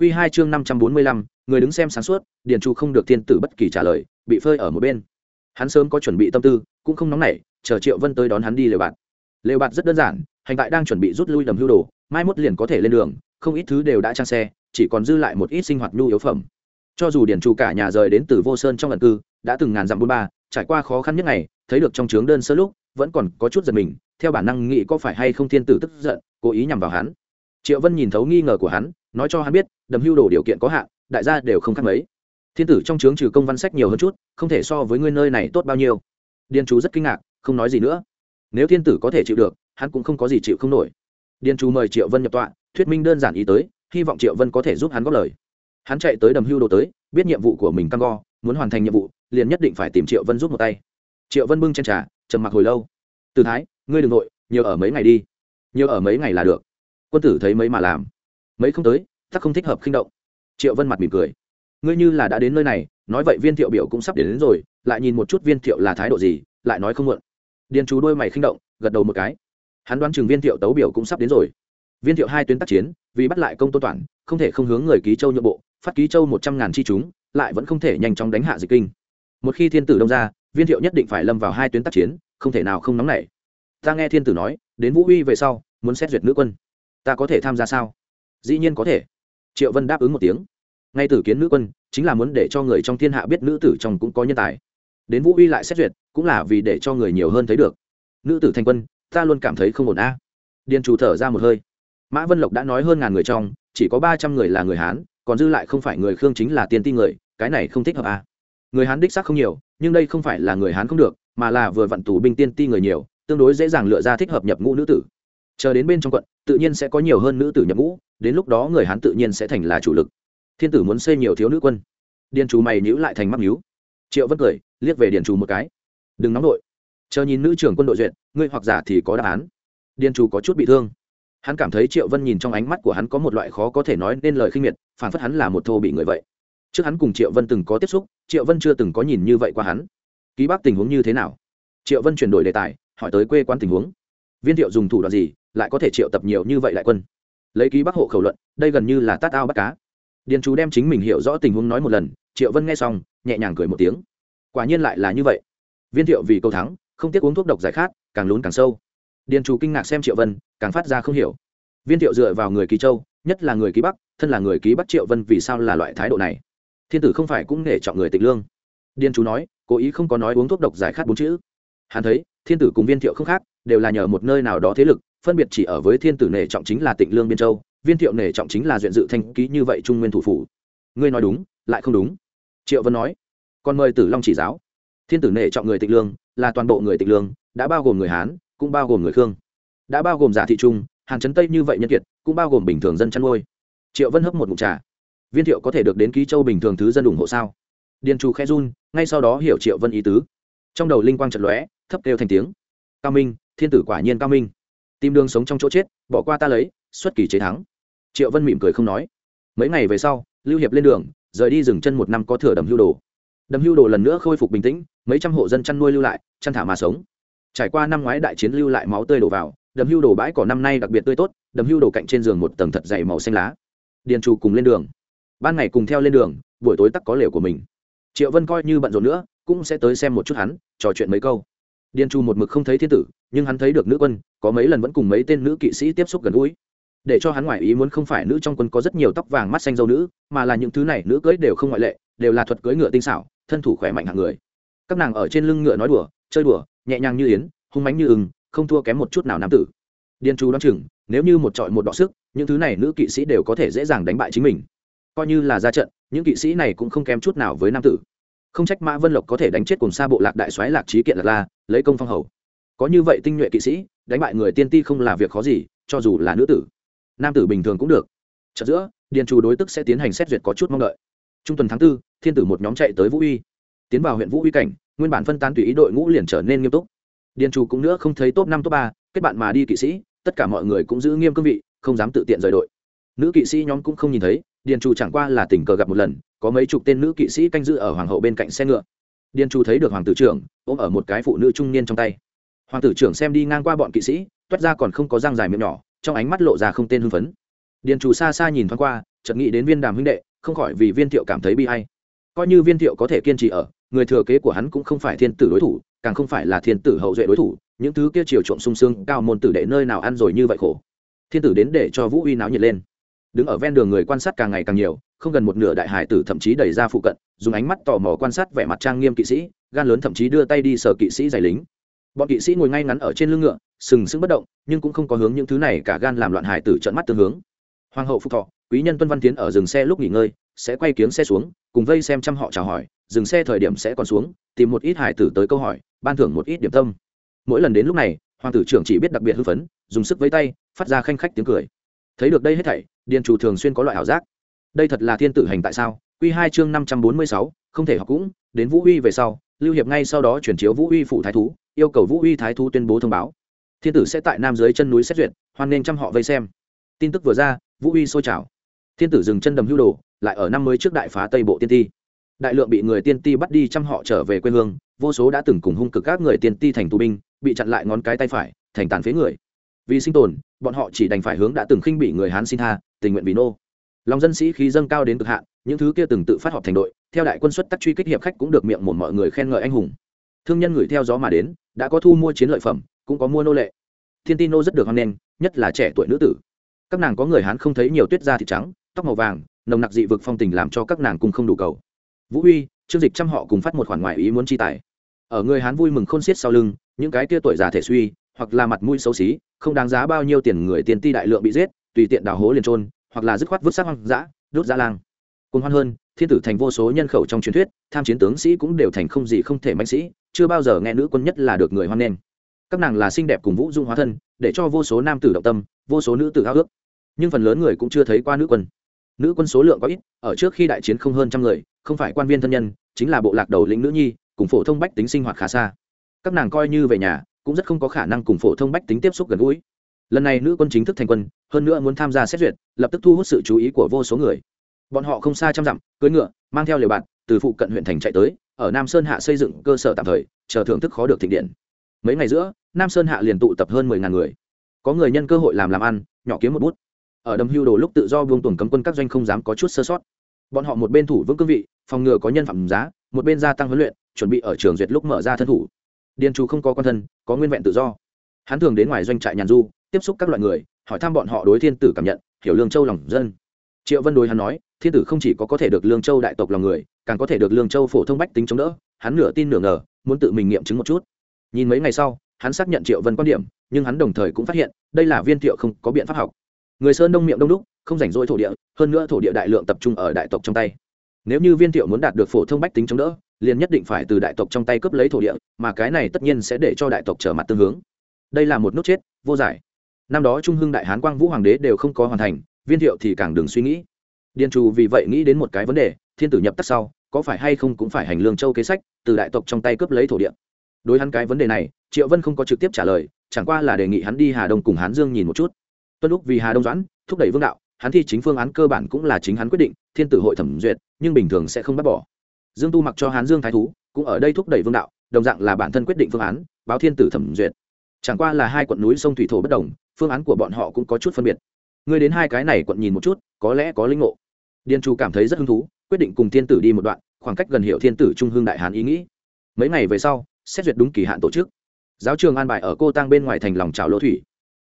Quy 2 chương 545, người đứng xem sáng suốt, Điền Chu không được thiên tử bất kỳ trả lời, bị phơi ở một bên. Hắn sớm có chuẩn bị tâm tư, cũng không nóng nảy, chờ Triệu Vân tới đón hắn đi lều bạt. Lều bạt rất đơn giản, hành tại đang chuẩn bị rút lui đầm hưu đồ, mai mốt liền có thể lên đường, không ít thứ đều đã trang xe, chỉ còn dư lại một ít sinh hoạt nhu yếu phẩm. Cho dù Điền Chu cả nhà rời đến từ Vô Sơn trong ẩn cư, đã từng ngàn dặm bốn ba, trải qua khó khăn nhất ngày, thấy được trong trướng đơn sơ lúc, vẫn còn có chút giật mình, theo bản năng nghĩ có phải hay không thiên tử tức giận, cố ý nhằm vào hắn. Triệu Vân nhìn thấu nghi ngờ của hắn, nói cho hắn biết, đầm hưu đồ điều kiện có hạn, đại gia đều không khác mấy. Thiên tử trong trướng trừ công văn sách nhiều hơn chút, không thể so với ngươi nơi này tốt bao nhiêu. Điền chú rất kinh ngạc, không nói gì nữa. Nếu thiên tử có thể chịu được, hắn cũng không có gì chịu không nổi. Điền chú mời triệu vân nhập tọa, thuyết minh đơn giản ý tới, hy vọng triệu vân có thể giúp hắn góp lời. Hắn chạy tới đầm hưu đồ tới, biết nhiệm vụ của mình cam go, muốn hoàn thành nhiệm vụ, liền nhất định phải tìm triệu vân giúp một tay. Triệu vân bưng chen trà, trầm mặc hồi lâu. Từ thái, ngươi đ ừ n g nội nhiều ở mấy ngày đi. Nhiều ở mấy ngày là được. Quân tử thấy mấy mà làm mấy không tới chắc không thích hợp khinh động. Triệu vân mặt mỉm cười. Ngươi như là đã đến nơi này nói vậy viên thiệu biểu cũng sắp đến, đến rồi lại nhìn một chút viên thiệu là thái độ gì lại nói không muộn. Điền chú đôi mày khinh động gật đầu một cái. Hắn đoán chừng viên thiệu tấu biểu cũng sắp đến rồi. Viên thiệu hai tuyến tác chiến vì bắt lại công tôn toản không thể không hướng người ký châu nhượng bộ phát ký châu một trăm ngàn chi chúng lại vẫn không thể nhanh chóng đánh hạ dịch kinh. Một khi thiên tử đông ra viên thiệu nhất định phải lâm vào hai tuyến tác chiến không thể nào không nóng nảy. Ta nghe thiên tử nói đến vũ uy về sau muốn xét duyệt nữ quân. Ta có thể tham gia sao? Dĩ nhiên có thể. Triệu vân đáp ứng một tiếng. Ngay tử kiến nữ quân, chính là muốn để cho người trong thiên hạ biết nữ tử trong cũng có nhân tài. Đến vũ uy lại xét duyệt, cũng là vì để cho người nhiều hơn thấy được. Nữ tử thành quân, ta luôn cảm thấy không ổn a. À. điền chủ thở ra một hơi. Mã vân lộc đã nói hơn ngàn người trong, chỉ có ba trăm người là người hán, còn dư lại không phải người khương chính là tiền ti người, cái này không thích hợp a. Người hán đích xác không nhiều, nhưng đây không phải là người hán không được, mà là vừa vặn tù binh tiên ti người nhiều, tương đối dễ dàng lựa ra thích hợp nhập ngũ nữ tử. Chờ đến bên trong quận, tự nhiên sẽ có nhiều hơn nữ tử nhập ngũ đến lúc đó người hán tự nhiên sẽ thành là chủ lực. Thiên tử muốn xây nhiều thiếu nữ quân. Điền chủ mày nhữ lại thành mắc nhữ triệu vất cười, liếc về điền chủ một cái. Đừng nóng đội chờ nhìn nữ trưởng quân đội duyệt, ngươi hoặc giả thì có đáp án. Điền chủ có chút bị thương. Hắn cảm thấy triệu vân nhìn trong ánh mắt của hắn có một loại khó có thể nói nên lời khinh miệt phản phất hắn là một thô bị người vậy. Trước hắn cùng triệu vân từng có tiếp xúc, triệu vân chưa từng có nhìn như vậy qua hắn. Ký bác tình huống như thế nào? Triệu vân chuyển đổi đề tài, hỏi tới quê quán tình huống. Viên thiệu dùng thủ đoạn gì, lại có thể triệu tập nhiều như vậy đại quân? Lấy ký bắc hộ khẩu luận, đây gần như là tát ao bắt cá. Điền chú đem chính mình hiểu rõ tình huống nói một lần, triệu vân nghe xong, nhẹ nhàng cười một tiếng. Quả nhiên lại là như vậy. Viên thiệu vì câu thắng, không tiếc uống thuốc độc giải khát, càng lún càng sâu. Điền chú kinh ngạc xem triệu vân, càng phát ra không hiểu. Viên thiệu dựa vào người ký châu, nhất là người ký bắc, thân là người ký bắc triệu vân vì sao là loại thái độ này? Thiên tử không phải cũng để chọn người tịch lương. Điền chú nói, cố ý không có nói uống thuốc độc giải khát bốn chữ. Hắn thấy, thiên tử cùng viên thiệu không khác, đều là nhờ một nơi nào đó thế lực phân biệt chỉ ở với thiên tử nể trọng chính là tịnh lương biên châu, viên thiệu nể trọng chính là duyện dự thanh ký như vậy trung nguyên thủ phủ. Ngươi nói đúng, lại không đúng. Triệu vân nói, còn mời tử long chỉ giáo. Thiên tử nể trọng người tịnh lương, là toàn bộ người tịnh lương, đã bao gồm người hán, cũng bao gồm người khương. Đã bao gồm giả thị trung hàng trấn tây như vậy nhân kiệt, cũng bao gồm bình thường dân chăn nuôi. Triệu vân hấp một mục trà. Viên thiệu có thể được đến ký châu bình thường thứ dân ủng hộ sao? Điền trù khe run, ngay sau đó hiểu triệu vân ý tứ. Trong đầu linh quang trận lóe, thấp kêu thành tiếng. Cao minh, thiên tử quả nhiên cao minh tìm đường sống trong chỗ chết, bỏ qua ta lấy, xuất kỳ chế thắng. Triệu vân mỉm cười không nói. Mấy ngày về sau, lưu hiệp lên đường, rời đi dừng chân một năm có thừa đầm hưu đồ. Đầm hưu đồ lần nữa khôi phục bình tĩnh, mấy trăm hộ dân chăn nuôi lưu lại, chăn thả mà sống. Trải qua năm ngoái đại chiến lưu lại máu tươi đổ vào, đầm hưu đồ bãi cỏ năm nay đặc biệt tươi tốt, đầm hưu đồ cạnh trên giường một tầng thật dày màu xanh lá. Điền trù cùng lên đường. Ban ngày cùng theo lên đường, buổi tối tắc có lều của mình. Triệu vân coi như bận rộn nữa, cũng sẽ tới xem một chút hắn, trò chuyện mấy câu điền trù một mực không thấy thiên tử, nhưng hắn thấy được nữ quân, có mấy lần vẫn cùng mấy tên nữ kỵ sĩ tiếp xúc gần gũi. Để cho hắn ngoại ý muốn không phải nữ trong quân có rất nhiều tóc vàng mắt xanh dâu nữ, mà là những thứ này nữ cưới đều không ngoại lệ, đều là thuật cưỡi ngựa tinh xảo, thân thủ khỏe mạnh hạng người. Các nàng ở trên lưng ngựa nói đùa, chơi đùa, nhẹ nhàng như yến, hung mánh như ưng, không thua kém một chút nào nam tử. Điền trù đoán chừng, nếu như một trọi một đọ sức, những thứ này nữ kỵ sĩ đều có thể dễ dàng đánh bại chính mình. Coi như là ra trận, những kỵ sĩ này cũng không kém chút nào với nam tử không trách mã vân lộc có thể đánh chết cùng xa bộ lạc đại soái lạc trí kiện lạc la, lấy công phong hầu. Có như vậy tinh nhuệ kỵ sĩ, đánh bại người tiên ti không là việc khó gì, cho dù là nữ tử. Nam tử bình thường cũng được. Chợt giữa, điền trù đối tức sẽ tiến hành xét duyệt có chút mong đợi. Trung tuần tháng tư, thiên tử một nhóm chạy tới vũ uy. Tiến vào huyện vũ uy cảnh, nguyên bản phân tán tùy ý đội ngũ liền trở nên nghiêm túc. Điền trù cũng nữa không thấy top năm top ba, kết bạn mà đi kỵ sĩ, tất cả mọi người cũng giữ nghiêm cương vị, không dám tự tiện rời đội. Nữ kỵ sĩ nhóm cũng không nhìn thấy, điền trù chẳng qua là tình cờ gặp một lần có mấy chục tên nữ kỵ sĩ canh giữ ở hoàng hậu bên cạnh xe ngựa. Điền chu thấy được hoàng tử trưởng, ôm ở một cái phụ nữ trung niên trong tay. Hoàng tử trưởng xem đi ngang qua bọn kỵ sĩ toát ra còn không có răng dài miệng nhỏ, trong ánh mắt lộ ra không tên hưng phấn. Điền chủ xa xa nhìn thoáng qua, chợt nghĩ đến viên đàm huynh đệ, không khỏi vì viên thiệu cảm thấy bi hay coi như viên thiệu có thể kiên trì ở, người thừa kế của hắn cũng không phải thiên tử đối thủ, càng không phải là thiên tử hậu duệ đối thủ, những thứ kia chiều trộm sung sướng cao môn tử đệ nơi nào ăn rồi như vậy khổ. Thiên tử đến để cho vũ uy náo nhiệt lên đứng ở ven đường người quan sát càng ngày càng nhiều, không gần một nửa đại hải tử thậm chí đẩy ra phụ cận, dùng ánh mắt tò mò quan sát vẻ mặt trang nghiêm kỵ sĩ, gan lớn thậm chí đưa tay đi sờ kỵ sĩ giày lính. Bọn kỵ sĩ ngồi ngay ngắn ở trên lưng ngựa, sừng sững bất động, nhưng cũng không có hướng những thứ này cả gan làm loạn hải tử trợn mắt tương hướng. Hoàng hậu phúc thọ, quý nhân tuân văn tiến ở dừng xe lúc nghỉ ngơi, sẽ quay kiếng xe xuống, cùng vây xem chăm họ chào hỏi, dừng xe thời điểm sẽ còn xuống, tìm một ít hải tử tới câu hỏi, ban thưởng một ít điểm tâm. Mỗi lần đến lúc này, hoàng tử trưởng chỉ biết đặc biệt hưng phấn, dùng sức với tay, phát ra khanh khách tiếng cười. Thấy được đây hết thảy điền chủ thường xuyên có loại ảo giác. Đây thật là thiên tử hành tại sao? Q hai chương năm trăm bốn mươi sáu, không thể học cũng, đến vũ uy về sau, lưu hiệp ngay sau đó chuyển chiếu vũ uy phụ thái thú, yêu cầu vũ uy thái thú tuyên bố thông báo. Thiên tử sẽ tại nam dưới chân núi xét duyệt, hoan nên trăm họ vây xem. Tin tức vừa ra, vũ uy sôi trào thiên tử dừng chân đầm hưu đồ, lại ở năm mới trước đại phá tây bộ tiên ti. Đại lượng bị người tiên ti bắt đi trăm họ trở về quê hương, vô số đã từng cùng hung cực các người tiên ti thành tù binh, bị chặn lại ngón cái tay phải, thành tàn phế người. Vì sinh tồn, bọn họ chỉ đành phải hướng đã từng khinh bị người hán xin tha tình nguyện vì nô. Lòng dân sĩ khí dâng cao đến cực hạn, những thứ kia từng tự phát họp thành đội, theo đại quân xuất tắc truy kích hiệp khách cũng được miệng một mọi người khen ngợi anh hùng. Thương nhân gửi theo gió mà đến, đã có thu mua chiến lợi phẩm, cũng có mua nô lệ. Thiên tin nô rất được hoan nghênh, nhất là trẻ tuổi nữ tử. Các nàng có người hán không thấy nhiều tuyết da thịt trắng, tóc màu vàng, nồng nặc dị vực phong tình làm cho các nàng cùng không đủ cầu. Vũ huy chương dịch trăm họ cùng phát một khoản ngoại ý muốn chi tài. Ở người hán vui mừng khôn xiết sau lưng, những cái kia tuổi già thể suy, hoặc là mặt mũi xấu xí, không đáng giá bao nhiêu tiền người tiền ti đại lượng bị giết tùy tiện đào hố liền trôn, hoặc là dứt khoát vứt xác hoang dã, đốt ra lang. Cùng hoan hơn, thiên tử thành vô số nhân khẩu trong truyền thuyết, tham chiến tướng sĩ cũng đều thành không gì không thể mạnh sĩ, chưa bao giờ nghe nữ quân nhất là được người hoan nghênh. Các nàng là xinh đẹp cùng vũ dung hóa thân, để cho vô số nam tử động tâm, vô số nữ tử ao ước. Nhưng phần lớn người cũng chưa thấy qua nữ quân. Nữ quân số lượng có ít, ở trước khi đại chiến không hơn trăm người, không phải quan viên thân nhân, chính là bộ lạc đầu lĩnh nữ nhi, cùng phổ thông bách tính sinh hoạt khá xa. Các nàng coi như về nhà, cũng rất không có khả năng cùng phổ thông bách tính tiếp xúc gần gũi lần này nữ quân chính thức thành quân hơn nữa muốn tham gia xét duyệt lập tức thu hút sự chú ý của vô số người. Bọn họ không xa trăm dặm cưỡi ngựa mang theo liều bạn, từ phụ cận huyện thành chạy tới ở nam sơn hạ xây dựng cơ sở tạm thời chờ thưởng thức khó được thịnh điện. Mấy ngày giữa nam sơn hạ liền tụ tập hơn mười ngàn người. Có người nhân cơ hội làm làm ăn nhỏ kiếm một bút. Ở đầm hưu đồ lúc tự do buông tuần cấm quân các doanh không dám có chút sơ sót. Bọn họ một bên thủ vững cương vị phòng ngừa có nhân phẩm giá một bên gia tăng huấn luyện chuẩn bị ở trường duyệt lúc mở ra thân thủ. Điền chú không có con thân có nguyên vẹn tự do. Hắn thường đến ngoài doanh trại nhàn du tiếp xúc các loại người, hỏi thăm bọn họ đối thiên tử cảm nhận, hiểu lương châu lòng dân. Triệu vân đối hắn nói, thiên tử không chỉ có có thể được lương châu đại tộc lòng người, càng có thể được lương châu phổ thông bách tính chống đỡ, hắn nửa tin nửa ngờ, muốn tự mình nghiệm chứng một chút. Nhìn mấy ngày sau, hắn xác nhận triệu vân quan điểm, nhưng hắn đồng thời cũng phát hiện, đây là viên thiệu không có biện pháp học. Người sơn đông miệng đông đúc, không rảnh rỗi thổ địa, hơn nữa thổ địa đại lượng tập trung ở đại tộc trong tay. Nếu như viên thiệu muốn đạt được phổ thông bách tính chống đỡ, liền nhất định phải từ đại tộc trong tay cướp lấy thổ địa, mà cái này tất nhiên sẽ để cho đại tộc trở mặt tương hướng. Đây là một nút chết, vô giải năm đó trung hưng đại hán quang vũ hoàng đế đều không có hoàn thành, viên thiệu thì càng đừng suy nghĩ. Điền trù vì vậy nghĩ đến một cái vấn đề, thiên tử nhập tắc sau, có phải hay không cũng phải hành lương châu kế sách, từ đại tộc trong tay cướp lấy thổ địa. Đối hắn cái vấn đề này, triệu vân không có trực tiếp trả lời, chẳng qua là đề nghị hắn đi hà đông cùng hán dương nhìn một chút. Tuân lúc vì hà đông doãn, thúc đẩy vương đạo, hắn thi chính phương án cơ bản cũng là chính hắn quyết định, thiên tử hội thẩm duyệt, nhưng bình thường sẽ không bắt bỏ. Dương tu mặc cho hán dương thái thú, cũng ở đây thúc đẩy vương đạo, đồng dạng là bản thân quyết định phương án, báo thiên tử thẩm duyệt chẳng qua là hai quận núi sông thủy thổ bất đồng, phương án của bọn họ cũng có chút phân biệt. Ngươi đến hai cái này quận nhìn một chút, có lẽ có linh ngộ. Điền chu cảm thấy rất hứng thú, quyết định cùng thiên tử đi một đoạn, khoảng cách gần hiệu thiên tử trung hương đại hán ý nghĩ. Mấy ngày về sau, xét duyệt đúng kỳ hạn tổ chức. Giáo trường an bài ở cô tăng bên ngoài thành lòng trào lỗ thủy.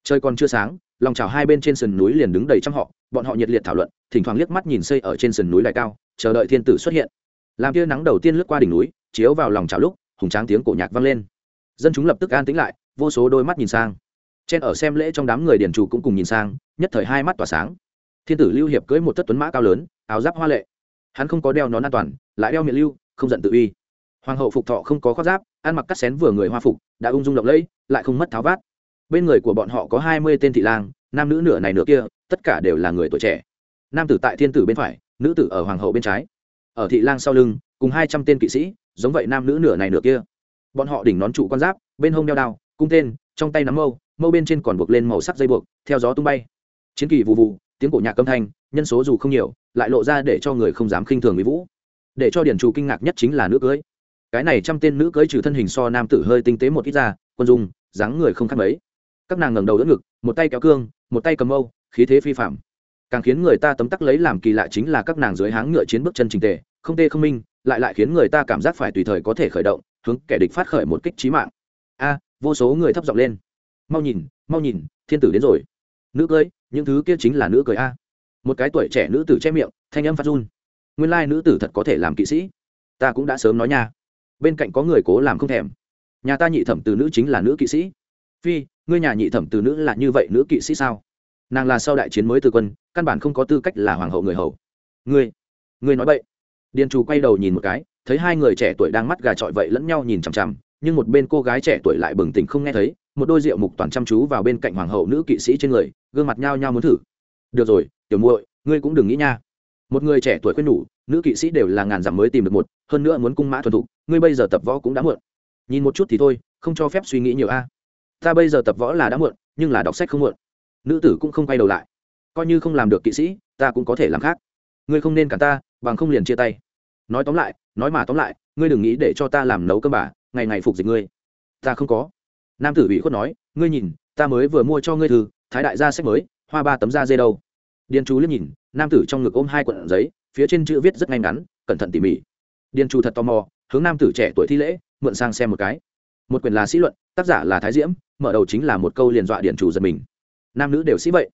Trời còn chưa sáng, lòng trào hai bên trên sườn núi liền đứng đầy trăm họ, bọn họ nhiệt liệt thảo luận, thỉnh thoảng liếc mắt nhìn xây ở trên sườn núi lại cao, chờ đợi thiên tử xuất hiện. Làm tia nắng đầu tiên lướt qua đỉnh núi, chiếu vào lòng trào lúc, hùng tráng tiếng cổ nhạc vang lên. Dân chúng lập tức an tĩnh lại vô số đôi mắt nhìn sang. Trên ở xem lễ trong đám người điển chủ cũng cùng nhìn sang, nhất thời hai mắt tỏa sáng. Thiên tử lưu hiệp cưỡi một thất tuấn mã cao lớn, áo giáp hoa lệ. Hắn không có đeo nón an toàn, lại đeo miệng lưu, không giận tự uy. Hoàng hậu phục thọ không có khoác giáp, ăn mặc cắt xén vừa người hoa phục, đã ung dung lộng lẫy, lại không mất tháo vát. Bên người của bọn họ có hai mươi tên thị lang, nam nữ nửa này nửa kia, tất cả đều là người tuổi trẻ. Nam tử tại thiên tử bên phải, nữ tử ở hoàng hậu bên trái. Ở thị lang sau lưng, cùng hai trăm tên kỵ sĩ, giống vậy nam nữ nửa này nửa kia. Bọn họ đỉnh nón trụ con giáp, bên hông đeo đao cung tên, trong tay nắm mâu mâu bên trên còn buộc lên màu sắc dây buộc, theo gió tung bay. Chiến kỳ vụ vụ tiếng cổ nhạc âm thanh, nhân số dù không nhiều, lại lộ ra để cho người không dám khinh thường mỹ vũ. Để cho điển chủ kinh ngạc nhất chính là nữ cưới. Cái này trăm tên nữ cưới trừ thân hình so nam tử hơi tinh tế một ít ra, quân dung, dáng người không khác mấy. Các nàng ngẩng đầu đỡ ngực, một tay kéo cương, một tay cầm mâu, khí thế phi phạm càng khiến người ta tấm tắc lấy làm kỳ lạ chính là các nàng dưới háng ngựa chiến bước chân trình tề, không tê không minh, lại lại khiến người ta cảm giác phải tùy thời có thể khởi động, hướng kẻ địch phát khởi một kích trí mạng. A vô số người thấp giọng lên. Mau nhìn mau nhìn, thiên tử đến rồi. Nữ cưới, những thứ kia chính là nữ cưới a. Một cái tuổi trẻ nữ tử che miệng, thanh âm phát run. Nguyên lai nữ tử thật có thể làm kỵ sĩ. Ta cũng đã sớm nói nha. Bên cạnh có người cố làm không thèm. Nhà ta nhị thẩm từ nữ chính là nữ kỵ sĩ. Phi, ngươi nhà nhị thẩm từ nữ là như vậy nữ kỵ sĩ sao? Nàng là sau đại chiến mới từ quân, căn bản không có tư cách là hoàng hậu người hầu. Ngươi ngươi nói vậy điền trù quay đầu nhìn một cái, thấy hai người trẻ tuổi đang mắt gà trọi vậy lẫn nhau nhìn chằm chằm nhưng một bên cô gái trẻ tuổi lại bừng tỉnh không nghe thấy, một đôi rượu mục toàn chăm chú vào bên cạnh hoàng hậu nữ kỵ sĩ trên người, gương mặt nhao nhao muốn thử. Được rồi, tiểu muội, ngươi cũng đừng nghĩ nha. Một người trẻ tuổi khuyên nhủ, nữ kỵ sĩ đều là ngàn dặm mới tìm được một, hơn nữa muốn cung mã thuần thục, ngươi bây giờ tập võ cũng đã muộn. Nhìn một chút thì thôi, không cho phép suy nghĩ nhiều a. Ta bây giờ tập võ là đã muộn, nhưng là đọc sách không muộn. Nữ tử cũng không quay đầu lại. Coi như không làm được kỵ sĩ, ta cũng có thể làm khác. Ngươi không nên cả ta, bằng không liền chia tay. Nói tóm lại, nói mà tóm lại, ngươi đừng nghĩ để cho ta làm nấu cơm bà ngày ngày phục dịch ngươi. Ta không có. Nam tử ủy khuất nói, ngươi nhìn, ta mới vừa mua cho ngươi thư, thái đại gia sách mới, hoa ba tấm da dê đâu. Điền chú liếc nhìn, nam tử trong ngực ôm hai quận giấy, phía trên chữ viết rất ngay ngắn, cẩn thận tỉ mỉ. Điền chú thật tò mò, hướng nam tử trẻ tuổi thi lễ, mượn sang xem một cái. Một quyển là sĩ luận, tác giả là thái diễm, mở đầu chính là một câu liền dọa điền chủ giật mình. Nam nữ đều sĩ vậy.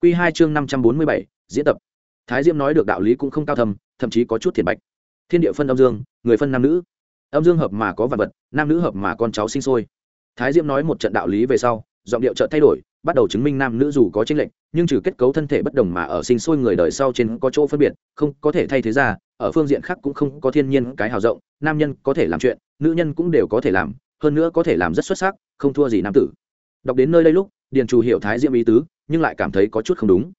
Q hai chương năm trăm bốn mươi bảy, diễn tập. Thái diễm nói được đạo lý cũng không cao thầm thậm chí có chút thiệt bạch. Thiên địa phân âm dương, người phân nam nữ âm dương hợp mà có vật vật, nam nữ hợp mà con cháu sinh sôi. Thái diễm nói một trận đạo lý về sau, giọng điệu trợ thay đổi, bắt đầu chứng minh nam nữ dù có tranh lệch, nhưng trừ kết cấu thân thể bất đồng mà ở sinh sôi người đời sau trên có chỗ phân biệt, không có thể thay thế ra, ở phương diện khác cũng không có thiên nhiên cái hào rộng, nam nhân có thể làm chuyện, nữ nhân cũng đều có thể làm, hơn nữa có thể làm rất xuất sắc, không thua gì nam tử. Đọc đến nơi đây lúc, điền trù hiểu thái diễm ý tứ, nhưng lại cảm thấy có chút không đúng.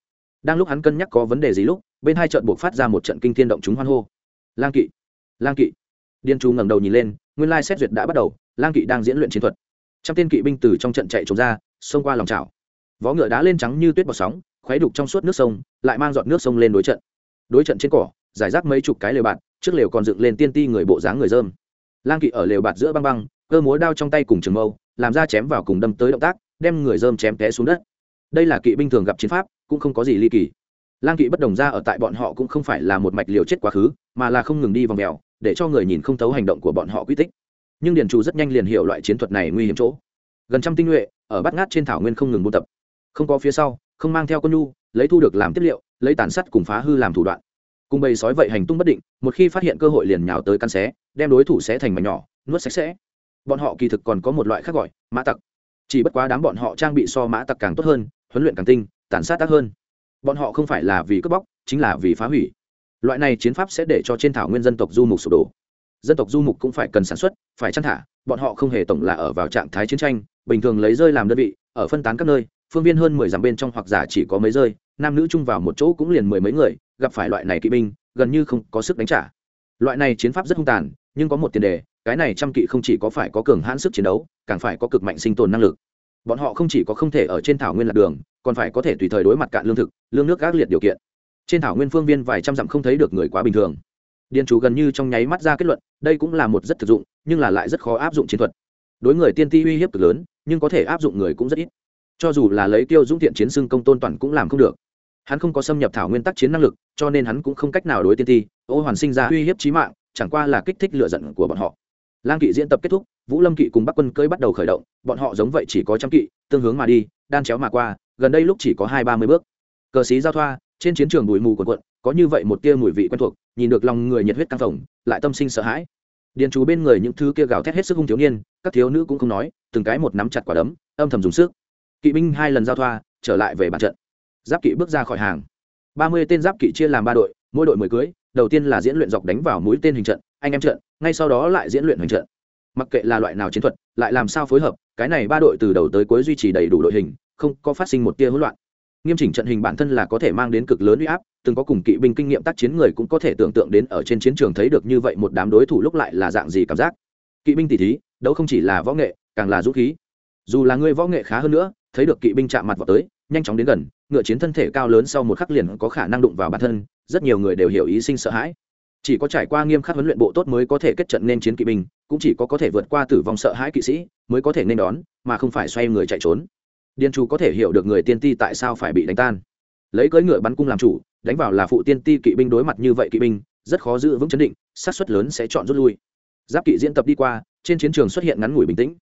Đang lúc hắn cân nhắc có vấn đề gì lúc, bên hai trận buộc phát ra một trận kinh thiên động chúng hoan hô. Lang kỵ lang kỵ. Điên trù ngẩng đầu nhìn lên, nguyên lai xét duyệt đã bắt đầu, lang kỵ đang diễn luyện chiến thuật. Trăm tên kỵ binh từ trong trận chạy trốn ra, xông qua lòng trào vó ngựa đá lên trắng như tuyết bọt sóng, khuấy đục trong suốt nước sông, lại mang giọt nước sông lên đối trận. Đối trận trên cỏ, giải rác mấy chục cái lều bạt, trước lều còn dựng lên tiên ti người bộ dáng người dơm. Lang kỵ ở lều bạt giữa băng băng, cơ múa đao trong tay cùng trường mâu, làm ra chém vào cùng đâm tới động tác, đem người dơm chém té xuống đất. Đây là kỵ binh thường gặp chiến pháp, cũng không có gì ly kỳ. Lang kỵ bất đồng ra ở tại bọn họ cũng không phải là một mạch liều chết quá khứ, mà là không ngừng đi vòng mèo để cho người nhìn không thấu hành động của bọn họ quy tích. Nhưng điền trù rất nhanh liền hiểu loại chiến thuật này nguy hiểm chỗ. Gần trăm tinh nhuệ, ở bắt ngát trên thảo nguyên không ngừng buôn tập. Không có phía sau, không mang theo con nhu, lấy thu được làm tiếp liệu, lấy tàn sắt cùng phá hư làm thủ đoạn. Cùng bầy sói vậy hành tung bất định, một khi phát hiện cơ hội liền nhào tới căn xé, đem đối thủ xé thành mảnh nhỏ, nuốt sạch sẽ. Bọn họ kỳ thực còn có một loại khác gọi, mã tặc. Chỉ bất quá đám bọn họ trang bị so mã tặc càng tốt hơn, huấn luyện càng tinh, tàn sát tác hơn. Bọn họ không phải là vì cướp bóc, chính là vì phá hủy loại này chiến pháp sẽ để cho trên thảo nguyên dân tộc du mục sụp đổ. Dân tộc du mục cũng phải cần sản xuất, phải chăn thả, bọn họ không hề tổng là ở vào trạng thái chiến tranh, bình thường lấy rơi làm đơn vị, ở phân tán các nơi, phương viên hơn mười dặm bên trong hoặc giả chỉ có mấy rơi, nam nữ chung vào một chỗ cũng liền mười mấy người, gặp phải loại này kỵ binh, gần như không có sức đánh trả. Loại này chiến pháp rất hung tàn, nhưng có một tiền đề, cái này trăm kỵ không chỉ có phải có cường hãn sức chiến đấu, càng phải có cực mạnh sinh tồn năng lực. Bọn họ không chỉ có không thể ở trên thảo nguyên lạc đường, còn phải có thể tùy thời đối mặt cạn lương thực, lương nước gác liệt điều kiện trên thảo nguyên phương viên vài trăm dặm không thấy được người quá bình thường. Điền chủ gần như trong nháy mắt ra kết luận, đây cũng là một rất thực dụng, nhưng là lại rất khó áp dụng chiến thuật. Đối người tiên ti uy hiếp cực lớn, nhưng có thể áp dụng người cũng rất ít. Cho dù là lấy tiêu dũng thiện chiến xưng công tôn toàn cũng làm không được. Hắn không có xâm nhập thảo nguyên tắc chiến năng lực, cho nên hắn cũng không cách nào đối tiên ti, ô hoàn sinh ra uy hiếp trí mạng, chẳng qua là kích thích lựa giận của bọn họ. Lang kỵ diễn tập kết thúc, vũ lâm kỵ cùng bắc quân cưỡi bắt đầu khởi động, bọn họ giống vậy chỉ có trăm kỵ, tương hướng mà đi, đan chéo mà qua, gần đây lúc chỉ có hai ba mươi bước. Cờ xí giao thoa trên chiến trường bụi mù quần quận có như vậy một tia mùi vị quen thuộc, nhìn được lòng người nhiệt huyết căng phồng, lại tâm sinh sợ hãi. Điền chú bên người những thứ kia gào thét hết sức hung thiếu niên, các thiếu nữ cũng không nói, từng cái một nắm chặt quả đấm, âm thầm dùng sức. Kỵ binh hai lần giao thoa, trở lại về bàn trận. Giáp kỵ bước ra khỏi hàng. Ba mươi tên giáp kỵ chia làm ba đội, mỗi đội mười cưới, đầu tiên là diễn luyện dọc đánh vào mũi tên hình trận, anh em trận, ngay sau đó lại diễn luyện hình trận. Mặc kệ là loại nào chiến thuật, lại làm sao phối hợp, cái này ba đội từ đầu tới cuối duy trì đầy đủ đội hình, không có phát sinh một tia hỗn loạn nghiêm chỉnh trận hình bản thân là có thể mang đến cực lớn uy áp, từng có cùng kỵ binh kinh nghiệm tác chiến người cũng có thể tưởng tượng đến ở trên chiến trường thấy được như vậy một đám đối thủ lúc lại là dạng gì cảm giác. Kỵ binh tỷ thí, đấu không chỉ là võ nghệ, càng là dũng khí. Dù là người võ nghệ khá hơn nữa, thấy được kỵ binh chạm mặt vào tới, nhanh chóng đến gần, ngựa chiến thân thể cao lớn sau một khắc liền có khả năng đụng vào bản thân, rất nhiều người đều hiểu ý sinh sợ hãi. Chỉ có trải qua nghiêm khắc huấn luyện bộ tốt mới có thể kết trận nên chiến kỵ binh, cũng chỉ có có thể vượt qua tử vong sợ hãi kỵ sĩ mới có thể nên đón, mà không phải xoay người chạy trốn điền chủ có thể hiểu được người tiên ti tại sao phải bị đánh tan. Lấy cưỡi ngựa bắn cung làm chủ, đánh vào là phụ tiên ti kỵ binh đối mặt như vậy kỵ binh, rất khó giữ vững chấn định sát suất lớn sẽ chọn rút lui. Giáp kỵ diễn tập đi qua, trên chiến trường xuất hiện ngắn ngủi bình tĩnh.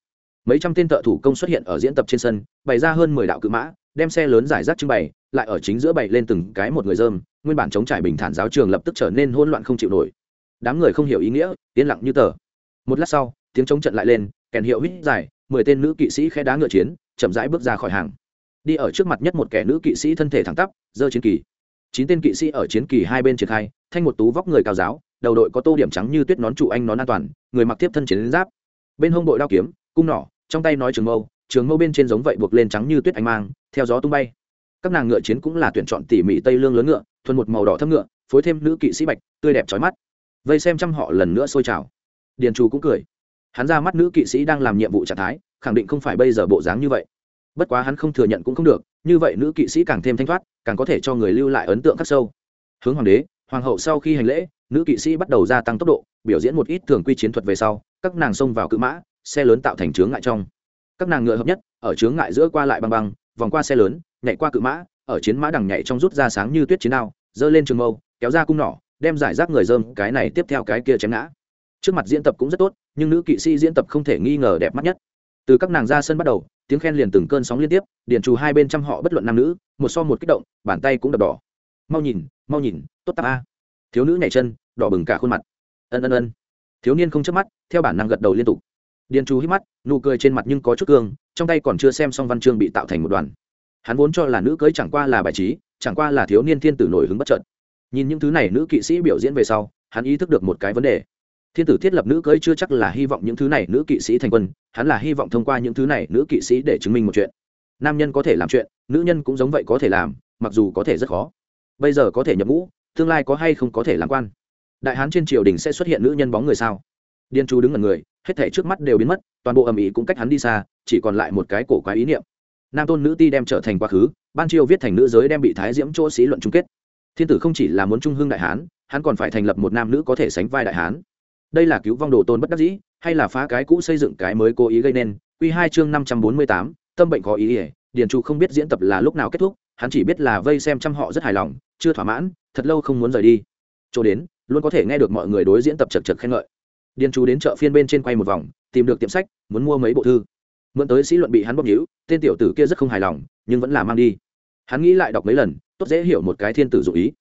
Mấy trăm tên thợ thủ công xuất hiện ở diễn tập trên sân, bày ra hơn mười đạo cự mã, đem xe lớn giải rác trưng bày, lại ở chính giữa bày lên từng cái một người dơm, nguyên bản chống trải bình thản giáo trường lập tức trở nên hỗn loạn không chịu nổi. Đám người không hiểu ý nghĩa, yên lặng như tờ. Một lát sau, tiếng chống trận lại lên, kèn hiệu hít dài, mười tên nữ kỵ sĩ khe đá ngựa chiến chậm rãi bước ra khỏi hàng. Đi ở trước mặt nhất một kẻ nữ kỵ sĩ thân thể thẳng tắp, giơ chiến kỳ. Chín tên kỵ sĩ ở chiến kỳ hai bên triển khai, thanh một tú vóc người cao giáo, đầu đội có tô điểm trắng như tuyết nón trụ anh nón an toàn, người mặc tiếp thân chiến giáp. Bên hông đội đao kiếm, cung nỏ, trong tay nói trường mâu trường mâu bên trên giống vậy buộc lên trắng như tuyết anh mang, theo gió tung bay. Các nàng ngựa chiến cũng là tuyển chọn tỉ mỉ tây lương lớn ngựa, thuần một màu đỏ thâm ngựa, phối thêm nữ kỵ sĩ bạch, tươi đẹp trói mắt. Vây xem trăm họ lần nữa sôi trào. Điền trù cũng cười. Hắn ra mắt nữ kỵ sĩ đang làm nhiệm vụ trạng thái khẳng định không phải bây giờ bộ dáng như vậy. Bất quá hắn không thừa nhận cũng không được, như vậy nữ kỵ sĩ càng thêm thanh thoát, càng có thể cho người lưu lại ấn tượng khắc sâu. Hướng hoàng đế, hoàng hậu sau khi hành lễ, nữ kỵ sĩ bắt đầu gia tăng tốc độ, biểu diễn một ít thường quy chiến thuật về sau, các nàng xông vào cự mã, xe lớn tạo thành chướng ngại trong. Các nàng ngựa hợp nhất, ở chướng ngại giữa qua lại băng băng, vòng qua xe lớn, nhảy qua cự mã, ở chiến mã đằng nhảy trong rút ra sáng như tuyết chiến đao, giơ lên trường mâu, kéo ra cung nỏ, đem giải rác người dơm cái này tiếp theo cái kia chém ngã. Trước mặt diễn tập cũng rất tốt, nhưng nữ kỵ sĩ diễn tập không thể nghi ngờ đẹp mắt nhất từ các nàng ra sân bắt đầu, tiếng khen liền từng cơn sóng liên tiếp, điền trù hai bên trăm họ bất luận nam nữ, một so một kích động, bàn tay cũng đập đỏ. Mau nhìn mau nhìn, tốt tạp a. Thiếu nữ nhảy chân, đỏ bừng cả khuôn mặt. Ân ân ân. Thiếu niên không chớp mắt, theo bản năng gật đầu liên tục. Điền trù hít mắt, nụ cười trên mặt nhưng có chút cương, trong tay còn chưa xem xong văn chương bị tạo thành một đoàn. Hắn vốn cho là nữ cưới chẳng qua là bài trí, chẳng qua là thiếu niên thiên tử nổi hứng bất trợt nhìn những thứ này nữ kỵ sĩ biểu diễn về sau, hắn ý thức được một cái vấn đề thiên tử thiết lập nữ cưới chưa chắc là hy vọng những thứ này nữ kỵ sĩ thành quân, hắn là hy vọng thông qua những thứ này nữ kỵ sĩ để chứng minh một chuyện. Nam nhân có thể làm chuyện, nữ nhân cũng giống vậy có thể làm, mặc dù có thể rất khó. Bây giờ có thể nhập ngũ, tương lai có hay không có thể làm quan? Đại hán trên triều đình sẽ xuất hiện nữ nhân bóng người sao? Điên chú đứng ở người, hết thể trước mắt đều biến mất, toàn bộ ầm ĩ cũng cách hắn đi xa, chỉ còn lại một cái cổ quái ý niệm. Nam tôn nữ ti đem trở thành quá khứ, ban triều viết thành nữ giới đem bị thái diễm chỗ sĩ luận chung kết. Thiên tử không chỉ là muốn trung hương đại hán, hắn còn phải thành lập một nam nữ có thể sánh vai đại hán đây là cứu vong đồ tôn bất đắc dĩ, hay là phá cái cũ xây dựng cái mới cố ý gây nên? Q hai chương năm trăm bốn mươi tám, tâm bệnh có ý ỉa điền trụ không biết diễn tập là lúc nào kết thúc, hắn chỉ biết là vây xem trăm họ rất hài lòng, chưa thỏa mãn, thật lâu không muốn rời đi. Chỗ đến, luôn có thể nghe được mọi người đối diễn tập chật chật khen ngợi. Điền trụ đến chợ phiên bên trên quay một vòng, tìm được tiệm sách, muốn mua mấy bộ thư. Mượn tới sĩ luận bị hắn bóp nhíu, tên tiểu tử kia rất không hài lòng, nhưng vẫn là mang đi. Hắn nghĩ lại đọc mấy lần, tốt dễ hiểu một cái thiên tử dụ ý.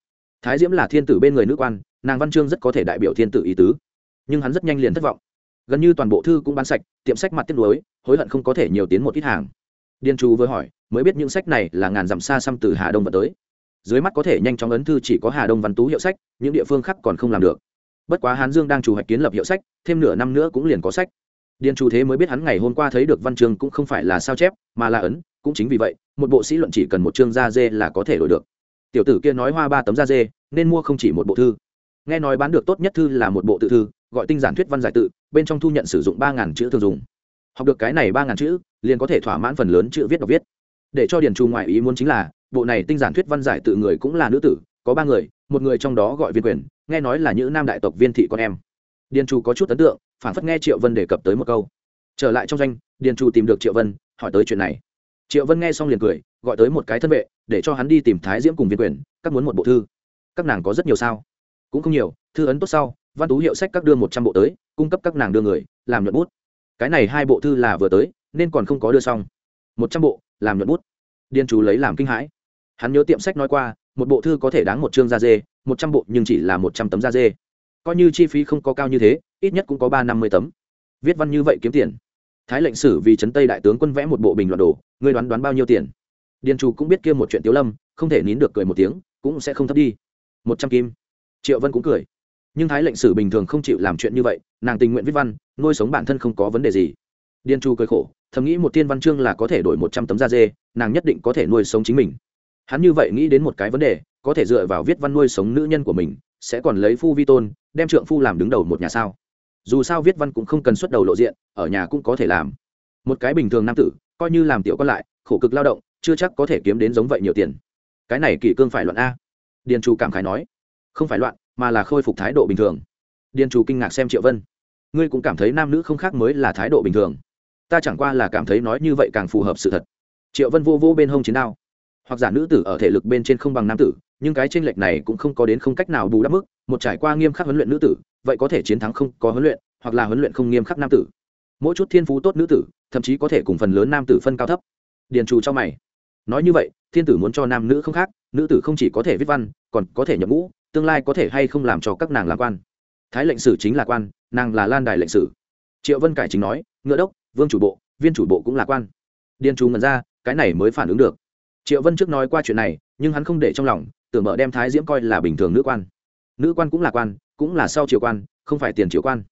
Thái diễm là thiên tử bên người nữ quan, nàng văn chương rất có thể đại biểu thiên tử ý tứ nhưng hắn rất nhanh liền thất vọng. Gần như toàn bộ thư cũng bán sạch, tiệm sách mặt tiếc nuối, hối hận không có thể nhiều tiến một ít hàng. Điền trù vừa hỏi, mới biết những sách này là ngàn dặm xa xăm từ hà đông vận tới. Dưới mắt có thể nhanh chóng ấn thư chỉ có hà đông văn tú hiệu sách, những địa phương khác còn không làm được. Bất quá hán dương đang chủ hoạch kiến lập hiệu sách, thêm nửa năm nữa cũng liền có sách. Điền trù thế mới biết hắn ngày hôm qua thấy được văn chương cũng không phải là sao chép, mà là ấn, cũng chính vì vậy, một bộ sĩ luận chỉ cần một chương da dê là có thể đổi được. Tiểu tử kia nói hoa ba tấm da dê, nên mua không chỉ một bộ thư. Nghe nói bán được tốt nhất thư là một bộ tự thư gọi tinh giản thuyết văn giải tự, bên trong thu nhận sử dụng ba ngàn chữ thường dùng. Học được cái này ba ngàn chữ, liền có thể thỏa mãn phần lớn chữ viết đọc viết. Để cho điền trù ngoại ý muốn chính là, bộ này tinh giản thuyết văn giải tự người cũng là nữ tử, có ba người, một người trong đó gọi viên quyền, nghe nói là những nam đại tộc viên thị con em. Điền trù có chút ấn tượng, phản phất nghe triệu vân đề cập tới một câu. Trở lại trong doanh, điền trù tìm được triệu vân, hỏi tới chuyện này. Triệu vân nghe xong liền cười, gọi tới một cái thân vệ, để cho hắn đi tìm thái diễm cùng viên quyền, các muốn một bộ thư. Các nàng có rất nhiều sao? Cũng không nhiều, thư ấn tốt sau văn tú hiệu sách các đưa một trăm bộ tới, cung cấp các nàng đưa người, làm nhuận bút. Cái này hai bộ thư là vừa tới, nên còn không có đưa xong. Một trăm bộ, làm nhuận bút. Điên chú lấy làm kinh hãi. Hắn nhớ tiệm sách nói qua, một bộ thư có thể đáng một chương da dê, một trăm bộ nhưng chỉ là một trăm tấm da dê. Coi như chi phí không có cao như thế, ít nhất cũng có ba năm mươi tấm. Viết văn như vậy kiếm tiền. Thái lệnh sử vì trấn tây đại tướng quân vẽ một bộ bình luận đồ, ngươi đoán đoán bao nhiêu tiền? Điền chủ cũng biết kia một chuyện tiếu lâm, không thể nín được cười một tiếng, cũng sẽ không thấp đi. Một trăm kim. Triệu vân cũng cười nhưng thái lệnh sử bình thường không chịu làm chuyện như vậy, nàng tình nguyện viết văn, nuôi sống bản thân không có vấn đề gì. Điền Chu cười khổ, thầm nghĩ một tiên văn chương là có thể đổi một trăm tấm da dê, nàng nhất định có thể nuôi sống chính mình. Hắn như vậy nghĩ đến một cái vấn đề, có thể dựa vào viết văn nuôi sống nữ nhân của mình, sẽ còn lấy phu vi tôn, đem trượng phu làm đứng đầu một nhà sao? Dù sao viết văn cũng không cần xuất đầu lộ diện, ở nhà cũng có thể làm. Một cái bình thường nam tử, coi như làm tiểu con lại, khổ cực lao động, chưa chắc có thể kiếm đến giống vậy nhiều tiền. Cái này kỷ cương phải loạn a. Điền trù cảm khái nói. Không phải loạn mà là khôi phục thái độ bình thường. Điền chủ kinh ngạc xem triệu vân. Ngươi cũng cảm thấy nam nữ không khác mới là thái độ bình thường. Ta chẳng qua là cảm thấy nói như vậy càng phù hợp sự thật. Triệu vân vô vô bên hông chiến đao. Hoặc giả nữ tử ở thể lực bên trên không bằng nam tử, nhưng cái tranh lệch này cũng không có đến không cách nào bù đắp mức, một trải qua nghiêm khắc huấn luyện nữ tử, vậy có thể chiến thắng không có huấn luyện, hoặc là huấn luyện không nghiêm khắc nam tử. Mỗi chút thiên phú tốt nữ tử, thậm chí có thể cùng phần lớn nam tử phân cao thấp. Điền trù cho mày. Nói như vậy, thiên tử muốn cho nam nữ không khác, nữ tử không chỉ có thể viết văn, còn có thể nhập ngũ tương lai có thể hay không làm cho các nàng làm quan. Thái lệnh sử chính là quan, nàng là lan đài lệnh sử. Triệu vân cải chính nói, ngựa đốc, vương chủ bộ, viên chủ bộ cũng là quan. Điên chú ngẩn ra, cái này mới phản ứng được. Triệu vân trước nói qua chuyện này, nhưng hắn không để trong lòng, tưởng mở đem thái diễm coi là bình thường nữ quan. Nữ quan cũng là quan, cũng là sau triều quan, không phải tiền triều quan.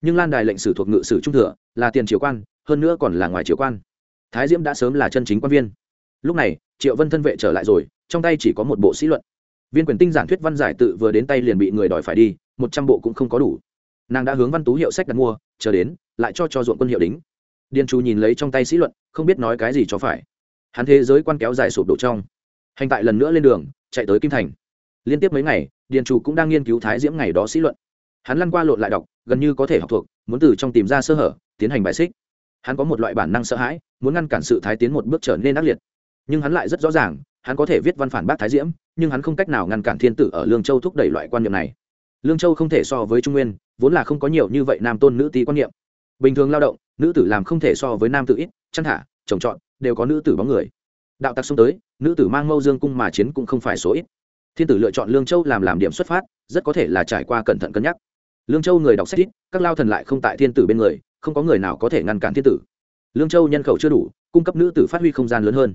Nhưng lan đài lệnh sử thuộc ngự sử trung thừa, là tiền triều quan, hơn nữa còn là ngoài triều quan. Thái diễm đã sớm là chân chính quan viên. Lúc này, triệu vân thân vệ trở lại rồi, trong tay chỉ có một bộ sĩ luận viên quyền tinh giản thuyết văn giải tự vừa đến tay liền bị người đòi phải đi, một trăm bộ cũng không có đủ. Nàng đã hướng văn tú hiệu sách đặt mua, chờ đến, lại cho cho ruộng quân hiệu đính. Điền chú nhìn lấy trong tay sĩ luận, không biết nói cái gì cho phải. Hắn thế giới quan kéo dài sụp đổ trong. Hành tại lần nữa lên đường, chạy tới kim thành. Liên tiếp mấy ngày, điền chủ cũng đang nghiên cứu thái diễm ngày đó sĩ luận. Hắn lăn qua lộn lại đọc, gần như có thể học thuộc, muốn từ trong tìm ra sơ hở, tiến hành bài xích. Hắn có một loại bản năng sợ hãi, muốn ngăn cản sự thái tiến một bước trở nên ác liệt. Nhưng hắn lại rất rõ ràng hắn có thể viết văn phản bác thái diễm, nhưng hắn không cách nào ngăn cản thiên tử ở lương châu thúc đẩy loại quan niệm này. Lương châu không thể so với trung nguyên, vốn là không có nhiều như vậy nam tôn nữ tí quan niệm. Bình thường lao động, nữ tử làm không thể so với nam tử ít, chăn thả, trồng trọt, đều có nữ tử bóng người. Đạo tặc xông tới, nữ tử mang mâu dương cung mà chiến cũng không phải số ít. Thiên tử lựa chọn lương châu làm làm điểm xuất phát, rất có thể là trải qua cẩn thận cân nhắc. Lương châu người đọc sách ít, các lao thần lại không tại thiên tử bên người, không có người nào có thể ngăn cản thiên tử. Lương châu nhân khẩu chưa đủ, cung cấp nữ tử phát huy không gian lớn hơn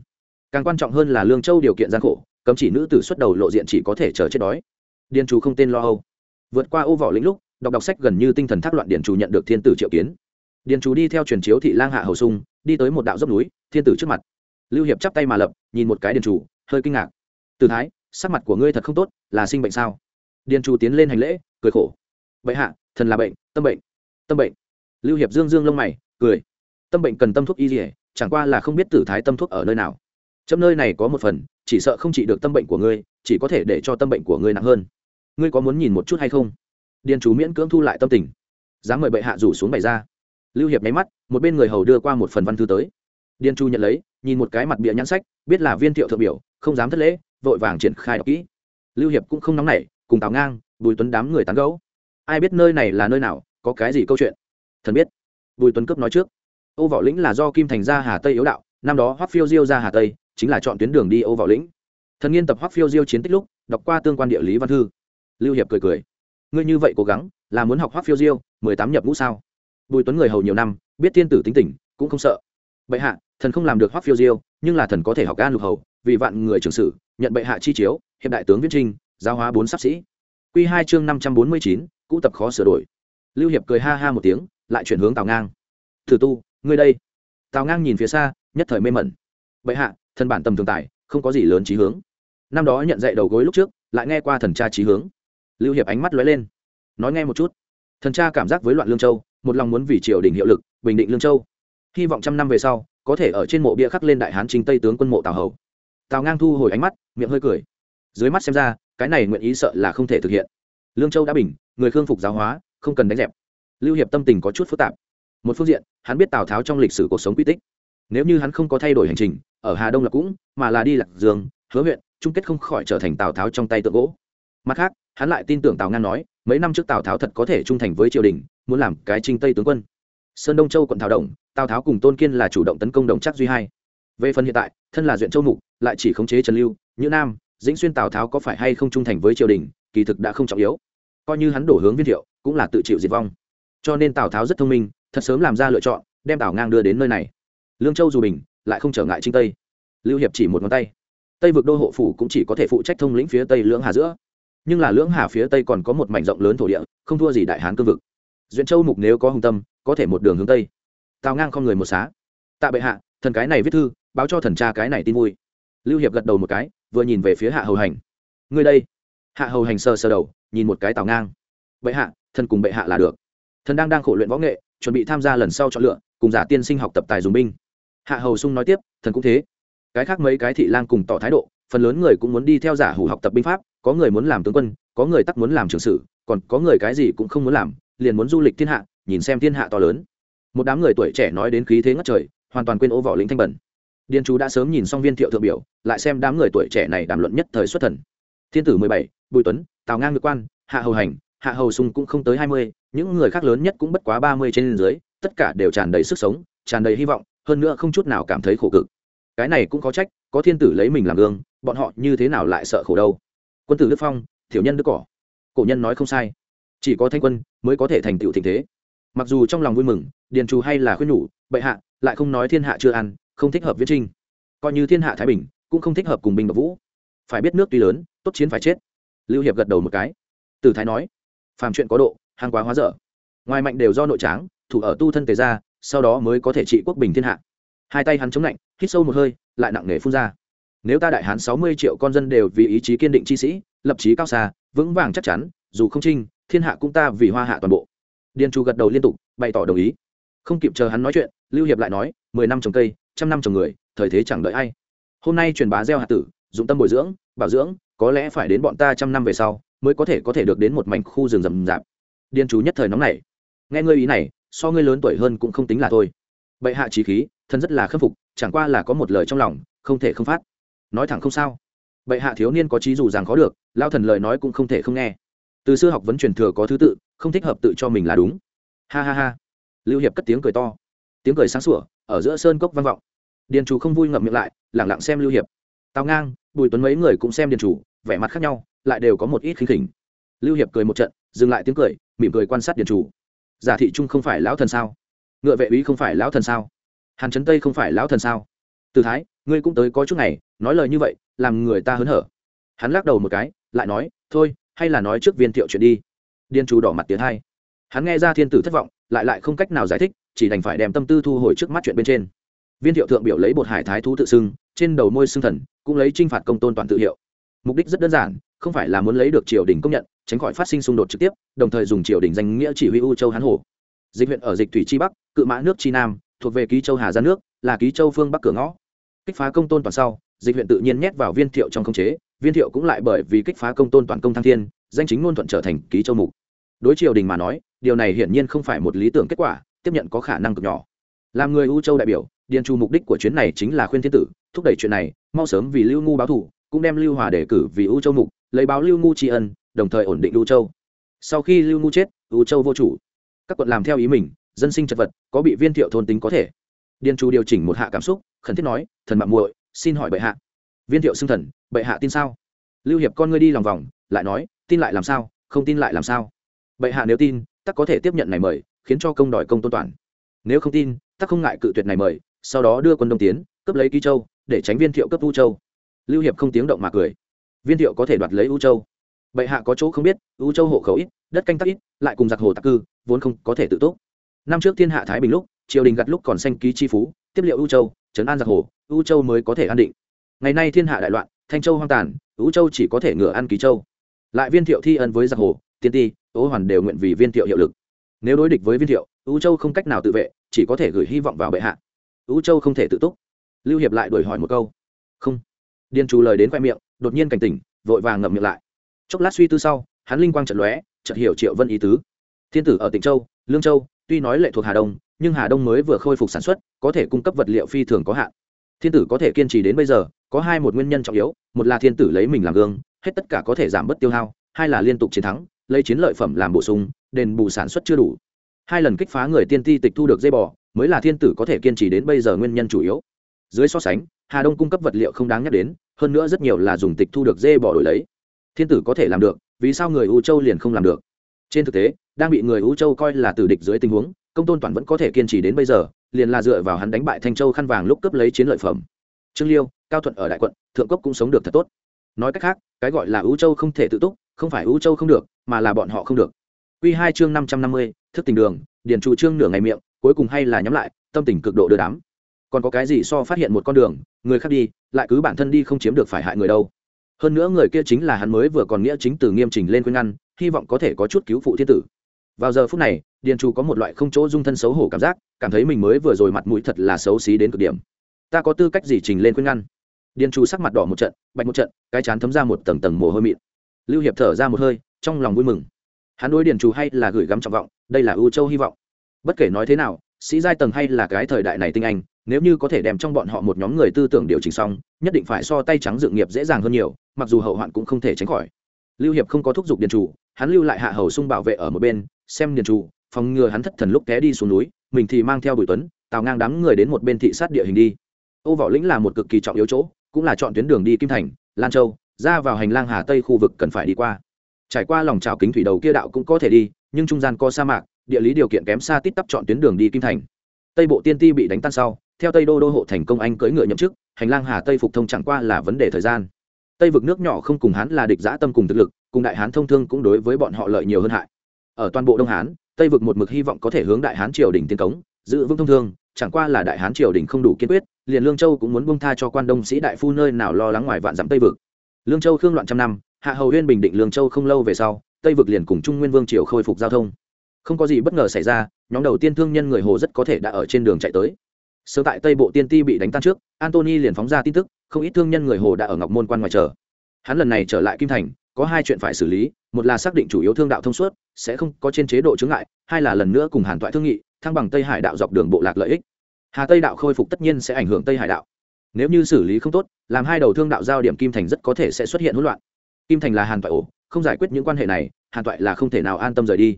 càng quan trọng hơn là lương châu điều kiện gian khổ, cấm chỉ nữ tử xuất đầu lộ diện chỉ có thể chờ chết đói. Điền chủ không tên lo âu. Vượt qua ô vỏ lĩnh lúc, đọc đọc sách gần như tinh thần thác loạn điền chủ nhận được thiên tử triệu kiến. Điền chủ đi theo truyền chiếu thị lang hạ hầu sung, đi tới một đạo dốc núi, thiên tử trước mặt. Lưu hiệp chắp tay mà lập, nhìn một cái điền chủ hơi kinh ngạc. Từ thái, sắc mặt của ngươi thật không tốt, là sinh bệnh sao? Điền chủ tiến lên hành lễ, cười khổ. Vậy hạ, thần là bệnh, tâm bệnh tâm bệnh. Lưu hiệp dương dương lông mày, cười. Tâm bệnh cần tâm thuốc y dỉa chẳng qua là không biết tử thái tâm thuốc ở nơi nào chấm nơi này có một phần, chỉ sợ không trị được tâm bệnh của ngươi, chỉ có thể để cho tâm bệnh của ngươi nặng hơn. Ngươi có muốn nhìn một chút hay không? Điền chú miễn cưỡng thu lại tâm tình. Dám mời bệ hạ rủ xuống bày ra. Lưu hiệp nháy mắt, một bên người hầu đưa qua một phần văn thư tới. Điền chu nhận lấy, nhìn một cái mặt bịa nhãn sách, biết là viên thiệu thượng biểu, không dám thất lễ, vội vàng triển khai đọc kỹ. Lưu hiệp cũng không nóng nảy, cùng tào ngang, bùi tuấn đám người tán gấu ai biết nơi này là nơi nào, có cái gì câu chuyện? Thần biết. Bùi tuấn cướp nói trước. Ô võ lĩnh là do kim thành ra hà tây yếu đạo, năm đó hoắc phiêu diêu ra hà tây chính là chọn tuyến đường đi ô võ lĩnh. Thần nghiên tập hoắc phiêu diêu chiến tích lúc, đọc qua tương quan địa lý văn thư. Lưu hiệp cười cười. Ngươi như vậy cố gắng, là muốn học hoắc phiêu diêu, mười tám nhập ngũ sao? Bùi tuấn người hầu nhiều năm, biết thiên tử tính tình, cũng không sợ. Bệ hạ, thần không làm được hoắc phiêu diêu, nhưng là thần có thể học gan lục hầu, vì vạn người trưởng sử, nhận bệ hạ chi chiếu, hiệp đại tướng viết trinh, giáo hóa bốn sắp sĩ. Q hai chương năm trăm bốn mươi chín, cũ tập khó sửa đổi. Lưu hiệp cười ha ha một tiếng, lại chuyển hướng tào ngang. Thử tu, ngươi đây. Tào ngang nhìn phía xa, nhất thời mê mẩn. Bệ hạ thần bản tầm thường tài, không có gì lớn trí hướng. Năm đó nhận dạy đầu gối lúc trước, lại nghe qua thần cha trí hướng. Lưu hiệp ánh mắt lóe lên. Nói nghe một chút. Thần cha cảm giác với loạn lương châu, một lòng muốn vì triều đình hiệu lực, bình định lương châu. Hy vọng trăm năm về sau, có thể ở trên mộ bia khắc lên đại hán chính tây tướng quân mộ tào hầu. Tào ngang thu hồi ánh mắt, miệng hơi cười. Dưới mắt xem ra, cái này nguyện ý sợ là không thể thực hiện. Lương châu đã bình, người khương phục giáo hóa, không cần đánh dẹp. Lưu hiệp tâm tình có chút phức tạp. Một phương diện, hắn biết tào tháo trong lịch sử cuộc sống quy tích nếu như hắn không có thay đổi hành trình, ở hà đông là cũng, mà là đi lạc dương, hứa huyện, chung kết không khỏi trở thành tào tháo trong tay tượng gỗ. Mặt khác, hắn lại tin tưởng tào ngang nói, mấy năm trước tào tháo thật có thể trung thành với triều đình, muốn làm cái trinh tây tướng quân. Sơn đông châu quận thảo động tào tháo cùng tôn kiên là chủ động tấn công đồng chắc duy hai. Về phần hiện tại, thân là duyện châu mục, lại chỉ khống chế trần lưu như nam, dĩnh xuyên tào tháo có phải hay không trung thành với triều đình, kỳ thực đã không trọng yếu. Coi như hắn đổ hướng viên thiệu, cũng là tự chịu diệt vong. Cho nên tào tháo rất thông minh, thật sớm làm ra lựa chọn, đem tào ngang đưa đến nơi này lương châu dù bình lại không trở ngại trinh tây lưu hiệp chỉ một ngón tay tây vực đô hộ phủ cũng chỉ có thể phụ trách thông lĩnh phía tây lưỡng hà giữa nhưng là lưỡng hà phía tây còn có một mảnh rộng lớn thổ địa không thua gì đại hán cương vực duyện châu mục nếu có hùng tâm có thể một đường hướng tây tào ngang không người một xá tạ bệ hạ thần cái này viết thư báo cho thần cha cái này tin vui lưu hiệp gật đầu một cái vừa nhìn về phía hạ hầu hành người đây hạ hầu hành sờ sờ đầu nhìn một cái tào ngang bệ hạ thần cùng bệ hạ là được thần đang đang khổ luyện võ nghệ chuẩn bị tham gia lần sau chọn lựa cùng giả tiên sinh học tập tài dùng binh hạ hầu sung nói tiếp, thần cũng thế. Cái khác mấy cái thị lang cùng tỏ thái độ, phần lớn người cũng muốn đi theo giả hủ học tập binh pháp, có người muốn làm tướng quân, có người tắc muốn làm trường sử còn có người cái gì cũng không muốn làm, liền muốn du lịch thiên hạ, nhìn xem thiên hạ to lớn. Một đám người tuổi trẻ nói đến khí thế ngất trời, hoàn toàn quên ô vỏ lĩnh thanh bẩn. Điên chú đã sớm nhìn xong viên thiệu thượng biểu, lại xem đám người tuổi trẻ này đàm luận nhất thời xuất thần. Thiên tử mười bảy, bùi tuấn, tào ngang ngược quan, hạ hầu hành, hạ hầu sung cũng không tới hai mươi, những người khác lớn nhất cũng bất quá ba mươi trên dưới, tất cả đều tràn đầy sức sống, tràn đầy hy vọng hơn nữa không chút nào cảm thấy khổ cực. Cái này cũng có trách, có thiên tử lấy mình làm gương, bọn họ như thế nào lại sợ khổ đâu? Quân tử đức phong thiểu nhân đức cỏ. Cổ nhân nói không sai. Chỉ có thanh quân mới có thể thành tựu tình thế. Mặc dù trong lòng vui mừng, điền trù hay là khuyên nhủ, bệ hạ, lại không nói thiên hạ chưa ăn, không thích hợp viết trinh. Coi như thiên hạ thái bình cũng không thích hợp cùng binh và vũ. Phải biết nước tuy lớn, tốt chiến phải chết. Lưu hiệp gật đầu một cái. Từ thái nói, phàm chuyện có độ, hàng quá hóa dở. Ngoài mạnh đều do nội tráng, thủ ở tu thân tề ra sau đó mới có thể trị quốc bình thiên hạ. Hai tay hắn chống lạnh, hít sâu một hơi, lại nặng nề phun ra. Nếu ta đại hán sáu mươi triệu con dân đều vì ý chí kiên định chi sĩ, lập chí cao xa, vững vàng chắc chắn, dù không trinh thiên hạ cũng ta vì hoa hạ toàn bộ. Điền chu gật đầu liên tục, bày tỏ đồng ý. Không kịp chờ hắn nói chuyện, lưu hiệp lại nói, mười năm trồng cây, trăm năm trồng người, thời thế chẳng đợi ai. Hôm nay truyền bá gieo hạt tử, dụng tâm bồi dưỡng, bảo dưỡng, có lẽ phải đến bọn ta trăm năm về sau, mới có thể có thể được đến một mảnh khu rừng rậm rạp. Điền chú nhất thời nóng này nghe ngươi ý này so ngươi lớn tuổi hơn cũng không tính là thôi. Bệ hạ trí khí, thân rất là khâm phục, chẳng qua là có một lời trong lòng, không thể không phát. Nói thẳng không sao. Bệ hạ thiếu niên có trí dù rằng khó được, lao thần lời nói cũng không thể không nghe. Từ xưa học vấn truyền thừa có thứ tự, không thích hợp tự cho mình là đúng. Ha ha ha. Lưu hiệp cất tiếng cười to. Tiếng cười sáng sủa, ở giữa sơn cốc vang vọng. Điền chủ không vui ngậm miệng lại, lẳng lặng xem lưu hiệp. Tào ngang, bùi tuấn mấy người cũng xem điền chủ, vẻ mặt khác nhau, lại đều có một ít khinh khỉnh. Lưu hiệp cười một trận, dừng lại tiếng cười, mỉm cười quan sát điền chủ giả thị trung không phải lão thần sao? Ngựa vệ úy không phải lão thần sao? Hàn trấn tây không phải lão thần sao? Từ thái ngươi cũng tới có chút này, nói lời như vậy làm người ta hớn hở. Hắn lắc đầu một cái lại nói thôi hay là nói trước viên thiệu chuyện đi. Điên chú đỏ mặt tiến hai. Hắn nghe ra thiên tử thất vọng lại lại không cách nào giải thích chỉ đành phải đem tâm tư thu hồi trước mắt chuyện bên trên. Viên thiệu thượng biểu lấy bột hải thái thú tự xưng trên đầu môi xưng thần cũng lấy t r i n h phạt công tôn toàn tự hiệu. Mục đích rất đơn giản không phải là muốn lấy được triều đình công nhận, tránh khỏi phát sinh xung đột trực tiếp, đồng thời dùng triều đình danh nghĩa chỉ huy u châu hán hồ. Dịch huyện ở dịch thủy chi bắc, cự mã nước chi nam, thuộc về ký châu hà ra nước, là ký châu phương bắc cửa ngõ. Kích phá công tôn toàn sau, dịch huyện tự nhiên nhét vào viên thiệu trong khống chế, viên thiệu cũng lại bởi vì kích phá công tôn toàn công thăng thiên, danh chính ngôn thuận trở thành ký châu mục. Đối triều đình mà nói, điều này hiển nhiên không phải một lý tưởng kết quả, tiếp nhận có khả năng cực nhỏ. Làm người u châu đại biểu, điền chu mục đích của chuyến này chính là khuyên thiên tử, thúc đẩy chuyện này, mau sớm vì lưu ngu báo thủ cũng đem lưu hòa đề cử vì u châu mục lấy báo lưu ngu tri ân, đồng thời ổn định u châu. Sau khi lưu ngu chết, u châu vô chủ. Các quận làm theo ý mình, dân sinh chật vật, có bị viên thiệu thôn tính có thể. Điền chu điều chỉnh một hạ cảm xúc, khẩn thiết nói, thần mạng muội, xin hỏi bệ hạ. Viên thiệu xưng thần, bệ hạ tin sao? Lưu hiệp con ngươi đi lòng vòng, lại nói, tin lại làm sao, không tin lại làm sao? Bệ hạ nếu tin tắc có thể tiếp nhận này mời, khiến cho công đòi công tôn toàn. Nếu không tin tắc không ngại cự tuyệt này mời, sau đó đưa quân đông tiến, cướp lấy ký châu, để tránh viên thiệu cấp u châu. Lưu hiệp không tiếng động mà cười viên thiệu có thể đoạt lấy u châu. Bệ hạ có chỗ không biết, u châu hộ khẩu ít, đất canh tác ít, lại cùng giặc hồ tạc cư, vốn không có thể tự tốt năm trước thiên hạ thái bình lúc, triều đình gặt lúc còn xanh ký chi phú, tiếp liệu u châu, trấn an giặc hồ, u châu mới có thể an định. Ngày nay thiên hạ đại loạn, thanh châu hoang tàn, u châu chỉ có thể ngựa ăn ký châu. Lại viên thiệu thi ân với giặc hồ, tiên ti ố hoàn đều nguyện vì viên thiệu hiệu lực. Nếu đối địch với viên thiệu, u châu không cách nào tự vệ, chỉ có thể gửi hy vọng vào bệ hạ. U châu không thể tự túc. Lưu hiệp lại đuổi hỏi một câu. Không. Điên trù lời đến khoe miệng đột nhiên cảnh tỉnh, vội vàng ngậm miệng lại. Chốc lát suy tư sau, hắn linh quang trận lóe, chợt hiểu triệu vân ý tứ. Thiên tử ở tỉnh châu, lương châu, tuy nói lệ thuộc hà đông, nhưng hà đông mới vừa khôi phục sản xuất, có thể cung cấp vật liệu phi thường có hạn. Thiên tử có thể kiên trì đến bây giờ, có hai một nguyên nhân trọng yếu, một là thiên tử lấy mình làm gương, hết tất cả có thể giảm bớt tiêu hao, hai là liên tục chiến thắng, lấy chiến lợi phẩm làm bổ sung, đền bù sản xuất chưa đủ. Hai lần kích phá người tiên ti tịch thu được dây bò, mới là thiên tử có thể kiên trì đến bây giờ nguyên nhân chủ yếu. Dưới so sánh hà đông cung cấp vật liệu không đáng nhắc đến, hơn nữa rất nhiều là dùng tịch thu được dê bỏ đổi lấy. Thiên tử có thể làm được, vì sao người u châu liền không làm được? Trên thực tế, đang bị người u châu coi là tử địch dưới tình huống, công tôn toàn vẫn có thể kiên trì đến bây giờ, liền là dựa vào hắn đánh bại thanh châu khăn vàng lúc cấp lấy chiến lợi phẩm. Trương liêu, cao thuận ở đại quận, thượng cốc cũng sống được thật tốt. Nói cách khác, cái gọi là u châu không thể tự túc, không phải u châu không được, mà là bọn họ không được. Q hai chương năm trăm năm mươi, thức tình đường, điền trụ trương nửa ngày miệng, cuối cùng hay là nhắm lại, tâm tình cực độ đưa đám còn có cái gì so phát hiện một con đường, người khác đi, lại cứ bản thân đi không chiếm được phải hại người đâu. Hơn nữa người kia chính là hắn mới vừa còn nghĩa chính từ nghiêm trình lên khuyên ngăn, hy vọng có thể có chút cứu phụ thiên tử. Vào giờ phút này, điền trù có một loại không chỗ dung thân xấu hổ cảm giác, cảm thấy mình mới vừa rồi mặt mũi thật là xấu xí đến cực điểm. Ta có tư cách gì trình lên khuyên ngăn? Điền trù sắc mặt đỏ một trận, bạch một trận, cái chán thấm ra một tầng tầng mồ hôi mịn. Lưu hiệp thở ra một hơi, trong lòng vui mừng. Hắn đối điền trù hay là gửi gắm trọng vọng, đây là ưu châu hy vọng. Bất kể nói thế nào sĩ giai tầng hay là cái thời đại này tinh anh, nếu như có thể đem trong bọn họ một nhóm người tư tưởng điều chỉnh xong, nhất định phải so tay trắng dự nghiệp dễ dàng hơn nhiều, mặc dù hậu hoạn cũng không thể tránh khỏi. Lưu hiệp không có thúc giục điền chủ, hắn lưu lại hạ hầu sung bảo vệ ở một bên, xem điền chủ, phòng ngừa hắn thất thần lúc té đi xuống núi, mình thì mang theo bùi tuấn, tào ngang đám người đến một bên thị sát địa hình đi. Ô võ lĩnh là một cực kỳ trọng yếu chỗ, cũng là chọn tuyến đường đi kim thành, lan châu, ra vào hành lang hà tây khu vực cần phải đi qua. Trải qua lòng trào kính thủy đầu kia đạo cũng có thể đi, nhưng trung gian có sa mạc địa lý điều kiện kém xa tít tắp chọn tuyến đường đi kim thành. Tây bộ tiên ti bị đánh tan sau, theo tây đô đô hộ thành công anh cưỡi ngựa nhậm chức, hành lang hà tây phục thông chẳng qua là vấn đề thời gian. Tây vực nước nhỏ không cùng hán là địch giã tâm cùng thực lực, cùng đại hán thông thương cũng đối với bọn họ lợi nhiều hơn hại. Ở toàn bộ đông hán, tây vực một mực hy vọng có thể hướng đại hán triều đình tiến cống, giữ vững thông thương, chẳng qua là đại hán triều đình không đủ kiên quyết, liền lương châu cũng muốn bông tha cho quan đông sĩ đại phu nơi nào lo lắng ngoài vạn dặm tây vực. Lương châu khương loạn trăm năm, hạ hầu huyên bình định lương châu không lâu về sau, tây vực liền cùng trung nguyên vương triều khôi phục giao thông không có gì bất ngờ xảy ra, nhóm đầu tiên thương nhân người hồ rất có thể đã ở trên đường chạy tới. Sớm tại tây bộ tiên ti bị đánh tan trước antony liền phóng ra tin tức, không ít thương nhân người hồ đã ở ngọc môn quan ngoài chờ. Hắn lần này trở lại kim thành, có hai chuyện phải xử lý, một là xác định chủ yếu thương đạo thông suốt, sẽ không có trên chế độ chướng ngại, hai là lần nữa cùng hàn toại thương nghị, thăng bằng tây hải đạo dọc đường bộ lạc lợi ích. Hà tây đạo khôi phục tất nhiên sẽ ảnh hưởng tây hải đạo. Nếu như xử lý không tốt, làm hai đầu thương đạo giao điểm kim thành rất có thể sẽ xuất hiện hỗn loạn. Kim thành là hàn toại ổ, không giải quyết những quan hệ này, hàn toại là không thể nào an tâm rời đi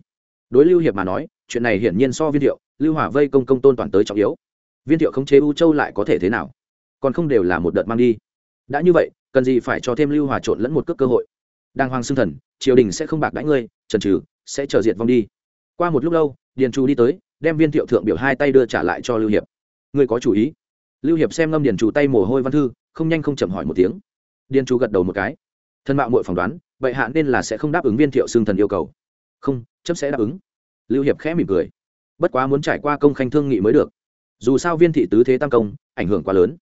đối lưu hiệp mà nói, chuyện này hiển nhiên so viên thiệu, lưu hỏa vây công công tôn toàn tới trọng yếu. Viên thiệu khống chế u châu lại có thể thế nào? Còn không đều là một đợt mang đi. Đã như vậy, cần gì phải cho thêm lưu hòa trộn lẫn một cước cơ hội? Đang hoang xưng thần, triều đình sẽ không bạc đãi ngươi, trần trừ, sẽ chờ diệt vong đi. Qua một lúc lâu, điền trù đi tới, đem viên thiệu thượng biểu hai tay đưa trả lại cho lưu hiệp. Ngươi có chủ ý? Lưu hiệp xem ngâm điền trù tay mồ hôi văn thư, không nhanh không chậm hỏi một tiếng. Điền trù gật đầu một cái. Thân mạo mội phỏng đoán, vậy hạ nên là sẽ không đáp ứng viên thiệu xưng thần yêu cầu. Không chấp sẽ đáp ứng. Lưu hiệp khẽ mỉm cười. Bất quá muốn trải qua công khanh thương nghị mới được. Dù sao viên thị tứ thế tam công, ảnh hưởng quá lớn.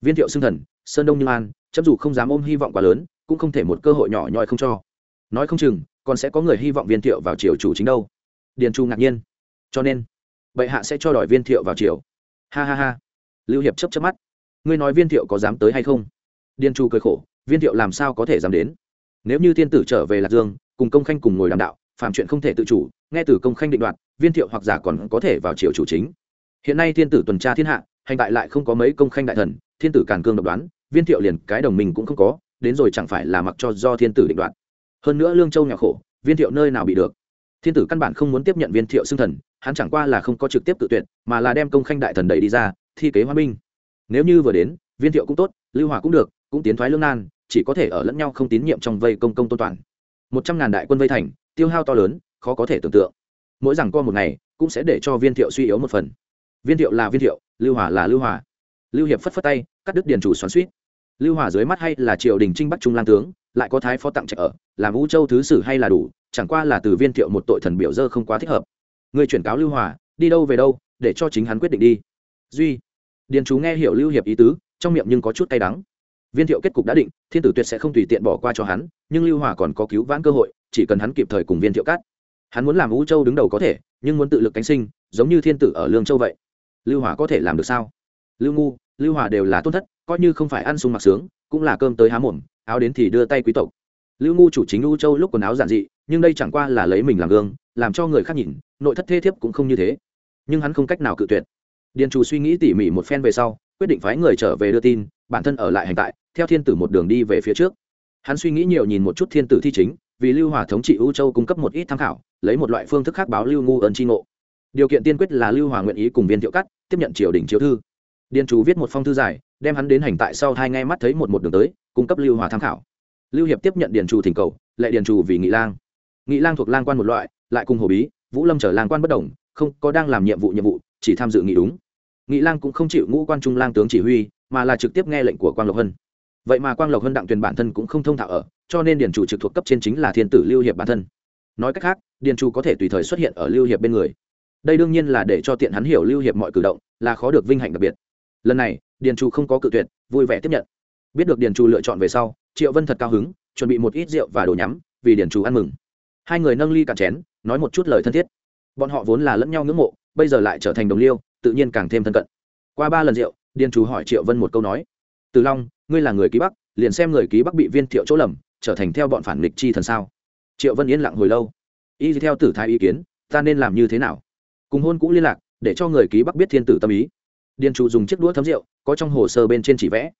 Viên thiệu xưng thần, sơn đông như an chấp dù không dám ôm hy vọng quá lớn, cũng không thể một cơ hội nhỏ nhoi không cho. Nói không chừng, còn sẽ có người hy vọng viên thiệu vào triều chủ chính đâu. Điền chu ngạc nhiên. Cho nên, bệ hạ sẽ cho đòi viên thiệu vào triều. Ha ha ha. Lưu hiệp chấp chấp mắt. Ngươi nói viên thiệu có dám tới hay không? Điền chu cười khổ, viên thiệu làm sao có thể dám đến? Nếu như thiên tử trở về lạc dương, cùng công khanh cùng ngồi đàm đạo phạm chuyện không thể tự chủ, nghe từ công khanh định đoạt, viên thiệu hoặc giả còn có thể vào triều chủ chính. Hiện nay thiên tử tuần tra thiên hạ, hành tại lại không có mấy công khanh đại thần, thiên tử càn cương độc đoán, viên thiệu liền cái đồng minh cũng không có, đến rồi chẳng phải là mặc cho do thiên tử định đoạt. Hơn nữa lương châu nhà khổ, viên thiệu nơi nào bị được? Thiên tử căn bản không muốn tiếp nhận viên thiệu xưng thần, hắn chẳng qua là không có trực tiếp tự tuyệt, mà là đem công khanh đại thần đẩy đi ra, thi kế hoa binh. Nếu như vừa đến, viên thiệu cũng tốt, lưu hòa cũng được, cũng tiến thoái lương nan, chỉ có thể ở lẫn nhau không tín nhiệm trong vây công công tôn toàn. Một trăm ngàn đại quân vây thành tiêu hao to lớn, khó có thể tưởng tượng. Mỗi rằng co một ngày, cũng sẽ để cho viên thiệu suy yếu một phần. Viên thiệu là viên thiệu, lưu hòa là lưu hòa. Lưu hiệp phất phất tay, cắt đứt điền chủ xoắn suýt lưu hòa dưới mắt hay là triều đình trinh bắc trung lang tướng, lại có thái phó tặng trạch ở, làm vũ châu thứ sử hay là đủ, chẳng qua là từ viên thiệu một tội thần biểu dơ không quá thích hợp. Người chuyển cáo lưu hòa, đi đâu về đâu, để cho chính hắn quyết định đi. Duy, điền chú nghe hiểu lưu hiệp ý tứ, trong miệng nhưng có chút cay đắng. Viên thiệu kết cục đã định, thiên tử tuyệt sẽ không tùy tiện bỏ qua cho hắn, nhưng lưu hòa còn có cứu vãn cơ hội chỉ cần hắn kịp thời cùng viên thiệu cắt hắn muốn làm vũ châu đứng đầu có thể, nhưng muốn tự lực cánh sinh, giống như thiên tử ở lương châu vậy. Lưu hòa có thể làm được sao? Lưu ngu, lưu hòa đều là tôn thất, coi như không phải ăn sung mặc sướng, cũng là cơm tới há mồm, áo đến thì đưa tay quý tộc. Lưu ngu chủ chính lưu châu lúc quần áo giản dị, nhưng đây chẳng qua là lấy mình làm gương, làm cho người khác nhìn, nội thất thê thiếp cũng không như thế. Nhưng hắn không cách nào cự tuyệt. Điền chủ suy nghĩ tỉ mỉ một phen về sau, quyết định phái người trở về đưa tin, bản thân ở lại hành tại, theo thiên tử một đường đi về phía trước. Hắn suy nghĩ nhiều nhìn một chút thiên tử thi chính vì lưu hòa thống trị ưu châu cung cấp một ít tham khảo, lấy một loại phương thức khác báo lưu ngu ơn tri ngộ. Điều kiện tiên quyết là lưu hòa nguyện ý cùng viên thiệu cắt, tiếp nhận triều đình chiếu thư. Điền chủ viết một phong thư dài, đem hắn đến hành tại sau hai ngay mắt thấy một một đường tới, cung cấp lưu hòa tham khảo. Lưu hiệp tiếp nhận điền chủ thỉnh cầu lại điền chủ vì nghị lang. Nghị lang thuộc lang quan một loại, lại cùng hồ bí, vũ lâm trở lang quan bất đồng, không có đang làm nhiệm vụ nhiệm vụ, chỉ tham dự nghị đúng. Nghị lang cũng không chịu ngũ quan trung lang tướng chỉ huy, mà là trực tiếp nghe lệnh của quang lộc hân vậy mà quang lộc hân đặng tuyền bản thân cũng không thông thạo ở, cho nên điền chủ trực thuộc cấp trên chính là thiên tử lưu hiệp bản thân. Nói cách khác, điền chủ có thể tùy thời xuất hiện ở lưu hiệp bên người. Đây đương nhiên là để cho tiện hắn hiểu lưu hiệp mọi cử động, là khó được vinh hạnh đặc biệt. Lần này, điền chủ không có cự tuyệt, vui vẻ tiếp nhận. Biết được điền chủ lựa chọn về sau, triệu vân thật cao hứng, chuẩn bị một ít rượu và đồ nhắm, vì điền chủ ăn mừng. Hai người nâng ly cạn chén, nói một chút lời thân thiết. Bọn họ vốn là lẫn nhau ngưỡng mộ, bây giờ lại trở thành đồng liêu, tự nhiên càng thêm thân cận. Qua ba lần rượu, điền chủ hỏi triệu vân một câu nói từ long, ngươi là người ký bắc, liền xem người ký bắc bị viên thiệu chỗ lầm, trở thành theo bọn phản nghịch chi thần sao? Triệu vân yên lặng hồi lâu. Y theo tử thái ý kiến, ta nên làm như thế nào? Cùng hôn cũ liên lạc, để cho người ký bắc biết thiên tử tâm ý. Điền trụ dùng chiếc đũa thấm rượu, có trong hồ sơ bên trên chỉ vẽ.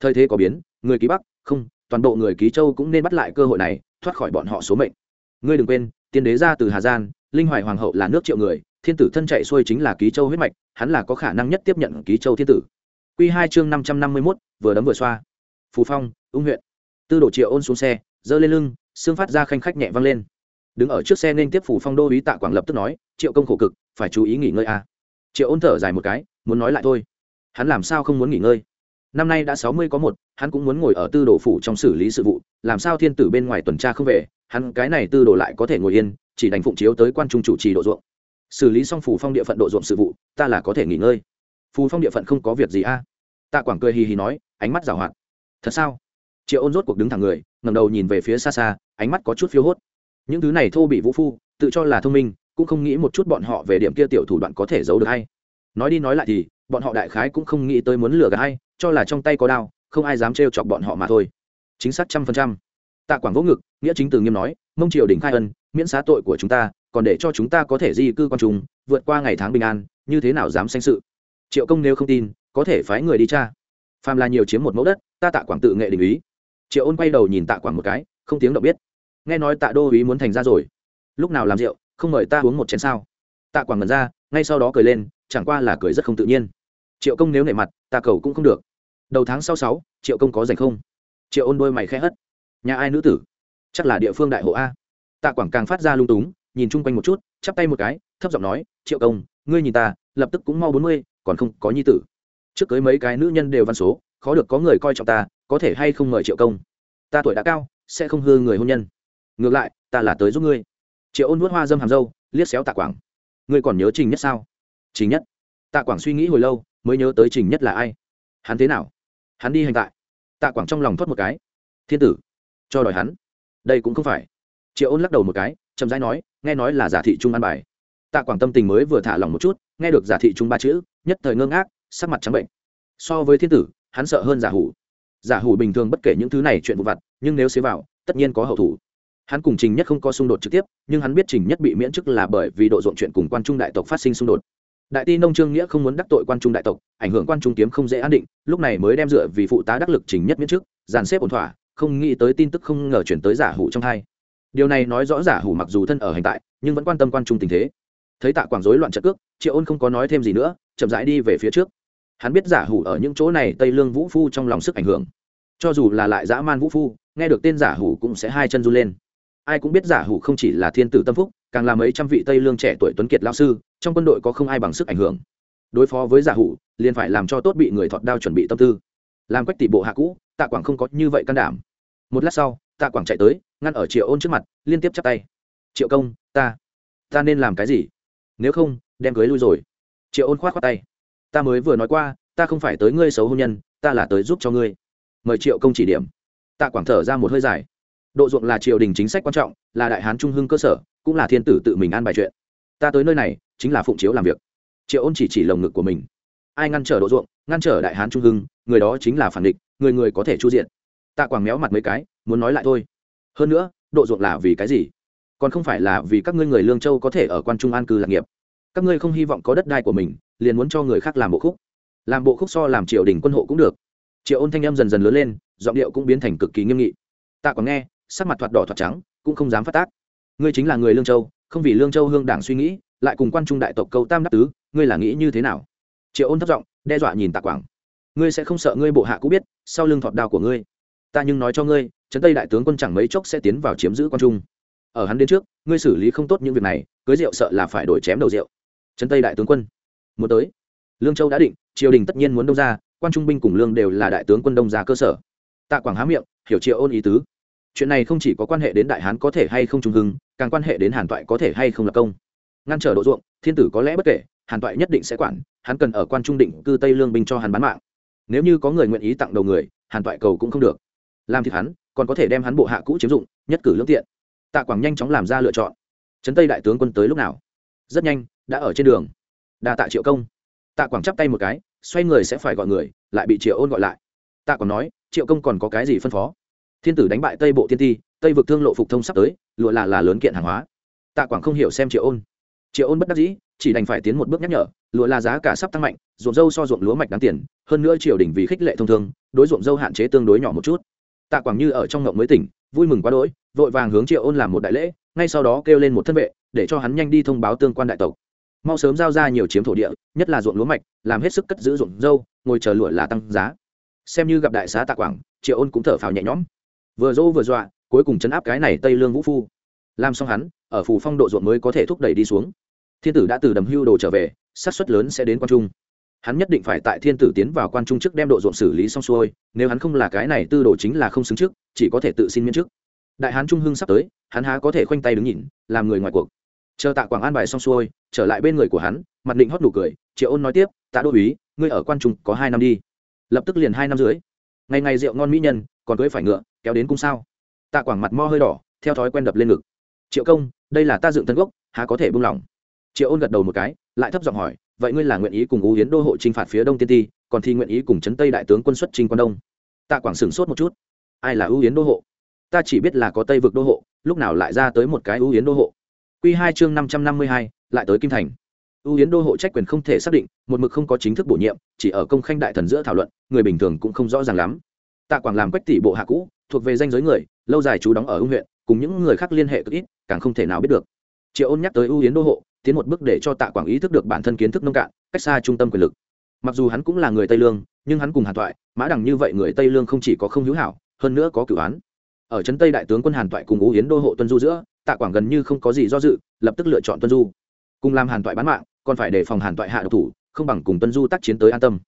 Thời thế có biến, người ký bắc, không, toàn bộ người ký châu cũng nên bắt lại cơ hội này, thoát khỏi bọn họ số mệnh. Ngươi đừng quên, tiên đế ra từ hà gian linh hoài hoàng hậu là nước triệu người, thiên tử thân chạy xuôi chính là ký châu huyết mạch, hắn là có khả năng nhất tiếp nhận ký châu thiên tử. Quy hai chương năm trăm năm mươi mốt, vừa đấm vừa xoa. Phú phong, ung huyện tư đồ triệu ôn xuống xe, giơ lên lưng, xương phát ra khanh khách nhẹ vang lên. Đứng ở trước xe nên tiếp Phù phong đô úy tạ quảng lập tức nói, triệu công khổ cực, phải chú ý nghỉ ngơi a à. triệu ôn thở dài một cái, muốn nói lại thôi. Hắn làm sao không muốn nghỉ ngơi? Năm nay đã sáu mươi có một, hắn cũng muốn ngồi ở tư đồ phủ trong xử lý sự vụ, làm sao thiên tử bên ngoài tuần tra không về, hắn cái này tư đồ lại có thể ngồi yên, chỉ đành phụng chiếu tới quan trung chủ trì độ ruộng. Xử lý xong phủ phong địa phận độ ruộng sự vụ, ta là có thể nghỉ ngơi phù phong địa phận không có việc gì a. À? tạ quảng cười hì hì nói, ánh mắt rào hoạt. Thật sao? Triệu ôn rốt cuộc đứng thẳng người ngầm đầu nhìn về phía xa xa, ánh mắt có chút phiếu hốt. Những thứ này thô bị vũ phu, tự cho là thông minh, cũng không nghĩ một chút bọn họ về điểm kia tiểu thủ đoạn có thể giấu được hay. Nói đi nói lại thì, bọn họ đại khái cũng không nghĩ tới muốn lừa gạt hay, cho là trong tay có đao, không ai dám trêu chọc bọn họ mà thôi. Chính xác trăm phần trăm. Tạ quảng vỗ ngực, nghĩa chính từ nghiêm nói, mông triều đình khai ân, miễn xá tội của chúng ta, còn để cho chúng ta có thể di cư con chúng vượt qua ngày tháng bình an, như thế nào dám sanh sự? Triệu công nếu không tin, có thể phái người đi cha phàm là nhiều chiếm một mẫu đất, ta tạ quảng tự nghệ đình ý. Triệu ôn quay đầu nhìn tạ quảng một cái, không tiếng động biết. Nghe nói tạ đô ý muốn thành ra rồi. Lúc nào làm rượu, không mời ta uống một chén sao? Tạ quảng ngần ra, ngay sau đó cười lên, chẳng qua là cười rất không tự nhiên. Triệu công nếu nể mặt, ta cầu cũng không được. Đầu tháng sau sáu, triệu công có dành không? Triệu ôn đôi mày khẽ hất. Nhà ai nữ tử? Chắc là địa phương đại hộ a. Tạ quảng càng phát ra lung túng, nhìn chung quanh một chút, chắp tay một cái, thấp giọng nói, triệu công, ngươi nhìn ta, lập tức cũng mau bốn mươi còn không có nhi tử. Trước cưới mấy cái nữ nhân đều văn số, khó được có người coi trọng ta, có thể hay không mời triệu công? Ta tuổi đã cao, sẽ không hư người hôn nhân. Ngược lại, ta là tới giúp ngươi. Triệu ôn nuốt hoa dâm hàm dâu liếc xéo tạ quảng. Ngươi còn nhớ trình nhất sao? Trình nhất? Tạ quảng suy nghĩ hồi lâu, mới nhớ tới trình nhất là ai. Hắn thế nào? Hắn đi hành tại. Tạ quảng trong lòng thoát một cái. Thiên tử, cho đòi hắn. Đây cũng không phải. Triệu ôn lắc đầu một cái, chậm rãi nói, nghe nói là giả thị trung an bài tạ quảng tâm tình mới vừa thả lòng một chút, nghe được giả thị trung ba chữ, nhất thời ngơ ngác, sắc mặt trắng bệnh. So với thiên tử, hắn sợ hơn giả hủ. Giả hủ bình thường bất kể những thứ này chuyện vụ vặt, nhưng nếu xế vào, tất nhiên có hậu thủ. Hắn cùng trình nhất không có xung đột trực tiếp, nhưng hắn biết trình nhất bị miễn chức là bởi vì độ ruộng chuyện cùng quan trung đại tộc phát sinh xung đột. Đại ti nông trương nghĩa không muốn đắc tội quan trung đại tộc, ảnh hưởng quan trung kiếm không dễ an định, lúc này mới đem dựa vì phụ tá đắc lực trình nhất miễn chức, dàn xếp ổn thỏa, không nghĩ tới tin tức không ngờ chuyển tới giả hủ trong hai. Điều này nói rõ giả hủ mặc dù thân ở hành tại, nhưng vẫn quan tâm quan trung tình thế thấy tạ quảng rối loạn trận cước, triệu ôn không có nói thêm gì nữa, chậm rãi đi về phía trước. Hắn biết giả hủ ở những chỗ này tây lương vũ phu trong lòng sức ảnh hưởng. Cho dù là lại dã man vũ phu, nghe được tên giả hủ cũng sẽ hai chân run lên. Ai cũng biết giả hủ không chỉ là thiên tử tâm phúc, càng là mấy trăm vị tây lương trẻ tuổi tuấn kiệt lao sư, trong quân đội có không ai bằng sức ảnh hưởng. Đối phó với giả hủ, liền phải làm cho tốt bị người thọt đao chuẩn bị tâm tư. Làm quách tỷ bộ hạ cũ, tạ quảng không có như vậy can đảm. Một lát sau, tạ quảng chạy tới, ngăn ở triệu ôn trước mặt, liên tiếp chắp tay. Triệu công, ta ta nên làm cái gì? Nếu không, đem cưới lui rồi. Triệu ôn k h o á t khoác tay. Ta mới vừa nói qua, ta không phải tới ngươi xấu hôn nhân, ta là tới giúp cho ngươi. Mời triệu công chỉ điểm. Tạ quảng thở ra một hơi dài. Độ ruộng là triều đình chính sách quan trọng, là đại hán trung hưng cơ sở, cũng là thiên tử tự mình an bài chuyện. Ta tới nơi này, chính là phụng chiếu làm việc. Triệu ôn chỉ chỉ lồng ngực của mình. Ai ngăn trở độ ruộng, ngăn trở đại hán trung hưng, người đó chính là phản địch, người người có thể chu diện. Tạ quảng méo mặt mấy cái, muốn nói lại thôi. Hơn nữa, độ ruộng là vì cái gì? Còn không phải là vì các ngươi người lương châu có thể ở quan trung an cư lạc nghiệp. Các ngươi không hy vọng có đất đai của mình, liền muốn cho người khác làm bộ khúc. Làm bộ khúc so làm triều đình quân hộ cũng được. Triệu ôn thanh em dần dần lớn lên, giọng điệu cũng biến thành cực kỳ nghiêm nghị. Tạ còn nghe, sắc mặt thoạt đỏ thoạt trắng, cũng không dám phát tác. Ngươi chính là người lương châu, không vì lương châu hương đảng suy nghĩ, lại cùng quan trung đại tộc câu tam đắc tứ, ngươi là nghĩ như thế nào? Triệu ôn thất giọng, đe dọa nhìn tạ quảng. Ngươi sẽ không sợ ngươi bộ hạ cũng biết, sau lưng thọt đao của ngươi. Ta nhưng nói cho ngươi, trấn tây đại tướng quân chẳng mấy chốc sẽ tiến vào chiếm giữ quan trung ở hắn đến trước, ngươi xử lý không tốt những việc này, cưới rượu sợ là phải đổi chém đầu rượu. Trấn tây đại tướng quân, muốn tới. Lương châu đã định, triều đình tất nhiên muốn đông ra, quan trung binh cùng lương đều là đại tướng quân đông ra cơ sở. Tạ quảng há miệng, hiểu triệu ôn ý tứ. Chuyện này không chỉ có quan hệ đến đại hán có thể hay không trung hưng, càng quan hệ đến hàn toại có thể hay không lập công. Ngăn trở độ ruộng, thiên tử có lẽ bất kể, hàn toại nhất định sẽ quản, hắn cần ở quan trung định cư tây lương binh cho hắn bán mạng. Nếu như có người nguyện ý tặng đầu người, hàn toại cầu cũng không được. Làm thịt hắn, còn có thể đem hắn bộ hạ cũ chiếm dụng, nhất cử lương tiện tạ quảng nhanh chóng làm ra lựa chọn. Trấn tây đại tướng quân tới lúc nào? Rất nhanh, đã ở trên đường. Đa tạ triệu công. Tạ quảng chắp tay một cái, xoay người sẽ phải gọi người, lại bị triệu ôn gọi lại. Tạ quảng nói, triệu công còn có cái gì phân phó? Thiên tử đánh bại tây bộ thiên ti, tây vực thương lộ phục thông sắp tới, lụa là là lớn kiện hàng hóa. Tạ quảng không hiểu xem triệu ôn. Triệu ôn bất đắc dĩ, chỉ đành phải tiến một bước nhắc nhở, lụa là giá cả sắp tăng mạnh, ruộng dâu so ruộng lúa mạch đáng tiền, hơn nữa triều đình vì khích lệ thông thương, đối ruộng dâu hạn chế tương đối nhỏ một chút. Tạ quảng như ở trong ngộng mới tỉnh vui mừng quá đỗi, vội vàng hướng triệu ôn làm một đại lễ, ngay sau đó kêu lên một thân vệ, để cho hắn nhanh đi thông báo tương quan đại tộc. Mau sớm giao ra nhiều chiếm thổ địa, nhất là ruộng lúa mạch, làm hết sức cất giữ ruộng dâu, ngồi chờ lụa là tăng giá. Xem như gặp đại xá tạ quảng, triệu ôn cũng thở phào nhẹ nhõm. Vừa dỗ vừa dọa, cuối cùng chấn áp cái này tây lương vũ phu. Làm xong hắn, ở phù phong độ ruộng mới có thể thúc đẩy đi xuống. Thiên tử đã từ đầm hưu đồ trở về sát suất lớn sẽ đến quan trung hắn nhất định phải tại thiên tử tiến vào quan trung trước đem độ ruộng xử lý xong xuôi, nếu hắn không là cái này tư đồ chính là không xứng trước, chỉ có thể tự xin miễn trước. Đại hán trung hưng sắp tới, hắn há có thể khoanh tay đứng nhìn, làm người ngoài cuộc. Chờ tạ quảng an bài xong xuôi, trở lại bên người của hắn, mặt định hót nụ cười, triệu ôn nói tiếp, tạ đô úy, ngươi ở quan trung có hai năm đi. Lập tức liền hai năm dưới ngày ngày rượu ngon mỹ nhân, còn cưới phải ngựa, kéo đến cung sao. Tạ quảng mặt mo hơi đỏ, theo thói quen đập lên ngực. Triệu công, đây là ta dựng tân gốc, há có thể buông lỏng? Triệu ôn gật đầu một cái, lại thấp giọng hỏi vậy ngươi là nguyện ý cùng ú hiến đô hộ t r i n h phạt phía đông tiên ti, còn thì nguyện ý cùng trấn tây đại tướng quân xuất trinh quan đông. Tạ quảng sửng sốt một chút. Ai là ưu hiến đô hộ? Ta chỉ biết là có tây vực đô hộ, lúc nào lại ra tới một cái ưu hiến đô hộ? Q hai chương năm trăm năm mươi hai, lại tới kim thành. Ưu hiến đô hộ trách quyền không thể xác định, một mực không có chính thức bổ nhiệm, chỉ ở công khanh đại thần giữa thảo luận, người bình thường cũng không rõ ràng lắm. Tạ quảng làm quách tỷ bộ hạ cũ, thuộc về danh giới người, lâu dài chú đóng ở ưng huyện, cùng những người khác liên hệ cực ít, càng không thể nào biết được. Triệu ôn nhắc tới ưu yến đô hộ tiến một bước để cho tạ quảng ý thức được bản thân kiến thức nông cạn, cách xa trung tâm quyền lực. Mặc dù hắn cũng là người tây lương, nhưng hắn cùng hàn toại mã đằng như vậy người tây lương không chỉ có không hữu hảo, hơn nữa có cửu án. Ở trấn tây đại tướng quân hàn toại cùng ú yến đô hộ tuân du giữa, tạ quảng gần như không có gì do dự, lập tức lựa chọn tuân du. Cùng làm hàn toại bán mạng, còn phải đề phòng hàn toại hạ độc thủ, không bằng cùng tuân du tác chiến tới an tâm.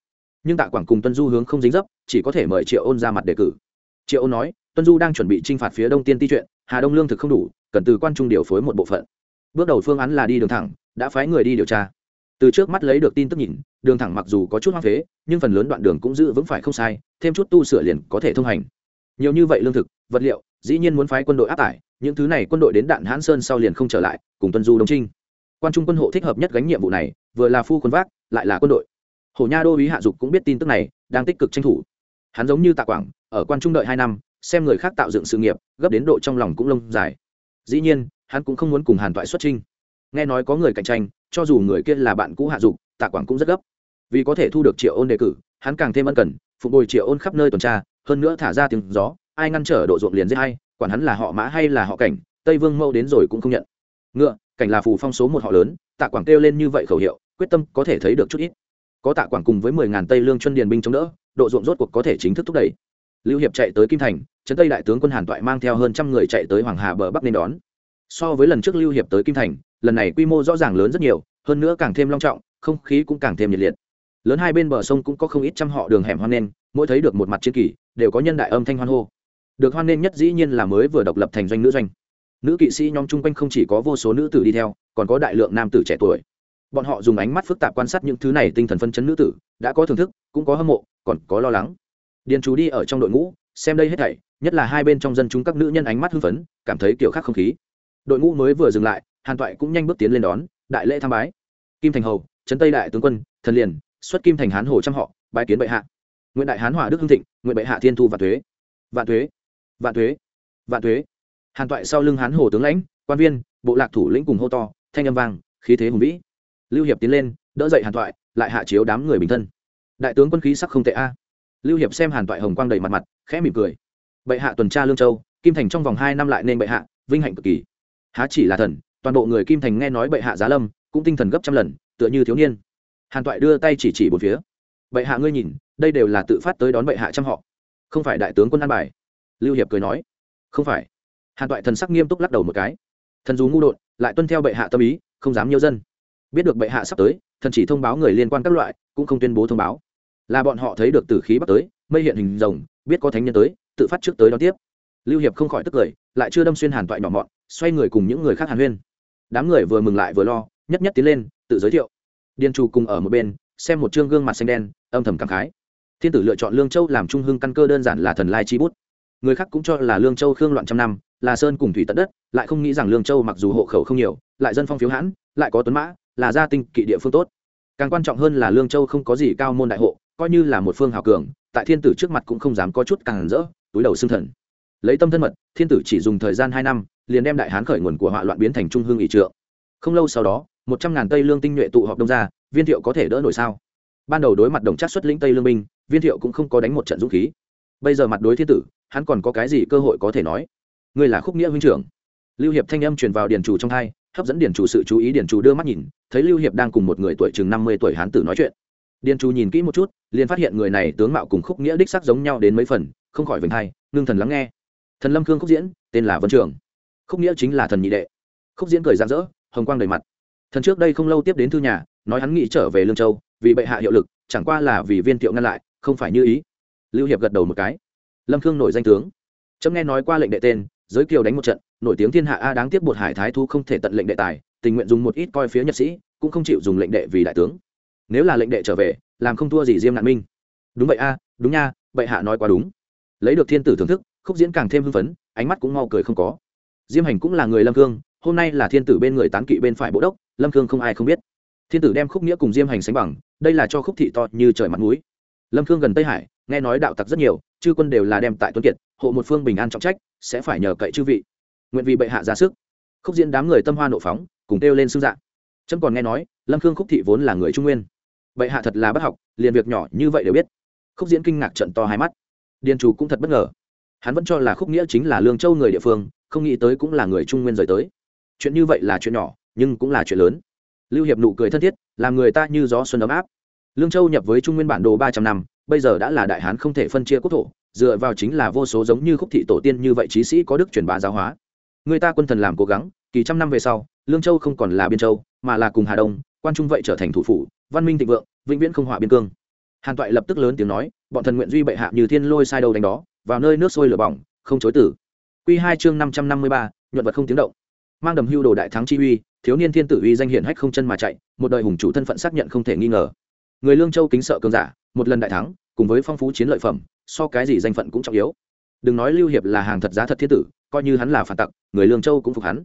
Nhưng tạ quảng cùng tuân du hướng không dính dấp, chỉ có thể mời triệu ôn ra mặt đề cử. Triệu ôn nói, tuân du đang chuẩn bị t r i n h phạt phía đông tiên ti chuyện, hà đông lương thực không đủ, cần từ quan trung điều phối một bộ phận bước đầu phương án là đi đường thẳng, đã phái người đi điều tra. Từ trước mắt lấy được tin tức nhìn, đường thẳng mặc dù có chút hoang phế, nhưng phần lớn đoạn đường cũng giữ vững phải không sai, thêm chút tu sửa liền có thể thông hành. Nhiều như vậy lương thực, vật liệu, dĩ nhiên muốn phái quân đội áp tải, những thứ này quân đội đến đạn hãn sơn sau liền không trở lại, cùng tuân du đông trinh. Quan trung quân hộ thích hợp nhất gánh nhiệm vụ này, vừa là phu quân vác, lại là quân đội. Hổ nha đô ý hạ dục cũng biết tin tức này, đang tích cực tranh thủ. Hắn giống như tạ quảng, ở quan trung đợi hai năm, xem người khác tạo dựng sự nghiệp, gấp đến độ trong lòng cũng lông dài. Dĩ nhiên hắn cũng không muốn cùng hàn toại xuất trinh nghe nói có người cạnh tranh, cho dù người kia là bạn cũ hạ dục, tạ quảng cũng rất gấp. Vì có thể thu được triệu ôn đề cử, hắn càng thêm ân cần phục bồi triệu ôn khắp nơi tuần tra, hơn nữa thả ra tiếng gió, ai ngăn trở độ ruộng liền giết hay quản hắn là họ mã hay là họ cảnh, tây vương mâu đến rồi cũng không nhận. Ngựa, cảnh là phù phong số một họ lớn, tạ quảng kêu lên như vậy khẩu hiệu, quyết tâm có thể thấy được chút ít. Có tạ quảng cùng với mười ngàn tây lương chân điền binh chống đỡ, độ ruộng rốt cuộc có thể chính thức thúc đẩy. Lưu hiệp chạy tới kim thành, trấn tây đại tướng quân hàn toại mang theo hơn trăm người chạy tới hoàng hà bờ bắc nên đón so với lần trước lưu hiệp tới kim thành, lần này quy mô rõ ràng lớn rất nhiều, hơn nữa càng thêm long trọng, không khí cũng càng thêm nhiệt liệt. Lớn hai bên bờ sông cũng có không ít trăm họ đường hẻm hoan nghênh mỗi thấy được một mặt chiến kỳ đều có nhân đại âm thanh hoan hô. Được hoan nghênh nhất dĩ nhiên là mới vừa độc lập thành doanh nữ doanh. Nữ kỵ sĩ nhóm chung quanh không chỉ có vô số nữ tử đi theo, còn có đại lượng nam tử trẻ tuổi. Bọn họ dùng ánh mắt phức tạp quan sát những thứ này tinh thần phân chấn nữ tử, đã có thưởng thức, cũng có hâm mộ, còn có lo lắng. Điền chú đi ở trong đội ngũ, xem đây hết thảy, nhất là hai bên trong dân chúng các nữ nhân ánh mắt hưng phấn, cảm thấy kiểu khác không khí đội ngũ mới vừa dừng lại hàn toại cũng nhanh bước tiến lên đón đại lễ tham bái. Kim thành hầu trấn tây đại tướng quân thần liền xuất kim thành hán hồ trăm họ bái kiến bệ hạ. Nguyện đại hán hỏa đức hưng thịnh nguyện bệ hạ thiên thu và thuế. Vạn thuế vạn thuế vạn thuế. Hàn toại sau lưng hán hồ tướng lãnh quan viên bộ lạc thủ lĩnh cùng hô to thanh âm vàng, khí thế hùng vĩ. Lưu hiệp tiến lên đỡ dậy hàn toại lại hạ chiếu đám người bình thân. Đại tướng quân khí sắc không tệ a. Lưu hiệp xem hàn toại hồng quang đầy mặt mặt khẽ mỉm cười. Bệ hạ tuần tra lương châu kim thành trong vòng hai năm lại nên bệ hạ vinh hạnh cực kỳ há chỉ là thần, toàn bộ người kim thành nghe nói bệ hạ giá lâm, cũng tinh thần gấp trăm lần, tựa như thiếu niên. Hàn toại đưa tay chỉ chỉ bốn phía. Bệ hạ ngươi nhìn, đây đều là tự phát tới đón bệ hạ trăm họ. Không phải đại tướng quân an bài. Lưu hiệp cười nói. Không phải. Hàn toại thần sắc nghiêm túc lắc đầu một cái. Thần dù ngu đột, lại tuân theo bệ hạ tâm ý, không dám nhiêu dân. Biết được bệ hạ sắp tới, thần chỉ thông báo người liên quan các loại, cũng không tuyên bố thông báo. Là bọn họ thấy được tử khí bắt tới, mây hiện hình rồng, biết có thánh nhân tới, tự phát trước tới đón tiếp. Lưu hiệp không khỏi tức cười, lại chưa đâm xuyên hàn toại nhỏ mọn xoay người cùng những người khác hàn huyên. Đám người vừa mừng lại vừa lo, nhất nhất tiến lên, tự giới thiệu. Điền trù cùng ở một bên, xem một chương gương mặt xanh đen, âm thầm cảm khái. Thiên tử lựa chọn lương châu làm trung hưng căn cơ đơn giản là thần lai chi bút. Người khác cũng cho là lương châu khương loạn trăm năm, là sơn cùng thủy tận đất, lại không nghĩ rằng lương châu mặc dù hộ khẩu không nhiều, lại dân phong phiếu hãn, lại có tuấn mã, là gia tinh kỵ địa phương tốt. Càng quan trọng hơn là lương châu không có gì cao môn đại hộ, coi như là một phương hào cường, tại thiên tử trước mặt cũng không dám có chút càng rỡ, túi đầu xương thần. Lấy tâm thân mật thiên tử chỉ dùng thời gian hai năm, liền đem đại hán khởi nguồn của họa loạn biến thành trung hương ỷ trượng. Không lâu sau đó, một trăm ngàn tây lương tinh nhuệ tụ họp đông ra, viên thiệu có thể đỡ nổi sao? Ban đầu đối mặt đồng chắc xuất lĩnh tây lương binh, viên thiệu cũng không có đánh một trận dũng khí. Bây giờ mặt đối thiên tử, hắn còn có cái gì cơ hội có thể nói? Ngươi là khúc nghĩa huynh trưởng. Lưu hiệp thanh âm truyền vào điển chủ trong hai, hấp dẫn điển chủ sự chú ý điển chủ đưa mắt nhìn, thấy lưu hiệp đang cùng một người tuổi chừng năm mươi tuổi hán tử nói chuyện. Điển chủ nhìn kỹ một chút, liền phát hiện người này tướng mạo cùng khúc nghĩa đích sắc giống nhau đến mấy phần, không khỏi vinh hai, ngưng thần lắng nghe thần lâm khương khúc diễn, tên là vân trường. Khúc nghĩa chính là thần nhị đệ. Khúc diễn cười rạng rỡ, hồng quang đầy mặt. Thần trước đây không lâu tiếp đến thư nhà, nói hắn nghĩ trở về lương châu, vì bệ hạ hiệu lực, chẳng qua là vì viên thiệu ngăn lại, không phải như ý. Lưu hiệp gật đầu một cái. Lâm khương nổi danh tướng. Trâm nghe nói qua lệnh đệ tên, giới kiều đánh một trận, nổi tiếng thiên hạ a đáng tiếc bột hải thái thu không thể tận lệnh đệ tài, tình nguyện dùng một ít coi phía nhật sĩ, cũng không chịu dùng lệnh đệ vì đại tướng. Nếu là lệnh đệ trở về, làm không thua gì diêm nạn minh. Đúng vậy a, đúng nha, bệ hạ nói quá đúng. Lấy được thiên tử thưởng thức khúc diễn càng thêm hưng phấn, ánh mắt cũng mau cười không có. Diêm hành cũng là người lâm cương hôm nay là thiên tử bên người tán kỵ bên phải bộ đốc, lâm cương không ai không biết. Thiên tử đem khúc nghĩa cùng diêm hành sánh bằng, đây là cho khúc thị to như trời mặt núi. Lâm cương gần tây hải, nghe nói đạo tặc rất nhiều, chư quân đều là đem tại tuấn kiệt, hộ một phương bình an trọng trách, sẽ phải nhờ cậy chư vị. Nguyện vì bệ hạ ra sức. Khúc diễn đám người tâm hoa nộ phóng, cùng kêu lên xương dạng. Trâm còn nghe nói, lâm khương khúc thị vốn là người trung nguyên. Bệ hạ thật là bất học, liền việc nhỏ như vậy đều biết. Khúc diễn kinh ngạc trận to hai mắt. Điền chủ cũng thật bất ngờ hắn vẫn cho là khúc nghĩa chính là lương châu người địa phương, không nghĩ tới cũng là người trung nguyên rời tới. Chuyện như vậy là chuyện nhỏ, nhưng cũng là chuyện lớn. Lưu hiệp nụ cười thân thiết, làm người ta như gió xuân ấm áp. Lương châu nhập với trung nguyên bản đồ ba trăm năm, bây giờ đã là đại hán không thể phân chia quốc thổ, dựa vào chính là vô số giống như khúc thị tổ tiên như vậy trí sĩ có đức truyền bá giáo hóa. Người ta quân thần làm cố gắng, kỳ trăm năm về sau, lương châu không còn là biên châu, mà là cùng hà đông, quan trung vậy trở thành thủ phủ, văn minh thịnh vượng, vĩnh viễn không hỏa biên cương. Hàn toại lập tức lớn tiếng nói, bọn thần nguyện duy bệ hạ như thiên lôi sai đầu đánh đó vào nơi nước sôi lửa bỏng, không chối tử q hai chương năm trăm năm mươi ba, nhuận vật không tiếng động. Mang đầm hưu đồ đại thắng chi uy, thiếu niên thiên tử uy danh hiển hách không chân mà chạy, một đời hùng chủ thân phận xác nhận không thể nghi ngờ. Người lương châu kính sợ cường giả, một lần đại thắng, cùng với phong phú chiến lợi phẩm, so cái gì danh phận cũng trọng yếu. Đừng nói lưu hiệp là hàng thật giá thật thiên tử, coi như hắn là phản tặc, người lương châu cũng phục hắn.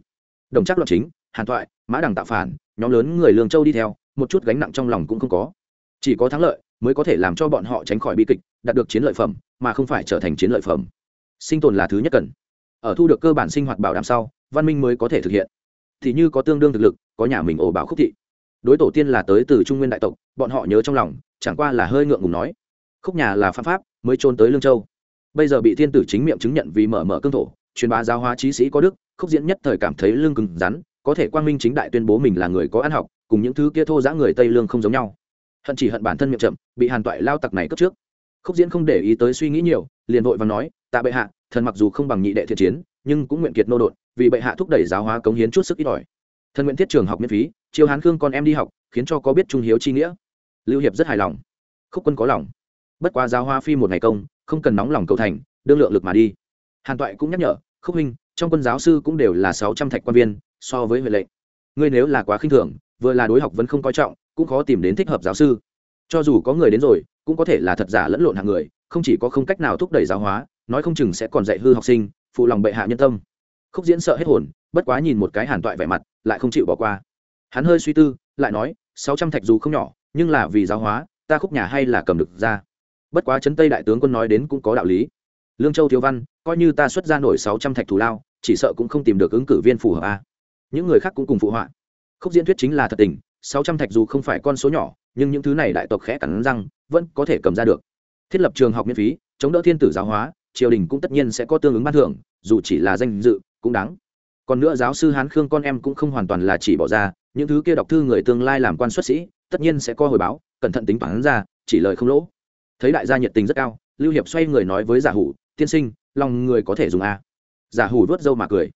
Đồng chắc loạn chính, hàn thoại, mã đằng tạo phản, nhóm lớn người lương châu đi theo, một chút gánh nặng trong lòng cũng không có. Chỉ có thắng lợi mới có thể làm cho bọn họ tránh khỏi bi kịch, đạt được chiến lợi phẩm mà không phải trở thành chiến lợi phẩm. Sinh tồn là thứ nhất cần. Ở thu được cơ bản sinh hoạt bảo đảm sau, văn minh mới có thể thực hiện. Thì như có tương đương thực lực, có nhà mình ổ bảo khúc thị. Đối tổ tiên là tới từ trung nguyên đại tộc, bọn họ nhớ trong lòng, chẳng qua là hơi ngượng ngùng nói. Khúc nhà là pháp pháp, mới trôn tới lương châu. Bây giờ bị thiên tử chính miệng chứng nhận vì mở mở cương thổ, truyền bá giáo hóa trí sĩ có đức, khúc diễn nhất thời cảm thấy lương cứng rắn, có thể quang minh chính đại tuyên bố mình là người có ăn học, cùng những thứ kia thô giã người tây lương không giống nhau. Hận chỉ hận bản thân miệng chậm, bị hàn toại lao tặc này cướp trước khúc diễn không để ý tới suy nghĩ nhiều, liền vội và nói, tạ bệ hạ, thần mặc dù không bằng nhị đệ thiện chiến, nhưng cũng nguyện kiệt nô đột vì bệ hạ thúc đẩy giáo hóa cống hiến chút sức ít ỏi. Thần nguyện thiết trường học miễn phí, chiêu hán khương con em đi học, khiến cho có biết trung hiếu chi nghĩa. Lưu hiệp rất hài lòng. Khúc quân có lòng. Bất quá giáo hoa phi một ngày công, không cần nóng lòng cầu thành, đương lượng lực mà đi. Hàn toại cũng nhắc nhở, khúc huynh, trong quân giáo sư cũng đều là sáu trăm thạch quan viên, so với huệ lệnh. Ngươi nếu là quá khinh thường, vừa là đối học vẫn không coi trọng, cũng khó tìm đến thích hợp giáo sư. Cho dù có người đến rồi cũng có thể là thật giả lẫn lộn hàng người, không chỉ có không cách nào thúc đẩy giáo hóa, nói không chừng sẽ còn dạy hư học sinh, phụ lòng bệ hạ nhân tâm. Khúc diễn sợ hết hồn, bất quá nhìn một cái hàn toại vẻ mặt, lại không chịu bỏ qua. Hắn hơi suy tư, lại nói, sáu trăm thạch dù không nhỏ, nhưng là vì giáo hóa, ta khúc nhà hay là cầm được ra. Bất quá chấn tây đại tướng quân nói đến cũng có đạo lý. Lương châu thiếu văn, coi như ta xuất ra nổi sáu trăm thạch thù lao, chỉ sợ cũng không tìm được ứng cử viên phù hợp a. Những người khác cũng cùng phụ họa. Khúc diễn thuyết chính là thật tình sáu trăm thạch dù không phải con số nhỏ, nhưng những thứ này đại tộc khẽ cắn răng, vẫn có thể cầm ra được. Thiết lập trường học miễn phí, chống đỡ thiên tử giáo hóa, triều đình cũng tất nhiên sẽ có tương ứng ban thưởng, dù chỉ là danh dự, cũng đáng. Còn nữa giáo sư hán khương con em cũng không hoàn toàn là chỉ bỏ ra, những thứ kia đọc thư người tương lai làm quan xuất sĩ, tất nhiên sẽ có hồi báo, cẩn thận tính toán ra, chỉ lời không lỗ. Thấy đại gia nhiệt tình rất cao, lưu hiệp xoay người nói với giả hủ, tiên sinh, lòng người có thể dùng a. Giả hủ vớt râu mà cười.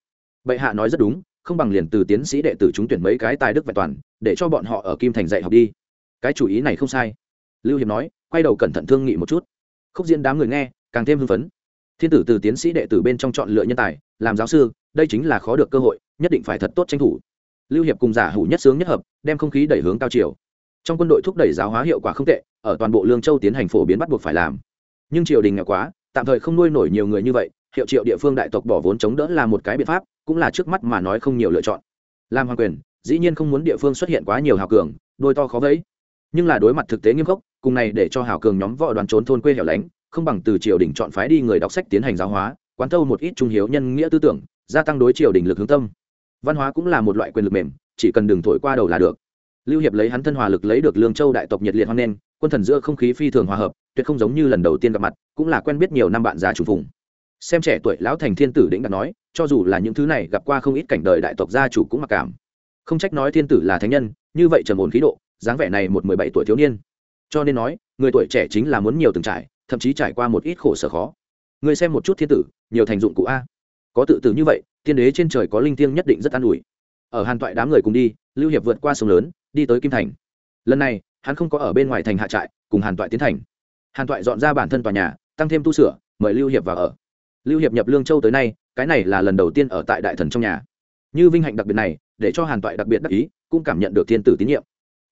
Bệ hạ nói rất đúng không bằng liền từ tiến sĩ đệ tử chúng tuyển mấy cái tài đức vẹn toàn, để cho bọn họ ở kim thành dạy học đi. Cái chủ ý này không sai. Lưu hiệp nói, quay đầu cẩn thận thương nghị một chút. Khúc diễn đám người nghe, càng thêm hưng phấn. Thiên tử từ tiến sĩ đệ tử bên trong chọn lựa nhân tài, làm giáo sư, đây chính là khó được cơ hội, nhất định phải thật tốt tranh thủ. Lưu hiệp cùng giả hủ nhất sướng nhất hợp, đem không khí đẩy hướng cao chiều. Trong quân đội thúc đẩy giáo hóa hiệu quả không tệ, ở toàn bộ lương châu tiến hành phổ biến bắt buộc phải làm. Nhưng triều đình nghèo quá, tạm thời không nuôi nổi nhiều người như vậy, hiệu triệu địa phương đại tộc bỏ vốn chống đỡ là một cái biện pháp cũng là trước mắt mà nói không nhiều lựa chọn. Làm hoàng quyền, dĩ nhiên không muốn địa phương xuất hiện quá nhiều hào cường, đôi to khó vẫy. Nhưng là đối mặt thực tế nghiêm khốc, cùng này để cho hào cường nhóm võ đoàn trốn thôn quê hẻo lánh, không bằng từ triều đình chọn phái đi người đọc sách tiến hành giáo hóa, quán thâu một ít trung hiếu nhân nghĩa tư tưởng, gia tăng đối triều đình lực hướng tâm. Văn hóa cũng là một loại quyền lực mềm, chỉ cần đừng thổi qua đầu là được. Lưu hiệp lấy hắn thân hòa lực lấy được lương châu đại tộc nhiệt liệt hoan nghênh, quân thần giữa không khí phi thường hòa hợp, tuyệt không giống như lần đầu tiên gặp mặt, cũng là quen biết nhiều năm bạn già trùng phùng. Xem trẻ tuổi lão thành thiên tử đĩnh đã nói cho dù là những thứ này gặp qua không ít cảnh đời đại tộc gia chủ cũng mặc cảm. Không trách nói thiên tử là thánh nhân, như vậy trầm ổn khí độ, dáng vẻ này một mười bảy tuổi thiếu niên. Cho nên nói, người tuổi trẻ chính là muốn nhiều từng trải, thậm chí trải qua một ít khổ sở khó. Người xem một chút thiên tử, nhiều thành dụng cụ a. Có tự tử như vậy thiên đế trên trời có linh thiêng nhất định rất an ủi. Ở hàn toại đám người cùng đi, lưu hiệp vượt qua sông lớn, đi tới kim thành. Lần này, hắn không có ở bên ngoài thành hạ trại, cùng hàn toại tiến thành. Hàn toại dọn ra bản thân tòa nhà, tăng thêm tu sửa, mời lưu hiệp vào ở. Lưu hiệp nhập lương châu tới nay cái này là lần đầu tiên ở tại đại thần trong nhà. Như vinh hạnh đặc biệt này, để cho hàn toại đặc biệt đắc ý, cũng cảm nhận được thiên tử tín nhiệm.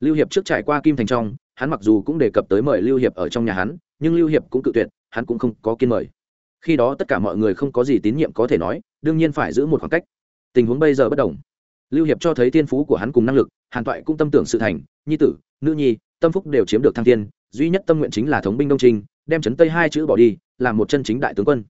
Lưu hiệp trước trải qua kim thành trong, hắn mặc dù cũng đề cập tới mời lưu hiệp ở trong nhà hắn, nhưng lưu hiệp cũng cự tuyệt, hắn cũng không có kiên mời. Khi đó tất cả mọi người không có gì tín nhiệm có thể nói, đương nhiên phải giữ một khoảng cách. Tình huống bây giờ bất đồng. Lưu hiệp cho thấy thiên phú của hắn cùng năng lực, hàn toại cũng tâm tưởng sự thành, nhi tử, nữ nhi, tâm phúc đều chiếm được thăng thiên, duy nhất tâm nguyện chính là thống binh đông trinh, đem trấn tây hai chữ bỏ đi, làm một chân chính đại tướng quân.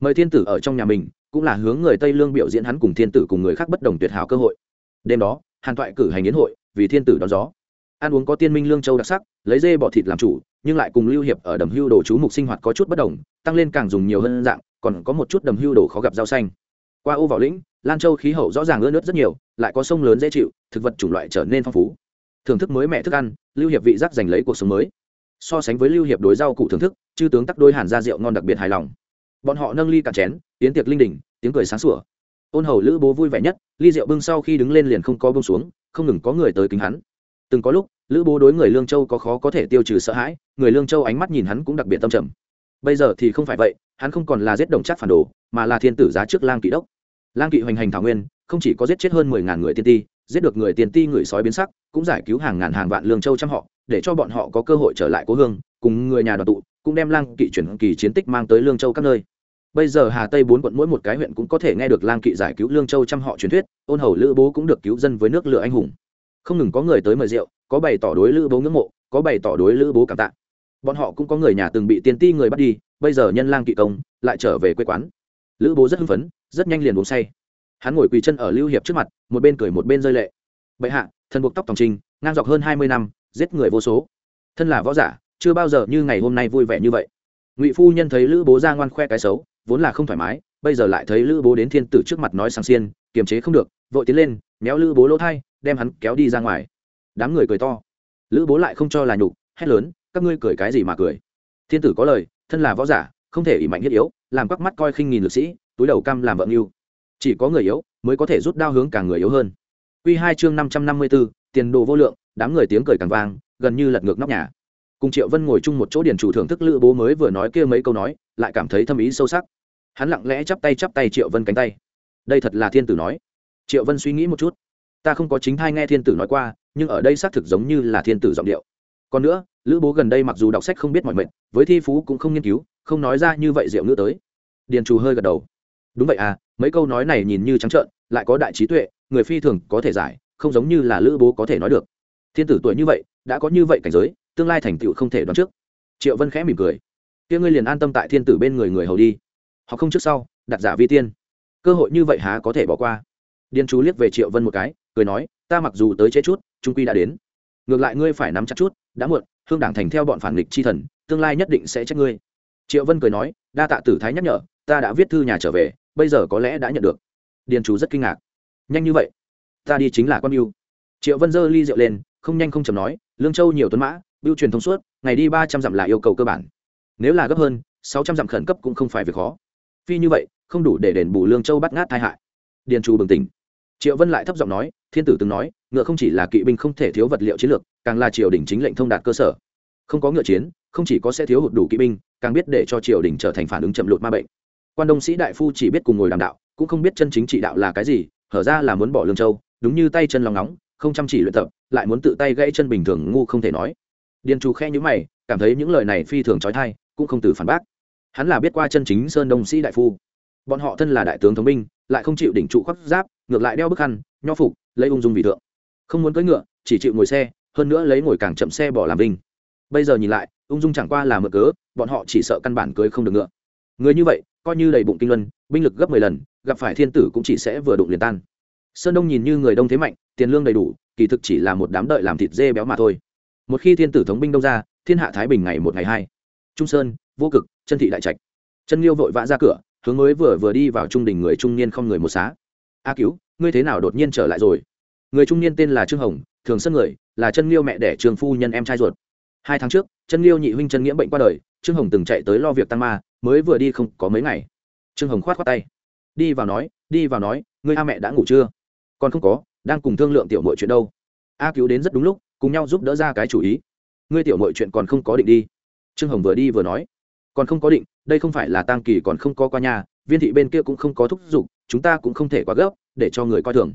Mời thiên tử ở trong nhà mình cũng là hướng người tây lương biểu diễn hắn cùng thiên tử cùng người khác bất đồng tuyệt hảo cơ hội. Đêm đó, hàn toại cử hành yến hội, vì thiên tử đón gió. Ăn uống có tiên minh lương châu đặc sắc, lấy dê bỏ thịt làm chủ, nhưng lại cùng lưu hiệp ở đầm hưu đồ chú mục sinh hoạt có chút bất đồng, tăng lên càng dùng nhiều hơn dạng, còn có một chút đầm hưu đồ khó gặp rau xanh. Qua ô vào lĩnh, lan châu khí hậu rõ ràng ưa nước rất nhiều, lại có sông lớn dễ chịu, thực vật chủng loại trở nên phong phú. Thưởng thức mới mẹ thức ăn, lưu hiệp vị giác giành lấy cuộc sống mới. So sánh với lưu hiệp đối rau cụ thưởng thức, chư tướng tắc đôi hàn ra rượu ngon đặc biệt hài lòng bọn họ nâng ly cả chén tiến tiệc linh đình, tiếng cười sáng sủa. Ôn hầu lữ bố vui vẻ nhất, ly rượu bưng sau khi đứng lên liền không có bông xuống, không ngừng có người tới kính hắn. Từng có lúc, lữ bố đối người lương châu có khó có thể tiêu trừ sợ hãi, người lương châu ánh mắt nhìn hắn cũng đặc biệt tâm trầm. Bây giờ thì không phải vậy, hắn không còn là giết đồng chắc phản đồ, mà là thiên tử giá trước lang kỵ đốc. Lang kỵ hoành hành thảo nguyên, không chỉ có giết chết hơn mười ngàn người tiên ti, giết được người tiên ti người sói biến sắc, cũng giải cứu hàng ngàn hàng vạn lương châu trăm họ, để cho bọn họ có cơ hội trở lại cố hương, cùng người nhà đoàn tụ cũng đem lang kỵ chuyển kỳ chiến tích mang tới lương châu các nơi bây giờ hà tây bốn quận mỗi một cái huyện cũng có thể nghe được lang kỵ giải cứu lương châu trăm họ truyền thuyết ôn hầu lữ bố cũng được cứu dân với nước lửa anh hùng không ngừng có người tới mời rượu có bày tỏ đối lữ bố ngưỡng mộ có bày tỏ đối lữ bố cảm tạ bọn họ cũng có người nhà từng bị tiên ti người bắt đi bây giờ nhân lang kỵ công lại trở về quê quán lữ bố rất hưng phấn rất nhanh liền uống say hắn ngồi quỳ chân ở lưu hiệp trước mặt một bên cười một bên rơi lệ bệ hạ thần buộc tóc tòng trinh ngang dọc hơn hai mươi năm giết người vô số thân là võ giả chưa bao giờ như ngày hôm nay vui vẻ như vậy. Ngụy phu nhân thấy lữ bố ra ngoan khoe cái xấu vốn là không thoải mái bây giờ lại thấy lữ bố đến thiên tử trước mặt nói sang xiên kiềm chế không được vội tiến lên méo lữ bố lỗ thai đem hắn kéo đi ra ngoài. Đám người cười to. Lữ bố lại không cho là nhục hét lớn các ngươi cười cái gì mà cười? Thiên tử có lời thân là võ giả không thể ỉ mạnh thiết yếu làm quắc mắt coi khinh nghìn lực sĩ túi đầu cam làm vợ mưu chỉ có người yếu mới có thể rút đao hướng cả người yếu hơn. Quy hai chương năm trăm năm mươi 554, tiền đồ vô lượng, đám người tiếng cười càng vang, gần như lật ngược nóc nhà. Cùng Triệu Vân ngồi chung một chỗ Điền chủ thưởng thức Lữ Bố mới vừa nói kia mấy câu nói, lại cảm thấy thâm ý sâu sắc. Hắn lặng lẽ chắp tay chắp tay Triệu Vân cánh tay. Đây thật là thiên tử nói. Triệu Vân suy nghĩ một chút. Ta không có chính thai nghe thiên tử nói qua, nhưng ở đây xác thực giống như là thiên tử giọng điệu. Còn nữa, Lữ Bố gần đây mặc dù đọc sách không biết mọi mệnh, với thi phú cũng không nghiên cứu, không nói ra như vậy diệu nữa tới. Điền chủ hơi gật đầu. Đúng vậy à, mấy câu nói này nhìn như trắng trợn lại có đại trí tuệ người phi thường có thể giải không giống như là lữ bố có thể nói được thiên tử tuổi như vậy đã có như vậy cảnh giới tương lai thành tựu không thể đoán trước. Triệu vân khẽ mỉm cười. Kia ngươi liền an tâm tại thiên tử bên người người hầu đi. Họ không trước sau, đặt giả vi tiên. Cơ hội như vậy há có thể bỏ qua. Điên chú liếc về triệu vân một cái, cười nói, ta mặc dù tới chế chút, trung quy đã đến. Ngược lại ngươi phải nắm chặt chút, đã muộn, hương đảng thành theo bọn phản nghịch chi thần, tương lai nhất định sẽ trách ngươi. Triệu vân cười nói, đa tạ tử thái nhắc nhở, ta đã viết thư nhà trở về, bây giờ có lẽ đã nhận được. Điền chú rất kinh ngạc. Nhanh như vậy? Ta đi chính là quan mưu triệu vân dơ ly rượu lên, không nhanh không chầm nói, lương châu nhiều tuấn mã bưu truyền thông suốt, ngày đi ba trăm dặm là yêu cầu cơ bản. Nếu là gấp hơn, sáu trăm dặm khẩn cấp cũng không phải việc khó. Phi như vậy, không đủ để đền bù lương châu bắt ngát tai hại. Điền trù bừng tỉnh. Triệu vân lại thấp giọng nói, thiên tử từng nói, ngựa không chỉ là kỵ binh không thể thiếu vật liệu chiến lược, càng là triều đình chính lệnh thông đạt cơ sở. Không có ngựa chiến, không chỉ có sẽ thiếu hụt đủ kỵ binh, càng biết để cho triều đình trở thành phản ứng chậm lụt ma bệnh. Quan đông sĩ đại phu chỉ biết cùng ngồi đàm đạo, cũng không biết chân chính trị đạo là cái gì, hở ra là muốn bỏ lương châu, đúng như tay chân lòng nóng, không chăm chỉ luyện tập, lại muốn tự tay gãy chân bình thường, ngu không thể nói điền trù khe nhữ mày, cảm thấy những lời này phi thường trói thai, cũng không từ phản bác. Hắn là biết qua chân chính sơn đông sĩ đại phu. Bọn họ thân là đại tướng thống binh, lại không chịu đỉnh trụ khoác giáp, ngược lại đeo bức khăn, nho phục, lấy ung dung vì thượng. Không muốn cưỡi ngựa, chỉ chịu ngồi xe, hơn nữa lấy ngồi càng chậm xe bỏ làm vinh. Bây giờ nhìn lại, ung dung chẳng qua là mượn cớ, bọn họ chỉ sợ căn bản cưới không được ngựa. Người như vậy, coi như đầy bụng kinh luân, binh lực gấp mười lần, gặp phải thiên tử cũng chỉ sẽ vừa đụng liền tan. Sơn đông nhìn như người đông thế mạnh, tiền lương đầy đủ, kỳ thực chỉ là một đám đợi làm thịt dê béo mà thôi một khi thiên tử thống binh đông ra, thiên hạ thái bình ngày một ngày hai. Trung sơn, vô cực, chân thị đại trạch. Chân liêu vội vã ra cửa, hướng mới vừa vừa đi vào trung đình người trung niên không người một xá. A cứu, ngươi thế nào đột nhiên trở lại rồi? Người trung niên tên là trương hồng, thường sân người, là chân liêu mẹ đẻ trường phu nhân em trai ruột. Hai tháng trước, chân liêu nhị huynh chân nghĩa bệnh qua đời, trương hồng từng chạy tới lo việc tăng ma, mới vừa đi không có mấy ngày. Trương hồng khoát khoát tay. Đi vào nói, đi vào nói, ngươi a mẹ đã ngủ chưa? Còn không có, đang cùng thương lượng tiểu mọi chuyện đâu. A cứu đến rất đúng lúc cùng nhau giúp đỡ ra cái chủ ý. Ngươi tiểu mọi chuyện còn không có định đi. Trương hồng vừa đi vừa nói. Còn không có định, đây không phải là tang kỳ còn không có qua nhà, viên thị bên kia cũng không có thúc giục, chúng ta cũng không thể quá gấp, để cho người coi thường.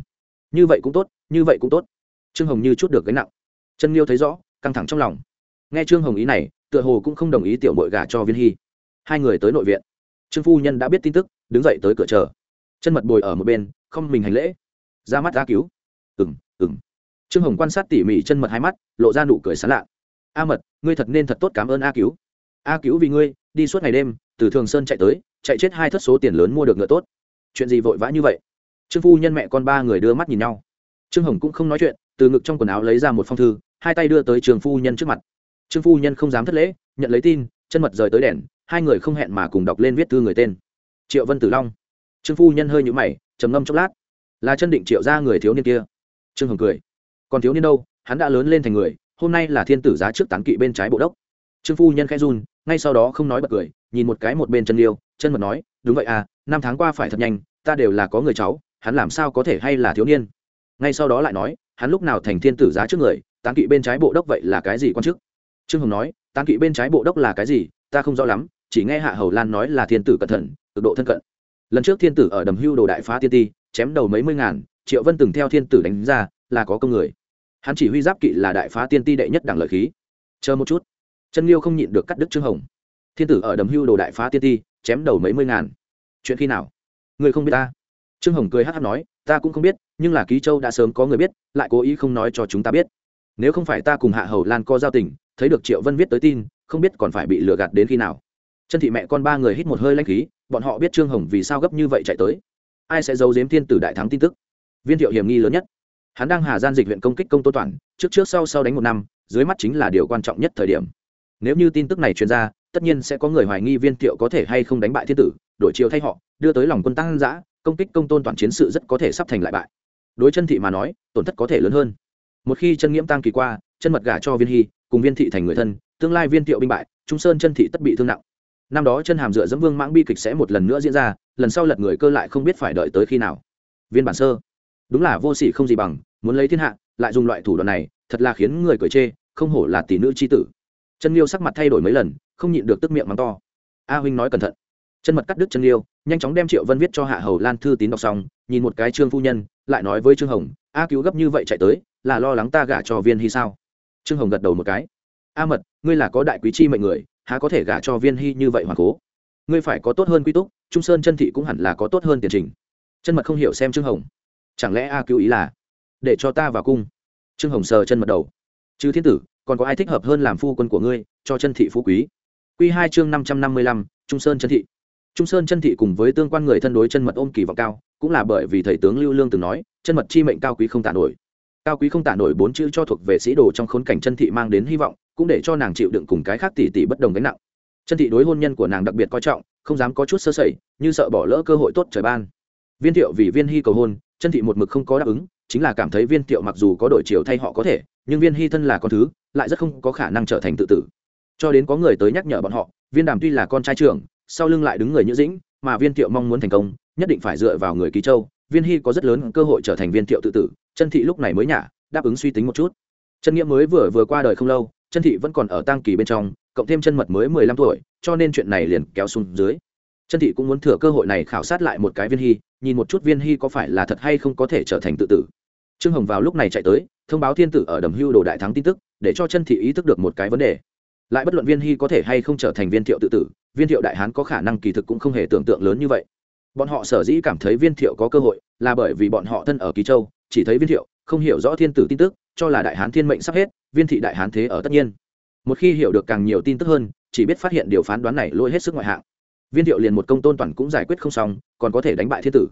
Như vậy cũng tốt, như vậy cũng tốt. Trương hồng như chút được gánh nặng. Chân liêu thấy rõ, căng thẳng trong lòng. Nghe trương hồng ý này, tựa hồ cũng không đồng ý tiểu mội gà cho viên hy. Hai người tới nội viện. Trương phu nhân đã biết tin tức, đứng dậy tới cửa chờ. Chân mật bồi ở một bên, không mình hành lễ. Ra mắt ra cứu. Ừng ừng trương hồng quan sát tỉ mỉ chân mật hai mắt, lộ ra nụ cười sán lạ. A mật, ngươi thật nên thật tốt cảm ơn a cứu. A cứu vì ngươi, đi suốt ngày đêm, từ thường sơn chạy tới, chạy chết hai thất số tiền lớn mua được ngựa tốt. Chuyện gì vội vã như vậy? Trương phu nhân mẹ con ba người đưa mắt nhìn nhau. Trương hồng cũng không nói chuyện, từ ngực trong quần áo lấy ra một phong thư, hai tay đưa tới trường phu nhân trước mặt. Trương phu nhân không dám thất lễ, nhận lấy tin, chân mật rời tới đèn, hai người không hẹn mà cùng đọc lên viết thư người tên. Triệu vân tử long. Trương phu nhân hơi nhũ mày, trầm ngâm chốc lát. Là chân định triệu ra người thiếu niên kia. Trương hồng cười còn thiếu niên đâu, hắn đã lớn lên thành người, hôm nay là thiên tử giá trước tán kỵ bên trái bộ đốc. Trương phu nhân khẽ run, ngay sau đó không nói bật cười, nhìn một cái một bên chân liêu, chân mật nói, đúng vậy à năm tháng qua phải thật nhanh, ta đều là có người cháu, hắn làm sao có thể hay là thiếu niên? Ngay sau đó lại nói, hắn lúc nào thành thiên tử giá trước người, tán kỵ bên trái bộ đốc vậy là cái gì quan chức? Trương hồng nói, tán kỵ bên trái bộ đốc là cái gì, ta không rõ lắm, chỉ nghe hạ hầu lan nói là thiên tử cẩn thận, cực độ thân cận. Lần trước thiên tử ở đầm hưu đồ đại phá tiên ti, chém đầu mấy mươi ngàn, triệu vân từng theo thiên tử đánh ra, là có công người hắn chỉ huy giáp kỵ là đại phá tiên ti đệ nhất đẳng lợi khí. Chờ một chút. Chân liêu không nhịn được cắt đứt trương hồng. Thiên tử ở đầm hưu đồ đại phá tiên ti, chém đầu mấy mươi ngàn. Chuyện khi nào? Người không biết ta. Trương hồng cười hát hát nói, ta cũng không biết, nhưng là ký châu đã sớm có người biết, lại cố ý không nói cho chúng ta biết. Nếu không phải ta cùng hạ hầu lan co giao tình, thấy được triệu vân viết tới tin, không biết còn phải bị lừa gạt đến khi nào. Chân thị mẹ con ba người hít một hơi lanh khí, bọn họ biết trương hồng vì sao gấp như vậy chạy tới. Ai sẽ giấu giếm thiên tử đại thắng tin tức? Viên thiệu hiểm nghi lớn nhất hắn đang hà gian dịch huyện công kích công tô toàn, trước trước sau sau đánh một năm, dưới mắt chính là điều quan trọng nhất thời điểm. Nếu như tin tức này truyền ra, tất nhiên sẽ có người hoài nghi viên thiệu có thể hay không đánh bại thiên tử, đổi chiều thay họ, đưa tới lòng quân tăng giã công kích công tôn toàn chiến sự rất có thể sắp thành lại bại. Đối chân thị mà nói, tổn thất có thể lớn hơn. Một khi chân nghiễm tăng kỳ qua, chân mật gả cho viên hy, cùng viên thị thành người thân, tương lai viên thiệu binh bại, trung sơn chân thị tất bị thương nặng. Năm đó chân hàm dựa dẫm vương mãng bi kịch sẽ một lần nữa diễn ra, lần sau lật người cơ lại không biết phải đợi tới khi nào. Viên bản sơ đúng là vô sỉ không gì bằng, muốn lấy thiên hạ, lại dùng loại thủ đoạn này, thật là khiến người cười chê, không hổ là tỷ nữ c h i tử. Chân liêu sắc mặt thay đổi mấy lần, không nhịn được tức miệng mắng to. A huynh nói cẩn thận. Chân mật cắt đứt chân liêu nhanh chóng đem triệu vân viết cho hạ hầu lan thư tín đọc xong, nhìn một cái trương phu nhân, lại nói với trương hồng, a cứu gấp như vậy chạy tới, là lo lắng ta gả cho viên hy sao? Trương hồng gật đầu một cái. A mật, ngươi là có đại quý chi mệnh người, há có thể gả cho viên hy như vậy hoàng cố? Ngươi phải có tốt hơn quy túc, trung sơn chân thị cũng hẳn là có tốt hơn tiền trình. Chân mật không hiểu xem trương hồng chẳng lẽ a cứu ý là để cho ta vào cung? Trương hồng sờ chân mật đầu. Chứ thiên tử, còn có ai thích hợp hơn làm phu quân của ngươi, cho chân thị phú quý? Q hai chương năm trăm năm mươi lăm, trung sơn chân thị. Trung sơn chân thị cùng với tương quan người thân đối chân mật ôm kỳ vọng cao, cũng là bởi vì thầy tướng lưu lương từng nói, chân mật chi mệnh cao quý không tả nổi. Cao quý không tả nổi bốn chữ cho thuộc về sĩ đồ trong khốn cảnh chân thị mang đến hy vọng, cũng để cho nàng chịu đựng cùng cái khác tỷ tỷ bất đồng gánh nặng. Chân thị đối hôn nhân của nàng đặc biệt coi trọng, không dám có chút sơ sẩy, như sợ bỏ lỡ cơ hội tốt trời ban. Viên thiệu vì viên hy cầu hôn chân thị một mực không có đáp ứng, chính là cảm thấy viên thiệu mặc dù có đổi chiều thay họ có thể, nhưng viên hy thân là con thứ, lại rất không có khả năng trở thành tự tử. Cho đến có người tới nhắc nhở bọn họ, viên đàm tuy là con trai trưởng, sau lưng lại đứng người nhữ dĩnh, mà viên thiệu mong muốn thành công, nhất định phải dựa vào người ký châu. Viên hy có rất lớn cơ hội trở thành viên thiệu tự tử, chân thị lúc này mới nhả, đáp ứng suy tính một chút. Chân nghĩa mới vừa vừa qua đời không lâu, chân thị vẫn còn ở tang kỳ bên trong, cộng thêm chân mật mới mười lăm tuổi, cho nên chuyện này liền kéo xuống dưới chân thị cũng muốn thừa cơ hội này khảo sát lại một cái viên hy, nhìn một chút viên hy có phải là thật hay không có thể trở thành tự tử. Trương hồng vào lúc này chạy tới, thông báo thiên tử ở đầm hưu đồ đại thắng tin tức, để cho chân thị ý thức được một cái vấn đề. Lại bất luận viên hy có thể hay không trở thành viên thiệu tự tử, viên thiệu đại hán có khả năng kỳ thực cũng không hề tưởng tượng lớn như vậy. Bọn họ sở dĩ cảm thấy viên thiệu có cơ hội, là bởi vì bọn họ thân ở kỳ châu, chỉ thấy viên thiệu, không hiểu rõ thiên tử tin tức, cho là đại hán thiên mệnh sắp hết, viên thị đại hán thế ở tất nhiên. Một khi hiểu được càng nhiều tin tức hơn, chỉ biết phát hiện điều phán đoán này lôi hết sức ngoại hạng viên thiệu liền một công tôn toàn cũng giải quyết không xong, còn có thể đánh bại thiên tử.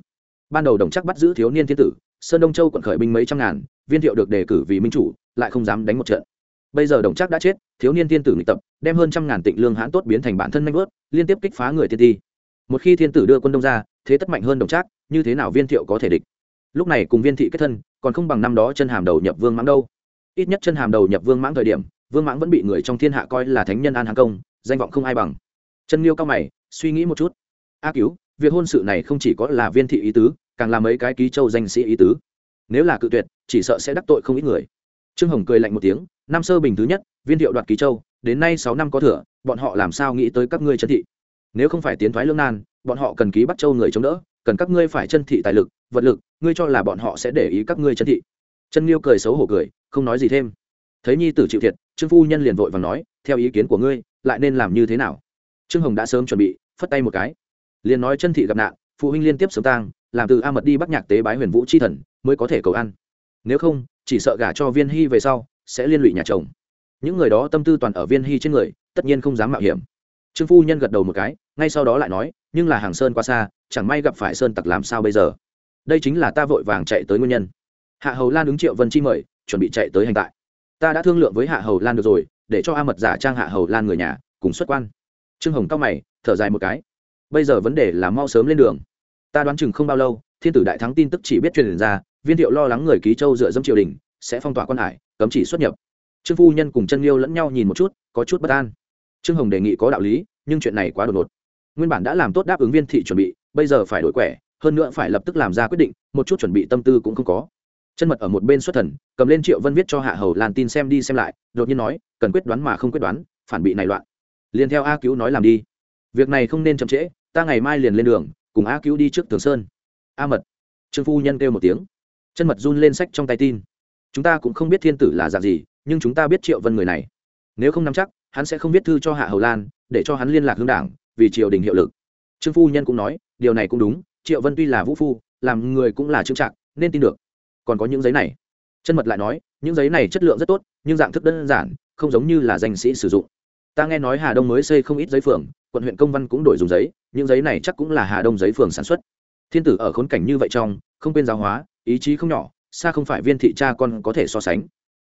Ban đầu đồng chắc bắt giữ thiếu niên thiên tử, sơn đông châu quận khởi binh mấy trăm ngàn, viên thiệu được đề cử vì minh chủ, lại không dám đánh một trận. Bây giờ đồng chắc đã chết, thiếu niên thiên tử nghịch tập, đem hơn trăm ngàn tịnh lương hãn tốt biến thành bản thân nanh vớt, liên tiếp kích phá người tiên ti. Một khi thiên tử đưa quân đông ra, thế tất mạnh hơn đồng trác như thế nào viên thiệu có thể địch? Lúc này cùng viên thị kết thân, còn không bằng năm đó chân hàm đầu nhập vương mãng đâu. Ít nhất chân hàm đầu nhập vương mãng thời điểm, vương mãng vẫn bị người trong thiên hạ coi là thánh nhân an hàng công, danh vọng không ai bằng. Chân liêu cao mày suy nghĩ một chút. A cứu, việc hôn sự này không chỉ có là viên thị ý tứ, càng là mấy cái ký châu danh sĩ ý tứ. Nếu là cự tuyệt, chỉ sợ sẽ đắc tội không ít người. Trương hồng cười lạnh một tiếng, năm sơ bình thứ nhất, viên thiệu đoạt ký châu, đến nay sáu năm có thừa, bọn họ làm sao nghĩ tới các ngươi chân thị? Nếu không phải tiến thoái lương nan, bọn họ cần ký bắt châu người chống đỡ, cần các ngươi phải chân thị tài lực, vật lực, ngươi cho là bọn họ sẽ để ý các ngươi chân thị. Chân liêu cười xấu hổ cười, không nói gì thêm. Thấy nhi tử chịu thiệt, trương phu nhân liền vội và nói, theo ý kiến của ngươi, lại nên làm như thế nào? Trương hồng đã sớm chuẩn bị phất tay một cái. Liền nói chân thị gặp nạn, phụ huynh liên tiếp sống tang, làm từ a mật đi bắt nhạc tế bái huyền vũ c h i thần, mới có thể cầu ăn. Nếu không, chỉ sợ gả cho viên hy về sau, sẽ liên lụy nhà chồng. Những người đó tâm tư toàn ở viên hy trên người, tất nhiên không dám mạo hiểm. Trương phu nhân gật đầu một cái, ngay sau đó lại nói, nhưng là hàng sơn qua xa, chẳng may gặp phải sơn tặc làm sao bây giờ? Đây chính là ta vội vàng chạy tới nguyên nhân. Hạ hầu lan ứng triệu vân chi mời, chuẩn bị chạy tới hành tại. Ta đã thương lượng với hạ hầu lan được rồi, để cho a mật giả trang hạ hầu lan người nhà, cùng xuất quan. Trương hồng cao mày thở dài một cái. Bây giờ vấn đề là mau sớm lên đường. Ta đoán chừng không bao lâu, thiên tử đại thắng tin tức chỉ biết truyền ra, viên thiệu lo lắng người ký châu dựa dâm triều đình, sẽ phong tỏa quan hải, cấm chỉ xuất nhập. Trương phu nhân cùng chân liêu lẫn nhau nhìn một chút, có chút bất an. Trương hồng đề nghị có đạo lý, nhưng chuyện này quá đột ngột. Nguyên bản đã làm tốt đáp ứng viên thị chuẩn bị, bây giờ phải đổi quẻ, hơn nữa phải lập tức làm ra quyết định, một chút chuẩn bị tâm tư cũng không có. Chân mật ở một bên xuất thần, cầm lên triệu vân viết cho hạ hầu lan tin xem đi xem lại, đột nhiên nói, cần quyết đoán mà không quyết đoán, phản bị này loạn. Liền theo a cứu nói làm đi việc này không nên chậm trễ, ta ngày mai liền lên đường, cùng a cứu đi trước tường sơn. A mật. Trương phu nhân kêu một tiếng. Chân mật run lên sách trong tay tin. Chúng ta cũng không biết thiên tử là dạng gì, nhưng chúng ta biết triệu vân người này. Nếu không nắm chắc, hắn sẽ không viết thư cho hạ hầu lan, để cho hắn liên lạc hương đảng, vì triều đình hiệu lực. Trương phu nhân cũng nói, điều này cũng đúng, triệu vân tuy là vũ phu, làm người cũng là trưng trạng nên tin được. Còn có những giấy này. Chân mật lại nói, những giấy này chất lượng rất tốt, nhưng dạng thức đơn giản, không giống như là danh sĩ sử dụng ta nghe nói hà đông mới xây không ít giấy phường, quận huyện công văn cũng đổi dùng giấy, những giấy này chắc cũng là hà đông giấy phường sản xuất. Thiên tử ở khốn cảnh như vậy trong, không quên giáo hóa, ý chí không nhỏ, xa không phải viên thị cha con có thể so sánh.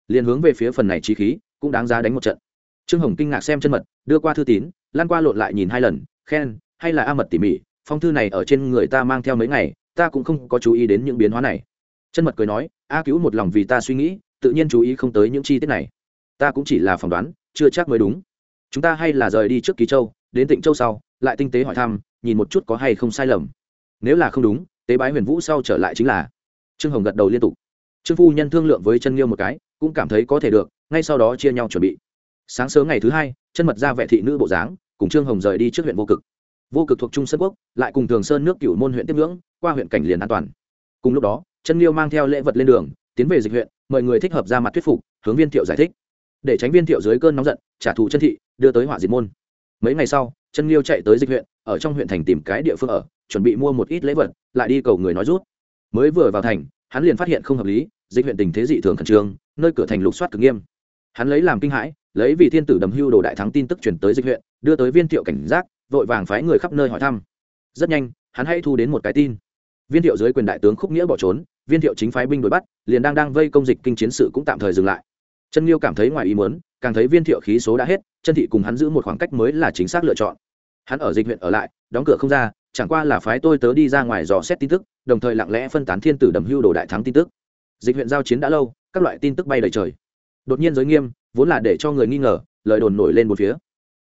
Liền hướng về phía phần này trí khí, cũng đáng giá đánh một trận. Trương hồng kinh ngạc xem chân mật, đưa qua thư tín lan qua lộn lại nhìn hai lần, khen, hay là a mật tỉ mỉ, phong thư này ở trên người ta mang theo mấy ngày, ta cũng không có chú ý đến những biến hóa này. Chân mật cười nói, a cứu một lòng vì ta suy nghĩ, tự nhiên chú ý không tới những chi tiết này. Ta cũng chỉ là phỏng đoán, chưa chắc mới đúng chúng ta hay là rời đi trước ký châu, đến tịnh châu sau, lại tinh tế hỏi thăm, nhìn một chút có hay không sai lầm. Nếu là không đúng, tế bái huyền vũ sau trở lại chính là. Trương hồng gật đầu liên tục. Trương phu nhân thương lượng với chân liêu một cái, cũng cảm thấy có thể được, ngay sau đó chia nhau chuẩn bị. Sáng sớm ngày thứ hai, chân mật ra vệ thị nữ bộ dáng, cùng trương hồng rời đi trước huyện vô cực. Vô cực thuộc trung sơn quốc, lại cùng thường sơn nước cửu môn huyện tiếp ngưỡng, qua huyện cảnh liền an toàn. Cùng lúc đó, chân liêu mang theo lễ vật lên đường, tiến về dịch huyện, mời người thích hợp ra mặt thuyết phục, hướng viên thiệu giải thích để tránh viên thiệu dưới cơn nóng giận, trả thù chân thị, đưa tới hỏa diệt môn. Mấy ngày sau, chân liêu chạy tới dịch huyện, ở trong huyện thành tìm cái địa phương ở, chuẩn bị mua một ít lễ vật, lại đi cầu người nói rút. Mới vừa vào thành, hắn liền phát hiện không hợp lý, dịch huyện tình thế dị thường khẩn trương, nơi cửa thành lục soát cực nghiêm. Hắn lấy làm kinh hãi, lấy vì thiên tử đầm hưu đồ đại thắng tin tức chuyển tới dịch huyện, đưa tới viên thiệu cảnh giác, vội vàng phái người khắp nơi hỏi thăm. Rất nhanh, hắn hãy thu đến một cái tin. Viên thiệu dưới quyền đại tướng khúc nghĩa bỏ trốn, viên thiệu chính phái binh đuổi bắt, liền đang đang vây công dịch kinh chiến sự cũng tạm thời dừng lại chân liêu cảm thấy ngoài ý muốn, càng thấy viên thiệu khí số đã hết, chân thị cùng hắn giữ một khoảng cách mới là chính xác lựa chọn. Hắn ở dịch huyện ở lại, đóng cửa không ra, chẳng qua là phái tôi tớ đi ra ngoài dò xét tin tức, đồng thời lặng lẽ phân tán thiên tử đầm hưu đồ đại thắng tin tức. Dịch huyện giao chiến đã lâu, các loại tin tức bay đầy trời. Đột nhiên giới nghiêm, vốn là để cho người nghi ngờ, lời đồn nổi lên một phía.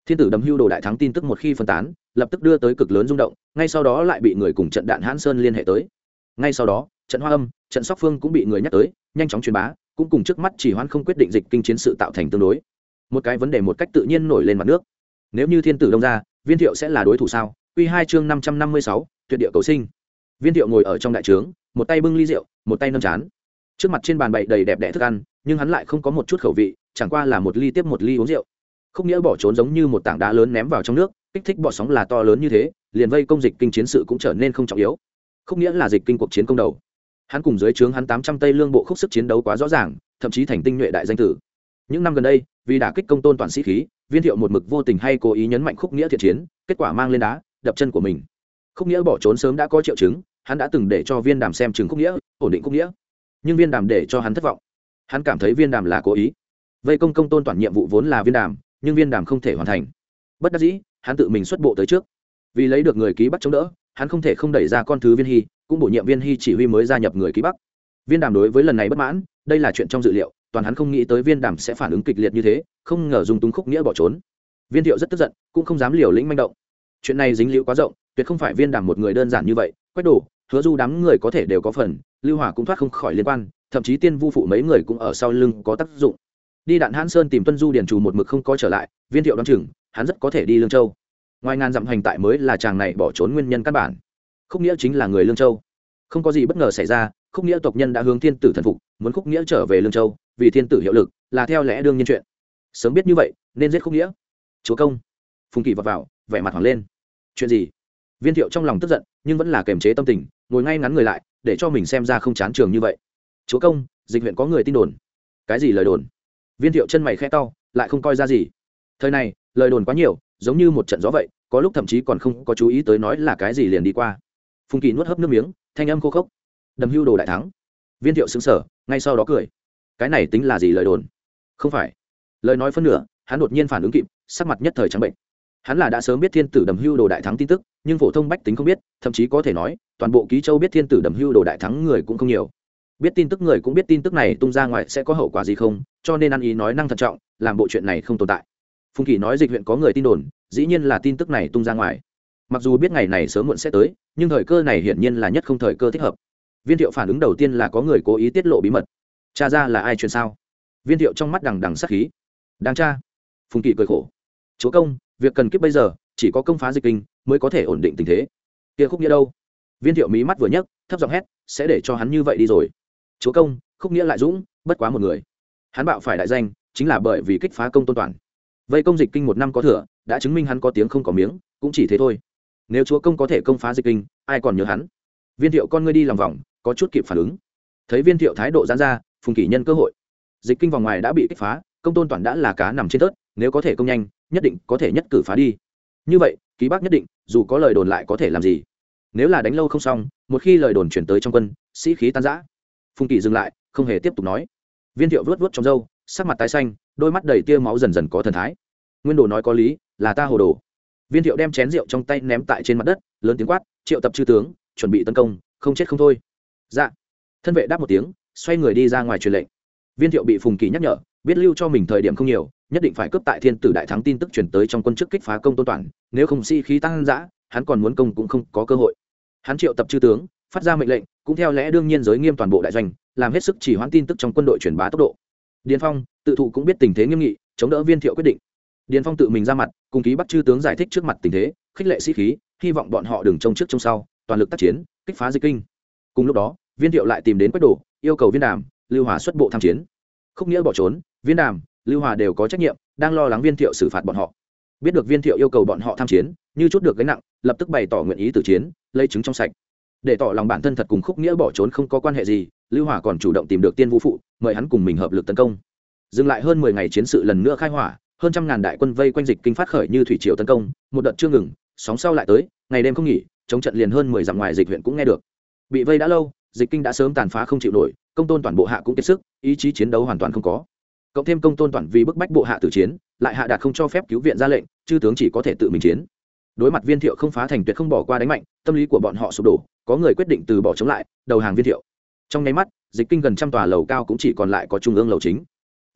Thiên tử đầm hưu đồ đại thắng tin tức một khi phân tán, lập tức đưa tới cực lớn rung động, ngay sau đó lại bị người cùng trận đạn hãn sơn liên hệ tới. Ngay sau đó, trận hoa âm, trận sóc phương cũng bị người nhắc tới, nhanh chóng truyền bá cũng cùng trước mắt chỉ hoãn không quyết định dịch kinh chiến sự tạo thành tương đối. Một cái vấn đề một cách tự nhiên nổi lên mặt nước. Nếu như thiên tử đông ra, viên thiệu sẽ là đối thủ sao? Quy hai chương năm trăm năm mươi sáu, tuyệt địa cầu sinh. Viên thiệu ngồi ở trong đại trướng, một tay bưng ly rượu, một tay nâng chán. Trước mặt trên bàn bậy đầy đẹp đẽ thức ăn, nhưng hắn lại không có một chút khẩu vị, chẳng qua là một ly tiếp một ly uống rượu. Không nghĩa bỏ trốn giống như một tảng đá lớn ném vào trong nước, kích thích bọ sóng là to lớn như thế, liền vây công dịch kinh chiến sự cũng trở nên không trọng yếu. Không nghĩa là dịch kinh cuộc chiến công đầu hắn cùng dưới trướng hắn tám trăm tây lương bộ khúc sức chiến đấu quá rõ ràng, thậm chí thành tinh nhuệ đại danh tử. Những năm gần đây, vì đả kích công tôn toàn sĩ khí, viên thiệu một mực vô tình hay cố ý nhấn mạnh khúc nghĩa thiện chiến, kết quả mang lên đá, đập chân của mình. Khúc nghĩa bỏ trốn sớm đã có triệu chứng, hắn đã từng để cho viên đàm xem chừng khúc nghĩa, ổn định khúc nghĩa. Nhưng viên đàm để cho hắn thất vọng. Hắn cảm thấy viên đàm là cố ý. Vây công công tôn toàn nhiệm vụ vốn là viên đàm, nhưng viên đàm không thể hoàn thành. Bất đắc dĩ, hắn tự mình xuất bộ tới trước. Vì lấy được người ký bắt chống đỡ, hắn không thể không đẩy ra con thứ viên hy cũng bổ nhiệm viên hy chỉ huy mới gia nhập người ký bắc. Viên đàm đối với lần này bất mãn, đây là chuyện trong dự liệu, toàn hắn không nghĩ tới viên đàm sẽ phản ứng kịch liệt như thế, không ngờ dùng túng khúc nghĩa bỏ trốn. Viên thiệu rất tức giận, cũng không dám liều lĩnh manh động. Chuyện này dính liễu quá rộng, tuyệt không phải viên đàm một người đơn giản như vậy, quách đổ hứa du đám người có thể đều có phần, lưu hòa cũng thoát không khỏi liên quan, thậm chí tiên vu phụ mấy người cũng ở sau lưng có tác dụng. Đi đạn hãn sơn tìm tuân du điền trù một mực không có trở lại, viên thiệu đ o á n chừng, hắn rất có thể đi lương châu. Ngoài ngàn dặm hành tại mới là chàng này bỏ trốn nguyên nhân căn bản khúc nghĩa chính là người lương châu không có gì bất ngờ xảy ra khúc nghĩa tộc nhân đã hướng thiên tử thần phục muốn khúc nghĩa trở về lương châu vì thiên tử hiệu lực là theo lẽ đương nhiên chuyện sớm biết như vậy nên giết khúc nghĩa chúa công phùng kỳ vọt vào vẻ mặt hoảng lên chuyện gì viên thiệu trong lòng tức giận nhưng vẫn là kềm chế tâm tình ngồi ngay ngắn người lại để cho mình xem ra không chán trường như vậy chúa công dịch huyện có người tin đồn cái gì lời đồn viên thiệu chân mày khe to lại không coi ra gì thời này lời đồn quá nhiều giống như một trận gió vậy có lúc thậm chí còn không có chú ý tới nói là cái gì liền đi qua phùng kỳ nuốt hấp nước miếng, thanh âm khô khốc. Đầm hưu đồ đại thắng. Viên thiệu xứng sở ngay sau đó cười. Cái này tính là gì lời đồn? Không phải. Lời nói phân nửa, hắn đột nhiên phản ứng kịp, sắc mặt nhất thời trắng bệnh. Hắn là đã sớm biết thiên tử đầm hưu đồ đại thắng tin tức, nhưng phổ thông bách tính không biết, thậm chí có thể nói, toàn bộ ký châu biết thiên tử đầm hưu đồ đại thắng người cũng không nhiều. Biết tin tức người cũng biết tin tức này tung ra ngoài sẽ có hậu quả gì không, cho nên ăn ý nói năng thận trọng, làm bộ chuyện này không tồn tại. Phùng kỳ nói dịch huyện có người tin đồn, dĩ nhiên là tin tức này tung ra ngoài mặc dù biết ngày này sớm muộn sẽ tới, nhưng thời cơ này hiển nhiên là nhất không thời cơ thích hợp. Viên thiệu phản ứng đầu tiên là có người cố ý tiết lộ bí mật. Cha ra là ai chuyện sao? Viên thiệu trong mắt đằng đằng sắc khí. Đáng cha. Phùng kỳ cười khổ. Chúa công, việc cần kiếp bây giờ, chỉ có công phá dịch kinh mới có thể ổn định tình thế. Kia khúc nghĩa đâu? Viên thiệu mí mắt vừa nhấc, thấp giọng hét, sẽ để cho hắn như vậy đi rồi. Chúa công, khúc nghĩa lại dũng, bất quá một người. Hắn bạo phải đại danh, chính là bởi vì kích phá công tôn toàn. Vây công dịch kinh một năm có thừa, đã chứng minh hắn có tiếng không có miếng, cũng chỉ thế thôi nếu chúa công có thể công phá dịch kinh, ai còn nhớ hắn? Viên thiệu con ngươi đi lòng vòng, có chút kịp phản ứng. Thấy viên thiệu thái độ gián ra, phùng kỷ nhân cơ hội. Dịch kinh vòng ngoài đã bị kích phá, công tôn toàn đã là cá nằm trên tớt nếu có thể công nhanh, nhất định có thể nhất cử phá đi. Như vậy, ký bác nhất định, dù có lời đồn lại có thể làm gì? Nếu là đánh lâu không xong, một khi lời đồn chuyển tới trong quân, sĩ khí tan giã phùng kỳ dừng lại, không hề tiếp tục nói. Viên thiệu vớt vớt trong râu, sắc mặt tái xanh, đôi mắt đầy tia máu dần dần có thần thái. Nguyên đồ nói có lý, là ta hồ đồ viên thiệu đem chén rượu trong tay ném tại trên mặt đất, lớn tiếng quát, triệu tập chư tướng, chuẩn bị tấn công, không chết không thôi. Dạ. Thân vệ đáp một tiếng, xoay người đi ra ngoài truyền lệnh. Viên thiệu bị phùng kỳ nhắc nhở, biết lưu cho mình thời điểm không nhiều, nhất định phải cướp tại thiên tử đại thắng tin tức chuyển tới trong quân chức kích phá công tôn toàn, nếu không si-khí tăng giã hắn còn muốn công cũng không có cơ hội. Hắn triệu tập chư tướng, phát ra mệnh lệnh, cũng theo lẽ đương nhiên giới nghiêm toàn bộ đại doanh, làm hết sức chỉ hoãn tin tức trong quân đội truyền bá tốc độ. Điền phong, tự thụ cũng biết tình thế nghiêm nghị, chống đỡ viên thiệu quyết định điền phong tự mình ra mặt, cùng ký bắt chư tướng giải thích trước mặt tình thế, khích lệ sĩ khí, hy vọng bọn họ đừng trông trước trông sau, toàn lực tác chiến, kích phá di kinh. Cùng lúc đó, viên thiệu lại tìm đến quách đồ, yêu cầu viên đàm, lưu hòa xuất bộ tham chiến. Khúc nghĩa bỏ trốn, viên đàm, lưu hòa đều có trách nhiệm, đang lo lắng viên thiệu xử phạt bọn họ. Biết được viên thiệu yêu cầu bọn họ tham chiến, như chút được gánh nặng, lập tức bày tỏ nguyện ý tử chiến, lấy chứng trong sạch. Để tỏ lòng bản thân thật cùng khúc nghĩa bỏ trốn không có quan hệ gì, lưu hòa còn chủ động tìm được tiên vũ phụ, mời hắn cùng mình hợp lực tấn công. Dừng lại hơn mười ngày chiến sự lần nữa khai hỏa hơn trăm ngàn đại quân vây quanh dịch kinh phát khởi như thủy triều tấn công, một đợt chưa ngừng, sóng sau lại tới, ngày đêm không nghỉ, chống trận liền hơn mười dặm ngoài dịch huyện cũng nghe được. Bị vây đã lâu, dịch kinh đã sớm tàn phá không chịu nổi, công tôn toàn bộ hạ cũng kiệt sức, ý chí chiến đấu hoàn toàn không có. Cộng thêm công tôn toàn vì bức bách bộ hạ tử chiến, lại hạ đạt không cho phép cứu viện ra lệnh, chư tướng chỉ có thể tự mình chiến. Đối mặt viên thiệu không phá thành tuyệt không bỏ qua đánh mạnh, tâm lý của bọn họ sụp đổ, có người quyết định từ bỏ chống lại, đầu hàng viên thiệu. Trong nháy mắt, dịch kinh gần trăm tòa lầu cao cũng chỉ còn lại có trung ương lầu chính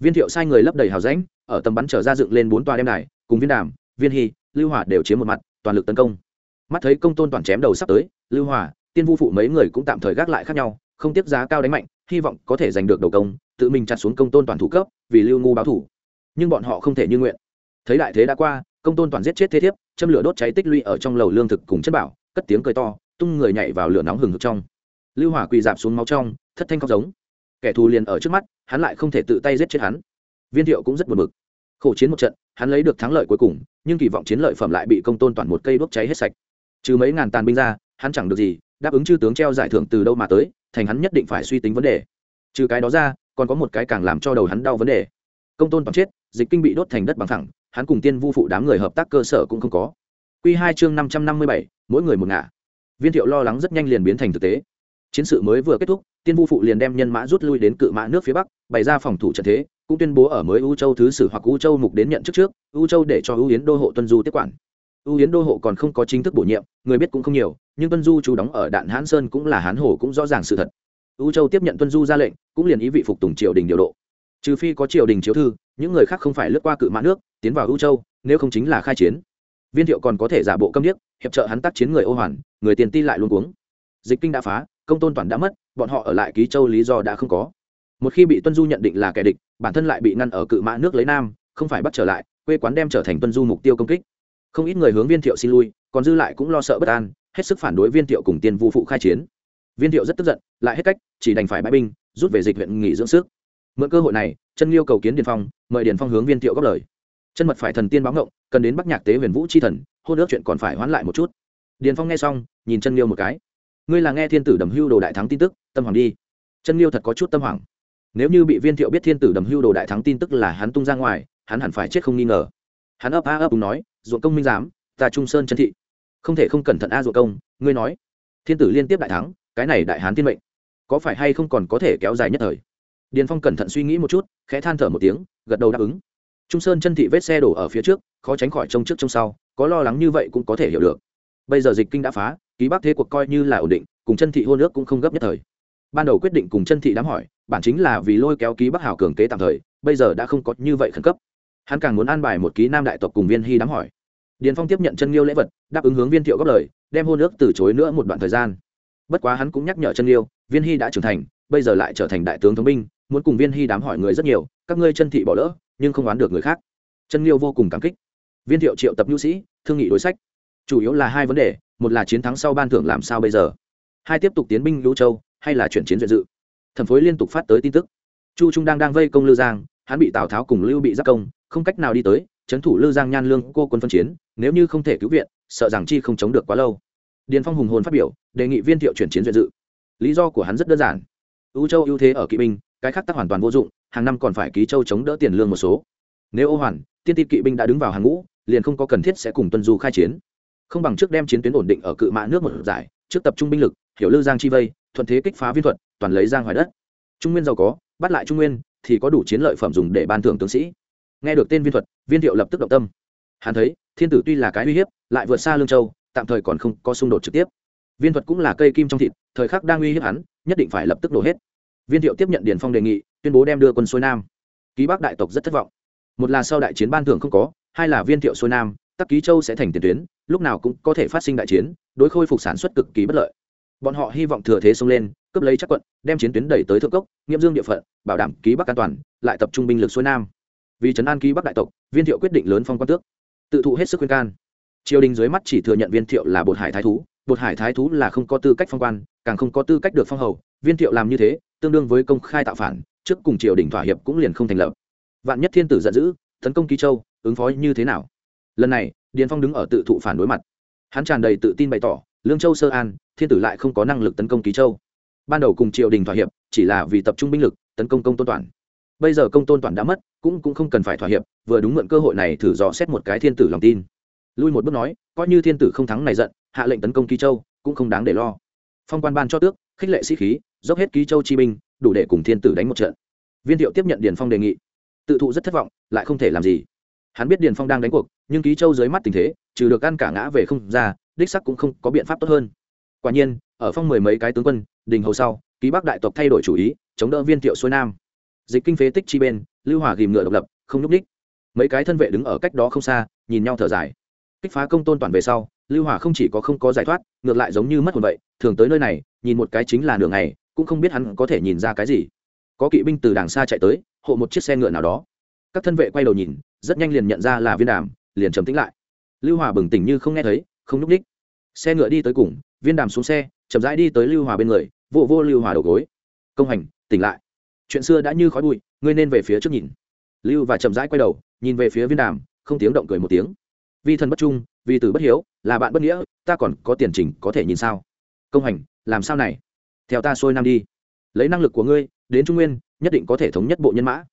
viên thiệu sai người lấp đầy hào rãnh, ở tầm bắn trở ra dựng lên bốn tòa đem đài, cùng viên đàm, viên hy, lưu hòa đều chiếm một mặt, toàn lực tấn công. Mắt thấy công tôn toàn chém đầu sắp tới, lưu hòa, tiên vu phụ mấy người cũng tạm thời gác lại khác nhau, không tiếp giá cao đánh mạnh, hy vọng có thể giành được đầu công, tự mình chặt xuống công tôn toàn thủ cấp, vì lưu ngu báo thủ. Nhưng bọn họ không thể như nguyện. Thấy đại thế đã qua, công tôn toàn giết chết thế thiếp, châm lửa đốt cháy tích lũy ở trong lầu lương thực cùng chất bảo, cất tiếng cười to, tung người nhảy vào lửa nóng hừng hực trong. Lưu hỏa quỳ dạp xuống máu trong, thất thanh khóc giống kẻ thù liền ở trước mắt, hắn lại không thể tự tay giết chết hắn. Viên thiệu cũng rất buồn bực. Khổ chiến một trận, hắn lấy được thắng lợi cuối cùng, nhưng kỳ vọng chiến lợi phẩm lại bị công tôn toàn một cây đốt cháy hết sạch. Trừ mấy ngàn tàn binh ra, hắn chẳng được gì, đáp ứng chư tướng treo giải thưởng từ đâu mà tới, thành hắn nhất định phải suy tính vấn đề. Trừ cái đó ra, còn có một cái càng làm cho đầu hắn đau vấn đề. Công tôn toàn chết, dịch kinh bị đốt thành đất bằng thẳng, hắn cùng tiên vu phụ đám người hợp tác cơ sở cũng không có. Q hai chương năm trăm năm mươi bảy, mỗi người một ngả. Viên thiệu lo lắng rất nhanh liền biến thành thực tế. Chiến sự mới vừa kết thúc tiên vu phụ liền đem nhân mã rút lui đến cự mã nước phía bắc, bày ra phòng thủ trận thế, cũng tuyên bố ở mới u châu thứ sử hoặc u châu mục đến nhận chức trước, u châu để cho u yến đô hộ tuân du tiếp quản. U yến đô hộ còn không có chính thức bổ nhiệm, người biết cũng không nhiều, nhưng tuân du chú đóng ở đạn Hán sơn cũng là hán hồ cũng rõ ràng sự thật. U châu tiếp nhận tuân du ra lệnh, cũng liền ý vị phục tùng triều đình điều độ. Trừ phi có triều đình chiếu thư, những người khác không phải lướt qua cự mã nước, tiến vào u châu, nếu không chính là khai chiến. Viên thiệu còn có thể giả bộ câm điếc, hiệp trợ hắn tác chiến người ô hoàn, người tiền ti lại luôn cuống dịch kinh đã phá, công tôn toàn đã mất, bọn họ ở lại ký châu lý do đã không có. Một khi bị tuân du nhận định là kẻ địch, bản thân lại bị ngăn ở cự mã nước lấy nam, không phải bắt trở lại, quê quán đem trở thành tuân du mục tiêu công kích. Không ít người hướng viên thiệu xin lui, còn dư lại cũng lo sợ bất an, hết sức phản đối viên thiệu cùng Tiên vu phụ khai chiến. Viên thiệu rất tức giận, lại hết cách, chỉ đành phải bãi binh, rút về dịch huyện nghỉ dưỡng sức. Mượn cơ hội này, chân liêu cầu kiến điền phong, mời điền phong hướng viên thiệu góp lời. Chân mật phải thần tiên báo ngộng, cần đến bắc nhạc tế huyền vũ c h i thần, hôn ước chuyện còn phải hoán lại một chút. Điền phong nghe xong, nhìn chân liêu một cái ngươi là nghe thiên tử đầm hưu đồ đại thắng tin tức, tâm hoàng đi. Chân liêu thật có chút tâm hoàng. Nếu như bị viên thiệu biết thiên tử đầm hưu đồ đại thắng tin tức là hắn tung ra ngoài, hắn hẳn phải chết không nghi ngờ. Hắn ấp a ấp đúng nói, ruộng công minh giám, ta trung sơn chân thị. Không thể không cẩn thận a ruộng công, ngươi nói. Thiên tử liên tiếp đại thắng, cái này đại hán tiên mệnh, có phải hay không còn có thể kéo dài nhất thời? Điền phong cẩn thận suy nghĩ một chút, khẽ than thở một tiếng, gật đầu đáp ứng. Trung sơn chân thị vết xe đổ ở phía trước, khó tránh khỏi trông trước trông sau, có lo lắng như vậy cũng có thể hiểu được. Bây giờ dịch kinh đã phá ký bắc thế cuộc coi như là ổn định, cùng chân thị hôn ước cũng không gấp nhất thời. Ban đầu quyết định cùng chân thị đám hỏi, bản chính là vì lôi kéo ký bắc hảo cường kế tạm thời, bây giờ đã không có như vậy khẩn cấp. Hắn càng muốn an bài một ký nam đại tộc cùng viên hy đám hỏi. Điền phong tiếp nhận chân liêu lễ vật, đáp ứng hướng viên thiệu góp lời, đem hôn ước từ chối nữa một đoạn thời gian. Bất quá hắn cũng nhắc nhở chân liêu viên hy đã trưởng thành, bây giờ lại trở thành đại tướng thống binh, muốn cùng viên hy đám hỏi người rất nhiều, các ngươi chân thị bỏ lỡ, nhưng không oán được người khác. Chân liêu vô cùng cảm kích. Viên thiệu triệu tập nhu sĩ, thương nghị đối sách. Chủ yếu là hai vấn đề một là chiến thắng sau ban thưởng làm sao bây giờ? Hai tiếp tục tiến binh lưu châu, hay là chuyển chiến duyệt dự? Thẩm phối liên tục phát tới tin tức. Chu trung đang đang vây công lư giang, hắn bị tào tháo cùng lưu bị giác công, không cách nào đi tới trấn thủ lư giang nhan lương cô quân phân chiến, nếu như không thể cứu viện, sợ rằng chi không chống được quá lâu. Điền phong hùng hồn phát biểu, đề nghị viên thiệu chuyển chiến duyệt dự. Lý do của hắn rất đơn giản. Ưu châu ưu thế ở kỵ binh, cái khác tác hoàn toàn vô dụng, hàng năm còn phải ký châu chống đỡ tiền lương một số. Nếu ô hoàn, tiên ti kỵ binh đã đứng vào hàng ngũ, liền không có cần thiết sẽ cùng tuân du khai chiến không bằng trước đem chiến tuyến ổn định ở cự mã nước một giải, trước tập trung binh lực, hiểu lư giang chi vây, thuận thế kích phá viên thuật, toàn lấy giang hoài đất. Trung nguyên giàu có, bắt lại trung nguyên thì có đủ chiến lợi phẩm dùng để ban thưởng tướng sĩ. Nghe được tên viên thuật, viên thiệu lập tức động tâm. Hắn thấy, thiên tử tuy là cái uy hiếp, lại vượt xa lương châu, tạm thời còn không có xung đột trực tiếp. Viên thuật cũng là cây kim trong thịt, thời khắc đang uy hiếp hắn, nhất định phải lập tức nổ hết. Viên thiệu tiếp nhận điền phong đề nghị, tuyên bố đem đưa quân xuôi nam. Ký bắc đại tộc rất thất vọng. Một là sau đại chiến ban thưởng không có, hai là viên thiệu xuôi nam tắc ký châu sẽ thành tiền tuyến, lúc nào cũng có thể phát sinh đại chiến, đối khôi phục sản xuất cực kỳ bất lợi. Bọn họ hy vọng thừa thế xông lên, cướp lấy chắc quận, đem chiến tuyến đẩy tới thượng cốc nghiêm dương địa phận, bảo đảm ký bắc an toàn, lại tập trung binh lực xuôi nam. Vì trấn an ký bắc đại tộc, viên thiệu quyết định lớn phong quan tước. Tự thụ hết sức khuyên can. Triều đình dưới mắt chỉ thừa nhận viên thiệu là bột hải thái thú, bột hải thái thú là không có tư cách phong quan, càng không có tư cách được phong hầu, viên thiệu làm như thế, tương đương với công khai tạo phản, trước cùng triều đình thỏa hiệp cũng liền không thành lập. Vạn nhất thiên tử giận dữ, tấn công ký châu, ứng phó như thế nào? Lần này, điền phong đứng ở tự thụ phản đối mặt. Hắn tràn đầy tự tin bày tỏ, lương châu sơ an, thiên tử lại không có năng lực tấn công ký châu. Ban đầu cùng triều đình thỏa hiệp, chỉ là vì tập trung binh lực, tấn công công tôn toàn. Bây giờ công tôn toàn đã mất, cũng cũng không cần phải thỏa hiệp, vừa đúng mượn cơ hội này thử dò xét một cái thiên tử lòng tin. Lui một bước nói, coi như thiên tử không thắng này giận, hạ lệnh tấn công ký châu, cũng không đáng để lo. Phong quan ban cho tước, khích lệ sĩ khí, dốc hết ký châu chi binh, đủ để cùng thiên tử đánh một trận. Viên thiệu tiếp nhận điền phong đề nghị. Tự thụ rất thất vọng, lại không thể làm gì. Hắn biết điền phong đang đánh cuộc nhưng ký châu dưới mắt tình thế, trừ được ăn cả ngã về không ra, đích sắc cũng không có biện pháp tốt hơn. Quả nhiên, ở phong mười mấy cái tướng quân, đình hầu sau, ký bắc đại tộc thay đổi chủ ý, chống đỡ viên thiệu xuôi nam. Dịch kinh phế tích chi bên, lưu hòa ghìm ngựa độc lập, không nhúc ních mấy cái thân vệ đứng ở cách đó không xa, nhìn nhau thở dài. Kích phá công tôn toàn về sau, lưu hòa không chỉ có không có giải thoát, ngược lại giống như mất hồn vậy, thường tới nơi này, nhìn một cái chính là nửa ngày, cũng không biết hắn có thể nhìn ra cái gì. Có kỵ binh từ đàng xa chạy tới, hộ một chiếc xe ngựa nào đó. Các thân vệ quay đầu nhìn, rất nhanh liền nhận ra là viên đàm liền trầm tĩnh lại. Lưu hòa bừng tỉnh như không nghe thấy, không nhúc ních xe ngựa đi tới cùng, viên đàm xuống xe, chậm rãi đi tới lưu hòa bên người vô vô lưu hòa đầu gối. Công hành, tỉnh lại. Chuyện xưa đã như khói bụi, ngươi nên về phía trước nhìn. Lưu và chậm rãi quay đầu, nhìn về phía viên đàm, không tiếng động cười một tiếng. Vi thần bất trung vì tử bất hiếu, là bạn bất nghĩa, ta còn có tiền trình có thể nhìn sao? Công hành, làm sao này? Theo ta xuôi nam đi. Lấy năng lực của ngươi, đến trung nguyên, nhất định có thể thống nhất bộ nhân mã.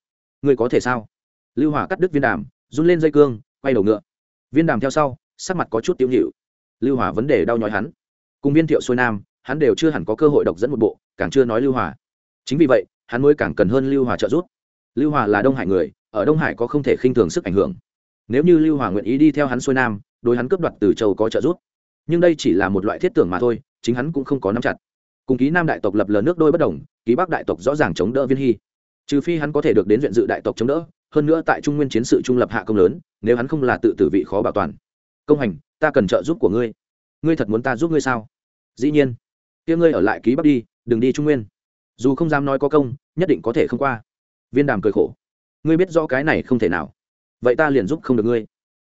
Ngươi có thể sao? Lưu hỏa cắt đứt viên đàm, run lên dây cương quay đầu ngựa. Viên đàm theo sau, sắc mặt có chút tiêu nhịu lưu hỏa vấn đề đau nhói hắn. Cùng viên thiệu xuôi nam, hắn đều chưa hẳn có cơ hội độc dẫn một bộ, càng chưa nói lưu hỏa chính vì vậy, hắn mới càng cần hơn lưu hỏa trợ giúp. Lưu hỏa là đông hải người, ở đông hải có không thể khinh thường sức ảnh hưởng. Nếu như lưu hỏa nguyện ý đi theo hắn xuôi nam, đối hắn cướp đoạt từ châu có trợ giúp. Nhưng đây chỉ là một loại thiết tưởng mà thôi, chính hắn cũng không có nắm chặt. Cùng ký nam đại tộc lập lờ nước đôi bất đồng, ký bắc đại tộc rõ ràng chống đỡ viên hy. Trừ phi hắn có thể được đến viện dự đại tộc chống đỡ hơn nữa tại trung nguyên chiến sự trung lập hạ công lớn, nếu hắn không là tự tử vị khó bảo toàn. Công hành, ta cần trợ giúp của ngươi. Ngươi thật muốn ta giúp ngươi sao? Dĩ nhiên. Kia ngươi ở lại ký bắc đi, đừng đi trung nguyên. Dù không dám nói có công, nhất định có thể không qua. Viên đàm cười khổ. Ngươi biết rõ cái này không thể nào. Vậy ta liền giúp không được ngươi.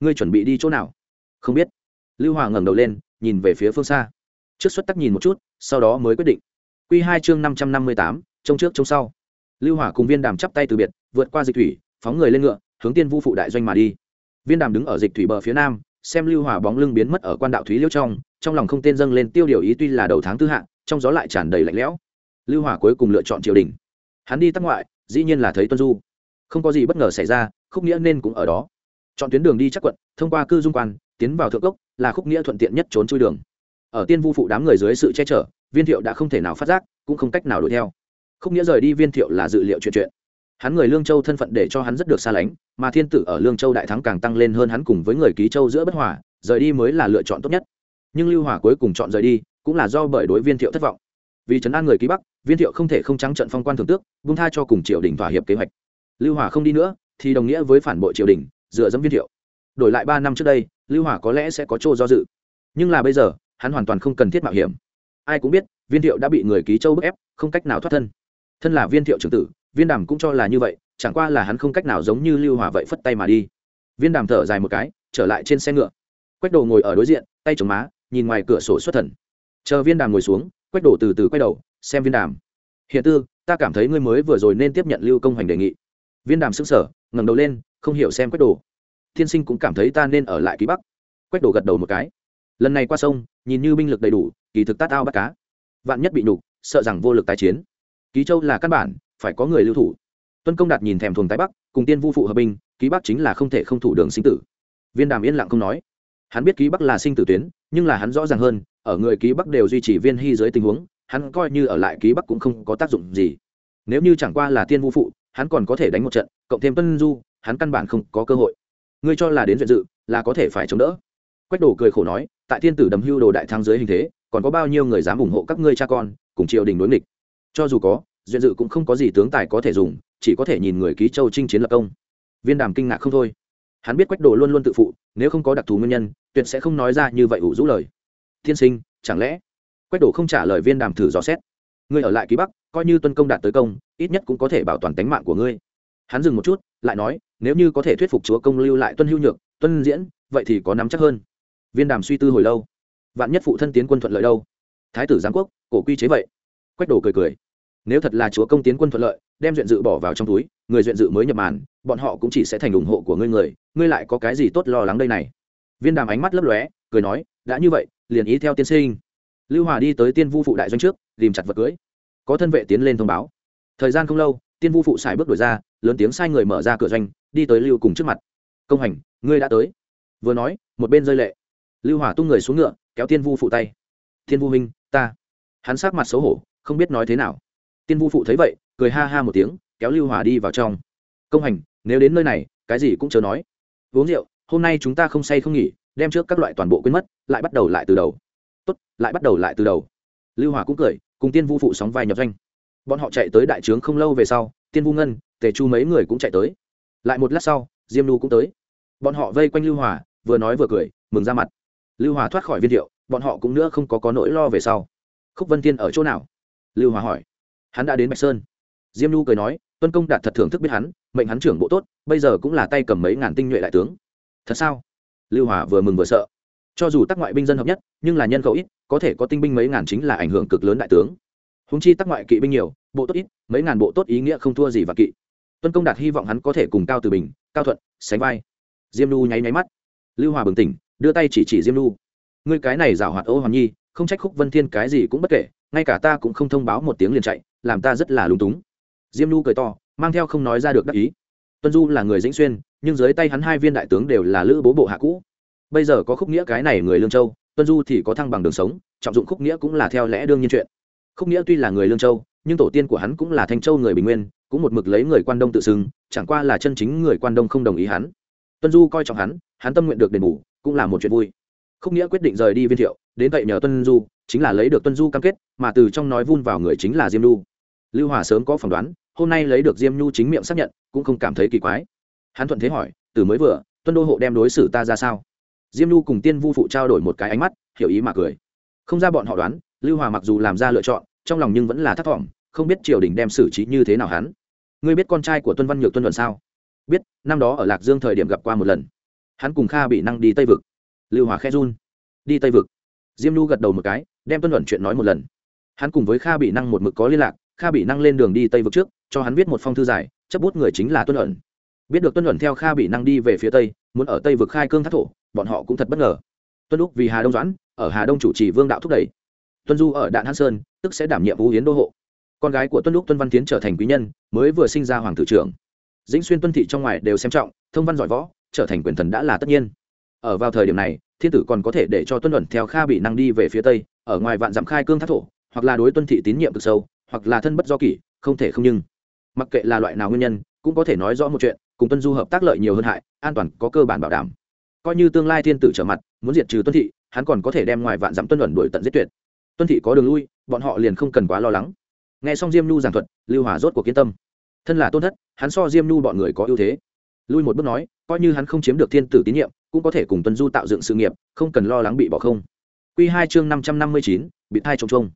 Ngươi chuẩn bị đi chỗ nào? Không biết. Lưu hòa ngẩng đầu lên, nhìn về phía phương xa. Trước xuất tắc nhìn một chút, sau đó mới quyết định. Q hai chương năm trăm năm mươi tám, trông trước trông sau. Lưu hòa cùng viên đàm chắp tay từ biệt, vượt qua dịch thủy phóng người lên ngựa, hướng tiên vu phụ đại doanh mà đi. Viên đàm đứng ở dịch thủy bờ phía nam, xem lưu hòa bóng lưng biến mất ở quan đạo thúy liêu trong trong lòng không tên dâng lên tiêu điều ý tuy là đầu tháng tư hạ trong gió lại tràn đầy lạnh lẽo. Lưu hòa cuối cùng lựa chọn triều đình. Hắn đi tắc ngoại, dĩ nhiên là thấy tuân du. Không có gì bất ngờ xảy ra, khúc nghĩa nên cũng ở đó. Chọn tuyến đường đi chắc quận, thông qua cư dung quan, tiến vào thượng cốc, là khúc nghĩa thuận tiện nhất trốn chui đường. Ở tiên vu phụ đám người dưới sự che chở, viên thiệu đã không thể nào phát giác, cũng không cách nào đuổi theo. Khúc nghĩa rời đi viên thiệu là dự liệu chuyện chuyện hắn người lương châu thân phận để cho hắn rất được xa lánh, mà thiên tử ở lương châu đại thắng càng tăng lên hơn hắn cùng với người ký châu giữa bất hòa, rời đi mới là lựa chọn tốt nhất. Nhưng lưu hòa cuối cùng chọn rời đi, cũng là do bởi đối viên thiệu thất vọng. Vì trấn an người ký bắc, viên thiệu không thể không trắng trận phong quan thưởng tước bung tha cho cùng triều đình thỏa hiệp kế hoạch. Lưu hòa không đi nữa, thì đồng nghĩa với phản bội triều đình, dựa dẫm viên thiệu. Đổi lại ba năm trước đây, lưu hòa có lẽ sẽ có chỗ do dự. Nhưng là bây giờ, hắn hoàn toàn không cần thiết mạo hiểm. Ai cũng biết, viên thiệu đã bị người ký châu bức ép, không cách nào thoát thân. Thân là viên thiệu trưởng tử viên đàm cũng cho là như vậy, chẳng qua là hắn không cách nào giống như lưu hòa vậy phất tay mà đi. Viên đàm thở dài một cái, trở lại trên xe ngựa. Quách đồ ngồi ở đối diện, tay chống má, nhìn ngoài cửa sổ xuất thần. Chờ viên đàm ngồi xuống, quách đồ từ từ quay đầu, xem viên đàm. Hiện tư, ta cảm thấy ngươi mới vừa rồi nên tiếp nhận lưu công Hành đề nghị. Viên đàm xứng sở ngẩng đầu lên, không hiểu xem quách đồ. Thiên sinh cũng cảm thấy ta nên ở lại ký bắc. Quách đồ gật đầu một cái. Lần này qua sông, nhìn như binh lực đầy đủ, kỳ thực tát ao bắt cá. Vạn nhất bị nhục, sợ rằng vô lực tái chiến. Ký châu là căn bản phải có người lưu thủ. Tuân công đạt nhìn thèm thuồng tái bắc, cùng tiên vu phụ hợp binh, ký bắc chính là không thể không thủ đường sinh tử. Viên đàm yên lặng không nói. Hắn biết ký bắc là sinh tử tuyến, nhưng là hắn rõ ràng hơn, ở người ký bắc đều duy trì viên hy dưới tình huống, hắn coi như ở lại ký bắc cũng không có tác dụng gì. Nếu như chẳng qua là tiên vu phụ, hắn còn có thể đánh một trận, cộng thêm tuân du, hắn căn bản không có cơ hội. Ngươi cho là đến duyện dự, là có thể phải chống đỡ. Quách đồ cười khổ nói, tại thiên tử đầm hưu đồ đại thắng dưới hình thế, còn có bao nhiêu người dám ủng hộ các ngươi cha con, cùng triều đình đối nghịch? Cho dù có duyện dự cũng không có gì tướng tài có thể dùng, chỉ có thể nhìn người ký châu chinh chiến lập công. Viên đàm kinh ngạc không thôi. Hắn biết quách đồ luôn luôn tự phụ, nếu không có đặc thù nguyên nhân, tuyệt sẽ không nói ra như vậy ủ rũ lời. Tiên sinh, chẳng lẽ? Quách đồ không trả lời viên đàm thử dò xét. Ngươi ở lại ký bắc, coi như tuân công đạt tới công, ít nhất cũng có thể bảo toàn tính mạng của ngươi. Hắn dừng một chút, lại nói, nếu như có thể thuyết phục chúa công lưu lại tuân hưu nhược, tuân diễn, vậy thì có nắm chắc hơn. Viên đàm suy tư hồi lâu. Vạn nhất phụ thân tiến quân thuận lợi đâu? Thái tử giáng quốc, cổ quy chế vậy. Quách đồ cười cười nếu thật là chúa công tiến quân thuận lợi, đem duyện dự bỏ vào trong túi, người duyện dự mới nhập màn, bọn họ cũng chỉ sẽ thành ủng hộ của ngươi người. Ngươi lại có cái gì tốt lo lắng đây này? Viên đàm ánh mắt lấp lóe, cười nói, đã như vậy, liền ý theo tiên sinh. Lưu hòa đi tới tiên vu phụ đại doanh trước, tìm chặt vật cưới. Có thân vệ tiến lên thông báo. Thời gian không lâu, tiên vu phụ xài bước đổi ra, lớn tiếng sai người mở ra cửa doanh, đi tới lưu cùng trước mặt. Công hành, ngươi đã tới. Vừa nói, một bên rơi lệ. Lưu hỏa tung người xuống ngựa, kéo tiên vu phụ tay. Thiên vu minh ta. Hắn sát mặt xấu hổ, không biết nói thế nào tiên vu phụ thấy vậy, cười ha ha một tiếng, kéo lưu hỏa đi vào trong. Công hành, nếu đến nơi này, cái gì cũng chớ nói. Uống rượu, hôm nay chúng ta không say không nghỉ, đem trước các loại toàn bộ quên mất, lại bắt đầu lại từ đầu. Tốt, lại bắt đầu lại từ đầu. Lưu hỏa cũng cười, cùng tiên vu phụ sóng vai nhập doanh. Bọn họ chạy tới đại trướng không lâu về sau, tiên vu ngân, tề chu mấy người cũng chạy tới. Lại một lát sau, diêm nu cũng tới. Bọn họ vây quanh lưu hòa, vừa nói vừa cười, mừng ra mặt. Lưu hòa thoát khỏi viên thiệu bọn họ cũng nữa không có có nỗi lo về sau. Khúc vân thiên ở chỗ nào? Lưu hòa hỏi hắn đã đến bạch sơn diêm nhu cười nói tuân công đạt thật thưởng thức biết hắn mệnh hắn trưởng bộ tốt bây giờ cũng là tay cầm mấy ngàn tinh nhuệ đại tướng thật sao lưu hòa vừa mừng vừa sợ cho dù tắc ngoại binh dân hợp nhất nhưng là nhân khẩu ít có thể có tinh binh mấy ngàn chính là ảnh hưởng cực lớn đại tướng húng chi tắc ngoại kỵ binh nhiều bộ tốt ít mấy ngàn bộ tốt ý nghĩa không thua gì và kỵ tuân công đạt hy vọng hắn có thể cùng cao từ bình cao thuận sánh vai diêm nu nháy nháy mắt lưu hòa bừng tỉnh đưa tay chỉ chỉ diêm nu ngươi cái này giảo hoạt ô hoàn nhi không trách khúc vân thiên cái gì cũng bất kể ngay cả ta cũng không thông báo một tiếng liền chạy, làm ta rất là lúng túng. Diêm nu cười to, mang theo không nói ra được đắc ý. Tuân du là người dĩnh xuyên, nhưng dưới tay hắn hai viên đại tướng đều là lữ bố bộ hạ cũ. Bây giờ có khúc nghĩa cái này người lương châu, tuân du thì có thăng bằng đường sống, trọng dụng khúc nghĩa cũng là theo lẽ đương nhiên chuyện. Khúc nghĩa tuy là người lương châu, nhưng tổ tiên của hắn cũng là thanh châu người bình nguyên, cũng một mực lấy người quan đông tự xưng, chẳng qua là chân chính người quan đông không đồng ý hắn. Tuân du coi trọng hắn hắn tâm nguyện được đền bù, cũng là một chuyện vui không nghĩa quyết định rời đi viên thiệu, đến vậy nhờ tuân du, chính là lấy được tuân du cam kết, mà từ trong nói vun vào người chính là diêm nhu. Lưu hòa sớm có phỏng đoán, hôm nay lấy được diêm nhu chính miệng xác nhận, cũng không cảm thấy kỳ quái. Hắn thuận thế hỏi, từ mới vừa, tuân đô hộ đem đối xử ta ra sao? Diêm nhu cùng tiên vu phụ trao đổi một cái ánh mắt, hiểu ý mà cười. Không ra bọn họ đoán, lưu hòa mặc dù làm ra lựa chọn, trong lòng nhưng vẫn là thất vọng, không biết triều đình đem xử trí như thế nào hắn. Ngươi biết con trai của tuân văn nhược tuân luận sao? Biết, năm đó ở lạc dương thời điểm gặp qua một lần. Hắn cùng kha bị năng đi tây vực lưu hòa khe run. Đi tây vực. Diêm nhu gật đầu một cái, đem tuân luận chuyện nói một lần. Hắn cùng với kha bị năng một mực có liên lạc, kha bị năng lên đường đi tây vực trước, cho hắn viết một phong thư dài, chấp bút người chính là tuân luận. Biết được tuân luận theo kha bị năng đi về phía tây, muốn ở tây vực khai cương thác thổ, bọn họ cũng thật bất ngờ. Tuân lúc vì hà đông doãn, ở hà đông chủ trì vương đạo thúc đẩy. Tuân du ở đạn hán sơn, tức sẽ đảm nhiệm vũ hiến đô hộ. Con gái của tuân lúc tuân văn tiến trở thành quý nhân, mới vừa sinh ra hoàng tử trưởng. Dĩnh xuyên tuân thị trong ngoài đều xem trọng, thông văn giỏi võ, trở thành quyền thần đã là tất nhiên. Ở vào thời điểm này thiên tử còn có thể để cho tuân luận theo kha bị năng đi về phía tây, ở ngoài vạn dặm khai cương thác thổ, hoặc là đối tuân thị tín nhiệm cực sâu, hoặc là thân bất do kỷ, không thể không nhưng. Mặc kệ là loại nào nguyên nhân, cũng có thể nói rõ một chuyện, cùng tuân du hợp tác lợi nhiều hơn hại, an toàn có cơ bản bảo đảm. Coi như tương lai thiên tử trở mặt, muốn diệt trừ tuân thị, hắn còn có thể đem ngoài vạn dặm tuân luận đuổi tận giết tuyệt. Tuân thị có đường lui, bọn họ liền không cần quá lo lắng. Nghe xong diêm nhu giảng thuật, lưu hòa rốt cuộc kiến tâm. Thân là tôn thất, hắn so diêm nhu bọn người có ưu thế lui một bước nói, coi như hắn không chiếm được thiên tử tín nhiệm, cũng có thể cùng tuân du tạo dựng sự nghiệp, không cần lo lắng bị bỏ không. Q hai chương năm trăm năm mươi chín, bị thai trông trông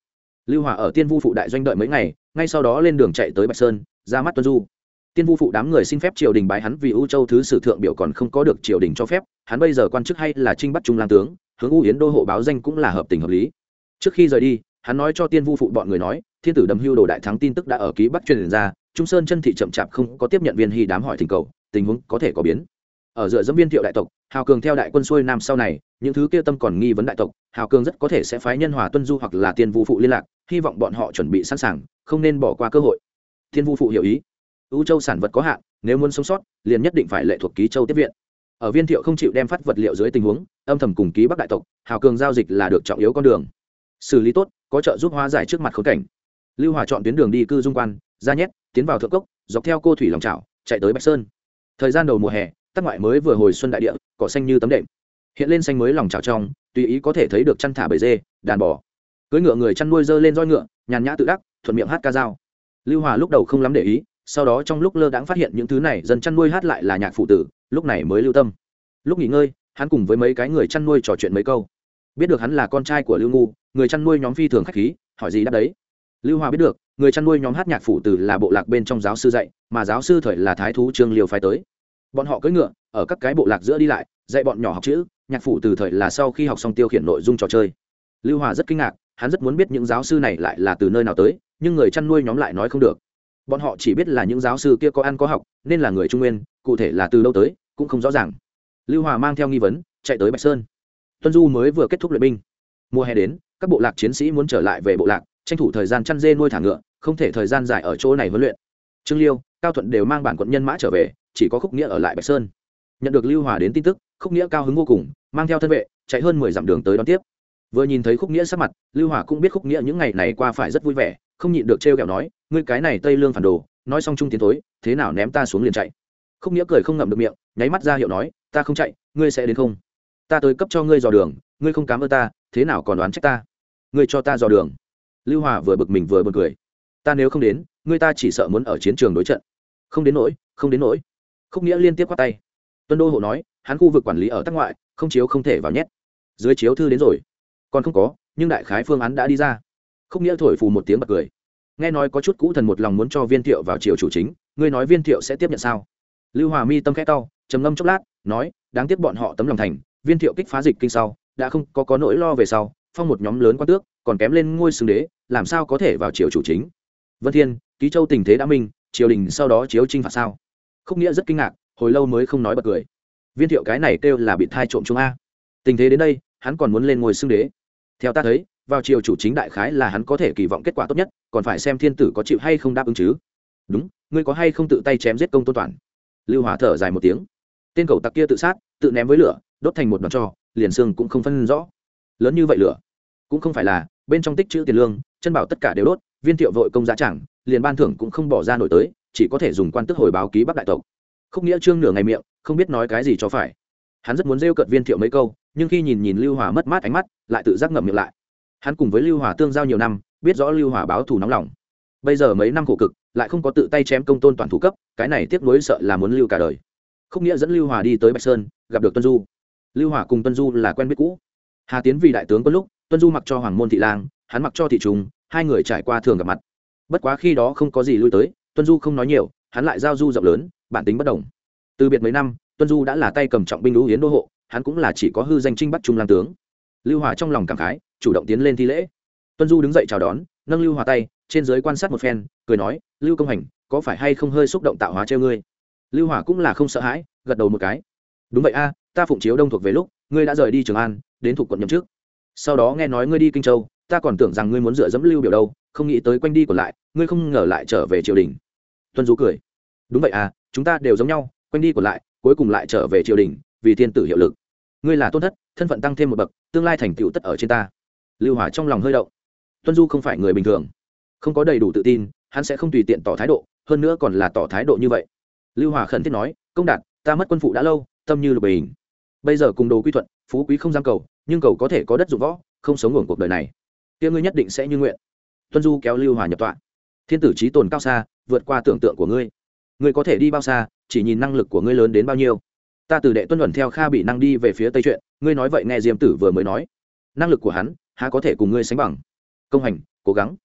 lưu hòa ở tiên vu phụ đại doanh đợi mấy ngày, ngay sau đó lên đường chạy tới bạch sơn, ra mắt tuân du. Tiên vu phụ đám người xin phép triều đình bái hắn vì ưu châu thứ sử thượng biểu còn không có được triều đình cho phép, hắn bây giờ quan chức hay là trinh bắt trung lang tướng, hướng u yến đô hộ báo danh cũng là hợp tình hợp lý. Trước khi rời đi, hắn nói cho tiên vu phụ bọn người nói, thiên tử đầm hưu đồ đại thắng tin tức đã ở ký bắc truyền ra, trung sơn chân thị chậm chạp không có tiếp nhận viên hy đám hỏi thỉnh cầu tình huống có thể có biến. Ở dựa dẫm viên thiệu đại tộc, hào cường theo đại quân xuôi nam sau này, những thứ kia tâm còn nghi vấn đại tộc, hào cường rất có thể sẽ phái nhân hòa tuân du hoặc là tiên vu phụ liên lạc, hy vọng bọn họ chuẩn bị sẵn sàng, không nên bỏ qua cơ hội. Thiên vu phụ hiểu ý. Ưu châu sản vật có hạn, nếu muốn sống sót, liền nhất định phải lệ thuộc ký châu tiếp viện. Ở viên thiệu không chịu đem phát vật liệu dưới tình huống, âm thầm cùng ký bắc đại tộc, hào cường giao dịch là được trọng yếu con đường. Xử lý tốt, có trợ giúp hóa giải trước mặt khốn cảnh. Lưu hòa chọn tuyến đường đi cư dung quan, ra nhét, tiến vào thượng cốc, dọc theo cô thủy lòng trào chạy tới bạch sơn thời gian đầu mùa hè, tắc ngoại mới vừa hồi xuân đại địa, cỏ xanh như tấm đệm. Hiện lên xanh mới lòng trào trong, tùy ý có thể thấy được chăn thả bầy dê, đàn bò. Cưới ngựa người chăn nuôi dơ lên roi ngựa, nhàn nhã tự đắc, thuận miệng hát ca dao. Lưu hòa lúc đầu không lắm để ý, sau đó trong lúc lơ đãng phát hiện những thứ này dần chăn nuôi hát lại là nhạc phụ tử, lúc này mới lưu tâm. Lúc nghỉ ngơi, hắn cùng với mấy cái người chăn nuôi trò chuyện mấy câu. Biết được hắn là con trai của lưu ngu, người chăn nuôi nhóm phi thường khách khí, hỏi gì đáp đấy. Lưu hòa biết được người chăn nuôi nhóm hát nhạc phụ tử là bộ lạc bên trong giáo sư dạy, mà giáo sư thời là thái thú trương liều phái tới. Bọn họ cưỡi ngựa, ở các cái bộ lạc giữa đi lại, dạy bọn nhỏ học chữ, nhạc phụ từ thời là sau khi học xong tiêu khiển nội dung trò chơi. Lưu hòa rất kinh ngạc, hắn rất muốn biết những giáo sư này lại là từ nơi nào tới, nhưng người chăn nuôi nhóm lại nói không được. Bọn họ chỉ biết là những giáo sư kia có ăn có học, nên là người trung nguyên, cụ thể là từ đâu tới, cũng không rõ ràng. Lưu hòa mang theo nghi vấn, chạy tới bạch sơn. Tuân du mới vừa kết thúc luyện binh. Mùa hè đến, các bộ lạc chiến sĩ muốn trở lại về bộ lạc, tranh thủ thời gian chăn dê nuôi thả ngựa không thể thời gian dài ở chỗ này huấn luyện. Trương liêu, cao thuận đều mang bản quận nhân mã trở về, chỉ có khúc nghĩa ở lại bạch sơn. Nhận được lưu hòa đến tin tức, khúc nghĩa cao hứng vô cùng, mang theo thân vệ, chạy hơn mười dặm đường tới đón tiếp. Vừa nhìn thấy khúc nghĩa sắc mặt, lưu hòa cũng biết khúc nghĩa những ngày này qua phải rất vui vẻ, không nhịn được trêu ghẹo nói, ngươi cái này tây lương phản đồ, nói xong trung tiến tối thế nào ném ta xuống liền chạy. Khúc nghĩa cười không ngậm được miệng, nháy mắt ra hiệu nói, ta không chạy, ngươi sẽ đến không? Ta tới cấp cho ngươi dò đường, ngươi không cám ơn ta, thế nào còn đoán trách ta? Ngươi cho ta dò đường. Lưu hòa vừa bực mình vừa bực cười ta nếu không đến ngươi ta chỉ sợ muốn ở chiến trường đối trận. Không đến nỗi, không đến nỗi. Khúc nghĩa liên tiếp quát tay. Tuân đô hộ nói, hắn khu vực quản lý ở tắc ngoại, không chiếu không thể vào nhét. Dưới chiếu thư đến rồi. Còn không có, nhưng đại khái phương án đã đi ra. Khúc nghĩa thổi phù một tiếng bật cười. Nghe nói có chút cũ thần một lòng muốn cho viên thiệu vào triều chủ chính, ngươi nói viên thiệu sẽ tiếp nhận sao? Lưu hòa mi tâm khẽ tao trầm ngâm chốc lát, nói, đáng tiếc bọn họ tấm lòng thành, viên thiệu kích phá dịch kinh sau, đã không có có nỗi lo về sau, phong một nhóm lớn quan tước, còn kém lên ngôi xưng đế, làm sao có thể vào triều chủ chính? Vân thiên, ký châu tình thế đã minh, triều đình sau đó chiếu trinh phạt sao? Khúc nghĩa rất kinh ngạc, hồi lâu mới không nói bật cười. Viên thiệu cái này kêu là bị thai trộm chúng a. Tình thế đến đây, hắn còn muốn lên ngôi xưng đế. Theo ta thấy, vào triều chủ chính đại khái là hắn có thể kỳ vọng kết quả tốt nhất, còn phải xem thiên tử có chịu hay không đáp ứng chứ. Đúng, ngươi có hay không tự tay chém giết công tôn toàn? Lưu hòa thở dài một tiếng. Tên cầu tặc kia tự sát, tự ném với lửa, đốt thành một đòn trò, liền xương cũng không phân rõ. Lớn như vậy lửa, cũng không phải là, bên trong tích chữ tiền lương, chân bảo tất cả đều đốt viên thiệu vội công giá chẳng, liền ban thưởng cũng không bỏ ra nổi tới, chỉ có thể dùng quan tức hồi báo ký bắc đại tộc. Không nghĩa trương nửa ngày miệng, không biết nói cái gì cho phải. Hắn rất muốn rêu cợt viên thiệu mấy câu, nhưng khi nhìn nhìn lưu hòa mất mát ánh mắt, lại tự giác ngậm miệng lại. Hắn cùng với lưu hòa tương giao nhiều năm, biết rõ lưu hòa báo thù nóng lòng. Bây giờ mấy năm khổ cực, lại không có tự tay chém công tôn toàn thủ cấp, cái này tiếc nuối sợ là muốn lưu cả đời. Không nghĩa dẫn lưu hòa đi tới bạch sơn, gặp được tuân du. Lưu hòa cùng tuân du là quen biết cũ. Hà tiến vì đại tướng có lúc, tuân du mặc cho hoàng môn thị lang, hắn mặc cho thị Trung hai người trải qua thường gặp mặt. Bất quá khi đó không có gì lui tới, tuân du không nói nhiều, hắn lại giao du rộng lớn, bản tính bất đồng. Từ biệt mấy năm, tuân du đã là tay cầm trọng binh lũ hiến đô hộ, hắn cũng là chỉ có hư danh trinh bắt trung lang tướng. Lưu hòa trong lòng cảm khái, chủ động tiến lên thi lễ. Tuân du đứng dậy chào đón, nâng lưu hòa tay, trên giới quan sát một phen, cười nói, lưu công hành, có phải hay không hơi xúc động tạo hóa treo ngươi? Lưu hòa cũng là không sợ hãi, gật đầu một cái. Đúng vậy a, ta phụng chiếu đông thuộc về lúc, ngươi đã rời đi trường an, đến thuộc quận nhậm trước sau đó nghe nói ngươi đi kinh châu ta còn tưởng rằng ngươi muốn dựa dẫm lưu biểu đâu, không nghĩ tới quanh đi còn lại, ngươi không ngờ lại trở về triều đình. Tuân du cười. Đúng vậy à chúng ta đều giống nhau, quanh đi còn lại, cuối cùng lại trở về triều đình, vì thiên tử hiệu lực. Ngươi là tôn thất, thân phận tăng thêm một bậc, tương lai thành tựu tất ở trên ta. Lưu hòa trong lòng hơi động. Tuân du không phải người bình thường. Không có đầy đủ tự tin, hắn sẽ không tùy tiện tỏ thái độ, hơn nữa còn là tỏ thái độ như vậy. Lưu hòa khẩn thiết nói, công đạt, ta mất quân phụ đã lâu, tâm như lục bình. Bây giờ cùng đồ quy thuận, phú quý không giam cầu, nhưng cầu có thể có đất dụng võ, không sống ngủ cuộc đời này kia ngươi nhất định sẽ như nguyện. Tuân du kéo lưu hòa nhập tọa. Thiên tử trí tồn cao xa, vượt qua tưởng tượng của ngươi. Ngươi có thể đi bao xa, chỉ nhìn năng lực của ngươi lớn đến bao nhiêu. Ta từ đệ tuân luận theo kha bị năng đi về phía tây chuyện, ngươi nói vậy nghe diêm tử vừa mới nói. Năng lực của hắn, há có thể cùng ngươi sánh bằng. Công hành, cố gắng.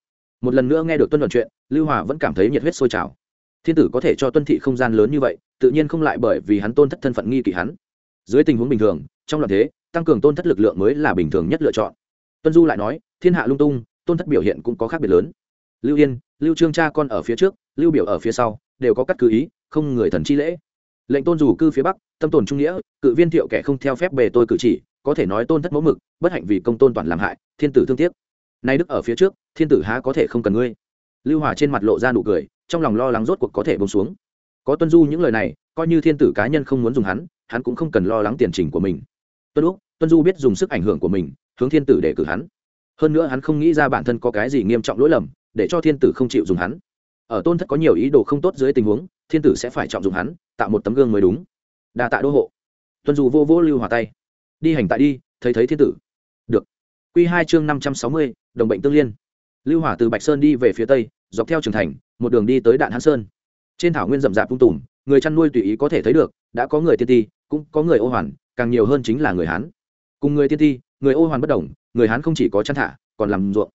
Một lần nữa nghe được tuân luận chuyện, lưu hòa vẫn cảm thấy nhiệt huyết sôi trào. Thiên tử có thể cho tuân thị không gian lớn như vậy, tự nhiên không lại bởi vì hắn tôn thất thân phận nghi kỵ hắn. Dưới tình huống bình thường, trong loạn thế, tăng cường tôn thất lực lượng mới là bình thường nhất lựa chọn tuân du lại nói, thiên hạ lung tung, tôn thất biểu hiện cũng có khác biệt lớn. Lưu yên, lưu trương cha con ở phía trước, lưu biểu ở phía sau, đều có cắt cứ ý, không người thần chi lễ. Lệnh tôn dù cư phía bắc, tâm tồn trung nghĩa, cự viên thiệu kẻ không theo phép bề tôi cử chỉ, có thể nói tôn thất mẫu mực, bất hạnh vì công tôn toàn làm hại, thiên tử thương tiếc. Nay đức ở phía trước, thiên tử há có thể không cần ngươi. Lưu hòa trên mặt lộ ra nụ cười, trong lòng lo lắng rốt cuộc có thể bông xuống. Có tuân du những lời này, coi như thiên tử cá nhân không muốn dùng hắn hắn cũng không cần lo lắng tiền trình của mình. Tuân úc, tuân du biết dùng sức ảnh hưởng của mình hướng thiên tử để cử hắn. Hơn nữa hắn không nghĩ ra bản thân có cái gì nghiêm trọng lỗi lầm, để cho thiên tử không chịu dùng hắn. Ở tôn thất có nhiều ý đồ không tốt dưới tình huống, thiên tử sẽ phải trọng dụng hắn, tạo một tấm gương mới đúng. Đa tạ đô hộ. Tuân du vô vô lưu hòa tay. Đi hành tại đi, thấy thấy thiên tử. Được. Q hai chương năm trăm sáu mươi, đồng bệnh tương liên. Lưu hỏa từ bạch sơn đi về phía tây, dọc theo trường thành, một đường đi tới đạn hãn sơn. Trên thảo nguyên rậm rạp tung tùm, người chăn nuôi tùy ý có thể thấy được, đã có người tiên ti, cũng có người ô hoàn, càng nhiều hơn chính là người hán. Cùng người tiên ti người ô hoàn bất đồng, người hán không chỉ có chăn thả, còn làm ruộng.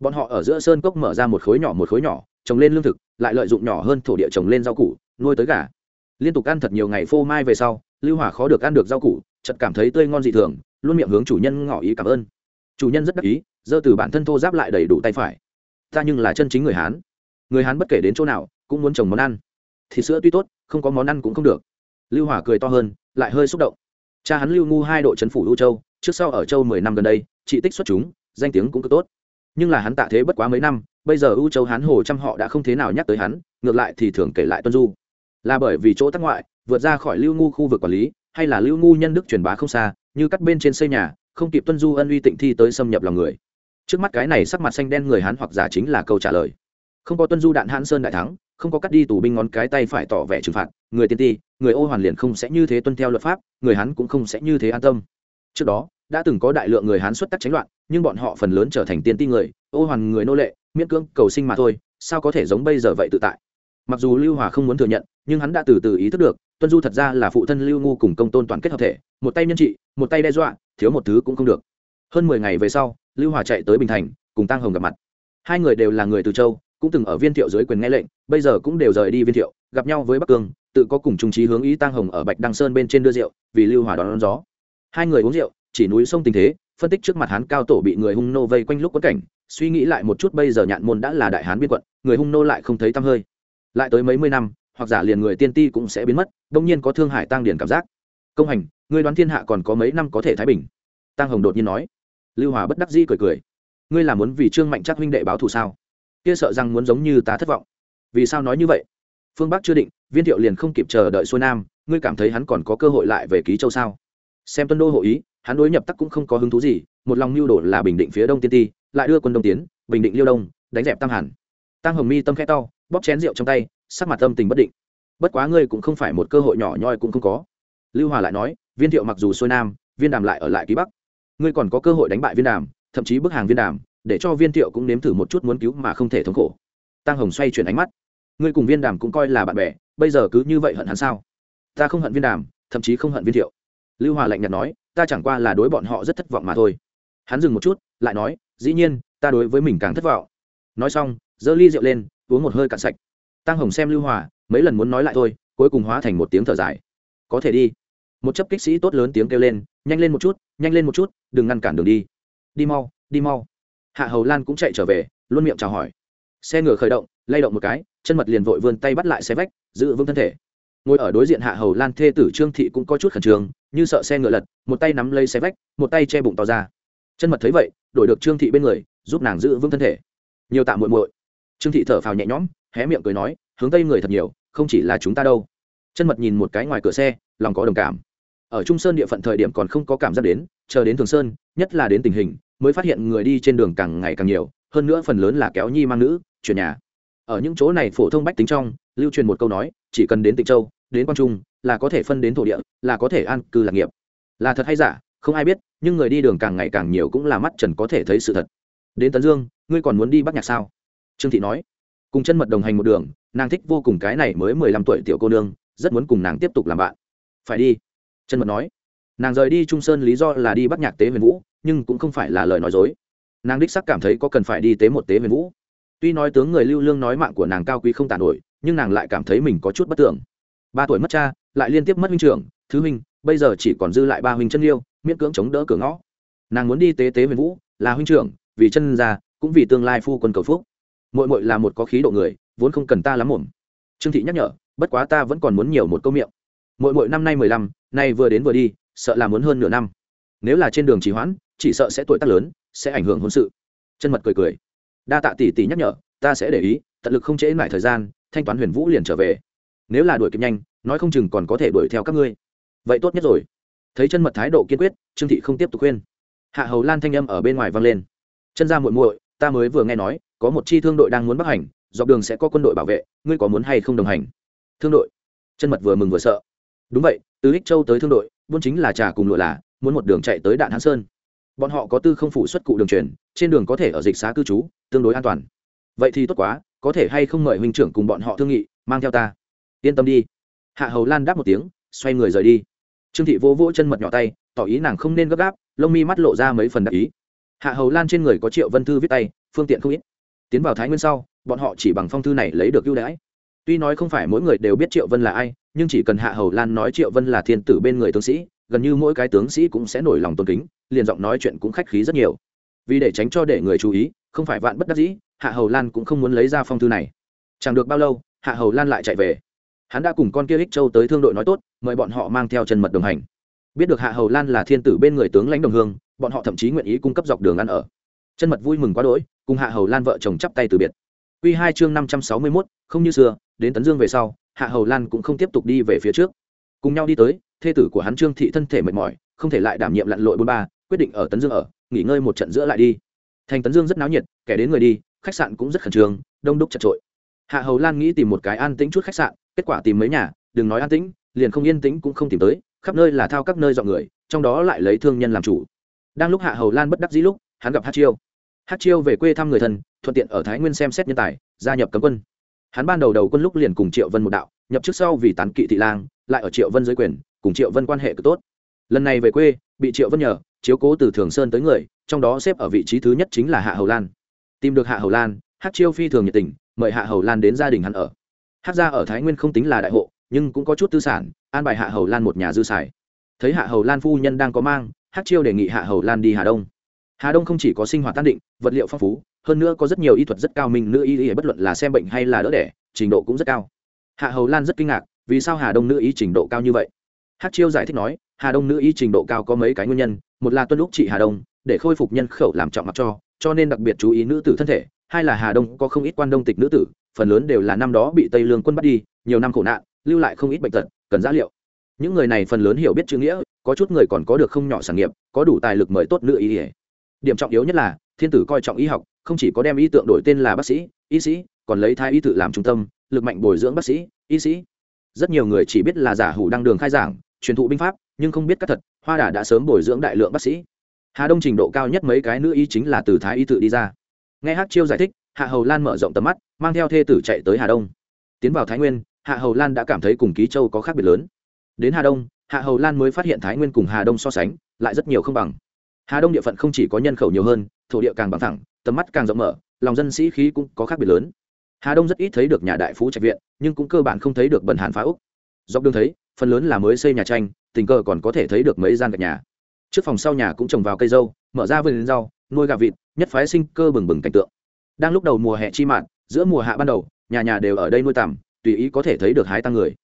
Bọn họ ở giữa sơn cốc mở ra một khối nhỏ một khối nhỏ, trồng lên lương thực, lại lợi dụng nhỏ hơn thổ địa trồng lên rau củ, nuôi tới gà. Liên tục ăn thật nhiều ngày phô mai về sau, lưu hỏa khó được ăn được rau củ chật cảm thấy tươi ngon dị thường, luôn miệng hướng chủ nhân ngỏ ý cảm ơn. Chủ nhân rất đắc ý, giơ từ bản thân thô giáp lại đầy đủ tay phải. Ta nhưng là chân chính người hán. Người hán bất kể đến chỗ nào, cũng muốn trồng món ăn. Thịt sữa tuy tốt, không có món ăn cũng không được. Lưu hỏa cười to hơn, lại hơi xúc động. Cha hắn lưu ngu hai độ chấn phủ lưu châu trước sau ở châu mười năm gần đây chị tích xuất chúng, danh tiếng cũng cực tốt. Nhưng là hắn tạ thế bất quá mấy năm, bây giờ ưu châu hán hồ trăm họ đã không thế nào nhắc tới hắn, ngược lại thì thường kể lại tuân du. Là bởi vì chỗ tác ngoại, vượt ra khỏi lưu ngu khu vực quản lý, hay là lưu ngu nhân đức truyền bá không xa, như cắt bên trên xây nhà, không kịp tuân du ân uy tịnh thi tới xâm nhập lòng người. Trước mắt cái này sắc mặt xanh đen người hán hoặc giả chính là câu trả lời. Không có tuân du đạn hãn sơn đại thắng, không có cắt đi tù binh ngón cái tay phải tỏ vẻ trừng phạt, người tiên ti, người ô hoàn liền không sẽ như thế tuân theo luật pháp, người hán cũng không sẽ như thế an tâm. Trước đó đã từng có đại lượng người hán xuất tắc tránh loạn nhưng bọn họ phần lớn trở thành tiên ti người ô hoàn người nô lệ miễn cưỡng cầu sinh mà thôi sao có thể giống bây giờ vậy tự tại? Mặc dù lưu hòa không muốn thừa nhận nhưng hắn đã từ từ ý thức được tuân du thật ra là phụ thân lưu ngu cùng công tôn toàn kết hợp thể một tay nhân trị một tay đe dọa thiếu một thứ cũng không được. Hơn mười ngày về sau lưu hòa chạy tới bình thành cùng tăng hồng gặp mặt. Hai người đều là người từ châu cũng từng ở viên thiệu dưới quyền nghe lệnh bây giờ cũng đều rời đi viên thiệu gặp nhau với bắc cương tự có cùng trung trí hướng ý tăng hồng ở bạch đăng sơn bên trên đưa rượu vì lưu hòa đón, đón gió. Hai người uống rượu chỉ núi sông tình thế, phân tích trước mặt hán cao tổ bị người hung nô vây quanh lúc quất cảnh, suy nghĩ lại một chút bây giờ nhạn môn đã là đại hán biên quận, người hung nô lại không thấy tăm hơi. Lại tới mấy mươi năm, hoặc giả liền người tiên ti cũng sẽ biến mất, đông nhiên có thương hải tăng điển cảm giác. Công hành, ngươi đoán thiên hạ còn có mấy năm có thể thái bình? Tăng hồng đột nhiên nói. Lưu hòa bất đắc dĩ cười cười. Ngươi là muốn vì trương mạnh chắc huynh đệ báo thù sao? Kia sợ rằng muốn giống như ta thất vọng. Vì sao nói như vậy? Phương bắc chưa định, viên thiệu liền không kịp chờ đợi xuôi nam, ngươi cảm thấy hắn còn có cơ hội lại về ký châu sao? Xem tuân đô hội ý, hắn đối nhập tắc cũng không có hứng thú gì, một lòng mưu đồ là bình định phía đông tiên ti, lại đưa quân đông tiến, bình định liêu đông, đánh dẹp tam hàn. Tăng hồng mi tâm khẽ to, bóp chén rượu trong tay, sắc mặt tâm tình bất định. Bất quá ngươi cũng không phải một cơ hội nhỏ nhoi cũng không có. Lưu hòa lại nói, viên thiệu mặc dù xuôi nam, viên đàm lại ở lại ký bắc. Ngươi còn có cơ hội đánh bại viên đàm, thậm chí bức hàng viên đàm, để cho viên thiệu cũng nếm thử một chút muốn cứu mà không thể thống khổ. Tăng hồng xoay chuyển ánh mắt. Ngươi cùng viên đàm cũng coi là bạn bè, bây giờ cứ như vậy hận hắn sao? Ta không hận viên đàm, thậm chí không hận viên thiệu lưu hòa lạnh nhạt nói, ta chẳng qua là đối bọn họ rất thất vọng mà thôi. Hắn dừng một chút, lại nói, dĩ nhiên, ta đối với mình càng thất vọng. Nói xong, giơ ly rượu lên, uống một hơi cạn sạch. Tăng hồng xem lưu hòa, mấy lần muốn nói lại thôi, cuối cùng hóa thành một tiếng thở dài. Có thể đi. Một chấp kích sĩ tốt lớn tiếng kêu lên, nhanh lên một chút, nhanh lên một chút, đừng ngăn cản đường đi. Đi mau đi mau. Hạ hầu lan cũng chạy trở về, luôn miệng chào hỏi. Xe ngựa khởi động, lay động một cái, chân mật liền vội vươn tay bắt lại xe vách, giữ vững thân thể. Ngồi ở đối diện hạ hầu lan thê tử trương thị cũng có chút khẩn trương như sợ xe ngựa lật, một tay nắm lấy xe vách, một tay che bụng to ra. Chân mật thấy vậy, đổi được trương thị bên người, giúp nàng giữ vững thân thể. Nhiều tạ muội muội. Trương thị thở phào nhẹ nhõm, hé miệng cười nói, hướng tây người thật nhiều, không chỉ là chúng ta đâu. Chân mật nhìn một cái ngoài cửa xe, lòng có đồng cảm. Ở trung sơn địa phận thời điểm còn không có cảm giác đến, chờ đến thường sơn, nhất là đến tình hình, mới phát hiện người đi trên đường càng ngày càng nhiều, hơn nữa phần lớn là kéo nhi mang nữ, chuyển nhà. Ở những chỗ này phổ thông bách tính trong, lưu truyền một câu nói, chỉ cần đến tịnh châu, đến quan trung là có thể phân đến thổ địa, là có thể an cư lạc nghiệp. Là thật hay giả, không ai biết, nhưng người đi đường càng ngày càng nhiều cũng là mắt trần có thể thấy sự thật. Đến tấn dương, ngươi còn muốn đi bắc nhạc sao? Trương thị nói. Cùng chân mật đồng hành một đường, nàng thích vô cùng cái này mới mười lăm tuổi tiểu cô nương, rất muốn cùng nàng tiếp tục làm bạn. Phải đi. Chân mật nói. Nàng rời đi trung sơn lý do là đi bắt nhạc tế huyền vũ, nhưng cũng không phải là lời nói dối. Nàng đích sắc cảm thấy có cần phải đi tế một tế huyền vũ. Tuy nói tướng người lưu lương nói mạng của nàng cao quý không tàn nổi, nhưng nàng lại cảm thấy mình có chút bất tưởng ba tuổi mất cha, lại liên tiếp mất huynh trưởng, thứ huynh, bây giờ chỉ còn dư lại ba huynh chân liêu miễn cưỡng chống đỡ cửa ngõ. Nàng muốn đi tế tế huyền vũ, là huynh trưởng, vì chân già cũng vì tương lai phu quân cầu phúc. Mội mội là một có khí độ người, vốn không cần ta lắm mồm trương thị nhắc nhở, bất quá ta vẫn còn muốn nhiều một câu miệng. Mội mội năm nay mười lăm, nay vừa đến vừa đi, sợ là muốn hơn nửa năm. Nếu là trên đường trì hoãn, chỉ sợ sẽ tuổi tác lớn, sẽ ảnh hưởng hôn sự. Chân mật cười cười. Đa tạ tỷ tỷ nhắc nhở, ta sẽ để ý, tận lực không trễ mãi thời gian, thanh toán huyền vũ liền trở về nếu là đuổi kịp nhanh, nói không chừng còn có thể đuổi theo các ngươi. Vậy tốt nhất rồi. Thấy chân mật thái độ kiên quyết, trương thị không tiếp tục khuyên. Hạ hầu lan thanh âm ở bên ngoài vang lên. Chân ra muội muội, ta mới vừa nghe nói, có một chi thương đội đang muốn bắc hành, dọc đường sẽ có quân đội bảo vệ, ngươi có muốn hay không đồng hành? Thương đội. Chân mật vừa mừng vừa sợ. Đúng vậy, từ ích châu tới thương đội buôn chính là trà cùng lụa là, muốn một đường chạy tới đạn hán sơn. Bọn họ có tư không phủ xuất cụ đường truyền, trên đường có thể ở dịch xá cư trú, tương đối an toàn. Vậy thì tốt quá, có thể hay không mời huynh trưởng cùng bọn họ thương nghị, mang theo ta? Yên tâm đi. Hạ hầu lan đáp một tiếng, xoay người rời đi. Trương thị vỗ vỗ chân mật nhỏ tay, tỏ ý nàng không nên gấp gáp, lông mi mắt lộ ra mấy phần đặc ý. Hạ hầu lan trên người có triệu vân thư viết tay, phương tiện không ít. Tiến vào thái nguyên sau, bọn họ chỉ bằng phong thư này lấy được ưu đãi. Tuy nói không phải mỗi người đều biết triệu vân là ai, nhưng chỉ cần hạ hầu lan nói triệu vân là thiên tử bên người tướng sĩ, gần như mỗi cái tướng sĩ cũng sẽ nổi lòng tôn kính, liền giọng nói chuyện cũng khách khí rất nhiều. Vì để tránh cho để người chú ý, không phải vạn bất đắc dĩ, hạ hầu lan cũng không muốn lấy ra phong thư này. Chẳng được bao lâu, hạ hầu lan lại chạy về hắn đã cùng con kia ích châu tới thương đội nói tốt, mời bọn họ mang theo chân mật đồng hành. Biết được hạ hầu lan là thiên tử bên người tướng lãnh đồng hương, bọn họ thậm chí nguyện ý cung cấp dọc đường ăn ở. Chân mật vui mừng quá đỗi, cùng hạ hầu lan vợ chồng chắp tay từ biệt. Q hai chương năm trăm sáu mươi mốt, không như xưa, đến tấn dương về sau, hạ hầu lan cũng không tiếp tục đi về phía trước. Cùng nhau đi tới, thê tử của hắn trương thị thân thể mệt mỏi, không thể lại đảm nhiệm lặn lội bôn ba, quyết định ở tấn dương ở, nghỉ ngơi một trận giữa lại đi. Thành tấn dương rất náo nhiệt, kẻ đến người đi, khách sạn cũng rất khẩn trương, đông đúc chật trội. Hạ hầu lan nghĩ tìm một cái an tĩnh chút khách sạn kết quả tìm mấy nhà, đừng nói an tĩnh, liền không yên tĩnh cũng không tìm tới, khắp nơi là thao các nơi dọn người, trong đó lại lấy thương nhân làm chủ. Đang lúc hạ hầu lan bất đắc dĩ lúc, hắn gặp hát chiêu. Hát chiêu về quê thăm người thân, thuận tiện ở thái nguyên xem xét nhân tài, gia nhập cấm quân. Hắn ban đầu đầu quân lúc liền cùng triệu vân một đạo, nhập trước sau vì tán kỵ thị lang, lại ở triệu vân dưới quyền, cùng triệu vân quan hệ cực tốt. Lần này về quê, bị triệu vân nhờ, chiếu cố từ thường sơn tới người, trong đó xếp ở vị trí thứ nhất chính là hạ hầu lan. Tìm được hạ hầu lan hát chiêu phi thường nhiệt tình, mời hạ hầu lan đến gia đình hắn ở hát gia ở thái nguyên không tính là đại hộ, nhưng cũng có chút tư sản, an bài hạ hầu lan một nhà dư xài. Thấy hạ hầu lan phu nhân đang có mang hát chiêu đề nghị hạ hầu lan đi hà đông. Hà đông không chỉ có sinh hoạt tan định, vật liệu phong phú, hơn nữa có rất nhiều y thuật rất cao minh, nữ y y, bất luận là xem bệnh hay là đỡ đẻ, trình độ cũng rất cao. Hạ hầu lan rất kinh ngạc, vì sao hà đông nữ y trình độ cao như vậy? Hát chiêu giải thích nói, hà đông nữ y trình độ cao có mấy cái nguyên nhân, một là tuân lúc trị hà đông, để khôi phục nhân khẩu làm trọng mặc cho cho nên đặc biệt chú ý nữ tử thân thể, hai là hà đông có không ít quan đông tịch nữ tử phần lớn đều là năm đó bị tây lương quân bắt đi, nhiều năm khổ nạn, lưu lại không ít bệnh tật, cần giá liệu. Những người này phần lớn hiểu biết chữ nghĩa, có chút người còn có được không nhỏ sản nghiệp, có đủ tài lực mời tốt nữ ý. ỉa điểm trọng yếu nhất là, thiên tử coi trọng y học, không chỉ có đem ý tượng đổi tên là bác sĩ, y sĩ, còn lấy thái y tự làm trung tâm, lực mạnh bồi dưỡng bác sĩ, y sĩ. Rất nhiều người chỉ biết là giả hủ đăng đường khai giảng, truyền thụ binh pháp, nhưng không biết các thật, hoa đà đã sớm bồi dưỡng đại lượng bác sĩ. Hà đông trình độ cao nhất mấy cái nữ y chính là từ thái y tự đi ra. Nghe hát chiêu giải thích hạ hầu lan mở rộng tầm mắt, mang theo thê tử chạy tới hà đông. Tiến vào thái nguyên, hạ hầu lan đã cảm thấy cùng ký châu có khác biệt lớn. Đến hà đông, hạ hầu lan mới phát hiện thái nguyên cùng hà đông so sánh, lại rất nhiều không bằng. Hà đông địa phận không chỉ có nhân khẩu nhiều hơn, thổ địa càng bằng thẳng, tầm mắt càng rộng mở, lòng dân sĩ khí cũng có khác biệt lớn. Hà đông rất ít thấy được nhà đại phú trạch viện, nhưng cũng cơ bản không thấy được bần hàn phá úc. Dọc đường thấy, phần lớn là mới xây nhà tranh, tình cờ còn có thể thấy được mấy gian gạch nhà. Trước phòng sau nhà cũng trồng vào cây dâu, mở ra vườn rau, nuôi gà vịt, nhất phái sinh cơ bừng bừng cảnh tượng đang lúc đầu mùa hè chi mạn giữa mùa hạ ban đầu, nhà nhà đều ở đây nuôi tằm, tùy ý có thể thấy được hái tăng người.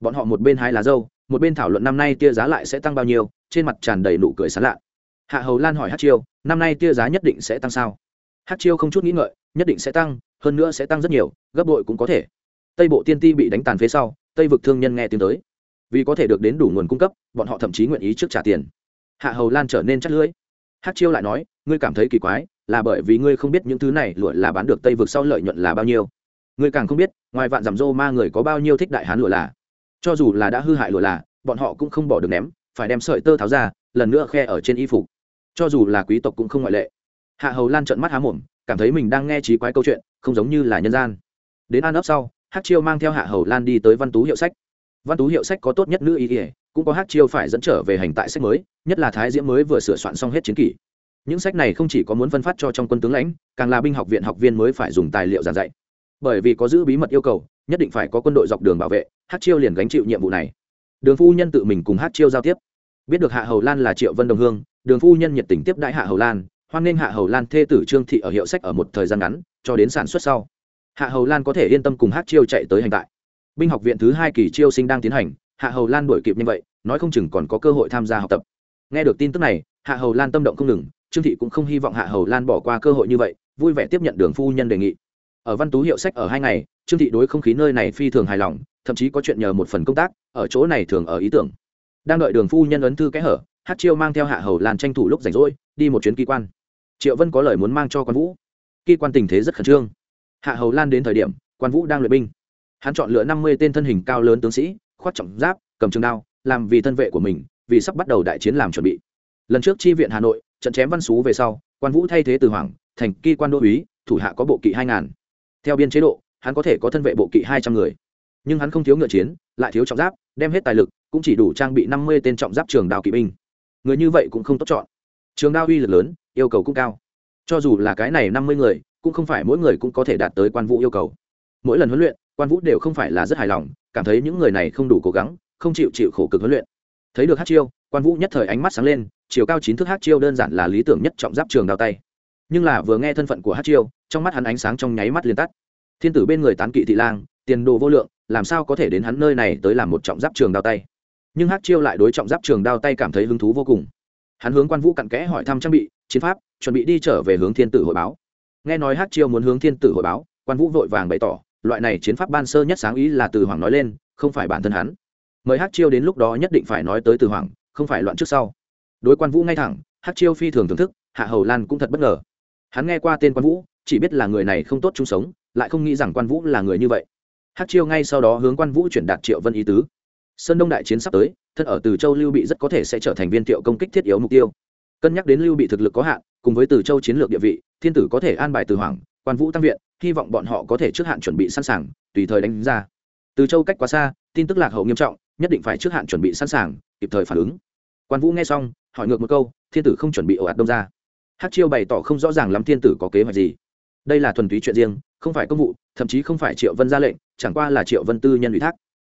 Bọn họ một bên hái lá dâu, một bên thảo luận năm nay tia giá lại sẽ tăng bao nhiêu, trên mặt tràn đầy nụ cười sán lạ. Hạ hầu lan hỏi hát chiêu, năm nay tia giá nhất định sẽ tăng sao? Hát chiêu không chút nghĩ ngợi, nhất định sẽ tăng, hơn nữa sẽ tăng rất nhiều, gấp bội cũng có thể. Tây bộ tiên ti bị đánh tàn phía sau, tây vực thương nhân nghe tiếng tới. Vì có thể được đến đủ nguồn cung cấp, bọn họ thậm chí nguyện ý trước trả tiền. Hạ hầu lan trở nên chắc lưỡi. Hát chiêu lại nói, ngươi cảm thấy kỳ quái là bởi vì ngươi không biết những thứ này lụa là bán được tây vực sau lợi nhuận là bao nhiêu. Ngươi càng không biết, ngoài vạn giảm rô ma người có bao nhiêu thích đại hán lụa là. Cho dù là đã hư hại lụa là, bọn họ cũng không bỏ được ném, phải đem sợi tơ tháo ra, lần nữa khe ở trên y phục. Cho dù là quý tộc cũng không ngoại lệ. Hạ hầu lan trợn mắt há mồm, cảm thấy mình đang nghe trí quái câu chuyện, không giống như là nhân gian. Đến an ấp sau hát chiêu mang theo hạ hầu lan đi tới văn tú hiệu sách. Văn tú hiệu sách có tốt nhất nữ ý ỉa cũng có hát chiêu phải dẫn trở về hành tại sách mới, nhất là thái diễm mới vừa sửa soạn xong hết chiến kỷ những sách này không chỉ có muốn phân phát cho trong quân tướng lãnh, càng là binh học viện học viên mới phải dùng tài liệu giảng dạy. Bởi vì có giữ bí mật yêu cầu, nhất định phải có quân đội dọc đường bảo vệ hát chiêu liền gánh chịu nhiệm vụ này. Đường phu nhân tự mình cùng hát chiêu giao tiếp. Biết được hạ hầu lan là triệu vân đồng hương, đường phu nhân nhiệt tình tiếp đãi hạ hầu lan, hoan nghênh hạ hầu lan thê tử trương thị ở hiệu sách ở một thời gian ngắn, cho đến sản xuất sau. Hạ hầu lan có thể yên tâm cùng hát chiêu chạy tới hành tại. Binh học viện thứ hai kỳ chiêu sinh đang tiến hành, hạ hầu lan đuổi kịp như vậy, nói không chừng còn có cơ hội tham gia học tập. Nghe được tin tức này, hạ hầu lan tâm động không ngừng trương thị cũng không hy vọng hạ hầu lan bỏ qua cơ hội như vậy, vui vẻ tiếp nhận đường phu nhân đề nghị. Ở văn tú hiệu sách ở hai ngày, trương thị đối không khí nơi này phi thường hài lòng, thậm chí có chuyện nhờ một phần công tác, ở chỗ này thường ở ý tưởng. Đang đợi đường phu nhân ấn thư kẽ hở, hát chiêu mang theo hạ hầu lan tranh thủ lúc rảnh rỗi, đi một chuyến kỳ quan. Triệu vân có lời muốn mang cho quan vũ. Kỳ quan tình thế rất khẩn trương. Hạ hầu lan đến thời điểm, quan vũ đang luyện binh. Hắn chọn lựa năm mươi tên thân hình cao lớn tướng sĩ khoát trọng giáp, cầm trường đao, làm vì thân vệ của mình, vì sắp bắt đầu đại chiến làm chuẩn bị lần trước chi viện hà nội, trận chém văn xú về sau, quan vũ thay thế từ hoàng, thành kỳ quan đô úy, thủ hạ có bộ kỵ hai ngàn. Theo biên chế độ, hắn có thể có thân vệ bộ kỵ hai trăm người. Nhưng hắn không thiếu ngựa chiến, lại thiếu trọng giáp, đem hết tài lực, cũng chỉ đủ trang bị năm mươi tên trọng giáp trường đào kỵ binh. Người như vậy cũng không tốt chọn. Trường đao uy lực lớn, yêu cầu cũng cao. Cho dù là cái này năm mươi người, cũng không phải mỗi người cũng có thể đạt tới quan vũ yêu cầu. Mỗi lần huấn luyện, quan vũ đều không phải là rất hài lòng, cảm thấy những người này không đủ cố gắng, không chịu chịu khổ cực huấn luyện. Thấy được hát chiêu, quan vũ nhất thời ánh mắt sáng lên chiều cao chín thước hát chiêu đơn giản là lý tưởng nhất trọng giáp trường đao tay. Nhưng là vừa nghe thân phận của hát chiêu, trong mắt hắn ánh sáng trong nháy mắt liền tắt. Thiên tử bên người tán kỵ thị lang, tiền đồ vô lượng, làm sao có thể đến hắn nơi này tới làm một trọng giáp trường đao tay? Nhưng hát chiêu lại đối trọng giáp trường đao tay cảm thấy hứng thú vô cùng. Hắn hướng quan vũ cặn kẽ hỏi thăm trang bị, chiến pháp, chuẩn bị đi trở về hướng thiên tử hội báo. Nghe nói hát chiêu muốn hướng thiên tử hội báo, quan vũ vội vàng bày tỏ, loại này chiến pháp ban sơ nhất sáng ý là từ hoàng nói lên, không phải bản thân hắn. Mời hát chiêu đến lúc đó nhất định phải nói tới từ hoàng, không phải loạn trước sau đối quan vũ ngay thẳng hát chiêu phi thường thưởng thức, hạ hầu lan cũng thật bất ngờ. Hắn nghe qua tên quan vũ, chỉ biết là người này không tốt chung sống, lại không nghĩ rằng quan vũ là người như vậy. Hát chiêu ngay sau đó hướng quan vũ chuyển đạt triệu vân ý tứ. Sơn đông đại chiến sắp tới, thân ở từ châu lưu bị rất có thể sẽ trở thành viên thiệu công kích thiết yếu mục tiêu. Cân nhắc đến lưu bị thực lực có hạn, cùng với từ châu chiến lược địa vị, thiên tử có thể an bài từ hoàng, quan vũ tăng viện, hy vọng bọn họ có thể trước hạn chuẩn bị sẵn sàng, tùy thời đánh ra. Từ châu cách quá xa, tin tức lạc hậu nghiêm trọng, nhất định phải trước hạn chuẩn bị sẵn sàng, kịp thời phản ứng. Quan vũ nghe xong hỏi ngược một câu, thiên tử không chuẩn bị ồ ạt đông ra. Hát chiêu bày tỏ không rõ ràng lắm thiên tử có kế hoạch gì. Đây là thuần túy chuyện riêng, không phải công vụ, thậm chí không phải triệu vân ra lệnh, chẳng qua là triệu vân tư nhân ủy thác.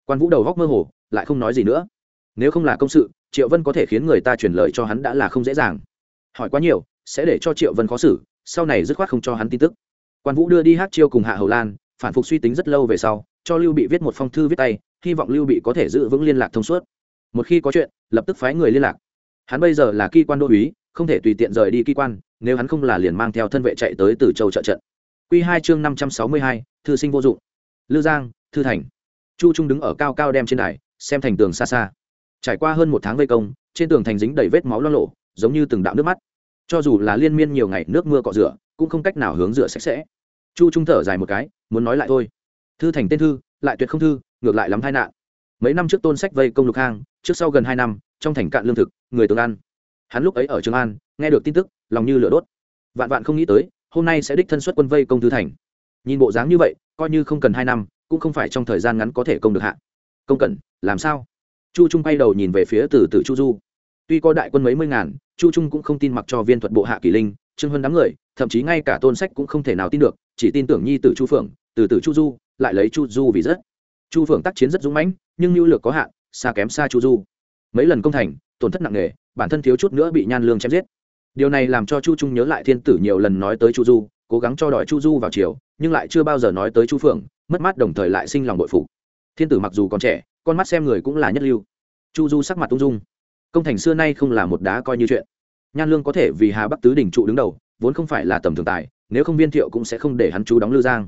Quan vũ đầu góc mơ hồ, lại không nói gì nữa. Nếu không là công sự, triệu vân có thể khiến người ta truyền lời cho hắn đã là không dễ dàng. Hỏi quá nhiều, sẽ để cho triệu vân khó xử, sau này dứt khoát không cho hắn tin tức. Quan vũ đưa đi hát chiêu cùng hạ hầu lan, phản phục suy tính rất lâu về sau, cho lưu bị viết một phong thư viết tay, hy vọng lưu bị có thể giữ vững liên lạc thông suốt. Một khi có chuyện, lập tức phái người liên lạc hắn bây giờ là kỳ quan đô uý, không thể tùy tiện rời đi kỳ quan, nếu hắn không là liền mang theo thân vệ chạy tới từ châu trợ trận. Q hai chương năm trăm sáu mươi hai, thư sinh vô dụng. Lư giang, thư thành. Chu trung đứng ở cao cao đem trên đài, xem thành tường xa xa. Trải qua hơn một tháng vây công, trên tường thành dính đầy vết máu lo lộ giống như từng đạo nước mắt. Cho dù là liên miên nhiều ngày nước mưa cọ rửa, cũng không cách nào hướng rửa sạch sẽ. Chu trung thở dài một cái, muốn nói lại thôi. Thư thành tên thư, lại tuyệt không thư, ngược lại lắm tai nạn. Mấy năm trước tôn sách vây công lục hang, trước sau gần hai năm, trong thành cạn lương thực người tương ăn hắn lúc ấy ở trường an, nghe được tin tức, lòng như lửa đốt. Vạn vạn không nghĩ tới, hôm nay sẽ đích thân xuất quân vây công thư thành. Nhìn bộ dáng như vậy, coi như không cần hai năm, cũng không phải trong thời gian ngắn có thể công được hạ. Công cẩn làm sao? Chu trung bay đầu nhìn về phía từ từ chu du. Tuy có đại quân mấy mươi ngàn, chu trung cũng không tin mặc cho viên thuật bộ hạ kỳ linh, trương hơn đám người, thậm chí ngay cả tôn sách cũng không thể nào tin được, chỉ tin tưởng nhi t chu phượng, từ từ chu du, lại lấy chu du vì rất. Chu phượng tác chiến rất dũng mãnh, nhưng nhu lược có hạn, xa kém xa chu du. Mấy lần công thành tổn thất nặng nề, bản thân thiếu chút nữa bị nhan lương chém giết. Điều này làm cho chu trung nhớ lại thiên tử nhiều lần nói tới chu du, cố gắng cho đòi chu du vào chiều nhưng lại chưa bao giờ nói tới chu phượng, mất mát đồng thời lại sinh lòng bội phụ thiên tử mặc dù còn trẻ, con mắt xem người cũng là nhất lưu. Chu du sắc mặt tung dung. Công thành xưa nay không là một đá coi như chuyện. Nhan lương có thể vì hà bắc tứ đỉnh trụ đứng đầu, vốn không phải là tầm thường tài, nếu không viên thiệu cũng sẽ không để hắn chú đóng lư giang.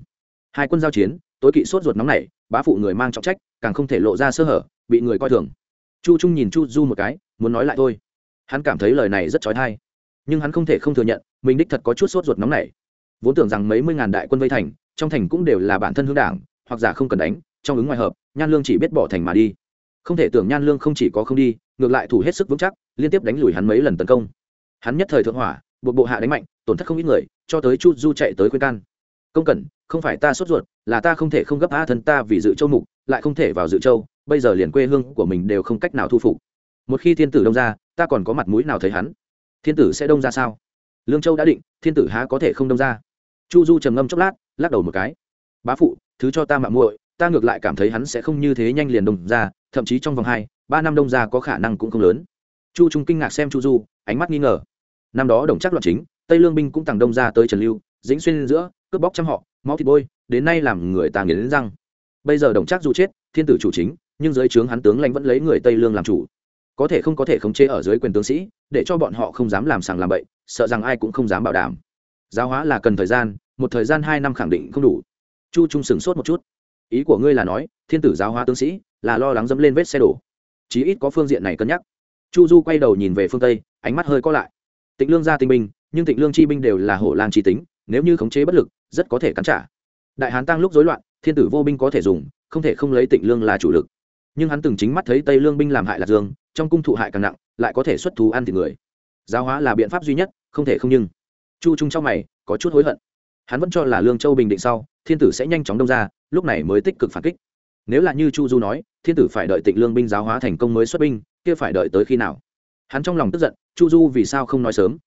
Hai quân giao chiến, tối kỵ sốt ruột nóng này bá phụ người mang trọng trách, càng không thể lộ ra sơ hở, bị người coi thường. Chu trung nhìn chu du một cái muốn nói lại thôi. Hắn cảm thấy lời này rất trói thai, nhưng hắn không thể không thừa nhận, mình đích thật có chút sốt ruột nóng này vốn tưởng rằng mấy mươi ngàn đại quân vây thành, trong thành cũng đều là bản thân hương đảng, hoặc giả không cần đánh, trong ứng ngoài hợp, nhan lương chỉ biết bỏ thành mà đi. Không thể tưởng nhan lương không chỉ có không đi, ngược lại thủ hết sức vững chắc, liên tiếp đánh lùi hắn mấy lần tấn công. Hắn nhất thời thượng hỏa, buộc bộ hạ đánh mạnh, tổn thất không ít người, cho tới chu du chạy tới khuyên can. Công cẩn, không phải ta sốt ruột, là ta không thể không gấp a thân ta vì dự châu mục, lại không thể vào dự châu, bây giờ liền quê hương của mình đều không cách nào thu phục một khi thiên tử đông ra, ta còn có mặt mũi nào thấy hắn? Thiên tử sẽ đông ra sao? Lương châu đã định, thiên tử há có thể không đông ra? Chu du trầm ngâm chốc lát, lắc đầu một cái. Bá phụ, thứ cho ta mạng muội, ta ngược lại cảm thấy hắn sẽ không như thế nhanh liền đông ra, thậm chí trong vòng hai, ba năm đông ra có khả năng cũng không lớn. Chu trung kinh ngạc xem chu du, ánh mắt nghi ngờ. Năm đó đồng chắc loạn chính, tây lương binh cũng tàng đông ra tới trần lưu, dĩnh xuyên giữa, cướp bóc trăm họ, máu thịt bôi, đến nay làm người ta nghiến răng. Bây giờ đồng chắc dù chết, thiên tử chủ chính, nhưng dưới trướng hắn tướng lãnh vẫn lấy người tây lương làm chủ có thể không có thể khống chế ở dưới quyền tướng sĩ, để cho bọn họ không dám làm sàng làm bậy, sợ rằng ai cũng không dám bảo đảm. Giáo hóa là cần thời gian, một thời gian hai năm khẳng định không đủ. Chu trung sửng sốt một chút. Ý của ngươi là nói, thiên tử giáo hóa tướng sĩ là lo lắng dẫm lên vết xe đổ. Chí ít có phương diện này cân nhắc. Chu du quay đầu nhìn về phương tây, ánh mắt hơi co lại. Tịnh lương ra tinh binh, nhưng tịnh lương chi binh đều là hổ lang chi tính, nếu như khống chế bất lực, rất có thể cắn trả. Đại hán tăng lúc rối loạn, thiên tử vô binh có thể dùng, không thể không lấy tịnh lương là chủ lực nhưng hắn từng chính mắt thấy tây lương binh làm hại lạc dương trong cung thụ hại càng nặng lại có thể xuất thú ăn thịt người giáo hóa là biện pháp duy nhất không thể không nhưng chu trung trong mày có chút hối hận hắn vẫn cho là lương châu bình định sau thiên tử sẽ nhanh chóng đông ra lúc này mới tích cực phản kích nếu là như chu du nói thiên tử phải đợi tịnh lương binh giáo hóa thành công mới xuất binh kia phải đợi tới khi nào hắn trong lòng tức giận chu du vì sao không nói sớm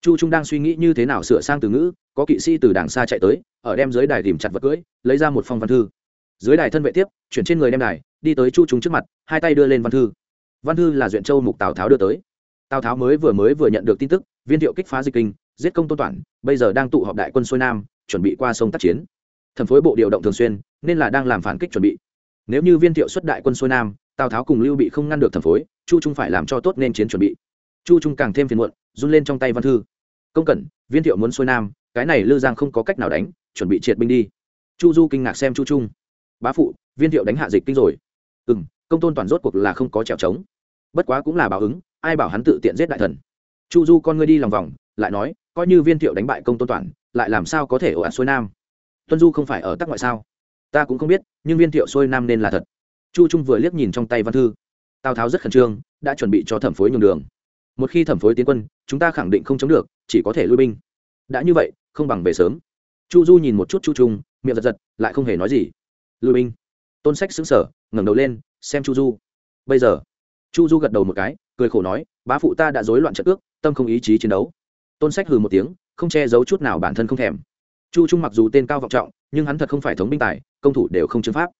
chu trung đang suy nghĩ như thế nào sửa sang từ ngữ có kỵ sĩ từ đàng xa chạy tới ở đem dưới đài tìm chặt vật cưỡi lấy ra một phong văn thư dưới đài thân vệ tiếp, chuyển trên người đem đài, đi tới chu trung trước mặt, hai tay đưa lên văn thư. Văn thư là duyện châu mục tào tháo đưa tới. Tào tháo mới vừa mới vừa nhận được tin tức, viên thiệu kích phá dịch kinh, giết công tôn toản, bây giờ đang tụ họp đại quân xuôi nam, chuẩn bị qua sông tác chiến. Thần phối bộ điều động thường xuyên, nên là đang làm phản kích chuẩn bị. Nếu như viên thiệu xuất đại quân xuôi nam, tào tháo cùng lưu bị không ngăn được thần phối, chu trung phải làm cho tốt nên chiến chuẩn bị. Chu trung càng thêm phiền muộn, run lên trong tay văn thư. Công cẩn, viên thiệu muốn xuôi nam, cái này lư giang không có cách nào đánh, chuẩn bị triệt binh đi. Chu du kinh ngạc xem chu trung bá phụ, viên thiệu đánh hạ dịch kinh rồi. Ừ m công tôn toàn rốt cuộc là không có trèo trống. Bất quá cũng là báo ứng, ai bảo hắn tự tiện giết đại thần. Chu du con ngươi đi lòng vòng, lại nói, coi như viên thiệu đánh bại công tôn toàn, lại làm sao có thể ồ ạt xuôi nam? Tuân du không phải ở tắc ngoại sao? Ta cũng không biết, nhưng viên thiệu xuôi nam nên là thật. Chu trung vừa liếc nhìn trong tay văn thư. Tào tháo rất khẩn trương, đã chuẩn bị cho thẩm phối nhường đường. Một khi thẩm phối tiến quân, chúng ta khẳng định không chống được, chỉ có thể lui binh. Đã như vậy, không bằng về sớm. Chu du nhìn một chút chu trung, miệng giật giật, lại không hề nói gì lui binh tôn sách xứng sở ngẩng đầu lên, xem chu du. Bây giờ, chu du gật đầu một cái, cười khổ nói, bá phụ ta đã dối loạn trận ước, tâm không ý chí chiến đấu. Tôn sách hừ một tiếng, không che giấu chút nào bản thân không thèm. Chu trung mặc dù tên cao vọng trọng, nhưng hắn thật không phải thống binh tài, công thủ đều không chứng pháp.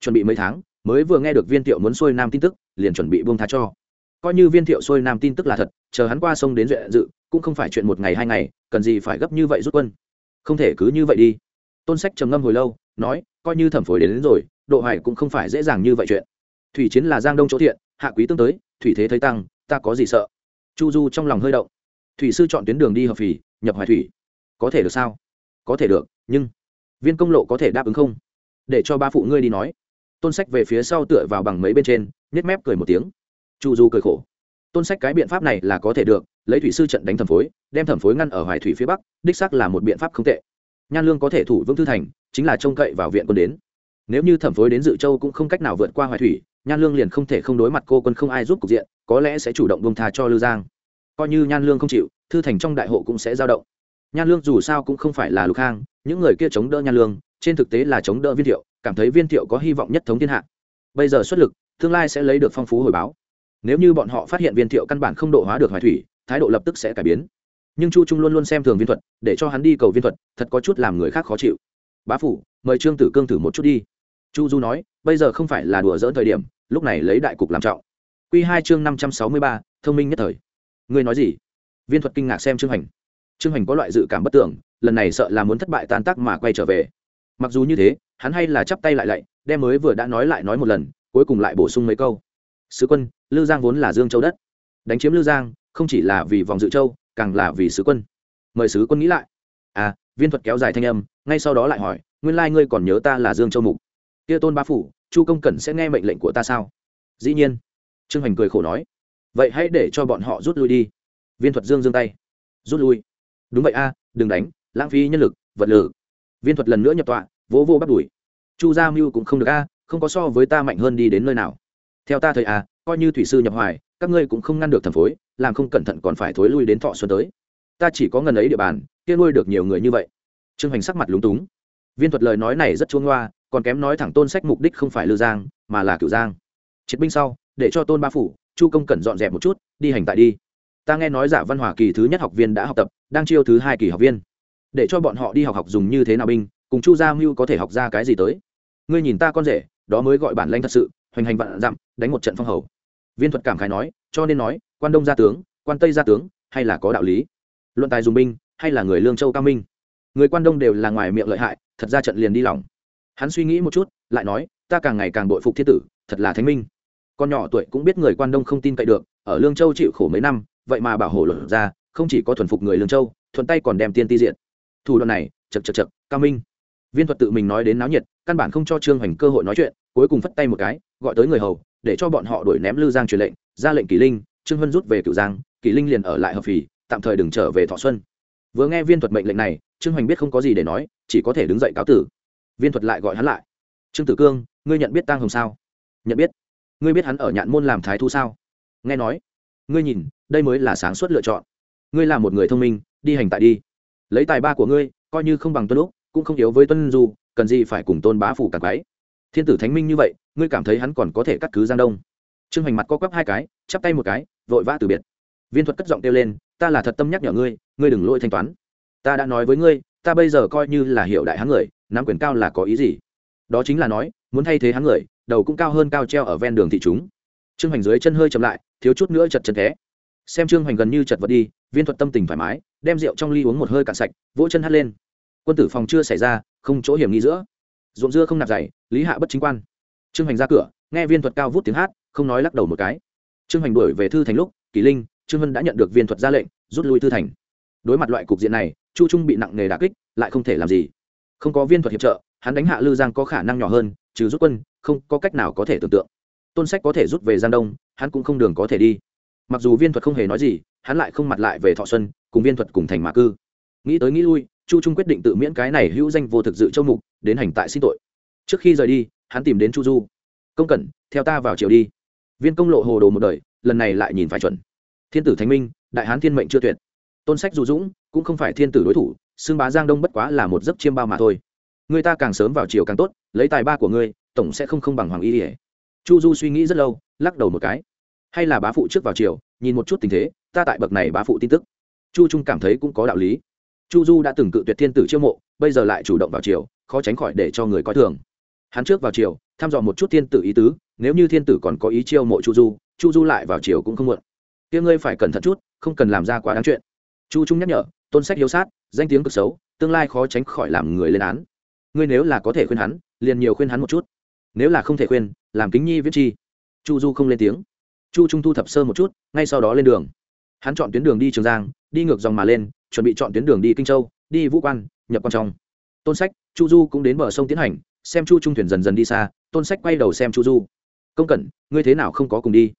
Chuẩn bị mấy tháng, mới vừa nghe được viên thiệu muốn xuôi nam tin tức, liền chuẩn bị buông tha cho. Coi như viên thiệu xuôi nam tin tức là thật, chờ hắn qua sông đến duyện dự, cũng không phải chuyện một ngày hai ngày, cần gì phải gấp như vậy rút quân. Không thể cứ như vậy đi. Tôn sách trầm ngâm hồi lâu, nói coi như thẩm phối đến, đến rồi độ hoài cũng không phải dễ dàng như vậy chuyện. Thủy chiến là giang đông chỗ thiện hạ quý tương tới thủy thế thấy tăng ta có gì sợ? Chu du trong lòng hơi động. Thủy sư chọn tuyến đường đi hợp phì nhập hoài thủy. Có thể được sao? Có thể được nhưng viên công lộ có thể đáp ứng không? Để cho ba phụ ngươi đi nói. Tôn sách về phía sau tựa vào bằng mấy bên trên nhét mép cười một tiếng. Chu du cười khổ. Tôn sách cái biện pháp này là có thể được lấy thủy sư trận đánh thẩm phối đem thẩm phối ngăn ở hoài thủy phía bắc đích xác là một biện pháp không tệ nhan lương có thể thủ vững thư thành, chính là trông cậy vào viện quân đến. Nếu như thẩm phối đến dự châu cũng không cách nào vượt qua hoài thủy, nhan lương liền không thể không đối mặt cô quân không ai giúp cục diện, có lẽ sẽ chủ động bông tha cho lư giang. Coi như nhan lương không chịu, thư thành trong đại hộ cũng sẽ giao động. Nhan lương dù sao cũng không phải là lục khang những người kia chống đỡ nhan lương, trên thực tế là chống đỡ viên thiệu, cảm thấy viên thiệu có hy vọng nhất thống thiên hạ. Bây giờ xuất lực, tương lai sẽ lấy được phong phú hồi báo. Nếu như bọn họ phát hiện viên thiệu căn bản không độ hóa được hoài thủy, thái độ lập tức sẽ cải biến nhưng chu trung luôn luôn xem thường viên thuật, để cho hắn đi cầu viên thuật, thật có chút làm người khác khó chịu. Bá phủ, mời trương tử cương thử một chút đi. Chu du nói, bây giờ không phải là đùa dỡn thời điểm, lúc này lấy đại cục làm trọng. Q hai chương năm trăm sáu mươi ba, thông minh nhất thời. Ngươi nói gì? Viên thuật kinh ngạc xem trương hành trương hành có loại dự cảm bất tưởng, lần này sợ là muốn thất bại tan tác mà quay trở về. Mặc dù như thế, hắn hay là chắp tay lại lạy, đem mới vừa đã nói lại nói một lần, cuối cùng lại bổ sung mấy câu. Sứ quân, lư giang vốn là dương châu đất. Đánh chiếm lư giang, không chỉ là vì vòng dự châu càng là vì sứ quân. Mời sứ quân nghĩ lại. À viên thuật kéo dài thanh âm, ngay sau đó lại hỏi, nguyên lai ngươi còn nhớ ta là dương châu mục? Kia tôn ba phủ, chu công cẩn sẽ nghe mệnh lệnh của ta sao? Dĩ nhiên. Trương hành cười khổ nói. Vậy hãy để cho bọn họ rút lui đi. Viên thuật dương giương tay. Rút lui. Đúng vậy a, đừng đánh, lãng phí nhân lực, vật lực viên thuật lần nữa nhập tọa, vỗ vô bắt đuổi chu gia mưu cũng không được a, không có so với ta mạnh hơn đi đến nơi nào. Theo ta thời a coi như thủy sư nhập hoài các ngươi cũng không ngăn được thần phối, làm không cẩn thận còn phải thối lui đến thọ xuân tới. Ta chỉ có ngần ấy địa bàn, kia nuôi được nhiều người như vậy. Trương hành sắc mặt lúng túng. Viên thuật lời nói này rất chuông loa còn kém nói thẳng tôn sách mục đích không phải lư giang, mà là cửu giang. Triệt binh sau, để cho tôn ba phủ, chu công cẩn dọn dẹp một chút, đi hành tại đi. Ta nghe nói giả văn hòa kỳ thứ nhất học viên đã học tập, đang chiêu thứ hai kỳ học viên. Để cho bọn họ đi học học dùng như thế nào binh, cùng chu gia mưu có thể học ra cái gì tới? Ngươi nhìn ta con rể, đó mới gọi bản lanh thật sự, hoành hành vạn dặm, đánh một trận phong hầu viên thuật cảm khái nói, cho nên nói, quan đông gia tướng, quan tây gia tướng, hay là có đạo lý? Luận tài dùng binh, hay là người lương châu cao minh? Người quan đông đều là ngoài miệng lợi hại, thật ra trận liền đi lòng. Hắn suy nghĩ một chút, lại nói, ta càng ngày càng bội phục thiên tử, thật là thánh minh. Con nhỏ tuổi cũng biết người quan đông không tin cậy được, ở lương châu chịu khổ mấy năm, vậy mà bảo hộ luận ra, không chỉ có thuần phục người lương châu, thuận tay còn đem tiên ti diện thủ đoạn này chật chật chật cao minh. Viên thuật tự mình nói đến náo nhiệt, căn bản không cho trương hoành cơ hội nói chuyện, cuối cùng phất tay một cái, gọi tới người hầu để cho bọn họ đuổi ném lư giang truyền lệnh, ra lệnh kỳ linh, trương hân rút về cựu giang, kỳ linh liền ở lại hợp phì, tạm thời đừng trở về thọ xuân. Vừa nghe viên thuật mệnh lệnh này, trương hoành biết không có gì để nói, chỉ có thể đứng dậy cáo tử. Viên thuật lại gọi hắn lại. Trương tử cương, ngươi nhận biết tang hồng sao? Nhận biết. Ngươi biết hắn ở nhạn môn làm thái thu sao? Nghe nói, ngươi nhìn, đây mới là sáng suốt lựa chọn. Ngươi là một người thông minh, đi hành tại đi. Lấy tài ba của ngươi, coi như không bằng tuân lúc cũng không yếu với tuân du, cần gì phải cùng tôn bá phủ càng quái thiên tử thánh minh như vậy, ngươi cảm thấy hắn còn có thể cắt cứ giang đông? Trương hoành mặt co quắp hai cái, chắp tay một cái, vội vã từ biệt. Viên thuật cất giọng kêu lên, ta là thật tâm nhắc nhở ngươi ngươi đừng lỗi thanh toán. Ta đã nói với ngươi, ta bây giờ coi như là hiệu đại hắn người, nắm quyền cao là có ý gì? Đó chính là nói, muốn thay thế hắn người, đầu cũng cao hơn cao treo ở ven đường thị chúng. Trương hoành dưới chân hơi chậm lại, thiếu chút nữa chật chân thế xem trương hoành gần như chật vật đi, viên thuật tâm tình thoải mái, đem rượu trong ly uống một hơi cạn sạch, vỗ chân hắt lên. Quân tử phòng chưa xảy ra, không chỗ hiểm nghi giữa ruộng dưa không nạp dày, lý hạ bất chính quan. Trương hoành ra cửa, nghe viên thuật cao vút tiếng hát, không nói lắc đầu một cái. Trương hoành đuổi về thư thành lúc, kỳ linh, trương hân đã nhận được viên thuật ra lệnh, rút lui thư thành. Đối mặt loại cục diện này, chu trung bị nặng nề đà kích, lại không thể làm gì. Không có viên thuật hiệp trợ, hắn đánh hạ lư giang có khả năng nhỏ hơn, trừ rút quân, không có cách nào có thể tưởng tượng. Tôn sách có thể rút về giang đông, hắn cũng không đường có thể đi. Mặc dù viên thuật không hề nói gì, hắn lại không mặt lại về thọ xuân, cùng viên thuật cùng thành mã cư. Nghĩ tới nghĩ lui chu trung quyết định tự miễn cái này hữu danh vô thực dự châu mục, đến hành tại xin tội. Trước khi rời đi, hắn tìm đến chu du. Công cẩn, theo ta vào chiều đi. Viên công lộ hồ đồ một đời, lần này lại nhìn phải chuẩn. Thiên tử thánh minh, đại hán thiên mệnh chưa tuyệt. Tôn sách dù dũng, cũng không phải thiên tử đối thủ xương bá giang đông bất quá là một giấc chiêm bao mà thôi. Người ta càng sớm vào chiều càng tốt, lấy tài ba của ngươi, tổng sẽ không không bằng hoàng y ỉa chu du suy nghĩ rất lâu, lắc đầu một cái. Hay là bá phụ trước vào chiều nhìn một chút tình thế, ta tại bậc này bá phụ tin tức. Chu trung cảm thấy cũng có đạo lý chu du đã từng cự tuyệt thiên tử chiêu mộ bây giờ lại chủ động vào triều, khó tránh khỏi để cho người coi thường. Hắn trước vào triều, thăm dò một chút thiên tử ý tứ nếu như thiên tử còn có ý chiêu mộ chu du chu du lại vào triều cũng không muộn. Tiếng ngươi phải cẩn thận chút không cần làm ra quá đáng chuyện. Chu trung nhắc nhở tôn sách hiếu sát danh tiếng cực xấu tương lai khó tránh khỏi làm người lên án. Ngươi nếu là có thể khuyên hắn liền nhiều khuyên hắn một chút. Nếu là không thể khuyên làm kính nhi viết chi. Chu du không lên tiếng. Chu trung thu thập sơ một chút ngay sau đó lên đường. Hắn chọn tuyến đường đi trường giang đi ngược dòng mà lên chuẩn bị chọn tuyến đường đi kinh châu, đi vũ quan, nhập quan trong. Tôn sách, chu du cũng đến bờ sông tiến hành, xem chu trung thuyền dần dần đi xa, tôn sách quay đầu xem chu du. Công cẩn, ngươi thế nào không có cùng đi?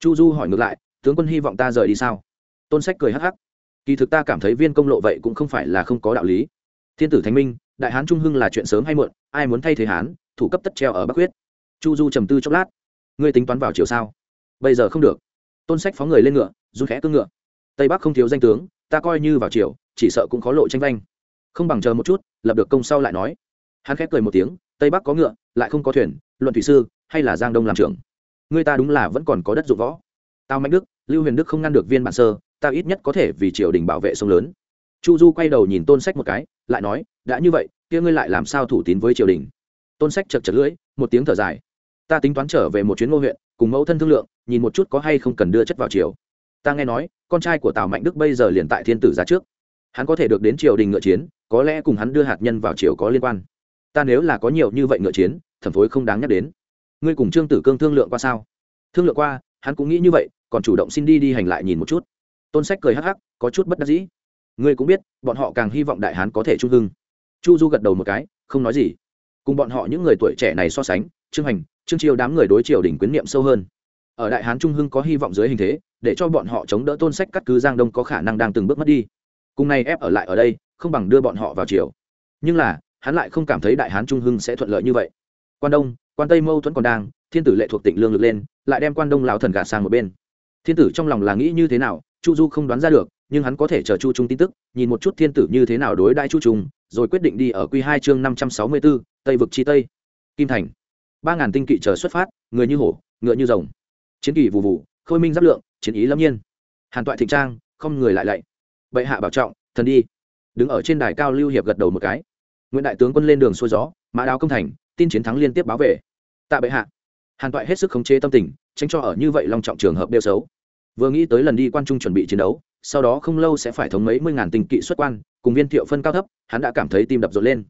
Chu du hỏi ngược lại, tướng quân hy vọng ta rời đi sao? Tôn sách cười hắc hắc. Kỳ thực ta cảm thấy viên công lộ vậy cũng không phải là không có đạo lý. Thiên tử thánh minh, đại hán trung hưng là chuyện sớm hay muộn, ai muốn thay thế hán, thủ cấp tất treo ở bắc huyết. Chu du trầm tư chốc lát. Ngươi tính toán vào chiều sao? Bây giờ không được. Tôn sách phóng người lên ngựa, run khẽ cương ngựa tây bắc không thiếu danh tướng ta coi như vào triều, chỉ sợ cũng khó lộ tranh vanh. Không bằng chờ một chút lập được công sau lại nói. Hắn khép cười một tiếng tây bắc có ngựa lại không có thuyền luận thủy sư hay là giang đông làm trưởng. Người ta đúng là vẫn còn có đất dụng võ. Tao mạnh đức lưu huyền đức không ngăn được viên bản sơ ta ít nhất có thể vì triều đình bảo vệ sông lớn. Chu du quay đầu nhìn tôn sách một cái lại nói đã như vậy kia ngươi lại làm sao thủ tín với triều đình? Tôn sách chật chật lưỡi một tiếng thở dài. Ta tính toán trở về một chuyến ngô huyện cùng mẫu thân thương lượng nhìn một chút có hay không cần đưa chất vào triều ta nghe nói, con trai của tào mạnh đức bây giờ liền tại thiên tử ra trước. Hắn có thể được đến triều đình ngựa chiến, có lẽ cùng hắn đưa hạt nhân vào triều có liên quan. Ta nếu là có nhiều như vậy ngựa chiến, thẩm phối không đáng nhắc đến. Ngươi cùng trương tử cương thương lượng qua sao? Thương lượng qua, hắn cũng nghĩ như vậy, còn chủ động xin đi đi hành lại nhìn một chút. Tôn sách cười hắc hắc, có chút bất đắc dĩ. Ngươi cũng biết, bọn họ càng hy vọng đại hán có thể trung hưng. Chu du gật đầu một cái, không nói gì. Cùng bọn họ những người tuổi trẻ này so sánh, trương hành, trương triều đám người đối triều đình quyến niệm sâu hơn ở đại hán trung hưng có hy vọng dưới hình thế, để cho bọn họ chống đỡ tôn sách cắt cứ giang đông có khả năng đang từng bước mất đi. Cùng này ép ở lại ở đây, không bằng đưa bọn họ vào triều. Nhưng là, hắn lại không cảm thấy đại hán trung hưng sẽ thuận lợi như vậy. Quan đông, quan tây mâu thuẫn còn đang, thiên tử lệ thuộc tỉnh lương lực lên, lại đem quan đông lão thần gạt sang một bên. Thiên tử trong lòng là nghĩ như thế nào, chu du không đoán ra được, nhưng hắn có thể chờ chu trung tin tức, nhìn một chút thiên tử như thế nào đối đại chu trung, rồi quyết định đi ở q hai chương năm trăm sáu mươi bốn tây vực chi tây. Kim thành. Ba ngàn tinh kỵ chờ xuất phát, người như hổ, ngựa như rồng chiến kỳ vụ vụ khôi minh giáp lượng, chiến ý lâm nhiên. Hàn toại thịnh trang, không người lại lạy. Bệ hạ bảo trọng, thần đi. Đứng ở trên đài cao lưu hiệp gật đầu một cái. Nguyễn đại tướng quân lên đường xuôi gió, mã đáo công thành, tin chiến thắng liên tiếp báo về. Tạ bệ hạ. Hàn toại hết sức khống chế tâm tình, tránh cho ở như vậy long trọng trường hợp đeo xấu. Vừa nghĩ tới lần đi quan trung chuẩn bị chiến đấu, sau đó không lâu sẽ phải thống mấy mươi ngàn tình kỵ xuất quan, cùng viên thiệu phân cao thấp, hắn đã cảm thấy tim đập rộn lên.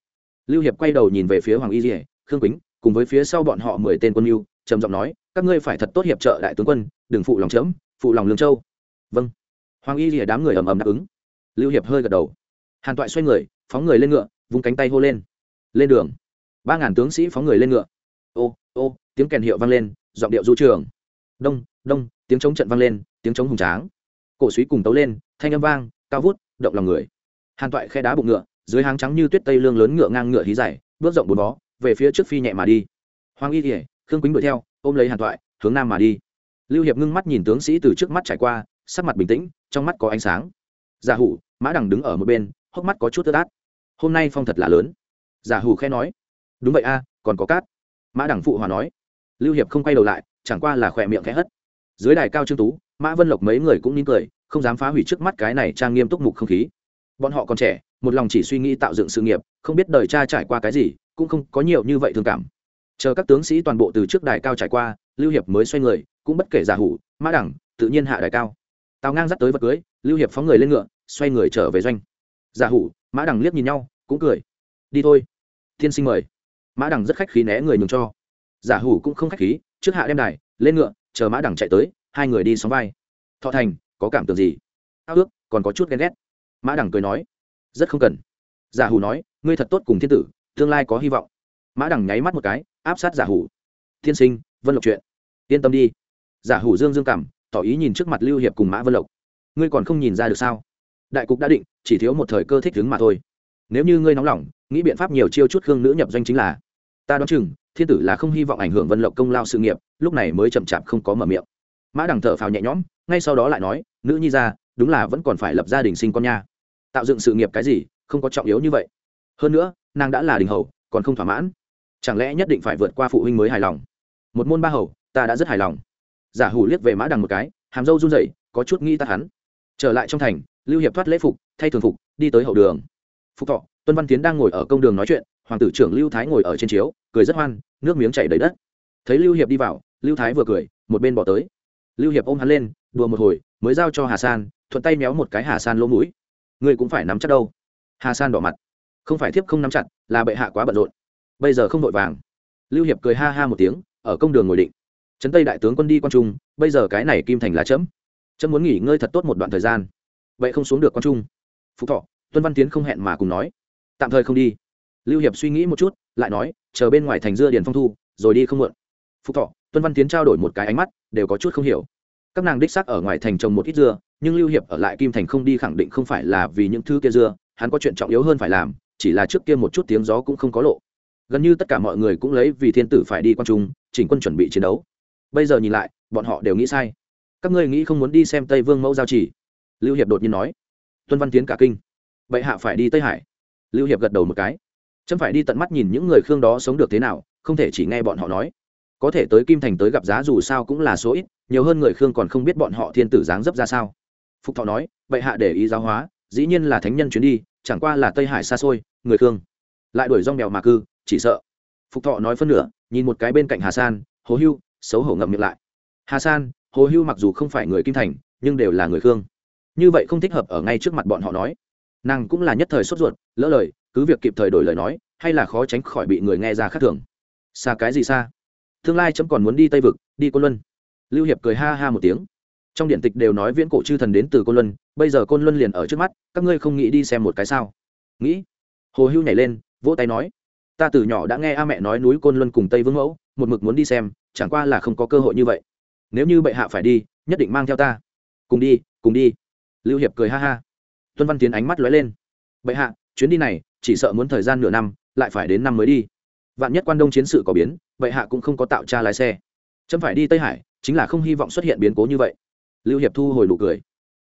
Lưu hiệp quay đầu nhìn về phía hoàng y dỉa khương quýnh, cùng với phía sau bọn họ mười tên quân mưu, trầm giọng nói các ngươi phải thật tốt hiệp trợ đại tướng quân, đừng phụ lòng chớm phụ lòng lương châu. Vâng. Hoàng y lìa đám người ầm ầm đáp ứng. Lưu hiệp hơi gật đầu. Hàn toại xoay người, phóng người lên ngựa, vung cánh tay hô lên. Lên đường. Ba ngàn tướng sĩ phóng người lên ngựa. Ô ô, tiếng kèn hiệu vang lên, giọng điệu du trường. Đông đông, tiếng chống trận vang lên, tiếng chống hùng tráng. Cổ suý cùng tấu lên, thanh âm vang, cao vút, động lòng người. Hàn toại khe đá bụng ngựa, dưới háng trắng như tuyết tây lương lớn ngựa ngang ngựa hí dài, bước rộng bốn vó, về phía trước phi nhẹ mà đi. Hoàng y kỉa khương quýnh đuổi theo ôm lấy hàn toại hướng nam mà đi. Lưu hiệp ngưng mắt nhìn tướng sĩ từ trước mắt trải qua, sắc mặt bình tĩnh, trong mắt có ánh sáng. Giả hủ, mã đằng đứng ở một bên, hốc mắt có chút tớt át hôm nay phong thật là lớn. Giả hủ khe nói. Đúng vậy a, còn có cát. Mã đằng phụ hòa nói. Lưu hiệp không quay đầu lại, chẳng qua là khỏe miệng khẽ hất. Dưới đài cao trương tú, mã vân lộc mấy người cũng nín cười, không dám phá hủy trước mắt cái này trang nghiêm túc mục không khí. Bọn họ còn trẻ, một lòng chỉ suy nghĩ tạo dựng sự nghiệp, không biết đời cha trải qua cái gì, cũng không có nhiều như vậy thương cảm chờ các tướng sĩ toàn bộ từ trước đài cao trải qua, lưu hiệp mới xoay người, cũng bất kể giả hủ, mã đẳng, tự nhiên hạ đài cao. Tào ngang dắt tới vật cưới, lưu hiệp phóng người lên ngựa, xoay người trở về doanh. Giả hủ, mã đẳng liếc nhìn nhau, cũng cười. Đi thôi. Thiên sinh mời. Mã đẳng rất khách khí né người nhường cho. Giả hủ cũng không khách khí, trước hạ đem đài, lên ngựa, chờ mã đẳng chạy tới, hai người đi sóng vai. Thọ thành, có cảm tưởng gì? Ao ước, còn có chút ghen ghét. Mã đẳng cười nói. Rất không cần. Giả hủ nói, ngươi thật tốt cùng thiên tử, tương lai có hy vọng. Mã đẳng nháy mắt một cái áp sát giả hủ. Thiên sinh, vân lộc chuyện. Yên tâm đi. Giả hủ dương dương cảm, tỏ ý nhìn trước mặt lưu hiệp cùng mã vân lộc. Ngươi còn không nhìn ra được sao? Đại cục đã định, chỉ thiếu một thời cơ thích ứng mà thôi. Nếu như ngươi nóng lòng, nghĩ biện pháp nhiều chiêu chút khương nữ nhập doanh chính là. Ta đoán chừng, thiên tử là không hy vọng ảnh hưởng vân lộc công lao sự nghiệp, lúc này mới chậm chạp không có mở miệng. Mã đằng thở phào nhẹ nhõm, ngay sau đó lại nói, nữ nhi ra đúng là vẫn còn phải lập gia đình sinh con nha. Tạo dựng sự nghiệp cái gì, không có trọng yếu như vậy. Hơn nữa, nàng đã là đình hầu, còn không thỏa mãn chẳng lẽ nhất định phải vượt qua phụ huynh mới hài lòng? Một môn ba hầu, ta đã rất hài lòng. Giả hủ liếc về mã đằng một cái, hàm dâu run rẩy, có chút nghĩ tắt hắn. Trở lại trong thành, lưu hiệp thoát lễ phục, thay thường phục, đi tới hậu đường. Phúc thọ, tuân văn tiến đang ngồi ở công đường nói chuyện, hoàng tử trưởng lưu thái ngồi ở trên chiếu, cười rất hoan, nước miếng chảy đầy đất. Thấy lưu hiệp đi vào, lưu thái vừa cười, một bên bỏ tới. Lưu hiệp ôm hắn lên, đùa một hồi, mới giao cho hà san, thuận tay méo một cái hà san lỗ mũi. Ngươi cũng phải nắm chắc đâu. Hà san đỏ mặt. Không phải thiếp không nắm chặt, là bệ hạ quá bận rộn bây giờ không vội vàng. Lưu hiệp cười ha ha một tiếng, ở công đường ngồi định. Trấn tây đại tướng quân đi quan trung, bây giờ cái này kim thành là chấm. Chấm muốn nghỉ ngơi thật tốt một đoạn thời gian. Vậy không xuống được quan trung. Phúc thọ, tuân văn tiến không hẹn mà cùng nói. Tạm thời không đi. Lưu hiệp suy nghĩ một chút, lại nói, chờ bên ngoài thành dưa điền phong thu, rồi đi không muộn. Phúc thọ, tuân văn tiến trao đổi một cái ánh mắt, đều có chút không hiểu. Các nàng đích xác ở ngoài thành trồng một ít dưa, nhưng lưu hiệp ở lại kim thành không đi khẳng định không phải là vì những thứ kia dưa, hắn có chuyện trọng yếu hơn phải làm, chỉ là trước kia một chút tiếng gió cũng không có lộ gần như tất cả mọi người cũng lấy vì thiên tử phải đi quan trung, chỉnh quân chuẩn bị chiến đấu. Bây giờ nhìn lại, bọn họ đều nghĩ sai. Các ngươi nghĩ không muốn đi xem tây vương mẫu giao chỉ? Lưu hiệp đột nhiên nói. Tuân văn tiến cả kinh. Vậy hạ phải đi tây hải. Lưu hiệp gật đầu một cái. Chấm phải đi tận mắt nhìn những người khương đó sống được thế nào, không thể chỉ nghe bọn họ nói. Có thể tới kim thành tới gặp giá dù sao cũng là số ít, nhiều hơn người khương còn không biết bọn họ thiên tử dáng dấp ra sao. Phục thọ nói vậy hạ để ý giáo hóa, dĩ nhiên là thánh nhân chuyến đi, chẳng qua là tây hải xa xôi, người khương. Lại đuổi rong bèo mà cư chỉ sợ. Phục thọ nói phân nửa, nhìn một cái bên cạnh hà san, hồ hưu, xấu hổ ngậm miệng lại. Hà san, hồ hưu mặc dù không phải người kim thành, nhưng đều là người khương. Như vậy không thích hợp ở ngay trước mặt bọn họ nói. Nàng cũng là nhất thời sốt ruột, lỡ lời, cứ việc kịp thời đổi lời nói, hay là khó tránh khỏi bị người nghe ra khác thường. Xa cái gì xa? Tương lai chấm còn muốn đi tây vực, đi côn luân. Lưu hiệp cười ha ha một tiếng. Trong điện tịch đều nói viễn cổ chư thần đến từ côn luân, bây giờ côn luân liền ở trước mắt, các ngươi không nghĩ đi xem một cái sao? Nghĩ. Hồ hưu nhảy lên, vỗ tay nói ta từ nhỏ đã nghe a mẹ nói núi côn luân cùng tây vương mẫu, một mực muốn đi xem, chẳng qua là không có cơ hội như vậy. Nếu như bệ hạ phải đi, nhất định mang theo ta. Cùng đi cùng đi. Lưu hiệp cười ha ha. Tuân văn tiến ánh mắt lóe lên. Bệ hạ, chuyến đi này, chỉ sợ muốn thời gian nửa năm, lại phải đến năm mới đi. Vạn nhất quan đông chiến sự có biến, bệ hạ cũng không có tạo tra lái xe. Chấm phải đi tây hải, chính là không hy vọng xuất hiện biến cố như vậy. Lưu hiệp thu hồi nụ cười.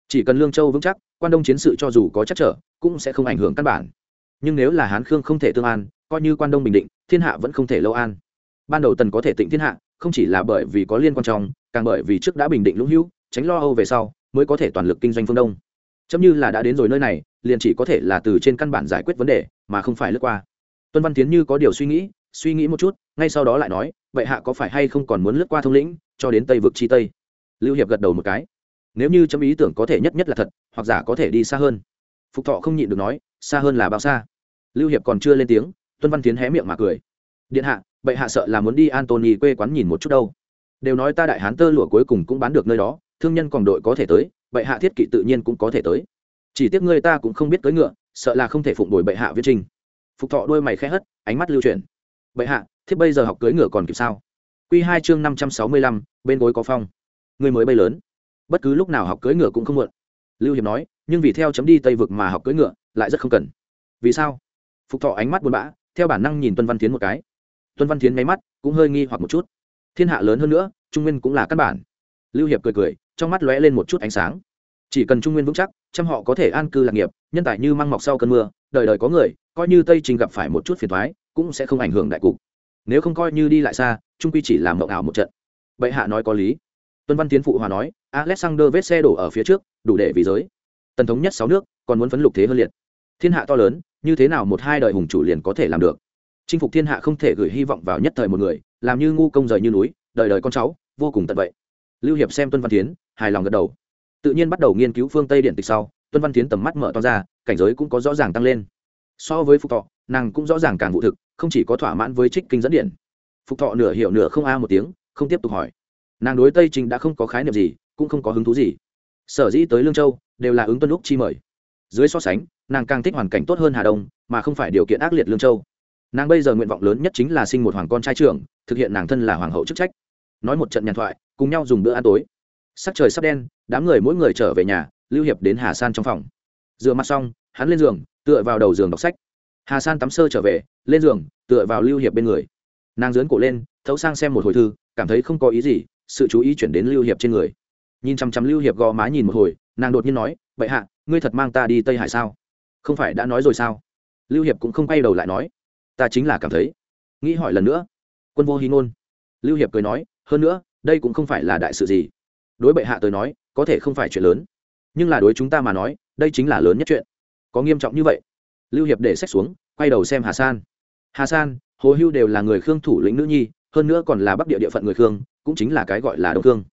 Chỉ cần lương châu vững chắc, quan đông chiến sự cho dù có chắc trở, cũng sẽ không ảnh hưởng căn bản. Nhưng nếu là hán khương không thể tương an coi như quan đông bình định, thiên hạ vẫn không thể lâu an. Ban đầu tần có thể tịnh thiên hạ, không chỉ là bởi vì có liên quan trong, càng bởi vì trước đã bình định lũng hữu, tránh lo âu về sau, mới có thể toàn lực kinh doanh phương đông. Chấm như là đã đến rồi nơi này, liền chỉ có thể là từ trên căn bản giải quyết vấn đề, mà không phải lướt qua. Tuân văn tiến như có điều suy nghĩ suy nghĩ một chút, ngay sau đó lại nói, vậy hạ có phải hay không còn muốn lướt qua thông lĩnh, cho đến tây vực chi tây? Lưu hiệp gật đầu một cái. Nếu như chấm ý tưởng có thể nhất nhất là thật, hoặc giả có thể đi xa hơn. Phục thọ không nhịn được nói, xa hơn là bao xa. Lưu hiệp còn chưa lên tiếng tuân văn tiến hé miệng mà cười. Điện hạ, bệ hạ sợ là muốn đi antony quê quán nhìn một chút đâu. Đều nói ta đại hán tơ lụa cuối cùng cũng bán được nơi đó, thương nhân còn đội có thể tới, bệ hạ thiết kỵ tự nhiên cũng có thể tới. Chỉ tiếc ngươi ta cũng không biết tới ngựa, sợ là không thể phụng đổi bệ hạ viết trình. Phục thọ đôi mày khẽ hất, ánh mắt lưu chuyển. Bệ hạ thiết bây giờ học cưới ngựa còn kịp sao? Q hai chương năm trăm sáu mươi lăm, bên gối có phong. Người mới bay lớn. Bất cứ lúc nào học cưới ngựa cũng không muộn. Lưu hiệp nói, nhưng vì theo chấm đi tây vực mà học cưới ngựa lại rất không cần. Vì sao? Phục thọ ánh mắt buồn bã theo bản năng nhìn tuân văn tiến một cái. Tuân văn tiến nháy mắt, cũng hơi nghi hoặc một chút. Thiên hạ lớn hơn nữa, trung nguyên cũng là căn bản. Lưu hiệp cười cười, trong mắt lóe lên một chút ánh sáng. Chỉ cần trung nguyên vững chắc, trăm họ có thể an cư lạc nghiệp, nhân tài như măng mọc sau cơn mưa, đời đời có người, coi như tây trình gặp phải một chút phiền thoái cũng sẽ không ảnh hưởng đại cục. Nếu không coi như đi lại xa, trung quy chỉ làm mộng ảo một trận. Bệ hạ nói có lý. Tuân văn tiến phụ hòa nói, alexander vết xe đổ ở phía trước, đủ để vì giới. Tần thống nhất sáu nước, còn muốn phấn lục thế hơn liệt. Thiên hạ to lớn như thế nào một hai đời hùng chủ liền có thể làm được? Chinh phục thiên hạ không thể gửi hy vọng vào nhất thời một người, làm như ngu công rời như núi, đời đời con cháu, vô cùng tận vậy. Lưu hiệp xem tuân văn tiến hài lòng gật đầu. Tự nhiên bắt đầu nghiên cứu phương tây điện tịch sau, tuân văn tiến tầm mắt mở to ra, cảnh giới cũng có rõ ràng tăng lên. So với phục thọ, nàng cũng rõ ràng càng vụ thực, không chỉ có thỏa mãn với trích kinh dẫn điện. Phục thọ nửa hiểu nửa không a một tiếng, không tiếp tục hỏi. Nàng đối tây trình đã không có khái niệm gì, cũng không có hứng thú gì. Sở dĩ tới lương châu, đều là ứng tuân lúc chi mời dưới so sánh, nàng càng thích hoàn cảnh tốt hơn hà đông, mà không phải điều kiện ác liệt lương châu. Nàng bây giờ nguyện vọng lớn nhất chính là sinh một hoàng con trai trưởng, thực hiện nàng thân là hoàng hậu chức trách. Nói một trận nhàn thoại, cùng nhau dùng bữa ăn tối. Sắc trời sắp đen, đám người mỗi người trở về nhà, lưu hiệp đến hà san trong phòng. Rửa mặt xong, hắn lên giường, tựa vào đầu giường đọc sách. Hà san tắm sơ trở về, lên giường, tựa vào lưu hiệp bên người. Nàng dướn cổ lên, thấu sang xem một hồi thư, cảm thấy không có ý gì, sự chú ý chuyển đến lưu hiệp trên người. Nhìn chăm chăm lưu hiệp gò má nhìn một hồi, nàng đột nhiên nói vậy hạ, ngươi thật mang ta đi tây hải sao? Không phải đã nói rồi sao? Lưu hiệp cũng không quay đầu lại nói, ta chính là cảm thấy. Nghĩ hỏi lần nữa, quân vô hy ngôn. Lưu hiệp cười nói, hơn nữa, đây cũng không phải là đại sự gì. Đối bệ hạ tới nói, có thể không phải chuyện lớn. Nhưng là đối chúng ta mà nói, đây chính là lớn nhất chuyện. Có nghiêm trọng như vậy? Lưu hiệp để sách xuống, quay đầu xem hà san. Hà san, hồ hưu đều là người khương thủ lĩnh nữ nhi, hơn nữa còn là bắc địa địa phận người khương, cũng chính là cái gọi là đông khương.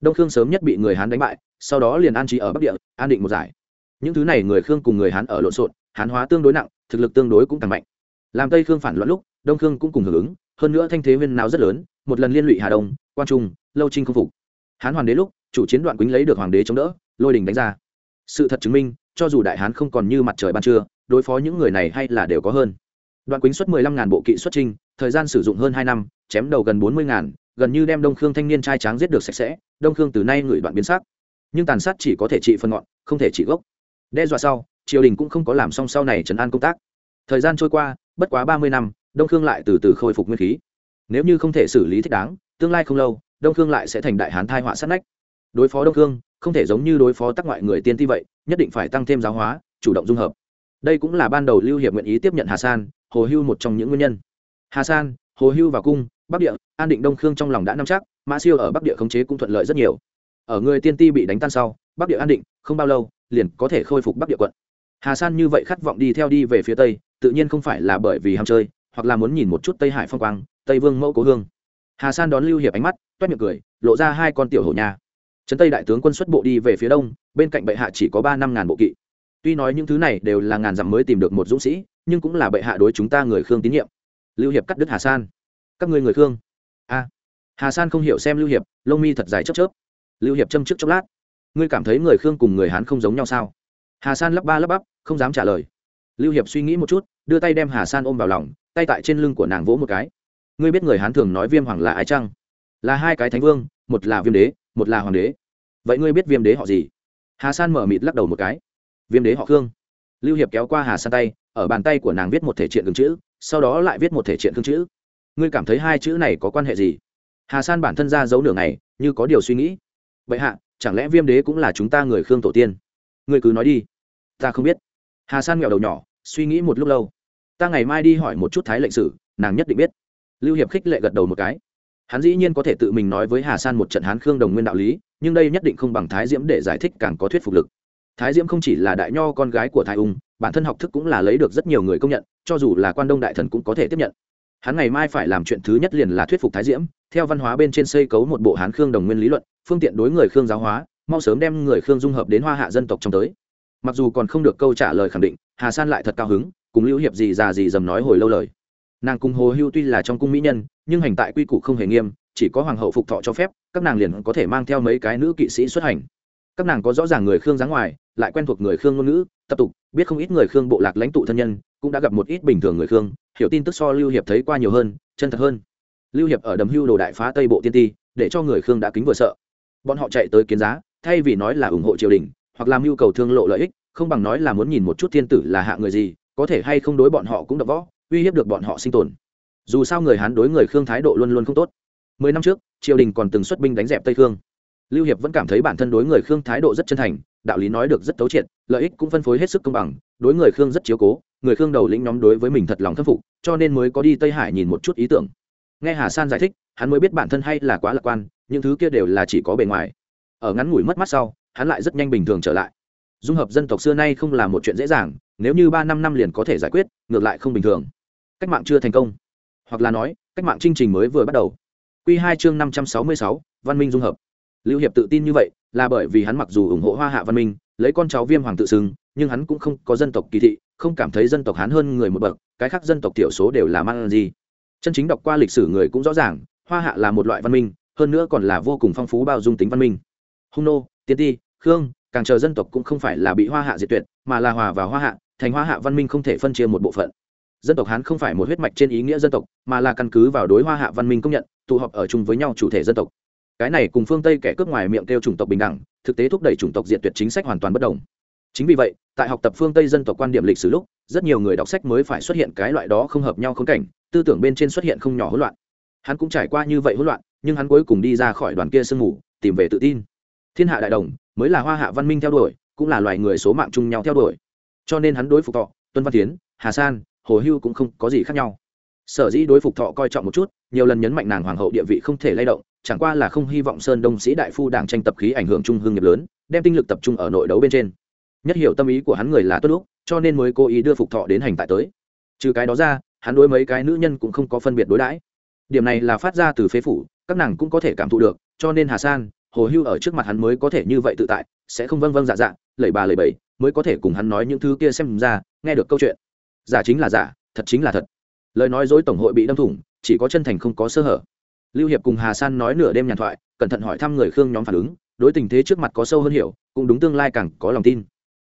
Đông khương sớm nhất bị người hán đánh bại sau đó liền an trí ở bắc địa, an định một giải. Những thứ này người khương cùng người hán ở lộn xộn, hán hóa tương đối nặng, thực lực tương đối cũng càng mạnh. Làm tây khương phản loạn lúc, đông khương cũng cùng hưởng ứng, hơn nữa thanh thế huyên nào rất lớn, một lần liên lụy hà đông, quan trung, lâu trinh không phục. Hán hoàng đế lúc, chủ chiến đoạn quýnh lấy được hoàng đế chống đỡ, lôi đình đánh ra. Sự thật chứng minh, cho dù đại hán không còn như mặt trời ban trưa, đối phó những người này hay là đều có hơn. Đoạn quýnh xuất mười lăm ngàn bộ kỵ xuất trinh, thời gian sử dụng hơn hai năm, chém đầu gần bốn mươi ngàn, gần như đem đông khương thanh niên trai tráng giết được sạch sẽ, đông khương từ nay ngửi đoạn biến sắc nhưng tàn sát chỉ có thể trị phần ngọn, không thể trị gốc. Đe dọa sau, triều đình cũng không có làm xong sau này trấn an công tác. Thời gian trôi qua, bất quá ba mươi năm, đông khương lại từ từ khôi phục nguyên khí. Nếu như không thể xử lý thích đáng, tương lai không lâu, đông khương lại sẽ thành đại hán thai họa sát nách. Đối phó đông khương, không thể giống như đối phó tắc ngoại người tiên ti vậy, nhất định phải tăng thêm giáo hóa, chủ động dung hợp. Đây cũng là ban đầu lưu hiệp nguyện ý tiếp nhận hà san, hồ hưu một trong những nguyên nhân. Hà san, hồ hưu vào cung, bắc địa, an định đông khương trong lòng đã nắm chắc, mã siêu ở bắc địa khống chế cũng thuận lợi rất nhiều ở người tiên ti bị đánh tan sau, bắc địa an định, không bao lâu, liền có thể khôi phục bắc địa quận. Hà san như vậy khát vọng đi theo đi về phía tây, tự nhiên không phải là bởi vì ham chơi, hoặc là muốn nhìn một chút tây hải phong quang, tây vương mẫu cố hương. Hà san đón lưu hiệp ánh mắt, toét miệng cười, lộ ra hai con tiểu hổ nhà trấn tây đại tướng quân xuất bộ đi về phía đông, bên cạnh bệ hạ chỉ có ba năm ngàn bộ kỵ. Tuy nói những thứ này đều là ngàn dặm mới tìm được một dũng sĩ, nhưng cũng là bệ hạ đối chúng ta người khương tín nhiệm. Lưu hiệp cắt đứt hà san. Các ngươi người khương? A. Hà san không hiểu xem lưu hiệp, lông mi thật dài chớp chớp lưu hiệp châm trước chốc lát. Ngươi cảm thấy người khương cùng người hán không giống nhau sao? Hà san lắp ba lắp bắp, không dám trả lời. Lưu hiệp suy nghĩ một chút, đưa tay đem hà san ôm vào lòng, tay tại trên lưng của nàng vỗ một cái. Ngươi biết người hán thường nói viêm hoàng là ai chăng? Là hai cái thánh vương, một là viêm đế, một là hoàng đế. Vậy ngươi biết viêm đế họ gì? Hà san mở mịt lắc đầu một cái. Viêm đế họ khương. Lưu hiệp kéo qua hà san tay, ở bàn tay của nàng viết một thể triện cứng chữ, sau đó lại viết một thể triện cứng chữ. Ngươi cảm thấy hai chữ này có quan hệ gì? Hà san bản thân ra giấu nửa ngày, như có điều suy nghĩ bệ hạ, chẳng lẽ viêm đế cũng là chúng ta người khương tổ tiên? Ngươi cứ nói đi. Ta không biết. Hà san nghèo đầu nhỏ, suy nghĩ một lúc lâu. Ta ngày mai đi hỏi một chút thái lệnh sử, nàng nhất định biết. Lưu hiệp khích lệ gật đầu một cái. Hắn dĩ nhiên có thể tự mình nói với hà san một trận hán khương đồng nguyên đạo lý, nhưng đây nhất định không bằng thái diễm để giải thích càng có thuyết phục lực. Thái diễm không chỉ là đại nho con gái của thái ung, bản thân học thức cũng là lấy được rất nhiều người công nhận, cho dù là quan đông đại thần cũng có thể tiếp nhận. Hắn ngày mai phải làm chuyện thứ nhất liền là thuyết phục thái diễm theo văn hóa bên trên xây cấu một bộ hán khương đồng nguyên lý luận, phương tiện đối người khương giáo hóa, mau sớm đem người khương dung hợp đến hoa hạ dân tộc trong tới. Mặc dù còn không được câu trả lời khẳng định, hà san lại thật cao hứng, cùng lưu hiệp gì già gì dầm nói hồi lâu lời. Nàng cùng hồ hưu tuy là trong cung mỹ nhân, nhưng hành tại quy củ không hề nghiêm, chỉ có hoàng hậu phục thọ cho phép, các nàng liền có thể mang theo mấy cái nữ kỵ sĩ xuất hành. Các nàng có rõ ràng người khương dáng ngoài, lại quen thuộc người khương ngôn ngữ, tập tục, biết không ít người khương bộ lạc lãnh tụ thân nhân, cũng đã gặp một ít bình thường người khương, hiểu tin tức so lưu hiệp thấy qua nhiều hơn, chân thật hơn lưu hiệp ở đầm hưu đồ đại phá tây bộ tiên ti, để cho người khương đã kính vừa sợ. Bọn họ chạy tới kiến giá, thay vì nói là ủng hộ triều đình, hoặc làm mưu cầu thương lộ lợi ích, không bằng nói là muốn nhìn một chút thiên tử là hạ người gì, có thể hay không đối bọn họ cũng đập võ, uy hiếp được bọn họ sinh tồn. Dù sao người hán đối người khương thái độ luôn luôn không tốt. Mười năm trước, triều đình còn từng xuất binh đánh dẹp tây khương. Lưu hiệp vẫn cảm thấy bản thân đối người khương thái độ rất chân thành, đạo lý nói được rất tấu triệt, lợi ích cũng phân phối hết sức công bằng, đối người khương rất chiếu cố, người khương đầu lĩnh nhóm đối với mình thật lòng khâm phục, cho nên mới có đi tây hải nhìn một chút ý tưởng nghe hà san giải thích, hắn mới biết bản thân hay là quá lạc quan, những thứ kia đều là chỉ có bề ngoài. Ở ngắn ngủi mất mắt sau, hắn lại rất nhanh bình thường trở lại. Dung hợp dân tộc xưa nay không là một chuyện dễ dàng, nếu như ba năm năm liền có thể giải quyết, ngược lại không bình thường. Cách mạng chưa thành công. Hoặc là nói, cách mạng chương trình mới vừa bắt đầu. Q hai chương năm trăm sáu mươi sáu, văn minh dung hợp. Lưu hiệp tự tin như vậy, là bởi vì hắn mặc dù ủng hộ hoa hạ văn minh, lấy con cháu viêm hoàng tự xưng, nhưng hắn cũng không có dân tộc kỳ thị, không cảm thấy dân tộc hắn hơn người một bậc, cái khác dân tộc thiểu số đều là mang gì chân chính đọc qua lịch sử người cũng rõ ràng, hoa hạ là một loại văn minh, hơn nữa còn là vô cùng phong phú bao dung tính văn minh. Hung nô, tiên ti, khương, càng chờ dân tộc cũng không phải là bị hoa hạ diệt tuyệt, mà là hòa vào hoa hạ, thành hoa hạ văn minh không thể phân chia một bộ phận. Dân tộc hán không phải một huyết mạch trên ý nghĩa dân tộc, mà là căn cứ vào đối hoa hạ văn minh công nhận, tụ họp ở chung với nhau chủ thể dân tộc. Cái này cùng phương tây kẻ cướp ngoài miệng kêu chủng tộc bình đẳng, thực tế thúc đẩy chủng tộc diệt tuyệt chính sách hoàn toàn bất đồng chính vì vậy, tại học tập phương tây dân tộc quan điểm lịch sử lúc, rất nhiều người đọc sách mới phải xuất hiện cái loại đó không hợp nhau khốn cảnh, tư tưởng bên trên xuất hiện không nhỏ hỗn loạn. Hắn cũng trải qua như vậy hỗn loạn, nhưng hắn cuối cùng đi ra khỏi đoàn kia sương mù, tìm về tự tin. Thiên hạ đại đồng mới là hoa hạ văn minh theo đuổi, cũng là loài người số mạng chung nhau theo đuổi. Cho nên hắn đối phục thọ, tuân văn tiến hà san, hồ hưu cũng không có gì khác nhau. Sở dĩ đối phục thọ coi trọng một chút, nhiều lần nhấn mạnh nàng hoàng hậu địa vị không thể lay động, chẳng qua là không hy vọng sơn đông sĩ đại phu đảng tranh tập khí ảnh hưởng trung hương nghiệp lớn, đem tinh lực tập trung ở nội đấu bên trên nhất hiểu tâm ý của hắn người là tốt lúc cho nên mới cố ý đưa phục thọ đến hành tại tới. Trừ cái đó ra, hắn đối mấy cái nữ nhân cũng không có phân biệt đối đãi. Điểm này là phát ra từ phế phủ, các nàng cũng có thể cảm thụ được, cho nên hà san, hồ hưu ở trước mặt hắn mới có thể như vậy tự tại, sẽ không vâng vâng dạ dạ lẩy bà lẩy bẩy, mới có thể cùng hắn nói những thứ kia xem ra, nghe được câu chuyện. Giả chính là giả, thật chính là thật. Lời nói dối tổng hội bị đâm thủng, chỉ có chân thành không có sơ hở. Lưu hiệp cùng hà san nói nửa đêm nhàn thoại, cẩn thận hỏi thăm người khương nhóm phản ứng, đối tình thế trước mặt có sâu hơn hiểu, cũng đúng tương lai càng có lòng tin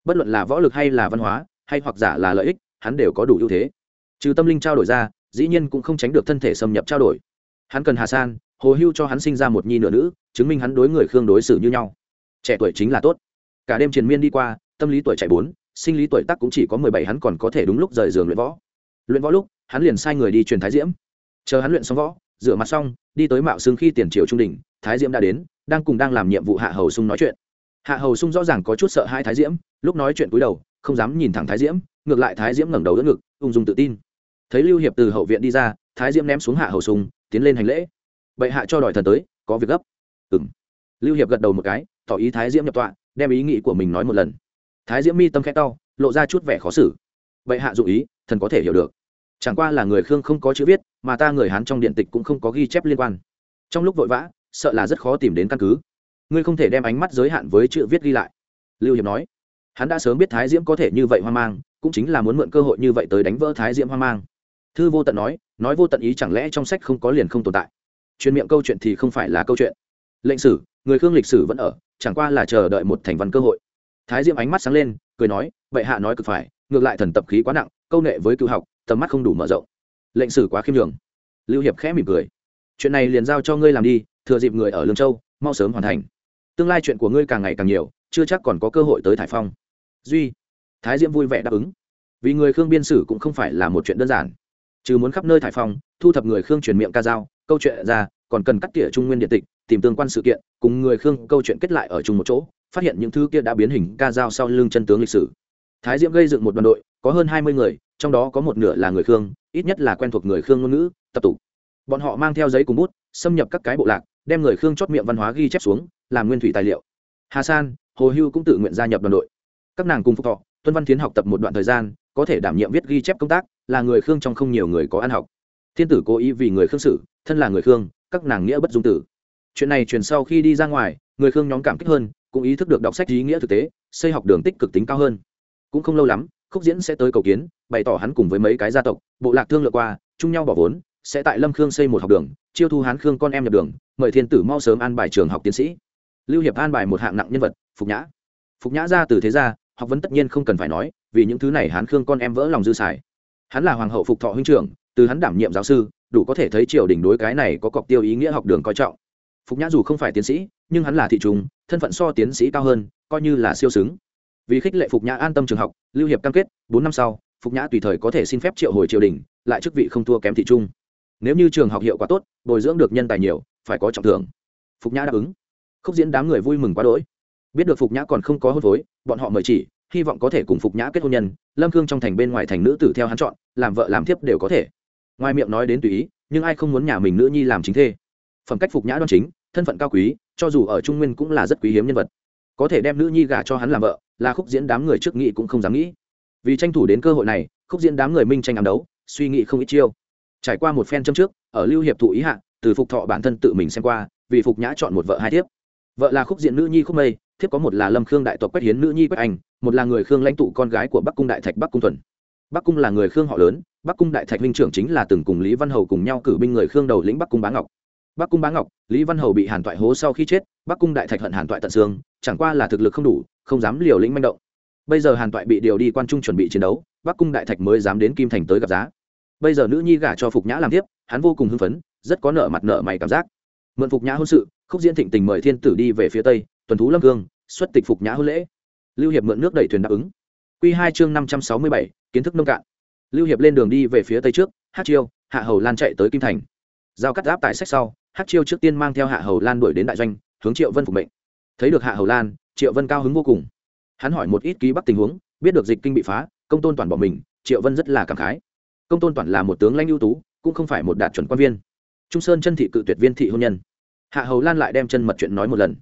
bất luận là võ lực hay là văn hóa, hay hoặc giả là lợi ích, hắn đều có đủ ưu thế. Trừ tâm linh trao đổi ra, dĩ nhiên cũng không tránh được thân thể xâm nhập trao đổi. Hắn cần hà san, hồ hưu cho hắn sinh ra một nhi nửa nữ, chứng minh hắn đối người khương đối xử như nhau. Trẻ tuổi chính là tốt. Cả đêm triền miên đi qua, tâm lý tuổi chạy bốn, sinh lý tuổi tắc cũng chỉ có mười bảy, hắn còn có thể đúng lúc rời giường luyện võ. Luyện võ lúc, hắn liền sai người đi truyền thái diễm. Chờ hắn luyện xong võ, rửa mặt xong, đi tới mạo xương khi tiền triều trung đình thái diễm đã đến, đang cùng đang làm nhiệm vụ hạ hầu sung nói chuyện hạ hầu sung rõ ràng có chút sợ hai thái diễm, lúc nói chuyện cúi đầu, không dám nhìn thẳng thái diễm, ngược lại thái diễm ngẩng đầu đỡ ngực, ung dung tự tin. Thấy lưu hiệp từ hậu viện đi ra, thái diễm ném xuống hạ hầu sung, tiến lên hành lễ. Bệ hạ cho đòi thần tới, có việc gấp. Ừ lưu hiệp gật đầu một cái, tỏ ý thái diễm nhập tọa, đem ý nghĩ của mình nói một lần. Thái diễm mi tâm khẽ đau lộ ra chút vẻ khó xử. Bệ hạ dụ ý, thần có thể hiểu được. Chẳng qua là người khương không có chữ viết, mà ta người hán trong điện tịch cũng không có ghi chép liên quan. Trong lúc vội vã, sợ là rất khó tìm đến căn cứ ngươi không thể đem ánh mắt giới hạn với chữ viết ghi lại. Lưu hiệp nói. Hắn đã sớm biết thái diễm có thể như vậy hoang mang, cũng chính là muốn mượn cơ hội như vậy tới đánh vỡ thái diễm hoang mang. Thư vô tận nói nói vô tận ý chẳng lẽ trong sách không có liền không tồn tại? Truyền miệng câu chuyện thì không phải là câu chuyện. Lệnh sử, người khương lịch sử vẫn ở, chẳng qua là chờ đợi một thành văn cơ hội. Thái diễm ánh mắt sáng lên, cười nói vậy hạ nói cực phải, ngược lại thần tập khí quá nặng, câu nệ với cựu học, tầm mắt không đủ mở rộng. Lệnh sử quá khiêm nhường. Lưu hiệp khẽ mỉm cười. Chuyện này liền giao cho ngươi làm đi, thừa dịp người ở lương châu, mau sớm hoàn thành tương lai chuyện của ngươi càng ngày càng nhiều, chưa chắc còn có cơ hội tới thải phong. Duy, thái diễm vui vẻ đáp ứng. Vì người khương biên sử cũng không phải là một chuyện đơn giản. Trừ muốn khắp nơi thải phong, thu thập người khương truyền miệng ca dao, câu chuyện ra, còn cần cắt tỉa trung nguyên điện tịch, tìm tương quan sự kiện, cùng người khương câu chuyện kết lại ở chung một chỗ, phát hiện những thứ kia đã biến hình ca dao sau lưng chân tướng lịch sử. Thái diễm gây dựng một đoàn đội, có hơn hai mươi người, trong đó có một nửa là người khương, ít nhất là quen thuộc người khương ngôn ngữ, tập tục. Bọn họ mang theo giấy cùng bút, xâm nhập các cái bộ lạc đem người khương chót miệng văn hóa ghi chép xuống, làm nguyên thủy tài liệu. Hà san, hồ hưu cũng tự nguyện gia nhập đoàn đội. Các nàng cùng phúc thọ, tuân văn tiến học tập một đoạn thời gian, có thể đảm nhiệm viết ghi chép công tác, là người khương trong không nhiều người có ăn học. Thiên tử cố ý vì người khương sử thân là người khương, các nàng nghĩa bất dung tử. Chuyện này truyền sau khi đi ra ngoài, người khương nhóm cảm kích hơn, cũng ý thức được đọc sách ý nghĩa thực tế, xây học đường tích cực tính cao hơn. Cũng không lâu lắm, khúc diễn sẽ tới cầu kiến, bày tỏ hắn cùng với mấy cái gia tộc, bộ lạc thương lượng qua, chung nhau bỏ vốn, sẽ tại lâm khương xây một học đường, chiêu thu hán khương con em nhập đường mời thiên tử mau sớm an bài trường học tiến sĩ. Lưu hiệp an bài một hạng nặng nhân vật, phục nhã. Phục nhã ra từ thế gia, học vấn tất nhiên không cần phải nói, vì những thứ này hán khương con em vỡ lòng dư xài. Hắn là hoàng hậu phục thọ huynh trưởng, từ hắn đảm nhiệm giáo sư, đủ có thể thấy triều đình đối cái này có cọc tiêu ý nghĩa học đường coi trọng. Phục nhã dù không phải tiến sĩ, nhưng hắn là thị trùng thân phận so tiến sĩ cao hơn, coi như là siêu xứng. Vì khích lệ phục nhã an tâm trường học, lưu hiệp cam kết, bốn năm sau, phục nhã tùy thời có thể xin phép triệu hồi triều đình, lại chức vị không thua kém thị trung. Nếu như trường học hiệu quả tốt, bồi dưỡng được nhân tài nhiều phải có trọng thưởng. Phục nhã đáp ứng. Khúc diễn đám người vui mừng quá đỗi. Biết được phục nhã còn không có hôn phối, bọn họ mời chỉ, hy vọng có thể cùng phục nhã kết hôn nhân, lâm cương trong thành bên ngoài thành nữ tử theo hắn chọn, làm vợ làm thiếp đều có thể. Ngoài miệng nói đến tùy ý, nhưng ai không muốn nhà mình nữ nhi làm chính thê. Phẩm cách phục nhã đoan chính, thân phận cao quý, cho dù ở trung nguyên cũng là rất quý hiếm nhân vật. Có thể đem nữ nhi gả cho hắn làm vợ, là khúc diễn đám người trước nghị cũng không dám nghĩ. Vì tranh thủ đến cơ hội này, khúc diễn đám người minh tranh ám đấu, suy nghĩ không ít chiêu. Trải qua một phen châm trước, ở lưu hiệp thụ ý hạ từ phục thọ bản thân tự mình xem qua, vì phục nhã chọn một vợ hai thiếp. Vợ là khúc diện nữ nhi khúc mây, thiếp có một là lâm khương đại tộc quách hiến nữ nhi quách anh, một là người khương lãnh tụ con gái của bắc cung đại thạch bắc cung thuần. Bắc cung là người khương họ lớn, bắc cung đại thạch huynh trưởng chính là từng cùng lý văn hầu cùng nhau cử binh người khương đầu lĩnh bắc cung bá ngọc. Bắc cung bá ngọc, lý văn hầu bị hàn toại hố sau khi chết, bắc cung đại thạch hận hàn toại tận xương, chẳng qua là thực lực không đủ, không dám liều lĩnh manh động. Bây giờ hàn toại bị điều đi quan trung chuẩn bị chiến đấu, bắc cung đại thạch mới dám đến kim thành tới gặp giá. Bây giờ nữ nhi gả cho phục nhã làm tiếp hắn vô cùng hưng phấn rất có nợ mặt nợ mày cảm giác. Mượn phục nhã hôn sự, khúc diễn thịnh tình mời thiên tử đi về phía tây, tuần thú lâm cương, xuất tịch phục nhã hôn lễ. Lưu hiệp mượn nước đẩy thuyền đáp ứng. Q hai chương năm trăm sáu mươi bảy, kiến thức nông cạn. Lưu hiệp lên đường đi về phía tây trước hát chiêu, hạ hầu lan chạy tới kim thành. Giao cắt giáp tại sách sau hát chiêu trước tiên mang theo hạ hầu lan đuổi đến đại doanh, hướng triệu vân phục mệnh. Thấy được hạ hầu lan, triệu vân cao hứng vô cùng. Hắn hỏi một ít ký bắc tình huống, biết được dịch kinh bị phá, công tôn toàn bỏ mình, triệu vân rất là cảm khái. Công tôn toàn là một tướng lãnh ưu tú, cũng không phải một đạt chuẩn quan viên trung sơn chân thị cự tuyệt viên thị hôn nhân. Hạ hầu lan lại đem chân mật chuyện nói một lần.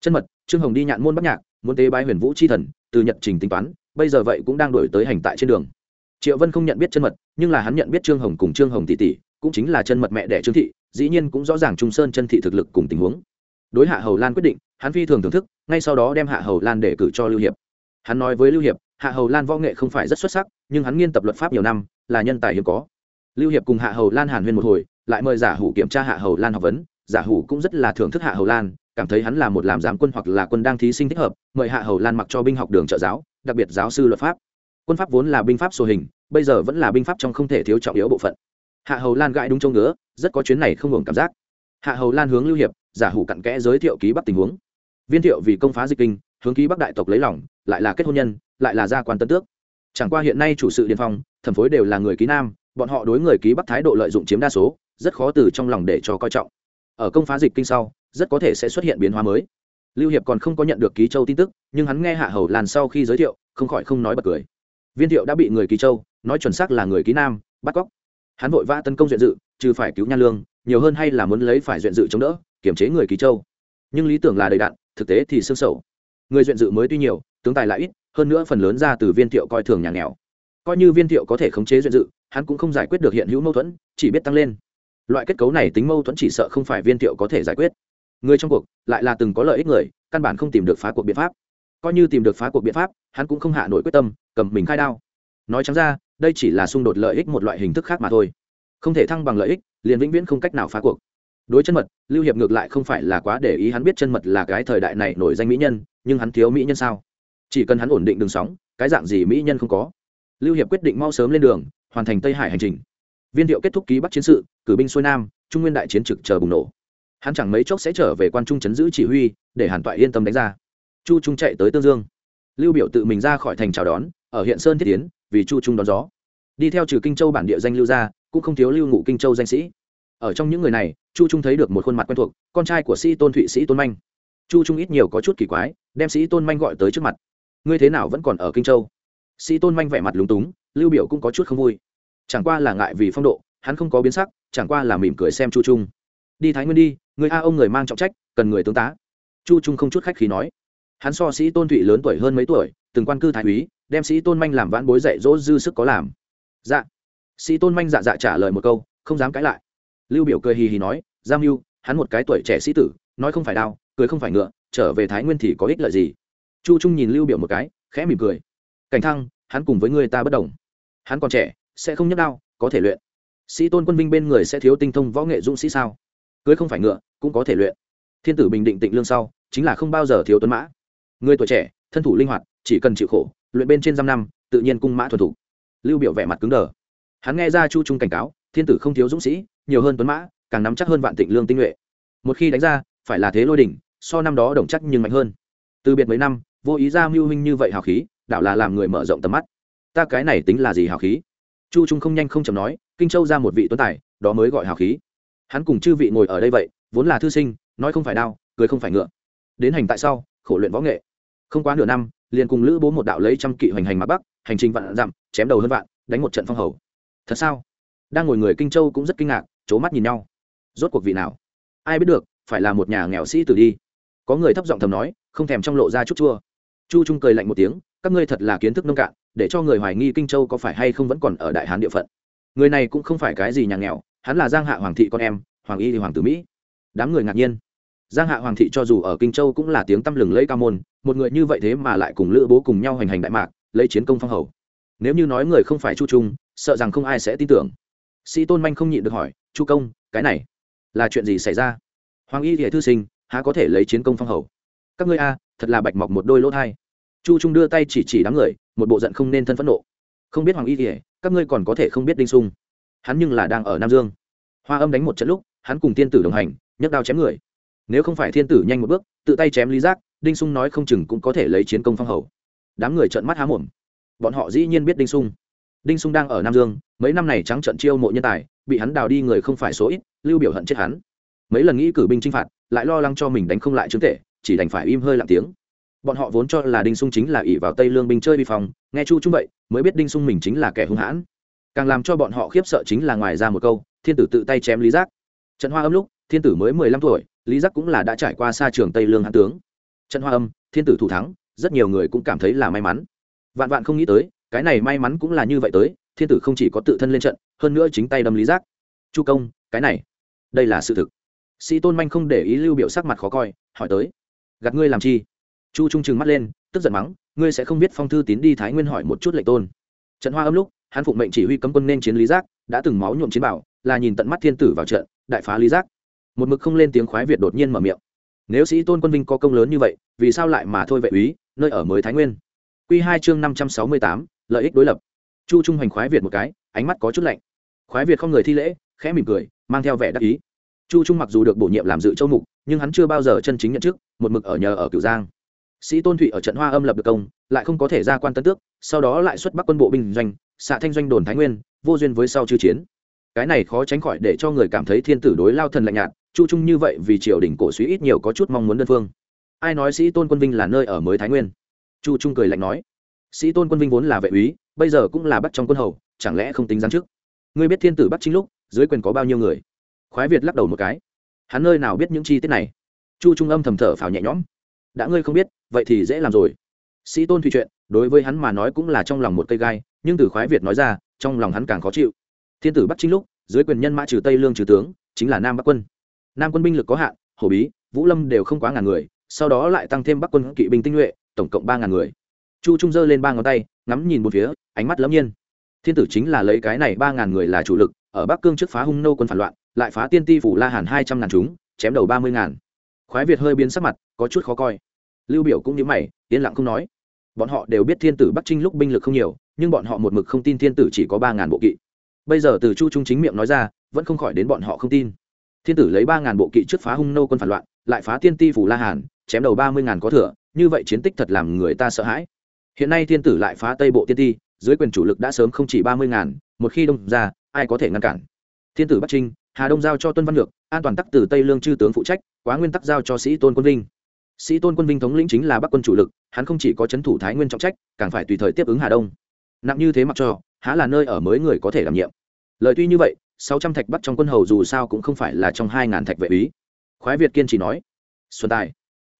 Chân mật, trương hồng đi nhạn môn bắc nhạc, muốn tế bái huyền vũ c h i thần, từ nhật trình tính toán, bây giờ vậy cũng đang đổi tới hành tại trên đường. Triệu vân không nhận biết chân mật, nhưng là hắn nhận biết trương hồng cùng trương hồng tỷ tỷ, cũng chính là chân mật mẹ đẻ trương thị, dĩ nhiên cũng rõ ràng trung sơn chân thị thực lực cùng tình huống. Đối hạ hầu lan quyết định, hắn phi thường thưởng thức, ngay sau đó đem hạ hầu lan để cử cho lưu hiệp. Hắn nói với lưu hiệp, hạ hầu lan võ nghệ không phải rất xuất sắc, nhưng hắn nghiên tập luật pháp nhiều năm, là nhân tài hiếm có. Lưu hiệp cùng hạ hầu lan hàn huyên một hồi lại mời giả hủ kiểm tra hạ hầu lan học vấn. Giả hủ cũng rất là thưởng thức hạ hầu lan, cảm thấy hắn là một làm giám quân hoặc là quân đang thí sinh thích hợp, mời hạ hầu lan mặc cho binh học đường trợ giáo, đặc biệt giáo sư luật pháp. Quân pháp vốn là binh pháp sô hình, bây giờ vẫn là binh pháp trong không thể thiếu trọng yếu bộ phận. Hạ hầu lan gãi đúng châu ngứa, rất có chuyến này không hưởng cảm giác. Hạ hầu lan hướng lưu hiệp, giả hủ cặn kẽ giới thiệu ký bắc tình huống. Viên thiệu vì công phá dịch kinh, hướng ký bắc đại tộc lấy lòng, lại là kết hôn nhân, lại là gia quan tân tước. Chẳng qua hiện nay chủ sự điền phong, thẩm phối đều là người ký nam bọn họ đối người ký bắc thái độ lợi dụng chiếm đa số, rất khó từ trong lòng để cho coi trọng. Ở công phá dịch kinh sau, rất có thể sẽ xuất hiện biến hóa mới. Lưu hiệp còn không có nhận được ký châu tin tức, nhưng hắn nghe hạ hầu làn sau khi giới thiệu, không khỏi không nói bật cười. Viên thiệu đã bị người ký châu, nói chuẩn xác là người ký nam, bắt cóc. Hắn vội vã tấn công duyện dự, trừ phải cứu nhan lương, nhiều hơn hay là muốn lấy phải duyện dự chống đỡ kiểm chế người ký châu. Nhưng lý tưởng là đầy đạn, thực tế thì sương sầu. Người duyện dự mới tuy nhiều, tướng tài lại ít, hơn nữa phần lớn ra từ viên thiệu coi thường nhà nghèo. Coi như viên thiệu có thể khống chế duyện dự hắn cũng không giải quyết được hiện hữu mâu thuẫn, chỉ biết tăng lên. Loại kết cấu này tính mâu thuẫn chỉ sợ không phải viên thiệu có thể giải quyết. Người trong cuộc lại là từng có lợi ích người, căn bản không tìm được phá cuộc biện pháp. Coi như tìm được phá cuộc biện pháp, hắn cũng không hạ nổi quyết tâm, cầm mình khai đao. Nói chẳng ra, đây chỉ là xung đột lợi ích một loại hình thức khác mà thôi. Không thể thăng bằng lợi ích, liền vĩnh viễn không cách nào phá cuộc. Đối chân mật, lưu hiệp ngược lại không phải là quá để ý hắn biết chân mật là cái thời đại này nổi danh mỹ nhân, nhưng hắn thiếu mỹ nhân sao? Chỉ cần hắn ổn định đường sóng, cái dạng gì mỹ nhân không có. Lưu hiệp quyết định mau sớm lên đường hoàn thành tây hải hành trình. Viên thiệu kết thúc ký bắc chiến sự, cử binh xuôi nam, trung nguyên đại chiến trực chờ bùng nổ. Hắn chẳng mấy chốc sẽ trở về quan trung chấn giữ chỉ huy, để hàn toại yên tâm đánh ra. Chu trung chạy tới tương dương. Lưu biểu tự mình ra khỏi thành chào đón, ở hiện sơn thiết tiến vì chu trung đón gió. Đi theo trừ kinh châu bản địa danh lưu gia cũng không thiếu lưu ngụ kinh châu danh sĩ. Ở trong những người này, chu trung thấy được một khuôn mặt quen thuộc, con trai của sĩ tôn thụy, sĩ tôn manh. Chu trung ít nhiều có chút kỳ quái, đem sĩ tôn manh gọi tới trước mặt. Ngươi thế nào vẫn còn ở kinh châu? Sĩ tôn manh vẻ mặt lúng túng, lưu biểu cũng có chút không vui chẳng qua là ngại vì phong độ, hắn không có biến sắc, chẳng qua là mỉm cười xem chu trung. Đi thái nguyên đi, người a ông người mang trọng trách, cần người tướng tá. Chu trung không chút khách khí nói. Hắn so sĩ tôn thụy lớn tuổi hơn mấy tuổi, từng quan cư thái úy, đem sĩ tôn manh làm vãn bối dạy dỗ dư sức có làm. Dạ. Sĩ tôn manh dạ dạ trả lời một câu, không dám cãi lại. Lưu biểu cười hì hì nói giam mưu hắn một cái tuổi trẻ sĩ tử, nói không phải đau, cười không phải ngựa, trở về thái nguyên thì có ích lợi gì? Chu trung nhìn lưu biểu một cái, khẽ mỉm cười. Cảnh thăng, hắn cùng với người ta bất đồng. Hắn còn trẻ sẽ không nhấc đao, có thể luyện. Sĩ tôn quân binh bên người sẽ thiếu tinh thông võ nghệ dũng sĩ sao? Cưới không phải ngựa, cũng có thể luyện. Thiên tử bình định tịnh lương sau, chính là không bao giờ thiếu tuấn mã. Người tuổi trẻ, thân thủ linh hoạt, chỉ cần chịu khổ, luyện bên trên dăm năm, tự nhiên cung mã thuần thủ. Lưu biểu vẻ mặt cứng đờ. Hắn nghe ra chu trung cảnh cáo, thiên tử không thiếu dũng sĩ, nhiều hơn tuấn mã, càng nắm chắc hơn vạn tịnh lương tinh nhuệ. Một khi đánh ra, phải là thế lôi đỉnh, so năm đó đồng chắc nhưng mạnh hơn. Từ biệt mấy năm, vô ý ra mưu huynh như vậy hào khí, đạo là làm người mở rộng tầm mắt. Ta cái này tính là gì hào khí? Chu trung không nhanh không chậm nói, kinh châu ra một vị tuấn tài, đó mới gọi hào khí. Hắn cùng chư vị ngồi ở đây vậy, vốn là thư sinh, nói không phải đao, cười không phải ngựa. Đến hành tại sau, khổ luyện võ nghệ. Không quá nửa năm, liền cùng lữ bố một đạo lấy trăm kỵ hoành hành mặt bắc, hành trình vạn dặm, chém đầu hơn vạn, đánh một trận phong hầu. Thật sao? Đang ngồi người kinh châu cũng rất kinh ngạc c h ố mắt nhìn nhau. Rốt cuộc vị nào? Ai biết được, phải là một nhà nghèo sĩ tử đi. Có người thấp giọng thầm nói, không thèm trong lộ ra chút chua. Chu trung cười lạnh một tiếng, các ngươi thật là kiến thức nông cạn để cho người hoài nghi kinh châu có phải hay không vẫn còn ở đại hán địa phận. Người này cũng không phải cái gì nhà nghèo, hắn là giang hạ hoàng thị con em, hoàng y thì hoàng tử mỹ. Đám người ngạc nhiên. Giang hạ hoàng thị cho dù ở kinh châu cũng là tiếng tăm lừng lẫy ca môn, một người như vậy thế mà lại cùng lữ bố cùng nhau hành hành đại mạc, lấy chiến công phong hầu. Nếu như nói người không phải chu trung, sợ rằng không ai sẽ tin tưởng. Sĩ tôn manh không nhịn được hỏi, chu công, cái này là chuyện gì xảy ra? Hoàng y thì thư sinh, há có thể lấy chiến công phong hầu? Các ngươi a, thật là bạch mọc một đôi lỗ thai. Chu trung đưa tay chỉ chỉ đám người một bộ giận không nên thân phẫn nộ. Không biết hoàng y thì các ngươi còn có thể không biết đinh sung. Hắn nhưng là đang ở nam dương. Hoa âm đánh một trận lúc, hắn cùng tiên tử đồng hành, nhấc đao chém người. Nếu không phải thiên tử nhanh một bước, tự tay chém lý giác, đinh sung nói không chừng cũng có thể lấy chiến công phong hầu. Đám người trợn mắt há mồm. Bọn họ dĩ nhiên biết đinh sung. Đinh sung đang ở nam dương, mấy năm này trắng trận chiêu mộ nhân tài, bị hắn đào đi người không phải số ít, lưu biểu hận chết hắn. Mấy lần nghĩ cử binh chinh phạt, lại lo lắng cho mình đánh không lại chứng tệ, chỉ đành phải im hơi lặng tiếng bọn họ vốn cho là đinh sung chính là ỷ vào tây lương binh chơi vi phòng nghe chu chung vậy, mới biết đinh sung mình chính là kẻ hung hãn. Càng làm cho bọn họ khiếp sợ chính là ngoài ra một câu, thiên tử tự tay chém lý giác. Trận hoa âm lúc, thiên tử mới mười lăm tuổi, lý giác cũng là đã trải qua xa trường tây lương hãn tướng. Trận hoa âm, thiên tử thủ thắng, rất nhiều người cũng cảm thấy là may mắn. Vạn vạn không nghĩ tới, cái này may mắn cũng là như vậy tới, thiên tử không chỉ có tự thân lên trận, hơn nữa chính tay đâm lý giác. Chu công, cái này, đây là sự thực. Sĩ tôn manh không để ý lưu biểu sắc mặt khó coi, hỏi tới, gạt ngươi làm chi? Chu trung trừng mắt lên, tức giận mắng, ngươi sẽ không biết phong thư tín đi thái nguyên hỏi một chút lệnh tôn. Trận hoa âm lúc, hắn phụng mệnh chỉ huy cấm quân nên chiến lý giác, đã từng máu nhuộm chiến bảo, là nhìn tận mắt thiên tử vào trận, đại phá lý giác. Một mực không lên tiếng khoái việt đột nhiên mở miệng. Nếu sĩ tôn quân vinh có công lớn như vậy, vì sao lại mà thôi vệ úy, nơi ở mới thái nguyên? Q hai chương năm trăm sáu mươi tám, lợi ích đối lập. Chu trung hoành khoái việt một cái, ánh mắt có chút lạnh. Khoái việt không người thi lễ, khẽ mỉm cười, mang theo vẻ đắc ý. Chu trung mặc dù được bổ nhiệm làm dự châu mục, nhưng hắn chưa bao giờ chân chính nhận chức, một mực ở nhờ ở cửu giang sĩ tôn thụy ở trận hoa âm lập được công, lại không có thể ra quan tân tước, sau đó lại xuất bắc quân bộ binh doanh, xạ thanh doanh đồn thái nguyên, vô duyên với sau chư chiến. Cái này khó tránh khỏi để cho người cảm thấy thiên tử đối lao thần lạnh nhạt, chu trung như vậy vì triều đình cổ suý ít nhiều có chút mong muốn đơn phương. Ai nói sĩ tôn quân vinh là nơi ở mới thái nguyên? Chu trung cười lạnh nói. Sĩ tôn quân vinh vốn là vệ úy, bây giờ cũng là bắt trong quân hầu, chẳng lẽ không tính giáng trước ngươi biết thiên tử bắt chính lúc, dưới quyền có bao nhiêu người? Khoái việt lắc đầu một cái. Hắn nơi nào biết những chi tiết này? Chu trung âm thầm thở phào nhẹ nhõm đã ngươi không biết, vậy thì dễ làm rồi. Sĩ tôn thủy chuyện đối với hắn mà nói cũng là trong lòng một cây gai, nhưng từ khoái việt nói ra, trong lòng hắn càng khó chịu. Thiên tử bắt chính lúc, dưới quyền nhân mã trừ tây lương trừ tướng, chính là nam bắc quân. Nam quân binh lực có hạn hổ bí, vũ lâm đều không quá ngàn người, sau đó lại tăng thêm bắc quân kỵ binh tinh nhuệ, tổng cộng ba ngàn người. Chu trung giơ lên ba ngón tay, ngắm nhìn một phía, ánh mắt lẫm nhiên. Thiên tử chính là lấy cái này ba ngàn người là chủ lực, ở bắc cương trước phá hung nô quân phản loạn, lại phá tiên ti phủ la hàn hai trăm ngàn chúng, chém đầu ba mươi ngàn khoái việt hơi biến sắc mặt, có chút khó coi. Lưu biểu cũng như mày, yên lặng không nói. Bọn họ đều biết thiên tử bắc trinh lúc binh lực không nhiều, nhưng bọn họ một mực không tin thiên tử chỉ có ba ngàn bộ kỵ. Bây giờ từ chu trung chính miệng nói ra, vẫn không khỏi đến bọn họ không tin. Thiên tử lấy ba ngàn bộ kỵ trước phá hung nô quân phản loạn, lại phá tiên ti phủ la hàn, chém đầu ba mươi ngàn có thừa, như vậy chiến tích thật làm người ta sợ hãi. Hiện nay thiên tử lại phá tây bộ tiên ti, dưới quyền chủ lực đã sớm không chỉ ba mươi ngàn, một khi đông ra, ai có thể ngăn cản? Thiên tử bắc trinh hà đông giao cho tuân văn lược an toàn tắc từ tây lương chư tướng phụ trách, quá nguyên tắc giao cho sĩ tôn quân vinh. Sĩ tôn quân vinh thống lĩnh chính là bắc quân chủ lực, hắn không chỉ có c h ấ n thủ thái nguyên trọng trách, càng phải tùy thời tiếp ứng hà đông. Nặng như thế mặc cho, há là nơi ở mới người có thể đảm nhiệm. Lời tuy như vậy, sáu trăm thạch bắc trong quân hầu dù sao cũng không phải là trong hai ngàn thạch vệ úy. khoái việt kiên chỉ nói, xuân tài.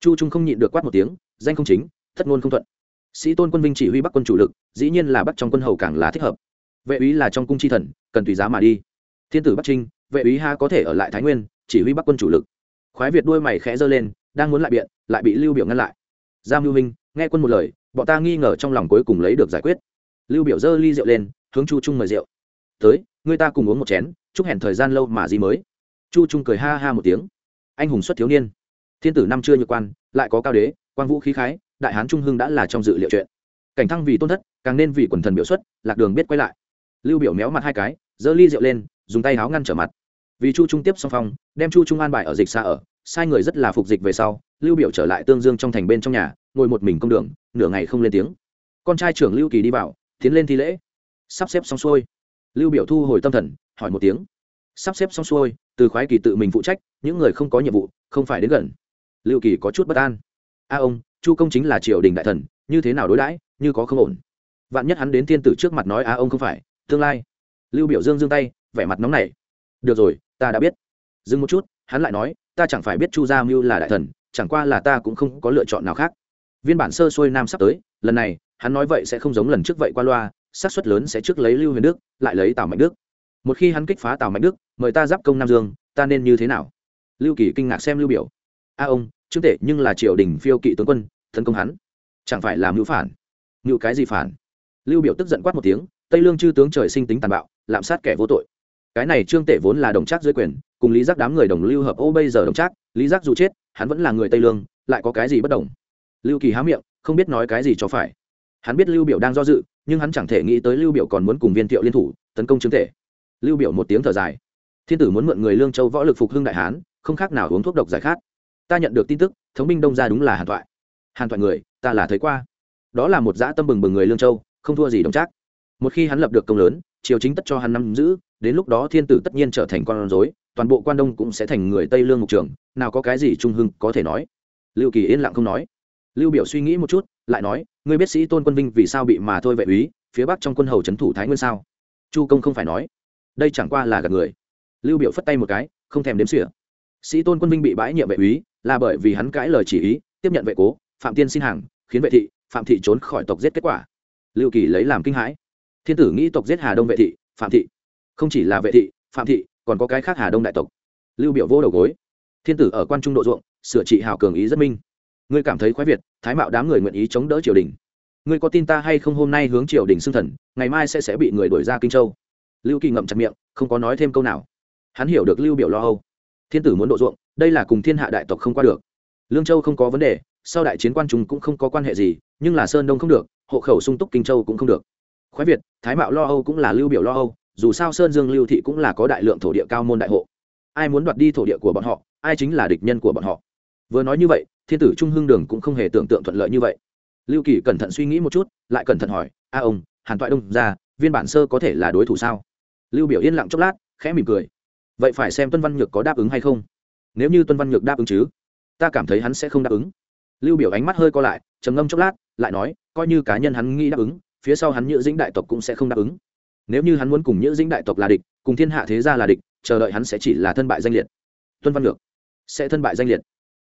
Chu trung không nhịn được quát một tiếng, danh không chính, thất ngôn không thuận. Sĩ tôn quân vinh chỉ huy bắc quân chủ lực, dĩ nhiên là bắc trong quân hầu càng là thích hợp. Vệ úy là trong cung chi thần, cần tùy giá mà đi. Thiên tử bắc trinh vệ úy ha có thể ở lại thái nguyên, chỉ huy bắc quân chủ lực. Khoái việt đuôi mày khẽ giơ lên, đang muốn lại biện, lại bị lưu biểu ngăn lại. Giam lưu minh, nghe quân một lời, bọn ta nghi ngờ trong lòng cuối cùng lấy được giải quyết. Lưu biểu giơ ly rượu lên, hướng chu trung mời rượu. Tới, người ta cùng uống một chén, chúc hẹn thời gian lâu mà gì mới. Chu trung cười ha ha một tiếng. Anh hùng xuất thiếu niên. Thiên tử năm chưa như quan, lại có cao đế quan vũ khí khái, đại hán trung hưng đã là trong dự liệu chuyện. Cảnh thăng vì tôn thất, càng nên vì quần thần biểu xuất, lạc đường biết quay lại. Lưu biểu méo mặt hai cái, giơ ly rượu lên dùng tay háo ngăn trở mặt. Vì chu trung tiếp song phong, đem chu trung an bài ở dịch xa ở, sai người rất là phục dịch về sau, lưu biểu trở lại tương dương trong thành bên trong nhà, ngồi một mình công đường, nửa ngày không lên tiếng. Con trai trưởng lưu kỳ đi vào, tiến lên thi lễ. Sắp xếp xong xuôi. Lưu biểu thu hồi tâm thần, hỏi một tiếng. Sắp xếp xong xuôi, từ khoái kỳ tự mình phụ trách, những người không có nhiệm vụ, không phải đến gần. Lưu kỳ có chút bất an. A ông, chu công chính là triều đình đại thần, như thế nào đối đãi, như có không ổn. Vạn nhất hắn đến thiên tử trước mặt nói a ông không phải, tương lai. Lưu biểu dương dương tay vẻ mặt nóng nảy. Được rồi ta đã biết. Dừng một chút hắn lại nói ta chẳng phải biết chu gia mưu là đại thần chẳng qua là ta cũng không có lựa chọn nào khác. Viên bản sơ xuôi nam sắp tới lần này hắn nói vậy sẽ không giống lần trước vậy qua loa xác suất lớn sẽ trước lấy lưu huyền đức lại lấy tào mạnh đức. Một khi hắn kích phá tào mạnh đức mời ta giáp công nam dương ta nên như thế nào? Lưu kỳ kinh ngạc xem lưu biểu. A ông trương thể, nhưng là triều đình phiêu kỵ tướng quân tấn công hắn. Chẳng phải làm mưu phản? Mưu cái gì phản? Lưu biểu tức giận quát một tiếng tây lương chư tướng trời sinh tính tàn bạo lạm sát kẻ vô tội cái này trương tể vốn là đồng trác dưới quyền, cùng lý giác đám người đồng lưu hợp, ô, bây giờ đồng trác, lý giác dù chết, hắn vẫn là người tây lương, lại có cái gì bất đồng? Lưu kỳ há miệng, không biết nói cái gì cho phải. Hắn biết lưu biểu đang do dự, nhưng hắn chẳng thể nghĩ tới lưu biểu còn muốn cùng viên thiệu liên thủ, tấn công trương tể. Lưu biểu một tiếng thở dài. Thiên tử muốn mượn người lương châu võ lực phục hưng đại hán, không khác nào uống thuốc độc giải khát. Ta nhận được tin tức, thống binh đông ra đúng là hàn thoại. Hàn thoại người, ta là thấy qua. Đó là một dã tâm bừng bừng người lương châu, không thua gì đồng trác. Một khi hắn lập được công lớn, triều chính tất cho hắn nắm giữ đến lúc đó thiên tử tất nhiên trở thành con rối, toàn bộ quan đông cũng sẽ thành người tây lương mục trường, nào có cái gì trung hưng có thể nói. Lưu kỳ yên lặng không nói. Lưu biểu suy nghĩ một chút, lại nói, ngươi biết sĩ tôn quân vinh vì sao bị mà thôi vệ úy, phía bắc trong quân hầu trấn thủ thái nguyên sao? Chu công không phải nói. Đây chẳng qua là gạt người. Lưu biểu phất tay một cái, không thèm đếm xỉa. Sĩ tôn quân vinh bị bãi nhiệm vệ úy, là bởi vì hắn cãi lời chỉ ý, tiếp nhận vệ cố, phạm tiên xin hàng, khiến vệ thị, phạm thị trốn khỏi tộc giết kết quả. Lưu kỳ lấy làm kinh hãi. Thiên tử nghĩ tộc giết hà đông vệ thị, phạm thị không chỉ là vệ thị, phạm thị, còn có cái khác hà đông đại tộc. Lưu biểu vô đầu gối. Thiên tử ở quan trung độ ruộng, sửa trị hào cường ý rất minh. Ngươi cảm thấy khoái việt, thái mạo đám người nguyện ý chống đỡ triều đình. Ngươi có tin ta hay không hôm nay hướng triều đình xưng thần, ngày mai sẽ sẽ bị người đuổi ra kinh châu. Lưu kỳ ngậm chặt miệng, không có nói thêm câu nào. Hắn hiểu được lưu biểu lo âu. Thiên tử muốn độ ruộng, đây là cùng thiên hạ đại tộc không qua được. Lương châu không có vấn đề, sau đại chiến quan trung cũng không có quan hệ gì, nhưng là sơn đông không được, hộ khẩu sung túc kinh châu cũng không được. Khoái việt, thái mạo lo âu cũng là lưu biểu lo âu dù sao sơn dương lưu thị cũng là có đại lượng thổ địa cao môn đại hộ. Ai muốn đoạt đi thổ địa của bọn họ, ai chính là địch nhân của bọn họ. Vừa nói như vậy, thiên tử trung hưng đường cũng không hề tưởng tượng thuận lợi như vậy. Lưu kỳ cẩn thận suy nghĩ một chút, lại cẩn thận hỏi, a ông, hàn toại đông ra, viên bản sơ có thể là đối thủ sao? Lưu biểu yên lặng chốc lát, khẽ mỉm cười. Vậy phải xem tuân văn nhược có đáp ứng hay không. Nếu như tuân văn nhược đáp ứng chứ, ta cảm thấy hắn sẽ không đáp ứng. Lưu biểu ánh mắt hơi co lại, trầm ngâm chốc lát, lại nói, coi như cá nhân hắn nghĩ đáp ứng, phía sau hắn nhựa dĩnh đại tộc cũng sẽ không đáp ứng nếu như hắn muốn cùng nhữ dĩnh đại tộc là địch, cùng thiên hạ thế gia là địch, chờ đợi hắn sẽ chỉ là thân bại danh liệt. Tuân văn lược sẽ thân bại danh liệt.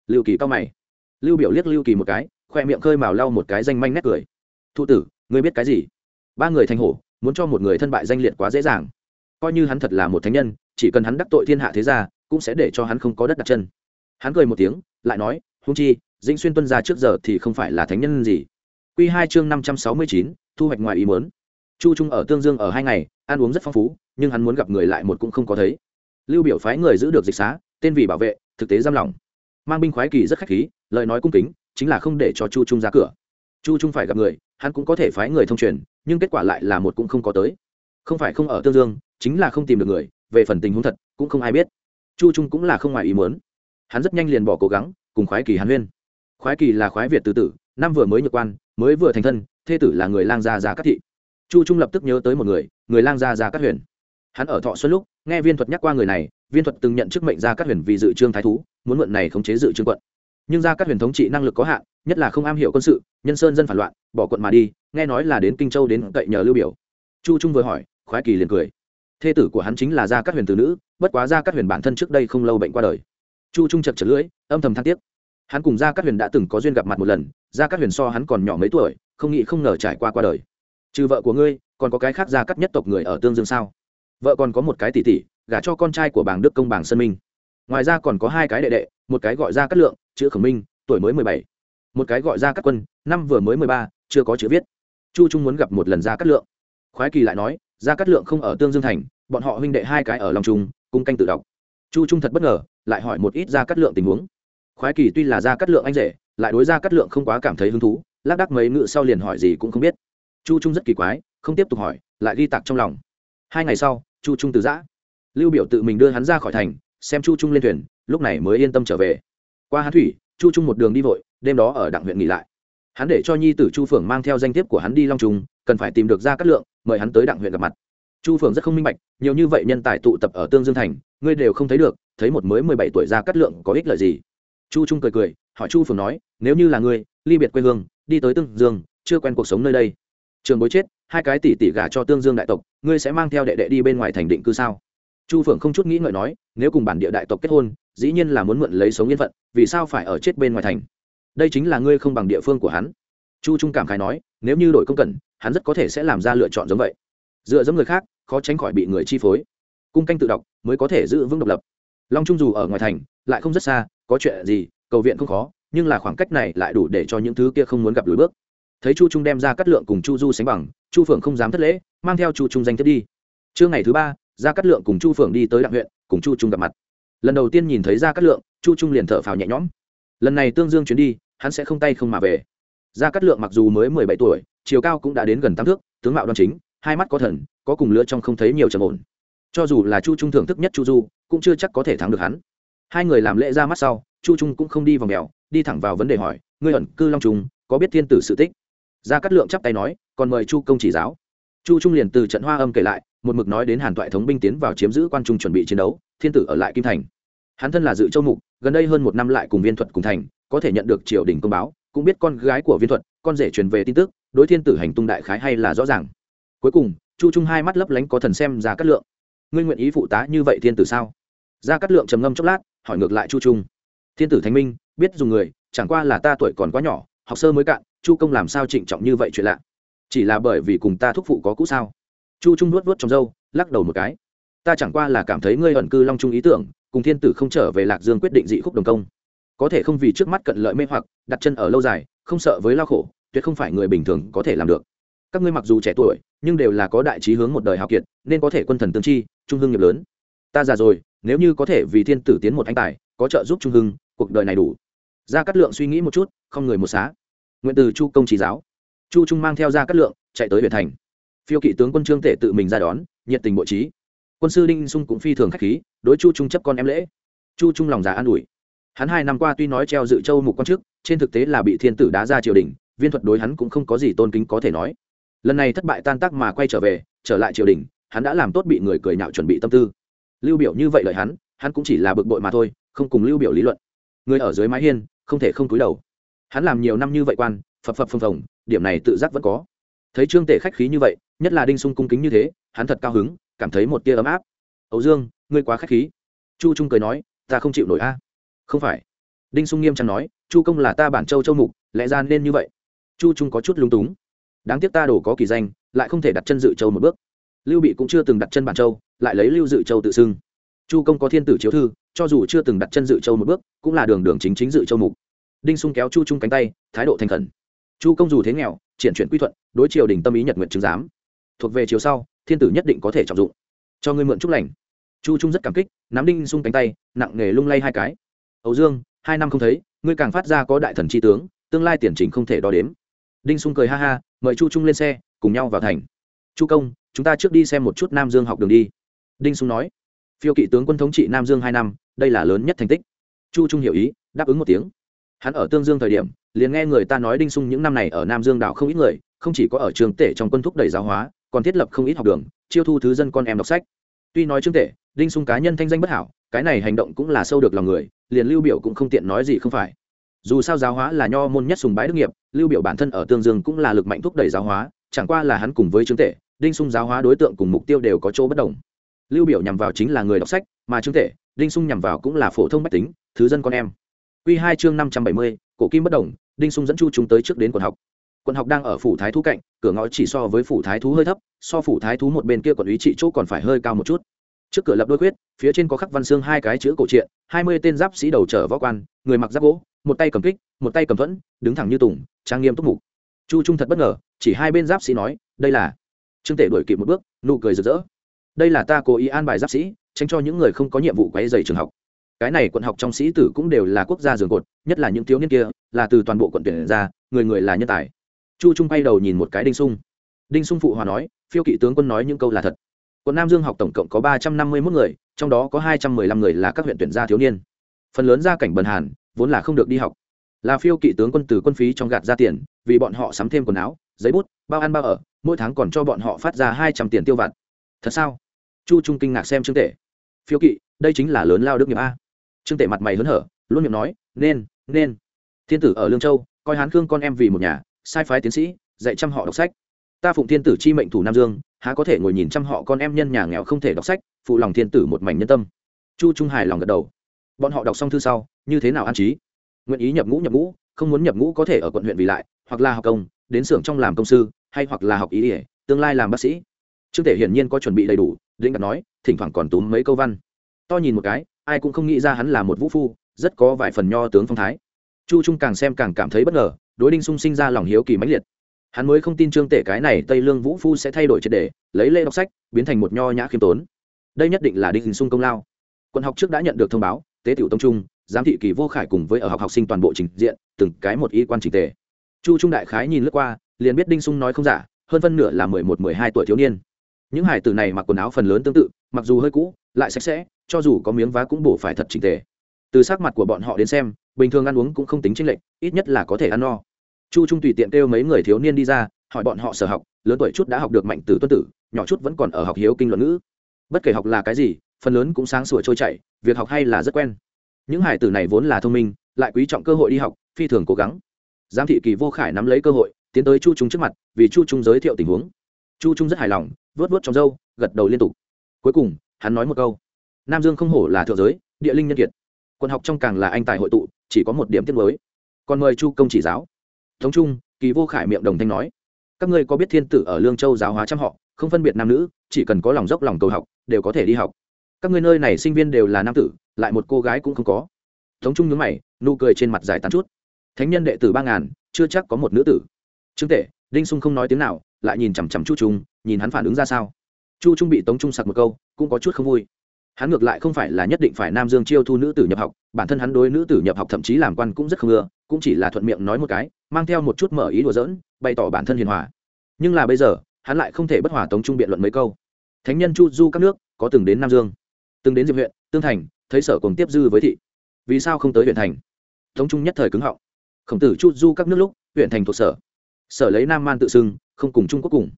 Lưu kỳ cao mày. Lưu biểu liếc lưu kỳ một cái, khoe miệng khơi mào lau một cái danh manh nét cười. Thụ tử, ngươi biết cái gì? Ba người thành hổ, muốn cho một người thân bại danh liệt quá dễ dàng. Coi như hắn thật là một thánh nhân, chỉ cần hắn đắc tội thiên hạ thế gia, cũng sẽ để cho hắn không có đất đặt chân. Hắn cười một tiếng, lại nói hung chi, dĩnh xuyên tuân gia trước giờ thì không phải là thánh nhân gì. Quy hai chương năm trăm sáu mươi chín, thu hoạch ngoài ý muốn chu trung ở tương dương ở hai ngày, ăn uống rất phong phú, nhưng hắn muốn gặp người lại một cũng không có thấy. Lưu biểu phái người giữ được dịch xá, tên vì bảo vệ, thực tế giam lỏng. Mang binh khoái kỳ rất khách khí, lời nói cung kính, chính là không để cho chu trung ra cửa. Chu trung phải gặp người, hắn cũng có thể phái người thông truyền, nhưng kết quả lại là một cũng không có tới. Không phải không ở tương dương, chính là không tìm được người, về phần tình huống thật, cũng không ai biết. Chu trung cũng là không ngoài ý muốn. Hắn rất nhanh liền bỏ cố gắng, cùng khoái kỳ hàn huyên. Khoái kỳ là khoái việt từ tử, năm vừa mới nhược quan, mới vừa thành thân, thê tử là người lang gia giá các thị chu trung lập tức nhớ tới một người người lang gia gia cát huyền. Hắn ở thọ xuân lúc, nghe viên thuật nhắc qua người này, viên thuật từng nhận chức mệnh gia cát huyền vì dự trương thái thú, muốn mượn này khống chế dự trương quận. Nhưng gia cát huyền thống trị năng lực có hạn, nhất là không am hiểu quân sự, nhân sơn dân phản loạn, bỏ quận mà đi, nghe nói là đến kinh châu đến cậy nhờ lưu biểu. Chu trung vừa hỏi, khoái kỳ liền cười. Thê tử của hắn chính là gia cát huyền từ nữ, bất quá gia cát huyền bản thân trước đây không lâu bệnh qua đời. Chu trung chật chật lưỡi, âm thầm than tiếc. Hắn cùng gia cát huyền đã từng có duyên gặp mặt một lần, gia cát huyền so hắn còn nhỏ mấy tuổi, không nghĩ không ngờ trải qua qua đời trừ vợ của ngươi, còn có cái khác gia cát nhất tộc người ở tương dương sao? Vợ còn có một cái tỷ tỷ, gả cho con trai của bảng đức công bảng sơn minh. Ngoài ra còn có hai cái đệ đệ, một cái gọi gia cát lượng, chữ khổng minh, tuổi mới mười bảy. Một cái gọi gia cát quân, năm vừa mới mười ba, chưa có chữ viết. Chu trung muốn gặp một lần gia cát lượng. Khoái kỳ lại nói, gia cát lượng không ở tương dương thành, bọn họ huynh đệ hai cái ở long trung cung canh tự đọc. Chu trung thật bất ngờ, lại hỏi một ít gia cát lượng tình huống. Khoái kỳ tuy là gia cát lượng anh rể, lại đối gia cát lượng không quá cảm thấy hứng thú, lác đắc mấy ngự sau liền hỏi gì cũng không biết chu trung rất kỳ quái, không tiếp tục hỏi, lại ghi tạc trong lòng. Hai ngày sau, chu trung từ giã. Lưu biểu tự mình đưa hắn ra khỏi thành, xem chu trung lên thuyền, lúc này mới yên tâm trở về. Qua hán thủy, chu trung một đường đi vội, đêm đó ở đặng huyện nghỉ lại. Hắn để cho nhi tử chu phượng mang theo danh thiếp của hắn đi long trung, cần phải tìm được ra cát lượng, mời hắn tới đặng huyện gặp mặt. Chu phượng rất không minh bạch, nhiều như vậy nhân tài tụ tập ở tương dương thành, ngươi đều không thấy được, thấy một mới mười bảy tuổi ra cát lượng có ích lợi gì? Chu trung cười cười, hỏi chu phượng nói, nếu như là ngươi, ly biệt quê hương, đi tới tương dương, chưa quen cuộc sống nơi đây trường bối chết hai cái tỷ tỷ gả cho tương dương đại tộc ngươi sẽ mang theo đệ đệ đi bên ngoài thành định cư sao? Chu phượng không chút nghĩ ngợi nói nếu cùng bản địa đại tộc kết hôn dĩ nhiên là muốn mượn lấy sống yên phận vì sao phải ở chết bên ngoài thành? Đây chính là ngươi không bằng địa phương của hắn. Chu trung cảm khái nói nếu như đổi công cần, hắn rất có thể sẽ làm ra lựa chọn giống vậy. Dựa dẫm người khác khó tránh khỏi bị người chi phối. Cung canh tự đọc mới có thể giữ vững độc lập. Long trung dù ở ngoài thành lại không rất xa có chuyện gì cầu viện không khó nhưng là khoảng cách này lại đủ để cho những thứ kia không muốn gặp lối bước thấy chu trung đem ra cắt lượng cùng chu du sánh bằng, chu phượng không dám thất lễ, mang theo chu trung danh thiết đi. Trưa ngày thứ ba ra cắt lượng cùng chu phượng đi tới đặng huyện, cùng chu trung gặp mặt. Lần đầu tiên nhìn thấy ra cắt lượng, chu trung liền thở phào nhẹ nhõm. Lần này tương dương chuyến đi, hắn sẽ không tay không mà về. Ra cắt lượng mặc dù mới mười bảy tuổi, chiều cao cũng đã đến gần tám thước, tướng mạo đoan chính, hai mắt có thần, có cùng lứa trong không thấy nhiều trầm ổn. Cho dù là chu trung thưởng thức nhất chu du, cũng chưa chắc có thể thắng được hắn. Hai người làm lễ ra mắt sau, chu trung cũng không đi vòng mèo, đi thẳng vào vấn đề hỏi, ngươi ẩn cư long trung, có biết thiên tử sự tích? Gia cát lượng chắp tay nói, còn mời chu công chỉ giáo. Chu trung liền từ trận hoa âm kể lại, một mực nói đến hàn toại thống binh tiến vào chiếm giữ quan trung chuẩn bị chiến đấu, thiên tử ở lại kim thành. Hắn thân là dự châu mục, gần đây hơn một năm lại cùng viên thuật cùng thành, có thể nhận được triều đình công báo, cũng biết con gái của viên thuật, con rể truyền về tin tức, đối thiên tử hành tung đại khái hay là rõ ràng. Cuối cùng, chu trung hai mắt lấp lánh có thần xem ra cát lượng. Ngươi nguyện ý phụ tá như vậy thiên tử sao? Ra cát lượng trầm ngâm chốc lát, hỏi ngược lại chu trung. Thiên tử thánh minh, biết dùng người, chẳng qua là ta tuổi còn quá nhỏ, học sơ mới cạn chu công làm sao trịnh trọng như vậy chuyện lạ? Chỉ là bởi vì cùng ta thúc phụ có cũ sao? Chu trung nuốt vuốt trong dâu, lắc đầu một cái. Ta chẳng qua là cảm thấy ngươi ẩn cư long trung ý tưởng cùng thiên tử không trở về lạc dương quyết định dị khúc đồng công. Có thể không vì trước mắt cận lợi mê hoặc đặt chân ở lâu dài không sợ với lao khổ tuyệt không phải người bình thường có thể làm được. Các ngươi mặc dù trẻ tuổi nhưng đều là có đại trí hướng một đời hào kiệt nên có thể quân thần tương chi trung hưng nghiệp lớn. Ta già rồi nếu như có thể vì thiên tử tiến một anh tài có trợ giúp trung hưng cuộc đời này đủ. Ra cắt lượng suy nghĩ một chút không người một xá nguyện từ chu công trí giáo. Chu trung mang theo ra cát lượng, chạy tới huyện thành. Phiêu kỵ tướng quân trương tể tự mình ra đón, nhiệt tình bộ trí. Quân sư đinh sung cũng phi thường k h á c h khí, đối chu trung chấp con em lễ. Chu trung lòng già an ủi. Hắn hai năm qua tuy nói treo dự châu mục quan chức, trên thực tế là bị thiên tử đá ra triều đình, viên thuật đối hắn cũng không có gì tôn kính có thể nói. Lần này thất bại tan tác mà quay trở về, trở lại triều đình, hắn đã làm tốt bị người cười nhạo chuẩn bị tâm tư. Lưu biểu như vậy lợi hắn hắn cũng chỉ là bực bội mà thôi, không cùng lưu biểu lý luận. Người ở dưới mái hiên, không thể không cúi đầu hắn làm nhiều năm như vậy quan, phập phập phồng phồng, điểm này tự giác vẫn có. Thấy trương tể khách khí như vậy, nhất là đinh sung cung kính như thế, hắn thật cao hứng, cảm thấy một tia ấm áp. Ấu dương, ngươi quá khách khí. Chu trung cười nói, ta không chịu nổi a. Không phải. Đinh sung nghiêm trang nói, chu công là ta bản châu châu mục, lẽ ra nên như vậy. Chu trung có chút lung túng. Đáng tiếc ta đổ có kỳ danh, lại không thể đặt chân dự châu một bước. Lưu bị cũng chưa từng đặt chân bản châu, lại lấy lưu dự châu tự xưng. Chu công có thiên tử chiếu thư, cho dù chưa từng đặt chân dự châu một bước, cũng là đường đường chính chính dự châu mục đinh sung kéo chu trung cánh tay, thái độ thành khẩn. Chu công dù thế nghèo, triển chuyển quy thuận, đối triều đình tâm ý nhật nguyện chứng giám. Thuộc về chiều sau, thiên tử nhất định có thể trọng dụng. Cho ngươi mượn chúc lành. Chu trung rất cảm kích, nắm đinh sung cánh tay, nặng nghề lung lay hai cái. Ấu dương, hai năm không thấy, ngươi càng phát ra có đại thần tri tướng, tương lai tiền trình không thể đo đếm. Đinh sung cười ha ha, mời chu trung lên xe, cùng nhau vào thành. Chu công, chúng ta trước đi xem một chút nam dương học đường đi. Đinh sung nói. Phiêu kỵ tướng quân thống trị nam dương hai năm, đây là lớn nhất thành tích. Chu trung hiểu ý, đáp ứng một tiếng hắn ở tương dương thời điểm, liền nghe người ta nói đinh sung những năm này ở nam dương đảo không ít người, không chỉ có ở trường tể trong quân thúc đẩy giáo hóa, còn thiết lập không ít học đường, chiêu thu thứ dân con em đọc sách. Tuy nói trương tể, đinh sung cá nhân thanh danh bất hảo, cái này hành động cũng là sâu được lòng người, liền lưu biểu cũng không tiện nói gì không phải. Dù sao giáo hóa là nho môn nhất sùng bái đức nghiệp, lưu biểu bản thân ở tương dương cũng là lực mạnh thúc đẩy giáo hóa, chẳng qua là hắn cùng với trương tể, đinh sung giáo hóa đối tượng cùng mục tiêu đều có chỗ bất đồng. Lưu biểu nhằm vào chính là người đọc sách, mà trương tể, đinh sung nhằm vào cũng là phổ thông bách tính, thứ dân con em quy hai chương năm trăm bảy mươi, cổ kim bất động. đinh sung dẫn chu chúng tới trước đến quận học. Quận học đang ở phủ thái thú cạnh cửa ngõ chỉ so với phủ thái thú hơi thấp so phủ thái thú một bên kia quận ý trị chỗ còn phải hơi cao một chút. Trước cửa lập đôi quyết phía trên có khắc văn xương hai cái chữ cổ truyện hai mươi tên giáp sĩ đầu trở võ quan người mặc giáp gỗ một tay cầm kích một tay cầm thuẫn đứng thẳng như tùng trang nghiêm túc mục. Chu trung thật bất ngờ chỉ hai bên giáp sĩ nói đây là trương tể đuổi kịp một bước nụ cười rực rỡ. Đây là ta cố ý an bài giáp sĩ tránh cho những người không có nhiệm vụ quấy rầy trường học cái này quận học trong sĩ tử cũng đều là quốc gia giường cột, nhất là những thiếu niên kia, là từ toàn bộ quận tuyển ra, người người là nhân tài. Chu trung bay đầu nhìn một cái đinh sung. Đinh sung phụ hòa nói, phiêu kỵ tướng quân nói những câu là thật. Quận nam dương học tổng cộng có ba trăm năm mươi mốt người, trong đó có hai trăm mười lăm người là các huyện tuyển gia thiếu niên. Phần lớn gia cảnh bần hàn, vốn là không được đi học. Là phiêu kỵ tướng quân từ quân phí trong gạt ra tiền, vì bọn họ sắm thêm quần áo, giấy bút, bao ăn bao ở, mỗi tháng còn cho bọn họ phát ra hai trăm tiền tiêu vặt. Thật sao? Chu trung kinh ngạc xem trương tể. Phiêu kỵ, đây chính là lớn lao đức nghiệp a trương tể mặt mày hớn hở, luôn miệng nói, nên nên. Thiên tử ở lương châu, coi hán khương con em vì một nhà, sai phái tiến sĩ, dạy chăm họ đọc sách. Ta phụng thiên tử chi mệnh thủ nam dương, há có thể ngồi nhìn chăm họ con em nhân nhà nghèo không thể đọc sách, phụ lòng thiên tử một mảnh nhân tâm. Chu trung hài lòng gật đầu. Bọn họ đọc xong thư sau, như thế nào an trí? Nguyện ý nhập ngũ nhập ngũ, không muốn nhập ngũ có thể ở quận huyện vì lại, hoặc là học công, đến xưởng trong làm công sư, hay hoặc là học ý ỉa tương lai làm bác sĩ. Trương tể hiển nhiên có chuẩn bị đầy đủ, lĩnh đặt nói, thỉnh thoảng còn túm mấy câu văn. To nhìn một cái ai cũng không nghĩ ra hắn là một vũ phu, rất có vài phần nho tướng phong thái. Chu trung càng xem càng cảm thấy bất ngờ, đối đinh sung sinh ra lòng hiếu kỳ mãnh liệt. Hắn mới không tin trương tể cái này tây lương vũ phu sẽ thay đổi triệt đề lấy lễ đọc sách, biến thành một nho nhã khiêm tốn. Đây nhất định là đinh sung công lao. Quân học trước đã nhận được thông báo, tế tiểu tông trung, giám thị kỳ vô khải cùng với ở học học sinh toàn bộ trình diện, từng cái một y quan trình tề. Chu trung đại khái nhìn lướt qua, liền biết đinh sung nói không giả, hơn phân nửa là mười một, mười hai tuổi thiếu niên những hải tử này mặc quần áo phần lớn tương tự, mặc dù hơi cũ, lại sạch sẽ, cho dù có miếng vá cũng bổ phải thật trình tề. Từ sắc mặt của bọn họ đến xem, bình thường ăn uống cũng không tính chênh lệch, ít nhất là có thể ăn no. Chu trung tùy tiện kêu mấy người thiếu niên đi ra, hỏi bọn họ sở học, lớn tuổi chút đã học được mạnh tử tuân tử, nhỏ chút vẫn còn ở học hiếu kinh luận ngữ. Bất kể học là cái gì, phần lớn cũng sáng sủa trôi chảy, việc học hay là rất quen. Những hải tử này vốn là thông minh, lại quý trọng cơ hội đi học, phi thường cố gắng. Giám thị kỳ vô khải nắm lấy cơ hội, tiến tới chu trung trước mặt, vì chu trung giới thiệu tình huống chu trung rất hài lòng vớt vớt trong râu, gật đầu liên tục. Cuối cùng, hắn nói một câu. Nam dương không hổ là thượng giới, địa linh nhân kiệt. Quân học trong càng là anh tài hội tụ, chỉ có một điểm tiết mới còn mời chu công chỉ giáo. Thống trung, kỳ vô khải miệng đồng thanh nói. Các ngươi có biết thiên tử ở lương châu giáo hóa trăm họ, không phân biệt nam nữ, chỉ cần có lòng dốc lòng cầu học, đều có thể đi học. Các ngươi nơi này sinh viên đều là nam tử, lại một cô gái cũng không có. Thống trung nhớ mày, nụ cười trên mặt dài tán chút. Thánh nhân đệ tử ba ngàn, chưa chắc có một nữ tử. Trương tể đinh sung không nói tiếng nào, lại nhìn chằm chằm chu trung, nhìn hắn phản ứng ra sao. Chu trung bị tống trung sặc một câu, cũng có chút không vui. Hắn ngược lại không phải là nhất định phải nam dương chiêu thu nữ tử nhập học, bản thân hắn đối nữ tử nhập học thậm chí làm quan cũng rất không ưa, cũng chỉ là thuận miệng nói một cái, mang theo một chút mở ý đùa giỡn, bày tỏ bản thân hiền hòa. Nhưng là bây giờ, hắn lại không thể bất hòa tống trung biện luận mấy câu. Thánh nhân chu du các nước, có từng đến nam dương, từng đến diệp huyện, tương thành, thấy sở cùng tiếp dư với thị. Vì sao không tới huyện thành? Tống trung nhất thời cứng họng. Khổng tử chu du các nước lúc, huyện thành thuộc sở sở lấy nam man tự xưng, không cùng trung quốc cùng.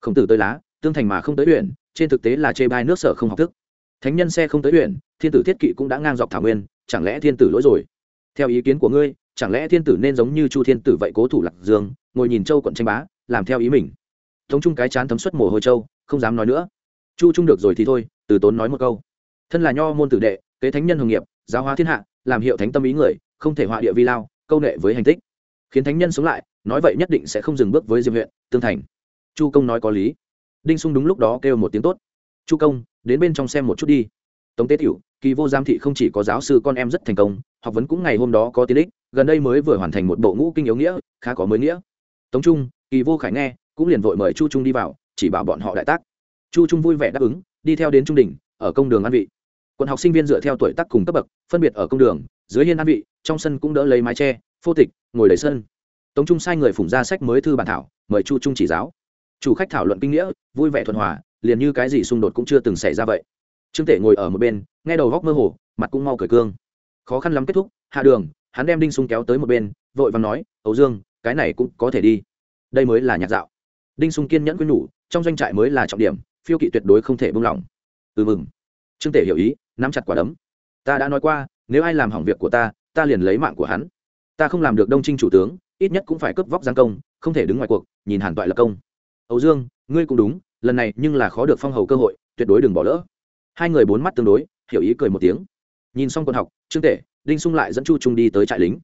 Khổng tử tới lá, tương thành mà không tới huyện, trên thực tế là chê bai nước sở không học thức. Thánh nhân xe không tới huyện, thiên tử thiết kỵ cũng đã ngang dọc thảo nguyên, chẳng lẽ thiên tử lỗi rồi? Theo ý kiến của ngươi, chẳng lẽ thiên tử nên giống như chu thiên tử vậy cố thủ lạc dương, ngồi nhìn châu quận tranh bá, làm theo ý mình? Tống trung cái chán thấm xuất mồ hôi châu, không dám nói nữa. Chu trung được rồi thì thôi, từ tốn nói một câu. Thân là nho môn tử đệ, kế thánh nhân hồng nghiệp, giáo hóa thiên hạ, làm hiệu thánh tâm ý người, không thể họa địa vi lao, câu nệ với hành tích. Khiến thánh nhân sống lại nói vậy nhất định sẽ không dừng bước với diêm huyện, tương thành. Chu công nói có lý. Đinh sung đúng lúc đó kêu một tiếng tốt. Chu công, đến bên trong xem một chút đi. Tống tế tiểu, kỳ vô giám thị không chỉ có giáo sư con em rất thành công, học vấn cũng ngày hôm đó có tiến ích, gần đây mới vừa hoàn thành một bộ ngũ kinh yếu nghĩa, khá có mới nghĩa. Tống trung, kỳ vô khải nghe, cũng liền vội mời chu trung đi vào, chỉ bảo bọn họ đại tác. Chu trung vui vẻ đáp ứng, đi theo đến trung đỉnh ở công đường an vị. Quận học sinh viên dựa theo tuổi tác cùng cấp bậc, phân biệt ở công đường, dưới hiên an vị, trong sân cũng đỡ lấy mái tre phô tịch, ngồi đầy sân tống trung sai người phủng ra sách mới thư bản thảo, mời chu trung chỉ giáo. Chủ khách thảo luận kinh nghĩa, vui vẻ thuận hòa, liền như cái gì xung đột cũng chưa từng xảy ra vậy. Trương tể ngồi ở một bên, nghe đầu góc mơ hồ, mặt cũng mau cởi cương. Khó khăn lắm kết thúc, hạ đường, hắn đem đinh sung kéo tới một bên, vội và nói, ấu dương, cái này cũng có thể đi. Đây mới là nhạc dạo. Đinh sung kiên nhẫn quyên nhủ, trong doanh trại mới là trọng điểm, phiêu kỵ tuyệt đối không thể buông lỏng. Ừ mừng. Trương tể hiểu ý, nắm chặt quả đấm. Ta đã nói qua, nếu ai làm hỏng việc của ta ta liền lấy mạng của hắn ta không làm được đông trinh chủ tướng, ít nhất cũng phải cướp vóc giang công, không thể đứng ngoài cuộc, nhìn hàn toại lập công. Âu dương, ngươi cũng đúng, lần này nhưng là khó được phong hầu cơ hội, tuyệt đối đừng bỏ lỡ. Hai người bốn mắt tương đối, hiểu ý cười một tiếng. Nhìn xong quần học, trương tể, đinh sung lại dẫn chu trung đi tới trại lính.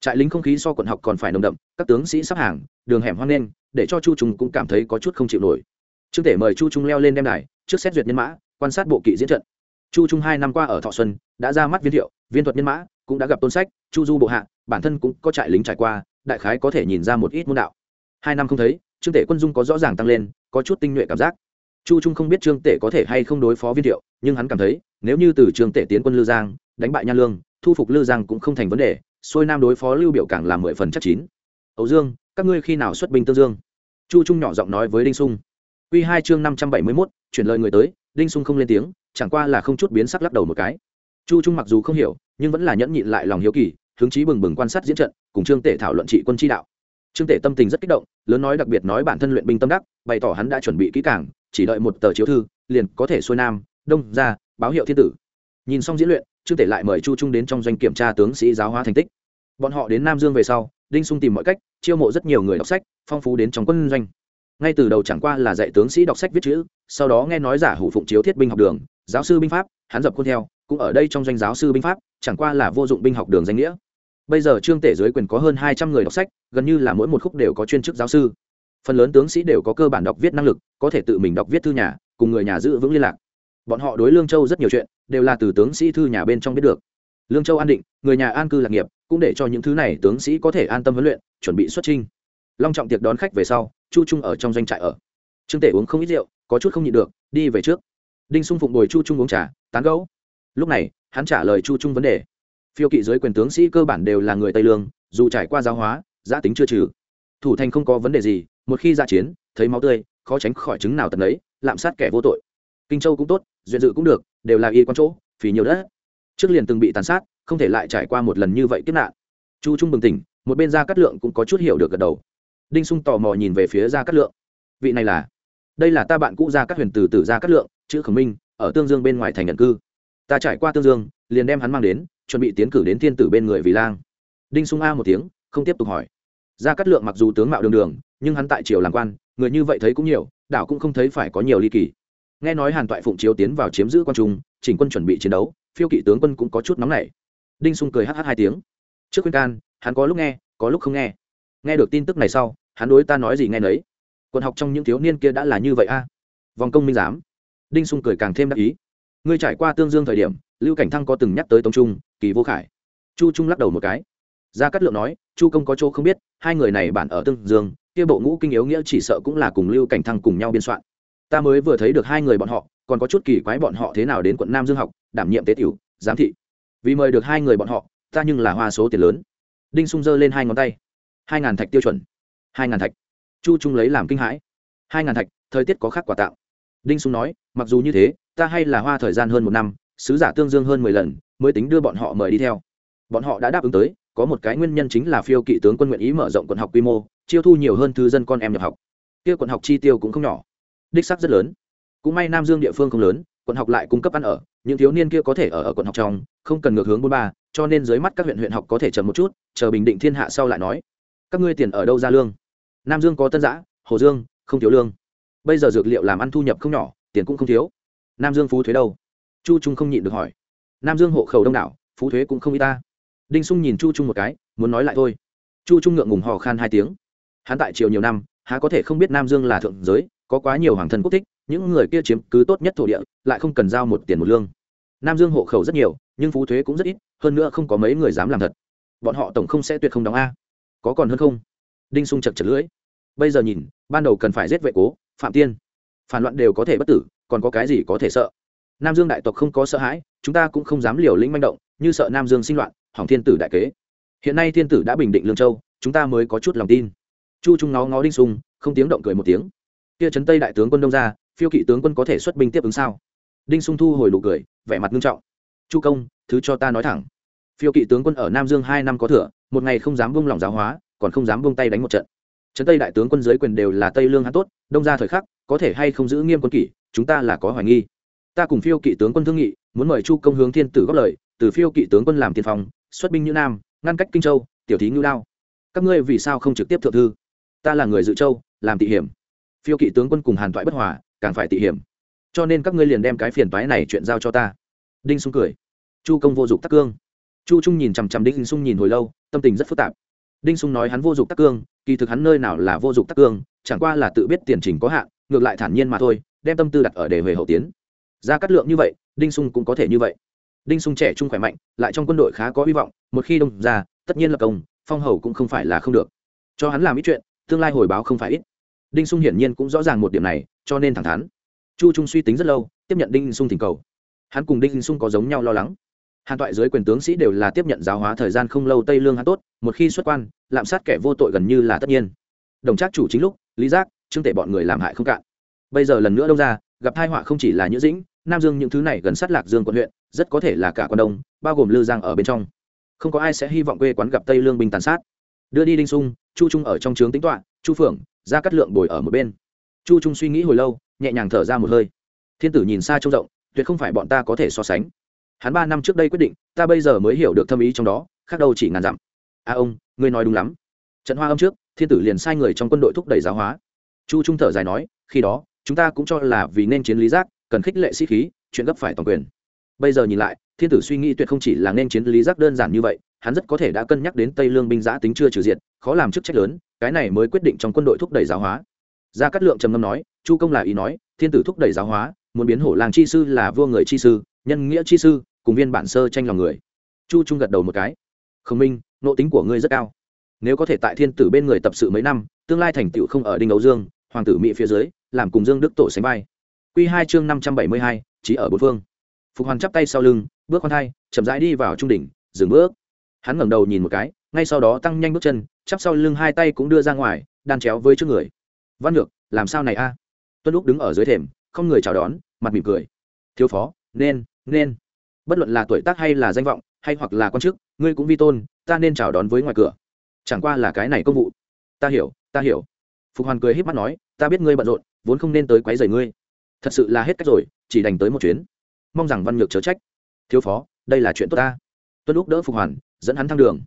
Trại lính không khí so quận học còn phải nồng đậm, các tướng sĩ sắp hàng, đường hẻm hoang lên để cho chu trung cũng cảm thấy có chút không chịu nổi. Trương tể mời chu trung leo lên đem đài, trước xét duyệt nhân mã, quan sát bộ kỵ diễn trận. Chu trung hai năm qua ở thọ xuân, đã ra mắt viên thiệu, viên thuật nhân mã, cũng đã gặp tôn sách, chu du bộ hạ bản thân cũng có trại lính trải qua, đại khái có thể nhìn ra một ít môn đạo. Hai năm không thấy, trương tể quân dung có rõ ràng tăng lên, có chút tinh nhuệ cảm giác. Chu trung không biết trương tể có thể hay không đối phó viên thiệu, nhưng hắn cảm thấy, nếu như từ trương tể tiến quân lư giang, đánh bại nhan lương, thu phục lư giang cũng không thành vấn đề, xuôi nam đối phó lưu biểu càng là mười phần chắc chín. Ấu dương, các ngươi khi nào xuất binh tương dương? Chu trung nhỏ giọng nói với đinh sung. Q hai chương năm trăm bảy mươi mốt, chuyển lời người tới, đinh sung không lên tiếng, chẳng qua là không chút biến sắc lắc đầu một cái. Chu trung mặc dù không hiểu, nhưng vẫn là nhẫn nhịn lại lòng hiếu kỳ hứng chí bừng bừng quan sát diễn trận, cùng trương tể thảo luận trị quân chi đạo. Trương tể tâm tình rất kích động, lớn nói đặc biệt nói bản thân luyện binh tâm đắc, bày tỏ hắn đã chuẩn bị kỹ càng, chỉ đợi một tờ chiếu thư, liền có thể xuôi nam, đông, ra, báo hiệu thiên tử. Nhìn xong diễn luyện, trương tể lại mời chu trung đến trong doanh kiểm tra tướng sĩ giáo hóa thành tích. Bọn họ đến nam dương về sau, đinh sung tìm mọi cách, chiêu mộ rất nhiều người đọc sách, phong phú đến trong quân doanh. Ngay từ đầu chẳng qua là dạy tướng sĩ đọc sách viết chữ, sau đó nghe nói giả hủ phụng chiếu thiết binh học đường, giáo sư binh pháp, hắn dập khuôn theo, cũng ở đây trong doanh giáo sư binh pháp, chẳng qua là vô dụng binh học đường danh nghĩa bây giờ trương tể dưới quyền có hơn hai trăm người đọc sách, gần như là mỗi một khúc đều có chuyên chức giáo sư. Phần lớn tướng sĩ đều có cơ bản đọc viết năng lực, có thể tự mình đọc viết thư nhà, cùng người nhà giữ vững liên lạc. Bọn họ đối lương châu rất nhiều chuyện, đều là từ tướng sĩ thư nhà bên trong biết được. Lương châu an định, người nhà an cư lạc nghiệp, cũng để cho những thứ này tướng sĩ có thể an tâm huấn luyện, chuẩn bị xuất trinh long trọng tiệc đón khách về sau, chu trung ở trong doanh trại ở. Trương tể uống không ít rượu, có chút không nhịn được, đi về trước. Đinh xung phụng bồi chu trung uống trà, tán gấu lúc này, hắn trả lời chu trung vấn đề phiêu kỵ giới quyền tướng sĩ cơ bản đều là người tây lương, dù trải qua giáo hóa, giã tính chưa trừ. Thủ thành không có vấn đề gì, một khi ra chiến, thấy máu tươi, khó tránh khỏi chứng nào tận ấy, lạm sát kẻ vô tội. Kinh châu cũng tốt, duyện dự cũng được, đều là y quan chỗ, phí nhiều đất. Trước liền từng bị tàn sát, không thể lại trải qua một lần như vậy kiếp nạn. Chu trung bừng tỉnh, một bên gia cát lượng cũng có chút hiểu được gật đầu. Đinh sung tò mò nhìn về phía gia cát lượng. Vị này là? Đây là ta bạn cũ gia cát huyền từ từ gia cát lượng, chữ khổng minh, ở tương dương bên ngoài thành nhận cư. Ta trải qua tương dương, liền đem hắn mang đến chuẩn bị tiến cử đến thiên tử bên người vì lang. Đinh sung a một tiếng, không tiếp tục hỏi. Gia cát lượng mặc dù tướng mạo đường đường, nhưng hắn tại triều làm quan, người như vậy thấy cũng nhiều, đảo cũng không thấy phải có nhiều ly kỳ. Nghe nói hàn toại phụng chiếu tiến vào chiếm giữ quan trung, chỉnh quân chuẩn bị chiến đấu, phiêu kỵ tướng quân cũng có chút nóng nảy. Đinh sung cười hh hai tiếng. Trước khuyên can, hắn có lúc nghe, có lúc không nghe. Nghe được tin tức này sau, hắn đối ta nói gì nghe nấy. Quân học trong những thiếu niên kia đã là như vậy a. Vòng công minh giám. Đinh sung cười càng thêm đắc ý ngươi trải qua tương dương thời điểm, lưu cảnh thăng có từng nhắc tới tống trung, kỳ vô khải. Chu trung lắc đầu một cái. Gia cát lượng nói, chu công có chỗ không biết, hai người này bản ở tương dương, kia bộ ngũ kinh yếu nghĩa chỉ sợ cũng là cùng lưu cảnh thăng cùng nhau biên soạn. Ta mới vừa thấy được hai người bọn họ, còn có chút kỳ quái bọn họ thế nào đến quận nam dương học, đảm nhiệm tế tiểu, giám thị. Vì mời được hai người bọn họ, ta nhưng là hoa số tiền lớn. Đinh sung giơ lên hai ngón tay. Hai ngàn thạch tiêu chuẩn. Hai ngàn thạch. Chu trung lấy làm kinh hãi. Hai ngàn thạch, thời tiết có khác quả tạo. Đinh sung nói, mặc dù như thế ta hay là hoa thời gian hơn một năm, sứ giả tương dương hơn mười lần, mới tính đưa bọn họ mời đi theo. Bọn họ đã đáp ứng tới, có một cái nguyên nhân chính là phiêu kỵ tướng quân nguyện ý mở rộng quận học quy mô, chiêu thu nhiều hơn thư dân con em nhập học. Kia quận học chi tiêu cũng không nhỏ, đích sắc rất lớn. Cũng may nam dương địa phương không lớn, quận học lại cung cấp ăn ở, những thiếu niên kia có thể ở ở quận học trong, không cần ngược hướng bốn ba, cho nên dưới mắt các huyện huyện học có thể chậm một chút, chờ bình định thiên hạ sau lại nói. Các ngươi tiền ở đâu ra lương? Nam dương có tân giã, hồ dương, không thiếu lương. Bây giờ dược liệu làm ăn thu nhập không nhỏ, tiền cũng không thiếu nam dương phú thuế đâu? Chu trung không nhịn được hỏi. Nam dương hộ khẩu đông đảo, phú thuế cũng không y ta. Đinh sung nhìn chu trung một cái, muốn nói lại thôi. Chu trung ngượng ngùng hò khan hai tiếng. Hắn tại triều nhiều năm, há có thể không biết nam dương là thượng giới, có quá nhiều hoàng thân quốc thích, những người kia chiếm cứ tốt nhất thổ địa, lại không cần giao một tiền một lương. Nam dương hộ khẩu rất nhiều, nhưng phú thuế cũng rất ít, hơn nữa không có mấy người dám làm thật. Bọn họ tổng không sẽ tuyệt không đóng a. Có còn hơn không? Đinh sung chật chật lưỡi. Bây giờ nhìn, ban đầu cần phải giết vệ cố, phạm tiên. Phản loạn đều có thể bất tử còn có cái gì có thể sợ? Nam dương đại tộc không có sợ hãi, chúng ta cũng không dám liều lĩnh manh động, như sợ nam dương sinh loạn, hỏng thiên tử đại kế. Hiện nay thiên tử đã bình định lương châu, chúng ta mới có chút lòng tin. Chu trung ngó ngó đinh sung không tiếng động cười một tiếng. Kia trấn tây đại tướng quân đông ra, phiêu kỵ tướng quân có thể xuất binh tiếp ứng sao? Đinh sung thu hồi nụ cười, vẻ mặt nghiêm trọng. Chu công, thứ cho ta nói thẳng. Phiêu kỵ tướng quân ở nam dương hai năm có thừa, một ngày không dám vung lòng giáo hóa, còn không dám vung tay đánh một trận. Trấn tây đại tướng quân dưới quyền đều là tây lương hắn tốt, đông ra thời khắc có thể hay không giữ nghiêm quân kỷ, chúng ta là có hoài nghi. Ta cùng phiêu kỵ tướng quân thương nghị, muốn mời chu công hướng thiên tử góp lời, từ phiêu kỵ tướng quân làm tiên phong, xuất binh như nam, ngăn cách kinh châu, tiểu thí ngưu lao các ngươi vì sao không trực tiếp thượng thư? Ta là người dự châu, làm tị hiểm. Phiêu kỵ tướng quân cùng hàn toại bất hòa, càng phải tị hiểm. Cho nên các ngươi liền đem cái phiền toái này chuyện giao cho ta. Đinh sung cười. Chu công vô dụng tắc cương. Chu trung nhìn chằm chằm đinh sung nhìn hồi lâu, tâm tình rất phức tạp. Đinh sung nói hắn vô dụng tắc cương, kỳ thực hắn nơi nào là vô dụng tắc cương, chẳng qua là tự biết tiền trình có hạn ngược lại thản nhiên mà thôi, đem tâm tư đặt ở đề về hậu tiến. Ra cắt lượng như vậy, đinh sung cũng có thể như vậy. Đinh sung trẻ trung khỏe mạnh, lại trong quân đội khá có hy vọng, một khi đông ra, tất nhiên là công, phong hầu cũng không phải là không được. Cho hắn làm ít chuyện, tương lai hồi báo không phải ít. Đinh sung hiển nhiên cũng rõ ràng một điểm này, cho nên thẳng thắn. Chu trung suy tính rất lâu, tiếp nhận đinh sung thỉnh cầu. Hắn cùng đinh sung có giống nhau lo lắng. Hàn toại dưới quyền tướng sĩ đều là tiếp nhận giáo hóa thời gian không lâu tây lương hắn tốt, một khi xuất quan, lạm sát kẻ vô tội gần như là tất nhiên. Đồng trác chủ chính lúc, lý giác trương tể bọn người làm hại không cạn. Bây giờ lần nữa đâu ra, gặp tai họa không chỉ là nhữ dĩnh, nam dương những thứ này gần sát lạc dương quận huyện, rất có thể là cả quan đông, bao gồm lư giang ở bên trong. Không có ai sẽ hy vọng quê quán gặp tây lương binh tàn sát. Đưa đi đinh sung, chu trung ở trong trướng tính toạ chu phượng ra cắt lượng bồi ở một bên. Chu trung suy nghĩ hồi lâu, nhẹ nhàng thở ra một hơi. Thiên tử nhìn xa trông rộng, tuyệt không phải bọn ta có thể so sánh. Hắn ba năm trước đây quyết định, ta bây giờ mới hiểu được thâm ý trong đó, khác đâu chỉ ngàn dặm. A ông, ngươi nói đúng lắm. Trận hoa âm trước, thiên tử liền sai người trong quân đội thúc đẩy giáo hóa chu trung thở dài nói, khi đó, chúng ta cũng cho là vì nên chiến lý giác, cần khích lệ sĩ khí, chuyện gấp phải toàn quyền. Bây giờ nhìn lại, thiên tử suy nghĩ tuyệt không chỉ là nên chiến lý giác đơn giản như vậy, hắn rất có thể đã cân nhắc đến tây lương binh giã tính chưa trừ diện khó làm chức trách lớn, cái này mới quyết định trong quân đội thúc đẩy giáo hóa. Gia cát lượng trầm ngâm nói, chu công là ý nói, thiên tử thúc đẩy giáo hóa, muốn biến hổ làng chi sư là vua người chi sư, nhân nghĩa chi sư, cùng viên bản sơ tranh lòng người. Chu trung gật đầu một cái. Khổng minh nộ tính của ngươi rất cao. Nếu có thể tại thiên tử bên người tập sự mấy năm, tương lai thành tựu không ở đinh ấu dương hoàng tử mỹ phía dưới, làm cùng dương đức tổ sánh vai. Q hai chương năm trăm bảy mươi hai, trí ở bốn phương. Phục hoàn chắp tay sau lưng, bước khoan thai, chậm rãi đi vào trung đỉnh, dừng bước. Hắn ngẩng đầu nhìn một cái, ngay sau đó tăng nhanh bước chân, chắp sau lưng hai tay cũng đưa ra ngoài, đan chéo với trước người. Văn ngược làm sao này a? Tuân lúc đứng ở dưới thềm, không người chào đón, mặt mỉm cười. Thiếu phó, nên nên. Bất luận là tuổi tác hay là danh vọng, hay hoặc là quan chức, ngươi cũng vi tôn, ta nên chào đón với ngoài cửa. Chẳng qua là cái này công vụ. Ta hiểu ta hiểu phục hoàn cười h í p mắt nói, ta biết ngươi bận rộn, vốn không nên tới quấy rầy ngươi. Thật sự là hết cách rồi, chỉ đành tới một chuyến. Mong rằng văn nhược chớ trách. Thiếu phó, đây là chuyện tốt ta. Tuân lúc đỡ phục hoàn, dẫn hắn thăng đường.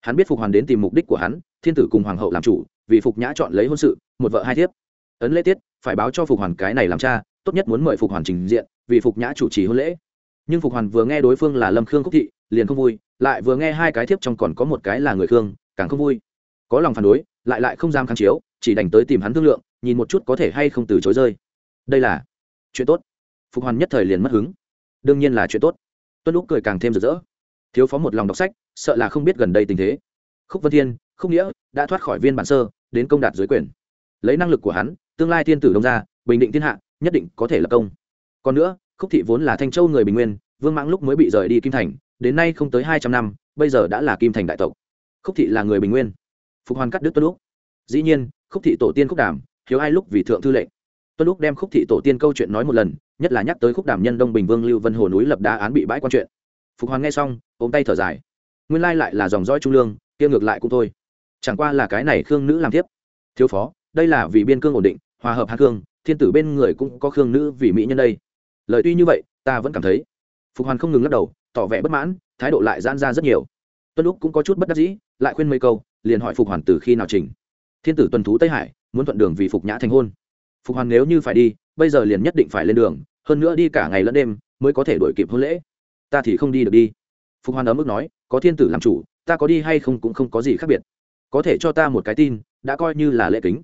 Hắn biết phục hoàn đến tìm mục đích của hắn, thiên tử cùng hoàng hậu làm chủ, vì phục nhã chọn lấy hôn sự, một vợ hai thiếp. Ấn lễ tiết, phải báo cho phục hoàn cái này làm cha, tốt nhất muốn mời phục hoàn trình diện, vì phục nhã chủ trì hôn lễ. Nhưng phục hoàn vừa nghe đối phương là lâm khương khúc thị, liền không vui, lại vừa nghe hai cái thiếp trong còn có một cái là người khương, càng không vui. Có lòng phản đối lại lại không dám kháng chiếu, chỉ đành tới tìm hắn thương lượng, nhìn một chút có thể hay không từ chối rơi. Đây là chuyện tốt. Phục hoàn nhất thời liền mất hứng. Đương nhiên là chuyện tốt. Tuân lúc cười càng thêm rực rỡ. Thiếu phó một lòng đọc sách, sợ là không biết gần đây tình thế. Khúc vân thiên, khúc nghĩa đã thoát khỏi viên bản sơ, đến công đạt dưới quyền. Lấy năng lực của hắn, tương lai thiên tử đông ra bình định thiên hạ, nhất định có thể lập công. Còn nữa, khúc thị vốn là thanh châu người bình nguyên, vương mãng lúc mới bị rời đi kim thành, đến nay không tới hai trăm năm, bây giờ đã là kim thành đại tộc. Khúc thị là người bình nguyên phục hoàn cắt đứt tuân lúc. Dĩ nhiên, khúc thị tổ tiên khúc đàm, hiếu ai lúc vì thượng thư lệnh. Tuân lúc đem khúc thị tổ tiên câu chuyện nói một lần, nhất là nhắc tới khúc đàm nhân đông bình vương lưu vân hồ núi lập đá án bị bãi quan chuyện. Phục hoàn nghe xong, ôm tay thở dài. Nguyên lai lại là dòng dõi trung lương, kia ngược lại cũng thôi. Chẳng qua là cái này khương nữ làm tiếp. Thiếu phó, đây là vì biên cương ổn định, hòa hợp hạ khương thiên tử bên người cũng có khương nữ vì mỹ nhân đây. Lời tuy như vậy, ta vẫn cảm thấy. Phục hoàn không ngừng lắc đầu, tỏ vẻ bất mãn, thái độ lại giãn ra rất nhiều. Tuân lúc cũng có chút bất đắc dĩ, lại khuyên mấy câu liền hỏi phục hoàn từ khi nào trình. Thiên tử tuần thú tây hải, muốn thuận đường vì phục nhã thành hôn. Phục hoàn nếu như phải đi, bây giờ liền nhất định phải lên đường, hơn nữa đi cả ngày lẫn đêm mới có thể đổi kịp hôn lễ. Ta thì không đi được đi. Phục hoàn ở mức nói, có thiên tử làm chủ, ta có đi hay không cũng không có gì khác biệt. Có thể cho ta một cái tin, đã coi như là lễ kính.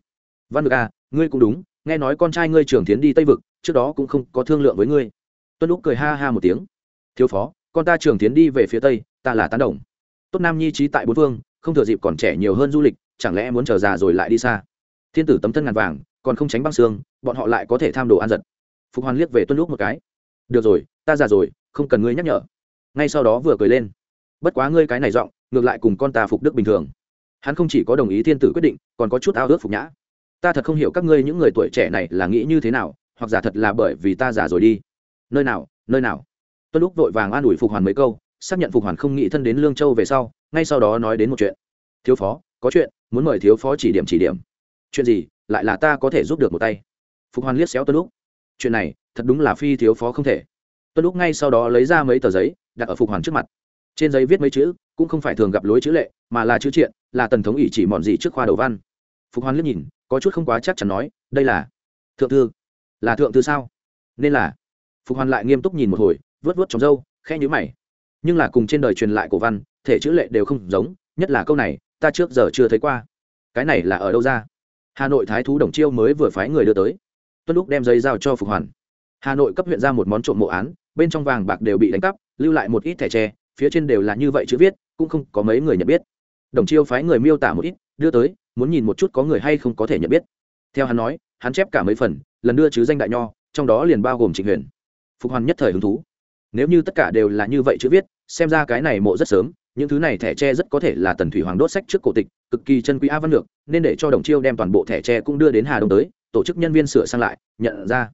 Văn được à ngươi cũng đúng, nghe nói con trai ngươi Trường tiến đi tây vực, trước đó cũng không có thương lượng với ngươi. Tuân lúc cười ha ha một tiếng. Thiếu phó, con ta Trường tiến đi về phía tây, ta là tán đồng. Tốt nam nhi trí tại bốn phương không thừa dịp còn trẻ nhiều hơn du lịch, chẳng lẽ muốn chờ già rồi lại đi xa? Thiên tử tấm thân ngàn vàng, còn không tránh băng xương, bọn họ lại có thể tham đồ ăn giật. Phục hoàn liếc về tuân lúc một cái. Được rồi, ta già rồi, không cần ngươi nhắc nhở. Ngay sau đó vừa cười lên. Bất quá ngươi cái này giọng, ngược lại cùng con ta phục đức bình thường. Hắn không chỉ có đồng ý thiên tử quyết định, còn có chút ao ước phục nhã. Ta thật không hiểu các ngươi những người tuổi trẻ này là nghĩ như thế nào, hoặc giả thật là bởi vì ta già rồi đi. Nơi nào nơi nào? Tuân lúc vội vàng an ủi phục hoàn mấy câu xác nhận phục hoàn không nghĩ thân đến lương châu về sau, ngay sau đó nói đến một chuyện. Thiếu phó, có chuyện, muốn mời thiếu phó chỉ điểm chỉ điểm. Chuyện gì, lại là ta có thể giúp được một tay. Phục hoàn liếc xéo tuân lúc chuyện này, thật đúng là phi thiếu phó không thể. Tuân lúc ngay sau đó lấy ra mấy tờ giấy, đặt ở phục hoàn trước mặt. Trên giấy viết mấy chữ, cũng không phải thường gặp lối chữ lệ, mà là chữ triện, là tần thống ỷ chỉ mọn gì trước khoa đầu văn. Phục hoàn liếc nhìn, có chút không quá chắc chắn nói, đây là thượng thư. Là thượng thư sao? Nên là. Phục hoàn lại nghiêm túc nhìn một hồi vớt vớt trong râu khe nhữ mày nhưng là cùng trên đời truyền lại cổ văn, thể chữ lệ đều không giống, nhất là câu này, ta trước giờ chưa thấy qua. Cái này là ở đâu ra? Hà nội thái thú đồng chiêu mới vừa phái người đưa tới. Tuân lúc đem giấy giao cho phục hoàn. Hà nội cấp huyện ra một món trộm mộ án, bên trong vàng bạc đều bị đánh cắp, lưu lại một ít thẻ tre, phía trên đều là như vậy chữ viết, cũng không có mấy người nhận biết. Đồng chiêu phái người miêu tả một ít, đưa tới, muốn nhìn một chút có người hay không có thể nhận biết. Theo hắn nói, hắn chép cả mấy phần, lần đưa chứ danh đại nho, trong đó liền bao gồm trịnh huyền. Phục hoàn nhất thời hứng thú. Nếu như tất cả đều là như vậy chữ viết xem ra cái này mộ rất sớm, những thứ này thẻ tre rất có thể là tần thủy hoàng đốt sách trước cổ tịch, cực kỳ chân quý a văn lược, nên để cho đồng chiêu đem toàn bộ thẻ tre cũng đưa đến hà đông tới, tổ chức nhân viên sửa sang lại, nhận ra.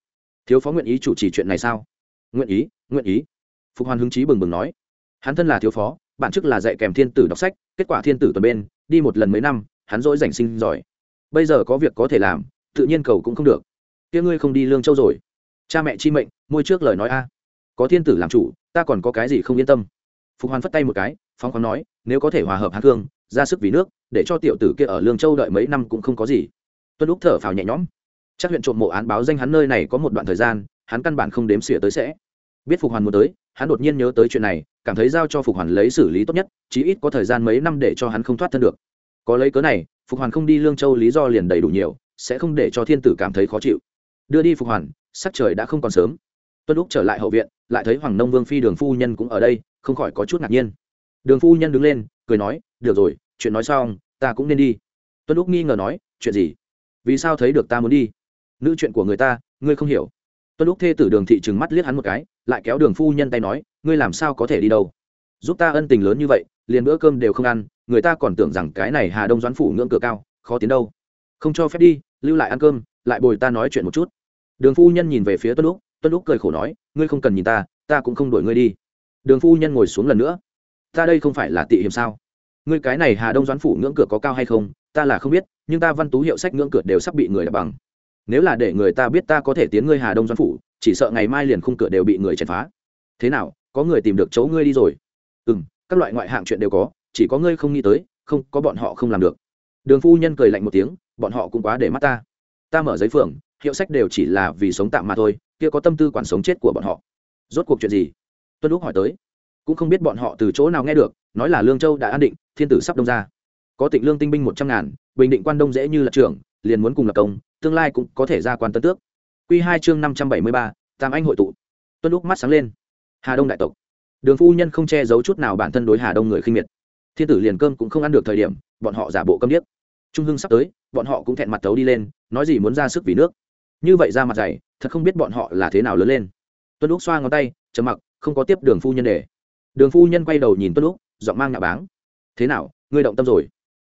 Thiếu phó nguyện ý chủ trì chuyện này sao? Nguyện ý nguyện ý. Phục hoàn hứng chí bừng bừng nói. Hắn thân là thiếu phó, bản chức là dạy kèm thiên tử đọc sách, kết quả thiên tử tuần bên, đi một lần mấy năm, hắn dỗi giành sinh giỏi. Bây giờ có việc có thể làm, tự nhiên cầu cũng không được. Kia ngươi không đi lương châu rồi. Cha mẹ chi mệnh môi trước lời nói a. Có thiên tử làm chủ, ta còn có cái gì không yên tâm? Phục hoàn phất tay một cái phong khoáng nói, nếu có thể hòa hợp hàn thương ra sức vì nước, để cho tiểu tử kia ở lương châu đợi mấy năm cũng không có gì. Tuân lúc thở phào nhẹ nhõm. Chắc huyện trộm mộ án báo danh hắn nơi này có một đoạn thời gian, hắn căn bản không đếm xỉa tới sẽ. Biết phục hoàn muốn tới, hắn đột nhiên nhớ tới chuyện này, cảm thấy giao cho phục hoàn lấy xử lý tốt nhất, chí ít có thời gian mấy năm để cho hắn không thoát thân được. Có lấy cớ này, phục hoàn không đi lương châu lý do liền đầy đủ nhiều, sẽ không để cho thiên tử cảm thấy khó chịu. Đưa đi phục hoàn sắc trời đã không còn sớm. Tuân lúc trở lại hậu viện, lại thấy hoàng nông vương phi đường phu nhân cũng ở đây không khỏi có chút ngạc nhiên. Đường phu nhân đứng lên, cười nói, được rồi, chuyện nói xong, ta cũng nên đi. Tuân úc nghi ngờ nói, chuyện gì? Vì sao thấy được ta muốn đi? Nữ chuyện của người ta, ngươi không hiểu. Tuân úc thê tử đường thị trừng mắt liếc hắn một cái, lại kéo đường phu nhân tay nói, ngươi làm sao có thể đi đâu? Giúp ta ân tình lớn như vậy, liền bữa cơm đều không ăn, người ta còn tưởng rằng cái này hà đông doãn phủ ngưỡng cửa cao, khó tiến đâu. Không cho phép đi, lưu lại ăn cơm, lại bồi ta nói chuyện một chút. Đường phu nhân nhìn về phía tuân úc tuân úc cười khổ nói, ngươi không cần nhìn ta ta cũng không đuổi ngươi đi đường phu nhân ngồi xuống lần nữa. Ta đây không phải là tị hiểm sao? Ngươi cái này hà đông doãn phủ ngưỡng cửa có cao hay không, ta là không biết, nhưng ta văn tú hiệu sách ngưỡng cửa đều sắp bị người đập bằng. Nếu là để người ta biết ta có thể tiến ngươi hà đông doãn phủ, chỉ sợ ngày mai liền khung cửa đều bị người chèn phá. Thế nào, có người tìm được chỗ ngươi đi rồi? Ừ m các loại ngoại hạng chuyện đều có, chỉ có ngươi không nghĩ tới, không, có bọn họ không làm được. Đường phu nhân cười lạnh một tiếng, bọn họ cũng quá để mắt ta. Ta mở giấy phường hiệu sách đều chỉ là vì sống tạm mà thôi, kia có tâm tư quản sống chết của bọn họ. Rốt cuộc chuyện gì? Tuân lúc hỏi tới. Cũng không biết bọn họ từ chỗ nào nghe được, nói là lương châu đã an định, thiên tử sắp đông ra. Có tịnh lương tinh binh một trăm ngàn, bình định quan đông dễ như là trưởng, liền muốn cùng lập công, tương lai cũng có thể ra quan tân tước. Q hai chương năm trăm bảy mươi ba, tam anh hội tụ. Tuân lúc mắt sáng lên. Hà đông đại tộc. Đường phu nhân không che giấu chút nào bản thân đối hà đông người khinh miệt. Thiên tử liền cơm cũng không ăn được thời điểm, bọn họ giả bộ câm điếc. Trung hưng sắp tới, bọn họ cũng thẹn mặt tấu đi lên, nói gì muốn ra sức vì nước. Như vậy ra mặt dày, thật không biết bọn họ là thế nào lớn lên. Tuân lúc xoa ngón tay chầm mặc không có tiếp đường phu nhân để. Đường phu nhân quay đầu nhìn tuân lúc giọng mang nhà báng. Thế nào, ngươi động tâm rồi?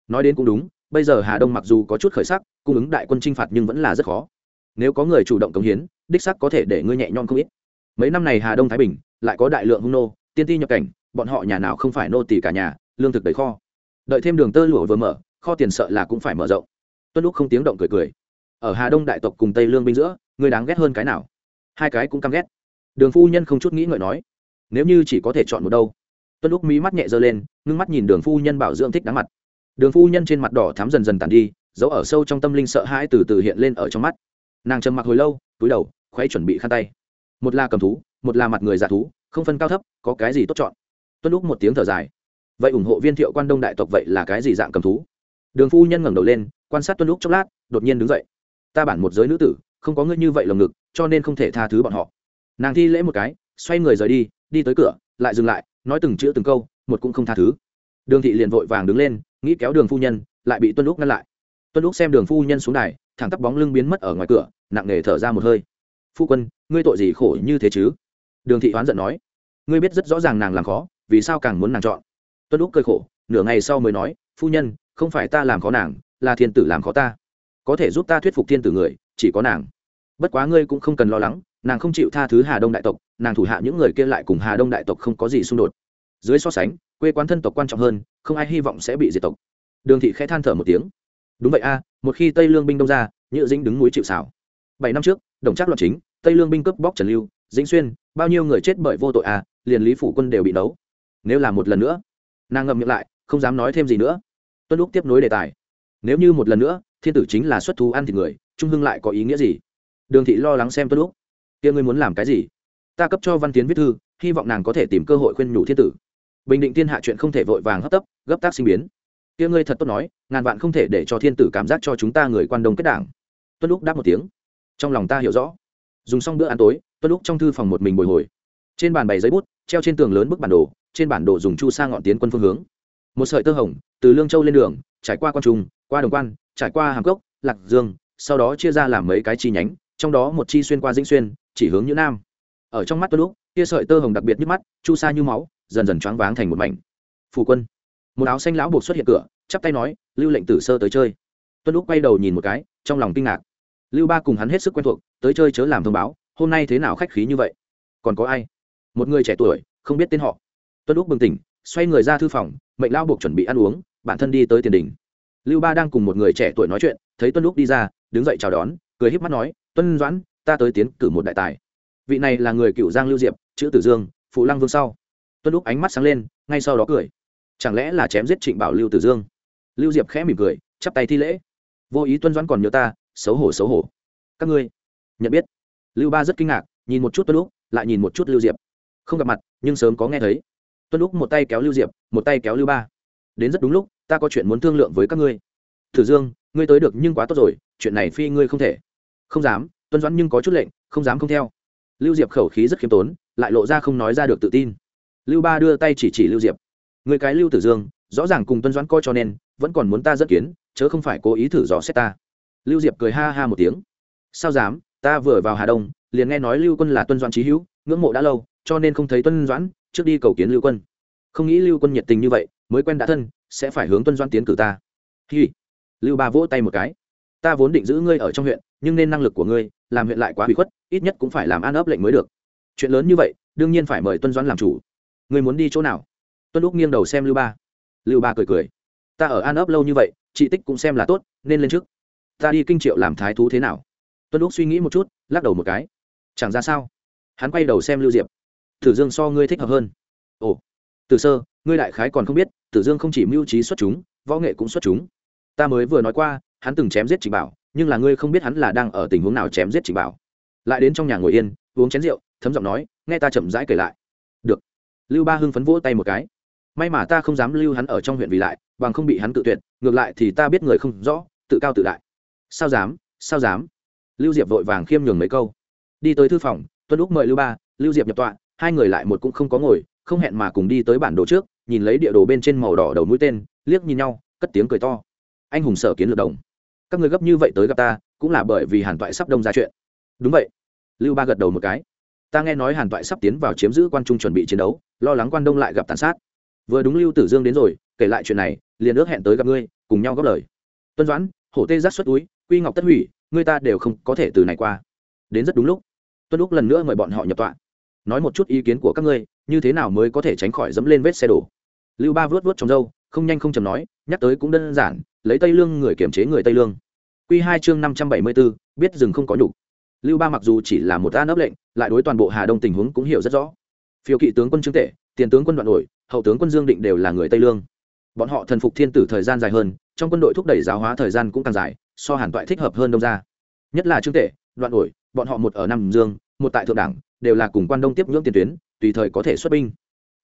Nói đến cũng đúng, bây giờ hà đông mặc dù có chút khởi sắc, cung ứng đại quân chinh phạt nhưng vẫn là rất khó. Nếu có người chủ động cống hiến, đích sắc có thể để ngươi nhẹ nhõm không ít. Mấy năm này hà đông thái bình lại có đại lượng hung nô, tiên ti nhập cảnh, bọn họ nhà nào không phải nô tỳ cả nhà, lương thực đầy kho. Đợi thêm đường tơ lụa vừa mở, kho tiền sợ là cũng phải mở rộng. Tuân lúc không tiếng động cười cười. Ở hà đông đại tộc cùng tây lương binh giữa, ngươi đáng ghét hơn cái nào? Hai cái cũng căm ghét đường phu nhân không chút nghĩ ngợi nói, nếu như chỉ có thể chọn một đâu. Tuân lúc mí mắt nhẹ giơ lên, ngưng mắt nhìn đường phu nhân bảo dưỡng thích đáng mặt. Đường phu nhân trên mặt đỏ thắm dần dần tàn đi giấu ở sâu trong tâm linh sợ hãi từ từ hiện lên ở trong mắt. Nàng trầm mặc hồi lâu, túi đầu khoáy chuẩn bị khăn tay. Một là cầm thú, một là mặt người giả thú, không phân cao thấp, có cái gì tốt chọn? Tuân lúc một tiếng thở dài. Vậy ủng hộ viên thiệu quan đông đại tộc vậy là cái gì dạng cầm thú? Đường phu nhân ngẩng đầu lên, quan sát tuân lúc chốc lát, đột nhiên đứng dậy. Ta bản một giới nữ tử, không có ngươi như vậy lồng ngực, cho nên không thể tha thứ bọn họ nàng thi lễ một cái, xoay người rời đi đi tới cửa, lại dừng lại, nói từng chữ từng câu, một cũng không tha thứ. Đường thị liền vội vàng đứng lên, nghĩ kéo đường phu nhân, lại bị tuân lúc ngăn lại. Tuân lúc xem đường phu nhân xuống đài, thẳng tắp bóng lưng biến mất ở ngoài cửa, nặng nề thở ra một hơi. Phu quân, ngươi tội gì khổ như thế chứ? Đường thị oán giận nói. Ngươi biết rất rõ ràng nàng làm khó, vì sao càng muốn nàng chọn. Tuân lúc cơi khổ, nửa ngày sau mới nói, phu nhân, không phải ta làm khó nàng, là thiên tử làm khó ta. Có thể giúp ta thuyết phục thiên tử người, chỉ có nàng. Bất quá ngươi cũng không cần lo lắng nàng không chịu tha thứ hà đông đại tộc, nàng thủ hạ những người kia lại cùng hà đông đại tộc không có gì xung đột. Dưới so sánh, quê quán thân tộc quan trọng hơn, không ai hy vọng sẽ bị diệt tộc. Đường thị khẽ than thở một tiếng. Đúng vậy a, một khi tây lương binh đông ra, nhựa dĩnh đứng núi chịu xảo bảy năm trước, đồng trác loạn chính, tây lương binh cướp bóc trần lưu, dĩnh xuyên, bao nhiêu người chết bởi vô tội a, liền lý phủ quân đều bị đấu nếu là một lần nữa, nàng ngậm miệng lại, không dám nói thêm gì nữa. Tuân lúc tiếp nối đề tài. Nếu như một lần nữa, thiên tử chính là xuất thú ăn thịt người, trung hưng lại có ý nghĩa gì? Đường thị lo lắng xem tuân lúc kia ngươi muốn làm cái gì? Ta cấp cho văn tiến viết thư, hy vọng nàng có thể tìm cơ hội khuyên nhủ thiên tử. Bình định thiên hạ chuyện không thể vội vàng hấp tấp, gấp tác sinh biến. Kia ngươi thật tốt nói, ngàn vạn không thể để cho thiên tử cảm giác cho chúng ta người quan đông kết đảng. Tuân lúc đáp một tiếng. Trong lòng ta hiểu rõ. Dùng xong bữa ăn tối, tuân lúc trong thư phòng một mình bồi hồi. Trên bàn bày giấy bút, treo trên tường lớn bức bản đồ, trên bản đồ dùng chu sa ngọn tiến quân phương hướng. Một sợi tơ hồng, từ lương châu lên đường, trải qua quan trung, qua đồng quan, trải qua hàm cốc, lạc dương, sau đó chia ra làm mấy cái chi nhánh, trong đó một chi xuyên qua dĩnh xuyên chỉ hướng như nam. Ở trong mắt tuân lúc kia sợi tơ hồng đặc biệt nhức mắt, chu sa như máu, dần dần choáng váng thành một mảnh. Phù quân, một áo xanh lão buộc xuất hiện cửa, chắp tay nói, lưu lệnh tử sơ tới chơi. Tuân lúc quay đầu nhìn một cái, trong lòng kinh ngạc. Lưu ba cùng hắn hết sức quen thuộc, tới chơi chớ làm thông báo, hôm nay thế nào khách khí như vậy? Còn có ai? Một người trẻ tuổi, không biết tên họ. Tuân lúc bừng tỉnh, xoay người ra thư phòng, mệnh lao buộc chuẩn bị ăn uống, bản thân đi tới tiền đình. Lưu ba đang cùng một người trẻ tuổi nói chuyện, thấy tuân lúc đi ra, đứng dậy chào đón, cười híp mắt nói tuân doãn ta tới tiến cử một đại tài. Vị này là người cựu giang lưu diệp, chữ tử dương, phụ lăng vương sau. Tuân lúc ánh mắt sáng lên, ngay sau đó cười. Chẳng lẽ là chém giết trịnh bảo lưu tử dương? Lưu diệp khẽ mỉm cười, chắp tay thi lễ. Vô ý tuân doãn còn nhớ ta, xấu hổ xấu hổ. Các ngươi, nhận biết. Lưu ba rất kinh ngạc, nhìn một chút tuân lúc lại nhìn một chút lưu diệp. Không gặp mặt, nhưng sớm có nghe thấy. Tuân lúc một tay kéo lưu diệp, một tay kéo lưu ba. Đến rất đúng lúc, ta có chuyện muốn thương lượng với các ngươi. Thử dương, ngươi tới được nhưng quá tốt rồi, chuyện này phi ngươi không thể. Không dám tuân doãn nhưng có chút lệnh, không dám không theo. Lưu diệp khẩu khí rất khiêm tốn, lại lộ ra không nói ra được tự tin. Lưu ba đưa tay chỉ chỉ lưu diệp. Người cái lưu tử dương, rõ ràng cùng tuân doãn coi cho nên, vẫn còn muốn ta dẫn kiến, chớ không phải cố ý thử dò xét ta. Lưu diệp cười ha ha một tiếng. Sao dám, ta vừa vào hà đông, liền nghe nói lưu quân là tuân doãn trí hữu, ngưỡng mộ đã lâu, cho nên không thấy tuân doãn, trước đi cầu kiến lưu quân. Không nghĩ lưu quân nhiệt tình như vậy, mới quen đã thân, sẽ phải hướng tuân doãn tiến cử ta. Hi. Lưu ba vỗ tay một cái. Ta vốn định giữ ngươi ở trong huyện, nhưng nên năng lực của ngươi làm huyện lại quá hủy khuất, ít nhất cũng phải làm an ấp lệnh mới được. Chuyện lớn như vậy, đương nhiên phải mời tuân doãn làm chủ. Ngươi muốn đi chỗ nào? Tuân lúc nghiêng đầu xem lưu ba. Lưu ba cười cười. Ta ở an ấp lâu như vậy, chị tích cũng xem là tốt, nên lên trước. Ta đi kinh triệu làm thái thú thế nào? Tuân lúc suy nghĩ một chút, lắc đầu một cái. Chẳng ra sao. Hắn quay đầu xem lưu diệp. Tử dương so ngươi thích hợp hơn. Ồ. Từ sơ, ngươi đại khái còn không biết, tử dương không chỉ mưu trí xuất chúng, võ nghệ cũng xuất chúng. Ta mới vừa nói qua, hắn từng chém giết trịnh bảo nhưng là ngươi không biết hắn là đang ở tình huống nào chém giết trịnh bảo lại đến trong nhà ngồi yên uống chén rượu thấm giọng nói nghe ta chậm rãi kể lại được lưu ba hưng phấn vỗ tay một cái may mà ta không dám lưu hắn ở trong huyện vì lại bằng không bị hắn tự tuyệt ngược lại thì ta biết người không rõ tự cao tự đại sao dám sao dám lưu diệp vội vàng khiêm nhường mấy câu đi tới thư phòng tuân lúc mời lưu ba lưu diệp nhập tọa hai người lại một cũng không có ngồi không hẹn mà cùng đi tới bản đồ trước nhìn lấy địa đồ bên trên màu đỏ đầu mũi tên liếc nhìn nhau cất tiếng cười to anh hùng sở kiến lược đồng các người gấp như vậy tới gặp ta, cũng là bởi vì hàn toại sắp đông ra chuyện. Đúng vậy. Lưu ba gật đầu một cái. Ta nghe nói hàn toại sắp tiến vào chiếm giữ quan trung chuẩn bị chiến đấu, lo lắng quan đông lại gặp tàn sát. Vừa đúng lưu tử dương đến rồi, kể lại chuyện này, liền ước hẹn tới gặp ngươi, cùng nhau góp lời. Tuân doãn, hổ tê giác xuất túi, quy ngọc tất hủy người ta đều không có thể từ này qua. Đến rất đúng lúc. Tuân lúc lần nữa mời bọn họ nhập tọa. Nói một chút ý kiến của các ngươi, như thế nào mới có thể tránh khỏi dẫm lên vết xe đổ? Lưu ba vớt vớt trong dâu không nhanh không chầm nói nhắc tới cũng đơn giản, lấy tây lương người kiểm chế người tây lương. Q hai chương năm trăm bảy mươi b ố biết rừng không có nhục. Lưu ba mặc dù chỉ là một an ấp lệnh, lại đối toàn bộ hà đông tình huống cũng hiểu rất rõ. Phiêu kỵ tướng quân trương tể tiền tướng quân đoạn nổi, hậu tướng quân dương định đều là người tây lương. Bọn họ thần phục thiên tử thời gian dài hơn, trong quân đội thúc đẩy giáo hóa thời gian cũng càng dài, so hàn toại thích hợp hơn đông ra nhất là trương tể đoạn nổi, bọn họ một ở nam dương, một tại thượng đảng, đều là cùng quan đông tiếp nhưỡng tiền tuyến, tùy thời có thể xuất binh.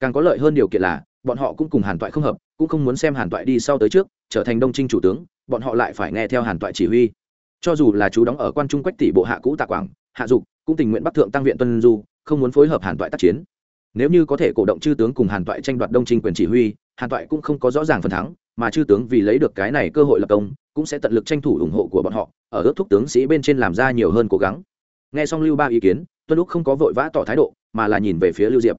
Càng có lợi hơn điều kiện là bọn họ cũng cùng hàn toại không hợp, cũng không muốn xem hàn toại đi sau tới trước, trở thành đông trinh chủ tướng, bọn họ lại phải nghe theo hàn toại chỉ huy. Cho dù là chú đóng ở quan trung quách tỷ bộ hạ cũ tạ quảng, hạ dục, cũng tình nguyện bắc thượng tăng viện tuân du, không muốn phối hợp hàn toại tác chiến. Nếu như có thể cổ động chư tướng cùng hàn toại tranh đoạt đông trinh quyền chỉ huy, hàn toại cũng không có rõ ràng phần thắng, mà chư tướng vì lấy được cái này cơ hội lập công, cũng sẽ tận lực tranh thủ ủng hộ của bọn họ, ở ước thúc tướng sĩ bên trên làm ra nhiều hơn cố gắng. Nghe xong lưu ba ý kiến, tuân lúc không có vội vã tỏ thái độ, mà là nhìn về phía lưu diệp.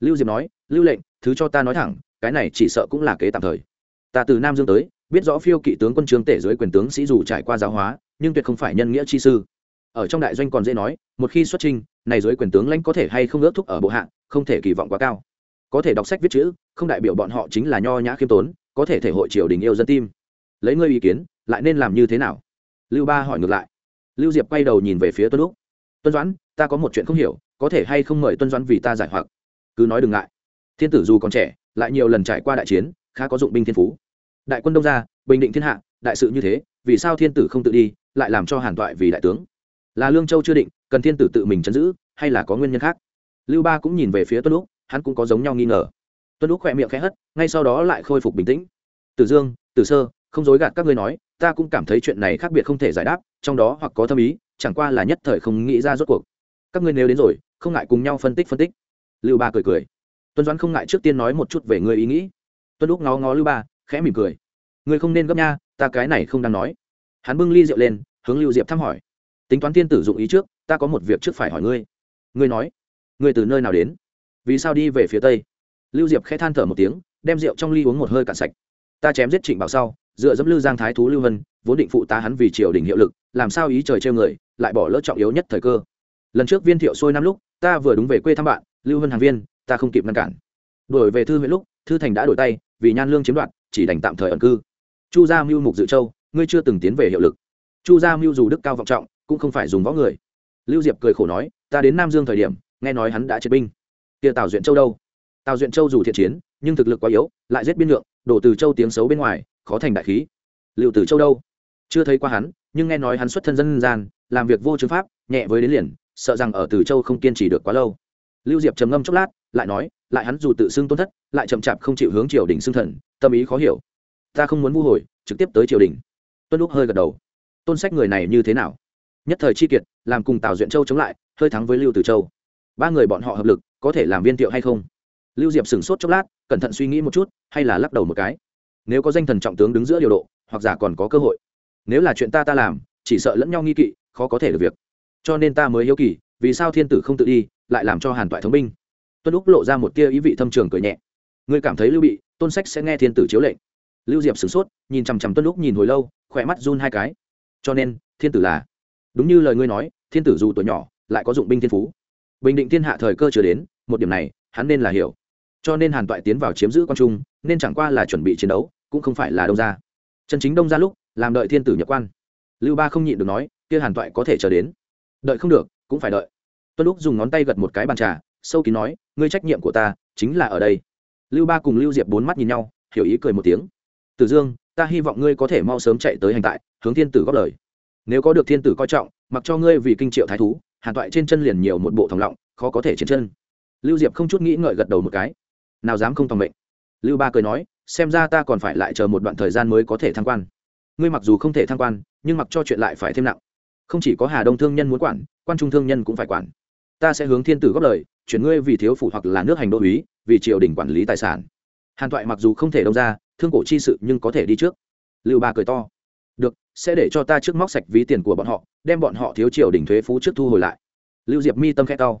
Lưu diệp nói lưu lệnh thứ cho ta nói thẳng cái này chỉ sợ cũng là kế tạm thời. Ta từ nam dương tới biết rõ phiêu kỵ tướng quân trương tể dưới quyền tướng sĩ dù trải qua giáo hóa nhưng tuyệt không phải nhân nghĩa chi sư. Ở trong đại doanh còn dễ nói một khi xuất trình này dưới quyền tướng lãnh có thể hay không ước thúc ở bộ hạng, không thể kỳ vọng quá cao. Có thể đọc sách viết chữ không đại biểu bọn họ chính là nho nhã khiêm tốn có thể thể hội triều đình yêu dân tim. Lấy ngươi ý kiến lại nên làm như thế nào? Lưu ba hỏi ngược lại. Lưu diệp quay đầu nhìn về phía tuân lúc tuân doãn ta có một chuyện không hiểu có thể hay không mời tuân doãn vì ta giải hoặc? Cứ nói đừng ngại thiên tử dù còn trẻ, lại nhiều lần trải qua đại chiến, khá có dụng binh thiên phú. Đại quân đông ra, bình định thiên hạ, đại sự như thế, vì sao thiên tử không tự đi, lại làm cho hàn toại vì đại tướng? Là lương châu chưa định, cần thiên tử tự mình chấn giữ, hay là có nguyên nhân khác? Lưu ba cũng nhìn về phía tuân lúc hắn cũng có giống nhau nghi ngờ. Tuân lúc khỏe miệng khẽ hất, ngay sau đó lại khôi phục bình tĩnh. Tử dương, tử sơ, không dối gạt các ngươi nói, ta cũng cảm thấy chuyện này khác biệt không thể giải đáp, trong đó hoặc có thâm ý, chẳng qua là nhất thời không nghĩ ra rốt cuộc. Các ngươi nếu đến rồi, không ngại cùng nhau phân tích phân tích. Lưu ba cười cười tuân doãn không ngại trước tiên nói một chút về người ý nghĩ. tuân lúc ngó ngó lưu ba, khẽ mỉm cười. ngươi không nên gấp nha, ta cái này không đang nói. hắn bưng ly rượu lên, hướng lưu diệp thăm hỏi. tính toán tiên tử dụng ý trước, ta có một việc trước phải hỏi ngươi. ngươi nói, ngươi từ nơi nào đến? vì sao đi về phía tây? lưu diệp khẽ than thở một tiếng, đem rượu trong ly uống một hơi cạn sạch. ta chém giết trịnh bảo sau, dựa dẫm Lưu giang thái thú lưu vân, vốn định phụ tá hắn vì triều đình hiệu lực, làm sao ý trời trêu người, lại bỏ lỡ trọng yếu nhất thời cơ. lần trước viên thiệu sôi năm lúc, ta vừa đúng về quê thăm bạn, lưu vân hàng viên ta không kịp ngăn cản. Đổi về thư huyện lúc, thư thành đã đổi tay, vì nhan lương chiếm đoạt, chỉ đành tạm thời ẩn cư. Chu gia mưu mục dự châu, ngươi chưa từng tiến về hiệu lực. Chu gia mưu dù đức cao vọng trọng, cũng không phải dùng võ người. Lưu diệp cười khổ nói, ta đến nam dương thời điểm, nghe nói hắn đã triệt binh. Kia tào duyện châu đâu? Tào duyện châu dù thiện chiến, nhưng thực lực quá yếu, lại giết biên lượng, đổ từ châu tiếng xấu bên ngoài, khó thành đại khí. Liệu từ châu đâu? Chưa thấy qua hắn, nhưng nghe nói hắn xuất thân dân gian, làm việc vô chứng pháp, nhẹ với đến liền, sợ rằng ở từ châu không kiên trì được quá lâu lưu diệp trầm ngâm chốc lát, lại nói, lại hắn dù tự xưng tôn thất, lại chậm chạp không chịu hướng triều đình xưng thần, tâm ý khó hiểu. Ta không muốn vu hồi, trực tiếp tới triều đình. Tuân lúc hơi gật đầu. Tôn sách người này như thế nào? Nhất thời chi kiệt, làm cùng tào duyện châu chống lại, hơi thắng với lưu từ châu. Ba người bọn họ hợp lực, có thể làm viên tiệu hay không? Lưu diệp sửng sốt chốc lát, cẩn thận suy nghĩ một chút, hay là lắc đầu một cái. Nếu có danh thần trọng tướng đứng giữa điều độ, hoặc giả còn có cơ hội. Nếu là chuyện ta ta làm, chỉ sợ lẫn nhau nghi kỵ, khó có thể được việc. Cho nên ta mới hiếu kỳ, vì sao thiên tử không tự đi lại làm cho hàn toại thống binh. Tuân úc lộ ra một tia ý vị thâm trường cười nhẹ. Ngươi cảm thấy lưu bị, tôn sách sẽ nghe thiên tử chiếu lệnh. Lưu diệp sửng sốt, nhìn chằm chằm tuân úc nhìn hồi lâu, khỏe mắt run hai cái. Cho nên, thiên tử là? Đúng như lời ngươi nói, thiên tử dù tuổi nhỏ, lại có dụng binh thiên phú. Bình định thiên hạ thời cơ chưa đến, một điểm này, hắn nên là hiểu. Cho nên hàn toại tiến vào chiếm giữ quan trung, nên chẳng qua là chuẩn bị chiến đấu, cũng không phải là đông ra chân chính đông ra lúc, làm đợi thiên tử nhập quan. Lưu ba không nhịn được nói, kia hàn toại có thể chờ đến. Đợi không được, cũng phải đợi tuân lúc dùng ngón tay gật một cái bàn trà, sâu kín nói, ngươi trách nhiệm của ta chính là ở đây. Lưu ba cùng lưu diệp bốn mắt nhìn nhau, hiểu ý cười một tiếng. Tử dương, ta hy vọng ngươi có thể mau sớm chạy tới hành tại, hướng thiên tử góp lời. Nếu có được thiên tử coi trọng, mặc cho ngươi vì kinh triệu thái thú, hàn toại trên chân liền nhiều một bộ thòng lọng, khó có thể trên chân. Lưu diệp không chút nghĩ ngợi gật đầu một cái. Nào dám không tòng mệnh. Lưu ba cười nói, xem ra ta còn phải lại chờ một đoạn thời gian mới có thể thăng quan. Ngươi mặc dù không thể thăng quan, nhưng mặc cho chuyện lại phải thêm nặng. Không chỉ có hà đông thương nhân muốn quản, quan trung thương nhân cũng phải quản ta sẽ hướng thiên tử góp lời, chuyển ngươi vì thiếu phủ hoặc là nước hành đô uý vì triều đình quản lý tài sản. Hàn toại mặc dù không thể đông ra, thương cổ chi sự nhưng có thể đi trước. Lưu ba cười to. Được, sẽ để cho ta trước móc sạch ví tiền của bọn họ, đem bọn họ thiếu triều đình thuế phú trước thu hồi lại. Lưu diệp mi tâm khẽ to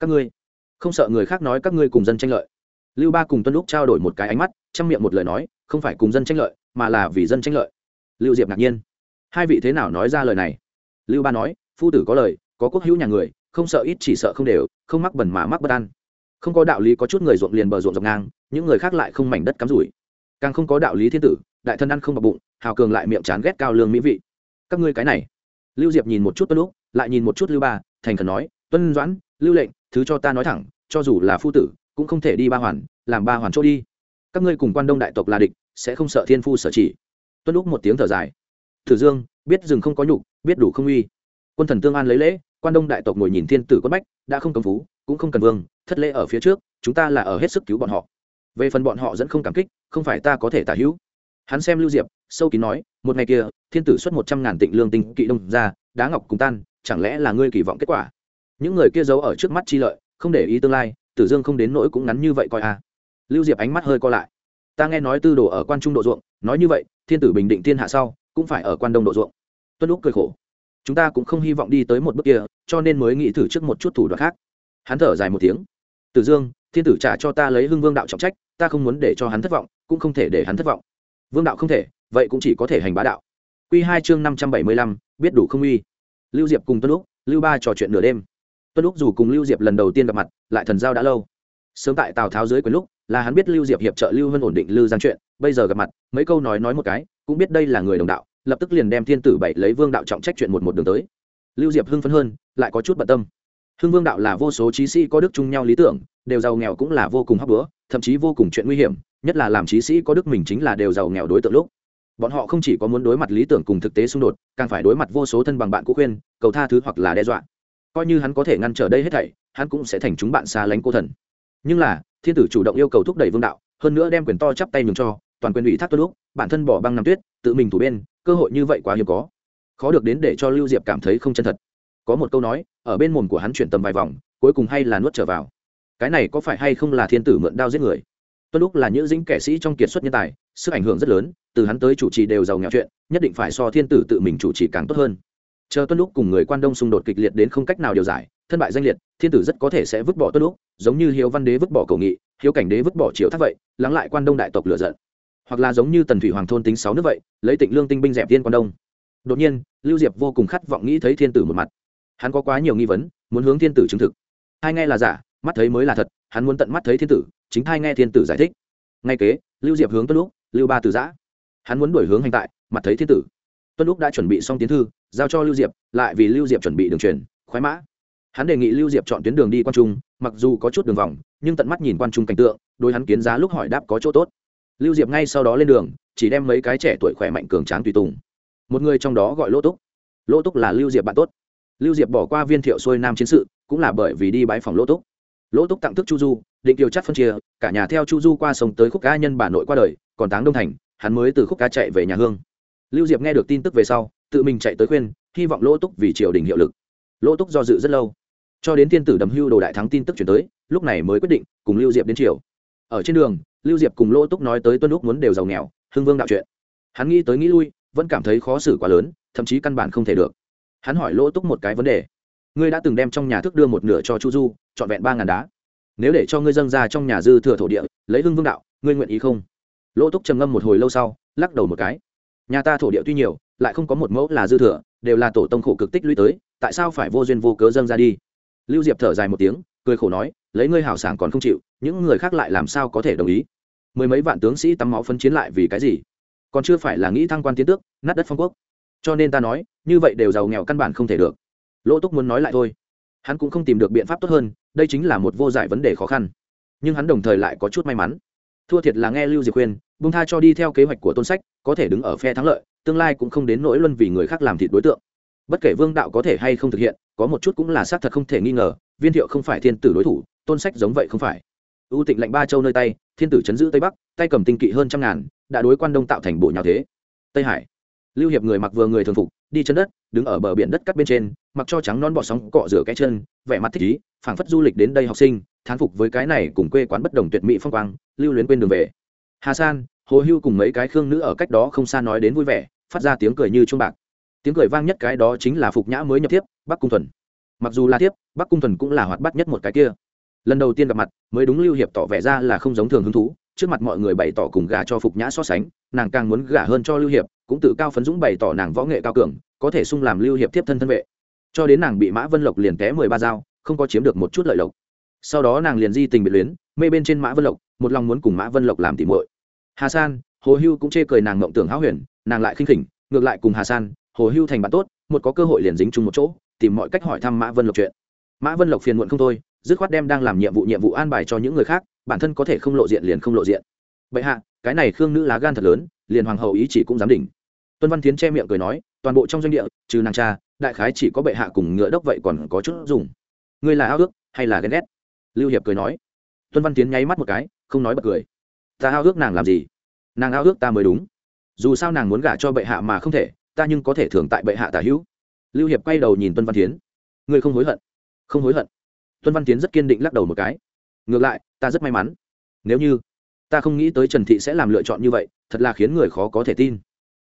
các ngươi, không sợ người khác nói các ngươi cùng dân tranh lợi. Lưu ba cùng tuân lúc trao đổi một cái ánh mắt chăm miệng một lời nói, không phải cùng dân tranh lợi, mà là vì dân tranh lợi. Lưu diệp ngạc nhiên. Hai vị thế nào nói ra lời này? Lưu ba nói, phu tử có lời, có quốc hữu nhà người không sợ ít chỉ sợ không đều, không mắc bẩn mà mắc bất an. Không có đạo lý có chút người ruộng liền bờ ruộng dọc ngang, những người khác lại không mảnh đất cắm rủi. Càng không có đạo lý thiên tử, đại thân ăn không bọc bụng, hào cường lại miệng chán ghét cao lương mỹ vị. Các ngươi cái này. Lưu diệp nhìn một chút tuân lúc lại nhìn một chút lưu ba, thành khẩn nói, tuân doãn, lưu lệnh, thứ cho ta nói thẳng, cho dù là phu tử, cũng không thể đi ba hoàn, làm ba hoàn chỗ đi. Các ngươi cùng quan đông đại tộc là địch, sẽ không sợ thiên phu sở chỉ. Tuân lúc một tiếng thở dài. Thử dương, biết rừng không có nhục, biết đủ không uy. Quân thần tương an lấy lễ quan đông đại tộc ngồi nhìn thiên tử quất bách, đã không cầm phú, cũng không cần vương, thất lễ ở phía trước, chúng ta là ở hết sức cứu bọn họ. Về phần bọn họ dẫn không cảm kích, không phải ta có thể tả hữu. Hắn xem lưu diệp, sâu kín nói, một ngày kia, thiên tử xuất một trăm ngàn tịnh lương tinh kỵ đông ra, đá ngọc cùng tan, chẳng lẽ là ngươi kỳ vọng kết quả? Những người kia giấu ở trước mắt chi lợi, không để ý tương lai, tử dương không đến nỗi cũng ngắn như vậy coi à. Lưu diệp ánh mắt hơi co lại. Ta nghe nói tư đồ ở quan trung độ ruộng, nói như vậy, thiên tử bình định thiên hạ sau, cũng phải ở quan đông độ ruộng. Tuân lúc cười khổ chúng ta cũng không hy vọng đi tới một bước kia, cho nên mới nghĩ thử trước một chút thủ đoạn khác. Hắn thở dài một tiếng. Tử dương, thiên tử trả cho ta lấy hưng vương đạo trọng trách, ta không muốn để cho hắn thất vọng, cũng không thể để hắn thất vọng. Vương đạo không thể, vậy cũng chỉ có thể hành bá đạo. Q hai chương năm trăm bảy mươi lăm, biết đủ không uy. Lưu diệp cùng tuân lúc lưu ba trò chuyện nửa đêm. Tuân lúc dù cùng lưu diệp lần đầu tiên gặp mặt, lại thần giao đã lâu. Sớm tại tào tháo dưới quyền lúc, là hắn biết lưu diệp hiệp trợ lưu vân ổn định lưu giang chuyện, bây giờ gặp mặt, mấy câu nói nói một cái, cũng biết đây là người đồng đạo lập tức liền đem thiên tử bảy lấy vương đạo trọng trách chuyện một một đường tới. Lưu diệp hưng phấn hơn, lại có chút bận tâm. Hưng vương đạo là vô số trí sĩ có đức chung nhau lý tưởng, đều giàu nghèo cũng là vô cùng hấp bữa thậm chí vô cùng chuyện nguy hiểm, nhất là làm trí sĩ có đức mình chính là đều giàu nghèo đối tượng lúc. Bọn họ không chỉ có muốn đối mặt lý tưởng cùng thực tế xung đột, càng phải đối mặt vô số thân bằng bạn cũ khuyên, cầu tha thứ hoặc là đe dọa. Coi như hắn có thể ngăn trở đây hết thảy, hắn cũng sẽ thành chúng bạn xa lánh cô thần. Nhưng là, thiên tử chủ động yêu cầu thúc đẩy vương đạo, hơn nữa đem quyền to chắp tay nhường cho toàn quyền ủy thác tuân lúc, bản thân bỏ băng nằm tuyết, tự mình thủ bên, cơ hội như vậy quá hiếm có. Khó được đến để cho lưu diệp cảm thấy không chân thật. Có một câu nói, ở bên mồm của hắn chuyển tầm vài vòng, cuối cùng hay là nuốt trở vào. Cái này có phải hay không là thiên tử mượn đao giết người? Tuân lúc là những dĩnh kẻ sĩ trong kiệt xuất nhân tài, sức ảnh hưởng rất lớn, từ hắn tới chủ trì đều giàu nghèo chuyện, nhất định phải so thiên tử tự mình chủ trì càng tốt hơn. Chờ tuân lúc cùng người quan đông xung đột kịch liệt đến không cách nào điều giải, thân bại danh liệt, thiên tử rất có thể sẽ vứt bỏ tuân lúc, giống như hiếu văn đế vứt bỏ cầu nghị, hiếu cảnh đế vứt bỏ triều thác vậy, lắng lại quan đông đại tộc lựa giận hoặc là giống như tần thủy hoàng thôn tính sáu nước vậy, lấy tịnh lương tinh binh dẹp tiên quan đông. Đột nhiên, lưu diệp vô cùng khát vọng nghĩ thấy thiên tử một mặt. Hắn có quá nhiều nghi vấn, muốn hướng thiên tử chứng thực. Hai nghe là giả, mắt thấy mới là thật, hắn muốn tận mắt thấy thiên tử, chính hai nghe thiên tử giải thích. Ngay kế, lưu diệp hướng tuân lúc lưu ba từ giã. Hắn muốn đổi hướng hành tại, mặt thấy thiên tử. Tuân lúc đã chuẩn bị xong tiến thư, giao cho lưu diệp, lại vì lưu diệp chuẩn bị đường truyền, khoái mã. Hắn đề nghị lưu diệp chọn tuyến đường đi quan trung, mặc dù có chút đường vòng, nhưng tận mắt nhìn quan trung cảnh tượng, đối hắn kiến giá lúc hỏi đáp có chỗ tốt lưu diệp ngay sau đó lên đường, chỉ đem mấy cái trẻ tuổi khỏe mạnh cường tráng tùy tùng. Một người trong đó gọi lỗ túc. Lỗ túc là lưu diệp bạn tốt. Lưu diệp bỏ qua viên thiệu xuôi nam chiến sự, cũng là bởi vì đi bãi phòng lỗ túc. Lỗ túc tặng thức chu du, định tiêu chắc phân chia, cả nhà theo chu du qua sông tới khúc ca nhân bà nội qua đời, còn táng đông thành, hắn mới từ khúc ca chạy về nhà hương. Lưu diệp nghe được tin tức về sau, tự mình chạy tới khuyên, hy vọng lỗ túc vì triều đình hiệu lực. Lỗ túc do dự rất lâu. Cho đến thiên tử Đầm hưu đồ đại thắng tin tức chuyển tới, lúc này mới quyết định cùng lưu diệp đến triều. Ở trên đường lưu diệp cùng lỗ túc nói tới tuân lúc muốn đều giàu nghèo, hưng vương đạo chuyện. Hắn nghĩ tới nghĩ lui, vẫn cảm thấy khó xử quá lớn, thậm chí căn bản không thể được. Hắn hỏi lỗ túc một cái vấn đề. Ngươi đã từng đem trong nhà thức đưa một nửa cho chu du, trọn vẹn ba ngàn đá. Nếu để cho ngươi dâng ra trong nhà dư thừa thổ địa, lấy hưng vương đạo, ngươi nguyện ý không? Lỗ túc trầm ngâm một hồi lâu sau, lắc đầu một cái. Nhà ta thổ địa tuy nhiều, lại không có một mẫu là dư thừa, đều là tổ tông khổ cực tích lũy tới, tại sao phải vô duyên vô cớ dâng ra đi? Lưu diệp thở dài một tiếng, cười khổ nói lấy ngươi hào sảng còn không chịu, những người khác lại làm sao có thể đồng ý? Mười mấy vạn tướng sĩ tắm máu phân chiến lại vì cái gì? Còn chưa phải là nghĩ thăng quan tiến tước, nát đất phong quốc. Cho nên ta nói, như vậy đều giàu nghèo căn bản không thể được. Lỗ túc muốn nói lại thôi. Hắn cũng không tìm được biện pháp tốt hơn, đây chính là một vô giải vấn đề khó khăn. Nhưng hắn đồng thời lại có chút may mắn. Thua thiệt là nghe lưu diệp khuyên bung tha cho đi theo kế hoạch của tôn sách, có thể đứng ở phe thắng lợi, tương lai cũng không đến nỗi luân vì người khác làm thịt đối tượng bất kể vương đạo có thể hay không thực hiện, có một chút cũng là xác thật không thể nghi ngờ, viên thiệu không phải thiên tử đối thủ, tôn sách giống vậy không phải. Ưu tịnh lệnh ba châu nơi tay, thiên tử chấn giữ tây bắc, tay cầm tinh kỵ hơn trăm ngàn, đã đối quan đông tạo thành bộ nhào thế. Tây hải. Lưu hiệp người mặc vừa người thường phục, đi chân đất, đứng ở bờ biển đất cắt bên trên, mặc cho trắng non bọ sóng cọ rửa cái chân, vẻ mặt thích ý, phảng phất du lịch đến đây học sinh, thán phục với cái này cùng quê quán bất đồng tuyệt mỹ phong quang, lưu luyến quên đường về. Hà san, hồ hưu cùng mấy cái khương nữ ở cách đó không xa nói đến vui vẻ, phát ra tiếng cười như chuông bạc tiếng cười vang nhất cái đó chính là phục nhã mới nhập tiếp bắc cung thuần. Mặc dù là tiếp bắc cung thuần cũng là hoạt bát nhất một cái kia. Lần đầu tiên gặp mặt, mới đúng lưu hiệp tỏ vẻ ra là không giống thường hứng thú, trước mặt mọi người bày tỏ cùng gả cho phục nhã so sánh, nàng càng muốn gả hơn cho lưu hiệp, cũng tự cao phấn dũng bày tỏ nàng võ nghệ cao cường, có thể sung làm lưu hiệp tiếp thân thân vệ. Cho đến nàng bị mã vân lộc liền té mười ba dao, không có chiếm được một chút lợi lộc. Sau đó nàng liền di tình biệt luyến, mê bên trên mã vân lộc, một lòng muốn cùng mã vân lộc làm tỉ muội. Hà san, hồ hưu cũng chê cười nàng ngộng tưởng háo huyền, nàng lại khinh khỉnh, ngược lại cùng hà san hồ hưu thành bạn tốt, một có cơ hội liền dính chung một chỗ, tìm mọi cách hỏi thăm mã vân lộc chuyện. Mã vân lộc phiền muộn không thôi, dứt khoát đem đang làm nhiệm vụ nhiệm vụ an bài cho những người khác, bản thân có thể không lộ diện liền không lộ diện. Bệ hạ, cái này khương nữ lá gan thật lớn, liền hoàng hậu ý chỉ cũng dám đỉnh. Tuân văn tiến che miệng cười nói, toàn bộ trong doanh địa, trừ nàng cha, đại khái chỉ có bệ hạ cùng ngựa đốc vậy còn có chút dùng. Ngươi là ao ước hay là ghen ghét? Lưu hiệp cười nói. Tuân văn tiến nháy mắt một cái, không nói bật cười. Ta ao ước nàng làm gì? Nàng ao ước ta mới đúng. Dù sao nàng muốn gả cho bệ hạ mà không thể ta nhưng có thể thường tại bệ hạ tả hữu. Lưu hiệp quay đầu nhìn tuân văn tiến ngươi không hối hận. Không hối hận. Tuân văn tiến rất kiên định lắc đầu một cái. Ngược lại, ta rất may mắn. Nếu như ta không nghĩ tới trần thị sẽ làm lựa chọn như vậy, thật là khiến người khó có thể tin.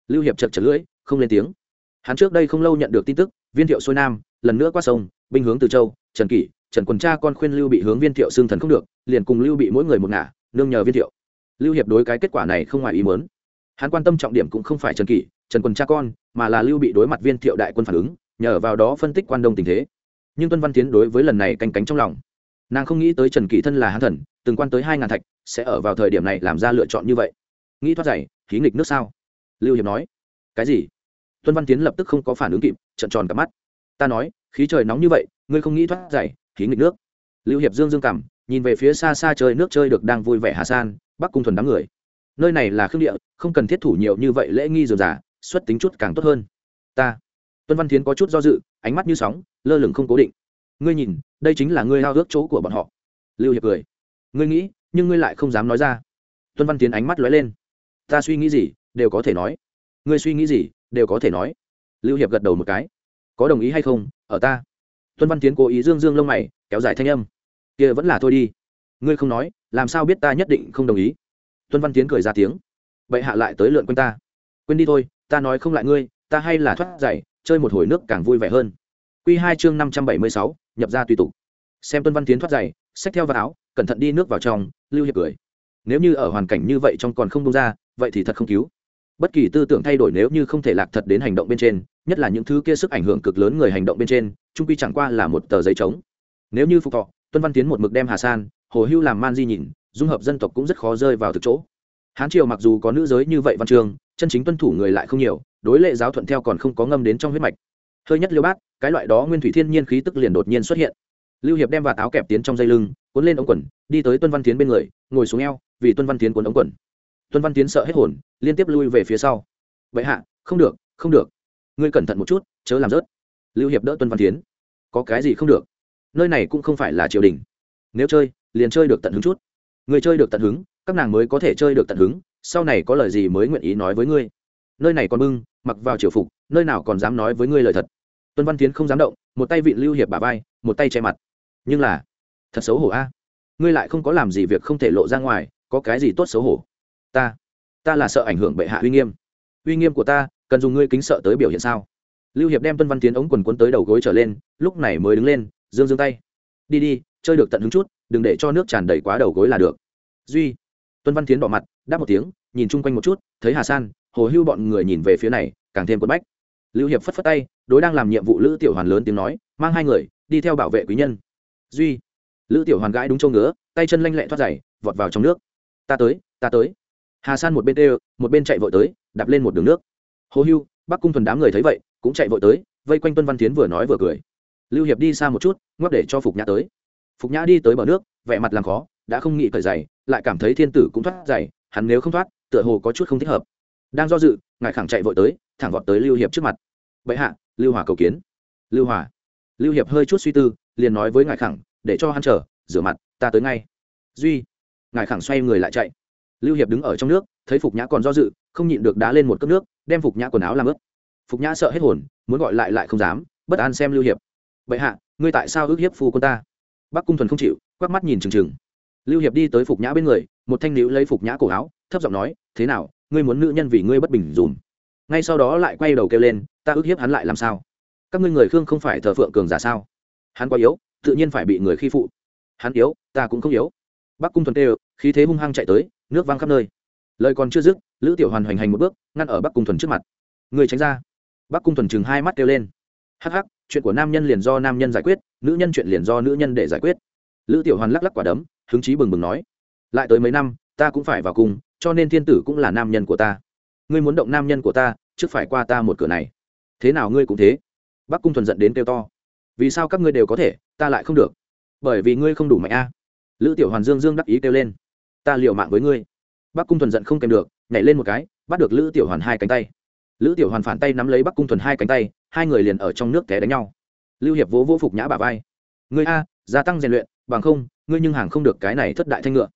Lưu hiệp chật chật lưỡi, không lên tiếng. Hắn trước đây không lâu nhận được tin tức, viên thiệu xuôi nam, lần nữa qua sông, binh hướng từ châu, trần kỷ, trần quần cha con khuyên lưu bị hướng viên thiệu xương thần không được, liền cùng lưu bị mỗi người một ngả, nương nhờ viên thiệu. Lưu hiệp đối cái kết quả này không ngoài ý mớn hắn quan tâm trọng điểm cũng không phải trần kỷ trần quần cha con, mà là lưu bị đối mặt viên thiệu đại quân phản ứng, nhờ vào đó phân tích quan đông tình thế. Nhưng tuân văn tiến đối với lần này canh cánh trong lòng. Nàng không nghĩ tới trần kỷ thân là hán thần, từng quan tới hai ngàn thạch, sẽ ở vào thời điểm này làm ra lựa chọn như vậy. Nghĩ thoát giải khí nghịch nước sao? Lưu hiệp nói. Cái gì? Tuân văn tiến lập tức không có phản ứng kịp trận tròn cả mắt. Ta nói, khí trời nóng như vậy, ngươi không nghĩ thoát giải khí nghịch nước. Lưu hiệp dương dương cảm nhìn về phía xa xa chơi nước chơi được đang vui vẻ hà san, bắc cung thuần đám người. Nơi này là khương địa, không cần thiết thủ nhiều như vậy lễ nghi dườm giả xuất tính chút càng tốt hơn. Ta. Tuân văn Thiến có chút do dự, ánh mắt như sóng, lơ lửng không cố định. Ngươi nhìn, đây chính là ngươi hao ước chỗ của bọn họ. Lưu hiệp cười. Ngươi nghĩ, nhưng ngươi lại không dám nói ra. Tuân văn tiến ánh mắt lóe lên. Ta suy nghĩ gì, đều có thể nói. Ngươi suy nghĩ gì, đều có thể nói. Lưu hiệp gật đầu một cái. Có đồng ý hay không, ở ta. Tuân văn tiến cố ý dương dương lông mày, kéo dài thanh âm. Kia vẫn là thôi đi. Ngươi không nói, làm sao biết ta nhất định không đồng ý? Tuân văn tiến cười ra tiếng. Vậy hạ lại tới lượn quanh ta. Quên đi thôi ta nói không lại ngươi ta hay là thoát giải chơi một hồi nước càng vui vẻ hơn. Q hai chương năm trăm bảy mươi sáu nhập ra tùy tục. Xem tuân văn tiến thoát giải, xách theo vào áo cẩn thận đi nước vào trong lưu hiệp cười. Nếu như ở hoàn cảnh như vậy trong còn không đông ra vậy thì thật không cứu. Bất kỳ tư tưởng thay đổi nếu như không thể lạc thật đến hành động bên trên nhất là những thứ kia sức ảnh hưởng cực lớn người hành động bên trên trung quy chẳng qua là một tờ giấy trống. Nếu như phục thọ tuân văn tiến một mực đem hà san hồ hưu làm man di nhìn dung hợp dân tộc cũng rất khó rơi vào thực chỗ. Hán triều mặc dù có nữ giới như vậy văn trường chân chính tuân thủ người lại không nhiều, đối lệ giáo thuận theo còn không có ngâm đến trong huyết mạch. Hơi nhất liêu bát, cái loại đó nguyên thủy thiên nhiên khí tức liền đột nhiên xuất hiện. Lưu hiệp đem vạt áo kẹp tiến trong dây lưng, cuốn lên ống quần, đi tới tuân văn tiến bên người, ngồi xuống eo, vì tuân văn tiến cuốn ống quần. Tuân văn tiến sợ hết hồn, liên tiếp lui về phía sau. Vậy hạ, không được không được. Ngươi cẩn thận một chút, chớ làm rớt. Lưu hiệp đỡ tuân văn tiến. Có cái gì không được? Nơi này cũng không phải là triều đình. Nếu chơi, liền chơi được tận hứng chút. Người chơi được tận hứng, các nàng mới có thể chơi được tận hứng sau này có lời gì mới nguyện ý nói với ngươi? Nơi này còn bưng, mặc vào triều phục, nơi nào còn dám nói với ngươi lời thật? Tuân văn tiến không dám động, một tay vị lưu hiệp bà vai, một tay che mặt. Nhưng là, thật xấu hổ a. Ngươi lại không có làm gì việc không thể lộ ra ngoài, có cái gì tốt xấu hổ? Ta ta là sợ ảnh hưởng bệ hạ uy nghiêm. Uy nghiêm của ta, cần dùng ngươi kính sợ tới biểu hiện sao? Lưu hiệp đem tuân văn tiến ống quần quấn tới đầu gối trở lên, lúc này mới đứng lên, dương dương tay. Đi đi, chơi được tận hứng chút, đừng để cho nước tràn đầy quá đầu gối là được. Duy, tuân văn tiến đỏ mặt đáp một tiếng, nhìn chung quanh một chút, thấy hà san, hồ hưu bọn người nhìn về phía này, càng thêm quất bách. Lưu hiệp phất phất tay, đối đang làm nhiệm vụ lữ tiểu hoàn lớn tiếng nói, mang hai người, đi theo bảo vệ quý nhân. Duy. Lữ tiểu hoàn gãi đúng châu ngứa, tay chân lanh lẹ thoát dày vọt vào trong nước. Ta tới ta tới. Hà san một bên tê một bên chạy vội tới, đạp lên một đường nước. Hồ hưu, bắc cung thuần đám người thấy vậy, cũng chạy vội tới, vây quanh tuân văn tiến vừa nói vừa cười. Lưu hiệp đi xa một chút, ngoắc để cho phục nhã tới. Phục nhã đi tới bờ nước, vẻ mặt làm khó, đã không nghĩ cởi giày, lại cảm thấy thiên tử cũng thoát giày hắn nếu không thoát, tựa hồ có chút không thích hợp. Đang do dự, ngài khẳng chạy vội tới, thẳng vọt tới lưu hiệp trước mặt. Bệ hạ, lưu hòa cầu kiến. Lưu hòa. Lưu hiệp hơi chút suy tư, liền nói với ngài khẳng, để cho hắn chờ, rửa mặt, ta tới ngay. Duy. Ngài khẳng xoay người lại chạy. Lưu hiệp đứng ở trong nước, thấy phục nhã còn do dự, không nhịn được đá lên một cốc nước, đem phục nhã quần áo làm ướt. Phục nhã sợ hết hồn, muốn gọi lại lại không dám, bất an xem lưu hiệp. Bệ hạ, ngươi tại sao ước hiếp phu quân ta? Bắc cung thuần không chịu, quắc mắt nhìn trừng trừng lưu hiệp đi tới phục nhã bên người, một thanh nữ lấy phục nhã cổ áo, thấp giọng nói, thế nào, ngươi muốn nữ nhân vì ngươi bất bình dùm? Ngay sau đó lại quay đầu kêu lên, ta ức hiếp hắn lại làm sao? Các ngươi người khương không phải thờ phượng cường giả sao? Hắn quá yếu, tự nhiên phải bị người khi phụ. Hắn yếu, ta cũng không yếu. Bắc cung thuần tê, khí thế hung hăng chạy tới, nước văng khắp nơi. Lời còn chưa dứt, lữ tiểu hoàn hoành hành một bước, ngăn ở bắc cung thuần trước mặt. Người tránh ra. Bắc cung thuần chừng hai mắt kêu lên. Hắc hắc, chuyện của nam nhân liền do nam nhân giải quyết, nữ nhân chuyện liền do nữ nhân để giải quyết. Lữ tiểu hoàn lắc lắc quả đấm hứng chí bừng bừng nói, lại tới mấy năm, ta cũng phải vào cung cho nên thiên tử cũng là nam nhân của ta. Ngươi muốn động nam nhân của ta, trước phải qua ta một cửa này. Thế nào ngươi cũng thế. Bắc cung thuần giận đến kêu to, vì sao các ngươi đều có thể, ta lại không được? Bởi vì ngươi không đủ mạnh a. Lữ tiểu hoàn dương dương đắc ý kêu lên, ta liều mạng với ngươi. Bắc cung thuần giận không kèm được, nhảy lên một cái, bắt được lữ tiểu hoàn hai cánh tay. Lữ tiểu hoàn phản tay nắm lấy bắc cung thuần hai cánh tay, hai người liền ở trong nước té đánh nhau. Lưu hiệp vỗ vỗ phục nhã bà vai, ngươi a, gia tăng rèn luyện, bằng không ngươi nhưng hàng không được cái này thất đại thanh ngựa.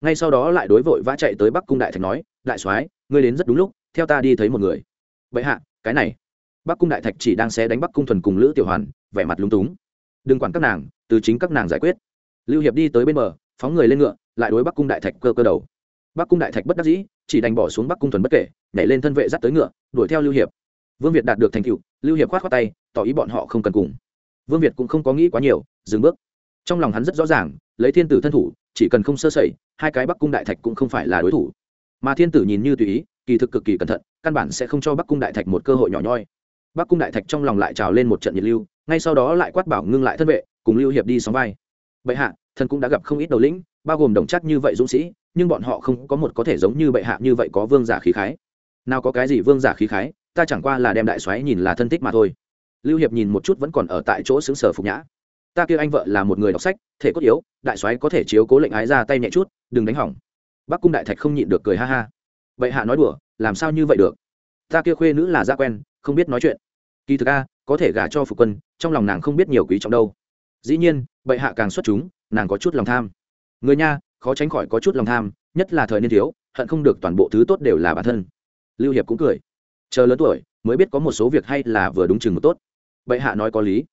Ngay sau đó lại đối vội vã chạy tới bắc cung đại thạch nói, đại soái, ngươi đến rất đúng lúc, theo ta đi thấy một người. Vậy hạ, cái này. Bắc cung đại thạch chỉ đang xé đánh bắc cung thuần cùng lữ tiểu hoàn, vẻ mặt lúng túng. Đừng quản các nàng, từ chính các nàng giải quyết. Lưu hiệp đi tới bên bờ, phóng người lên ngựa, lại đối bắc cung đại thạch cơ cơ đầu. Bắc cung đại thạch bất đắc dĩ, chỉ đành bỏ xuống bắc cung thuần bất kể, nhảy lên thân vệ dắt tới ngựa, đuổi theo lưu hiệp. Vương việt đạt được thành tựu, lưu hiệp khoát khoát tay, tỏ ý bọn họ không cần cùng. Vương việt cũng không có nghĩ quá nhiều, dừng bước trong lòng hắn rất rõ ràng, lấy thiên tử thân thủ, chỉ cần không sơ sẩy, hai cái bắc cung đại thạch cũng không phải là đối thủ. Mà thiên tử nhìn như tùy ý, kỳ thực cực kỳ cẩn thận, căn bản sẽ không cho bắc cung đại thạch một cơ hội nhỏ nhoi. Bắc cung đại thạch trong lòng lại trào lên một trận nhiệt lưu, ngay sau đó lại quát bảo ngưng lại thân vệ, cùng lưu hiệp đi sóng vai. Bệ hạ, thần cũng đã gặp không ít đầu lĩnh, bao gồm đồng chắc như vậy dũng sĩ, nhưng bọn họ không có một có thể giống như bệ hạ như vậy có vương giả khí khái. Nào có cái gì vương giả khí khái, ta chẳng qua là đem đại soái nhìn là thân thích mà thôi. Lưu hiệp nhìn một chút vẫn còn ở tại chỗ xứng sở phục nhã ta kia anh vợ là một người đọc sách, thể cốt yếu, đại soái có thể chiếu cố lệnh ái ra tay nhẹ chút, đừng đánh hỏng. Bắc cung đại thạch không nhịn được cười ha ha. Vậy hạ nói đùa, làm sao như vậy được? Ta kia khuê nữ là gia quen, không biết nói chuyện. Kỳ thực a, có thể gả cho phục quân, trong lòng nàng không biết nhiều quý trọng đâu. Dĩ nhiên, bệ hạ càng xuất chúng, nàng có chút lòng tham. Người nha, khó tránh khỏi có chút lòng tham, nhất là thời niên thiếu, hận không được toàn bộ thứ tốt đều là bản thân. Lưu hiệp cũng cười. Chờ lớn tuổi, mới biết có một số việc hay là vừa đúng chừng một tốt. Bệ hạ nói có lý.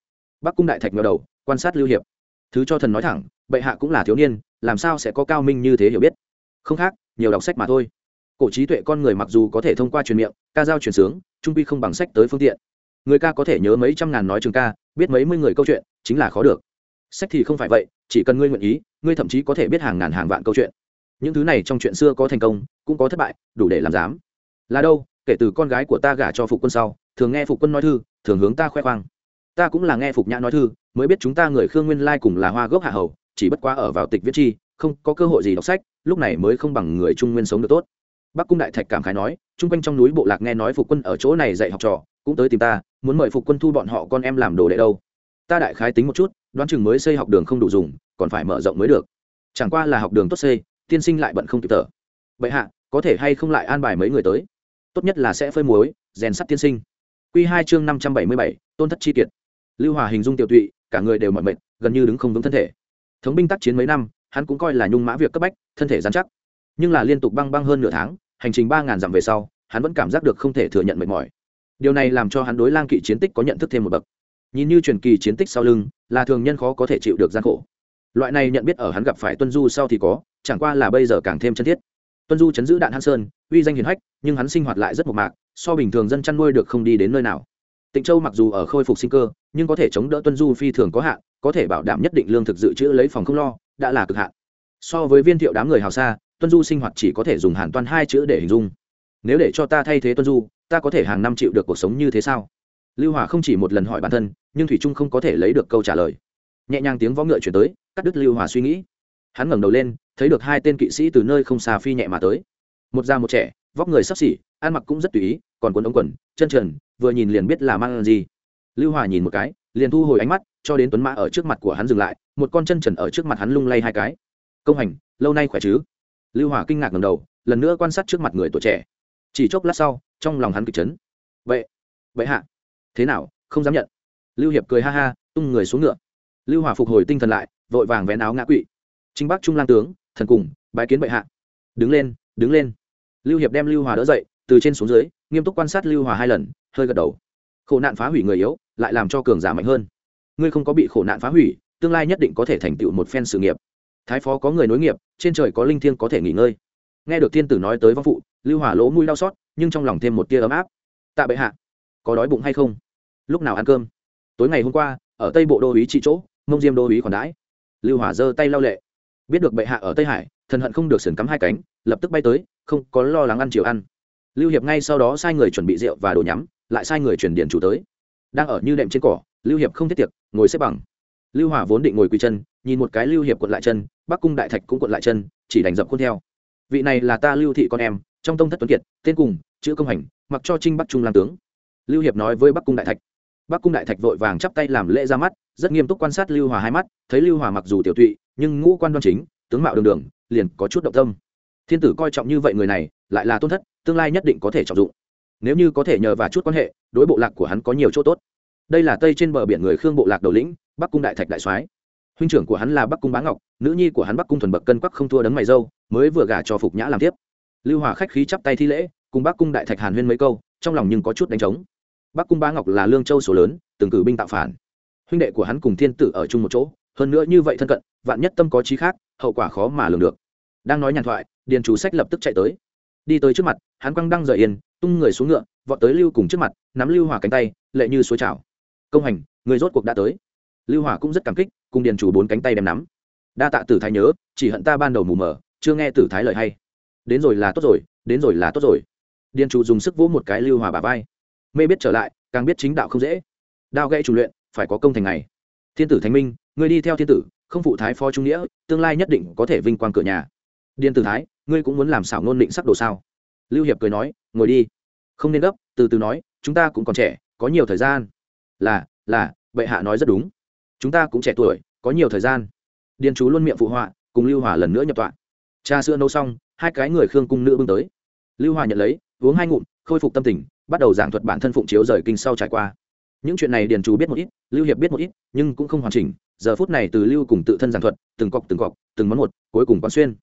Bắc cung đại thạch ngờ đầu quan sát lưu hiệp. Thứ cho thần nói thẳng, bệ hạ cũng là thiếu niên, làm sao sẽ có cao minh như thế hiểu biết? Không khác, nhiều đọc sách mà thôi. Cổ trí tuệ con người mặc dù có thể thông qua truyền miệng, ca giao truyền sướng, trung quy không bằng sách tới phương tiện. Người ca có thể nhớ mấy trăm ngàn nói trường ca, biết mấy mươi người câu chuyện, chính là khó được. Sách thì không phải vậy, chỉ cần ngươi nguyện ý, ngươi thậm chí có thể biết hàng ngàn hàng vạn câu chuyện. Những thứ này trong chuyện xưa có thành công, cũng có thất bại, đủ để làm dám là đâu, kể từ con gái của ta gả cho phục quân sau, thường nghe phục quân nói thư, thường hướng ta khoe khoang ta cũng là nghe phục nhã nói thư, mới biết chúng ta người khương nguyên lai cùng là hoa gốc hạ hầu, chỉ bất quá ở vào tịch viết chi, không có cơ hội gì đọc sách, lúc này mới không bằng người trung nguyên sống được tốt. Bắc cung đại thạch cảm khái nói, chung quanh trong núi bộ lạc nghe nói phục quân ở chỗ này dạy học trò, cũng tới tìm ta, muốn mời phục quân thu bọn họ con em làm đồ đệ đâu. Ta đại khái tính một chút, đoán chừng mới xây học đường không đủ dùng, còn phải mở rộng mới được. Chẳng qua là học đường tốt xây, tiên sinh lại bận không kịp thở. Vậy hạ, có thể hay không lại an bài mấy người tới? Tốt nhất là sẽ phơi muối, rèn sắt tiên sinh. Q hai chương năm trăm bảy mươi bảy, tôn thất chi kiệt lưu hòa hình dung tiểu tụy, cả người đều mỏi mệt, gần như đứng không vững thân thể. Thống binh tác chiến mấy năm, hắn cũng coi là nhung mã việc cấp bách, thân thể dán chắc. Nhưng là liên tục băng băng hơn nửa tháng, hành trình ba ngàn dặm về sau, hắn vẫn cảm giác được không thể thừa nhận mệt mỏi. Điều này làm cho hắn đối lang kỵ chiến tích có nhận thức thêm một bậc. Nhìn như truyền kỳ chiến tích sau lưng, là thường nhân khó có thể chịu được gian khổ. Loại này nhận biết ở hắn gặp phải tuân du sau thì có, chẳng qua là bây giờ càng thêm chân thiết. Tuân du chấn giữ đạn hãn sơn, uy danh hiền hách, nhưng hắn sinh hoạt lại rất mộc mạc, so bình thường dân chăn nuôi được không đi đến nơi nào tịnh châu mặc dù ở khôi phục sinh cơ, nhưng có thể chống đỡ tuân du phi thường có hạn, có thể bảo đảm nhất định lương thực dự trữ lấy phòng không lo, đã là cực hạn. So với viên thiệu đám người hào xa, tuân du sinh hoạt chỉ có thể dùng hàn toan hai chữ để hình dung. Nếu để cho ta thay thế tuân du, ta có thể hàng năm chịu được cuộc sống như thế sao? Lưu hòa không chỉ một lần hỏi bản thân, nhưng thủy trung không có thể lấy được câu trả lời. Nhẹ nhàng tiếng võ ngựa chuyển tới, cắt đứt lưu hòa suy nghĩ. Hắn ngẩng đầu lên, thấy được hai tên kỵ sĩ từ nơi không xa phi nhẹ mà tới. Một già một trẻ, vóc người sắp xỉ ăn mặc cũng rất tùy ý, còn quần ống quần, chân trần, vừa nhìn liền biết là mang gì. Lưu hòa nhìn một cái, liền thu hồi ánh mắt, cho đến tuấn mã ở trước mặt của hắn dừng lại, một con chân trần ở trước mặt hắn lung lay hai cái. Công hành, lâu nay khỏe chứ? Lưu hòa kinh ngạc ngầm đầu, lần nữa quan sát trước mặt người tuổi trẻ. Chỉ chốc lát sau, trong lòng hắn kịch chấn. Vậy vậy hạ, thế nào, không dám nhận. Lưu hiệp cười ha ha, tung người xuống ngựa. Lưu hòa phục hồi tinh thần lại, vội vàng vén áo ngã quỵ. Trình bắc trung lang tướng, thần cùng, bái kiến bệ hạ. Đứng lên đứng lên. Lưu hiệp đem lưu hòa đỡ dậy từ trên xuống dưới, nghiêm túc quan sát lưu hòa hai lần, hơi gật đầu. Khổ nạn phá hủy người yếu, lại làm cho cường giả mạnh hơn. Ngươi không có bị khổ nạn phá hủy, tương lai nhất định có thể thành tựu một phen sự nghiệp. Thái phó có người nối nghiệp, trên trời có linh thiêng có thể nghỉ ngơi. Nghe được thiên tử nói tới vong phụ, lưu hòa lỗ mũi đau xót, nhưng trong lòng thêm một tia ấm áp. Tạ bệ hạ, có đói bụng hay không? Lúc nào ăn cơm? Tối ngày hôm qua, ở tây bộ đô ý trị chỗ, mông diêm đô ý còn đãi. Lưu hòa giơ tay lau lệ. Biết được bệ hạ ở tây hải, thần hận không được sườn cắm hai cánh, lập tức bay tới, không có lo lắng ăn chiều ăn lưu hiệp ngay sau đó sai người chuẩn bị rượu và đồ nhắm, lại sai người chuyển điện chủ tới. Đang ở như đệm trên cỏ, lưu hiệp không thiết tiệc, ngồi xếp bằng. Lưu hỏa vốn định ngồi quỳ chân, nhìn một cái lưu hiệp quận lại chân, bắc cung đại thạch cũng quận lại chân, chỉ đành dập khuôn theo. Vị này là ta lưu thị con em, trong tông thất tuấn kiệt, tên cùng, chữ công hành, mặc cho trinh bắc trung làm tướng. Lưu hiệp nói với bắc cung đại thạch. Bắc cung đại thạch vội vàng chắp tay làm lễ ra mắt, rất nghiêm túc quan sát lưu hòa hai mắt, thấy lưu hòa mặc dù tiểu tụy, nhưng ngũ quan đoan chính, tướng mạo đường đường, liền có chút động tâm thiên tử coi trọng như vậy người này, lại là tôn thất, tương lai nhất định có thể trọng dụng. Nếu như có thể nhờ vào chút quan hệ, đối bộ lạc của hắn có nhiều chỗ tốt. Đây là tây trên bờ biển người khương bộ lạc đầu lĩnh, bắc cung đại thạch đại soái. Huynh trưởng của hắn là bắc cung bá ngọc, nữ nhi của hắn bắc cung thuần bậc cân quắc không thua đấng mày dâu, mới vừa gả cho phục nhã làm tiếp. Lưu hòa khách khí chắp tay thi lễ, cùng bắc cung đại thạch hàn huyên mấy câu, trong lòng nhưng có chút đánh trống. Bắc cung bá ngọc là lương châu số lớn, từng cử binh tạo phản. Huynh đệ của hắn cùng thiên tử ở chung một chỗ, hơn nữa như vậy thân cận, vạn nhất tâm có trí khác, hậu quả khó mà lường được. Đang nói nhàn thoại điền chủ sách lập tức chạy tới. Đi tới trước mặt, hắn quăng đăng rời yên, tung người xuống ngựa, vọt tới lưu cùng trước mặt, nắm lưu hỏa cánh tay, lệ như suối trào. Công hành, người rốt cuộc đã tới. Lưu hỏa cũng rất cảm kích, cùng điền chủ bốn cánh tay đem nắm. Đa tạ tử thái nhớ, chỉ hận ta ban đầu mù mờ, chưa nghe tử thái lời hay. Đến rồi là tốt rồi, đến rồi là tốt rồi. Điền chủ dùng sức vỗ một cái lưu hỏa bà vai. Mê biết trở lại, càng biết chính đạo không dễ. Đao gãy chủ luyện, phải có công thành ngày. Thiên tử thánh minh, người đi theo thiên tử, không phụ thái phó trung nghĩa, tương lai nhất định có thể vinh quang cửa nhà điền tử thái, ngươi cũng muốn làm xảo nôn định sắc đồ sao? Lưu hiệp cười nói, ngồi đi. Không nên gấp, từ từ nói, chúng ta cũng còn trẻ, có nhiều thời gian. Là là, bệ hạ nói rất đúng. Chúng ta cũng trẻ tuổi, có nhiều thời gian. Điền chú luôn miệng phụ họa, cùng lưu hòa lần nữa nhập tọa. Cha sữa nấu xong, hai cái người khương cung nữ bưng tới. Lưu hòa nhận lấy, uống hai ngụm, khôi phục tâm tình, bắt đầu giảng thuật bản thân phụng chiếu rời kinh sau trải qua. Những chuyện này điền chú biết một ít, lưu hiệp biết một ít, nhưng cũng không hoàn chỉnh. Giờ phút này từ lưu cùng tự thân giảng thuật, từng cọc từng cọc, từng món một, cuối cùng quán xuyên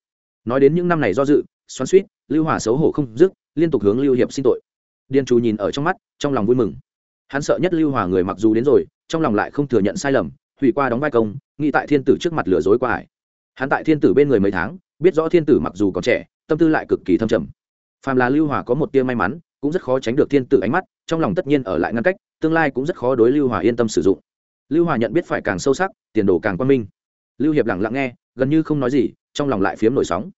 nói đến những năm này do dự, xoắn suýt lưu hòa xấu hổ không dứt, liên tục hướng lưu hiệp xin tội. Điên chú nhìn ở trong mắt, trong lòng vui mừng. Hắn sợ nhất lưu hòa người mặc dù đến rồi, trong lòng lại không thừa nhận sai lầm, hủy qua đóng vai công, nghĩ tại thiên tử trước mặt lừa dối qua ải. Hắn tại thiên tử bên người mấy tháng, biết rõ thiên tử mặc dù còn trẻ, tâm tư lại cực kỳ thâm trầm. Phàm là lưu hòa có một tia may mắn, cũng rất khó tránh được thiên tử ánh mắt, trong lòng tất nhiên ở lại ngăn cách, tương lai cũng rất khó đối lưu hòa yên tâm sử dụng. Lưu hòa nhận biết phải càng sâu sắc, tiền đồ càng quan minh. Lưu hiệp lặng lặng nghe, gần như không nói gì trong lòng lại phiếm nổi sóng.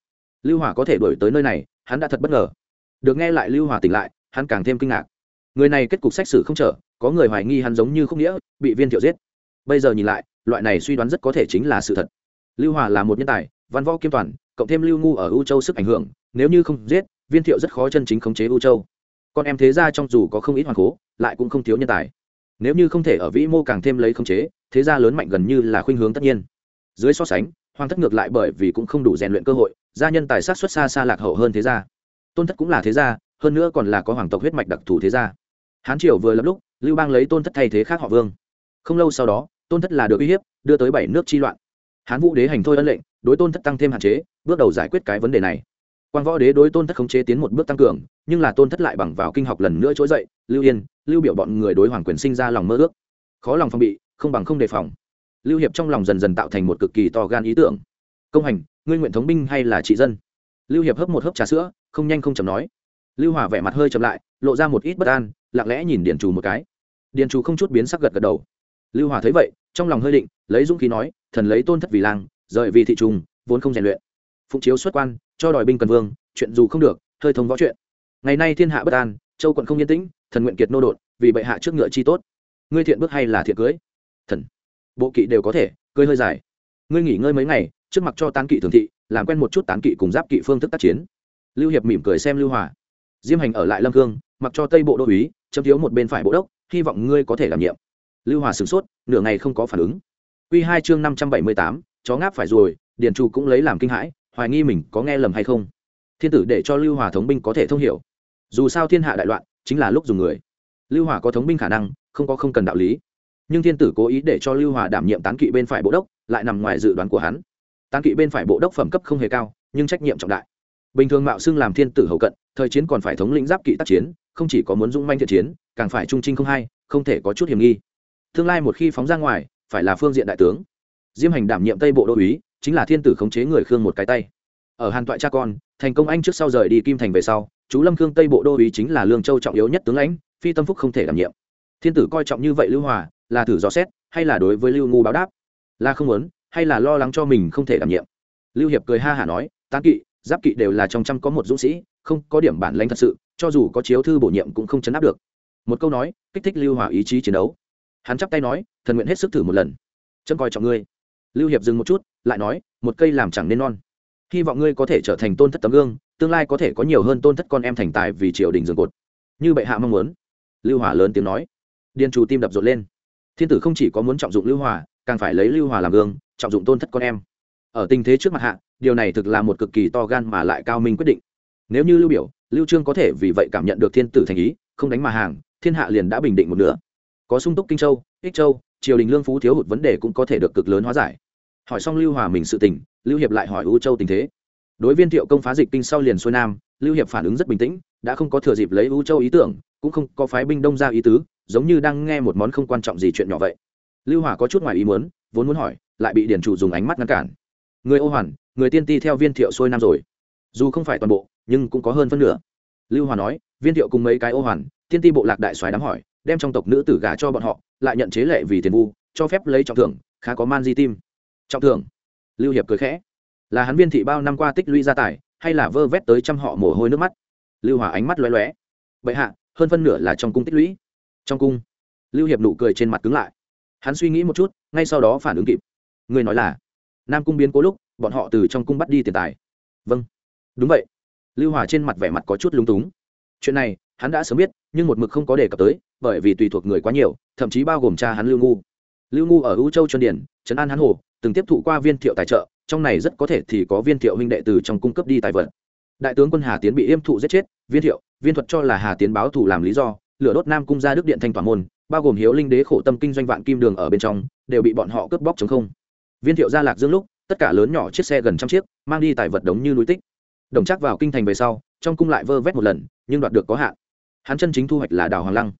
Lưu hòa có thể đổi tới nơi này, hắn đã thật bất ngờ. Được nghe lại lưu hòa tỉnh lại, hắn càng thêm kinh ngạc. Người này kết cục xét xử không trở, có người hoài nghi hắn giống như không nghĩa, bị viên thiệu giết. Bây giờ nhìn lại, loại này suy đoán rất có thể chính là sự thật. Lưu hòa là một nhân tài, văn võ kiêm toàn, cộng thêm lưu ngu ở u châu sức ảnh hưởng, nếu như không giết, viên thiệu rất khó chân chính khống chế u châu. Con em thế ra trong dù có không ít hoàng cố, lại cũng không thiếu nhân tài. Nếu như không thể ở vĩ mô càng thêm lấy khống chế, thế gia lớn mạnh gần như là khuynh hướng tất nhiên. Dưới so sánh hoàng thất ngược lại bởi vì cũng không đủ rèn luyện cơ hội, gia nhân tài sát xuất xa xa lạc hậu hơn thế gia. Tôn thất cũng là thế gia, hơn nữa còn là có hoàng tộc huyết mạch đặc thù thế gia. Hán triều vừa lập lúc, lưu bang lấy tôn thất thay thế khác họ vương. Không lâu sau đó, tôn thất là được uy hiếp, đưa tới bảy nước chi loạn. Hán vũ đế hành thôi ân lệnh, đối tôn thất tăng thêm hạn chế, bước đầu giải quyết cái vấn đề này. Quan võ đế đối tôn thất khống chế tiến một bước tăng cường, nhưng là tôn thất lại bằng vào kinh học lần nữa trỗi dậy, lưu yên, lưu biểu bọn người đối hoàng quyền sinh ra lòng mơ ước. Khó lòng phòng bị, không bằng không đề phòng lưu hiệp trong lòng dần dần tạo thành một cực kỳ to gan ý tưởng. Công hành, ngươi nguyện thống binh hay là trị dân? Lưu hiệp hấp một hớp trà sữa, không nhanh không chậm nói. Lưu hòa vẻ mặt hơi chậm lại, lộ ra một ít bất an, lặng lẽ nhìn điền trù một cái. Điền trù không chút biến sắc gật gật đầu. Lưu hòa thấy vậy, trong lòng hơi định, lấy dũng khí nói, thần lấy tôn thất vì lang, rời vì thị trùng, vốn không rèn luyện. Phụng chiếu xuất quan, cho đòi binh cần vương, chuyện dù không được, hơi thông võ chuyện. Ngày nay thiên hạ bất an, châu quận không yên tĩnh, thần nguyện kiệt nô đột, vì bệ hạ trước ngựa chi tốt. Ngươi thiện bước hay là thiện cưới? Thần bộ kỵ đều có thể cơi hơi dài. Ngươi nghỉ ngơi mấy ngày, trước mặt cho tán kỵ thường thị, làm quen một chút tán kỵ cùng giáp kỵ phương thức tác chiến. Lưu hiệp mỉm cười xem lưu hòa. Diêm hành ở lại lâm cương, mặc cho tây bộ đô uý chấm thiếu một bên phải bộ đốc, hy vọng ngươi có thể đảm nhiệm. Lưu hòa sửng sốt, nửa ngày không có phản ứng. Q hai chương năm trăm bảy mươi tám, chó ngáp phải rồi, điền trù cũng lấy làm kinh hãi, hoài nghi mình có nghe lầm hay không. Thiên tử để cho lưu hòa thống binh có thể thông hiểu. Dù sao thiên hạ đại loạn, chính là lúc dùng người. Lưu hòa có thống binh khả năng, không có không cần đạo lý nhưng thiên tử cố ý để cho lưu hòa đảm nhiệm tán kỵ bên phải bộ đốc, lại nằm ngoài dự đoán của hắn. Tán kỵ bên phải bộ đốc phẩm cấp không hề cao, nhưng trách nhiệm trọng đại. Bình thường mạo xưng làm thiên tử hậu cận, thời chiến còn phải thống lĩnh giáp kỵ tác chiến, không chỉ có muốn dũng manh thiện chiến, càng phải trung trinh không hay không thể có chút hiểm nghi. Tương lai một khi phóng ra ngoài, phải là phương diện đại tướng. Diêm hành đảm nhiệm tây bộ đô úy chính là thiên tử khống chế người khương một cái tay. Ở hàn toại cha con, thành công anh trước sau rời đi kim thành về sau, chú lâm khương tây bộ đô úy chính là lương châu trọng yếu nhất tướng lãnh, phi tâm phúc không thể đảm nhiệm. Thiên tử coi trọng như vậy lưu hòa là thử dò xét, hay là đối với lưu ngu báo đáp? Là không muốn, hay là lo lắng cho mình không thể đảm nhiệm? Lưu hiệp cười ha hả nói, tán kỵ, giáp kỵ đều là trong trăm có một dũng sĩ, không có điểm bản lãnh thật sự, cho dù có chiếu thư bổ nhiệm cũng không chấn áp được. Một câu nói, kích thích lưu hòa ý chí chiến đấu. Hắn chắp tay nói, thần nguyện hết sức thử một lần. Chân coi trọng ngươi. Lưu hiệp dừng một chút, lại nói, một cây làm chẳng nên non. Hy vọng ngươi có thể trở thành tôn thất tấm gương, tương lai có thể có nhiều hơn tôn thất con em thành tài vì triều đình dường cột. Như bệ hạ mong muốn. Lưu hòa lớn tiếng nói. Điền chủ tim đập rộn lên thiên tử không chỉ có muốn trọng dụng lưu hòa, càng phải lấy lưu hòa làm gương, trọng dụng tôn thất con em. Ở tình thế trước mặt hạ, điều này thực là một cực kỳ to gan mà lại cao minh quyết định. Nếu như lưu biểu, lưu trương có thể vì vậy cảm nhận được thiên tử thành ý, không đánh mà hàng, thiên hạ liền đã bình định một nửa. Có sung túc kinh châu, ích châu, triều đình lương phú thiếu hụt vấn đề cũng có thể được cực lớn hóa giải. Hỏi xong lưu hòa mình sự tình, lưu hiệp lại hỏi u châu tình thế. Đối viên thiệu công phá dịch kinh sau liền xuôi nam, lưu hiệp phản ứng rất bình tĩnh, đã không có thừa dịp lấy u châu ý tưởng cũng không có phái binh đông ra ý tứ, giống như đang nghe một món không quan trọng gì chuyện nhỏ vậy. Lưu hỏa có chút ngoài ý muốn, vốn muốn hỏi, lại bị điển chủ dùng ánh mắt ngăn cản. Người ô hoàn, người tiên ti theo viên thiệu xuôi nam rồi. Dù không phải toàn bộ, nhưng cũng có hơn phân nửa. Lưu hòa nói, viên thiệu cùng mấy cái ô hoàn, tiên ti bộ lạc đại soái đám hỏi, đem trong tộc nữ tử gả cho bọn họ, lại nhận chế lệ vì tiền vu, cho phép lấy trọng thưởng, khá có man di tim. Trọng thưởng? Lưu hiệp cười khẽ. Là hắn viên thị bao năm qua tích lũy gia tài, hay là vơ vét tới trăm họ mồ hôi nước mắt? Lưu hòa ánh mắt lóe lóe. Bệ hạ hơn phân nửa là trong cung tích lũy. Trong cung, lưu hiệp nụ cười trên mặt cứng lại. Hắn suy nghĩ một chút, ngay sau đó phản ứng kịp. Người nói là, nam cung biến cố lúc, bọn họ từ trong cung bắt đi tiền tài. Vâng. Đúng vậy. Lưu hòa trên mặt vẻ mặt có chút lúng túng. Chuyện này, hắn đã sớm biết, nhưng một mực không có đề cập tới, bởi vì tùy thuộc người quá nhiều, thậm chí bao gồm cha hắn lưu ngu. Lưu ngu ở ưu châu trần điển, trấn an hắn hồ, từng tiếp thụ qua viên thiệu tài trợ, trong này rất có thể thì có viên thiệu huynh đệ từ trong cung cấp đi tài vật đại tướng quân hà tiến bị yêm thụ giết chết, viên thiệu, viên thuật cho là hà tiến báo thù làm lý do, lửa đốt nam cung ra đức điện thanh toàn môn, bao gồm hiếu linh đế khổ tâm kinh doanh vạn kim đường ở bên trong, đều bị bọn họ cướp bóc chống không. Viên thiệu ra lạc dương lúc, tất cả lớn nhỏ chiếc xe gần trăm chiếc, mang đi tài vật đống như núi tích. Đồng chắc vào kinh thành về sau, trong cung lại vơ vét một lần, nhưng đoạt được có hạn. Hắn chân chính thu hoạch là đào hoàng lăng.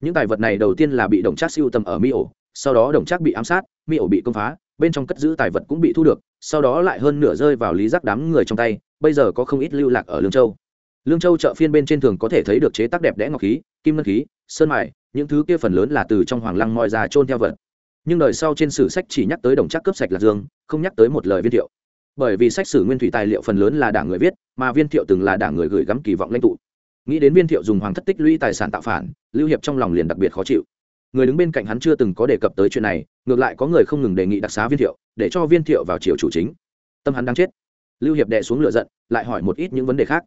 Những tài vật này đầu tiên là bị đồng trác siêu tầm ở mi ổ sau đó đồng trác bị ám sát mi ổ bị công phá, bên trong cất giữ tài vật cũng bị thu được, sau đó lại hơn nửa rơi vào lý giác đám người trong tay bây giờ có không ít lưu lạc ở lương châu. Lương châu chợ phiên bên trên thường có thể thấy được chế tác đẹp đẽ ngọc khí, kim ngân khí, sơn mài, những thứ kia phần lớn là từ trong hoàng lăng moi ra trôn theo vật. Nhưng đời sau trên sử sách chỉ nhắc tới đồng trác cướp sạch lạc dương, không nhắc tới một lời viên thiệu. Bởi vì sách sử nguyên thủy tài liệu phần lớn là đảng người viết, mà viên thiệu từng là đảng người gửi gắm kỳ vọng lãnh tụ. Nghĩ đến viên thiệu dùng hoàng thất tích lũy tài sản tạo phản, lưu hiệp trong lòng liền đặc biệt khó chịu. Người đứng bên cạnh hắn chưa từng có đề cập tới chuyện này, ngược lại có người không ngừng đề nghị đặc xá viên thiệu, để cho viên thiệu vào triều chủ chính. Tâm hắn đang chết lưu hiệp đệ xuống lửa giận, lại hỏi một ít những vấn đề khác.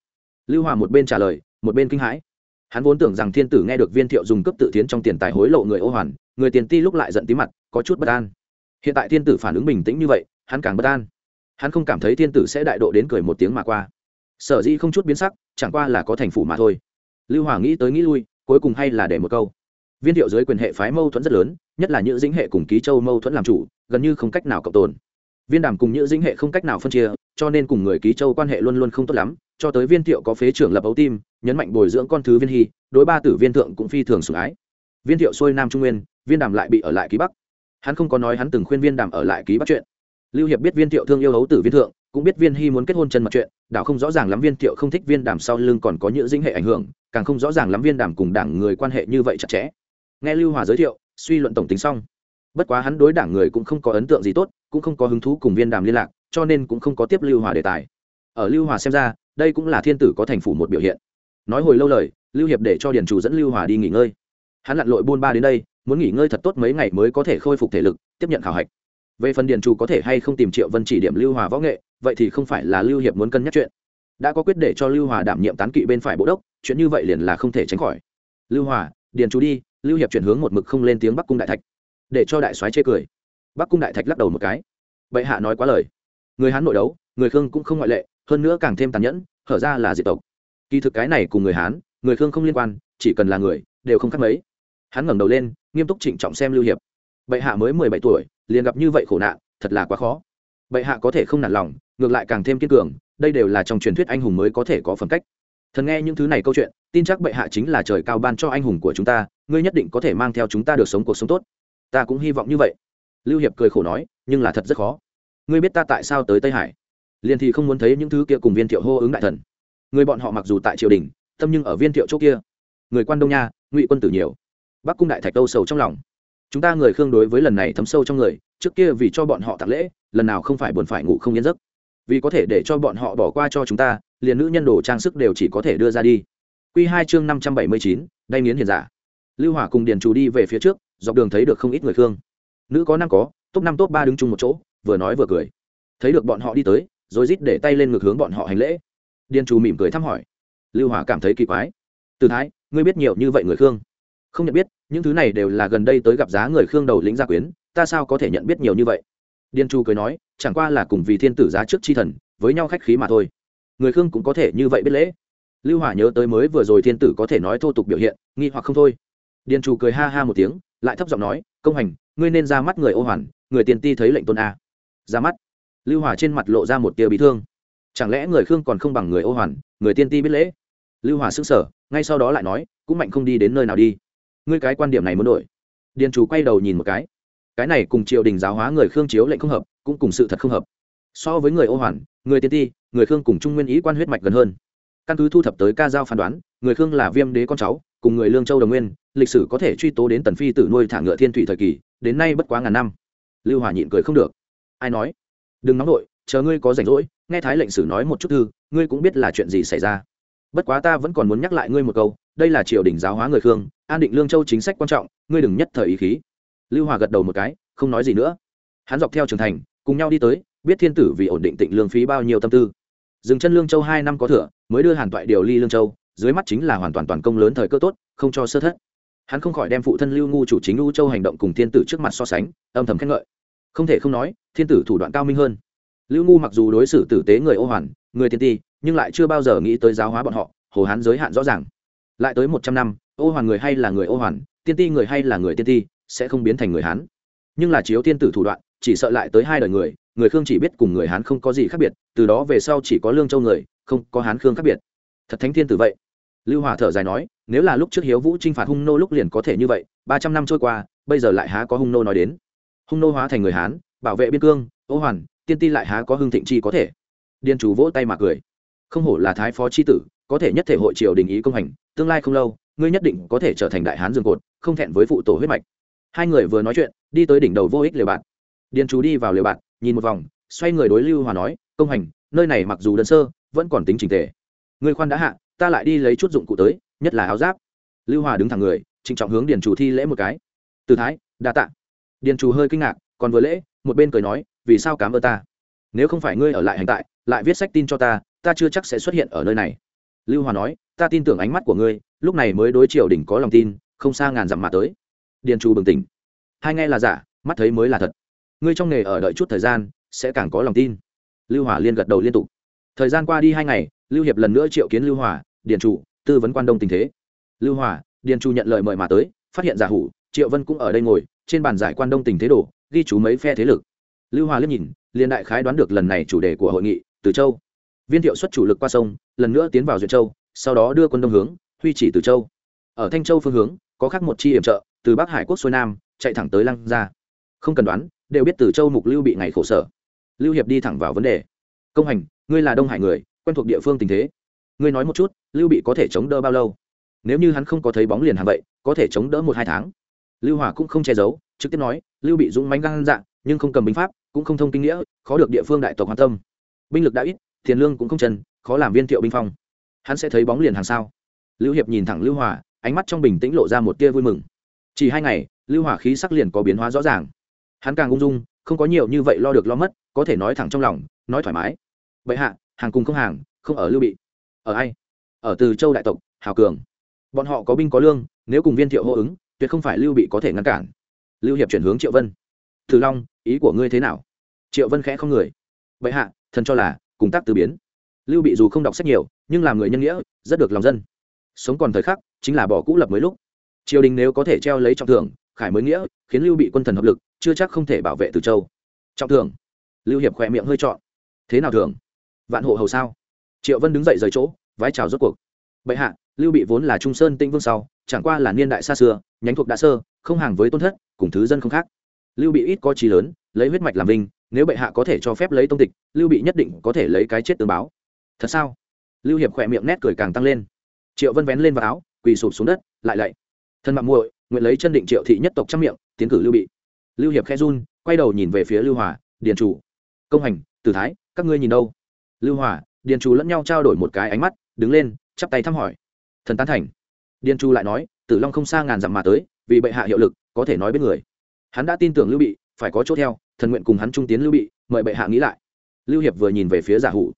Lưu hòa một bên trả lời, một bên kinh hãi. Hắn vốn tưởng rằng thiên tử nghe được viên thiệu dùng cấp tự tiến trong tiền tài hối lộ người ô hoàn, người tiền ti lúc lại giận tí mặt, có chút bất an. Hiện tại thiên tử phản ứng bình tĩnh như vậy, hắn càng bất an. Hắn không cảm thấy thiên tử sẽ đại độ đến cười một tiếng mà qua. Sở dĩ không chút biến sắc, chẳng qua là có thành phủ mà thôi. Lưu hòa nghĩ tới nghĩ lui, cuối cùng hay là để một câu. Viên thiệu dưới quyền hệ phái mâu thuẫn rất lớn, nhất là những dĩnh hệ cùng ký châu mâu thuẫn làm chủ, gần như không cách nào cộng tồn viên đàm cùng Nhữ dĩnh hệ không cách nào phân chia, cho nên cùng người ký châu quan hệ luôn luôn không tốt lắm, cho tới viên thiệu có phế trưởng lập ấu tim, nhấn mạnh bồi dưỡng con thứ viên hy, đối ba tử viên thượng cũng phi thường sủng ái. Viên thiệu xuôi nam trung nguyên, viên đàm lại bị ở lại ký bắc. Hắn không có nói hắn từng khuyên viên đàm ở lại ký bắc chuyện. Lưu hiệp biết viên thiệu thương yêu ấu tử viên thượng, cũng biết viên hy muốn kết hôn chân mặt chuyện, đảo không rõ ràng lắm viên thiệu không thích viên đàm sau lưng còn có những dĩnh hệ ảnh hưởng, càng không rõ ràng lắm viên đàm cùng đảng người quan hệ như vậy chặt chẽ. Nghe lưu hòa giới thiệu, suy luận tổng tính xong. Bất quá hắn đối đảng người cũng không có ấn tượng gì tốt cũng không có hứng thú cùng viên đàm liên lạc, cho nên cũng không có tiếp lưu hòa đề tài. Ở lưu hòa xem ra, đây cũng là thiên tử có thành phủ một biểu hiện. Nói hồi lâu lời, lưu hiệp để cho điền chủ dẫn lưu hòa đi nghỉ ngơi. Hắn lặn lội buôn ba đến đây, muốn nghỉ ngơi thật tốt mấy ngày mới có thể khôi phục thể lực, tiếp nhận khảo hạch. Về phần điền chủ có thể hay không tìm triệu vân chỉ điểm lưu hòa võ nghệ, vậy thì không phải là lưu hiệp muốn cân nhắc chuyện. Đã có quyết để cho lưu hòa đảm nhiệm tán kỵ bên phải bộ đốc, chuyện như vậy liền là không thể tránh khỏi. Lưu hòa, điền chủ đi, lưu hiệp chuyển hướng một mực không lên tiếng bắc cung đại thạch, để cho đại soái chê cười bắc cung đại thạch lắc đầu một cái. Bệ hạ nói quá lời. Người hán nội đấu, người khương cũng không ngoại lệ, hơn nữa càng thêm tàn nhẫn, hở ra là diệt tộc. Kỳ thực cái này cùng người hán, người khương không liên quan, chỉ cần là người, đều không khác mấy. Hắn ngẩng đầu lên, nghiêm túc trịnh trọng xem lưu hiệp. Bệ hạ mới mười bảy tuổi, liền gặp như vậy khổ nạn, thật là quá khó. Bệ hạ có thể không nản lòng, ngược lại càng thêm kiên cường, đây đều là trong truyền thuyết anh hùng mới có thể có phẩm cách. Thần nghe những thứ này câu chuyện, tin chắc bệ hạ chính là trời cao ban cho anh hùng của chúng ta, ngươi nhất định có thể mang theo chúng ta được sống cuộc sống tốt. Ta cũng hy vọng như vậy lưu hiệp cười khổ nói, nhưng là thật rất khó. Ngươi biết ta tại sao tới tây hải? Liền thì không muốn thấy những thứ kia cùng viên thiệu hô ứng đại thần. Người bọn họ mặc dù tại triều đình, tâm nhưng ở viên thiệu chỗ kia. Người quan đông nha, ngụy quân tử nhiều. Bắc cung đại thạch đâu sầu trong lòng. Chúng ta người khương đối với lần này thấm sâu trong người, trước kia vì cho bọn họ tặng lễ, lần nào không phải buồn phải ngủ không yên giấc. Vì có thể để cho bọn họ bỏ qua cho chúng ta, liền nữ nhân đồ trang sức đều chỉ có thể đưa ra đi. Q hai chương năm trăm bảy mươi chín, đay nghiến hiền giả. Lưu hỏa cùng điền trù đi về phía trước, dọc đường thấy được không ít người khương nữ có năm có, top năm, top ba đứng chung một chỗ, vừa nói vừa cười. Thấy được bọn họ đi tới, rồi rít để tay lên ngược hướng bọn họ hành lễ. Điền chủ mỉm cười thăm hỏi. Lưu hỏa cảm thấy kỳ quái. Từ thái, ngươi biết nhiều như vậy người khương? Không nhận biết, những thứ này đều là gần đây tới gặp giá người khương đầu lĩnh gia quyến, ta sao có thể nhận biết nhiều như vậy? Điền chu cười nói, chẳng qua là cùng vì thiên tử giá trước chi thần, với nhau khách khí mà thôi. Người khương cũng có thể như vậy biết lễ. Lưu hỏa nhớ tới mới vừa rồi thiên tử có thể nói thô tục biểu hiện, nghi hoặc không thôi. Điền chu cười ha ha một tiếng, lại thấp giọng nói công hành, ngươi nên ra mắt người ô hoàn, người tiền ti thấy lệnh tôn a. Ra mắt. Lưu hòa trên mặt lộ ra một tia bị thương. Chẳng lẽ người khương còn không bằng người ô hoàn, người tiên ti biết lễ? Lưu hòa sững sờ, ngay sau đó lại nói, cũng mạnh không đi đến nơi nào đi. Ngươi cái quan điểm này muốn đổi. Điền chủ quay đầu nhìn một cái. Cái này cùng triều đình giáo hóa người khương chiếu lệnh không hợp, cũng cùng sự thật không hợp. So với người ô hoàn, người tiên ti, người khương cùng trung nguyên ý quan huyết mạch gần hơn. Căn cứ thu thập tới ca giao phán đoán, người khương là viêm đế con cháu cùng người lương châu đồng nguyên, lịch sử có thể truy tố đến tần phi tử nuôi thả ngựa thiên thủy thời kỳ, đến nay bất quá ngàn năm. Lưu hòa nhịn cười không được. Ai nói? Đừng nóng nổi chờ ngươi có rảnh rỗi, nghe thái lệnh sử nói một chút thư, ngươi cũng biết là chuyện gì xảy ra. Bất quá ta vẫn còn muốn nhắc lại ngươi một câu, đây là triều đình giáo hóa người khương, an định lương châu chính sách quan trọng, ngươi đừng nhất thời ý khí. Lưu hòa gật đầu một cái, không nói gì nữa. Hắn dọc theo trường thành, cùng nhau đi tới, biết thiên tử vì ổn định tịnh lương phí bao nhiêu tâm tư. Dừng chân lương châu hai năm có thừa, mới đưa hàn toại điều ly lương châu dưới mắt chính là hoàn toàn toàn công lớn thời cơ tốt, không cho sơ thất. Hắn không khỏi đem phụ thân lưu ngu chủ chính u châu hành động cùng thiên tử trước mặt so sánh, âm thầm khen ngợi. Không thể không nói, thiên tử thủ đoạn cao minh hơn. Lưu ngu mặc dù đối xử tử tế người ô hoàn, người tiên ti, nhưng lại chưa bao giờ nghĩ tới giáo hóa bọn họ, hồ hán giới hạn rõ ràng. Lại tới một trăm năm, ô hoàn người hay là người ô hoàn, tiên ti người hay là người tiên ti, sẽ không biến thành người hán. Nhưng là chiếu thiên tử thủ đoạn, chỉ sợ lại tới hai đời người người khương chỉ biết cùng người hán không có gì khác biệt, từ đó về sau chỉ có lương châu người, không có hán khương khác biệt. Thật thánh thiên tử vậy lưu hòa thở dài nói, nếu là lúc trước hiếu vũ t r i n h phạt hung nô lúc liền có thể như vậy, ba trăm năm trôi qua, bây giờ lại há có hung nô nói đến. Hung nô hóa thành người hán, bảo vệ biên cương, ô hoàn, tiên ti lại há có hưng thịnh chi có thể. Điên chú vỗ tay mà cười. Không hổ là thái phó c h i tử, có thể nhất thể hội triều đình ý công hành, tương lai không lâu, ngươi nhất định có thể trở thành đại hán dương cột, không thẹn với phụ tổ huyết mạch. Hai người vừa nói chuyện, đi tới đỉnh đầu vô ích liều bạt điền chú đi vào liều bạt nhìn một vòng, xoay người đối lưu hòa nói, công hành, nơi này mặc dù đơn sơ, vẫn còn tính trình tề. Người khoan đã hạ ta lại đi lấy chút dụng cụ tới, nhất là áo giáp. Lưu hòa đứng thẳng người, trịnh trọng hướng điền chủ thi lễ một cái. Từ thái, đa tạ. Điền chủ hơi kinh ngạc, còn vừa lễ, một bên cười nói, vì sao cám ơn ta? Nếu không phải ngươi ở lại hành tại, lại viết sách tin cho ta ta chưa chắc sẽ xuất hiện ở nơi này. Lưu hòa nói, ta tin tưởng ánh mắt của ngươi, lúc này mới đối triều đình có lòng tin, không xa ngàn dặm mà tới. Điền chủ bừng tỉnh. Hai nghe là giả, mắt thấy mới là thật. Ngươi trong nghề ở đợi chút thời gian, sẽ càng có lòng tin. Lưu hòa liên gật đầu liên tục. Thời gian qua đi hai ngày lưu hiệp lần nữa triệu kiến lưu hòa, điền chủ, tư vấn quan đông tình thế. Lưu hòa, điền chủ nhận lời mời mà tới, phát hiện giả hủ, triệu vân cũng ở đây ngồi, trên bàn giải quan đông tình thế đồ ghi chú mấy phe thế lực. Lưu hòa liếc nhìn, liền đại khái đoán được lần này chủ đề của hội nghị, từ châu. Viên thiệu xuất chủ lực qua sông, lần nữa tiến vào duyệt châu, sau đó đưa quân đông hướng, huy chỉ từ châu. Ở thanh châu phương hướng, có khác một chi hiểm trợ, từ bắc hải quốc xuôi nam, chạy thẳng tới lăng gia. Không cần đoán, đều biết từ châu mục lưu bị ngày khổ sở. Lưu hiệp đi thẳng vào vấn đề. Công hành, ngươi là đông hải người quen thuộc địa phương tình thế. Ngươi nói một chút, lưu bị có thể chống đỡ bao lâu? Nếu như hắn không có thấy bóng liền hàng vậy, có thể chống đỡ một hai tháng. Lưu hòa cũng không che giấu, trực tiếp nói, lưu bị dũng mánh gan dạng, nhưng không cầm binh pháp, cũng không thông kinh nghĩa, khó được địa phương đại tộc quan tâm. Binh lực đã ít tiền lương cũng không trần, khó làm viên thiệu binh phong. Hắn sẽ thấy bóng liền hàng sao? Lưu hiệp nhìn thẳng lưu hòa, ánh mắt trong bình tĩnh lộ ra một tia vui mừng. Chỉ hai ngày, lưu hòa khí sắc liền có biến hóa rõ ràng. Hắn càng ung dung, không có nhiều như vậy lo được lo mất, có thể nói thẳng trong lòng, nói thoải mái. Bệ hạ hàng cùng không hàng, không ở lưu bị. Ở ai? Ở từ châu đại tộc, hào cường. Bọn họ có binh có lương, nếu cùng viên thiệu hô ứng, tuyệt không phải lưu bị có thể ngăn cản. Lưu hiệp chuyển hướng triệu vân. Thử long, ý của ngươi thế nào? Triệu vân khẽ không người. Vậy hạ, thần cho là, cùng tác từ biến. Lưu bị dù không đọc sách nhiều, nhưng làm người nhân nghĩa, rất được lòng dân. Sống còn thời khắc, chính là bỏ cũ lập mới lúc. Triều đình nếu có thể treo lấy trọng thưởng, khải mới nghĩa, khiến lưu bị quân thần hợp lực, chưa chắc không thể bảo vệ từ châu. Trọng thưởng. Lưu hiệp khỏe miệng hơi trọn. Thế nào thường vạn hộ hầu sao? Triệu vân đứng dậy rời chỗ, vái chào rốt cuộc. Bệ hạ, lưu bị vốn là trung sơn tinh vương sau, chẳng qua là niên đại xa xưa, nhánh thuộc đã sơ, không hàng với tôn thất, cùng thứ dân không khác. Lưu bị ít có trí lớn, lấy huyết mạch làm vinh, nếu bệ hạ có thể cho phép lấy tông tịch, lưu bị nhất định có thể lấy cái chết tương báo. Thật sao? Lưu hiệp khỏe miệng nét cười càng tăng lên. Triệu vân vén lên vào áo, quỳ sụp xuống đất, lại lạy. Thân mạng muội, nguyện lấy chân định triệu thị nhất tộc trong miệng, tiến cử lưu bị. Lưu hiệp khẽ run, quay đầu nhìn về phía lưu hòa, điền chủ. Công hành, tử thái, các ngươi nhìn đâu? Lưu hỏa điền Chu lẫn nhau trao đổi một cái ánh mắt, đứng lên, chắp tay thăm hỏi. Thần tán thành. Điền chu lại nói, tử long không xa ngàn dặm mà tới, vì bệ hạ hiệu lực, có thể nói biết người. Hắn đã tin tưởng lưu bị, phải có chỗ theo, thần nguyện cùng hắn trung tiến lưu bị, mời bệ hạ nghĩ lại. Lưu hiệp vừa nhìn về phía giả hủ.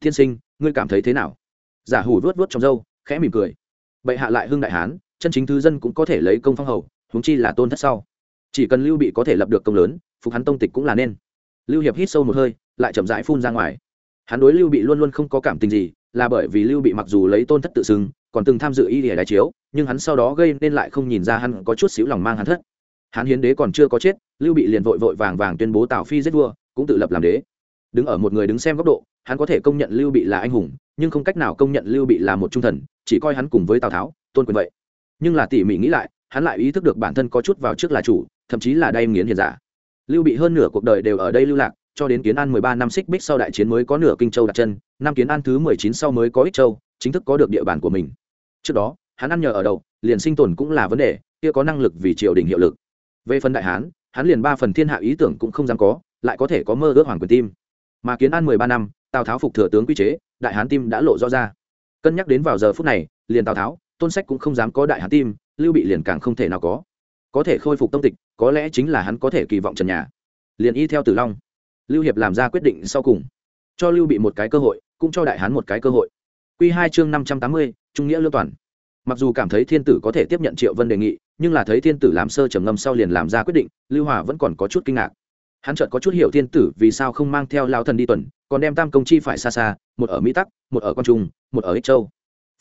Thiên sinh, ngươi cảm thấy thế nào? Giả hủ vuốt vuốt trong râu, khẽ mỉm cười. Bệ hạ lại hưng đại hán, chân chính thư dân cũng có thể lấy công phong hầu, huống chi là tôn thất sau. Chỉ cần lưu bị có thể lập được công lớn, phục hắn tông tịch cũng là nên. Lưu hiệp hít sâu một hơi, lại chậm rãi phun ra ngoài hắn đối lưu bị luôn luôn không có cảm tình gì, là bởi vì lưu bị mặc dù lấy tôn thất tự xưng, còn từng tham dự y lìa đại chiếu, nhưng hắn sau đó gây nên lại không nhìn ra hắn có chút xíu lòng mang hắn thất. Hắn hiến đế còn chưa có chết, lưu bị liền vội vội vàng vàng tuyên bố tào phi giết vua, cũng tự lập làm đế. Đứng ở một người đứng xem góc độ, hắn có thể công nhận lưu bị là anh hùng, nhưng không cách nào công nhận lưu bị là một trung thần, chỉ coi hắn cùng với tào tháo, tôn quyền vậy. Nhưng là tỉ mỉ nghĩ lại, hắn lại ý thức được bản thân có chút vào trước là chủ, thậm chí là đay nghiến hiền giả. Lưu bị hơn nửa cuộc đời đều ở đây lưu lạc cho đến kiến an mười ba năm xích bích sau đại chiến mới có nửa kinh châu đặt chân, năm kiến an thứ mười chín sau mới có ích châu, chính thức có được địa bàn của mình. Trước đó, hắn ăn nhờ ở đâu liền sinh tồn cũng là vấn đề, kia có năng lực vì triều đình hiệu lực. Về phần đại hán, hắn liền ba phần thiên hạ ý tưởng cũng không dám có, lại có thể có mơ ước hoàng quyền tim. Mà kiến an mười ba năm, tào tháo phục thừa tướng quy chế, đại hán tim đã lộ rõ ra. Cân nhắc đến vào giờ phút này, liền tào tháo, tôn sách cũng không dám có đại hán tim, lưu bị liền càng không thể nào có. Có thể khôi phục tông tịch, có lẽ chính là hắn có thể kỳ vọng trần nhà. Liền y theo tử long lưu hiệp làm ra quyết định sau cùng. Cho lưu bị một cái cơ hội, cũng cho đại hán một cái cơ hội. Q hai chương năm trăm tám mươi, trung nghĩa lương toàn. Mặc dù cảm thấy thiên tử có thể tiếp nhận triệu vân đề nghị, nhưng là thấy thiên tử làm sơ trầm ngâm sau liền làm ra quyết định, lưu hòa vẫn còn có chút kinh ngạc. Hắn chợt có chút hiểu thiên tử vì sao không mang theo lao thần đi tuần, còn đem tam công chi phải xa xa, một ở mỹ tắc, một ở con trung, một ở ích châu.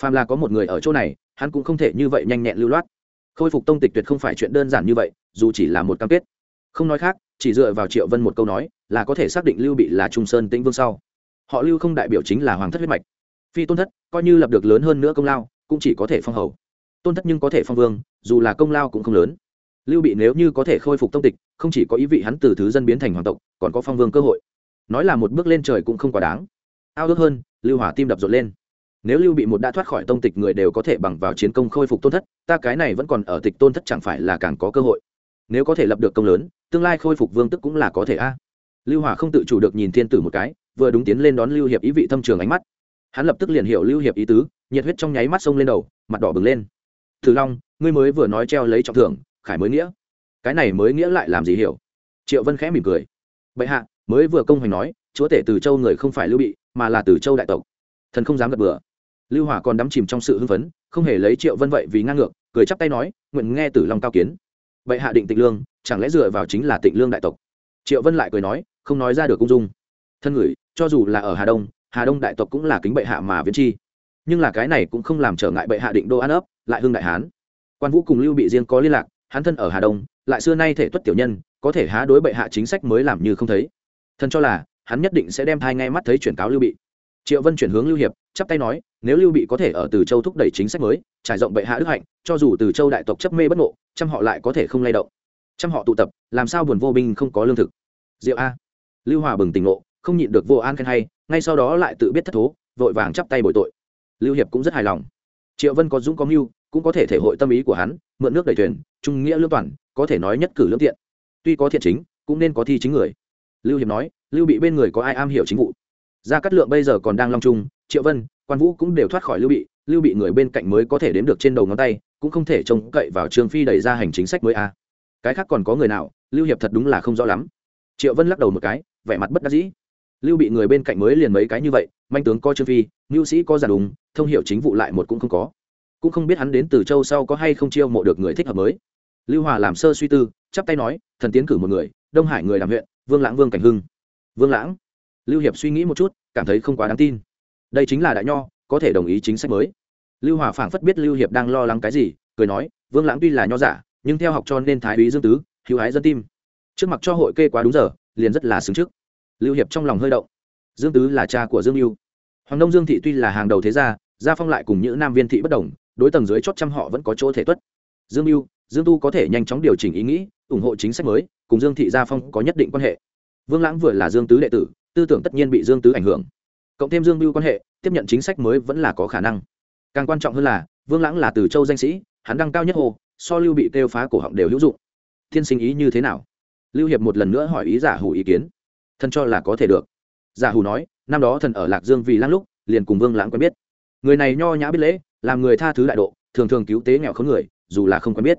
Phàm là có một người ở chỗ này, hắn cũng không thể như vậy nhanh nhẹn lưu loát. Khôi phục tông tịch tuyệt không phải chuyện đơn giản như vậy, dù chỉ là một cam kết. Không nói khác chỉ dựa vào triệu vân một câu nói là có thể xác định lưu bị là trung sơn tĩnh vương sau. Họ lưu không đại biểu chính là hoàng thất huyết mạch. Phi tôn thất, coi như lập được lớn hơn nữa công lao, cũng chỉ có thể phong hầu. Tôn thất nhưng có thể phong vương, dù là công lao cũng không lớn. Lưu bị nếu như có thể khôi phục tông tịch, không chỉ có ý vị hắn từ thứ dân biến thành hoàng tộc, còn có phong vương cơ hội. Nói là một bước lên trời cũng không quá đáng. Ao ước hơn, lưu hỏa tim đập rộn lên. Nếu lưu bị một đã thoát khỏi tông tịch người đều có thể bằng vào chiến công khôi phục tôn thất, ta cái này vẫn còn ở tịch tôn thất chẳng phải là càng có cơ hội. Nếu có thể lập được công lớn tương lai khôi phục vương tức cũng là có thể a. À. Lưu hỏa không tự chủ được nhìn thiên tử một cái, vừa đúng tiến lên đón lưu hiệp ý vị thâm trường ánh mắt. Hắn lập tức liền hiểu lưu hiệp ý tứ, nhiệt huyết trong nháy mắt sông lên đầu, mặt đỏ bừng lên. Thử long, ngươi mới vừa nói treo lấy trọng thưởng, khải mới nghĩa. Cái này mới nghĩa lại làm gì hiểu? Triệu vân khẽ mỉm cười. Bệ hạ, mới vừa công hoành nói, chúa tể từ châu người không phải lưu bị, mà là từ châu đại tộc. Thần không dám gật bừa. Lưu hỏa còn đắm chìm trong sự hưng phấn, không hề lấy triệu vân vậy vì ngang ngược, cười chắp tay nói, nguyện nghe tử long cao kiến. Bệ hạ định tịch lương chẳng lẽ dựa vào chính là tịnh lương đại tộc? Triệu vân lại cười nói, không nói ra được cung dung. Thân gửi cho dù là ở hà đông hà đông đại tộc cũng là kính bệ hạ mà viễn chi. Nhưng là cái này cũng không làm trở ngại bệ hạ định đô an ấp, lại hưng đại hán. Quan vũ cùng lưu bị riêng có liên lạc, hắn thân ở hà đông, lại xưa nay thể tuất tiểu nhân, có thể há đối bệ hạ chính sách mới làm như không thấy. Thân cho là, hắn nhất định sẽ đem thai ngay mắt thấy chuyển cáo lưu bị. Triệu vân chuyển hướng lưu hiệp, chắp tay nói, nếu lưu bị có thể ở từ châu thúc đẩy chính sách mới, trải rộng bệ hạ đức hạnh, cho dù từ châu đại tộc chấp mê bất ngộ trăm họ lại có thể không lay động trăm họ tụ tập, làm sao buồn vô binh không có lương thực? Diệu a. Lưu hòa bừng tỉnh ngộ, không nhịn được vô an khen hay, ngay sau đó lại tự biết thất thố, vội vàng chắp tay bồi tội. Lưu hiệp cũng rất hài lòng. Triệu vân có dũng có mưu, cũng có thể thể hội tâm ý của hắn, mượn nước đầy thuyền, trung nghĩa lương toàn, có thể nói nhất cử lương thiện tuy có thiện chính, cũng nên có thi chính người. Lưu hiệp nói, lưu bị bên người có ai am hiểu chính vụ? Gia cát lượng bây giờ còn đang long trung, triệu vân, quan vũ cũng đều thoát khỏi lưu bị lưu bị người bên cạnh mới có thể đếm được trên đầu ngón tay, cũng không thể trông cậy vào trương phi đẩy ra hành chính sách mới a cái khác còn có người nào? Lưu hiệp thật đúng là không rõ lắm. Triệu vân lắc đầu một cái, vẻ mặt bất đắc dĩ. Lưu bị người bên cạnh mới liền mấy cái như vậy, manh tướng có trương phi ngưu sĩ có giàn đúng, thông hiệu chính vụ lại một cũng không có. Cũng không biết hắn đến từ châu sau có hay không chiêu mộ được người thích hợp mới. Lưu hòa làm sơ suy tư, chắp tay nói, thần tiến cử một người, đông hải người làm huyện, vương lãng, vương cảnh hưng. Vương lãng? Lưu hiệp suy nghĩ một chút, cảm thấy không quá đáng tin. Đây chính là đại nho, có thể đồng ý chính sách mới. Lưu hòa phảng phất biết lưu hiệp đang lo lắng cái gì, cười nói, vương lãng tuy là nho giả nhưng theo học cho nên thái úy dương tứ, hữu hái dân tim. Trước mặt cho hội kê quá đúng giờ, liền rất là xứng trước. Lưu hiệp trong lòng hơi động. Dương tứ là cha của dương mưu hoàng đông dương thị tuy là hàng đầu thế gia gia phong lại cùng những nam viên thị bất đồng, đối tầng dưới chót trăm họ vẫn có chỗ thể tuất. Dương mưu dương tu có thể nhanh chóng điều chỉnh ý nghĩ, ủng hộ chính sách mới, cùng dương thị gia phong có nhất định quan hệ. Vương lãng vừa là dương tứ đệ tử, tư tưởng tất nhiên bị dương tứ ảnh hưởng. Cộng thêm dương mưu quan hệ, tiếp nhận chính sách mới vẫn là có khả năng. Càng quan trọng hơn là, vương lãng là từ châu danh sĩ, hắn đăng cao nhất hồ so lưu bị kêu phá cổ họng đều hữu dụng. Thiên sinh ý như thế nào? Lưu hiệp một lần nữa hỏi ý giả hủ ý kiến. Thần cho là có thể được. Giả hủ nói, năm đó thần ở lạc dương vì lăng lúc, liền cùng vương lãng quen biết. Người này nho nhã biết lễ, làm người tha thứ đại độ, thường thường cứu tế nghèo khốn người, dù là không quen biết.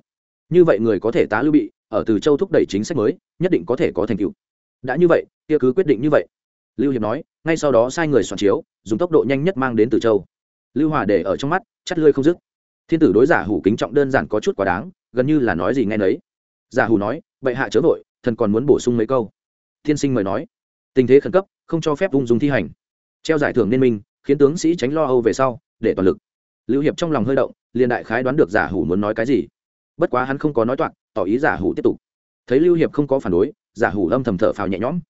Như vậy người có thể tá lưu bị, ở từ châu thúc đẩy chính sách mới, nhất định có thể có thành tựu. Đã như vậy, kia cứ quyết định như vậy. Lưu hiệp nói, ngay sau đó sai người soạn chiếu, dùng tốc độ nhanh nhất mang đến từ châu. Lưu hòa để ở trong mắt, chắt lươi không dứt thiên tử đối giả hủ kính trọng đơn giản có chút quá đáng, gần như là nói gì nghe nấy. Giả hủ nói, bệ hạ chớ vội, thần còn muốn bổ sung mấy câu. Thiên sinh mời nói, tình thế khẩn cấp, không cho phép ung dung thi hành. Treo giải thưởng nên minh, khiến tướng sĩ tránh lo âu về sau, để toàn lực. Lưu hiệp trong lòng hơi động, liền đại khái đoán được giả hủ muốn nói cái gì. Bất quá hắn không có nói toạc, tỏ ý giả hủ tiếp tục. Thấy lưu hiệp không có phản đối, giả hủ âm thầm thở phào nhẹ nhõm.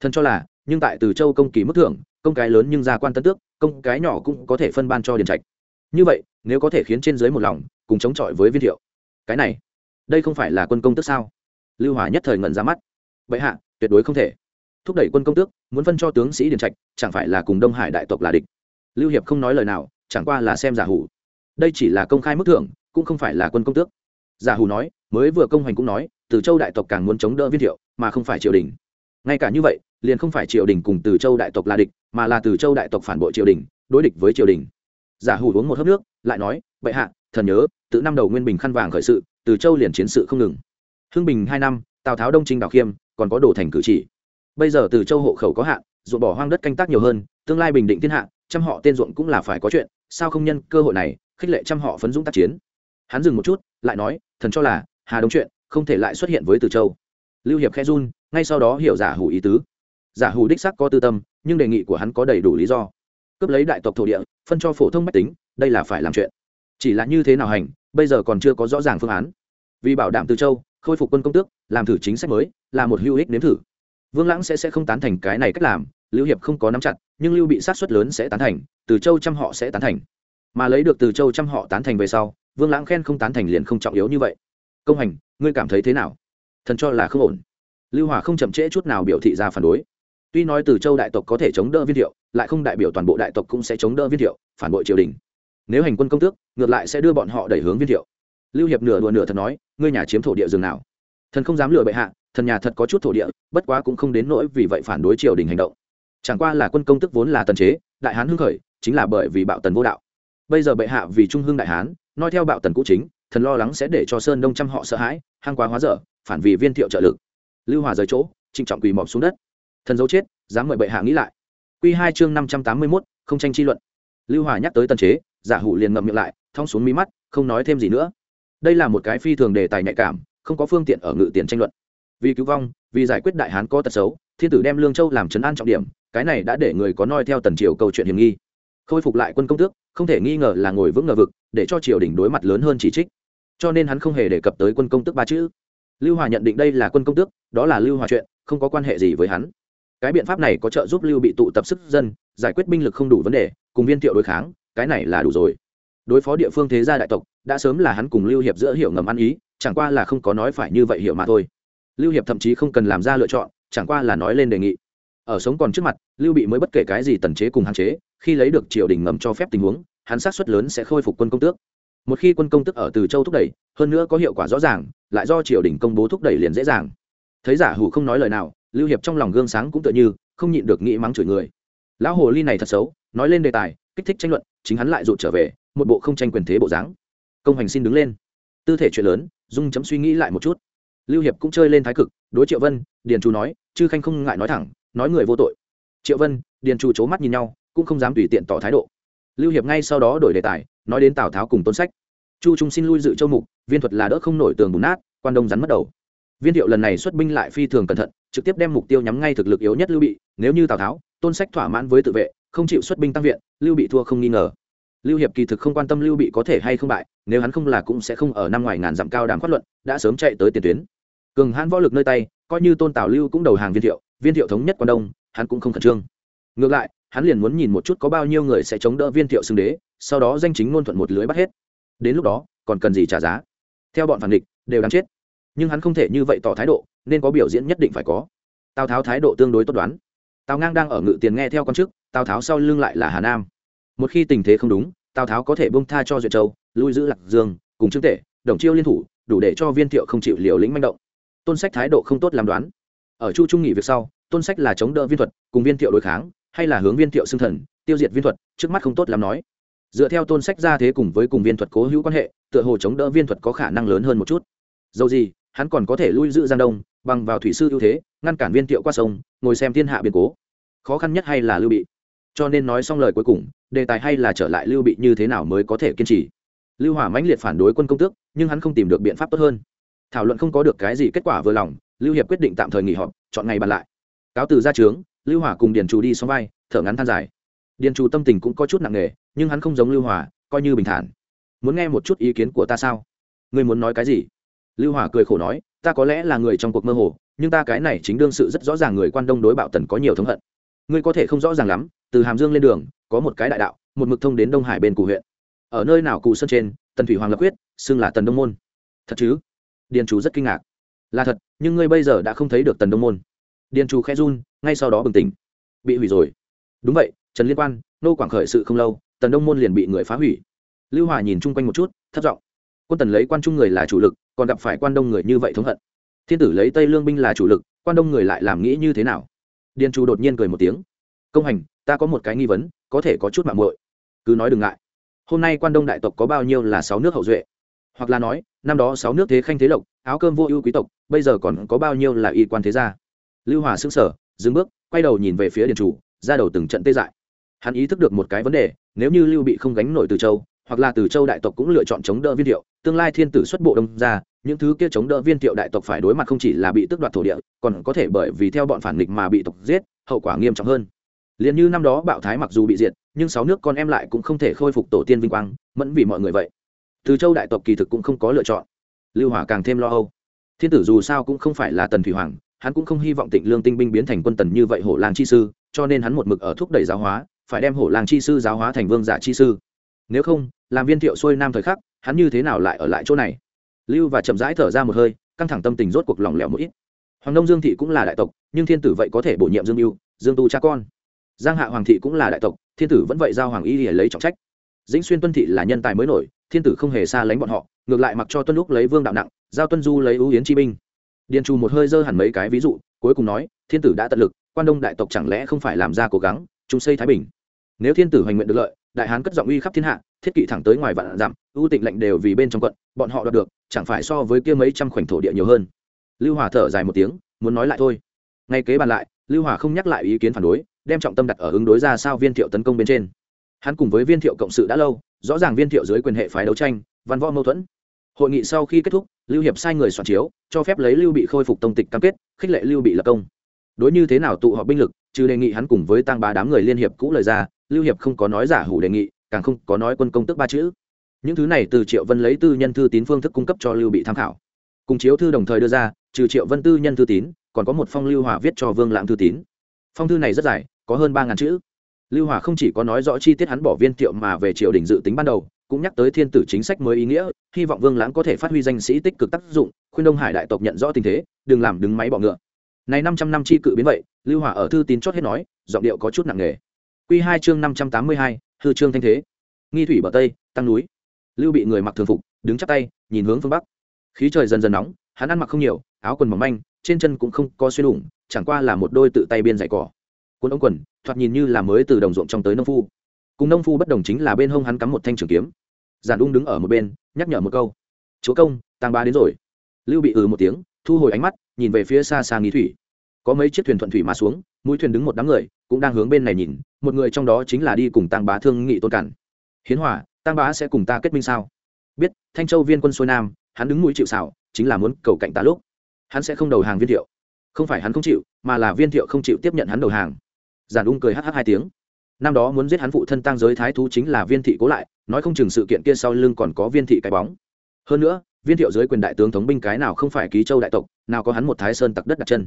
Thần cho là, nhưng tại từ châu công kỳ mức thưởng, công cái lớn nhưng gia quan tân tước, công cái nhỏ cũng có thể phân ban cho điền trạch như vậy, nếu có thể khiến trên dưới một lòng, cùng chống chọi với viên thiệu. Cái này, đây không phải là quân công tước sao? Lưu hòa nhất thời ngẩn ra mắt. Vậy hạ, tuyệt đối không thể. Thúc đẩy quân công tước, muốn phân cho tướng sĩ điền trạch, chẳng phải là cùng đông hải đại tộc là địch? Lưu hiệp không nói lời nào, chẳng qua là xem giả hủ. Đây chỉ là công khai mức thưởng, cũng không phải là quân công tước. Giả hủ nói, mới vừa công hành cũng nói, từ châu đại tộc càng muốn chống đỡ viên thiệu, mà không phải triều đình. Ngay cả như vậy, liền không phải triều đình cùng từ châu đại tộc là địch, mà là từ châu đại tộc phản bội triều đình, đối địch với triều đình giả hủ uống một hớp nước, lại nói, bệ hạ, thần nhớ từ năm đầu nguyên bình khăn vàng khởi sự, từ châu liền chiến sự không ngừng. Hưng bình hai năm, tào tháo đông trinh đào khiêm, còn có đồ thành cử chỉ. Bây giờ từ châu hộ khẩu có hạn, ruộng bỏ hoang đất canh tác nhiều hơn, tương lai bình định thiên hạ, trăm họ tên ruộng cũng là phải có chuyện, sao không nhân cơ hội này, khích lệ trăm họ phấn dũng tác chiến? Hắn dừng một chút, lại nói, thần cho là, hà đông chuyện, không thể lại xuất hiện với từ châu. Lưu hiệp khe run, ngay sau đó hiểu giả hủ ý tứ. Giả hủ đích sắc có tư tâm, nhưng đề nghị của hắn có đầy đủ lý do cướp lấy đại tộc thổ địa, phân cho phổ thông mách tính, đây là phải làm chuyện. Chỉ là như thế nào hành, bây giờ còn chưa có rõ ràng phương án. Vì bảo đảm từ châu khôi phục quân công tước, làm thử chính sách mới, là một hữu ích nếm thử. Vương lãng sẽ sẽ không tán thành cái này cách làm, lưu hiệp không có nắm chặt, nhưng lưu bị sát xuất lớn sẽ tán thành, từ châu trăm họ sẽ tán thành. Mà lấy được từ châu trăm họ tán thành về sau, vương lãng khen không tán thành liền không trọng yếu như vậy. Công hành, ngươi cảm thấy thế nào? Thần cho là không ổn. Lưu hòa không chậm trễ chút nào biểu thị ra phản đối tuy nói từ châu đại tộc có thể chống đỡ viên thiệu, lại không đại biểu toàn bộ đại tộc cũng sẽ chống đỡ viên thiệu, phản bội triều đình. Nếu hành quân công tước, ngược lại sẽ đưa bọn họ đẩy hướng viên thiệu. Lưu hiệp nửa đùa nửa thật nói, ngươi nhà chiếm thổ địa rừng nào? Thần không dám lừa bệ hạ, thần nhà thật có chút thổ địa, bất quá cũng không đến nỗi vì vậy phản đối triều đình hành động. Chẳng qua là quân công tức vốn là tần chế, đại hán hưng khởi, chính là bởi vì bạo tần vô đạo. Bây giờ bệ hạ vì trung hưng đại hán nói theo bạo tần cũ chính, thần lo lắng sẽ để cho sơn đông trăm họ sợ hãi hang quá hóa dở, phản vì viên thiệu trợ lực. Lưu hòa rời chỗ, trịnh trọng quỳ mọp xuống đất thần dấu chết dám mời bệ hạ nghĩ lại. Q hai chương năm trăm tám mươi mốt, không tranh chi luận. Lưu hòa nhắc tới tần chế, giả hủ liền ngậm miệng lại, thong xuống mí mắt, không nói thêm gì nữa. Đây là một cái phi thường đề tài nhạy cảm, không có phương tiện ở ngự tiền tranh luận. Vì cứu vong, vì giải quyết đại hán có tật xấu, thiên tử đem lương châu làm trấn an trọng điểm, cái này đã để người có noi theo tần triều câu chuyện hiểm nghi. Khôi phục lại quân công tước, không thể nghi ngờ là ngồi vững ngờ vực, để cho triều đình đối mặt lớn hơn chỉ trích. Cho nên hắn không hề đề cập tới quân công tước ba chữ. Lưu hòa nhận định đây là quân công tước, đó là lưu hòa chuyện, không có quan hệ gì với hắn cái biện pháp này có trợ giúp lưu bị tụ tập sức dân, giải quyết binh lực không đủ vấn đề, cùng viên thiệu đối kháng, cái này là đủ rồi. Đối phó địa phương thế gia đại tộc, đã sớm là hắn cùng lưu hiệp giữa hiểu ngầm ăn ý, chẳng qua là không có nói phải như vậy hiểu mà thôi. Lưu hiệp thậm chí không cần làm ra lựa chọn, chẳng qua là nói lên đề nghị. Ở sống còn trước mặt, lưu bị mới bất kể cái gì tần chế cùng hạn chế, khi lấy được triều đình ngầm cho phép tình huống, hắn sát xuất lớn sẽ khôi phục quân công tước. Một khi quân công tức ở từ châu thúc đẩy, hơn nữa có hiệu quả rõ ràng, lại do triều đình công bố thúc đẩy liền dễ dàng. Thấy giả hủ không nói lời nào lưu hiệp trong lòng gương sáng cũng tựa như không nhịn được nghĩ mắng chửi người. Lão hồ ly này thật xấu, nói lên đề tài, kích thích tranh luận, chính hắn lại rụt trở về, một bộ không tranh quyền thế bộ dáng. Công hành xin đứng lên. Tư thể chuyện lớn, dung chấm suy nghĩ lại một chút. Lưu hiệp cũng chơi lên thái cực, đối triệu vân, điền chu nói, chư khanh không ngại nói thẳng, nói người vô tội. Triệu vân, điền chu c h ố mắt nhìn nhau, cũng không dám tùy tiện tỏ thái độ. Lưu hiệp ngay sau đó đổi đề tài, nói đến tào tháo cùng tôn sách. Chu trung xin lui dự châu mục, viên thuật là đỡ không nổi tường bùn nát, quan đông rắn mất đầu. Viên thiệu lần này xuất binh lại phi thường cẩn thận trực tiếp đem mục tiêu nhắm ngay thực lực yếu nhất lưu bị, nếu như tào tháo, tôn sách thỏa mãn với tự vệ, không chịu xuất binh tăng viện, lưu bị thua không nghi ngờ. Lưu hiệp kỳ thực không quan tâm lưu bị có thể hay không bại, nếu hắn không là cũng sẽ không ở năm ngoài ngàn dặm cao đàm phát luận, đã sớm chạy tới tiền tuyến. Cường hãn võ lực nơi tay, coi như tôn tào lưu cũng đầu hàng viên thiệu viên thiệu thống nhất quan đông, hắn cũng không khẩn trương. Ngược lại, hắn liền muốn nhìn một chút có bao nhiêu người sẽ chống đỡ viên thiệu xưng đế, sau đó danh chính ngôn thuận một lưới bắt hết. Đến lúc đó, còn cần gì trả giá? Theo bọn phản địch, đều đáng chết nhưng hắn không thể như vậy tỏ thái độ, nên có biểu diễn nhất định phải có. Tào tháo thái độ tương đối tốt đoán. Tào ngang đang ở ngự tiền nghe theo con chức, tào tháo sau lưng lại là hà nam. Một khi tình thế không đúng, tào tháo có thể bông tha cho duyệt châu, lui giữ lạc dương, cùng trương tể, đồng chiêu liên thủ, đủ để cho viên thiệu không chịu liều lĩnh manh động. Tôn sách thái độ không tốt làm đoán. Ở chu trung nghỉ việc sau, tôn sách là chống đỡ viên thuật, cùng viên thiệu đối kháng, hay là hướng viên thiệu xưng thần, tiêu diệt viên thuật, trước mắt không tốt làm nói. Dựa theo tôn sách ra thế cùng với cùng viên thuật cố hữu quan hệ, tựa hồ chống đỡ viên thuật có khả năng lớn hơn một chút. Dầu gì hắn còn có thể lui giữ giang đông, bằng vào thủy sư ưu thế, ngăn cản viên thiệu qua sông, ngồi xem thiên hạ biến cố. Khó khăn nhất hay là lưu bị. Cho nên nói xong lời cuối cùng, đề tài hay là trở lại lưu bị như thế nào mới có thể kiên trì. Lưu hỏa mãnh liệt phản đối quân công tước, nhưng hắn không tìm được biện pháp tốt hơn. Thảo luận không có được cái gì kết quả vừa lòng, lưu hiệp quyết định tạm thời nghỉ họp, chọn ngày bàn lại. Cáo từ ra trướng, lưu hỏa cùng điền trù đi xong vai, thở ngắn than dài. Điền trù tâm tình cũng có chút nặng nề, nhưng hắn không giống lưu hỏa, coi như bình thản. Muốn nghe một chút ý kiến của ta sao? Ngươi muốn nói cái gì? Lưu hỏa cười khổ nói, ta có lẽ là người trong cuộc mơ hồ, nhưng ta cái này chính đương sự rất rõ ràng người quan đông đối bạo tần có nhiều thống hận. Ngươi có thể không rõ ràng lắm, từ hàm dương lên đường, có một cái đại đạo, một mực thông đến đông hải bên cụ huyện. Ở nơi nào cụ sơn trên, tần thủy hoàng lập quyết, xưng là tần đông môn. Thật chứ? Điền chú rất kinh ngạc. Là thật, nhưng ngươi bây giờ đã không thấy được tần đông môn. Điền chú khẽ run, ngay sau đó bừng tỉnh. Bị hủy rồi. Đúng vậy, trần liên quan, nô quảng khởi sự không lâu, tần đông môn liền bị người phá hủy. Lưu hòa nhìn chung quanh một chút thất giọng quân tần lấy quan trung người là chủ lực, còn gặp phải quan đông người như vậy thống hận. Thiên tử lấy tây lương binh là chủ lực, quan đông người lại làm nghĩ như thế nào? Điền chu đột nhiên cười một tiếng. Công hành, ta có một cái nghi vấn, có thể có chút mạng muội. Cứ nói đừng ngại. Hôm nay quan đông đại tộc có bao nhiêu là sáu nước hậu duệ? Hoặc là nói, năm đó sáu nước thế khanh thế lộc, áo cơm vô ưu quý tộc, bây giờ còn có bao nhiêu là y quan thế gia? Lưu hòa xứng sở dừng bước, quay đầu nhìn về phía điền chủ ra đầu từng trận tê dại. Hắn ý thức được một cái vấn đề, nếu như lưu bị không gánh nổi từ châu hoặc là từ châu đại tộc cũng lựa chọn chống đỡ viên thiệu, tương lai thiên tử xuất bộ đông ra, những thứ kia chống đỡ viên thiệu đại tộc phải đối mặt không chỉ là bị tước đoạt thổ địa, còn có thể bởi vì theo bọn phản nghịch mà bị tộc giết, hậu quả nghiêm trọng hơn. Liền như năm đó bạo thái mặc dù bị diệt, nhưng sáu nước con em lại cũng không thể khôi phục tổ tiên vinh quang, mẫn vì mọi người vậy. Từ châu đại tộc kỳ thực cũng không có lựa chọn. Lưu hỏa càng thêm lo âu. Thiên tử dù sao cũng không phải là tần thủy hoàng, hắn cũng không hy vọng tịnh lương tinh binh biến thành quân tần như vậy hổ lang chi sư, cho nên hắn một mực ở thúc đẩy giáo hóa, phải đem hổ lang chi sư giáo hóa thành vương giả chi sư nếu không, làm viên thiệu xuôi nam thời khắc, hắn như thế nào lại ở lại chỗ này? Lưu và chậm rãi thở ra một hơi, căng thẳng tâm tình rốt cuộc lỏng lẻo một ít. Hoàng đông dương thị cũng là đại tộc, nhưng thiên tử vậy có thể bổ nhiệm dương mưu dương tu cha con. Giang hạ hoàng thị cũng là đại tộc, thiên tử vẫn vậy giao hoàng y để lấy trọng trách. Dĩnh xuyên tuân thị là nhân tài mới nổi, thiên tử không hề xa lánh bọn họ, ngược lại mặc cho tuân lúc lấy vương đạo nặng, giao tuân du lấy ưu yến chi binh. Điền trù một hơi dơ hẳn mấy cái ví dụ, cuối cùng nói, thiên tử đã tận lực, quan đông đại tộc chẳng lẽ không phải làm ra cố gắng chúng xây thái bình. Nếu thiên tử hoành nguyện được lợi đại hán cất giọng uy khắp thiên hạ, thiết kỵ thẳng tới ngoài vạn dặm, ưu tịnh lệnh đều vì bên trong quận, bọn họ đoạt được, chẳng phải so với kia mấy trăm khoảnh thổ địa nhiều hơn. Lưu hòa thở dài một tiếng, muốn nói lại thôi. Ngay kế bàn lại, lưu hòa không nhắc lại ý kiến phản đối, đem trọng tâm đặt ở ứng đối ra sao viên thiệu tấn công bên trên. Hắn cùng với viên thiệu cộng sự đã lâu, rõ ràng viên thiệu dưới quyền hệ phái đấu tranh, văn võ mâu thuẫn. Hội nghị sau khi kết thúc, lưu hiệp sai người soạn chiếu, cho phép lấy lưu bị khôi phục tông tịch cam kết, khích lệ lưu bị lập công. Đối như thế nào tụ họp binh lực, trừ đề nghị hắn cùng với tăng ba đám người liên hiệp cũ lời ra lưu hiệp không có nói giả hủ đề nghị, càng không có nói quân công tức ba chữ. Những thứ này từ triệu vân lấy tư nhân thư tín phương thức cung cấp cho lưu bị tham khảo. Cùng chiếu thư đồng thời đưa ra, trừ triệu vân tư nhân thư tín, còn có một phong lưu hòa viết cho vương lãng thư tín. Phong thư này rất dài, có hơn ba ngàn chữ. Lưu hòa không chỉ có nói rõ chi tiết hắn bỏ viên thiệu mà về triều đình dự tính ban đầu, cũng nhắc tới thiên tử chính sách mới ý nghĩa, hy vọng vương lãng có thể phát huy danh sĩ tích cực tác dụng, khuyên đông hải đại tộc nhận rõ tình thế, đừng làm đứng máy bọ ngựa. Này năm trăm năm chi cự biến vậy, lưu hòa ở thư tín chót hết nói, giọng điệu có chút nặng nề. Quy hai chương năm trăm tám mươi hai, hư chương thanh thế. Nghi thủy bờ tây, tăng núi. Lưu bị người mặc thường phục, đứng chắp tay, nhìn hướng phương bắc. Khí trời dần dần nóng, hắn ăn mặc không nhiều, áo quần mỏng manh, trên chân cũng không có xuyên đủng chẳng qua là một đôi tự tay biên giày cỏ. Cuốn ống quần, thoạt nhìn như là mới từ đồng ruộng trong tới nông phu. Cùng nông phu bất đồng chính là bên hông hắn cắm một thanh trường kiếm. Giản ung đứng ở một bên, nhắc nhở một câu. Chúa công tăng ba đến rồi. Lưu bị ừ một tiếng, thu hồi ánh mắt, nhìn về phía xa xa nghi thủy. Có mấy chiếc thuyền thuận thủy mà xuống mũi thuyền đứng một đám người, cũng đang hướng bên này nhìn, một người trong đó chính là đi cùng tăng bá thương nghị tôn cản. Hiến hòa tăng bá sẽ cùng ta kết minh sao? Biết, thanh châu viên quân xuôi nam, hắn đứng mũi chịu xảo chính là muốn cầu cạnh ta lúc. Hắn sẽ không đầu hàng viên thiệu. Không phải hắn không chịu, mà là viên thiệu không chịu tiếp nhận hắn đầu hàng. Giản ung cười hh hai tiếng. Năm đó muốn giết hắn phụ thân tăng giới thái thú chính là viên thị cố lại, nói không chừng sự kiện kia sau lưng còn có viên thị cái bóng. Hơn nữa, viên thiệu dưới quyền đại tướng thống binh cái nào không phải ký châu đại tộc, nào có hắn một thái sơn tặc đất đặt chân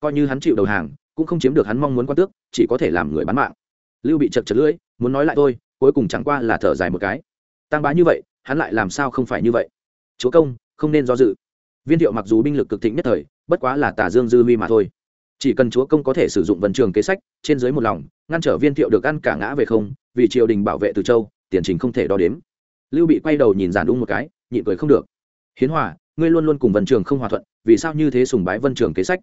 coi như hắn chịu đầu hàng, cũng không chiếm được hắn mong muốn quan tước, chỉ có thể làm người bán mạng. Lưu bị chật chật lưỡi, muốn nói lại thôi, cuối cùng chẳng qua là thở dài một cái. Tăng bá như vậy, hắn lại làm sao không phải như vậy? Chúa công, không nên do dự. Viên thiệu mặc dù binh lực cực thịnh nhất thời, bất quá là tả dương dư huy mà thôi. Chỉ cần chúa công có thể sử dụng vận trường kế sách, trên dưới một lòng, ngăn trở viên thiệu được ăn cả ngã về không, vì triều đình bảo vệ từ châu, tiền trình không thể đo đếm. Lưu bị quay đầu nhìn giản đúng một cái, nhịn cười không được. Hiến hòa, ngươi luôn luôn cùng vân trường không hòa thuận, vì sao như thế sùng bái vân trường kế sách?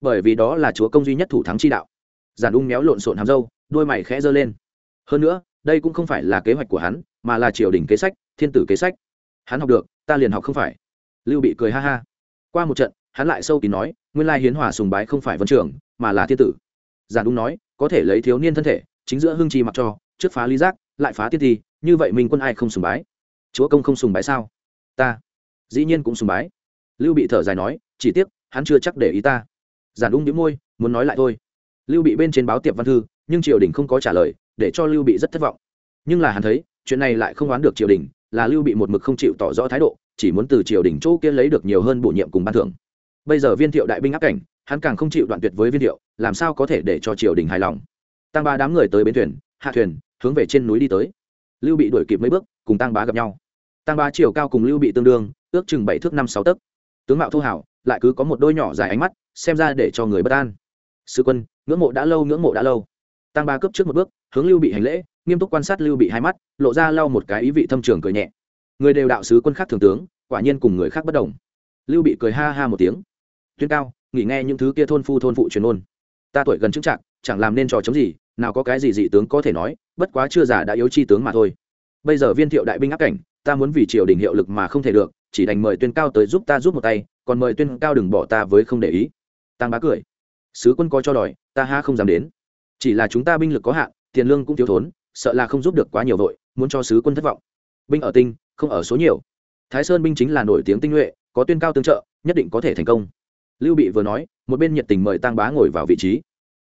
Bởi vì đó là chúa công duy nhất thủ thắng chi đạo. Giản ung méo lộn xộn hàm dâu đôi mày khẽ giơ lên. Hơn nữa, đây cũng không phải là kế hoạch của hắn, mà là triều đình kế sách, thiên tử kế sách. Hắn học được, ta liền học không phải. Lưu bị cười ha ha. Qua một trận, hắn lại sâu kín nói, nguyên lai hiến hòa sùng bái không phải vân trưởng mà là thiên tử. Giản đúng nói, có thể lấy thiếu niên thân thể, chính giữa hương trì mặc cho, trước phá lý giác, lại phá tiết thi, như vậy minh quân ai không sùng bái? Chúa công không sùng bái sao? Ta. Dĩ nhiên cũng sùng bái. Lưu bị thở dài nói, chỉ tiếc, hắn chưa chắc để ý ta giản ung đĩu môi, muốn nói lại thôi. Lưu bị bên trên báo tiệp văn thư, nhưng triều đình không có trả lời, để cho lưu bị rất thất vọng. Nhưng là hắn thấy, chuyện này lại không oán được triều đình, là lưu bị một mực không chịu tỏ rõ thái độ, chỉ muốn từ triều đình chỗ kia lấy được nhiều hơn bổ nhiệm cùng ban thưởng. Bây giờ viên thiệu đại binh áp cảnh, hắn càng không chịu đoạn tuyệt với viên thiệu, làm sao có thể để cho triều đình hài lòng? Tăng ba đám người tới bến thuyền, hạ thuyền, hướng về trên núi đi tới. Lưu bị đuổi kịp mấy bước, cùng tăng bá gặp nhau. Tăng bá chiều cao cùng lưu bị tương đương, ước chừng bảy thước năm sáu tấc. Tướng mạo thu hảo, lại cứ có một đôi nhỏ dài ánh mắt xem ra để cho người bất an. Sư quân, ngưỡng mộ đã lâu, ngưỡng mộ đã lâu. Tăng ba cấp trước một bước, hướng lưu bị hành lễ, nghiêm túc quan sát lưu bị hai mắt, lộ ra lau một cái ý vị thâm trường cười nhẹ. Người đều đạo sứ quân khác thường tướng, quả nhiên cùng người khác bất đồng. Lưu bị cười ha ha một tiếng. Tuyên cao, nghỉ nghe những thứ kia thôn phu thôn phụ truyền ôn. Ta tuổi gần chứng trạng chẳng làm nên trò chống gì, nào có cái gì dị tướng có thể nói, bất quá chưa già đã yếu chi tướng mà thôi. Bây giờ viên thiệu đại binh áp cảnh, ta muốn vì triều đình hiệu lực mà không thể được, chỉ đành mời tuyên cao tới giúp ta giúp một tay, còn mời tuyên cao đừng bỏ ta với không để ý tăng bá cười. Sứ quân có cho đòi, ta ha không dám đến. Chỉ là chúng ta binh lực có hạn, tiền lương cũng thiếu thốn, sợ là không giúp được quá nhiều vội, muốn cho sứ quân thất vọng. Binh ở tinh, không ở số nhiều. Thái sơn binh chính là nổi tiếng tinh nhuệ, có tuyên cao tương trợ, nhất định có thể thành công. Lưu bị vừa nói, một bên nhiệt tình mời tăng bá ngồi vào vị trí.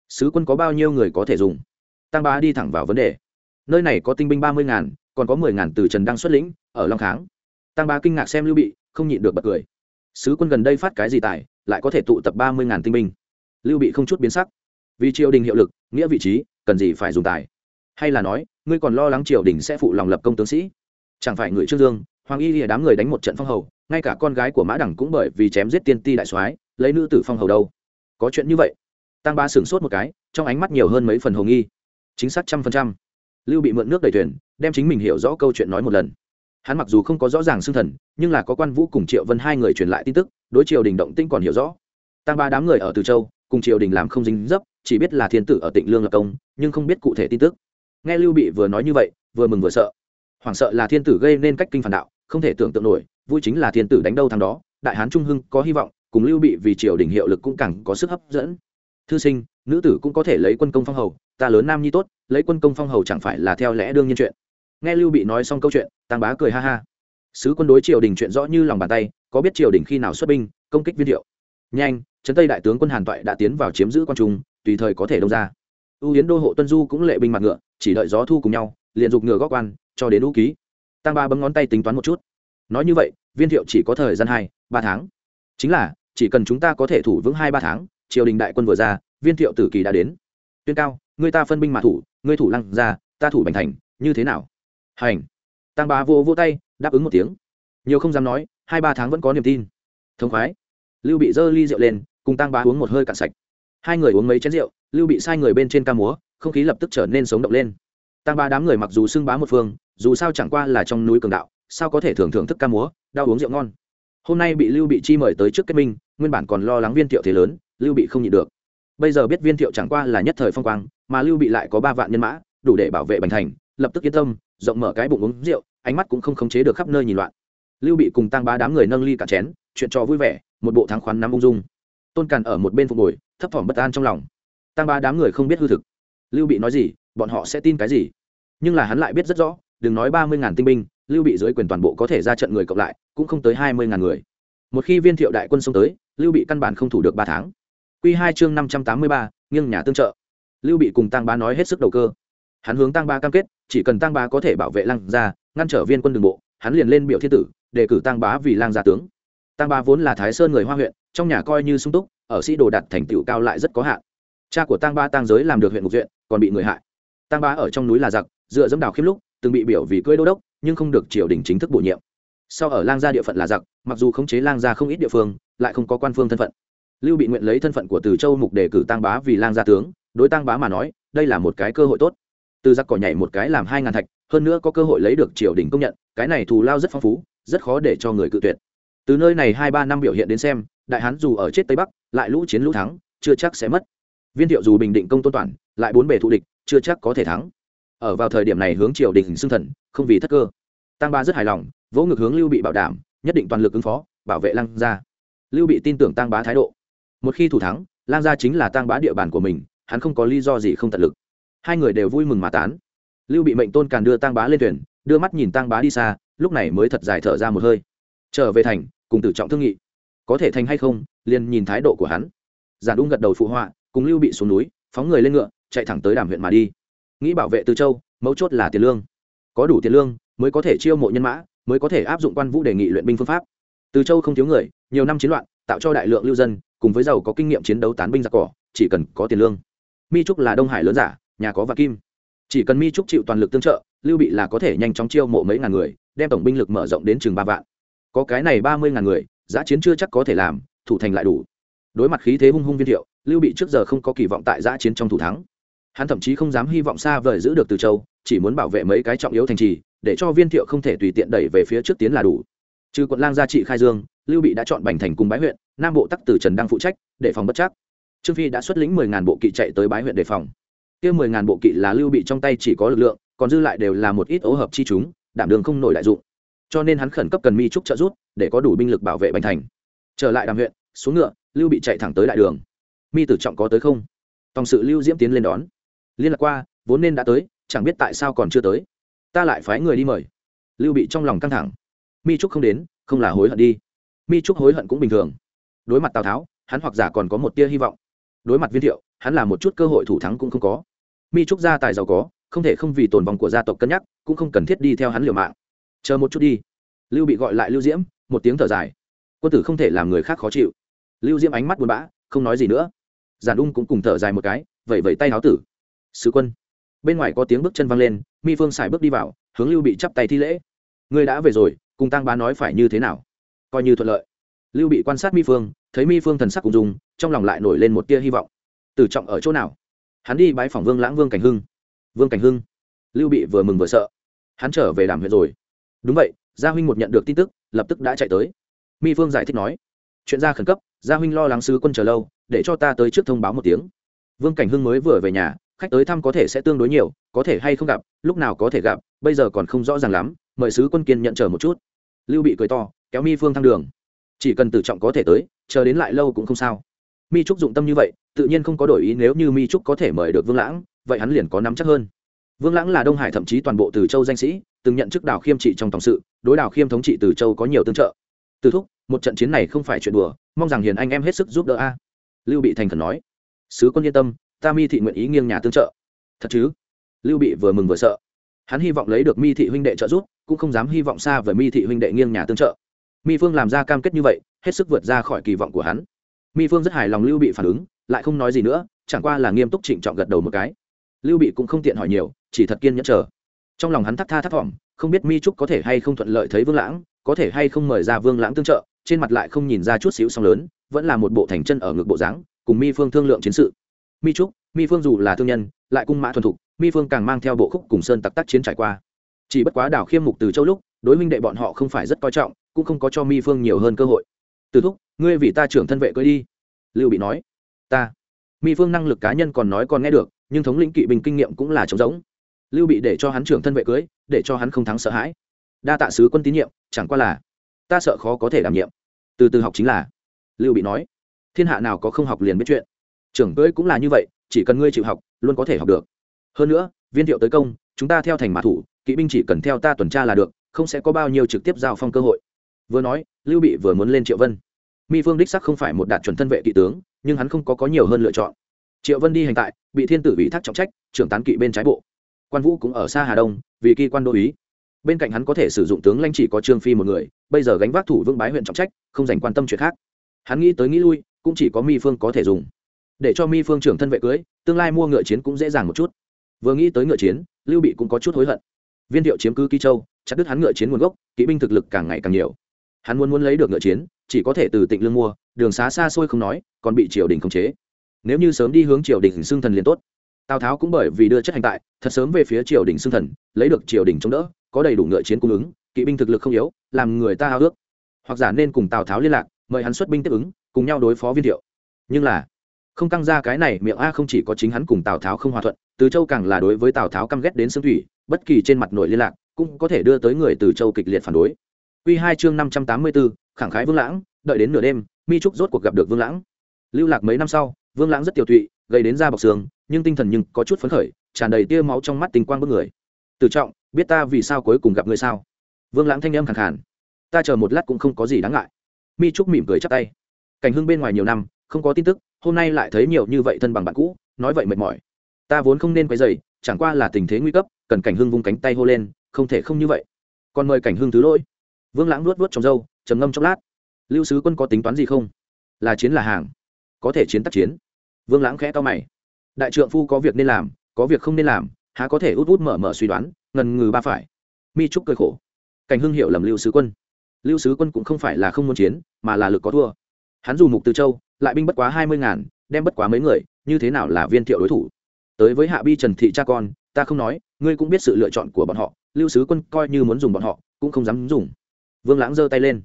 Sứ quân có bao nhiêu người có thể dùng? Tăng bá đi thẳng vào vấn đề. Nơi này có tinh binh ba mươi ngàn, còn có mười ngàn từ trần đăng xuất lĩnh, ở long kháng. Tăng bá kinh ngạc xem lưu bị, không nhịn được bật cười sứ quân gần đây phát cái gì tài, lại có thể tụ tập ba mươi ngàn tinh binh. Lưu bị không chút biến sắc. Vì triều đình hiệu lực, nghĩa vị trí, cần gì phải dùng tài? Hay là nói, ngươi còn lo lắng triều đình sẽ phụ lòng lập công tướng sĩ? Chẳng phải người trương dương, hoàng y lìa đám người đánh một trận phong hầu, ngay cả con gái của mã đẳng cũng bởi vì chém giết tiên ti đại soái, lấy nữ tử phong hầu đâu? Có chuyện như vậy. Tăng ba sửng sốt một cái, trong ánh mắt nhiều hơn mấy phần hồ nghi. Chính xác trăm phần trăm. Lưu bị mượn nước đầy thuyền, đem chính mình hiểu rõ câu chuyện nói một lần hắn mặc dù không có rõ ràng xưng thần, nhưng là có quan vũ cùng triệu vân hai người truyền lại tin tức, đối triều đình động tinh còn hiểu rõ. Tăng ba đám người ở từ châu, cùng triều đình làm không dính dấp, chỉ biết là thiên tử ở tịnh lương lập công, nhưng không biết cụ thể tin tức. Nghe lưu bị vừa nói như vậy, vừa mừng vừa sợ. Hoảng sợ là thiên tử gây nên cách kinh phản đạo, không thể tưởng tượng nổi, vui chính là thiên tử đánh đâu thằng đó, đại hán trung hưng có hy vọng, cùng lưu bị vì triều đình hiệu lực cũng càng có sức hấp dẫn. Thư sinh, nữ tử cũng có thể lấy quân công phong hầu, ta lớn nam nhi tốt, lấy quân công phong hầu chẳng phải là theo lẽ đương nhiên chuyện nghe lưu bị nói xong câu chuyện tăng bá cười ha ha. Sứ quân đối triều đình chuyện rõ như lòng bàn tay, có biết triều đình khi nào xuất binh, công kích viên thiệu nhanh, trấn tây đại tướng quân hàn toại đã tiến vào chiếm giữ quan trung, tùy thời có thể đông ra. Ưu yến đô hộ tuân du cũng lệ binh mặt ngựa, chỉ đợi gió thu cùng nhau, liền dục ngựa góp quan, cho đến ưu ký. Tăng ba bấm ngón tay tính toán một chút. Nói như vậy, viên thiệu chỉ có thời gian hai, ba tháng. Chính là, chỉ cần chúng ta có thể thủ vững hai, ba tháng, triều đình đại quân vừa ra, viên thiệu tử kỳ đã đến. Tuyên cao, người ta phân binh mà thủ, người thủ lăng ra, ta thủ bành thành, như thế nào? Hành. Tăng ba vô vô tay, đáp ứng một tiếng. Nhiều không dám nói, hai ba tháng vẫn có niềm tin. Thống khoái. Lưu bị dơ ly rượu lên, cùng tăng bá uống một hơi cạn sạch. Hai người uống mấy chén rượu, lưu bị sai người bên trên ca múa, không khí lập tức trở nên sống động lên. Tăng ba đám người mặc dù xưng bá một phương, dù sao chẳng qua là trong núi cường đạo, sao có thể thường thưởng thức ca múa, đau uống rượu ngon. Hôm nay bị lưu bị chi mời tới trước kết minh, nguyên bản còn lo lắng viên thiệu thế lớn, lưu bị không nhịn được. Bây giờ biết viên thiệu chẳng qua là nhất thời phong quang, mà lưu bị lại có ba vạn nhân mã, đủ để bảo vệ bành thành, lập tức yên tâm rộng mở cái bụng uống rượu, ánh mắt cũng không khống chế được khắp nơi nhìn loạn. Lưu bị cùng tăng ba đám người nâng ly cả chén, chuyện trò vui vẻ, một bộ thắng khoán nắm ung dung. Tôn càn ở một bên phục hồi, thấp thỏm bất an trong lòng. Tăng ba đám người không biết hư thực. Lưu bị nói gì, bọn họ sẽ tin cái gì? Nhưng là hắn lại biết rất rõ, đừng nói ba mươi ngàn tinh binh, lưu bị dưới quyền toàn bộ có thể ra trận người cộng lại, cũng không tới hai mươi ngàn người. Một khi viên thiệu đại quân xông tới, lưu bị căn bản không thủ được ba tháng. Q hai chương năm trăm tám mươi ba, nghiêng nhà tương trợ. Lưu bị cùng tăng ba nói hết sức đầu cơ hắn hướng tăng ba cam kết chỉ cần tăng ba có thể bảo vệ lăng Gia, ngăn trở viên quân đường bộ hắn liền lên biểu thiên tử đề cử tăng bá vì lang gia tướng. Tăng ba vốn là thái sơn người hoa huyện trong nhà coi như sung túc ở sĩ đồ đạt thành tựu cao lại rất có hạn. Cha của tăng ba tăng giới làm được huyện ngục viện còn bị người hại. Tăng ba ở trong núi là giặc dựa dẫm đào khiêm lúc từng bị biểu vì cưỡi đô đốc nhưng không được triều đình chính thức bổ nhiệm. Sau ở lang gia địa phận là giặc mặc dù khống chế lang gia không ít địa phương lại không có quan phương thân phận. Lưu bị nguyện lấy thân phận của từ châu mục đề cử tăng bá vì lang gia tướng đối tăng bá mà nói đây là một cái cơ hội tốt từ giặc cỏ nhảy một cái làm hai ngàn thạch, hơn nữa có cơ hội lấy được triều đình công nhận, cái này thù lao rất phong phú, rất khó để cho người cự tuyệt. Từ nơi này hai ba năm biểu hiện đến xem, đại hán dù ở chết tây bắc, lại lũ chiến lũ thắng, chưa chắc sẽ mất. Viên thiệu dù bình định công tôn toàn, lại bốn bề thù địch, chưa chắc có thể thắng. Ở vào thời điểm này hướng triều đình xưng thần, không vì thất cơ. Tăng ba rất hài lòng, vỗ ngực hướng lưu bị bảo đảm, nhất định toàn lực ứng phó, bảo vệ lăng gia. Lưu bị tin tưởng tăng bá thái độ. Một khi thủ thắng, lang gia chính là tăng bá địa bàn của mình, hắn không có lý do gì không tận lực hai người đều vui mừng mà tán. Lưu bị mệnh tôn càn đưa tăng bá lên thuyền, đưa mắt nhìn tăng bá đi xa, lúc này mới thật dài thở ra một hơi. Trở về thành, cùng tử trọng thương nghị. Có thể thành hay không, liền nhìn thái độ của hắn. Giản đung gật đầu phụ họa, cùng lưu bị xuống núi, phóng người lên ngựa, chạy thẳng tới đàm huyện mà đi. Nghĩ bảo vệ từ châu, mấu chốt là tiền lương. Có đủ tiền lương, mới có thể chiêu mộ nhân mã, mới có thể áp dụng quan vũ đề nghị luyện binh phương pháp. Từ châu không thiếu người, nhiều năm chiến loạn, tạo cho đại lượng lưu dân, cùng với giàu có kinh nghiệm chiến đấu tán binh giặc cỏ, chỉ cần có tiền lương. Mi trúc là đông hải lớn giả nhà có và kim. Chỉ cần mi trúc chịu toàn lực tương trợ, lưu bị là có thể nhanh chóng chiêu mộ mấy ngàn người, đem tổng binh lực mở rộng đến chừng ba vạn. Có cái này ba mươi ngàn người giã chiến chưa chắc có thể làm, thủ thành lại đủ. Đối mặt khí thế hung hung viên thiệu, lưu bị trước giờ không có kỳ vọng tại giã chiến trong thủ thắng. Hắn thậm chí không dám hy vọng xa vời giữ được từ châu, chỉ muốn bảo vệ mấy cái trọng yếu thành trì, để cho viên thiệu không thể tùy tiện đẩy về phía trước tiến là đủ. Trừ quận lang gia trị khai dương, lưu bị đã chọn bành thành cùng bái huyện, nam bộ tắc từ trần đang phụ trách, để phòng bất chắc. Trương phi đã xuất lĩnh mười ngàn bộ kỵ chạy tới bái huyện đề phòng kia mười ngàn bộ kỵ là lưu bị trong tay chỉ có lực lượng, còn dư lại đều là một ít ố hợp chi chúng, đảm đường không nổi đại dụng. Cho nên hắn khẩn cấp cần mi trúc trợ rút để có đủ binh lực bảo vệ bành thành. Trở lại đàm huyện, xuống ngựa, lưu bị chạy thẳng tới đại đường. Mi tử trọng có tới không? Tòng sự lưu diễm tiến lên đón. Liên lạc qua, vốn nên đã tới, chẳng biết tại sao còn chưa tới. Ta lại phái người đi mời. Lưu bị trong lòng căng thẳng. Mi trúc không đến, không là hối hận đi. Mi trúc hối hận cũng bình thường. Đối mặt tào tháo, hắn hoặc giả còn có một tia hy vọng đối mặt viên thiệu, hắn là một chút cơ hội thủ thắng cũng không có. Mi trúc gia tài giàu có, không thể không vì tồn vong của gia tộc cân nhắc, cũng không cần thiết đi theo hắn liều mạng. Chờ một chút đi. Lưu bị gọi lại lưu diễm, một tiếng thở dài. Quân tử không thể làm người khác khó chịu. Lưu diễm ánh mắt buồn bã, không nói gì nữa. Giản ung cũng cùng thở dài một cái vẩy vẩy tay háo tử. Sứ quân. Bên ngoài có tiếng bước chân văng lên, mi phương xài bước đi vào, hướng lưu bị chắp tay thi lễ. Ngươi đã về rồi, cùng tăng bá nói phải như thế nào? Coi như thuận lợi lưu bị quan sát mi phương, thấy mi phương thần sắc cùng dùng trong lòng lại nổi lên một tia hy vọng. Tử trọng ở chỗ nào? Hắn đi bái phỏng vương lãng vương cảnh hưng. Vương cảnh hưng? Lưu bị vừa mừng vừa sợ. Hắn trở về đàm huyện rồi. Đúng vậy, gia huynh một nhận được tin tức, lập tức đã chạy tới. Mi phương giải thích nói. Chuyện ra khẩn cấp, gia huynh lo lắng sứ quân chờ lâu, để cho ta tới trước thông báo một tiếng. Vương cảnh hưng mới vừa về nhà, khách tới thăm có thể sẽ tương đối nhiều, có thể hay không gặp, lúc nào có thể gặp, bây giờ còn không rõ ràng lắm, mời sứ quân kiên nhận chờ một chút. Lưu bị cười to, kéo mi phương thăng đường chỉ cần tự trọng có thể tới, chờ đến lại lâu cũng không sao. Mi trúc dụng tâm như vậy, tự nhiên không có đổi ý nếu như mi trúc có thể mời được vương lãng, vậy hắn liền có nắm chắc hơn. Vương lãng là đông hải thậm chí toàn bộ từ châu danh sĩ, từng nhận chức đào khiêm trị trong tổng sự, đối đào khiêm thống trị từ châu có nhiều tương trợ. Từ thúc, một trận chiến này không phải chuyện đùa, mong rằng hiền anh em hết sức giúp đỡ a. Lưu bị thành khẩn nói, sứ quân yên tâm, ta mi thị nguyện ý nghiêng nhà tương trợ. Thật chứ? Lưu bị vừa mừng vừa sợ. Hắn hy vọng lấy được mi thị huynh đệ trợ giúp, cũng không dám hy vọng xa với mi thị huynh đệ nghiêng nhà tương trợ mi phương làm ra cam kết như vậy, hết sức vượt ra khỏi kỳ vọng của hắn. Mi phương rất hài lòng lưu bị phản ứng, lại không nói gì nữa, chẳng qua là nghiêm túc trịnh trọng gật đầu một cái. Lưu bị cũng không tiện hỏi nhiều, chỉ thật kiên nhẫn chờ. Trong lòng hắn thắt tha thắt thỏm, không biết mi trúc có thể hay không thuận lợi thấy vương lãng, có thể hay không mời ra vương lãng tương trợ, trên mặt lại không nhìn ra chút xíu song lớn, vẫn là một bộ thành chân ở ngực bộ dáng, cùng mi phương thương lượng chiến sự. Mi trúc, mi phương dù là thương nhân, lại cung mã thuần thục, mi phương càng mang theo bộ khúc cùng sơn tặc tác chiến trải qua. Chỉ bất quá đảo khiêm mục từ châu lúc, đối minh đệ bọn họ không phải rất coi trọng cũng không có cho mi phương nhiều hơn cơ hội. Từ thúc, ngươi vì ta trưởng thân vệ cưới đi. Lưu bị nói. Ta. Mi phương năng lực cá nhân còn nói còn nghe được, nhưng thống lĩnh kỵ binh kinh nghiệm cũng là trống giống lưu bị để cho hắn trưởng thân vệ cưới, để cho hắn không thắng sợ hãi. Đa tạ sứ quân tín nhiệm, chẳng qua là, ta sợ khó có thể đảm nhiệm. Từ từ học chính là, lưu bị nói. Thiên hạ nào có không học liền biết chuyện. Trưởng cưới cũng là như vậy, chỉ cần ngươi chịu học, luôn có thể học được. Hơn nữa, viên thiệu tới công, chúng ta theo thành mã thủ, kỵ binh chỉ cần theo ta tuần tra là được, không sẽ có bao nhiêu trực tiếp giao phong cơ hội vừa nói, lưu bị vừa muốn lên triệu vân. Mi phương đích sắc không phải một đạt chuẩn thân vệ kỵ tướng, nhưng hắn không có có nhiều hơn lựa chọn. Triệu vân đi hành tại, bị thiên tử ủy thác trọng trách, trưởng tán kỵ bên trái bộ. Quan vũ cũng ở xa hà đông, vì kỳ quan đô ý. Bên cạnh hắn có thể sử dụng tướng lãnh chỉ có trương phi một người, bây giờ gánh vác thủ vương bái huyện trọng trách, không dành quan tâm chuyện khác. Hắn nghĩ tới nghĩ lui, cũng chỉ có mi phương có thể dùng. Để cho mi phương trưởng thân vệ cưới, tương lai mua ngựa chiến cũng dễ dàng một chút. Vừa nghĩ tới ngựa chiến, lưu bị cũng có chút hối hận. Viên thiệu chiếm cứ kỳ châu, chặt đứt hắn ngựa chiến nguồn gốc, kỵ binh thực lực càng ngày càng nhiều hắn muốn muốn lấy được ngựa chiến, chỉ có thể từ tịnh lương mua, đường xá xa xôi không nói, còn bị triều đình khống chế. Nếu như sớm đi hướng triều đình xưng thần liền tốt. Tào tháo cũng bởi vì đưa chất hành tại, thật sớm về phía triều đình xưng thần, lấy được triều đình chống đỡ, có đầy đủ ngựa chiến cung ứng, kỵ binh thực lực không yếu, làm người ta ao ước. Hoặc giả nên cùng tào tháo liên lạc, mời hắn xuất binh tiếp ứng, cùng nhau đối phó viên thiệu. Nhưng là, không căng ra cái này miệng a không chỉ có chính hắn cùng tào tháo không hòa thuận, từ châu càng là đối với tào tháo căm ghét đến xương thủy, bất kỳ trên mặt nội liên lạc, cũng có thể đưa tới người từ châu kịch liệt phản đối. Quy hai chương năm trăm tám mươi bốn khẳng khái vương lãng đợi đến nửa đêm mi trúc rốt cuộc gặp được vương lãng. Lưu lạc mấy năm sau vương lãng rất tiểu tụy gây đến da bọc xương nhưng tinh thần nhưng có chút phấn khởi tràn đầy tia máu trong mắt tình quang bức người. Từ trọng biết ta vì sao cuối cùng gặp người sao? Vương lãng thanh âm khàn khàn. Ta chờ một lát cũng không có gì đáng ngại. Mi trúc mỉm cười chắp tay. Cảnh hưng bên ngoài nhiều năm không có tin tức hôm nay lại thấy nhiều như vậy thân bằng bạn cũ nói vậy mệt mỏi. Ta vốn không nên quấy rầy, chẳng qua là tình thế nguy cấp cần cảnh hưng vung cánh tay hô lên không thể không như vậy. Còn mời cảnh hưng thứ lỗi vương lãng nuốt nuốt trong râu, trầm ngâm chốc lát. Lưu sứ quân có tính toán gì không? Là chiến là hàng, có thể chiến tác chiến. Vương lãng khẽ to mày. Đại trượng phu có việc nên làm, có việc không nên làm, há có thể út út mở mở suy đoán, ngần ngừ ba phải. Mi trúc cười khổ. Cảnh hưng hiểu lầm lưu sứ quân. Lưu sứ quân cũng không phải là không muốn chiến, mà là lực có thua. Hắn dù mục từ châu, lại binh bất quá hai mươi ngàn, đem bất quá mấy người, như thế nào là viên thiệu đối thủ? Tới với hạ bi trần thị cha con, ta không nói, ngươi cũng biết sự lựa chọn của bọn họ, lưu sứ quân coi như muốn dùng bọn họ, cũng không dám dùng vương lãng giơ tay lên.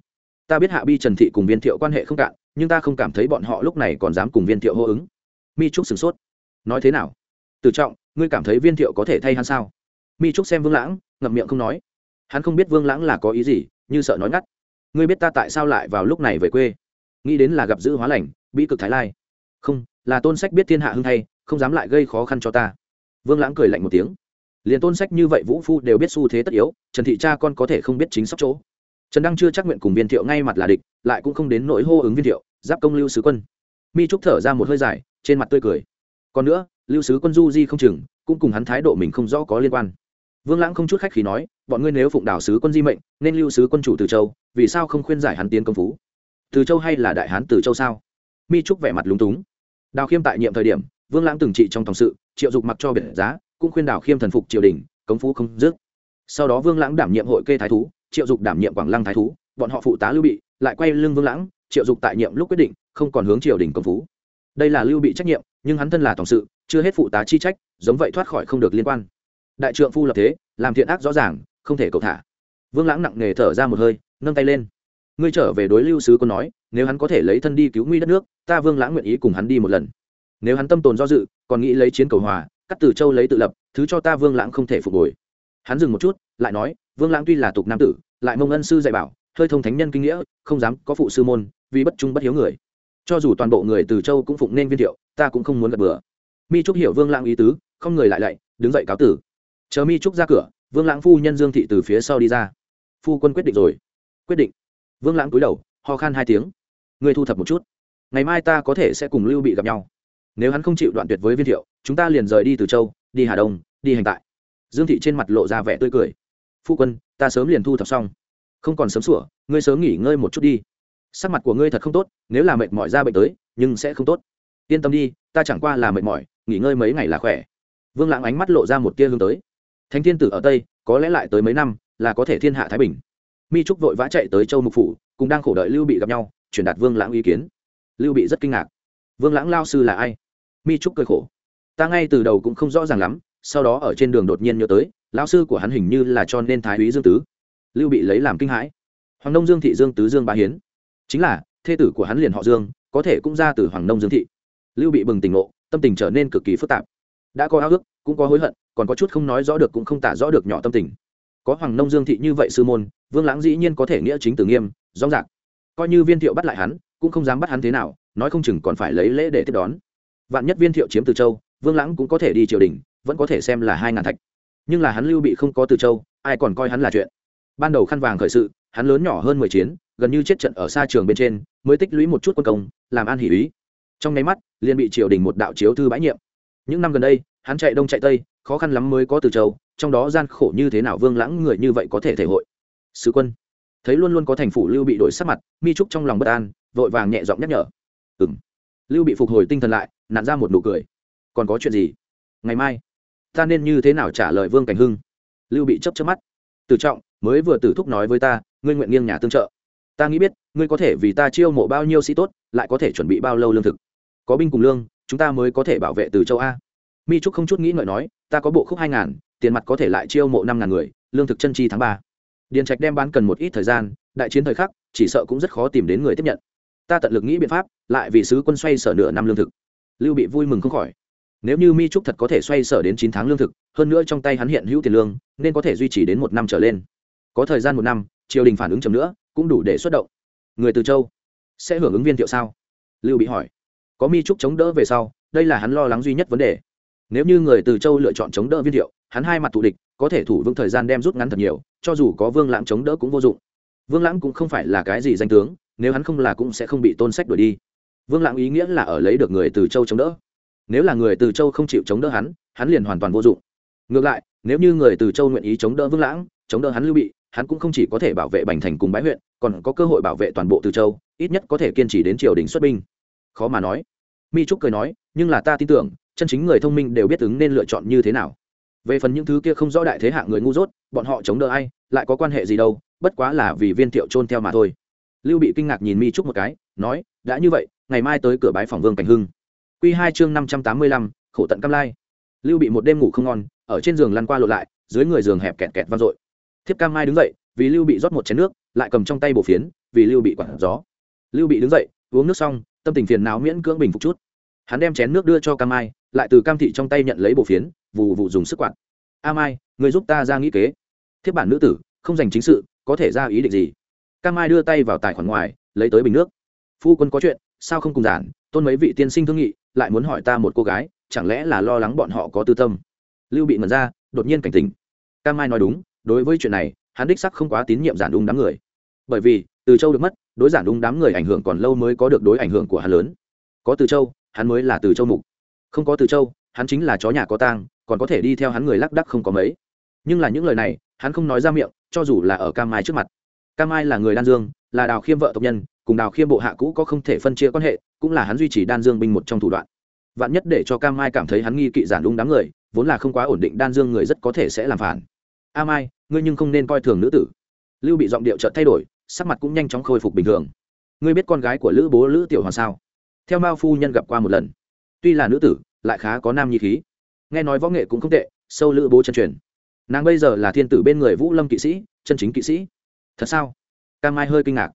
Ta biết hạ bi trần thị cùng viên thiệu quan hệ không cạn, nhưng ta không cảm thấy bọn họ lúc này còn dám cùng viên thiệu hô ứng. Mi trúc sửng sốt. Nói thế nào? Từ trọng, ngươi cảm thấy viên thiệu có thể thay hắn sao? Mi trúc xem vương lãng, ngậm miệng không nói. Hắn không biết vương lãng là có ý gì, như sợ nói ngắt. Ngươi biết ta tại sao lại vào lúc này về quê? Nghĩ đến là gặp giữ hóa lành bị cực thái lai. Không, là tôn sách biết thiên hạ hưng thay, không dám lại gây khó khăn cho ta. Vương lãng cười lạnh một tiếng. Liền tôn sách như vậy vũ phu đều biết xu thế tất yếu, trần thị cha con có thể không biết chính xác chỗ trần đăng chưa chắc nguyện cùng viên thiệu ngay mặt là địch lại cũng không đến nỗi hô ứng viên thiệu giáp công lưu sứ quân mi trúc thở ra một hơi dài trên mặt tươi cười còn nữa lưu sứ quân du di không chừng cũng cùng hắn thái độ mình không rõ có liên quan vương lãng không chút khách khí nói bọn ngươi nếu phụng đảo sứ quân di mệnh nên lưu sứ quân chủ từ châu vì sao không khuyên giải hắn tiến công phú từ châu hay là đại hán từ châu sao mi trúc vẻ mặt lúng túng đào khiêm tại nhiệm thời điểm vương lãng từng trị trong tổng sự triệu dục mặc cho biệt giá cũng khuyên đào khiêm thần phục triều đình cống phú không dứt sau đó vương lãng đảm nhiệm hội kê thái thú triệu dục đảm nhiệm quảng lăng thái thú, bọn họ phụ tá lưu bị lại quay lưng vương lãng, triệu dục tại nhiệm lúc quyết định, không còn hướng triều đình công phú. Đây là lưu bị trách nhiệm, nhưng hắn thân là tổng sự, chưa hết phụ tá chi trách, giống vậy thoát khỏi không được liên quan. Đại trượng phu lập thế, làm thiện ác rõ ràng, không thể cầu thả. Vương lãng nặng nề thở ra một hơi, nâng tay lên. Ngươi trở về đối lưu sứ có nói, nếu hắn có thể lấy thân đi cứu nguy đất nước, ta vương lãng nguyện ý cùng hắn đi một lần. Nếu hắn tâm tồn do dự, còn nghĩ lấy chiến cầu hòa, cắt từ châu lấy tự lập, thứ cho ta vương lãng không thể phục hồi. Hắn dừng một chút, lại nói vương lãng tuy là tục nam tử, lại mông ân sư dạy bảo, hơi thông thánh nhân kinh nghĩa, không dám có phụ sư môn, vì bất trung bất hiếu người. Cho dù toàn bộ người từ châu cũng phụng nên viên thiệu, ta cũng không muốn gật bừa. Mi trúc hiểu vương lãng ý tứ, không người lại lạy, đứng dậy cáo tử. Chờ mi trúc ra cửa, vương lãng phu nhân dương thị từ phía sau đi ra. Phu quân quyết định rồi. Quyết định. Vương lãng cúi đầu, ho khan hai tiếng. Ngươi thu thập một chút. Ngày mai ta có thể sẽ cùng lưu bị gặp nhau. Nếu hắn không chịu đoạn tuyệt với viên thiệu, chúng ta liền rời đi từ châu, đi hà đông, đi hành tại. Dương thị trên mặt lộ ra vẻ tươi cười phu quân, ta sớm liền thu thập xong. Không còn sớm sủa, ngươi sớm nghỉ ngơi một chút đi. Sắc mặt của ngươi thật không tốt, nếu là mệt mỏi ra bệnh tới, nhưng sẽ không tốt. Yên tâm đi, ta chẳng qua là mệt mỏi, nghỉ ngơi mấy ngày là khỏe. Vương lãng ánh mắt lộ ra một tia hướng tới. Thánh thiên tử ở tây, có lẽ lại tới mấy năm, là có thể thiên hạ thái bình. Mi trúc vội vã chạy tới châu mục phủ cũng đang khổ đợi lưu bị gặp nhau, truyền đạt vương lãng ý kiến. Lưu bị rất kinh ngạc. Vương lãng lao sư là ai? Mi trúc cười khổ. Ta ngay từ đầu cũng không rõ ràng lắm, sau đó ở trên đường đột nhiên nhớ tới lão sư của hắn hình như là cho nên thái úy dương tứ. Lưu bị lấy làm kinh hãi. Hoàng nông dương thị dương tứ dương bá hiến. Chính là, thê tử của hắn liền họ dương, có thể cũng ra từ hoàng nông dương thị. Lưu bị bừng tỉnh ngộ, tâm tình trở nên cực kỳ phức tạp. Đã có ao ước, cũng có hối hận, còn có chút không nói rõ được cũng không tả rõ được nhỏ tâm tình. Có hoàng nông dương thị như vậy sư môn, vương lãng dĩ nhiên có thể nghĩa chính tử nghiêm, rõ ràng. Coi như viên thiệu bắt lại hắn, cũng không dám bắt hắn thế nào, nói không chừng còn phải lấy lễ để tiếp đón. Vạn nhất viên thiệu chiếm từ châu, vương lãng cũng có thể đi triều đình, vẫn có thể xem là hai ngàn thạch nhưng là hắn lưu bị không có từ châu, ai còn coi hắn là chuyện. Ban đầu khăn vàng khởi sự, hắn lớn nhỏ hơn mười chiến, gần như chết trận ở xa trường bên trên, mới tích lũy một chút quân công, làm an hỷ ý. Trong nháy mắt, liền bị triều đình một đạo chiếu thư bãi nhiệm. Những năm gần đây, hắn chạy đông chạy tây, khó khăn lắm mới có từ châu, trong đó gian khổ như thế nào vương lãng người như vậy có thể thể hội. Sứ quân, thấy luôn luôn có thành phủ lưu bị đổi sắc mặt, mi trúc trong lòng bất an, vội vàng nhẹ giọng nhắc nhở. Ừng lưu bị phục hồi tinh thần lại nạn ra một nụ cười. Còn có chuyện gì? Ngày mai ta nên như thế nào trả lời vương cảnh hưng? Lưu bị chấp chấp mắt. Từ trọng, mới vừa tử thúc nói với ta, ngươi nguyện nghiêng nhà tương trợ. Ta nghĩ biết, ngươi có thể vì ta chiêu mộ bao nhiêu sĩ tốt, lại có thể chuẩn bị bao lâu lương thực. Có binh cùng lương, chúng ta mới có thể bảo vệ từ châu a. Mi trúc không chút nghĩ ngợi nói, ta có bộ khúc hai ngàn, tiền mặt có thể lại chiêu mộ năm ngàn người, lương thực chân chi tháng ba. Điền trạch đem bán cần một ít thời gian, đại chiến thời khắc, chỉ sợ cũng rất khó tìm đến người tiếp nhận. Ta tận lực nghĩ biện pháp, lại vì sứ quân xoay sở nửa năm lương thực. Lưu bị vui mừng không khỏi nếu như mi trúc thật có thể xoay sở đến chín tháng lương thực, hơn nữa trong tay hắn hiện hữu tiền lương, nên có thể duy trì đến một năm trở lên. Có thời gian một năm, triều đình phản ứng chậm nữa, cũng đủ để xuất động. Người từ châu, sẽ hưởng ứng viên thiệu sao? Lưu bị hỏi. Có mi trúc chống đỡ về sau, đây là hắn lo lắng duy nhất vấn đề. Nếu như người từ châu lựa chọn chống đỡ viên thiệu, hắn hai mặt thù địch, có thể thủ vững thời gian đem rút ngắn thật nhiều, cho dù có vương lãng chống đỡ cũng vô dụng. Vương lãng cũng không phải là cái gì danh tướng, nếu hắn không là cũng sẽ không bị tôn sách đuổi đi. Vương lãng ý nghĩa là ở lấy được người từ châu chống đỡ nếu là người từ châu không chịu chống đỡ hắn hắn liền hoàn toàn vô dụng. Ngược lại, nếu như người từ châu nguyện ý chống đỡ vương lãng, chống đỡ hắn lưu bị, hắn cũng không chỉ có thể bảo vệ bành thành cùng bái huyện, còn có cơ hội bảo vệ toàn bộ từ châu, ít nhất có thể kiên trì đến triều đình xuất binh. Khó mà nói. Mi trúc cười nói, nhưng là ta tin tưởng, chân chính người thông minh đều biết ứng nên lựa chọn như thế nào. Về phần những thứ kia không rõ đại thế hạ người ngu dốt, bọn họ chống đỡ ai, lại có quan hệ gì đâu, bất quá là vì viên thiệu trôn theo mà thôi. Lưu bị kinh ngạc nhìn mi trúc một cái, nói, đã như vậy, ngày mai tới cửa bái phòng vương cảnh hưng. Quy hai chương năm trăm tám mươi lăm, khổ tận cam lai. Lưu bị một đêm ngủ không ngon, ở trên giường lăn qua lộ lại, dưới người giường hẹp kẹt kẹt vang dội. Thiếp cam mai đứng dậy, vì lưu bị rót một chén nước, lại cầm trong tay bổ phiến, vì lưu bị quản gió. Lưu bị đứng dậy, uống nước xong, tâm tình phiền não miễn cưỡng bình phục chút. Hắn đem chén nước đưa cho cam mai, lại từ cam thị trong tay nhận lấy bổ phiến vụ vụ dùng sức quạt. A mai, người giúp ta ra nghĩ kế. Thiếp bản nữ tử, không dành chính sự, có thể ra ý định gì? Cam mai đưa tay vào tài khoản ngoài, lấy tới bình nước. Phu quân có chuyện, sao không cùng giản, tôn mấy vị tiên sinh thương nghị lại muốn hỏi ta một cô gái, chẳng lẽ là lo lắng bọn họ có tư tâm? Lưu bị mật ra, đột nhiên cảnh tỉnh. Cam mai nói đúng, đối với chuyện này, hắn đích sắc không quá tín nhiệm giản đung đám người. Bởi vì, từ châu được mất, đối giản đung đám người ảnh hưởng còn lâu mới có được đối ảnh hưởng của hắn lớn. Có từ châu, hắn mới là từ châu mục. Không có từ châu, hắn chính là chó nhà có tang, còn có thể đi theo hắn người lắc đắc không có mấy. Nhưng là những lời này, hắn không nói ra miệng, cho dù là ở cam mai trước mặt. Cam mai là người đan dương là đào khiêm vợ tộc nhân, cùng đào khiêm bộ hạ cũ có không thể phân chia quan hệ, cũng là hắn duy trì đan dương binh một trong thủ đoạn. Vạn nhất để cho cam mai cảm thấy hắn nghi kỵ giản đúng đám người, vốn là không quá ổn định đan dương người rất có thể sẽ làm phản. A mai, ngươi nhưng không nên coi thường nữ tử. Lưu bị giọng điệu trợt thay đổi, sắc mặt cũng nhanh chóng khôi phục bình thường. Ngươi biết con gái của lữ bố lữ tiểu hoàng sao? Theo mao phu nhân gặp qua một lần. Tuy là nữ tử, lại khá có nam nhi khí. Nghe nói võ nghệ cũng không tệ, sâu lữ bố chân truyền. Nàng bây giờ là thiên tử bên người vũ lâm kỵ sĩ, chân chính kỵ sĩ. Thật sao? Cam mai hơi kinh ngạc.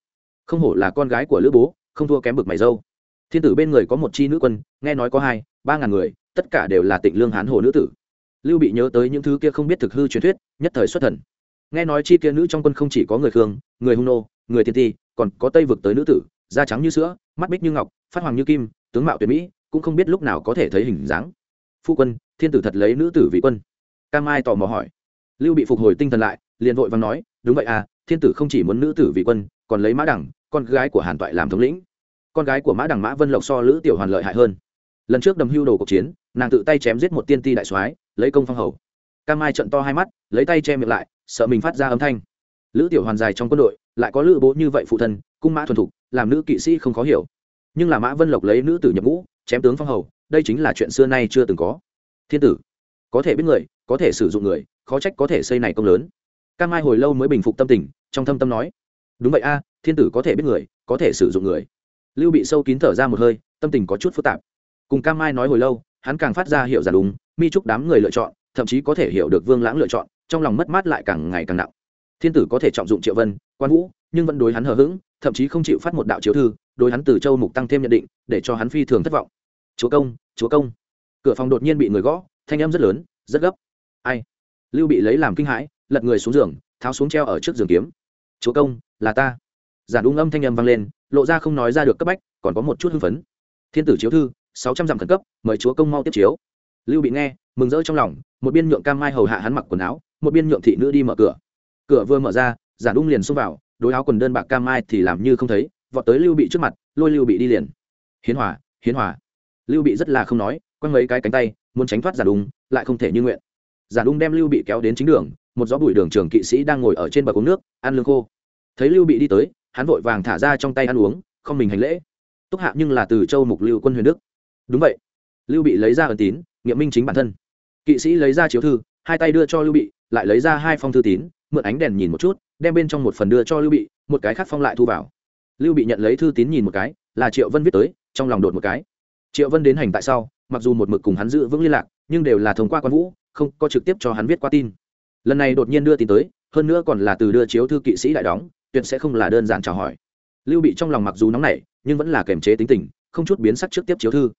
Không hổ là con gái của lữ bố, không thua kém bực mày dâu. Thiên tử bên người có một chi nữ quân, nghe nói có hai, ba ngàn người, tất cả đều là tịnh lương hán hồ nữ tử. Lưu bị nhớ tới những thứ kia không biết thực hư truyền thuyết, nhất thời xuất thần. Nghe nói chi kia nữ trong quân không chỉ có người khương, người hung nô, người tiên ti, còn có tây vực tới nữ tử, da trắng như sữa, mắt bích như ngọc, phát hoàng như kim, tướng mạo tuyệt mỹ, cũng không biết lúc nào có thể thấy hình dáng. Phu quân, thiên tử thật lấy nữ tử vị quân. Cam mai tò mò hỏi. Lưu bị phục hồi tinh thần lại, liền vội và nói đúng vậy à thiên tử không chỉ muốn nữ tử vị quân, còn lấy mã đẳng, con gái của hàn toại làm thống lĩnh. Con gái của mã đẳng mã vân lộc so lữ tiểu hoàn lợi hại hơn. Lần trước đầm hưu đồ cuộc chiến, nàng tự tay chém giết một tiên ti đại soái, lấy công phong hầu. Cam mai trận to hai mắt, lấy tay che miệng lại, sợ mình phát ra âm thanh. Lữ tiểu hoàn dài trong quân đội, lại có lữ bố như vậy phụ thân, cung mã thuần thục, làm nữ kỵ sĩ không khó hiểu. Nhưng là mã vân lộc lấy nữ tử nhập ngũ, chém tướng phong hầu, đây chính là chuyện xưa nay chưa từng có. Thiên tử, có thể biết người, có thể sử dụng người, khó trách có thể xây này công lớn cam mai hồi lâu mới bình phục tâm tình, trong thâm tâm nói, đúng vậy a, thiên tử có thể biết người, có thể sử dụng người. Lưu bị sâu kín thở ra một hơi, tâm tình có chút phức tạp. Cùng cam mai nói hồi lâu, hắn càng phát ra hiểu ra đúng, mi trúc đám người lựa chọn, thậm chí có thể hiểu được vương lãng lựa chọn, trong lòng mất mát lại càng ngày càng nặng. Thiên tử có thể trọng dụng triệu vân, quan vũ, nhưng vẫn đối hắn hờ hững, thậm chí không chịu phát một đạo chiếu thư, đối hắn từ châu mục tăng thêm nhận định, để cho hắn phi thường thất vọng. Chúa công chúa công. Cửa phòng đột nhiên bị người gõ, thanh âm rất lớn, rất gấp. Ai? Lưu bị lấy làm kinh hãi lật người xuống giường, tháo xuống treo ở trước giường kiếm. Chúa công, là ta. Giản ung âm thanh âm vang lên, lộ ra không nói ra được cấp bách, còn có một chút hưng phấn. Thiên tử chiếu thư, sáu trăm dặm khẩn cấp, mời chúa công mau tiếp chiếu. Lưu bị nghe, mừng rỡ trong lòng, một biên nhượng cam mai hầu hạ hắn mặc quần áo, một biên nhượng thị nữ đi mở cửa. Cửa vừa mở ra, giản ung liền xông vào, đối áo quần đơn bạc cam mai thì làm như không thấy, vọt tới lưu bị trước mặt, lôi lưu bị đi liền. Hiến hòa hiến hòa. Lưu bị rất là không nói, quăng mấy cái cánh tay, muốn tránh thoát giản ung lại không thể như nguyện. Giản ung đem lưu bị kéo đến chính đường một gió bụi đường trường kỵ sĩ đang ngồi ở trên bờ uống nước, ăn lương khô. Thấy lưu bị đi tới, hắn vội vàng thả ra trong tay ăn uống, không mình hành lễ. Túc hạ nhưng là từ châu mục lưu quân huyền đức. Đúng vậy. Lưu bị lấy ra ẩn tín, nghiệm minh chính bản thân. Kỵ sĩ lấy ra chiếu thư, hai tay đưa cho lưu bị, lại lấy ra hai phong thư tín, mượn ánh đèn nhìn một chút, đem bên trong một phần đưa cho lưu bị, một cái khác phong lại thu vào. Lưu bị nhận lấy thư tín nhìn một cái, là triệu vân viết tới, trong lòng đột một cái. Triệu vân đến hành tại sau, mặc dù một mực cùng hắn giữ vững liên lạc, nhưng đều là thông qua quan vũ, không có trực tiếp cho hắn viết qua tin lần này đột nhiên đưa tin tới, hơn nữa còn là từ đưa chiếu thư kỵ sĩ đại đóng, tuyệt sẽ không là đơn giản chào hỏi. Lưu bị trong lòng mặc dù nóng nảy, nhưng vẫn là kềm chế tính tình, không chút biến sắc trước tiếp chiếu thư.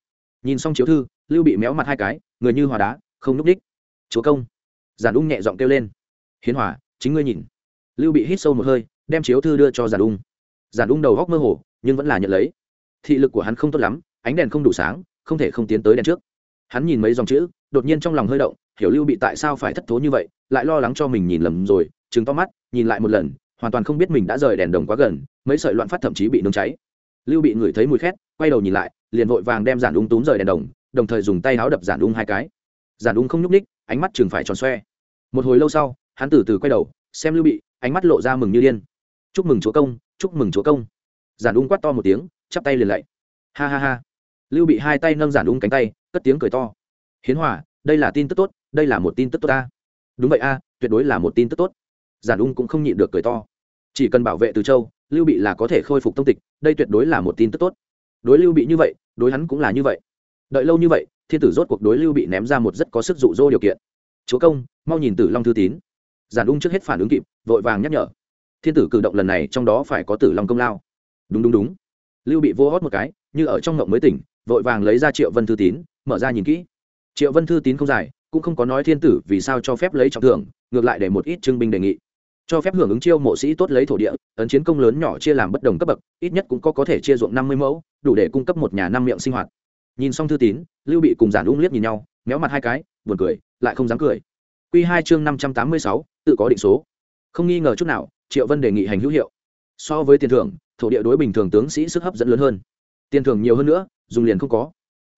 Nhìn xong chiếu thư, lưu bị méo mặt hai cái, người như hòa đá, không núp đích. Chúa công. Giản ung nhẹ giọng kêu lên. Hiến hòa, chính ngươi nhìn. Lưu bị hít sâu một hơi, đem chiếu thư đưa cho giản ung. Giản ung đầu góc mơ hồ, nhưng vẫn là nhận lấy. Thị lực của hắn không tốt lắm, ánh đèn không đủ sáng, không thể không tiến tới đèn trước hắn nhìn mấy dòng chữ, đột nhiên trong lòng hơi động, hiểu lưu bị tại sao phải thất thố như vậy, lại lo lắng cho mình nhìn lầm rồi chứng to mắt, nhìn lại một lần, hoàn toàn không biết mình đã rời đèn đồng quá gần, mấy sợi loạn phát thậm chí bị nướng cháy. Lưu bị ngửi thấy mùi khét, quay đầu nhìn lại, liền vội vàng đem giản ung túm rời đèn đồng đồng thời dùng tay áo đập giản ung hai cái. Giản ung không nhúc ních ánh mắt chừng phải tròn xoe. Một hồi lâu sau, hắn từ từ quay đầu, xem lưu bị, ánh mắt lộ ra mừng như điên. Chúc mừng chúa công, chúc mừng chúa công. Giản ung quát to một tiếng, chắp tay liền lạy. Ha ha ha lưu bị hai tay nâng giản ung cánh tay, cất tiếng cười to. Hiến hòa, đây là tin tức tốt, đây là một tin tức tốt ta. Đúng vậy a, tuyệt đối là một tin tức tốt. Giản ung cũng không nhịn được cười to. Chỉ cần bảo vệ từ châu, lưu bị là có thể khôi phục tông tịch, đây tuyệt đối là một tin tức tốt. Đối lưu bị như vậy, đối hắn cũng là như vậy. Đợi lâu như vậy, thiên tử rốt cuộc đối lưu bị ném ra một rất có sức dụ dỗ điều kiện. Chúa công, mau nhìn tử long thư tín. Giản ung trước hết phản ứng kịp, vội vàng nhắc nhở. Thiên tử cử động lần này trong đó phải có tử long công lao. Đúng đúng đúng. Lưu bị vô hót một cái, như ở trong ngộng mới tỉnh vội vàng lấy ra triệu vân thư tín, mở ra nhìn kỹ. Triệu vân thư tín không dài, cũng không có nói thiên tử vì sao cho phép lấy trọng thưởng, ngược lại để một ít trưng binh đề nghị. Cho phép hưởng ứng chiêu mộ sĩ tốt lấy thổ địa ấn chiến công lớn nhỏ chia làm bất đồng cấp bậc, ít nhất cũng có có thể chia ruộng năm mươi mẫu, đủ để cung cấp một nhà năm miệng sinh hoạt. Nhìn xong thư tín, lưu bị cùng giản ung liếc nhìn nhau, méo mặt hai cái, buồn cười, lại không dám cười. Q hai chương năm trăm tám mươi sáu, tự có định số. Không nghi ngờ chút nào, triệu vân đề nghị hành hữu hiệu. So với tiền thưởng, thổ địa đối bình thường tướng sĩ sức hấp dẫn lớn hơn. Tiền thưởng nhiều hơn nữa dùng liền không có.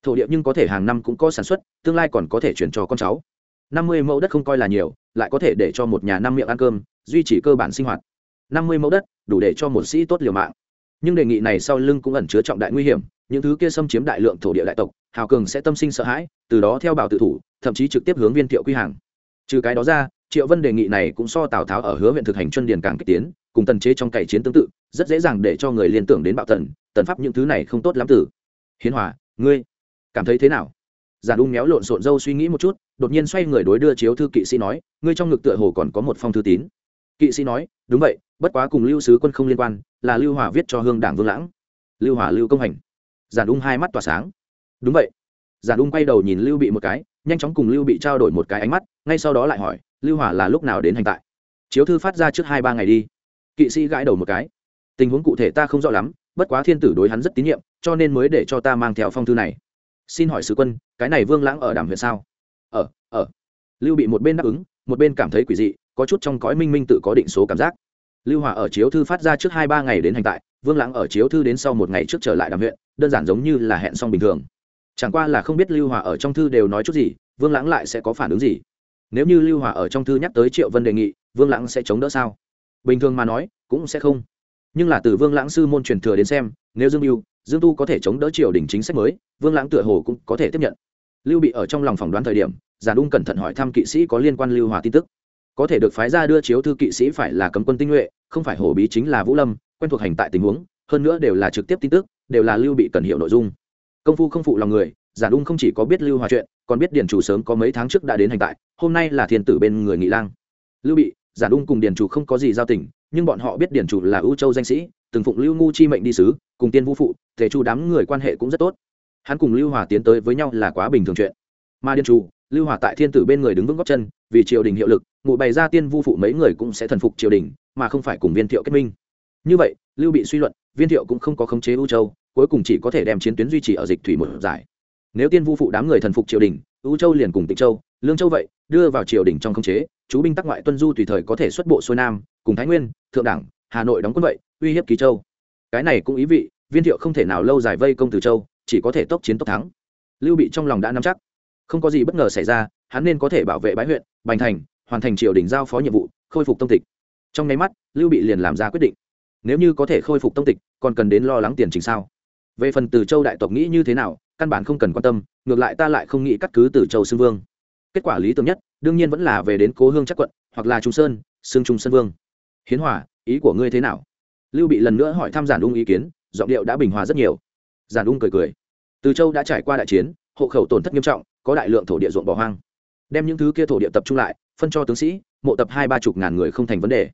Thổ địa nhưng có thể hàng năm cũng có sản xuất, tương lai còn có thể chuyển cho con cháu. Năm mươi mẫu đất không coi là nhiều, lại có thể để cho một nhà năm miệng ăn cơm, duy trì cơ bản sinh hoạt. Năm mươi mẫu đất, đủ để cho một sĩ tốt liều mạng. Nhưng đề nghị này sau lưng cũng ẩn chứa trọng đại nguy hiểm, những thứ kia xâm chiếm đại lượng thổ địa đại tộc, hào cường sẽ tâm sinh sợ hãi, từ đó theo bảo tự thủ, thậm chí trực tiếp hướng viên thiệu quy hàng. Trừ cái đó ra, triệu vân đề nghị này cũng so tào tháo ở hứa huyện thực hành chân điền càng kích tiến, cùng tần chế trong cày chiến tương tự, rất dễ dàng để cho người liên tưởng đến bạo tần tần pháp những thứ này không tốt lắm tử hiến hòa, ngươi cảm thấy thế nào? Giản ung méo lộn xộn dâu suy nghĩ một chút, đột nhiên xoay người đối đưa chiếu thư kỵ sĩ nói, ngươi trong ngực tựa hồ còn có một phong thư tín. Kỵ sĩ nói, đúng vậy, bất quá cùng lưu sứ quân không liên quan, là lưu hòa viết cho hương đảng vương lãng. Lưu hòa, lưu công hành. Giản ung hai mắt tỏa sáng. Đúng vậy. Giản ung quay đầu nhìn lưu bị một cái, nhanh chóng cùng lưu bị trao đổi một cái ánh mắt, ngay sau đó lại hỏi, lưu hòa là lúc nào đến hành tại? Chiếu thư phát ra trước hai ba ngày đi. Kỵ sĩ gãi đầu một cái. Tình huống cụ thể ta không rõ lắm, bất quá thiên tử đối hắn rất tín nhiệm cho nên mới để cho ta mang theo phong thư này. Xin hỏi sứ quân, cái này vương lãng ở đàm huyện sao? Ở ở. Lưu bị một bên đáp ứng, một bên cảm thấy quỷ dị, có chút trong cõi minh minh tự có định số cảm giác. Lưu hòa ở chiếu thư phát ra trước hai ba ngày đến hành tại, vương lãng ở chiếu thư đến sau một ngày trước trở lại đàm huyện, đơn giản giống như là hẹn xong bình thường. Chẳng qua là không biết lưu hòa ở trong thư đều nói chút gì, vương lãng lại sẽ có phản ứng gì? Nếu như lưu hòa ở trong thư nhắc tới triệu vân đề nghị, vương lãng sẽ chống đỡ sao? Bình thường mà nói, cũng sẽ không. Nhưng là từ vương lãng sư môn truyền thừa đến xem, nếu dương mưu dương tu có thể chống đỡ triều đình chính sách mới, vương lãng tựa hồ cũng có thể tiếp nhận. Lưu bị ở trong lòng phỏng đoán thời điểm giàn ung cẩn thận hỏi thăm kỵ sĩ có liên quan lưu hòa tin tức. Có thể được phái ra đưa chiếu thư kỵ sĩ phải là cấm quân tinh nhuệ, không phải hổ bí chính là vũ lâm, quen thuộc hành tại tình huống, hơn nữa đều là trực tiếp tin tức, đều là lưu bị cần hiểu nội dung. Công phu không phụ lòng người giản ung không chỉ có biết lưu hòa chuyện, còn biết điền chủ sớm có mấy tháng trước đã đến hành tại, hôm nay là thiên tử bên người nghị lang. Lưu bị giản ung cùng điền chủ không có gì giao tình, nhưng bọn họ biết điền chủ là ưu châu danh sĩ từng phụng lưu ngu chi mệnh đi sứ cùng tiên vũ phụ thể chu đám người quan hệ cũng rất tốt. Hắn cùng lưu hòa tiến tới với nhau là quá bình thường chuyện. Mà Điên Chu, lưu hòa tại thiên tử bên người đứng vững góc chân vì triều đình hiệu lực ngụ bày ra tiên vu phụ mấy người cũng sẽ thần phục triều đình mà không phải cùng viên thiệu kết minh. Như vậy lưu bị suy luận viên thiệu cũng không có khống chế ưu châu cuối cùng chỉ có thể đem chiến tuyến duy trì ở dịch thủy một giải. Nếu tiên vu phụ đám người thần phục triều đình ưu châu liền cùng tịnh châu lương châu vậy đưa vào triều đình trong khống chế chú binh tắc ngoại tuân du tùy thời có thể xuất bộ xuôi nam cùng thái nguyên thượng đảng hà nội đóng quân vậy uy hiếp ký châu. Cái này cũng ý vị, viên thiệu không thể nào lâu dài vây công từ châu, chỉ có thể tốc chiến tốc thắng. Lưu bị trong lòng đã nắm chắc. Không có gì bất ngờ xảy ra, hắn nên có thể bảo vệ bãi huyện, bành thành, hoàn thành triều đình giao phó nhiệm vụ, khôi phục tông tịch. Trong nháy mắt, lưu bị liền làm ra quyết định. Nếu như có thể khôi phục tông tịch, còn cần đến lo lắng tiền trình sao? Về phần từ châu đại tộc nghĩ như thế nào, căn bản không cần quan tâm, ngược lại ta lại không nghĩ cắt cứ từ châu xưng vương. Kết quả lý tưởng nhất, đương nhiên vẫn là về đến cố hương chắc quận, hoặc là trung sơn xương trung sơn vương. Hiến hòa, ý của ngươi thế nào? Lưu bị lần nữa hỏi thăm giản ung ý kiến, giọng điệu đã bình hòa rất nhiều. Giản ung cười cười. Từ châu đã trải qua đại chiến, hộ khẩu tổn thất nghiêm trọng, có đại lượng thổ địa ruộng bỏ hoang. Đem những thứ kia thổ địa tập trung lại, phân cho tướng sĩ, mộ tập hai ba chục ngàn người không thành vấn đề.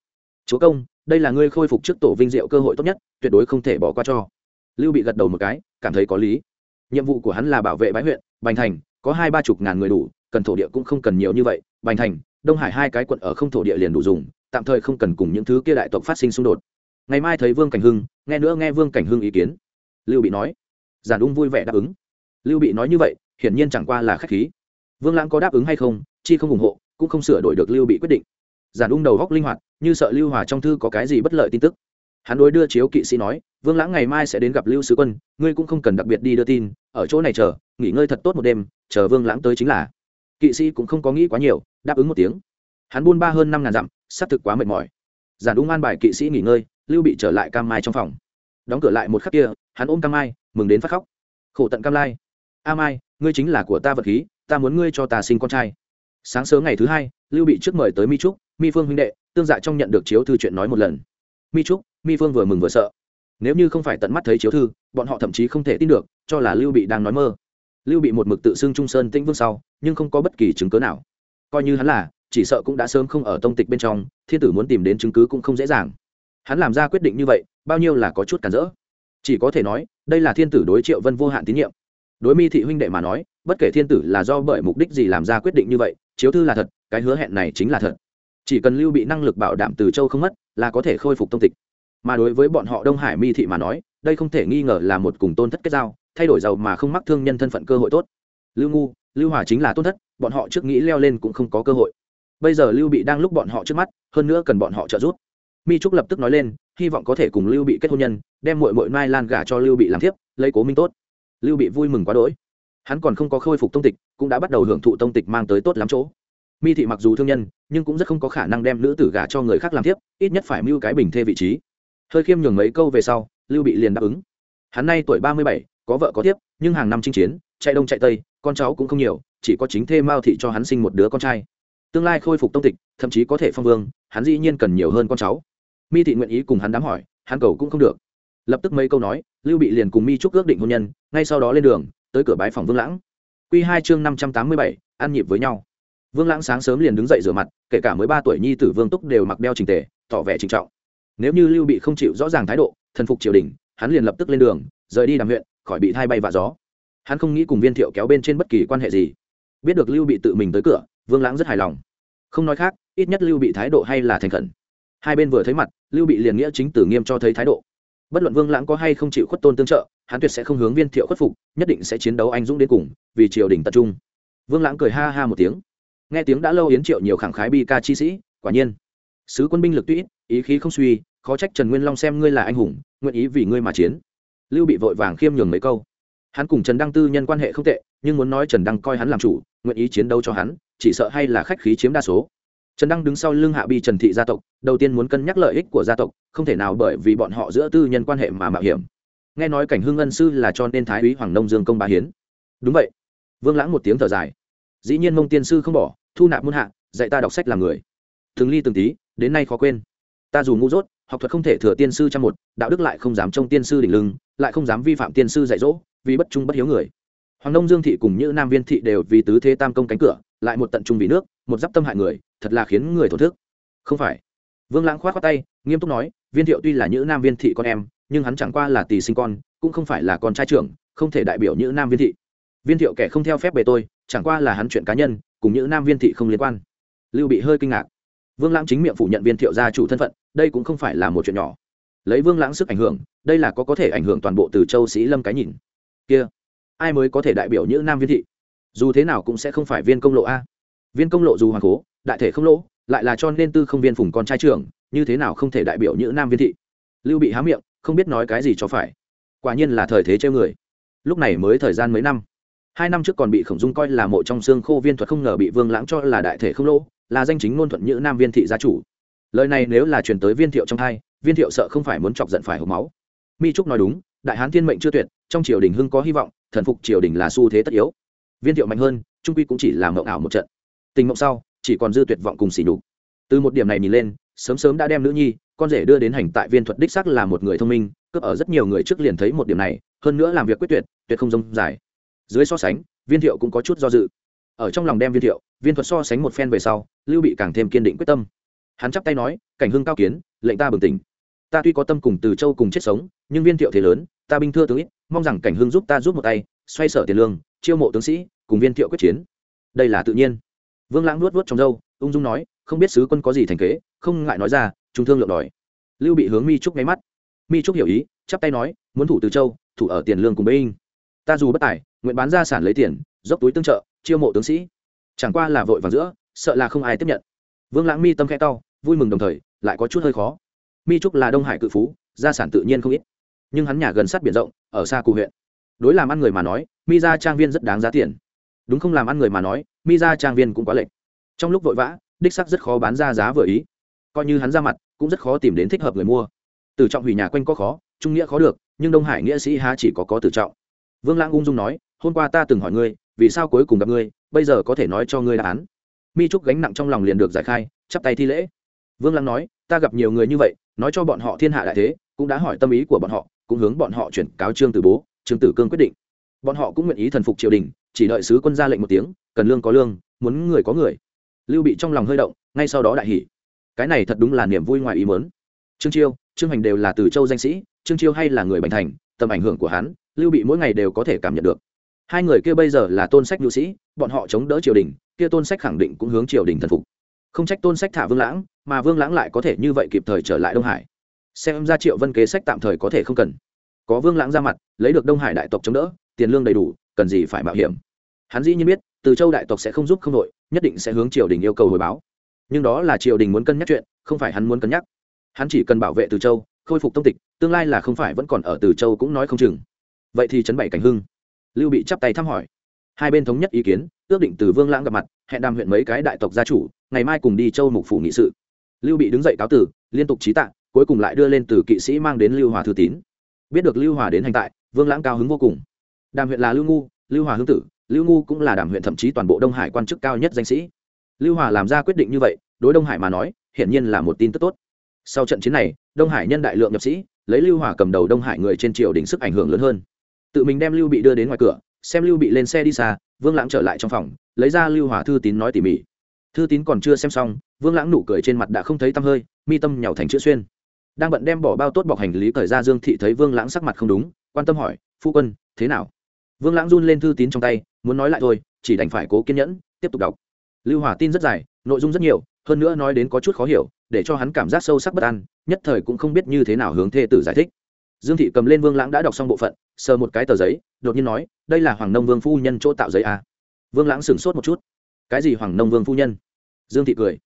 Chúa công, đây là ngươi khôi phục trước tổ vinh diệu cơ hội tốt nhất, tuyệt đối không thể bỏ qua cho. Lưu bị gật đầu một cái, cảm thấy có lý. Nhiệm vụ của hắn là bảo vệ bái huyện, bành thành, có hai ba chục ngàn người đủ, cần thổ địa cũng không cần nhiều như vậy. Bành thành, đông hải hai cái quận ở không thổ địa liền đủ dùng, tạm thời không cần cùng những thứ kia đại tộc phát sinh xung đột ngày mai thấy vương cảnh hưng, nghe nữa nghe vương cảnh hưng ý kiến. Lưu bị nói. Giản ung vui vẻ đáp ứng. Lưu bị nói như vậy, hiển nhiên chẳng qua là khách khí. Vương lãng có đáp ứng hay không, chi không ủng hộ, cũng không sửa đổi được lưu bị quyết định. Giản ung đầu góc linh hoạt, như sợ lưu hòa trong thư có cái gì bất lợi tin tức. Hắn đối đưa chiếu kỵ sĩ nói, vương lãng ngày mai sẽ đến gặp lưu sứ quân, ngươi cũng không cần đặc biệt đi đưa tin, ở chỗ này chờ, nghỉ ngơi thật tốt một đêm, chờ vương lãng tới chính là. Kỵ sĩ cũng không có nghĩ quá nhiều, đáp ứng một tiếng. Hắn buôn ba hơn năm ngàn dặm, xác thực quá mệt mỏi. Giản ung an bài kỵ sĩ nghỉ ngơi lưu bị trở lại cam mai trong phòng. Đóng cửa lại một khắc kia, hắn ôm cam mai, mừng đến phát khóc. Khổ tận cam lai. A mai, ngươi chính là của ta vật khí, ta muốn ngươi cho ta sinh con trai. Sáng sớm ngày thứ hai, lưu bị trước mời tới mi trúc, mi phương huynh đệ, tương dạ trong nhận được chiếu thư chuyện nói một lần. Mi trúc, mi phương vừa mừng vừa sợ. Nếu như không phải tận mắt thấy chiếu thư, bọn họ thậm chí không thể tin được, cho là lưu bị đang nói mơ. Lưu bị một mực tự xưng trung sơn tĩnh vương sau, nhưng không có bất kỳ chứng cớ nào. Coi như hắn là, chỉ sợ cũng đã sớm không ở tông tịch bên trong, thiên tử muốn tìm đến chứng cứ cũng không dễ dàng hắn làm ra quyết định như vậy, bao nhiêu là có chút cản rỡ. Chỉ có thể nói, đây là thiên tử đối triệu vân vô hạn tín nhiệm. Đối mi thị huynh đệ mà nói, bất kể thiên tử là do bởi mục đích gì làm ra quyết định như vậy, chiếu thư là thật, cái hứa hẹn này chính là thật. Chỉ cần lưu bị năng lực bảo đảm từ châu không mất, là có thể khôi phục tông tịch. Mà đối với bọn họ đông hải mi thị mà nói, đây không thể nghi ngờ là một cùng tôn thất kết giao, thay đổi giàu mà không mắc thương nhân thân phận cơ hội tốt. Lưu ngu, lưu hòa chính là tôn thất, bọn họ trước nghĩ leo lên cũng không có cơ hội. Bây giờ lưu bị đang lúc bọn họ trước mắt, hơn nữa cần bọn họ trợ giúp mi trúc lập tức nói lên, hy vọng có thể cùng lưu bị kết hôn nhân, đem mội mội mai lan gả cho lưu bị làm thiếp, lấy cố minh tốt. Lưu bị vui mừng quá đỗi. Hắn còn không có khôi phục tông tịch, cũng đã bắt đầu hưởng thụ tông tịch mang tới tốt lắm chỗ. Mi thị mặc dù thương nhân, nhưng cũng rất không có khả năng đem nữ tử gả cho người khác làm thiếp, ít nhất phải mưu cái bình thê vị trí. Hơi khiêm nhường mấy câu về sau, lưu bị liền đáp ứng. Hắn nay tuổi ba mươi bảy, có vợ có thiếp, nhưng hàng năm chinh chiến, chạy đông chạy tây, con cháu cũng không nhiều, chỉ có chính thê mao thị cho hắn sinh một đứa con trai. Tương lai khôi phục tông tịch, thậm chí có thể phong vương, hắn dĩ nhiên cần nhiều hơn con cháu mi thị nguyện ý cùng hắn đám hỏi, hắn cầu cũng không được. Lập tức mấy câu nói, lưu bị liền cùng mi trúc ước định hôn nhân, ngay sau đó lên đường, tới cửa bái phòng vương lãng. Q hai chương năm trăm tám mươi bảy, ăn nhịp với nhau. Vương lãng sáng sớm liền đứng dậy rửa mặt, kể cả mới ba tuổi nhi tử vương túc đều mặc đeo trình tề, tỏ vẻ trinh trọng. Nếu như lưu bị không chịu rõ ràng thái độ, thần phục triều đình, hắn liền lập tức lên đường, rời đi đàm huyện, khỏi bị thay bay và gió. Hắn không nghĩ cùng viên thiệu kéo bên trên bất kỳ quan hệ gì. Biết được lưu bị tự mình tới cửa, vương lãng rất hài lòng. Không nói khác, ít nhất lưu bị thái độ hay là thành khẩn hai bên vừa thấy mặt, lưu bị liền nghĩa chính tử nghiêm cho thấy thái độ. Bất luận vương lãng có hay không chịu khuất tôn tương trợ, hắn tuyệt sẽ không hướng viên thiệu khuất phục, nhất định sẽ chiến đấu anh dũng đến cùng, vì triều đình tập trung. Vương lãng cười ha ha một tiếng. Nghe tiếng đã lâu yến triệu nhiều khẳng khái bi ca chi sĩ, quả nhiên. Sứ quân binh lực tuy ý khí không suy, khó trách trần nguyên long xem ngươi là anh hùng, nguyện ý vì ngươi mà chiến. Lưu bị vội vàng khiêm nhường mấy câu. Hắn cùng trần đăng tư nhân quan hệ không tệ, nhưng muốn nói trần đăng coi hắn làm chủ, nguyện ý chiến đấu cho hắn, chỉ sợ hay là khách khí chiếm đa số trần đăng đứng sau lưng hạ bi trần thị gia tộc, đầu tiên muốn cân nhắc lợi ích của gia tộc, không thể nào bởi vì bọn họ giữa tư nhân quan hệ mà mạo hiểm. Nghe nói cảnh hưng ân sư là cho nên thái úy hoàng nông dương công bá hiến. Đúng vậy. Vương lãng một tiếng thở dài. Dĩ nhiên mông tiên sư không bỏ, thu nạp muôn hạ, dạy ta đọc sách làm người. Thường ly từng tí, đến nay khó quên. Ta dù ngu dốt, học thuật không thể thừa tiên sư trăm một, đạo đức lại không dám trông tiên sư đỉnh lưng, lại không dám vi phạm tiên sư dạy dỗ, vì bất trung bất hiếu người. Hoàng nông dương thị cùng như nam viên thị đều vì tứ thế tam công cánh cửa lại một tận trung vì nước, một giáp tâm hại người, thật là khiến người thổn thức. Không phải. Vương lãng khoát khoát tay, nghiêm túc nói, viên thiệu tuy là nữ nam viên thị con em, nhưng hắn chẳng qua là tỷ sinh con, cũng không phải là con trai trưởng, không thể đại biểu nữ nam viên thị. Viên thiệu kẻ không theo phép bề tôi, chẳng qua là hắn chuyện cá nhân, cùng nữ nam viên thị không liên quan. Lưu bị hơi kinh ngạc. Vương lãng chính miệng phủ nhận viên thiệu gia chủ thân phận, đây cũng không phải là một chuyện nhỏ. Lấy vương lãng sức ảnh hưởng, đây là có có thể ảnh hưởng toàn bộ từ châu sĩ lâm cái nhìn. Kia, ai mới có thể đại biểu nữ nam viên thị? Dù thế nào cũng sẽ không phải viên công lộ a. Viên công lộ dù hoàng cố đại thể không lỗ lại là cho nên tư không viên phùng con trai trưởng, như thế nào không thể đại biểu như nam viên thị. Lưu bị há miệng, không biết nói cái gì cho phải. Quả nhiên là thời thế treo người. Lúc này mới thời gian mấy năm. Hai năm trước còn bị khổng dung coi là mộ trong xương khô viên thuật không ngờ bị vương lãng cho là đại thể không lỗ là danh chính ngôn thuận như nam viên thị gia chủ. Lời này nếu là truyền tới viên thiệu trong hai, viên thiệu sợ không phải muốn chọc giận phải hộp máu. Mi trúc nói đúng, đại hán thiên mệnh chưa tuyệt, trong triều đình hưng có hy vọng, thần phục triều đình là xu thế tất yếu viên thiệu mạnh hơn, trung quy cũng chỉ là mộng ảo một trận. Tình mộng sau, chỉ còn dư tuyệt vọng cùng xỉ nhục. Từ một điểm này nhìn lên, sớm sớm đã đem nữ nhi, con rể đưa đến hành tại viên thuật đích sắc là một người thông minh, cướp ở rất nhiều người trước liền thấy một điểm này, hơn nữa làm việc quyết tuyệt tuyệt không rông dài. Dưới so sánh, viên thiệu cũng có chút do dự. Ở trong lòng đem viên thiệu, viên thuật so sánh một phen về sau, lưu bị càng thêm kiên định quyết tâm. Hắn chắp tay nói, cảnh hưng cao kiến, lệnh ta bừng tỉnh. Ta tuy có tâm cùng từ châu cùng chết sống, nhưng viên thiệu thế lớn, ta binh thưa tướng ít, mong rằng cảnh hưng giúp ta giúp một tay, xoay sở tiền lương chiêu mộ tướng sĩ, cùng viên thiệu quyết chiến. Đây là tự nhiên. Vương lãng nuốt nuốt trong dâu ung dung nói, không biết sứ quân có gì thành kế, không ngại nói ra, chúng thương lượng đòi. Lưu bị hướng mi trúc nháy mắt. Mi trúc hiểu ý, chắp tay nói, muốn thủ từ châu, thủ ở tiền lương cùng binh. Ta dù bất tài, nguyện bán gia sản lấy tiền, dốc túi tương trợ, chiêu mộ tướng sĩ. Chẳng qua là vội vàng giữa, sợ là không ai tiếp nhận. Vương lãng mi tâm khẽ to, vui mừng đồng thời, lại có chút hơi khó. Mi trúc là đông hải cự phú, gia sản tự nhiên không ít. Nhưng hắn nhà gần sát biển rộng, ở xa cụ huyện. Đối làm ăn người mà nói mi ra trang viên rất đáng giá tiền. Đúng không làm ăn người mà nói, mi ra trang viên cũng quá lệch. Trong lúc vội vã, đích sắc rất khó bán ra giá vừa ý. Coi như hắn ra mặt, cũng rất khó tìm đến thích hợp người mua. Tử trọng hủy nhà quanh có khó, trung nghĩa khó được, nhưng đông hải nghĩa sĩ há chỉ có có tử trọng. Vương lãng ung dung nói, hôm qua ta từng hỏi ngươi, vì sao cuối cùng gặp ngươi, bây giờ có thể nói cho ngươi đáp án. Mi trúc gánh nặng trong lòng liền được giải khai, chắp tay thi lễ. Vương lãng nói, ta gặp nhiều người như vậy, nói cho bọn họ thiên hạ đại thế, cũng đã hỏi tâm ý của bọn họ, cũng hướng bọn họ chuyển cáo trương tử bố, trương tử cương quyết định bọn họ cũng nguyện ý thần phục triều đình, chỉ đợi sứ quân ra lệnh một tiếng, cần lương có lương, muốn người có người. Lưu bị trong lòng hơi động, ngay sau đó đại hỉ. Cái này thật đúng là niềm vui ngoài ý muốn. Trương chiêu, trương hành đều là từ châu danh sĩ, trương chiêu hay là người bành thành, tầm ảnh hưởng của hắn, lưu bị mỗi ngày đều có thể cảm nhận được. Hai người kia bây giờ là tôn sách nhu sĩ, bọn họ chống đỡ triều đình, kia tôn sách khẳng định cũng hướng triều đình thần phục. Không trách tôn sách thả vương lãng, mà vương lãng lại có thể như vậy kịp thời trở lại đông hải. Xem ra triệu vân kế sách tạm thời có thể không cần. Có vương lãng ra mặt, lấy được đông hải đại tộc chống đỡ tiền lương đầy đủ, cần gì phải mạo hiểm. Hắn dĩ nhiên biết, từ châu đại tộc sẽ không giúp không đội nhất định sẽ hướng triều đình yêu cầu hồi báo. Nhưng đó là triều đình muốn cân nhắc chuyện, không phải hắn muốn cân nhắc. Hắn chỉ cần bảo vệ từ châu, khôi phục tông tịch, tương lai là không phải vẫn còn ở từ châu cũng nói không chừng. Vậy thì chấn bảy cảnh hưng. Lưu bị chắp tay thăm hỏi. Hai bên thống nhất ý kiến, ước định từ vương lãng gặp mặt, hẹn đàm huyện mấy cái đại tộc gia chủ, ngày mai cùng đi châu mục phủ nghị sự. Lưu bị đứng dậy cáo tử liên tục trí tạ, cuối cùng lại đưa lên từ kỵ sĩ mang đến lưu hòa thư tín. Biết được lưu hòa đến hành tại, vương lãng cao hứng vô cùng đàm huyện là lưu ngu, lưu hòa hương tử, lưu ngu cũng là đàm huyện thậm chí toàn bộ đông hải quan chức cao nhất danh sĩ. Lưu hòa làm ra quyết định như vậy, đối đông hải mà nói, hiển nhiên là một tin tức tốt. Sau trận chiến này, đông hải nhân đại lượng nhập sĩ, lấy lưu hòa cầm đầu đông hải người trên triều đỉnh sức ảnh hưởng lớn hơn. Tự mình đem lưu bị đưa đến ngoài cửa, xem lưu bị lên xe đi xa, vương lãng trở lại trong phòng, lấy ra lưu hòa thư tín nói tỉ mỉ. Thư tín còn chưa xem xong, vương lãng nụ cười trên mặt đã không thấy tăm hơi, mi tâm nhào thành chữ xuyên. Đang bận đem bỏ bao tốt bọc hành lý cởi ra dương thị thấy vương lãng sắc mặt không đúng, quan tâm hỏi, phu quân, thế nào? Vương lãng run lên thư tín trong tay, muốn nói lại thôi, chỉ đành phải cố kiên nhẫn, tiếp tục đọc. Lưu hỏa tin rất dài, nội dung rất nhiều, hơn nữa nói đến có chút khó hiểu, để cho hắn cảm giác sâu sắc bất an, nhất thời cũng không biết như thế nào hướng thê tử giải thích. Dương thị cầm lên vương lãng đã đọc xong bộ phận, sờ một cái tờ giấy, đột nhiên nói, đây là hoàng nông vương phu nhân chỗ tạo giấy à. vương lãng sửng sốt một chút. Cái gì hoàng nông vương phu nhân? Dương thị cười.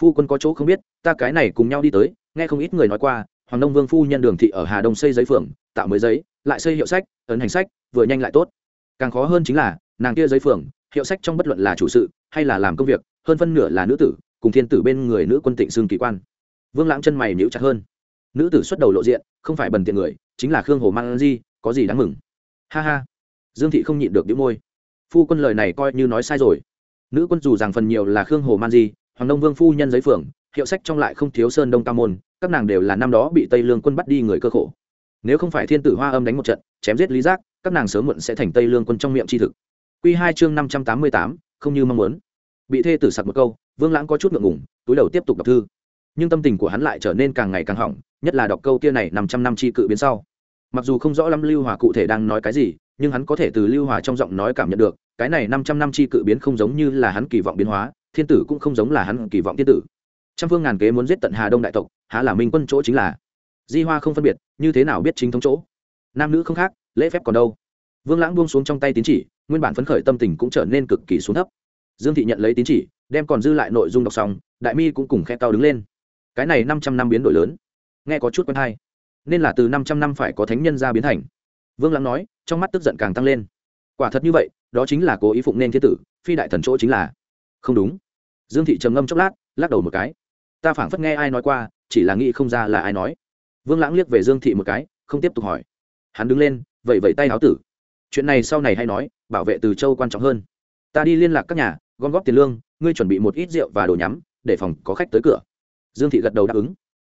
Phu quân có chỗ không biết, ta cái này cùng nhau đi tới, nghe không ít người nói qua, hoàng nông vương phu nhân đường thị ở hà đông xây giấy phường, tạo mới giấy lại xây hiệu sách, ấn hành sách, vừa nhanh lại tốt. Càng khó hơn chính là, nàng kia giấy phường, hiệu sách trong bất luận là chủ sự, hay là làm công việc, hơn phân nửa là nữ tử, cùng thiên tử bên người nữ quân tịnh xương kỳ quan. Vương lãng chân mày níu chặt hơn. Nữ tử xuất đầu lộ diện, không phải bần tiện người, chính là khương hồ mang di, có gì đáng mừng? Ha ha. Dương thị không nhịn được đĩu môi. Phu quân lời này coi như nói sai rồi. Nữ quân dù rằng phần nhiều là khương hồ man di, hoàng đông vương phu nhân giấy phường, hiệu sách trong lại không thiếu sơn đông cao môn, các nàng đều là năm đó bị tây lương quân bắt đi người cơ khổ nếu không phải thiên tử hoa âm đánh một trận, chém giết lý giác, các nàng sớm muộn sẽ thành tây lương quân trong miệng chi thực. Q hai chương năm trăm tám mươi tám, không như mong muốn. Bị thê tử sặc một câu, vương lãng có chút ngượng ngủng túi đầu tiếp tục đọc thư. Nhưng tâm tình của hắn lại trở nên càng ngày càng hỏng, nhất là đọc câu kia này năm trăm năm tri cự biến sau. Mặc dù không rõ lắm lưu hòa cụ thể đang nói cái gì, nhưng hắn có thể từ lưu hòa trong giọng nói cảm nhận được, cái này năm trăm năm chi cự biến không giống như là hắn kỳ vọng biến hóa, thiên tử cũng không giống là hắn kỳ vọng thiên tử. Trăm phương ngàn kế muốn giết tận hà đông đại tộc, há là minh quân chỗ chính là di hoa không phân biệt, như thế nào biết chính thống chỗ? Nam nữ không khác, lễ phép còn đâu? Vương lãng buông xuống trong tay tín chỉ, nguyên bản phấn khởi tâm tình cũng trở nên cực kỳ xuống thấp. Dương thị nhận lấy tín chỉ, đem còn dư lại nội dung đọc xong, đại mi cũng cùng khe cao đứng lên. Cái này năm trăm năm biến đổi lớn. Nghe có chút quen hay. Nên là từ năm trăm năm phải có thánh nhân ra biến thành. Vương lãng nói, trong mắt tức giận càng tăng lên. Quả thật như vậy, đó chính là cố ý phụng nên thiên tử, phi đại thần chỗ chính là. Không đúng. Dương thị trầm ngâm chốc lát, lắc đầu một cái. Ta phảng phất nghe ai nói qua, chỉ là nghĩ không ra là ai nói vương lãng liếc về dương thị một cái, không tiếp tục hỏi. Hắn đứng lên vậy vẫy tay áo tử. Chuyện này sau này hay nói, bảo vệ từ châu quan trọng hơn. Ta đi liên lạc các nhà, gom góp tiền lương, ngươi chuẩn bị một ít rượu và đồ nhắm, để phòng có khách tới cửa. Dương thị gật đầu đáp ứng.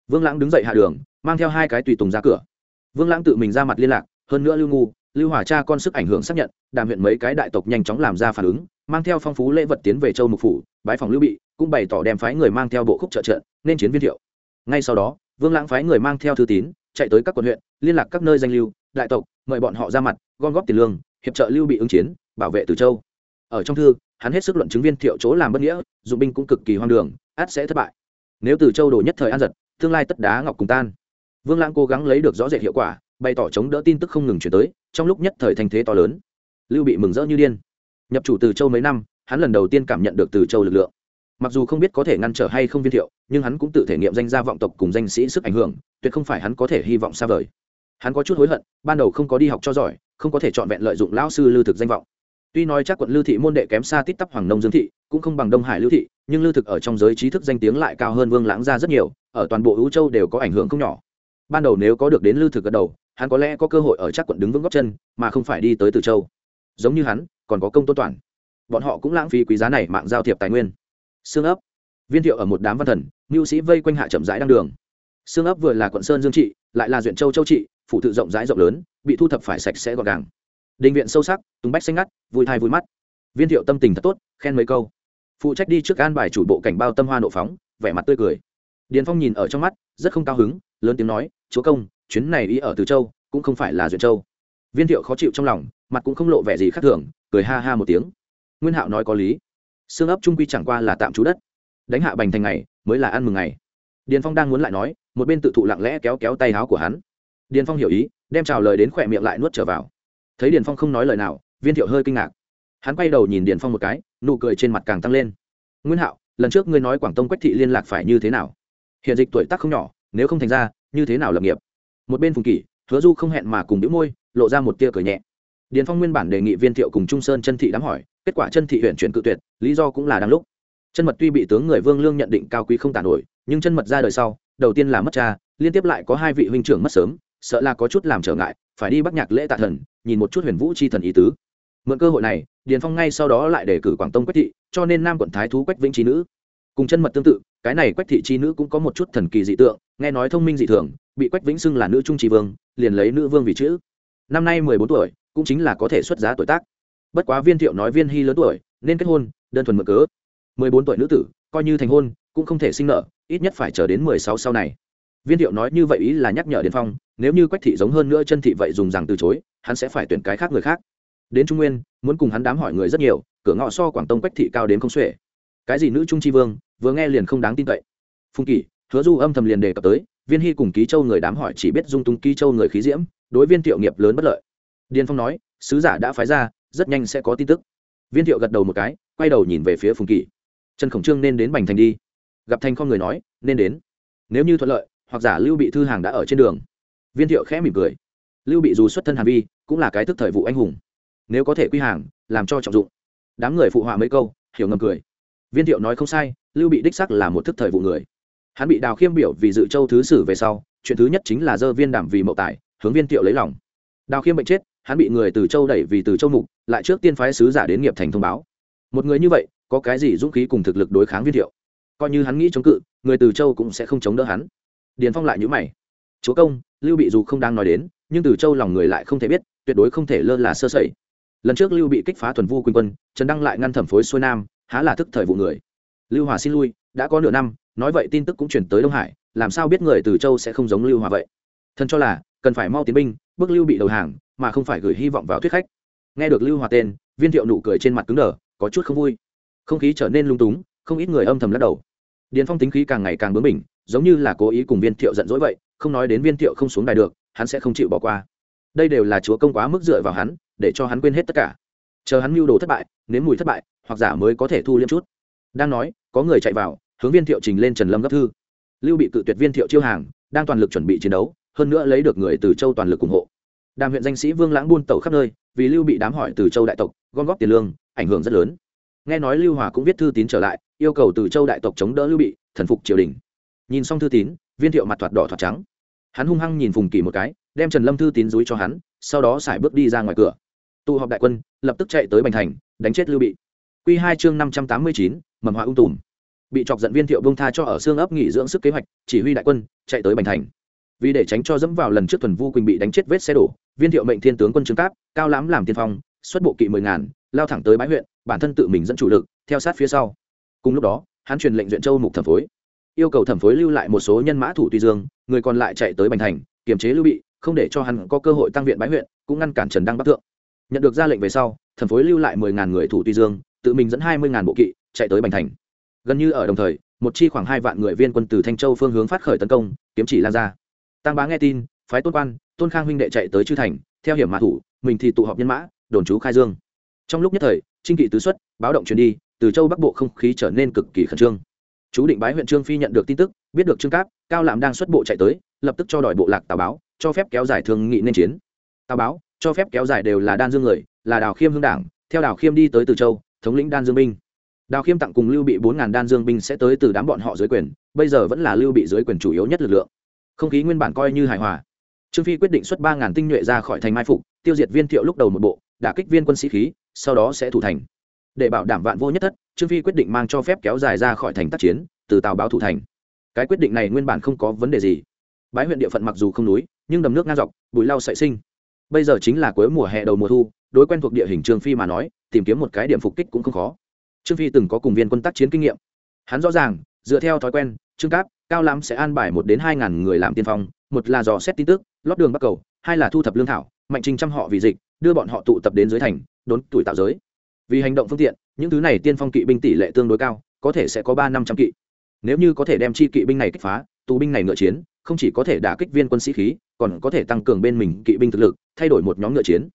Vương lãng đứng dậy hạ đường, mang theo hai cái tùy tùng ra cửa. Vương lãng tự mình ra mặt liên lạc, hơn nữa lưu ngu, lưu hỏa cha con sức ảnh hưởng xác nhận, đàm huyện mấy cái đại tộc nhanh chóng làm ra phản ứng, mang theo phong phú lễ vật tiến về châu mục phủ, bái phòng lưu bị, cũng bày tỏ đem phái người mang theo bộ khúc trợ trận nên chiến viên thiệu. Ngay sau đó vương lãng phái người mang theo thư tín, chạy tới các quận huyện, liên lạc các nơi danh lưu, đại tộc, mời bọn họ ra mặt, gom góp tiền lương, hiệp trợ lưu bị ứng chiến, bảo vệ từ châu. Ở trong thư, hắn hết sức luận chứng viên thiệu chỗ làm bất nghĩa, dụng binh cũng cực kỳ hoang đường át sẽ thất bại. Nếu từ châu đổ nhất thời an giật, tương lai tất đá ngọc cùng tan. Vương lãng cố gắng lấy được rõ rệt hiệu quả, bày tỏ chống đỡ tin tức không ngừng chuyển tới, trong lúc nhất thời thành thế to lớn. Lưu bị mừng rỡ như điên. Nhập chủ từ châu mấy năm, hắn lần đầu tiên cảm nhận được từ châu lực lượng mặc dù không biết có thể ngăn trở hay không viên thiệu, nhưng hắn cũng tự thể nghiệm danh gia vọng tộc cùng danh sĩ sức ảnh hưởng, tuyệt không phải hắn có thể hy vọng xa vời. Hắn có chút hối hận, ban đầu không có đi học cho giỏi, không có thể chọn vẹn lợi dụng lão sư lưu thực danh vọng. Tuy nói chắc quận lưu thị môn đệ kém xa tít tắp hoàng nông dương thị, cũng không bằng đông hải lưu thị, nhưng lưu thực ở trong giới trí thức danh tiếng lại cao hơn vương lãng gia rất nhiều, ở toàn bộ ưu châu đều có ảnh hưởng không nhỏ. Ban đầu nếu có được đến lưu thực gật đầu, hắn có lẽ có cơ hội ở chắc quận đứng vững góc chân, mà không phải đi tới từ châu. Giống như hắn, còn có công tôn toàn. Bọn họ cũng lãng phí quý giá này mạng giao thiệp tài nguyên xương ấp. Viên thiệu ở một đám văn thần, mưu sĩ vây quanh hạ chậm rãi đăng đường. Xương ấp vừa là quận sơn dương trị, lại là duyện châu châu trị, phủ tự rộng rãi rộng lớn, bị thu thập phải sạch sẽ gọn gàng. Đình viện sâu sắc, tùng bách xanh ngắt, vui thai vui mắt. Viên thiệu tâm tình thật tốt, khen mấy câu. Phụ trách đi trước an bài chủ bộ cảnh bao tâm hoa nộ phóng, vẻ mặt tươi cười. Điền phong nhìn ở trong mắt, rất không cao hứng, lớn tiếng nói, chúa công, chuyến này ý ở từ châu, cũng không phải là duyện châu. Viên thiệu khó chịu trong lòng, mặt cũng không lộ vẻ gì khác thường, cười ha ha một tiếng. Nguyên hạo nói có lý xương ấp trung quy chẳng qua là tạm trú đất. Đánh hạ bành thành ngày, mới là ăn mừng ngày. Điền phong đang muốn lại nói, một bên tự thụ lặng lẽ kéo kéo tay áo của hắn. Điền phong hiểu ý, đem trào lời đến khỏe miệng lại nuốt trở vào. Thấy điền phong không nói lời nào, viên thiệu hơi kinh ngạc. Hắn quay đầu nhìn điền phong một cái, nụ cười trên mặt càng tăng lên. Nguyên hạo, lần trước ngươi nói quảng tông quách thị liên lạc phải như thế nào? Hiện dịch tuổi tác không nhỏ, nếu không thành ra, như thế nào lập nghiệp? Một bên phùng kỷ, hứa du không hẹn mà cùng đĩu môi, lộ ra một tia cười nhẹ điền phong nguyên bản đề nghị viên thiệu cùng trung sơn chân thị đám hỏi, kết quả chân thị huyện chuyển cự tuyệt, lý do cũng là đang lúc. Chân mật tuy bị tướng người vương lương nhận định cao quý không tàn nổi, nhưng chân mật ra đời sau, đầu tiên là mất cha, liên tiếp lại có hai vị huynh trưởng mất sớm, sợ là có chút làm trở ngại, phải đi bắc nhạc lễ tạ thần, nhìn một chút huyền vũ chi thần ý tứ. Mượn cơ hội này, điền phong ngay sau đó lại đề cử quảng tông quách thị, cho nên nam quận thái thú quách vĩnh trí nữ. Cùng chân mật tương tự, cái này quách thị chi nữ cũng có một chút thần kỳ dị tượng, nghe nói thông minh dị thường, bị quách vĩnh xưng là nữ trung trì vương, liền lấy nữ vương vì chữ. Năm nay mười bốn tuổi cũng chính là có thể xuất giá tuổi tác. Bất quá viên thiệu nói viên hy lớn tuổi, nên kết hôn, đơn thuần mở cớ. Mười bốn tuổi nữ tử, coi như thành hôn, cũng không thể sinh nợ, ít nhất phải chờ đến mười sáu sau này. Viên thiệu nói như vậy ý là nhắc nhở điền phong, nếu như quách thị giống hơn nữa chân thị vậy dùng rằng từ chối, hắn sẽ phải tuyển cái khác người khác. Đến trung nguyên, muốn cùng hắn đám hỏi người rất nhiều, cửa ngõ so quảng tông quách thị cao đến không xuể. Cái gì nữ trung tri vương, vừa nghe liền không đáng tin cậy. Phung kỳ hứa du âm thầm liền đề cập tới, viên hy cùng ký châu người đám hỏi chỉ biết dung tung ký châu người khí diễm, đối viên thiệu nghiệp lớn bất lợi điền phong nói, sứ giả đã phái ra, rất nhanh sẽ có tin tức. Viên thiệu gật đầu một cái, quay đầu nhìn về phía phùng kỳ trần khổng trương nên đến bành thành đi. Gặp thành không người nói, nên đến. Nếu như thuận lợi, hoặc giả lưu bị thư hàng đã ở trên đường. Viên thiệu khẽ mỉm cười. Lưu bị dù xuất thân hàn vi, cũng là cái thức thời vụ anh hùng. Nếu có thể quy hàng, làm cho trọng dụng. Đám người phụ họa mấy câu, hiểu ngầm cười. Viên thiệu nói không sai, lưu bị đích sắc là một thức thời vụ người. Hắn bị đào khiêm biểu vì dự châu thứ sử về sau, chuyện thứ nhất chính là dơ viên đảm vì mậu tài, hướng viên thiệu lấy lòng. Đào khiêm bệnh chết hắn bị người từ châu đẩy vì từ châu mục, lại trước tiên phái sứ giả đến nghiệp thành thông báo. Một người như vậy, có cái gì dũng khí cùng thực lực đối kháng viên thiệu? Coi như hắn nghĩ chống cự, người từ châu cũng sẽ không chống đỡ hắn. Điền phong lại nhữ mày. Chúa công, lưu bị dù không đang nói đến, nhưng từ châu lòng người lại không thể biết, tuyệt đối không thể lơ là sơ sẩy. Lần trước lưu bị kích phá thuần vu quỳnh quân, trần đăng lại ngăn thẩm phối xuôi nam, há là thức thời vụ người. Lưu hòa xin lui, đã có nửa năm, nói vậy tin tức cũng chuyển tới đông hải, làm sao biết người từ châu sẽ không giống lưu hòa vậy? Thần cho là, cần phải mau tiến binh, bước lưu bị đầu hàng mà không phải gửi hy vọng vào thuyết khách. Nghe được lưu hòa tên, viên thiệu nụ cười trên mặt cứng đờ, có chút không vui. Không khí trở nên lung túng, không ít người âm thầm lắc đầu. Điền phong tính khí càng ngày càng bướng bỉnh, giống như là cố ý cùng viên thiệu giận dỗi vậy, không nói đến viên thiệu không xuống đài được, hắn sẽ không chịu bỏ qua. Đây đều là chúa công quá mức dựa vào hắn, để cho hắn quên hết tất cả. Chờ hắn mưu đồ thất bại, nếm mùi thất bại, hoặc giả mới có thể thu liêm chút. Đang nói, có người chạy vào, hướng viên thiệu trình lên trần lâm gấp thư. Lưu bị cự tuyệt viên thiệu chiêu hàng, đang toàn lực chuẩn bị chiến đấu, hơn nữa lấy được người từ châu toàn lực ủng hộ đàm huyện danh sĩ vương lãng buôn tẩu khắp nơi, vì lưu bị đám hỏi từ châu đại tộc, gom góp tiền lương, ảnh hưởng rất lớn. Nghe nói lưu hòa cũng viết thư tín trở lại, yêu cầu từ châu đại tộc chống đỡ lưu bị, thần phục triều đình. Nhìn xong thư tín, viên thiệu mặt thoạt đỏ thoạt trắng. Hắn hung hăng nhìn phùng kỳ một cái, đem trần lâm thư tín dúi cho hắn, sau đó xài bước đi ra ngoài cửa. Tụ họp đại quân, lập tức chạy tới bành thành, đánh chết lưu bị. Q hai chương năm trăm tám mươi chín, mầm họa ung tùm. Bị chọc giận viên thiệu bông tha cho ở xương ấp nghỉ dưỡng sức kế hoạch, chỉ huy đại quân, chạy tới bành thành vì để tránh cho dẫm vào lần trước thuần vu quỳnh bị đánh chết vết xe đổ, viên thiệu mệnh thiên tướng quân trương cáp, cao lãm làm tiên phong, xuất bộ kỵ mười ngàn, lao thẳng tới bãi huyện, bản thân tự mình dẫn chủ lực, theo sát phía sau. Cùng lúc đó, hắn truyền lệnh duyện châu mục thẩm phối. Yêu cầu thẩm phối lưu lại một số nhân mã thủ tùy dương, người còn lại chạy tới bành thành, kiềm chế lưu bị, không để cho hắn có cơ hội tăng viện bãi huyện, cũng ngăn cản trần đăng bắc thượng. Nhận được ra lệnh về sau, thẩm phối lưu lại mười ngàn người thủ tuy dương, tự mình dẫn hai mươi ngàn bộ kỵ, chạy tới bành thành. Gần như ở đồng thời, một chi khoảng hai vạn người viên quân từ thanh châu phương hướng phát khởi tấn công, kiếm chỉ lan ra tăng bá nghe tin, phái tôn quan, tôn khang huynh đệ chạy tới chư thành, theo hiểm mã thủ, mình thì tụ họp nhân mã, đồn trú khai dương. Trong lúc nhất thời, trinh kỵ tứ xuất, báo động truyền đi, từ châu bắc bộ không khí trở nên cực kỳ khẩn trương. Chú định bái huyện trương phi nhận được tin tức, biết được trương cáp, cao lãm đang xuất bộ chạy tới, lập tức cho đòi bộ lạc tào báo, cho phép kéo dài thương nghị nên chiến. Tào báo, cho phép kéo dài đều là đan dương người, là đào khiêm hương đảng, theo đào khiêm đi tới từ châu, thống lĩnh đan dương binh. Đào khiêm tặng cùng lưu bị bốn ngàn đan dương binh sẽ tới từ đám bọn họ dưới quyền, bây giờ vẫn là lưu bị dưới quyền chủ yếu nhất lực lượng không khí nguyên bản coi như hài hòa. Trương phi quyết định xuất ba ngàn tinh nhuệ ra khỏi thành mai phục, tiêu diệt viên thiệu lúc đầu một bộ, đả kích viên quân sĩ khí, sau đó sẽ thủ thành. Để bảo đảm vạn vô nhất thất, trương phi quyết định mang cho phép kéo dài ra khỏi thành tác chiến, từ tàu báo thủ thành. Cái quyết định này nguyên bản không có vấn đề gì. Bái huyện địa phận mặc dù không núi, nhưng đầm nước ngang dọc, bụi lau sậy sinh. Bây giờ chính là cuối mùa hè đầu mùa thu, đối quen thuộc địa hình trương phi mà nói, tìm kiếm một cái điểm phục kích cũng không khó. Trương phi từng có cùng viên quân tác chiến kinh nghiệm. Hắn rõ ràng, dựa theo thói quen, trương cáp cao lắm sẽ an bài một đến hai ngàn người làm tiên phong, một là dò xét tin tức, lót đường bắc cầu, hai là thu thập lương thảo, mạnh trình chăm họ vì dịch, đưa bọn họ tụ tập đến dưới thành, đốn tuổi tạo giới. Vì hành động phương tiện, những thứ này tiên phong kỵ binh tỷ lệ tương đối cao, có thể sẽ có ba năm trăm kỵ. Nếu như có thể đem chi kỵ binh này kích phá, tù binh này ngựa chiến, không chỉ có thể đả kích viên quân sĩ khí, còn có thể tăng cường bên mình kỵ binh thực lực, thay đổi một nhóm ngựa chiến.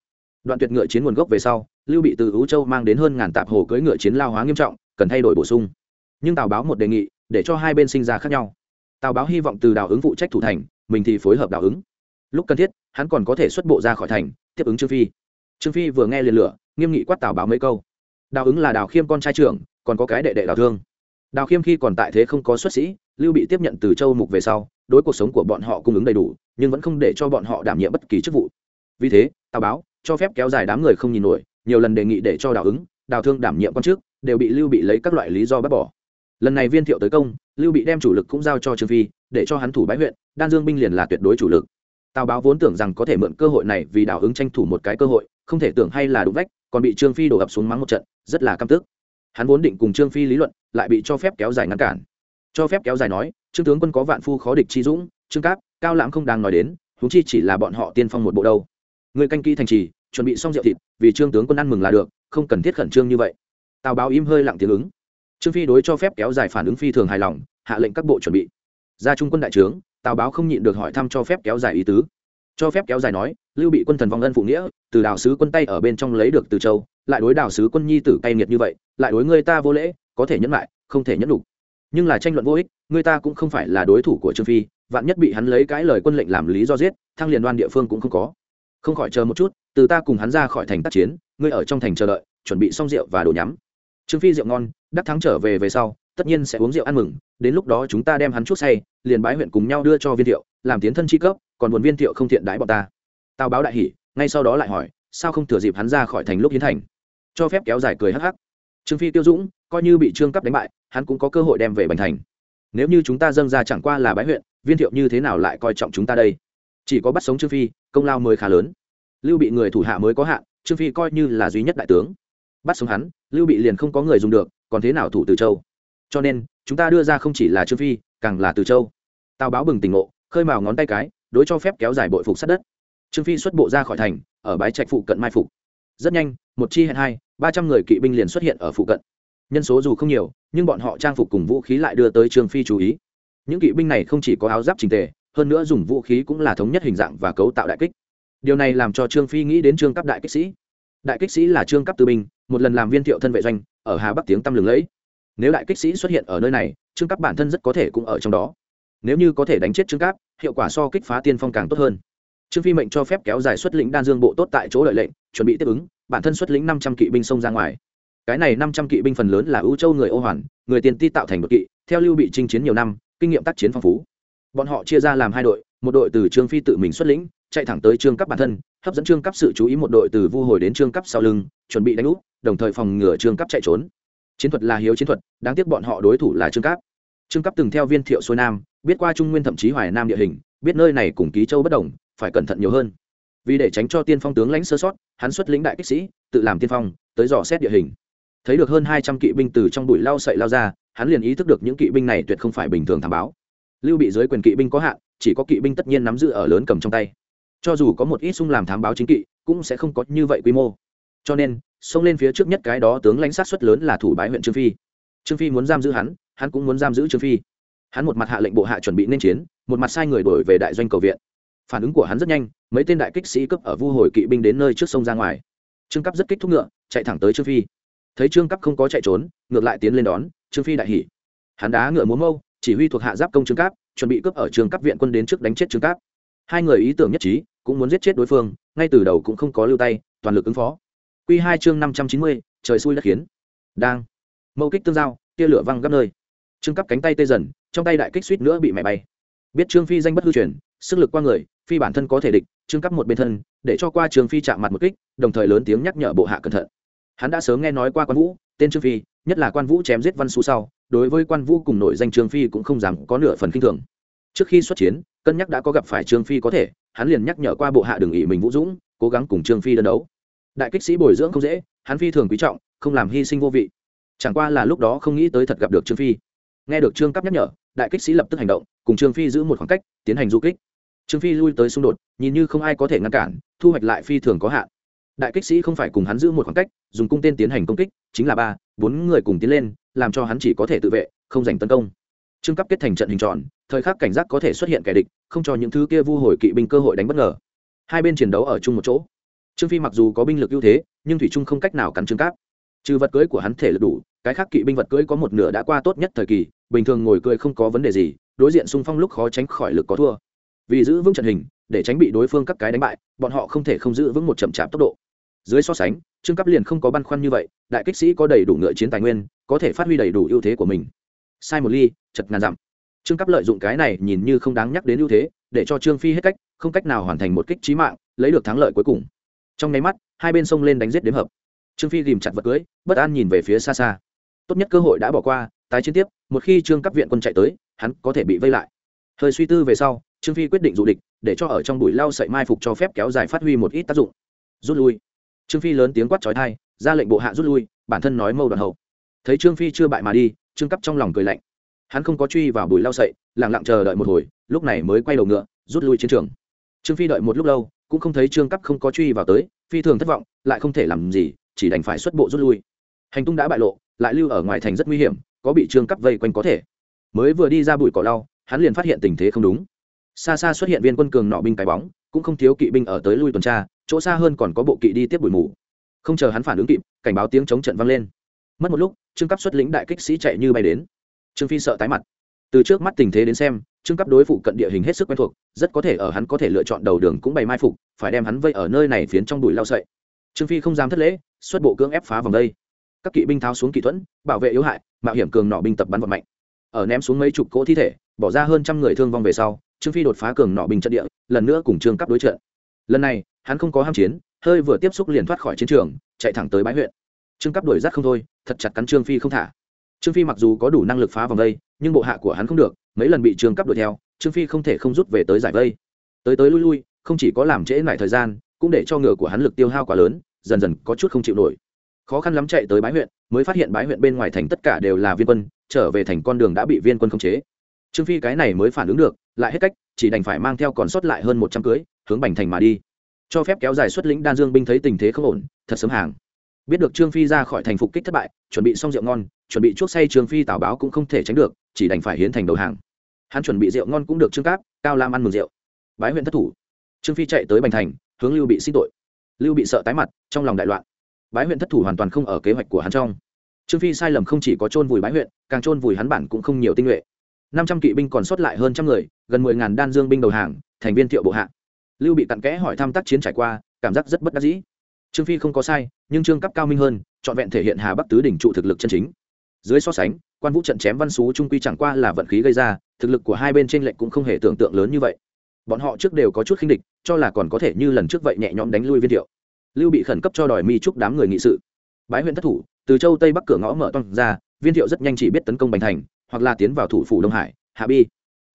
Đoạn tuyệt ngựa chiến nguồn gốc về sau, lưu bị từ ứ châu mang đến hơn ngàn tạp hồ cưỡi ngựa chiến lao hóa nghiêm trọng, cần thay đổi bổ sung. Nhưng tào báo một đề nghị, để cho hai bên sinh ra khác nhau tào báo hy vọng từ đào ứng phụ trách thủ thành, mình thì phối hợp đào ứng. Lúc cần thiết, hắn còn có thể xuất bộ ra khỏi thành, tiếp ứng trương phi. Trương phi vừa nghe liền lửa, nghiêm nghị quát tào báo mấy câu. Đào ứng là đào khiêm con trai trưởng, còn có cái đệ đệ đào thương. Đào khiêm khi còn tại thế không có xuất sĩ, lưu bị tiếp nhận từ châu mục về sau, đối cuộc sống của bọn họ cung ứng đầy đủ, nhưng vẫn không để cho bọn họ đảm nhiệm bất kỳ chức vụ. Vì thế, tào báo cho phép kéo dài đám người không nhìn nổi, nhiều lần đề nghị để cho đào ứng đào thương đảm nhiệm quan chức, đều bị lưu bị lấy các loại lý do bác bỏ lần này viên thiệu tới công, lưu bị đem chủ lực cũng giao cho trương phi, để cho hắn thủ bái huyện, đan dương binh liền là tuyệt đối chủ lực. Tào báo vốn tưởng rằng có thể mượn cơ hội này vì đào ứng tranh thủ một cái cơ hội, không thể tưởng hay là đúng vách, còn bị trương phi đổ ập xuống mắng một trận, rất là căm tức. Hắn vốn định cùng trương phi lý luận, lại bị cho phép kéo dài ngăn cản. Cho phép kéo dài nói, trương tướng quân có vạn phu khó địch chi dũng, trương cáp, cao lãm không đang nói đến húng chi chỉ là bọn họ tiên phong một bộ đâu. Người canh kỹ thành trì, chuẩn bị xong rượu thịt, vì trương tướng quân ăn mừng là được, không cần thiết khẩn trương như vậy. Tào báo im hơi lặng tiếng ứng trương phi đối cho phép kéo dài phản ứng phi thường hài lòng, hạ lệnh các bộ chuẩn bị. Ra trung quân đại trướng, tào báo không nhịn được hỏi thăm cho phép kéo dài ý tứ. Cho phép kéo dài nói, lưu bị quân thần vong ân phụ nghĩa, từ đào sứ quân tay ở bên trong lấy được từ châu, lại đối đào sứ quân nhi tử cay nghiệt như vậy, lại đối người ta vô lễ, có thể nhẫn lại, không thể nhẫn đủ nhưng là tranh luận vô ích, người ta cũng không phải là đối thủ của trương phi, vạn nhất bị hắn lấy cái lời quân lệnh làm lý do giết thăng liền đoan địa phương cũng không có. Không khỏi chờ một chút, từ ta cùng hắn ra khỏi thành tác chiến, ngươi ở trong thành chờ đợi, chuẩn bị xong rượu và đồ nhắm. Trương phi rượu ngon đắc thắng trở về về sau, tất nhiên sẽ uống rượu ăn mừng, đến lúc đó chúng ta đem hắn chút say, liền bái huyện cùng nhau đưa cho viên thiệu, làm tiến thân tri cấp, còn buồn viên thiệu không thiện đái bọn ta. Tao báo đại hỉ, ngay sau đó lại hỏi, sao không thừa dịp hắn ra khỏi thành lúc hiến thành? Cho phép kéo dài cười hắc hắc. Trương phi tiêu dũng, coi như bị trương cấp đánh bại, hắn cũng có cơ hội đem về bành thành. Nếu như chúng ta dâng ra chẳng qua là bái huyện, viên thiệu như thế nào lại coi trọng chúng ta đây? Chỉ có bắt sống trương phi, công lao mới khá lớn. Lưu bị người thủ hạ mới có hạn, trương phi coi như là duy nhất đại tướng. Bắt sống hắn, lưu bị liền không có người dùng được còn thế nào thủ từ châu? Cho nên, chúng ta đưa ra không chỉ là trương phi, càng là từ châu. Tào báo bừng tỉnh ngộ, khơi mào ngón tay cái, đối cho phép kéo dài bội phục sát đất. Trương phi xuất bộ ra khỏi thành, ở bái trạch phụ cận mai phục. Rất nhanh, một chi hẹn hai, ba trăm người kỵ binh liền xuất hiện ở phụ cận. Nhân số dù không nhiều, nhưng bọn họ trang phục cùng vũ khí lại đưa tới trương phi chú ý. Những kỵ binh này không chỉ có áo giáp trình tề, hơn nữa dùng vũ khí cũng là thống nhất hình dạng và cấu tạo đại kích. Điều này làm cho trương phi nghĩ đến trương cấp đại kích sĩ. Đại kích sĩ là trương cấp tư binh, một lần làm viên thiệu thân vệ doanh ở hà bắc tiếng tăm lừng lẫy. Nếu đại kích sĩ xuất hiện ở nơi này, trương cấp bản thân rất có thể cũng ở trong đó. Nếu như có thể đánh chết trương cấp hiệu quả so kích phá tiên phong càng tốt hơn. Trương phi mệnh cho phép kéo dài xuất lĩnh đan dương bộ tốt tại chỗ lợi lệnh, chuẩn bị tiếp ứng, bản thân xuất lĩnh năm trăm kỵ binh xông ra ngoài. Cái này năm trăm kỵ binh phần lớn là ưu châu người ô hoàn, người tiền ti tạo thành một kỵ, theo lưu bị chinh chiến nhiều năm, kinh nghiệm tác chiến phong phú. Bọn họ chia ra làm hai đội, một đội từ trương phi tự mình xuất lĩnh, chạy thẳng tới trương cấp bản thân, hấp dẫn trương cấp sự chú ý một đội từ vu hồi đến trương cấp sau lưng, chuẩn bị đánh úp đồng thời phòng ngừa trương cấp chạy trốn. Chiến thuật là hiếu chiến thuật, đáng tiếc bọn họ đối thủ là trương cấp. Trương cấp từng theo viên thiệu xuôi nam, biết qua trung nguyên thậm chí hoài nam địa hình, biết nơi này cùng ký châu bất đồng, phải cẩn thận nhiều hơn. Vì để tránh cho tiên phong tướng lãnh sơ sót, hắn xuất lĩnh đại kích sĩ, tự làm tiên phong, tới dò xét địa hình. Thấy được hơn hai trăm kỵ binh từ trong bụi lao sậy lao ra, hắn liền ý thức được những kỵ binh này tuyệt không phải bình thường thám báo. Lưu bị dưới quyền kỵ binh có hạn, chỉ có kỵ binh tất nhiên nắm giữ ở lớn cầm trong tay. Cho dù có một ít sung làm thám báo chính kỵ, cũng sẽ không có như vậy quy mô. Cho nên xông lên phía trước nhất cái đó tướng lãnh sát xuất lớn là thủ bái huyện trương phi. Trương phi muốn giam giữ hắn hắn cũng muốn giam giữ trương phi. Hắn một mặt hạ lệnh bộ hạ chuẩn bị nên chiến, một mặt sai người đổi về đại doanh cầu viện. Phản ứng của hắn rất nhanh, mấy tên đại kích sĩ cấp ở vu hồi kỵ binh đến nơi trước sông ra ngoài. Trương cấp rất kích thúc ngựa, chạy thẳng tới trương phi. Thấy trương cấp không có chạy trốn, ngược lại tiến lên đón, trương phi đại hỉ. Hắn đá ngựa múa mâu, chỉ huy thuộc hạ giáp công trương cấp chuẩn bị cướp ở trương cấp viện quân đến trước đánh chết trương cấp hai người ý tưởng nhất trí, cũng muốn giết chết đối phương, ngay từ đầu cũng không có lưu tay, toàn lực ứng phó quy hai chương năm trăm chín mươi, trời xui đất khiến. Đang. Mâu kích tương giao, tia lửa văng gấp nơi. Trương cấp cánh tay tê dần, trong tay đại kích suýt nữa bị mẹ bay. Biết trương phi danh bất hư truyền, sức lực qua người, phi bản thân có thể địch, trương cấp một bên thân, để cho qua trương phi chạm mặt một kích, đồng thời lớn tiếng nhắc nhở bộ hạ cẩn thận. Hắn đã sớm nghe nói qua quan vũ, tên trương phi, nhất là quan vũ chém giết văn Sú sau, đối với quan vũ cùng nội danh trương phi cũng không dám có nửa phần kinh thường. Trước khi xuất chiến, cân nhắc đã có gặp phải trương phi có thể, hắn liền nhắc nhở qua bộ hạ đừng ỷ mình vũ dũng, cố gắng cùng trương phi đơn đấu đại kích sĩ bồi dưỡng không dễ, hắn phi thường quý trọng, không làm hy sinh vô vị. Chẳng qua là lúc đó không nghĩ tới thật gặp được trương phi. Nghe được trương cấp nhắc nhở, đại kích sĩ lập tức hành động, cùng trương phi giữ một khoảng cách, tiến hành du kích. Trương phi lui tới xung đột, nhìn như không ai có thể ngăn cản, thu hoạch lại phi thường có hạn. Đại kích sĩ không phải cùng hắn giữ một khoảng cách, dùng cung tên tiến hành công kích, chính là ba, bốn người cùng tiến lên, làm cho hắn chỉ có thể tự vệ, không giành tấn công. Trương cấp kết thành trận hình tròn, thời khắc cảnh giác có thể xuất hiện kẻ địch, không cho những thứ kia vu hồi kỵ binh cơ hội đánh bất ngờ. Hai bên chiến đấu ở chung một chỗ trương phi mặc dù có binh lực ưu thế, nhưng thủy trung không cách nào cắn trương cáp. Trừ vật cưới của hắn thể lực đủ, cái khác kỵ binh vật cưới có một nửa đã qua tốt nhất thời kỳ, bình thường ngồi cưới không có vấn đề gì, đối diện xung phong lúc khó tránh khỏi lực có thua. Vì giữ vững trận hình, để tránh bị đối phương các cái đánh bại, bọn họ không thể không giữ vững một chậm chạp tốc độ. Dưới so sánh, trương cấp liền không có băn khoăn như vậy, đại kích sĩ có đầy đủ ngựa chiến tài nguyên, có thể phát huy đầy đủ ưu thế của mình. Sai một ly, chật ngàn dặm. Trương cấp lợi dụng cái này nhìn như không đáng nhắc đến ưu thế, để cho trương phi hết cách, không cách nào hoàn thành một kích trí mạng, lấy được thắng lợi cuối cùng trong nháy mắt, hai bên sông lên đánh giết đếm hợp. Trương phi ghìm chặt vật cưới, bất an nhìn về phía xa xa. Tốt nhất cơ hội đã bỏ qua, tái chiến tiếp, một khi trương cấp viện quân chạy tới, hắn có thể bị vây lại. Thời suy tư về sau, trương phi quyết định dụ địch, để cho ở trong bụi lau sậy mai phục cho phép kéo dài phát huy một ít tác dụng. Rút lui. Trương phi lớn tiếng quát trói thai, ra lệnh bộ hạ rút lui, bản thân nói mâu đoạn hậu. Thấy trương phi chưa bại mà đi, trương cấp trong lòng cười lạnh. Hắn không có truy vào bụi lau sậy lẳng lặng chờ đợi một hồi, lúc này mới quay đầu ngựa, rút lui chiến trường. Trương phi đợi một lúc lâu cũng không thấy trương cấp không có truy vào tới, phi thường thất vọng, lại không thể làm gì, chỉ đành phải xuất bộ rút lui. Hành tung đã bại lộ, lại lưu ở ngoài thành rất nguy hiểm, có bị trương cấp vây quanh có thể. Mới vừa đi ra bụi cỏ lau, hắn liền phát hiện tình thế không đúng. Xa xa xuất hiện viên quân cường nọ binh cái bóng, cũng không thiếu kỵ binh ở tới lui tuần tra, chỗ xa hơn còn có bộ kỵ đi tiếp bụi mù. Không chờ hắn phản ứng kịp, cảnh báo tiếng chống trận vang lên. Mất một lúc, trương cấp xuất lĩnh đại kích sĩ chạy như bay đến. Trương phi sợ tái mặt từ trước mắt tình thế đến xem, trương cấp đối phụ cận địa hình hết sức quen thuộc, rất có thể ở hắn có thể lựa chọn đầu đường cũng bày mai phục, phải đem hắn vây ở nơi này phiến trong bụi lao sậy. Trương phi không dám thất lễ, xuất bộ cưỡng ép phá vòng đây. Các kỵ binh tháo xuống kỵ thuẫn, bảo vệ yếu hại, mạo hiểm cường nọ binh tập bắn vật mạnh ở ném xuống mấy chục cỗ thi thể, bỏ ra hơn trăm người thương vong về sau, trương phi đột phá cường nọ binh trận địa, lần nữa cùng trương cấp đối trận. Lần này, hắn không có ham chiến, hơi vừa tiếp xúc liền thoát khỏi chiến trường, chạy thẳng tới bãi huyện. Trương cấp đuổi rắt không thôi, thật chặt cắn trương phi không thả trương phi mặc dù có đủ năng lực phá vòng vây nhưng bộ hạ của hắn không được, mấy lần bị trương cấp đuổi theo, trương phi không thể không rút về tới giải vây. Tới tới lui lui, không chỉ có làm trễ lại thời gian, cũng để cho ngựa của hắn lực tiêu hao quá lớn, dần dần có chút không chịu nổi. Khó khăn lắm chạy tới bái huyện, mới phát hiện bái huyện bên ngoài thành tất cả đều là viên quân, trở về thành con đường đã bị viên quân khống chế. Trương phi cái này mới phản ứng được, lại hết cách, chỉ đành phải mang theo còn sót lại hơn một trăm cưới, hướng bành thành mà đi. Cho phép kéo dài xuất lĩnh đan dương binh thấy tình thế không ổn, thật sớm hàng biết được trương phi ra khỏi thành phục kích thất bại, chuẩn bị xong rượu ngon, chuẩn bị chuốc say trương phi tào báo cũng không thể tránh được, chỉ đành phải hiến thành đầu hàng. Hắn chuẩn bị rượu ngon cũng được trương cáp, cao lam ăn mừng rượu. Bái huyện thất thủ. Trương phi chạy tới bành thành, hướng lưu bị xin tội. Lưu bị sợ tái mặt, trong lòng đại loạn. Bái huyện thất thủ hoàn toàn không ở kế hoạch của hắn trong. Trương phi sai lầm không chỉ có chôn vùi bái huyện, càng chôn vùi hắn bản cũng không nhiều tinh nhuệ. Năm trăm kỵ binh còn sót lại hơn trăm người, gần mười ngàn đan dương binh đầu hàng, thành viên thiệu bộ hạ. Lưu bị cặn kẽ hỏi thăm tác chiến trải qua, cảm giác rất bất đắc dĩ trương phi không có sai, nhưng trương cấp cao minh hơn, trọn vẹn thể hiện hà bắc tứ đỉnh trụ thực lực chân chính. Dưới so sánh, quan vũ trận chém văn xú trung quy chẳng qua là vận khí gây ra, thực lực của hai bên trên lệnh cũng không hề tưởng tượng lớn như vậy. Bọn họ trước đều có chút khinh địch, cho là còn có thể như lần trước vậy nhẹ nhõm đánh lui viên thiệu. Lưu bị khẩn cấp cho đòi mi trúc đám người nghị sự. Bái huyện thất thủ, từ châu tây bắc cửa ngõ mở toang ra, viên thiệu rất nhanh chỉ biết tấn công bành thành, hoặc là tiến vào thủ phủ đông hải, hạ bi.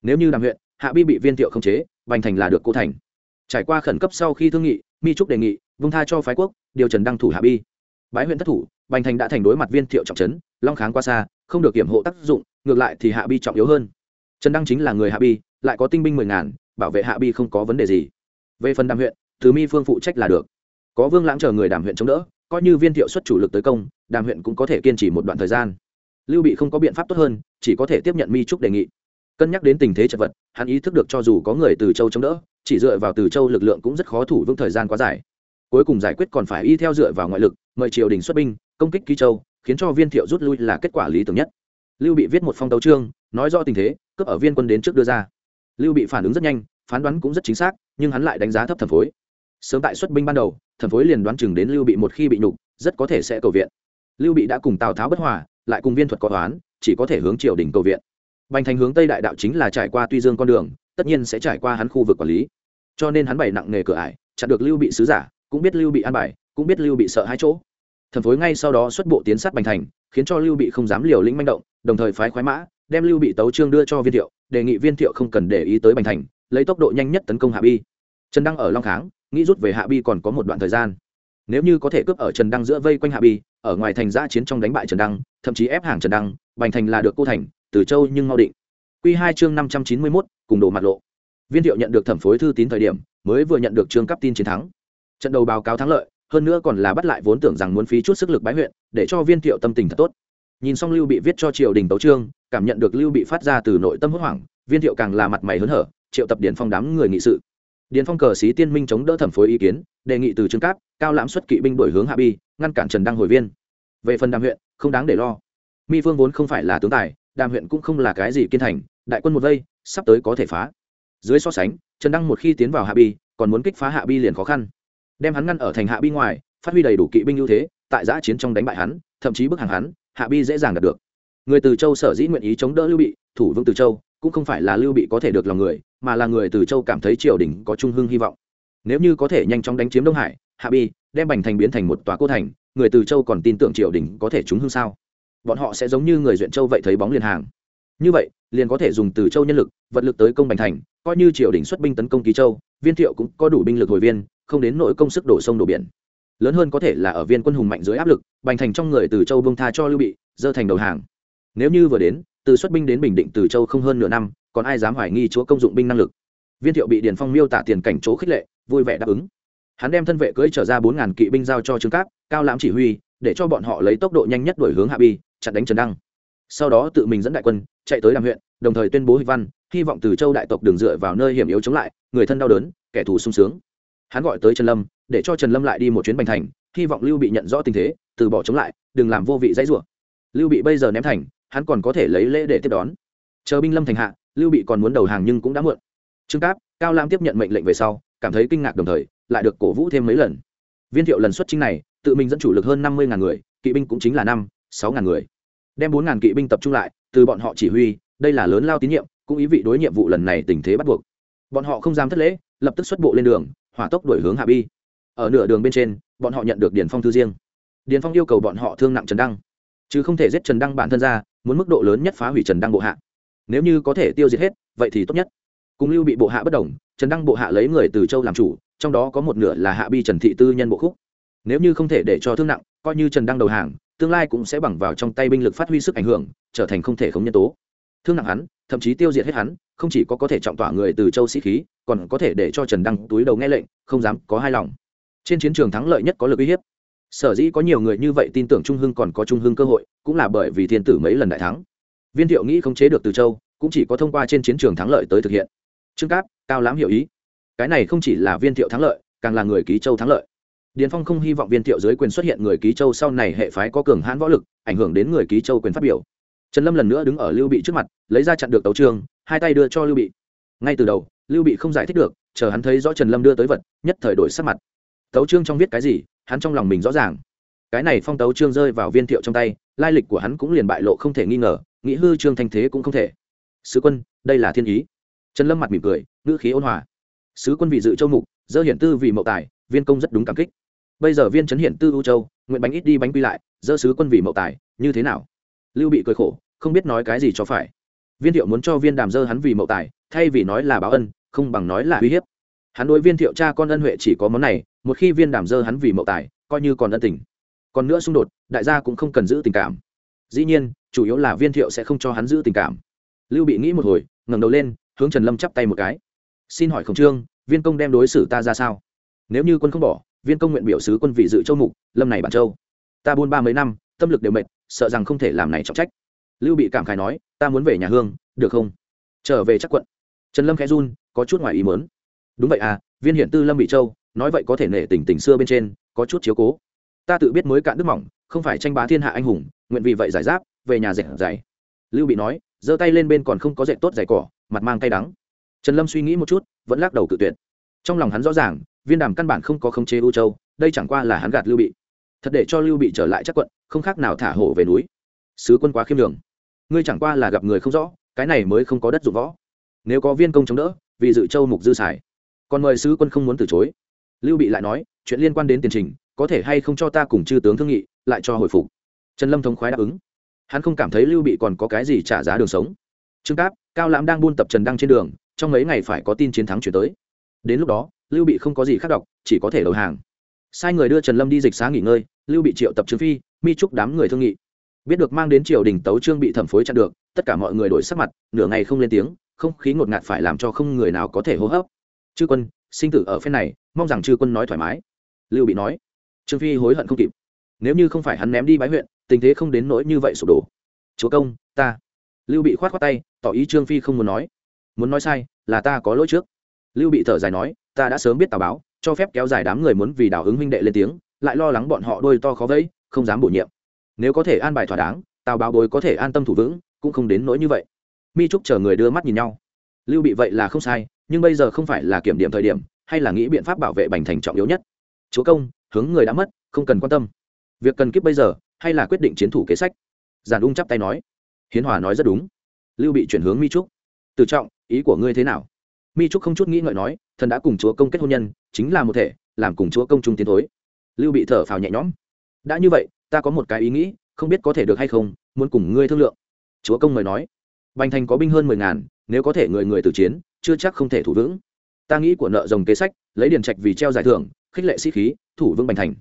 Nếu như đàm huyện, hạ bi bị viên thiệu khống chế, bành thành là được cô thành trải qua khẩn cấp sau khi thương nghị, mi trúc đề nghị, vung tha cho phái quốc, điều trần đăng thủ hạ bi. Bái huyện thất thủ, bành thành đã thành đối mặt viên thiệu trọng trấn, long kháng qua xa, không được kiểm hộ tác dụng, ngược lại thì hạ bi trọng yếu hơn. Trần đăng chính là người hạ bi, lại có tinh binh mười ngàn, bảo vệ hạ bi không có vấn đề gì. Về phần đàm huyện, thứ mi phương phụ trách là được. Có vương lãng chờ người đàm huyện chống đỡ, coi như viên thiệu xuất chủ lực tới công, đàm huyện cũng có thể kiên trì một đoạn thời gian. Lưu bị không có biện pháp tốt hơn, chỉ có thể tiếp nhận mi trúc đề nghị cân nhắc đến tình thế chật vật, hắn ý thức được cho dù có người từ châu chống đỡ, chỉ dựa vào từ châu lực lượng cũng rất khó thủ vững thời gian quá dài. Cuối cùng giải quyết còn phải y theo dựa vào ngoại lực, mời triều đình xuất binh, công kích ký châu, khiến cho viên thiệu rút lui là kết quả lý tưởng nhất. Lưu bị viết một phong tấu trương nói rõ tình thế, cướp ở viên quân đến trước đưa ra. Lưu bị phản ứng rất nhanh, phán đoán cũng rất chính xác, nhưng hắn lại đánh giá thấp thẩm phối. Sớm tại xuất binh ban đầu, thẩm phối liền đoán chừng đến lưu bị một khi bị nhục, rất có thể sẽ cầu viện. Lưu bị đã cùng tào tháo bất hòa, lại cùng viên thuật có toán, chỉ có thể hướng triều đình cầu viện bành thành hướng tây đại đạo chính là trải qua tuy dương con đường, tất nhiên sẽ trải qua hắn khu vực quản lý. Cho nên hắn bày nặng nghề cửa ải, chặn được lưu bị sứ giả, cũng biết lưu bị an bài, cũng biết lưu bị sợ hai chỗ. Thần phối ngay sau đó xuất bộ tiến sát bành thành, khiến cho lưu bị không dám liều lĩnh manh động, đồng thời phái khoái mã, đem lưu bị tấu trương đưa cho viên thiệu, đề nghị viên thiệu không cần để ý tới bành thành, lấy tốc độ nhanh nhất tấn công hạ bi. Trần đăng ở long kháng, nghĩ rút về hạ bi còn có một đoạn thời gian. Nếu như có thể cướp ở trần đăng giữa vây quanh hạ bi, ở ngoài thành giã chiến trong đánh bại trần đăng, thậm chí ép hàng trần đăng, bành thành là được cô thành từ châu nhưng mau định. Q hai chương năm trăm chín mươi mốt, cùng đổ mặt lộ. Viên thiệu nhận được thẩm phối thư tín thời điểm, mới vừa nhận được trương cấp tin chiến thắng. Trận đầu báo cáo thắng lợi, hơn nữa còn là bắt lại vốn tưởng rằng muốn phí chút sức lực bái huyện, để cho viên thiệu tâm tình thật tốt. Nhìn xong lưu bị viết cho triều đình tấu trương cảm nhận được lưu bị phát ra từ nội tâm hốt hoảng, viên thiệu càng là mặt mày hớn hở, triệu tập điền phong đám người nghị sự. Điền phong cờ sĩ tiên minh chống đỡ thẩm phối ý kiến, đề nghị từ trương cáp, cao lãm xuất kỵ binh đổi hướng hạ bi, ngăn cản trần đăng hồi viên. Về phần đàm huyện, không đáng để lo. Mi phương vốn không phải là tướng tài đàm huyện cũng không là cái gì kiên thành, đại quân một vây, sắp tới có thể phá. Dưới so sánh, trần đăng một khi tiến vào hạ bi, còn muốn kích phá hạ bi liền khó khăn. Đem hắn ngăn ở thành hạ bi ngoài, phát huy đầy đủ kỵ binh ưu thế, tại giã chiến trong đánh bại hắn, thậm chí bức hàng hắn, hạ bi dễ dàng đạt được. Người từ châu sở dĩ nguyện ý chống đỡ lưu bị, thủ vương từ châu, cũng không phải là lưu bị có thể được lòng người, mà là người từ châu cảm thấy triều đình có trung hưng hy vọng. Nếu như có thể nhanh chóng đánh chiếm đông hải, hạ bi đem bành thành biến thành một tòa cô thành, người từ châu còn tin tưởng triều đình có thể trúng hưng sao? Bọn họ sẽ giống như người duyện châu vậy thấy bóng liền hàng. Như vậy, liền có thể dùng từ châu nhân lực, vật lực tới công bành thành, coi như triều đình xuất binh tấn công ký châu, viên thiệu cũng có đủ binh lực hồi viên, không đến nỗi công sức đổ sông đổ biển. Lớn hơn có thể là ở viên quân hùng mạnh dưới áp lực, bành thành trong người từ châu bông tha cho lưu bị, dơ thành đầu hàng. Nếu như vừa đến, từ xuất binh đến bình định từ châu không hơn nửa năm, còn ai dám hoài nghi chúa công dụng binh năng lực? Viên thiệu bị điền phong miêu tả tiền cảnh chỗ khích lệ, vui vẻ đáp ứng. Hắn đem thân vệ cưỡi trở ra bốn ngàn kỵ binh giao cho trương cáp, cao lãm chỉ huy, để cho bọn họ lấy tốc độ nhanh nhất đổi hướng hạ bi chặn đánh trần đăng. Sau đó tự mình dẫn đại quân, chạy tới đàm huyện, đồng thời tuyên bố hịch văn, hy vọng từ châu đại tộc đường dựa vào nơi hiểm yếu chống lại, người thân đau đớn, kẻ thù sung sướng. Hắn gọi tới trần lâm, để cho trần lâm lại đi một chuyến bành thành, hy vọng lưu bị nhận rõ tình thế, từ bỏ chống lại, đừng làm vô vị dãy rủa. Lưu bị bây giờ ném thành, hắn còn có thể lấy lễ để tiếp đón. Chờ binh lâm thành hạ, lưu bị còn muốn đầu hàng nhưng cũng đã muộn. Trương cáp, cao lam tiếp nhận mệnh lệnh về sau, cảm thấy kinh ngạc đồng thời, lại được cổ vũ thêm mấy lần. Viên thiệu lần xuất chinh này, tự mình dẫn chủ lực hơn năm mươi người, kỵ binh cũng chính là năm, sáu người đem bốn kỵ binh tập trung lại, từ bọn họ chỉ huy, đây là lớn lao tín nhiệm, cũng ý vị đối nhiệm vụ lần này tình thế bắt buộc. Bọn họ không dám thất lễ, lập tức xuất bộ lên đường, hỏa tốc đổi hướng hạ bi. Ở nửa đường bên trên, bọn họ nhận được điền phong thư riêng. Điền phong yêu cầu bọn họ thương nặng trần đăng. Chứ không thể giết trần đăng bản thân ra, muốn mức độ lớn nhất phá hủy trần đăng bộ hạ. Nếu như có thể tiêu diệt hết, vậy thì tốt nhất. Cùng lưu bị bộ hạ bất đồng, trần đăng bộ hạ lấy người từ châu làm chủ, trong đó có một nửa là hạ bi trần thị tư nhân bộ khúc. Nếu như không thể để cho thương nặng, coi như trần đăng đầu hàng tương lai cũng sẽ bằng vào trong tay binh lực phát huy sức ảnh hưởng, trở thành không thể không nhân tố. Thương nặng hắn, thậm chí tiêu diệt hết hắn, không chỉ có có thể trọng tỏa người từ châu sĩ khí, còn có thể để cho trần đăng túi đầu nghe lệnh, không dám có hai lòng. Trên chiến trường thắng lợi nhất có lực uy hiếp. Sở dĩ có nhiều người như vậy tin tưởng trung hưng còn có trung hưng cơ hội, cũng là bởi vì thiên tử mấy lần đại thắng. Viên thiệu nghĩ không chế được từ châu, cũng chỉ có thông qua trên chiến trường thắng lợi tới thực hiện. Trương cáp, cao lãm hiểu ý. Cái này không chỉ là viên thiệu thắng lợi, càng là người ký châu thắng lợi điền phong không hy vọng viên thiệu dưới quyền xuất hiện người ký châu sau này hệ phái có cường hãn võ lực, ảnh hưởng đến người ký châu quyền phát biểu. Trần lâm lần nữa đứng ở lưu bị trước mặt, lấy ra chặn được tấu trường, hai tay đưa cho lưu bị. Ngay từ đầu, lưu bị không giải thích được, chờ hắn thấy rõ trần lâm đưa tới vật, nhất thời đổi sắc mặt. Tấu trương trong viết cái gì, hắn trong lòng mình rõ ràng. Cái này phong tấu trương rơi vào viên thiệu trong tay, lai lịch của hắn cũng liền bại lộ không thể nghi ngờ, nghĩ hư trương thanh thế cũng không thể. Sứ quân, đây là thiên ý. Trần lâm mặt mỉm cười, ngữ khí ôn hòa. Sứ quân vị dự châu mục, dơ hiển tư vì mậu tài, viên công rất đúng cảm kích bây giờ viên chấn hiện tư u châu, nguyện bánh ít đi bánh quy lại dơ sứ quân vì mậu tài, như thế nào? Lưu bị cười khổ, không biết nói cái gì cho phải. Viên thiệu muốn cho viên đàm dơ hắn vì mậu tài, thay vì nói là báo ân, không bằng nói là uy hiếp. Hắn đối viên thiệu cha con ân huệ chỉ có món này, một khi viên đàm dơ hắn vì mậu tài, coi như còn ân tình. Còn nữa xung đột, đại gia cũng không cần giữ tình cảm. Dĩ nhiên, chủ yếu là viên thiệu sẽ không cho hắn giữ tình cảm. Lưu bị nghĩ một hồi, ngẩng đầu lên, hướng trần lâm chắp tay một cái. Xin hỏi khổng trương, viên công đem đối xử ta ra sao? Nếu như quân không bỏ viên công nguyện biểu sứ quân vị dự châu mục, lâm này bản châu. Ta buôn ba mấy năm, tâm lực đều mệt, sợ rằng không thể làm này trọng trách. Lưu bị cảm khai nói, ta muốn về nhà hương, được không? Trở về chắc quận. Trần lâm khẽ run, có chút ngoài ý mớn đúng vậy à viên hiển tư lâm bị châu, nói vậy có thể nể tình tình xưa bên trên, có chút chiếu cố. Ta tự biết mới cạn đức mỏng, không phải tranh bá thiên hạ anh hùng, nguyện vì vậy giải giáp, về nhà dệt dày lưu bị nói, giơ tay lên bên còn không có dệt tốt dày cỏ, mặt mang cay đắng. Trần lâm suy nghĩ một chút, vẫn lắc đầu cự tuyệt. Trong lòng hắn rõ ràng viên đàm căn bản không có khống chế u châu, đây chẳng qua là hắn gạt lưu bị. Thật để cho lưu bị trở lại chắc quận, không khác nào thả hổ về núi. Sứ quân quá khiêm đường ngươi chẳng qua là gặp người không rõ, cái này mới không có đất dụng võ. Nếu có viên công chống đỡ, vì dự châu mục dư xài. Còn mời sứ quân không muốn từ chối. Lưu bị lại nói, chuyện liên quan đến tiền trình, có thể hay không cho ta cùng chư tướng thương nghị, lại cho hồi phục. Trần lâm thống khoái đáp ứng. Hắn không cảm thấy lưu bị còn có cái gì trả giá đường sống. Trương cáp, cao lãm đang buôn tập trần đăng trên đường, trong mấy ngày phải có tin chiến thắng chuyển tới. Đến lúc đó lưu bị không có gì khác đọc, chỉ có thể đầu hàng. Sai người đưa trần lâm đi dịch xá nghỉ ngơi, lưu bị triệu tập trương phi, mi trúc đám người thương nghị. Biết được mang đến triều đình tấu trương bị thẩm phối chặn được, tất cả mọi người đổi sắc mặt, nửa ngày không lên tiếng, không khí ngột ngạt phải làm cho không người nào có thể hô hấp. Chư quân, sinh tử ở phen này, mong rằng chư quân nói thoải mái. Lưu bị nói. Trương phi hối hận không kịp. Nếu như không phải hắn ném đi bái huyện, tình thế không đến nỗi như vậy sụp đổ. Chúa công, ta. Lưu bị khoát khoát tay, tỏ ý trương phi không muốn nói. Muốn nói sai, là ta có lỗi trước. Lưu bị thở dài nói ta đã sớm biết tào báo, cho phép kéo dài đám người muốn vì đào ứng huynh đệ lên tiếng, lại lo lắng bọn họ đôi to khó vẫy, không dám bổ nhiệm. Nếu có thể an bài thỏa đáng, tào báo bối có thể an tâm thủ vững, cũng không đến nỗi như vậy. Mi trúc chờ người đưa mắt nhìn nhau. Lưu bị vậy là không sai, nhưng bây giờ không phải là kiểm điểm thời điểm, hay là nghĩ biện pháp bảo vệ bành thành trọng yếu nhất. Chúa công, hướng người đã mất, không cần quan tâm. Việc cần kiếp bây giờ, hay là quyết định chiến thủ kế sách? Giản ung chắp tay nói. Hiến hòa nói rất đúng. Lưu bị chuyển hướng mi trúc. Từ trọng, ý của ngươi thế nào? Mi trúc không chút nghĩ ngợi nói, thần đã cùng chúa công kết hôn nhân, chính là một thể, làm cùng chúa công trung tiến thối. Lưu bị thở phào nhẹ nhõm. Đã như vậy, ta có một cái ý nghĩ, không biết có thể được hay không, muốn cùng ngươi thương lượng. Chúa công mời nói. Bành thành có binh hơn mười ngàn, nếu có thể người người từ chiến, chưa chắc không thể thủ vững. Ta nghĩ của nợ rồng kế sách, lấy điền trạch vì treo giải thưởng, khích lệ sĩ khí, thủ vững bành thành.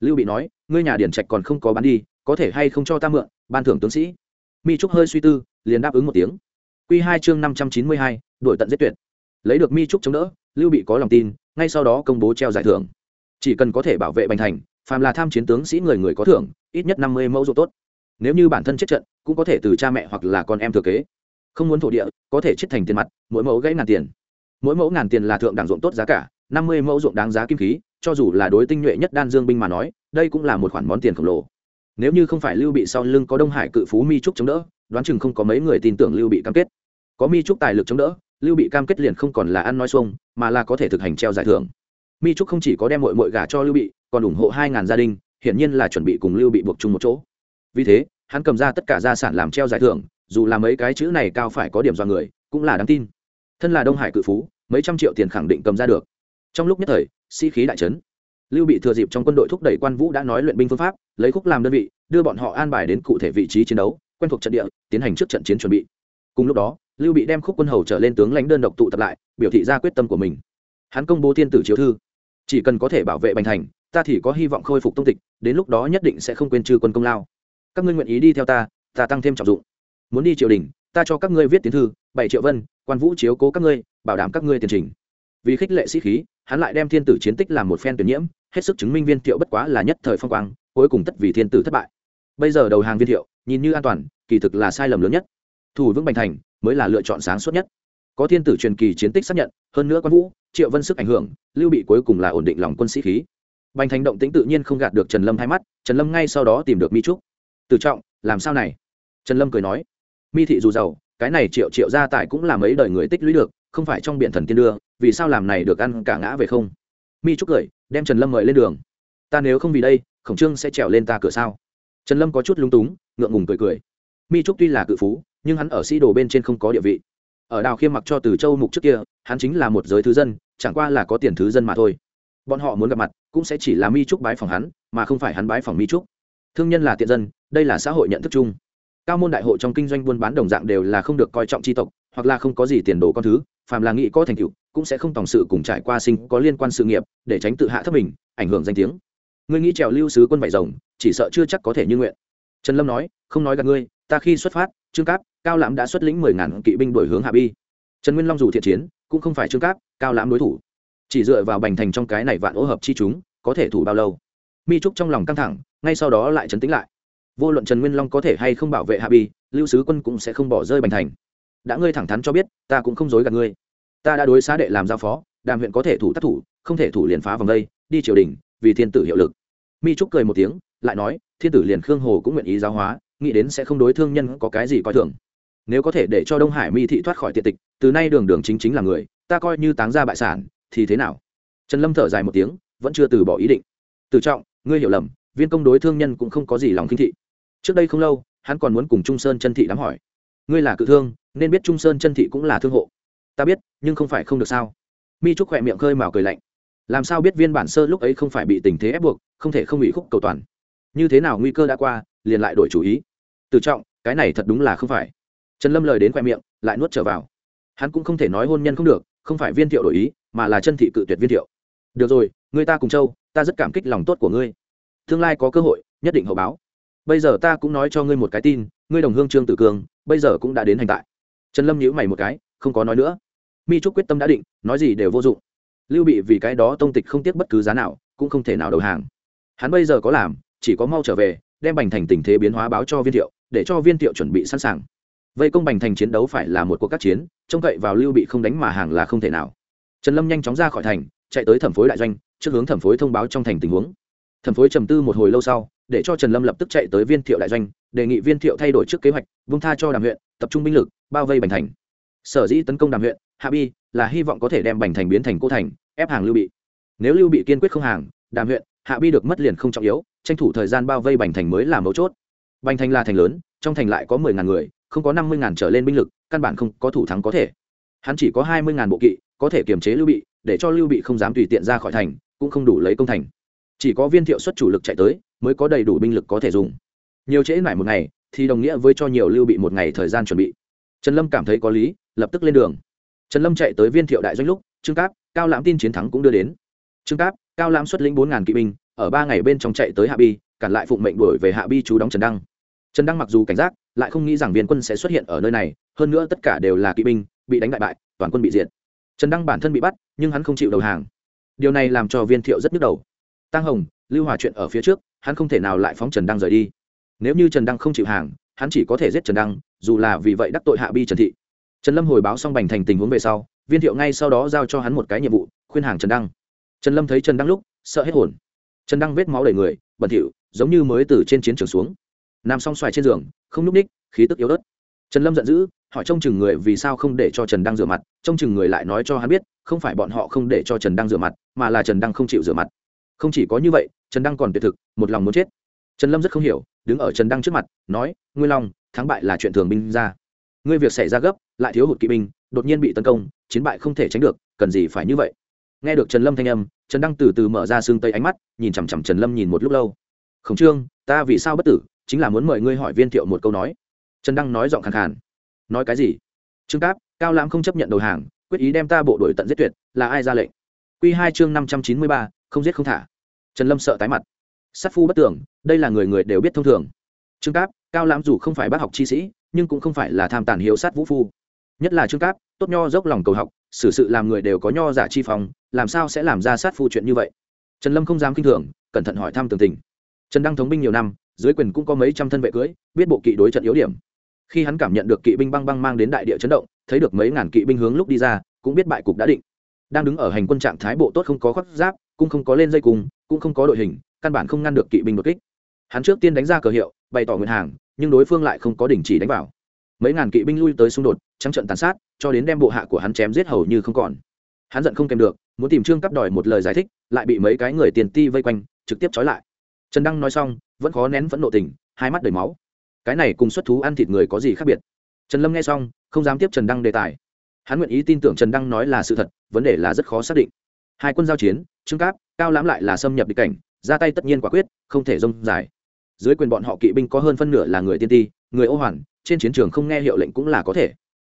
Lưu bị nói, ngươi nhà điền trạch còn không có bán đi, có thể hay không cho ta mượn, ban thưởng tướng sĩ? Mi trúc hơi suy tư, liền đáp ứng một tiếng. Q hai chương năm trăm chín mươi hai đổi tận giết tuyệt lấy được mi trúc chống đỡ, lưu bị có lòng tin, ngay sau đó công bố treo giải thưởng. Chỉ cần có thể bảo vệ bành thành, phàm là tham chiến tướng sĩ người người có thưởng, ít nhất năm mươi mẫu ruộng tốt. Nếu như bản thân chết trận, cũng có thể từ cha mẹ hoặc là con em thừa kế. Không muốn thổ địa, có thể chết thành tiền mặt, mỗi mẫu gãy ngàn tiền. Mỗi mẫu ngàn tiền là thượng đẳng ruộng tốt giá cả, năm mươi mẫu ruộng đáng giá kim khí, cho dù là đối tinh nhuệ nhất đan dương binh mà nói, đây cũng là một khoản món tiền khổng lồ. Nếu như không phải lưu bị sau lưng có đông hải cự phú mi trúc chống đỡ, đoán chừng không có mấy người tin tưởng lưu bị cam kết. Có mi trúc tài lực chống đỡ lưu bị cam kết liền không còn là ăn nói xuông, mà là có thể thực hành treo giải thưởng. Mi trúc không chỉ có đem mội mội gà cho lưu bị, còn ủng hộ hai ngàn gia đình, hiển nhiên là chuẩn bị cùng lưu bị buộc chung một chỗ. Vì thế, hắn cầm ra tất cả gia sản làm treo giải thưởng, dù là mấy cái chữ này cao phải có điểm do người, cũng là đáng tin. Thân là đông hải cự phú, mấy trăm triệu tiền khẳng định cầm ra được. Trong lúc nhất thời, sĩ、si、khí đại trấn lưu bị thừa dịp trong quân đội thúc đẩy quan vũ đã nói luyện binh phương pháp, lấy khúc làm đơn vị, đưa bọn họ an bài đến cụ thể vị trí chiến đấu, quen thuộc trận địa, tiến hành trước trận chiến chuẩn bị. Cùng lúc đó lưu bị đem khúc quân hầu trở lên tướng lãnh đơn độc tụ tập lại, biểu thị ra quyết tâm của mình. Hắn công bố thiên tử chiếu thư. Chỉ cần có thể bảo vệ bành thành, ta thì có hy vọng khôi phục tông tịch, đến lúc đó nhất định sẽ không quên trừ quân công lao. Các ngươi nguyện ý đi theo ta ta tăng thêm trọng dụng. Muốn đi triều đình, ta cho các ngươi viết tiến thư, bảy triệu vân, quan vũ chiếu cố các ngươi, bảo đảm các ngươi tiền trình. Vì khích lệ sĩ khí, hắn lại đem thiên tử chiến tích làm một phen tuyển nhiễm, hết sức chứng minh viên thiệu bất quá là nhất thời phong quang, cuối cùng tất vì thiên tử thất bại. Bây giờ đầu hàng viên thiệu, nhìn như an toàn, kỳ thực là sai lầm lớn nhất. Thủ vững bành thành mới là lựa chọn sáng suốt nhất. Có thiên tử truyền kỳ chiến tích xác nhận, hơn nữa quan vũ, triệu vân sức ảnh hưởng, lưu bị cuối cùng là ổn định lòng quân sĩ khí. Bành thành động tĩnh tự nhiên không gạt được trần lâm hai mắt, trần lâm ngay sau đó tìm được mi trúc. Từ trọng, làm sao này? Trần lâm cười nói. Mi thị dù giàu, cái này triệu triệu gia tài cũng là mấy đời người tích lũy được, không phải trong biện thần tiên đưa, vì sao làm này được ăn cả ngã về không? Mi trúc cười, đem trần lâm mời lên đường. Ta nếu không vì đây, khổng trương sẽ trèo lên ta cửa sao? Trần lâm có chút lung túng, ngượng ngùng cười cười. Mi trúc tuy là cự phú nhưng hắn ở sĩ đồ bên trên không có địa vị. Ở đào khiêm mặc cho từ châu mục trước kia, hắn chính là một giới thứ dân, chẳng qua là có tiền thứ dân mà thôi. Bọn họ muốn gặp mặt, cũng sẽ chỉ là mi trúc bái phòng hắn, mà không phải hắn bái phòng mi trúc. Thương nhân là tiện dân, đây là xã hội nhận thức chung. Cao môn đại hội trong kinh doanh buôn bán đồng dạng đều là không được coi trọng tri tộc, hoặc là không có gì tiền đồ con thứ, phàm là nghĩ có thành tựu, cũng sẽ không tòng sự cùng trải qua sinh có liên quan sự nghiệp, để tránh tự hạ thấp mình, ảnh hưởng danh tiếng. Ngươi nghĩ trèo lưu sứ quân vải rồng, chỉ sợ chưa chắc có thể như nguyện. Trần lâm nói, không nói gặp ngươi, ta khi xuất phát, trương cáp cao lãm đã xuất lĩnh mười ngàn kỵ binh đổi hướng hạ bi. Trần nguyên long dù thiện chiến, cũng không phải trương cáp, cao lãm đối thủ. Chỉ dựa vào bành thành trong cái này vạn ô hợp chi chúng, có thể thủ bao lâu? Mi trúc trong lòng căng thẳng, ngay sau đó lại chấn tĩnh lại. Vô luận trần nguyên long có thể hay không bảo vệ hạ bi, lưu sứ quân cũng sẽ không bỏ rơi bành thành. Đã ngươi thẳng thắn cho biết, ta cũng không dối gạt ngươi. Ta đã đối xá đệ làm giao phó, đàm huyện có thể thủ tác thủ, không thể thủ liền phá vòng đây, đi triều đình, vì thiên tử hiệu lực. Mi trúc cười một tiếng, lại nói, thiên tử liền khương hồ cũng nguyện ý giáo hóa, nghĩ đến sẽ không đối thương nhân có cái gì coi thường nếu có thể để cho đông hải mi thị thoát khỏi tiện tịch, từ nay đường đường chính chính là người, ta coi như táng ra bại sản, thì thế nào? Trần lâm thở dài một tiếng, vẫn chưa từ bỏ ý định. Tự trọng, ngươi hiểu lầm, viên công đối thương nhân cũng không có gì lòng kinh thị. Trước đây không lâu, hắn còn muốn cùng trung sơn chân thị đám hỏi. Ngươi là cự thương, nên biết trung sơn chân thị cũng là thương hộ. Ta biết, nhưng không phải không được sao? Mi trúc khỏe miệng khơi mào cười lạnh. Làm sao biết viên bản sơ lúc ấy không phải bị tình thế ép buộc, không thể không bị khúc cầu toàn? Như thế nào nguy cơ đã qua, liền lại đổi chủ ý. Tự trọng, cái này thật đúng là không phải trần lâm lời đến khoe miệng, lại nuốt trở vào. Hắn cũng không thể nói hôn nhân không được, không phải viên thiệu đổi ý, mà là chân thị cự tuyệt viên thiệu. Được rồi, người ta cùng châu, ta rất cảm kích lòng tốt của ngươi. Tương lai có cơ hội, nhất định hậu báo. Bây giờ ta cũng nói cho ngươi một cái tin, ngươi đồng hương trương tử cường, bây giờ cũng đã đến hành tại. Trần lâm nhíu mày một cái, không có nói nữa. Mi trúc quyết tâm đã định, nói gì đều vô dụng. Lưu bị vì cái đó tông tịch không tiếc bất cứ giá nào, cũng không thể nào đầu hàng. Hắn bây giờ có làm, chỉ có mau trở về, đem bành thành tình thế biến hóa báo cho viên thiệu, để cho viên thiệu chuẩn bị sẵn sàng vây công bành thành chiến đấu phải là một cuộc các chiến, trông cậy vào lưu bị không đánh mà hàng là không thể nào. Trần lâm nhanh chóng ra khỏi thành, chạy tới thẩm phối đại doanh, trước hướng thẩm phối thông báo trong thành tình huống. Thẩm phối trầm tư một hồi lâu sau, để cho trần lâm lập tức chạy tới viên thiệu đại doanh, đề nghị viên thiệu thay đổi trước kế hoạch, vung tha cho đàm huyện, tập trung binh lực, bao vây bành thành. Sở dĩ tấn công đàm huyện, hạ bi, là hy vọng có thể đem bành thành biến thành cô thành, ép hàng lưu bị. Nếu lưu bị kiên quyết không hàng, đàm huyện, hạ bi được mất liền không trọng yếu, tranh thủ thời gian bao vây bành thành mới là mấu chốt. Bành thành là thành lớn, trong thành lại có mười ngàn người không có năm mươi ngàn trở lên binh lực, căn bản không có thủ thắng có thể. Hắn chỉ có hai mươi ngàn bộ kỵ, có thể kiềm chế lưu bị, để cho lưu bị không dám tùy tiện ra khỏi thành, cũng không đủ lấy công thành. Chỉ có viên thiệu xuất chủ lực chạy tới, mới có đầy đủ binh lực có thể dùng. Nhiều trễ lại một ngày, thì đồng nghĩa với cho nhiều lưu bị một ngày thời gian chuẩn bị. Trần lâm cảm thấy có lý, lập tức lên đường. Trần lâm chạy tới viên thiệu đại doanh lúc, trương cáp, cao lãm tin chiến thắng cũng đưa đến. Trương cáp, cao lãm xuất lĩnh bốn ngàn kỵ binh, ở ba ngày bên trong chạy tới hạ bi, cản lại phụng mệnh đuổi về hạ bi chú đóng trần đăng trần đăng mặc dù cảnh giác, lại không nghĩ rằng viên quân sẽ xuất hiện ở nơi này, hơn nữa tất cả đều là kỵ binh, bị đánh đại bại, toàn quân bị diệt. Trần đăng bản thân bị bắt, nhưng hắn không chịu đầu hàng. Điều này làm cho viên thiệu rất nhức đầu. Tăng hồng, lưu hòa chuyện ở phía trước, hắn không thể nào lại phóng trần đăng rời đi. Nếu như trần đăng không chịu hàng, hắn chỉ có thể giết trần đăng, dù là vì vậy đắc tội hạ bi trần thị. Trần lâm hồi báo xong bành thành tình huống về sau, viên thiệu ngay sau đó giao cho hắn một cái nhiệm vụ, khuyên hàng trần đăng. Trần lâm thấy trần đăng lúc, sợ hết hồn. Trần đăng vết máu đầy người, bẩn thỉu, giống như mới từ trên chiến trường xuống nằm song xoài trên giường, không n ú c ních khí tức yếu ớt. Trần lâm giận dữ, hỏi trông chừng người vì sao không để cho trần đăng rửa mặt, trông chừng người lại nói cho hắn biết, không phải bọn họ không để cho trần đăng rửa mặt, mà là trần đăng không chịu rửa mặt. Không chỉ có như vậy, trần đăng còn tuyệt thực, một lòng muốn chết. Trần lâm rất không hiểu, đứng ở trần đăng trước mặt, nói nguyên long, thắng bại là chuyện thường binh ra. Ngươi việc xảy ra gấp, lại thiếu hụt kỵ binh, đột nhiên bị tấn công, chiến bại không thể tránh được, cần gì phải như vậy? Nghe được trần lâm thanh âm, trần đăng từ từ mở ra xương tây ánh mắt, nhìn chằm chằm trần lâm nhìn một lúc lâu. Khổng trương, ta vì sao bất tử? Chính là muốn mời ngươi hỏi viên thiệu một câu nói. Trần đăng nói giọng khàn khàn. Nói cái gì? Trương cáp cao lãm không chấp nhận đầu hàng quyết ý đem ta bộ đội tận giết tuyệt là ai ra lệnh? Q hai chương năm trăm chín mươi ba không giết không thả. Trần lâm sợ tái mặt. Sát phu bất tưởng đây là người người đều biết thông thường. Trương cáp cao lãm dù không phải bác học chi sĩ nhưng cũng không phải là tham tàn hiếu sát vũ phu. Nhất là trương cáp tốt nho dốc lòng cầu học xử sự làm người đều có nho giả chi phòng, làm sao sẽ làm ra sát phu chuyện như vậy? Trần lâm không dám k i n h thường cẩn thận hỏi thăm tường tình. Trần đăng thống binh nhiều năm dưới quyền cũng có mấy trăm thân vệ cưới, biết bộ kỵ đối trận yếu điểm. Khi hắn cảm nhận được kỵ binh băng băng mang đến đại địa chấn động, thấy được mấy ngàn kỵ binh hướng lúc đi ra, cũng biết bại cục đã định. Đang đứng ở hành quân trạng thái bộ tốt không có khoác giáp, cũng không có lên dây cung cũng không có đội hình, căn bản không ngăn được kỵ binh đột kích. Hắn trước tiên đánh ra cờ hiệu, bày tỏ nguyện hàng, nhưng đối phương lại không có đình chỉ đánh vào. Mấy ngàn kỵ binh lui tới xung đột, trắng trận tàn sát, cho đến đem bộ hạ của hắn chém giết hầu như không còn. Hắn giận không kèm được, muốn tìm trương cắp đòi một lời giải thích, lại bị mấy cái người tiền ti vây quanh, trực tiếp trói lại. Trần đăng nói xong vẫn khó nén vẫn nộ tình, hai mắt đầy máu. Cái này cùng xuất thú ăn thịt người có gì khác biệt? Trần lâm nghe xong, không dám tiếp trần đăng đề tài. Hắn nguyện ý tin tưởng trần đăng nói là sự thật, vấn đề là rất khó xác định. Hai quân giao chiến, trương cáp, cao lãm lại là xâm nhập địch cảnh, ra tay tất nhiên quả quyết, không thể rông dài. Dưới quyền bọn họ kỵ binh có hơn phân nửa là người tiên ti, người ô hoàn, trên chiến trường không nghe hiệu lệnh cũng là có thể.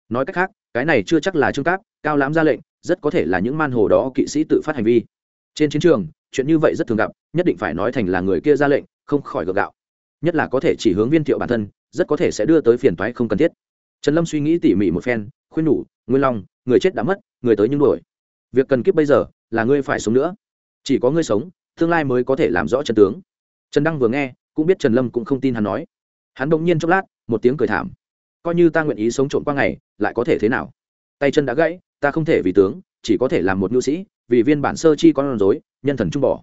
Nói cách khác, cái này chưa chắc là trương cáp, cao lãm ra lệnh, rất có thể là những man hồ đó kỵ sĩ tự phát hành vi. Trên chiến trường, chuyện như vậy rất thường gặp, nhất định phải nói thành là người kia ra lệnh không khỏi gượng gạo. Nhất là có thể chỉ hướng viên thiệu bản thân, rất có thể sẽ đưa tới phiền toái không cần thiết. Trần lâm suy nghĩ tỉ mỉ một phen, khuyên nhủ, nguyên long, người chết đã mất, người tới nhưng đuổi. Việc cần kiếp bây giờ, là ngươi phải sống nữa. Chỉ có ngươi sống, tương lai mới có thể làm rõ chân tướng. Trần đăng vừa nghe, cũng biết trần lâm cũng không tin hắn nói. Hắn đ ỗ n g nhiên chốc lát, một tiếng cười thảm. Coi như ta nguyện ý sống trộm qua ngày, lại có thể thế nào? Tay chân đã gãy, ta không thể vì tướng, chỉ có thể làm một nhu sĩ, vì viên bản sơ chi con rối, nhân thần trung bỏ.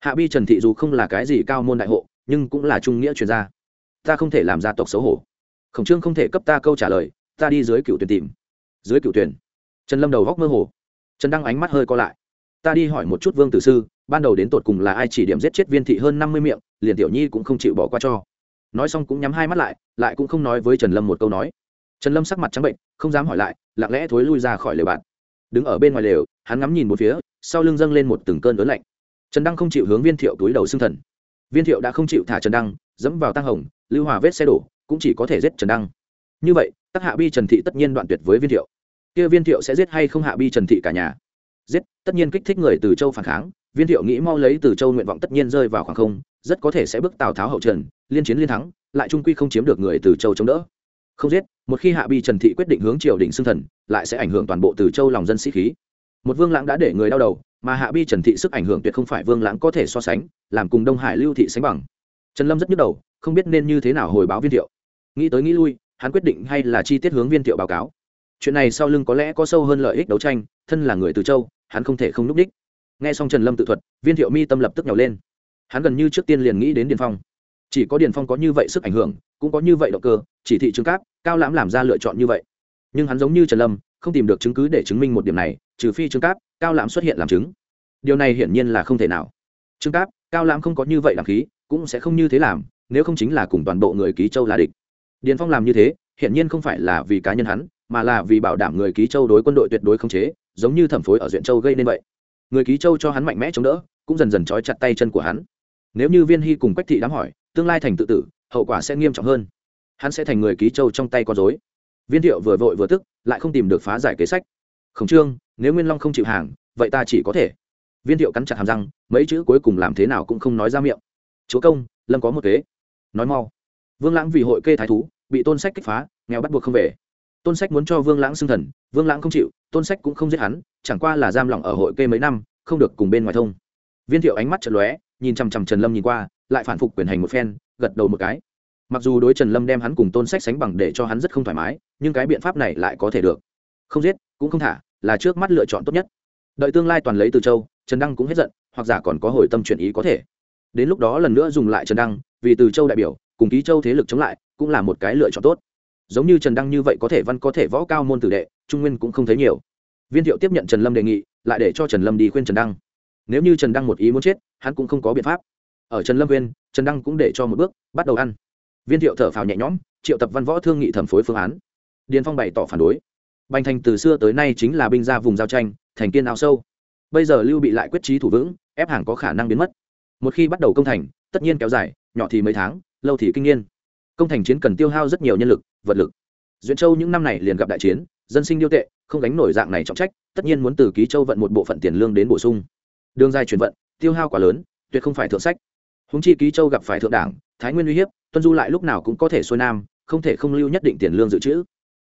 Hạ bi trần thị dù không là cái gì cao môn đại hộ nhưng cũng là trung nghĩa chuyên gia. Ta không thể làm gia tộc xấu hổ. Khổng trương không thể cấp ta câu trả lời, ta đi dưới cựu tuyển tìm. Dưới cựu tuyển. Trần lâm đầu góc mơ hồ. Trần đăng ánh mắt hơi co lại. Ta đi hỏi một chút vương tử sư, ban đầu đến tột cùng là ai chỉ điểm giết chết viên thị hơn năm mươi miệng, liền tiểu nhi cũng không chịu bỏ qua cho. Nói xong cũng nhắm hai mắt lại lại cũng không nói với trần lâm một câu nói. Trần lâm sắc mặt trắng bệnh, không dám hỏi lại, lặng lẽ thối lui ra khỏi lều bạn. Đứng ở bên ngoài lều, hắn ngắm nhìn một phía, sau lưng dâng lên một từng cơn lớn lạnh. Trần đăng không chịu hướng viên thiệu túi đầu xương thần viên thiệu đã không chịu thả trần đăng, dẫm vào tăng hồng, lưu hòa vết xe đổ, cũng chỉ có thể giết trần đăng. Như vậy tắc hạ bi trần thị tất nhiên đoạn tuyệt với viên thiệu. Kia viên thiệu sẽ giết hay không hạ bi trần thị cả nhà? Giết, tất nhiên kích thích người từ châu phản kháng. Viên thiệu nghĩ mau lấy từ châu nguyện vọng tất nhiên rơi vào khoảng không, rất có thể sẽ bước tào tháo hậu trần, liên chiến liên thắng, lại trung quy không chiếm được người từ châu chống đỡ. Không giết, một khi hạ bi trần thị quyết định hướng triều đình xưng thần, lại sẽ ảnh hưởng toàn bộ từ châu lòng dân sĩ khí. Một vương lãng đã để người đau đầu mà hạ bi trần thị sức ảnh hưởng tuyệt không phải vương lãng có thể so sánh, làm cùng đông hải lưu thị sánh bằng. Trần lâm rất nhức đầu, không biết nên như thế nào hồi báo viên thiệu. Nghĩ tới nghĩ lui, hắn quyết định hay là chi tiết hướng viên thiệu báo cáo. Chuyện này sau lưng có lẽ có sâu hơn lợi ích đấu tranh, thân là người từ châu, hắn không thể không núp đích. Nghe xong trần lâm tự thuật, viên thiệu mi tâm lập tức nhào lên. Hắn gần như trước tiên liền nghĩ đến điền phong. Chỉ có điền phong có như vậy sức ảnh hưởng, cũng có như vậy động cơ, chỉ thị trương cáp, cao lãm làm ra lựa chọn như vậy. Nhưng hắn giống như trần lâm, không tìm được chứng cứ để chứng minh một điểm này, trừ phi trương cáp cao lãm xuất hiện làm chứng. Điều này hiển nhiên là không thể nào. Trương cáp, cao lãm không có như vậy làm khí, cũng sẽ không như thế làm, nếu không chính là cùng toàn bộ người ký châu là địch. Điền phong làm như thế, hiển nhiên không phải là vì cá nhân hắn, mà là vì bảo đảm người ký châu đối quân đội tuyệt đối không chế, giống như thẩm phối ở duyện châu gây nên vậy. Người ký châu cho hắn mạnh mẽ chống đỡ, cũng dần dần trói chặt tay chân của hắn. Nếu như viên hy cùng quách thị đám hỏi, tương lai thành tự tử, hậu quả sẽ nghiêm trọng hơn. Hắn sẽ thành người ký châu trong tay con dối viên thiệu vừa vội vừa tức, lại không tìm được phá giải kế sách khổng trương, nếu nguyên long không chịu hàng, vậy ta chỉ có thể. Viên thiệu cắn chặt hàm răng, mấy chữ cuối cùng làm thế nào cũng không nói ra miệng. Chúa công, lâm có một kế. Nói mau. Vương lãng vì hội kê thái thú, bị tôn sách kích phá, nghèo bắt buộc không về. Tôn sách muốn cho vương lãng xưng thần, vương lãng không chịu, tôn sách cũng không giết hắn, chẳng qua là giam lỏng ở hội kê mấy năm, không được cùng bên ngoài thông. Viên thiệu ánh mắt chật lóe, nhìn chằm chằm trần lâm nhìn qua, lại phản phục quyền hành một phen, gật đầu một cái. Mặc dù đối trần lâm đem hắn cùng tôn sách sánh bằng để cho hắn rất không thoải mái, nhưng cái biện pháp này lại có thể được. Không giết cũng không thả, là trước mắt lựa chọn tốt nhất. Đợi tương lai toàn lấy từ châu, trần đăng cũng hết giận, hoặc giả còn có hồi tâm chuyển ý có thể. Đến lúc đó lần nữa dùng lại trần đăng, vì từ châu đại biểu, cùng ký châu thế lực chống lại, cũng là một cái lựa chọn tốt. Giống như trần đăng như vậy có thể văn, có thể võ cao môn tử đệ, trung nguyên cũng không thấy nhiều. Viên thiệu tiếp nhận trần lâm đề nghị, lại để cho trần lâm đi khuyên trần đăng. Nếu như trần đăng một ý muốn chết, hắn cũng không có biện pháp. Ở trần lâm viên trần đăng cũng để cho một bước, bắt đầu ăn. Viên thiệu thở phào nhẹ nhõm, triệu tập văn võ thương nghị thẩm phối phương án. Điền phong bày tỏ phản đối bành thành từ xưa tới nay chính là binh ra vùng giao tranh, thành kiên ao sâu. Bây giờ lưu bị lại quyết trí thủ vững, ép hàng có khả năng biến mất. Một khi bắt đầu công thành, tất nhiên kéo dài, nhỏ thì mấy tháng, lâu thì kinh niên. Công thành chiến cần tiêu hao rất nhiều nhân lực, vật lực. Duyện châu những năm này liền gặp đại chiến, dân sinh điêu tệ, không gánh nổi dạng này trọng trách, tất nhiên muốn từ ký châu vận một bộ phận tiền lương đến bổ sung. Đường dài chuyển vận, tiêu hao quá lớn, tuyệt không phải thượng sách. Húng chi ký châu gặp phải thượng đảng, thái nguyên uy hiếp, tuân du lại lúc nào cũng có thể xuôi nam, không thể không lưu nhất định tiền lương dự trữ.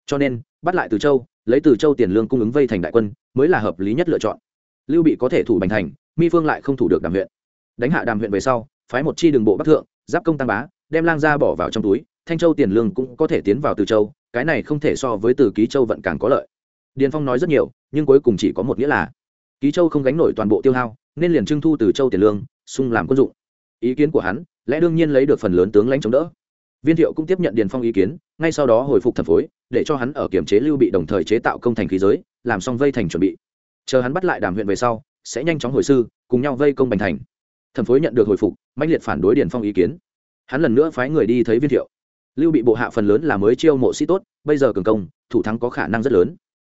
Cho nên, bắt lại từ châu lấy từ châu tiền lương cung ứng vây thành đại quân, mới là hợp lý nhất lựa chọn. Lưu bị có thể thủ bành thành, mi phương lại không thủ được đàm huyện. Đánh hạ đàm huyện về sau, phái một chi đường bộ bắc thượng, giáp công tăng bá, đem lang gia bỏ vào trong túi, thanh châu tiền lương cũng có thể tiến vào từ châu, cái này không thể so với từ ký châu vận càng có lợi. Điền phong nói rất nhiều, nhưng cuối cùng chỉ có một nghĩa là, ký châu không gánh nổi toàn bộ tiêu hao, nên liền trưng thu từ châu tiền lương, sung làm quân dụng. Ý kiến của hắn, lẽ đương nhiên lấy được phần lớn tướng lãnh chống đỡ viên thiệu cũng tiếp nhận điền phong ý kiến, ngay sau đó hồi phục thẩm phối, để cho hắn ở kiểm chế lưu bị đồng thời chế tạo công thành khí giới, làm xong vây thành chuẩn bị. Chờ hắn bắt lại đàm huyện về sau, sẽ nhanh chóng hồi sư, cùng nhau vây công bành thành. Thẩm phối nhận được hồi phục mạnh liệt phản đối điền phong ý kiến. Hắn lần nữa phái người đi thấy viên thiệu. Lưu bị bộ hạ phần lớn là mới chiêu mộ sĩ tốt, bây giờ cường công, thủ thắng có khả năng rất lớn.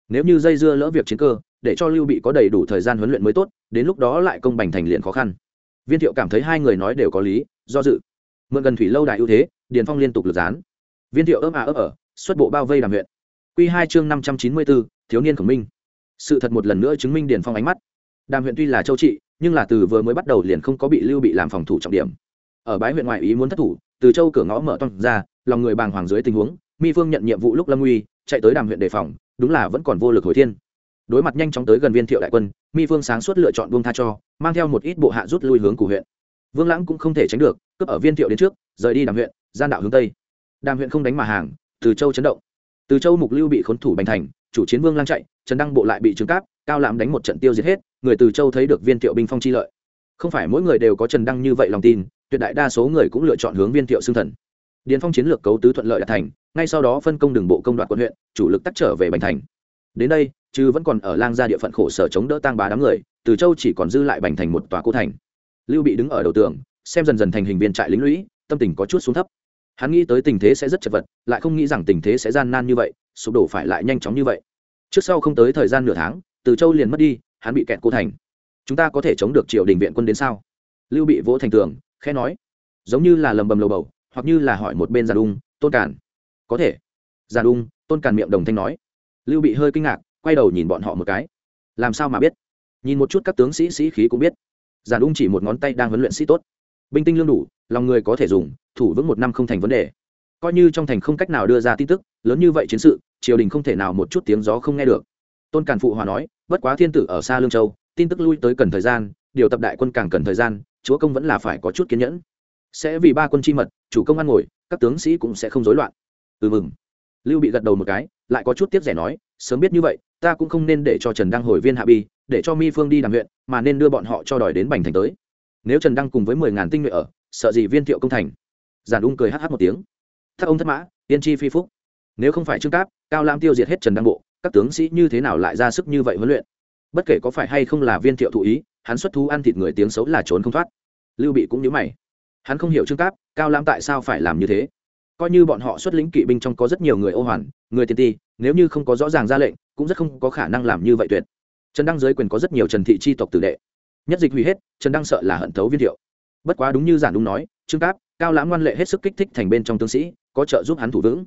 Nếu như dây dưa lỡ việc chiến cơ, để cho lưu bị có đầy đủ thời gian huấn luyện mới tốt, đến lúc đó lại công bành thành liền khó khăn. Viên thiệu cảm thấy hai người nói đều có lý, do dự. Mượn gần thủy lâu đại ưu thế điền phong liên tục lượt dán viên thiệu ấp à ấp ở, xuất bộ bao vây đàm huyện. Q hai chương năm trăm chín mươi bốn, thiếu niên khổng minh. Sự thật một lần nữa chứng minh điền phong ánh mắt. Đàm huyện tuy là châu trị, nhưng là từ vừa mới bắt đầu liền không có bị lưu bị làm phòng thủ trọng điểm. Ở bãi huyện ngoại ý muốn thất thủ, từ châu cửa ngõ mở toang ra, lòng người bàng hoàng dưới tình huống, mi phương nhận nhiệm vụ lúc lâm uy, chạy tới đàm huyện đề phòng, đúng là vẫn còn vô lực hồi thiên. Đối mặt nhanh chóng tới gần viên thiệu đại quân, mi phương sáng suốt lựa chọn buông tha cho, mang theo một ít bộ hạ rút lui hướng của huyện. Vương lãng cũng không thể tránh được, cướp ở viên thiệu đến trước, rời đi đàm huyện gian đạo hướng tây. Đàm huyện không đánh mà hàng, từ châu chấn động. Từ châu mục lưu bị khốn thủ bành thành, chủ chiến vương lang chạy, trần đăng bộ lại bị trứng cáp, cao lãm đánh một trận tiêu diệt hết, người từ châu thấy được viên thiệu binh phong chi lợi. Không phải mỗi người đều có trần đăng như vậy lòng tin, tuyệt đại đa số người cũng lựa chọn hướng viên thiệu xương thần. Điền phong chiến lược cấu tứ thuận lợi đạt thành, ngay sau đó phân công đường bộ công đoạn quận huyện, chủ lực tắt trở về bành thành. Đến đây, chứ vẫn còn ở lang gia địa phận khổ sở chống đỡ tang bá đám người, từ châu chỉ còn dư lại bành thành một tòa cô thành. Lưu bị đứng ở đầu tường, xem dần dần thành hình viên trại lính lũy, tâm tình có chút xuống thấp hắn nghĩ tới tình thế sẽ rất chật vật, lại không nghĩ rằng tình thế sẽ gian nan như vậy, sụp đổ phải lại nhanh chóng như vậy. Trước sau không tới thời gian nửa tháng, từ châu liền mất đi, hắn bị kẹt cô thành. Chúng ta có thể chống được triều đình viện quân đến sao? Lưu bị vỗ thành tường, khẽ nói. Giống như là lầm bầm lầu bầu, hoặc như là hỏi một bên giàn đung tôn cản có thể. Giàn đung tôn cản miệng đồng thanh nói. Lưu bị hơi kinh ngạc, quay đầu nhìn bọn họ một cái. Làm sao mà biết? Nhìn một chút các tướng sĩ sĩ khí cũng biết. Giàn đung chỉ một ngón tay đang huấn luyện sĩ tốt. Binh tinh lương đủ lòng người có thể dùng, thủ vững một năm không thành vấn đề. Coi như trong thành không cách nào đưa ra tin tức, lớn như vậy chiến sự, triều đình không thể nào một chút tiếng gió không nghe được. Tôn càn phụ hòa nói, bất quá thiên tử ở xa lương châu, tin tức lui tới cần thời gian, điều tập đại quân càng cần thời gian, chúa công vẫn là phải có chút kiên nhẫn. Sẽ vì ba quân chi mật, chủ công ăn ngồi, các tướng sĩ cũng sẽ không rối loạn. Ừ mừng. Lưu bị gật đầu một cái, lại có chút tiếc rẻ nói, sớm biết như vậy, ta cũng không nên để cho trần đăng hồi viên hạ bi, để cho mi phương đi đàm huyện mà nên đưa bọn họ cho đòi đến bành thành tới. Nếu trần đăng cùng với mười ngàn tinh nhuệ ở sợ gì viên thiệu công thành. Giản ung cười hh một tiếng. Thác ông thất mã tiên tri phi phúc. Nếu không phải trương cáp, cao lam tiêu diệt hết trần đăng bộ, các tướng sĩ như thế nào lại ra sức như vậy huấn luyện? Bất kể có phải hay không là viên thiệu thụ ý, hắn xuất thú ăn thịt người tiếng xấu là trốn không thoát. Lưu bị cũng nhớ mày. Hắn không hiểu trương cáp, cao lam tại sao phải làm như thế. Coi như bọn họ xuất lĩnh kỵ binh trong có rất nhiều người ô hoàn, người tiền ti, nếu như không có rõ ràng ra lệnh, cũng rất không có khả năng làm như vậy tuyệt. Trần đăng giới quyền có rất nhiều trần thị chi tộc tử đệ. Nhất dịch hủy hết, trần đăng sợ là hận thấu viên thiệu bất quá đúng như giản đúng nói, trương cáp, cao lãm ngoan lệ hết sức kích thích thành bên trong tướng sĩ, có trợ giúp hắn thủ vững.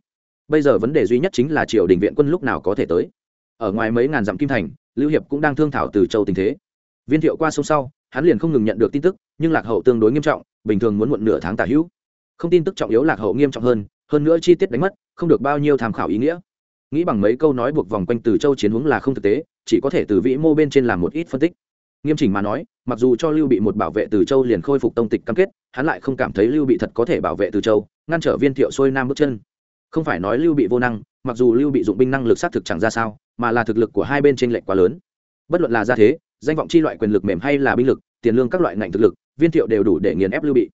Bây giờ vấn đề duy nhất chính là triều đình viện quân lúc nào có thể tới. Ở ngoài mấy ngàn dặm kim thành, lưu hiệp cũng đang thương thảo từ châu tình thế. Viên thiệu qua sông sau, hắn liền không ngừng nhận được tin tức, nhưng lạc hậu tương đối nghiêm trọng, bình thường muốn muộn nửa tháng tả hữu. Không tin tức trọng yếu lạc hậu nghiêm trọng hơn hơn nữa chi tiết đánh mất, không được bao nhiêu tham khảo ý nghĩa. Nghĩ bằng mấy câu nói buộc vòng quanh từ châu chiến hướng là không thực tế, chỉ có thể từ vĩ mô bên trên làm một ít phân tích nghiêm chỉnh mà nói, mặc dù cho lưu bị một bảo vệ từ châu liền khôi phục tông tịch cam kết, hắn lại không cảm thấy lưu bị thật có thể bảo vệ từ châu, ngăn trở viên thiệu xuôi nam bước chân. Không phải nói lưu bị vô năng, mặc dù lưu bị dụng binh năng lực xác thực chẳng ra sao, mà là thực lực của hai bên t r ê n lệch quá lớn. Bất luận là gia thế, danh vọng chi loại quyền lực mềm hay là binh lực, tiền lương các loại ngành thực lực, viên thiệu đều đủ để nghiền ép lưu bị.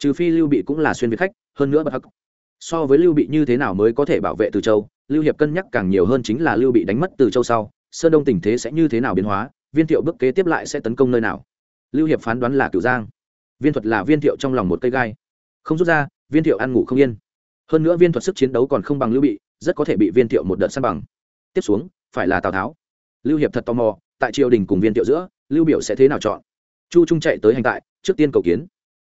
Trừ phi lưu bị cũng là xuyên việt khách, hơn nữa bất hắc. So với lưu bị như thế nào mới có thể bảo vệ từ châu, lưu hiệp cân nhắc càng nhiều hơn chính là lưu bị đánh mất từ châu sau, sơn đông tình thế sẽ như thế nào biến hóa viên thiệu bước kế tiếp lại sẽ tấn công nơi nào? Lưu hiệp phán đoán là cửu giang. Viên thuật là viên thiệu trong lòng một cây gai. Không rút ra, viên thiệu ăn ngủ không yên. Hơn nữa viên thuật sức chiến đấu còn không bằng lưu bị, rất có thể bị viên thiệu một đợt săn bằng. Tiếp xuống, phải là tào tháo. Lưu hiệp thật tò mò, tại triều đình cùng viên thiệu giữa, lưu biểu sẽ thế nào chọn? Chu trung chạy tới hành tại, trước tiên cầu kiến.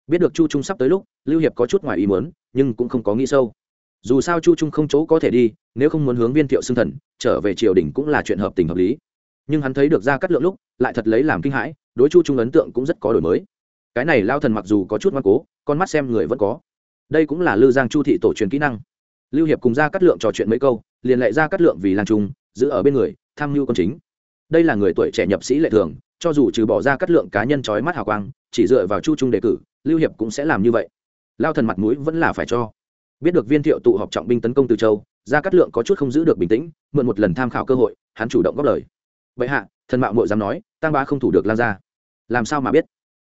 Biết được chu trung sắp tới lúc, lưu hiệp có chút ngoài ý muốn, nhưng cũng không có nghĩ sâu. Dù sao chu trung không chỗ có thể đi, nếu không muốn hướng viên thiệu xưng thần, trở về triều đình cũng là chuyện hợp tình hợp lý nhưng hắn thấy được ra cắt lượng lúc, lại thật lấy làm kinh hãi, đối chu trung ấn tượng cũng rất có đổi mới. Cái này lao thần mặc dù có chút ngoan cố, con mắt xem người vẫn có. Đây cũng là lư giang chu thị tổ truyền kỹ năng. Lưu hiệp cùng ra cắt lượng trò chuyện mấy câu, liền lại ra cắt lượng vì lang trung, giữ ở bên người, tham mưu công chính. Đây là người tuổi trẻ nhập sĩ lệ thường, cho dù trừ bỏ ra cắt lượng cá nhân trói mắt hào quang, chỉ dựa vào chu trung đề cử, lưu hiệp cũng sẽ làm như vậy. Lao thần mặt mũi vẫn là phải cho. Biết được viên thiệu tụ họp trọng binh tấn công từ châu, ra cắt lượng có chút không giữ được bình tĩnh, mượn một lần tham khảo cơ hội, hắn chủ động góp lời vậy hạ, thần mạo mội dám nói tăng ba không thủ được lan ra làm sao mà biết?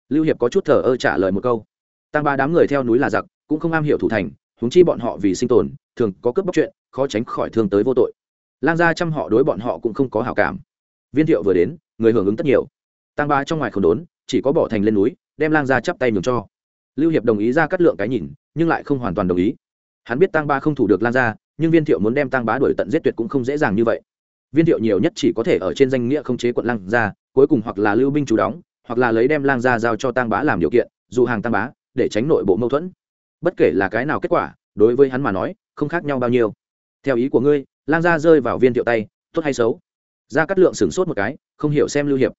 Lưu hiệp có chút thờ ơ trả lời một câu. Tăng ba đám người theo núi là giặc, cũng không am hiểu thủ thành, huống chi bọn họ vì sinh tồn, thường có cướp bóc chuyện, khó tránh khỏi thương tới vô tội. Lang gia chăm họ đối bọn họ cũng không có hảo cảm. Viên thiệu vừa đến, người hưởng ứng tất nhiều. Tăng ba trong ngoài không đốn, chỉ có bỏ thành lên núi, đem lang gia chắp tay nhường cho. Lưu hiệp đồng ý ra cắt lượng cái nhìn, nhưng lại không hoàn toàn đồng ý. Hắn biết tăng ba không thủ được lang gia, nhưng viên thiệu muốn đem tăng bá đuổi tận giết tuyệt cũng không dễ dàng như vậy viên thiệu nhiều nhất chỉ có thể ở trên danh nghĩa không chế quận lang gia, cuối cùng hoặc là lưu binh chủ đóng, hoặc là lấy đem lang gia giao cho tăng bá làm điều kiện, dù hàng tăng bá, để tránh nội bộ mâu thuẫn. Bất kể là cái nào kết quả, đối với hắn mà nói, không khác nhau bao nhiêu. Theo ý của ngươi lang gia rơi vào viên thiệu tay, tốt hay xấu? Gia Cát lượng sửng sốt một cái, không hiểu xem lưu hiệp.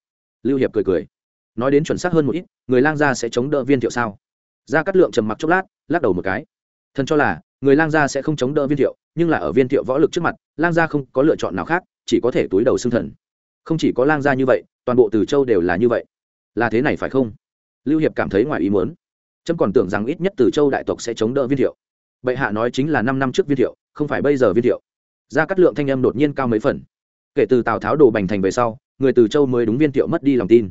Lưu hiệp cười cười. Nói đến chuẩn xác hơn một ít, người lang gia sẽ chống đỡ viên thiệu sao? Gia Cát lượng trầm mặc chốc lát, lắc đầu một cái. Thần cho là, người lang gia sẽ không chống đỡ viên thiệu, nhưng là ở viên thiệu võ lực trước mặt lang gia không có lựa chọn nào khác chỉ có thể túi đầu xương thần. Không chỉ có lang gia như vậy, toàn bộ từ châu đều là như vậy. Là thế này phải không? Lưu hiệp cảm thấy ngoài ý muốn. Trâm còn tưởng rằng ít nhất từ châu đại tộc sẽ chống đỡ viên thiệu. Bệ hạ nói chính là năm năm trước viên thiệu, không phải bây giờ viên thiệu. Gia cát lượng thanh âm đột nhiên cao mấy phần. Kể từ tào tháo đổ bành thành về sau, người từ châu mới đúng viên thiệu mất đi lòng tin.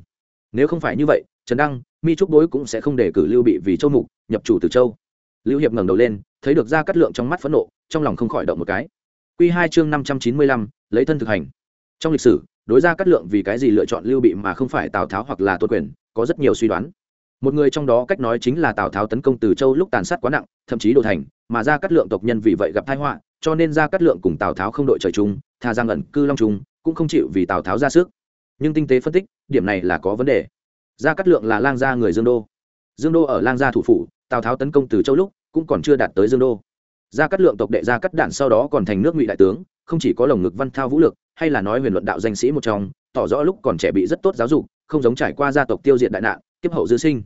Nếu không phải như vậy, trần đăng, mi trúc đối cũng sẽ không để cử lưu bị vì châu mục, nhập chủ từ châu. Lưu hiệp ngẩng đầu lên, thấy được gia cát lượng trong mắt phẫn nộ, trong lòng không khỏi động một cái. Quy hai chương năm trăm chín mươi lăm lấy thân thực hành. Trong lịch sử đối gia cát lượng vì cái gì lựa chọn lưu bị mà không phải tào tháo hoặc là tôn quyền có rất nhiều suy đoán. Một người trong đó cách nói chính là tào tháo tấn công từ châu lúc tàn sát quá nặng thậm chí đồ thành mà gia cát lượng tộc nhân vì vậy gặp tai họa cho nên gia cát lượng cùng tào tháo không đội trời chung tha giang ẩn cư long trùng, cũng không chịu vì tào tháo ra sức. Nhưng tinh tế phân tích điểm này là có vấn đề. Gia cát lượng là lang gia người dương đô. Dương đô ở lang gia thủ phủ tào tháo tấn công từ châu lúc cũng còn chưa đạt tới dương đô gia cát lượng tộc đệ gia cát đản sau đó còn thành nước ngụy đại tướng, không chỉ có lồng ngực văn thao vũ lực, hay là nói huyền luận đạo danh sĩ một trong, tỏ rõ lúc còn trẻ bị rất tốt giáo dục, không giống trải qua gia tộc tiêu diệt đại nạn tiếp hậu dư sinh.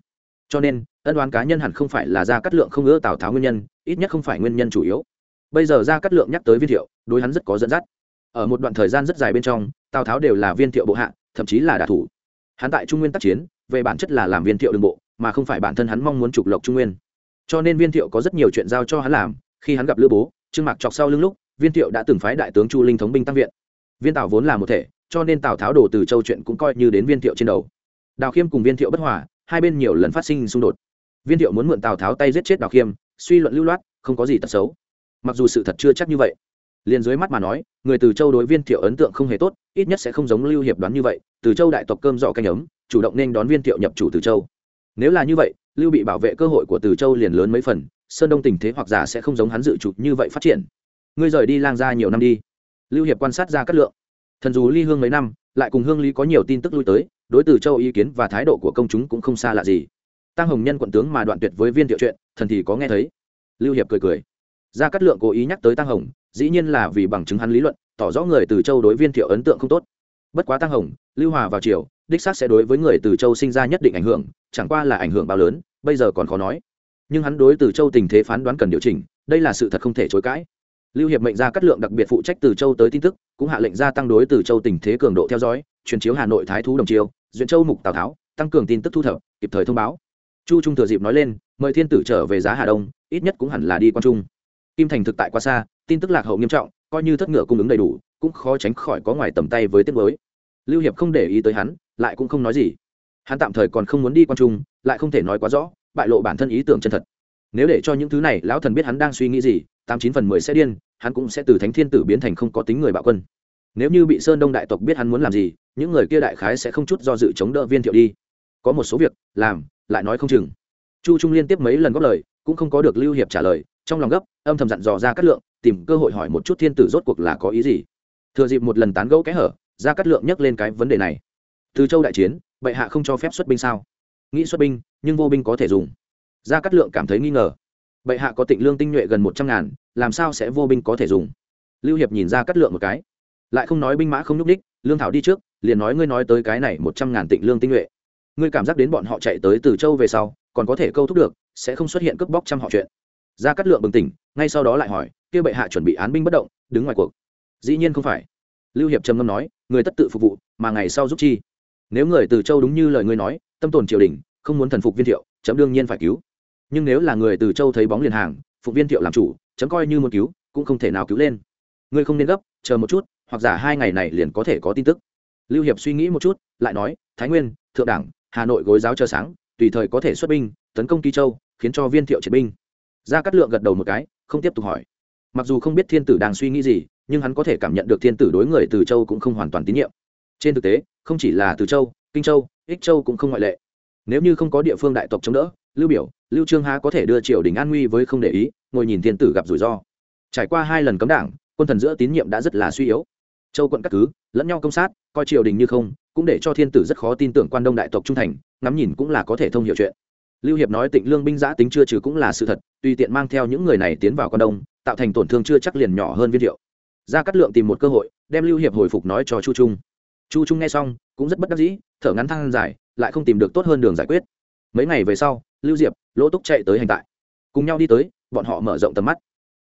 Cho nên, ân đoán cá nhân hẳn không phải là gia cát lượng không ưa tào tháo nguyên nhân, ít nhất không phải nguyên nhân chủ yếu. Bây giờ gia cát lượng nhắc tới viên thiệu, đối hắn rất có dẫn dắt. Ở một đoạn thời gian rất dài bên trong, tào tháo đều là viên thiệu bộ hạ, thậm chí là đả thủ. Hắn tại trung nguyên tác chiến, về bản chất là làm viên thiệu đường bộ, mà không phải bản thân hắn mong muốn trục lộc trung nguyên. Cho nên viên thiệu có rất nhiều chuyện giao cho hắn làm khi hắn gặp lữ bố, trương mạc chọc sau lưng lúc, viên thiệu đã từng phái đại tướng chu linh thống binh tăng viện. Viên tào vốn là một thể, cho nên tào tháo đổ từ châu chuyện cũng coi như đến viên thiệu trên đầu. Đào khiêm cùng viên thiệu bất hòa, hai bên nhiều lần phát sinh xung đột. Viên thiệu muốn mượn tào tháo tay giết chết đào khiêm, suy luận lưu loát, không có gì tật xấu. Mặc dù sự thật chưa chắc như vậy, liền dưới mắt mà nói, người từ châu đối viên thiệu ấn tượng không hề tốt, ít nhất sẽ không giống lưu hiệp đoán như vậy, từ châu đại tộc cơm dọ canh ấm, chủ động nên đón viên thiệu nhập chủ từ châu nếu là như vậy, lưu bị bảo vệ cơ hội của từ châu liền lớn mấy phần, sơn đông tình thế hoặc giả sẽ không giống hắn dự trục như vậy phát triển. Ngươi rời đi lang gia nhiều năm đi. Lưu hiệp quan sát ra cát lượng. Thần dù ly hương mấy năm, lại cùng hương lý có nhiều tin tức lui tới, đối từ châu ý kiến và thái độ của công chúng cũng không xa lạ gì. Tăng hồng nhân quận tướng mà đoạn tuyệt với viên thiệu chuyện, thần thì có nghe thấy. Lưu hiệp cười cười. Gia cát lượng cố ý nhắc tới tăng hồng, dĩ nhiên là vì bằng chứng hắn lý luận, tỏ rõ người từ châu đối viên thiệu ấn tượng không tốt. Bất quá tăng hồng, lưu hòa vào triều đích xác sẽ đối với người từ châu sinh ra nhất định ảnh hưởng, chẳng qua là ảnh hưởng bao lớn, bây giờ còn khó nói. Nhưng hắn đối từ châu tình thế phán đoán cần điều chỉnh, đây là sự thật không thể chối cãi. Lưu hiệp mệnh ra cắt lượng đặc biệt phụ trách từ châu tới tin tức, cũng hạ lệnh gia tăng đối từ châu tình thế cường độ theo dõi, truyền chiếu hà nội thái thú đồng chiêu, duyện châu mục tào tháo, tăng cường tin tức thu thập, kịp thời thông báo. Chu trung thừa dịp nói lên, mời thiên tử trở về giá hà đông, ít nhất cũng hẳn là đi quan trung. Kim thành thực tại quá xa, tin tức lạc hậu nghiêm trọng, coi như thất ngựa cung ứng đầy đủ, cũng khó tránh khỏi có ngoài tầm tay với tiết mới. Lưu hiệp không để ý tới hắn lại cũng không nói gì. Hắn tạm thời còn không muốn đi quan trung, lại không thể nói quá rõ, bại lộ bản thân ý tưởng chân thật. Nếu để cho những thứ này, lão thần biết hắn đang suy nghĩ gì, tám chín phần mười sẽ điên, hắn cũng sẽ từ thánh thiên tử biến thành không có tính người bạo quân. Nếu như bị sơn đông đại tộc biết hắn muốn làm gì, những người kia đại khái sẽ không chút do dự chống đỡ viên thiệu đi. Có một số việc, làm, lại nói không chừng. Chu trung liên tiếp mấy lần góp lời, cũng không có được lưu hiệp trả lời, trong lòng gấp, âm thầm dặn dò ra cát lượng, tìm cơ hội hỏi một chút thiên tử rốt cuộc là có ý gì. Thừa dịp một lần tán gẫu kẽ hở ra cát lượng nhắc lên cái vấn đề này từ châu đại chiến, bệ hạ không cho phép xuất binh sao? Nghĩ xuất binh, nhưng vô binh có thể dùng. Gia cát lượng cảm thấy nghi ngờ. Bệ hạ có tịnh lương tinh nhuệ gần một trăm ngàn, làm sao sẽ vô binh có thể dùng? Lưu hiệp nhìn ra cát lượng một cái. Lại không nói binh mã không nhúc ních lương thảo đi trước, liền nói ngươi nói tới cái này một trăm ngàn tịnh lương tinh nhuệ. Ngươi cảm giác đến bọn họ chạy tới từ châu về sau, còn có thể câu thúc được, sẽ không xuất hiện cướp bóc trăm họ chuyện. Ra cát lượng bừng tỉnh, ngay sau đó lại hỏi, kia bệ hạ chuẩn bị án binh bất động, đứng ngoài cuộc. Dĩ nhiên không phải. Lưu hiệp trầm ngâm nói, người tất tự phục vụ, mà ngày sau giúp chi? Nếu người từ châu đúng như lời ngươi nói, tâm tồn triều đình, không muốn thần phục viên thiệu, chấm đương nhiên phải cứu. Nhưng nếu là người từ châu thấy bóng liền hàng, phục viên thiệu làm chủ, chấm coi như muốn cứu, cũng không thể nào cứu lên. Ngươi không nên gấp, chờ một chút, hoặc giả hai ngày này liền có thể có tin tức. Lưu hiệp suy nghĩ một chút, lại nói, thái nguyên, thượng đảng, hà nội gối giáo chờ sáng, tùy thời có thể xuất binh, tấn công kỳ châu, khiến cho viên thiệu triệt binh. Gia cát lượng gật đầu một cái, không tiếp tục hỏi. Mặc dù không biết thiên tử đang suy nghĩ gì, nhưng hắn có thể cảm nhận được thiên tử đối người từ châu cũng không hoàn toàn tín nhiệm trên thực tế, không chỉ là từ châu, kinh châu, ích châu cũng không ngoại lệ. Nếu như không có địa phương đại tộc chống đỡ, lưu biểu, lưu trương há có thể đưa triều đình an nguy với không để ý, ngồi nhìn thiên tử gặp rủi ro. Trải qua hai lần cấm đảng, quân thần giữa tín nhiệm đã rất là suy yếu. Châu quận các cứ, lẫn nhau công sát, coi triều đình như không, cũng để cho thiên tử rất khó tin tưởng quan đông đại tộc trung thành, ngắm nhìn cũng là có thể thông hiểu chuyện. Lưu hiệp nói tịnh lương binh giã tính chưa trừ cũng là sự thật, tùy tiện mang theo những người này tiến vào quan đông, tạo thành tổn thương chưa chắc liền nhỏ hơn viên thiệu. Ra cắt lượng tìm một cơ hội, đem lưu hiệp hồi phục nói cho chu trung chu trung nghe xong, cũng rất bất đắc dĩ, thở ngắn thang dài, lại không tìm được tốt hơn đường giải quyết. Mấy ngày về sau, lưu diệp, lỗ túc chạy tới hành tại. Cùng nhau đi tới, bọn họ mở rộng tầm mắt.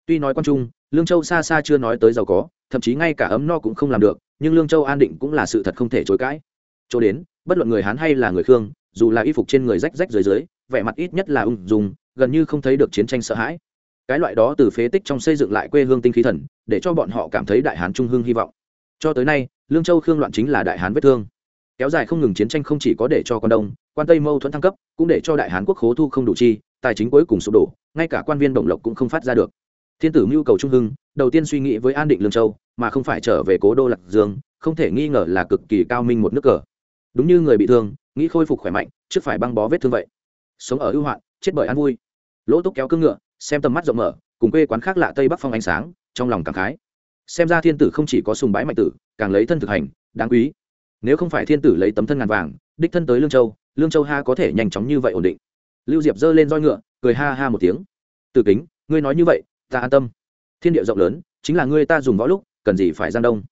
Tuy nói quan trung, lương châu xa xa chưa nói tới giàu có, thậm chí ngay cả ấm no cũng không làm được, nhưng lương châu an định cũng là sự thật không thể chối cãi. Chỗ đến, bất luận người hán hay là người khương, dù là y phục trên người rách rách dưới dưới, vẻ mặt ít nhất là ung dùng gần như không thấy được chiến tranh sợ hãi. Cái loại đó từ phế tích trong xây dựng lại quê hương tinh khí thần, để cho bọn họ cảm thấy đại hán trung hương hy vọng. Cho tới nay lương châu khương loạn chính là đại hán vết thương kéo dài không ngừng chiến tranh không chỉ có để cho con đông quan tây mâu thuẫn thăng cấp cũng để cho đại hán quốc khố thu không đủ chi tài chính cuối cùng sụp đổ ngay cả quan viên đồng lộc cũng không phát ra được thiên tử mưu cầu trung hưng đầu tiên suy nghĩ với an định lương châu mà không phải trở về cố đô lạc dương không thể nghi ngờ là cực kỳ cao minh một nước cờ đúng như người bị thương nghĩ khôi phục khỏe mạnh trước phải băng bó vết thương vậy sống ở ưu hoạn chết bởi an vui lỗ túc kéo cương ngựa xem tầm mắt rộng mở cùng quê quán khác lạ tây bắc phong ánh sáng trong lòng cảm khái xem ra thiên tử không chỉ có sùng bái mạnh tử, càng lấy thân thực hành, đáng quý. Nếu không phải thiên tử lấy tấm thân ngàn vàng, đích thân tới lương châu lương châu ha có thể nhanh chóng như vậy ổn định. Lưu diệp giơ lên roi ngựa, cười ha ha một tiếng. Từ kính, ngươi nói như vậy, ta an tâm. Thiên địa rộng lớn, chính là ngươi ta dùng võ lúc, cần gì phải gian đông?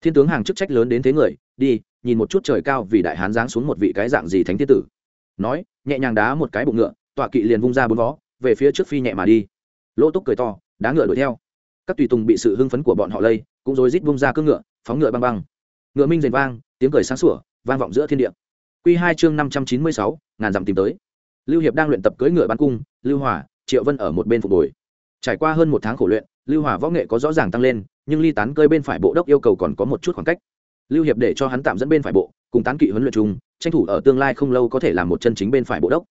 Thiên tướng hàng chức trách lớn đến thế người, đi, nhìn một chút trời cao vì đại hán giáng xuống một vị cái dạng gì thánh thiên tử. Nói, nhẹ nhàng đá một cái bụng ngựa, tọa kỵ liền vung ra bốn vó, về phía trước phi nhẹ mà đi. Lỗ túc cười to, đá ngựa đuổi theo các tùy tùng bị sự hưng phấn của bọn họ lây, cũng rối rít vung ra cương ngựa, phóng ngựa băng băng. Ngựa minh rền vang, tiếng cười sáng sủa, vang vọng giữa thiên địa. Q hai chương năm trăm chín mươi sáu, ngàn dặm tìm tới. Lưu hiệp đang luyện tập cưỡi ngựa bắn cung, lưu hòa, triệu vân ở một bên phục hồi. Trải qua hơn một tháng khổ luyện, lưu hòa võ nghệ có rõ ràng tăng lên, nhưng ly tán cơi bên phải bộ đốc yêu cầu còn có một chút khoảng cách. Lưu hiệp để cho hắn tạm dẫn bên phải bộ, cùng tán kỵ huấn luyện chung, tranh thủ ở tương lai không lâu có thể làm một chân chính bên phải bộ đốc.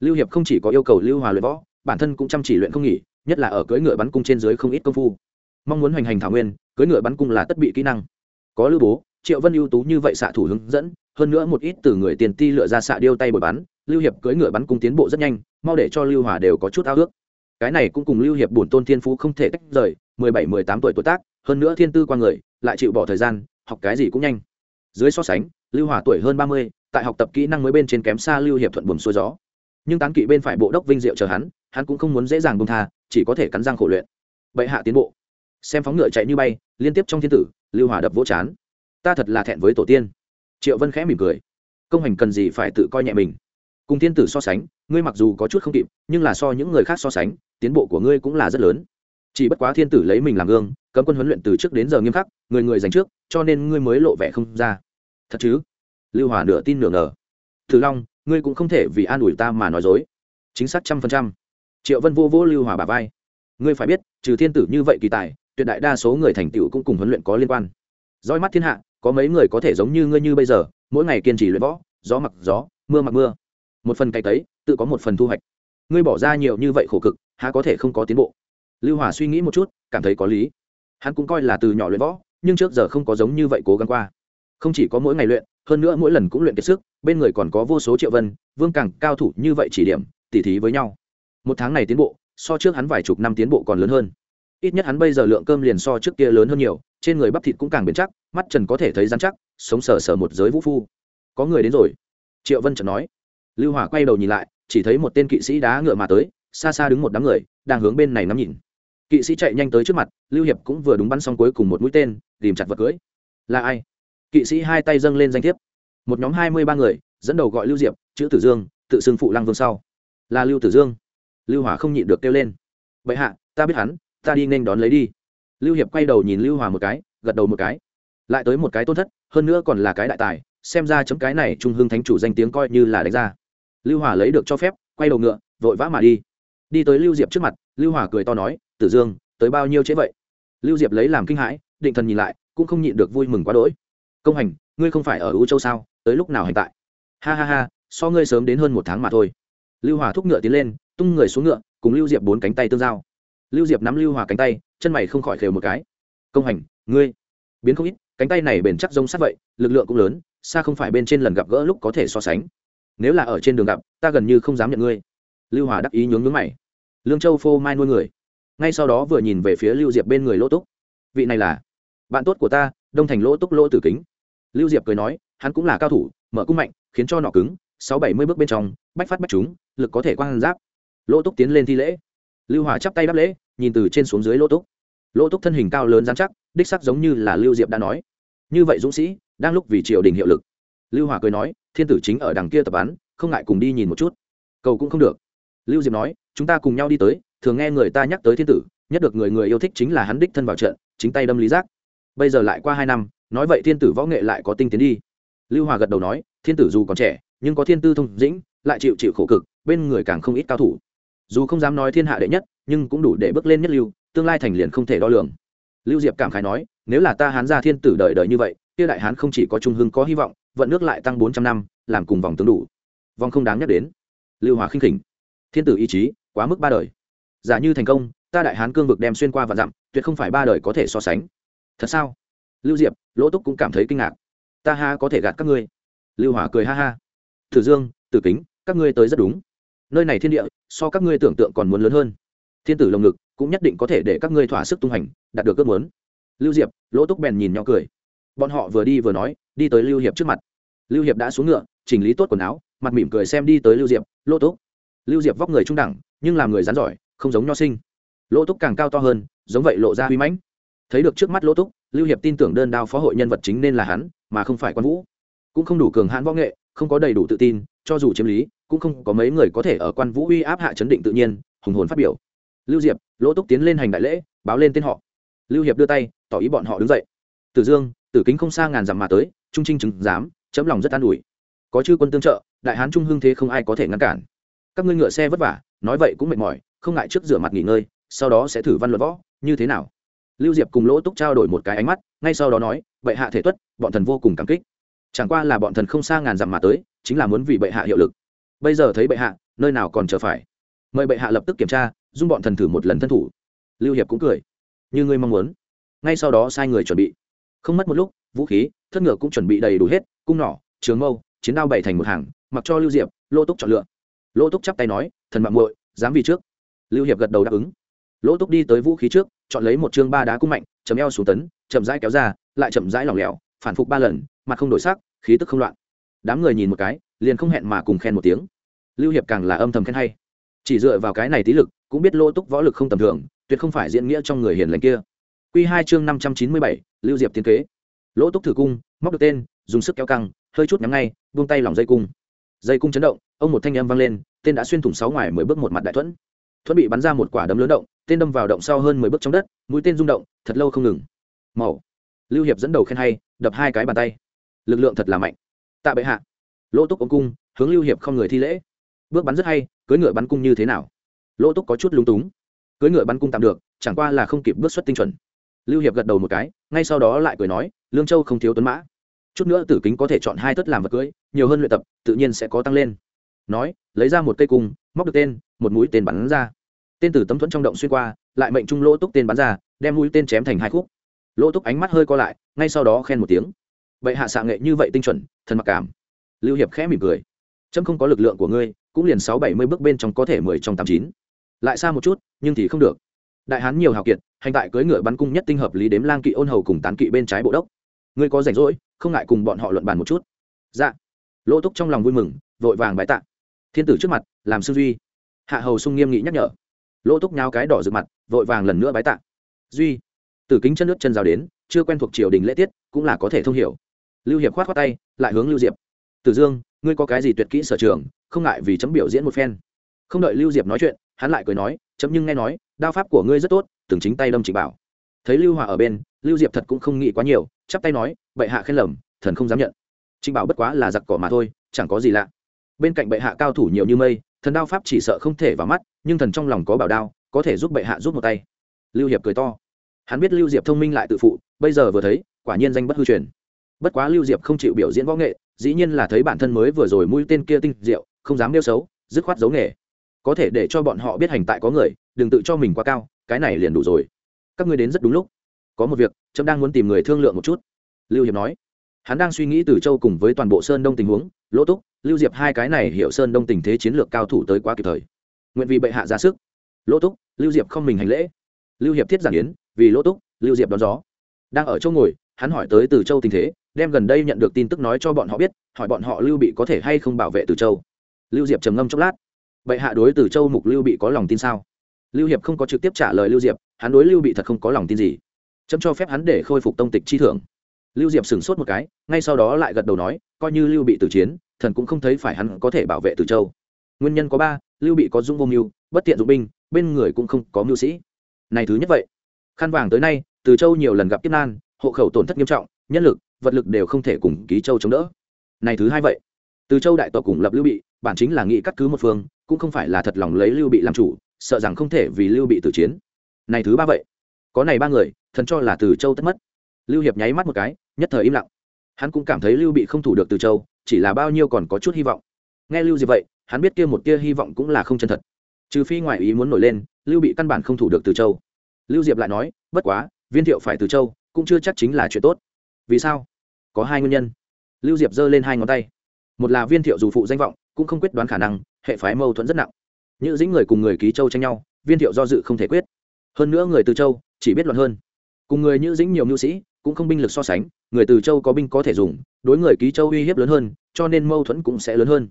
Lưu hiệp không chỉ có yêu cầu lưu hòa luyện võ, bản thân cũng chăm chỉ luyện không nghỉ nhất là ở cưỡi ngựa bắn cung trên dưới không ít công phu. Mong muốn hoành hành thảo nguyên, cưỡi ngựa bắn cung là tất bị kỹ năng. Có lưu bố, triệu vân ưu tú như vậy xạ thủ hướng dẫn, hơn nữa một ít từ người tiền ti lựa ra xạ điêu tay bồi bắn, lưu hiệp cưỡi ngựa bắn cung tiến bộ rất nhanh, mau để cho lưu hòa đều có chút ao ước. Cái này cũng cùng lưu hiệp bổn tôn thiên phú không thể tách rời, mười bảy, mười tám tuổi tuổi tác, hơn nữa thiên tư qua người, lại chịu bỏ thời gian, học cái gì cũng nhanh. Dưới so sánh, lưu hòa tuổi hơn ba mươi, tại học tập kỹ năng mới bên trên kém xa lưu hiệp thuận buồm xuôi gió. Nhưng tán kỵ bên phải bộ đốc vinh diệu chờ hắn hắn cũng không muốn dễ dàng bông tha, chỉ có thể cắn răng khổ luyện. Bệ hạ tiến bộ. Xem phóng ngựa chạy như bay, liên tiếp trong thiên tử, lưu hòa đập vỗ chán. Ta thật là thẹn với tổ tiên. Triệu vân khẽ mỉm cười. Công hành cần gì phải tự coi nhẹ mình. Cùng thiên tử so sánh, ngươi mặc dù có chút không kịp, nhưng là so những người khác so sánh, tiến bộ của ngươi cũng là rất lớn. Chỉ bất quá thiên tử lấy mình làm gương, cấm quân huấn luyện từ trước đến giờ nghiêm khắc, người người dành trước, cho nên ngươi mới lộ vẻ không ra. Thật chứ? Lưu hòa nửa tin nửa ngờ. Thử long, ngươi cũng không thể vì an ủi ta mà nói dối. Chính xác trăm phần trăm triệu vân vô vô lưu hòa bà vai. Ngươi phải biết, trừ thiên tử như vậy kỳ tài, tuyệt đại đa số người thành tựu cũng cùng huấn luyện có liên quan. Roi mắt thiên hạ, có mấy người có thể giống như ngươi như bây giờ, mỗi ngày kiên trì luyện võ, gió mặc gió, mưa mặc mưa. Một phần cày tấy, tự có một phần thu hoạch. Ngươi bỏ ra nhiều như vậy khổ cực, há có thể không có tiến bộ? Lưu hòa suy nghĩ một chút, cảm thấy có lý. Hắn cũng coi là từ nhỏ luyện võ, nhưng trước giờ không có giống như vậy cố gắng qua. Không chỉ có mỗi ngày luyện, hơn nữa mỗi lần cũng luyện kiệt sức, bên người còn có vô số triệu vân, vương càng cao thủ như vậy chỉ điểm, tỉ thí với nhau một tháng này tiến bộ, so trước hắn vài chục năm tiến bộ còn lớn hơn. Ít nhất hắn bây giờ lượng cơm liền so trước kia lớn hơn nhiều, trên người bắp thịt cũng càng bền chắc, mắt trần có thể thấy dán chắc, sống sờ sờ một giới vũ phu. Có người đến rồi. Triệu vân trần nói. Lưu hỏa quay đầu nhìn lại, chỉ thấy một tên kỵ sĩ đá ngựa mà tới, xa xa đứng một đám người, đang hướng bên này ngắm nhìn. Kỵ sĩ chạy nhanh tới trước mặt, lưu hiệp cũng vừa đúng bắn xong cuối cùng một mũi tên, tìm chặt vật cưới. Là ai? Kỵ sĩ hai tay dâng lên danh thiếp. Một nhóm hai mươi ba người, dẫn đầu gọi lưu diệp, chữ tử dương, tự xưng phụ lăng vương sau. Là lưu tử dương lưu hòa không nhịn được kêu lên. Vậy hạ, ta biết hắn, ta đi nên đón lấy đi. Lưu hiệp quay đầu nhìn lưu hòa một cái, gật đầu một cái. Lại tới một cái tôn thất, hơn nữa còn là cái đại tài, xem ra chấm cái này trung hưng thánh chủ danh tiếng coi như là đánh ra. Lưu hòa lấy được cho phép, quay đầu ngựa, vội vã mà đi. Đi tới lưu diệp trước mặt, lưu hòa cười to nói, tử dương, tới bao nhiêu chế vậy? Lưu diệp lấy làm kinh hãi, định thần nhìn lại, cũng không nhịn được vui mừng quá đỗi. Công hành, ngươi không phải ở u châu sao, tới lúc nào hành tại? Ha ha ha, so ngươi sớm đến hơn một tháng mà thôi. Lưu hòa thúc ngựa tiến lên tung người xuống ngựa, cùng lưu diệp bốn cánh tay tương giao. Lưu diệp nắm lưu hòa cánh tay, chân mày không khỏi khều một cái. Công hành, ngươi. Biến không ít, cánh tay này bền chắc rông sát vậy, lực lượng cũng lớn, xa không phải bên trên lần gặp gỡ lúc có thể so sánh. Nếu là ở trên đường gặp, ta gần như không dám nhận ngươi. Lưu hòa đắc ý nhướng nhướng mày. Lương châu phô mai nuôi người. Ngay sau đó vừa nhìn về phía lưu diệp bên người lỗ túc. Vị này là bạn tốt của ta, đông thành lỗ túc lỗ tử kính. Lưu diệp cười nói, hắn cũng là cao thủ, mở cung mạnh, khiến cho nọ cứng, sáu bảy mươi bước bên trong, bách phát bách chúng lực có thể quang giáp lỗ túc tiến lên thi lễ. Lưu hòa chắp tay đáp lễ, nhìn từ trên xuống dưới lỗ túc. Lỗ túc thân hình cao lớn dán chắc, đích sắc giống như là lưu diệp đã nói. Như vậy dũng sĩ, đang lúc vì triều đình hiệu lực. Lưu hòa cười nói, thiên tử chính ở đằng kia tập án, không ngại cùng đi nhìn một chút. Cầu cũng không được. Lưu diệp nói, chúng ta cùng nhau đi tới, thường nghe người ta nhắc tới thiên tử, nhất được người người yêu thích chính là hắn đích thân vào trận, chính tay đâm lý giác. Bây giờ lại qua hai năm, nói vậy thiên tử võ nghệ lại có tinh tiến đi. Lưu hòa gật đầu nói, thiên tử dù còn trẻ, nhưng có thiên tư thông dĩnh, lại chịu chịu khổ cực, bên người càng không ít cao thủ dù không dám nói thiên hạ đệ nhất, nhưng cũng đủ để bước lên nhất lưu, tương lai thành liền không thể đo lường. Lưu diệp cảm khái nói, nếu là ta hán gia thiên tử đời đời như vậy, kia đại hán không chỉ có trung hưng có hy vọng, vận nước lại tăng bốn trăm năm, làm cùng vòng tướng đủ. Vòng không đáng nhắc đến. Lưu hòa khinh khỉnh. Thiên tử ý chí, quá mức ba đời. Giả như thành công, ta đại hán cương vực đem xuyên qua và dặm, tuyệt không phải ba đời có thể so sánh. Thật sao? Lưu diệp, lỗ túc cũng cảm thấy kinh ngạc. Ta ha có thể gạt các ngươi. Lưu hỏa cười ha ha. Thử dương, tử kính, các ngươi tới rất đúng nơi này thiên địa, so các ngươi tưởng tượng còn muốn lớn hơn. Thiên tử lồng ngực cũng nhất định có thể để các ngươi thỏa sức tung hành, đạt được ước muốn. Lưu diệp, lỗ túc bèn nhìn nhau cười. Bọn họ vừa đi vừa nói, đi tới lưu hiệp trước mặt. Lưu hiệp đã xuống ngựa, chỉnh lý tốt quần áo, mặt mỉm cười xem đi tới lưu diệp, lỗ túc. Lưu diệp vóc người trung đẳng, nhưng làm người rắn giỏi, không giống nho sinh. Lỗ túc càng cao to hơn, giống vậy lộ ra huy mãnh. Thấy được trước mắt lỗ túc, lưu hiệp tin tưởng đơn đao phó hội nhân vật chính nên là hắn, mà không phải quan vũ. Cũng không đủ cường hãn võ nghệ, không có đầy đủ tự tin, cho dù chiếm lý cũng không có mấy người có thể ở quan vũ uy áp hạ chấn định tự nhiên, hùng hồn phát biểu. Lưu diệp, lỗ túc tiến lên hành đại lễ, báo lên tên họ. Lưu hiệp đưa tay, tỏ ý bọn họ đứng dậy. Tử dương, tử kính không xa ngàn dặm mà tới, trung trinh chứng dám chấm lòng rất an ủi. Có chư quân tương trợ, đại hán trung hưng thế không ai có thể ngăn cản. Các ngươi ngựa xe vất vả, nói vậy cũng mệt mỏi, không ngại trước rửa mặt nghỉ ngơi, sau đó sẽ thử văn luận võ, như thế nào? Lưu diệp cùng lỗ túc trao đổi một cái ánh mắt, ngay sau đó nói, bệ hạ thể tuất, bọn thần vô cùng cảm kích. Chẳng qua là bọn thần không xa ngàn dặm mà tới, chính là muốn vì bệ hạ hiệu lực bây giờ thấy bệ hạ, nơi nào còn chờ phải? Mời bệ hạ lập tức kiểm tra dung bọn thần thử một lần thân thủ. Lưu hiệp cũng cười. Như ngươi mong muốn. Ngay sau đó sai người chuẩn bị. Không mất một lúc, vũ khí, thất ngựa cũng chuẩn bị đầy đủ hết, cung nỏ, trường mâu, chiến đao bày thành một hàng, mặc cho lưu diệp, lô túc chọn lựa. Lô túc chắp tay nói, thần mạng muội, dám vì trước. Lưu hiệp gật đầu đáp ứng. Lỗ túc đi tới vũ khí trước, chọn lấy một chương ba đá cung mạnh chấm eo xuống tấn, chậm rãi kéo ra, lại chậm rãi lỏng lẻo, phản phục ba lần, mặt không đổi sắc, khí tức không loạn. Đám người nhìn một cái liền không hẹn mà cùng khen một tiếng. Lưu hiệp càng là âm thầm khen hay. Chỉ dựa vào cái này tí lực, cũng biết lỗ túc võ lực không tầm thường, tuyệt không phải diễn nghĩa trong người hiền lành kia. Q hai chương năm trăm chín mươi bảy, lưu diệp tiến kế. Lỗ túc thử cung, móc được tên, dùng sức kéo căng, hơi chút nhắm ngay, buông tay lỏng dây cung. Dây cung chấn động, ông một thanh âm vang lên, tên đã xuyên thủng sáu ngoài mười bước một mặt đại thuẫn. Thuẫn bị bắn ra một quả đấm lớn động, tên đâm vào động sau hơn mười bước trong đất, mũi tên rung động, thật lâu không ngừng. Màu. Lưu hiệp dẫn đầu khen hay, đập hai cái bàn tay. Lực lượng thật là mạnh. Tạ bệ hạ lỗ túc ống cung, hướng lưu hiệp không người thi lễ. Bước bắn rất hay cưới ngựa bắn cung như thế nào? Lỗ túc có chút lúng túng. Cưới ngựa bắn cung tạm được, chẳng qua là không kịp bước xuất tinh chuẩn. Lưu hiệp gật đầu một cái, ngay sau đó lại cười nói, lương châu không thiếu tuấn mã. Chút nữa tử kính có thể chọn hai tất làm vật cưới nhiều hơn luyện tập, tự nhiên sẽ có tăng lên. Nói, lấy ra một cây cung, móc được tên, một mũi tên bắn ra. Tên tử tấm thuẫn trong động xuyên qua, lại mệnh trung lỗ túc tên bắn ra, đem mũi tên chém thành hai khúc. Lỗ túc ánh mắt hơi co lại, ngay sau đó khen một tiếng. Vậy hạ xạ nghệ như vậy tinh chuẩn, thần mặc cảm lưu hiệp khẽ mỉm cười. Trâm không có lực lượng của ngươi, cũng liền sáu bảy mươi bước bên trong có thể mười trong tám chín. Lại xa một chút, nhưng thì không được. Đại hán nhiều hào kiệt, hành tại cưỡi ngựa bắn cung nhất tinh hợp lý đếm lang kỵ ôn hầu cùng tán kỵ bên trái bộ đốc. Ngươi có rảnh rỗi, không ngại cùng bọn họ luận bàn một chút. Dạ. Lỗ túc trong lòng vui mừng, vội vàng bái tạ. Thiên tử trước mặt, làm sư duy. Hạ hầu sung nghiêm nghị nhắc nhở. Lỗ túc nháo cái đỏ rực mặt, vội vàng lần nữa bái tạ. Duy. Tử kính chân nước chân rào đến, chưa quen thuộc triều đình lễ tiết, cũng là có thể thông hiểu. Lưu hiệp khoát khoát tay, lại hướng lưu diệp tử dương, ngươi có cái gì tuyệt kỹ sở trường, không ngại vì chấm biểu diễn một phen. Không đợi lưu diệp nói chuyện, hắn lại cười nói, chấm nhưng nghe nói, đao pháp của ngươi rất tốt, từng chính tay đâm chỉ bảo. Thấy lưu hòa ở bên, lưu diệp thật cũng không nghĩ quá nhiều, chắp tay nói, bệ hạ khen lầm, thần không dám nhận. Trịnh bảo bất quá là giặc cỏ mà thôi, chẳng có gì lạ. Bên cạnh bệ hạ cao thủ nhiều như mây, thần đao pháp chỉ sợ không thể vào mắt, nhưng thần trong lòng có bảo đao, có thể giúp bệ hạ giúp một tay. Lưu hiệp cười to. Hắn biết lưu diệp thông minh lại tự phụ, bây giờ vừa thấy, quả nhiên danh bất hư truyền. Bất quá lưu diệp không chịu biểu diễn võ nghệ dĩ nhiên là thấy bản thân mới vừa rồi mũi tên kia tinh diệu, không dám nêu xấu, dứt khoát giấu nghề. Có thể để cho bọn họ biết hành tại có người, đừng tự cho mình quá cao, cái này liền đủ rồi. Các ngươi đến rất đúng lúc. Có một việc, trâm đang muốn tìm người thương lượng một chút. Lưu hiệp nói. Hắn đang suy nghĩ từ châu cùng với toàn bộ sơn đông tình huống. Lỗ túc, lưu diệp hai cái này hiểu sơn đông tình thế chiến lược cao thủ tới quá kịp thời. Nguyện vì bệ hạ ra sức. Lỗ túc, lưu diệp không mình hành lễ. Lưu hiệp thiết giản yến, vì lỗ túc, lưu diệp đón gió. Đang ở châu ngồi hắn hỏi tới từ châu tình thế, đem gần đây nhận được tin tức nói cho bọn họ biết, hỏi bọn họ lưu bị có thể hay không bảo vệ từ châu. Lưu diệp trầm ngâm chốc lát. Bệ hạ đối từ châu mục lưu bị có lòng tin sao? Lưu hiệp không có trực tiếp trả lời lưu diệp, hắn đối lưu bị thật không có lòng tin gì. Chấm cho phép hắn để khôi phục tông tịch chi thưởng. Lưu diệp sửng sốt một cái, ngay sau đó lại gật đầu nói, coi như lưu bị từ chiến, thần cũng không thấy phải hắn có thể bảo vệ từ châu. Nguyên nhân có ba, lưu bị có dung vô mưu, bất tiện dụng binh, bên người cũng không có mưu sĩ. Này thứ nhất vậy. Khăn vàng tới nay, từ châu nhiều lần gặp kiếp nan hộ khẩu tổn thất nghiêm trọng, nhân lực, vật lực đều không thể cùng ký châu chống đỡ. Này thứ hai vậy. Từ châu đại tộc cùng lập lưu bị, bản chính là nghị cắt cứ một phương, cũng không phải là thật lòng lấy lưu bị làm chủ, sợ rằng không thể vì lưu bị tử chiến. Này thứ ba vậy. Có này ba người, thần cho là từ châu tất mất. Lưu hiệp nháy mắt một cái, nhất thời im lặng. Hắn cũng cảm thấy lưu bị không thủ được từ châu, chỉ là bao nhiêu còn có chút hy vọng. Nghe lưu diệp vậy, hắn biết kia một tia hy vọng cũng là không chân thật. Trừ phi ngoại ý muốn nổi lên, lưu bị căn bản không thủ được từ châu. Lưu diệp lại nói, bất quá, viên thiệu phải từ châu cũng chưa chắc chính là chuyện tốt. Vì sao? Có hai nguyên nhân. Lưu diệp giơ lên hai ngón tay. Một là viên thiệu dù phụ danh vọng, cũng không quyết đoán khả năng, hệ phái mâu thuẫn rất nặng. Như dĩnh người cùng người ký châu tranh nhau, viên thiệu do dự không thể quyết. Hơn nữa người từ châu, chỉ biết luận hơn. Cùng người như dĩnh nhiều mưu sĩ, cũng không binh lực so sánh, người từ châu có binh có thể dùng, đối người ký châu uy hiếp lớn hơn, cho nên mâu thuẫn cũng sẽ lớn hơn.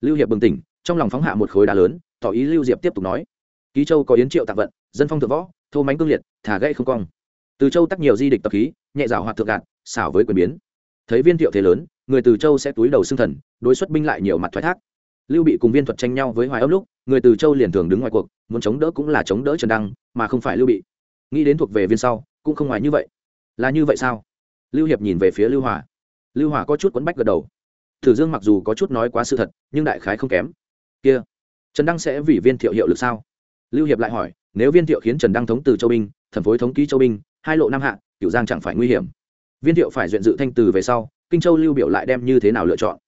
Lưu hiệp bừng tỉnh, trong lòng phóng hạ một khối đá lớn, tỏ ý lưu diệp tiếp tục nói. Ký châu có yến triệu tạc vận, dân phong thượng võ, thô mánh cương liệt, thả gãy không cong từ châu tắc nhiều di địch tập khí, nhẹ rào hoạt thượng gạt, xảo với quyền biến. Thấy viên thiệu thế lớn, người từ châu sẽ túi đầu xương thần, đối xuất binh lại nhiều mặt thoái thác. Lưu bị cùng viên thuật tranh nhau với hoài ấp lúc, người từ châu liền thường đứng ngoài cuộc, muốn chống đỡ cũng là chống đỡ trần đăng, mà không phải lưu bị. Nghĩ đến thuộc về viên sau, cũng không ngoài như vậy. Là như vậy sao? Lưu hiệp nhìn về phía lưu hòa. Lưu hòa có chút quấn bách gật đầu. Thử dương mặc dù có chút nói quá sự thật, nhưng đại khái không kém. Kia, trần đăng sẽ vì viên thiệu hiệu lực sao? Lưu hiệp lại hỏi, nếu viên thiệu khiến trần đăng thống từ châu binh thần phối thống ký châu binh hai lộ nam hạ cựu giang chẳng phải nguy hiểm. Viên thiệu phải duyện dự thanh từ về sau, kinh châu lưu biểu lại đem như thế nào lựa chọn?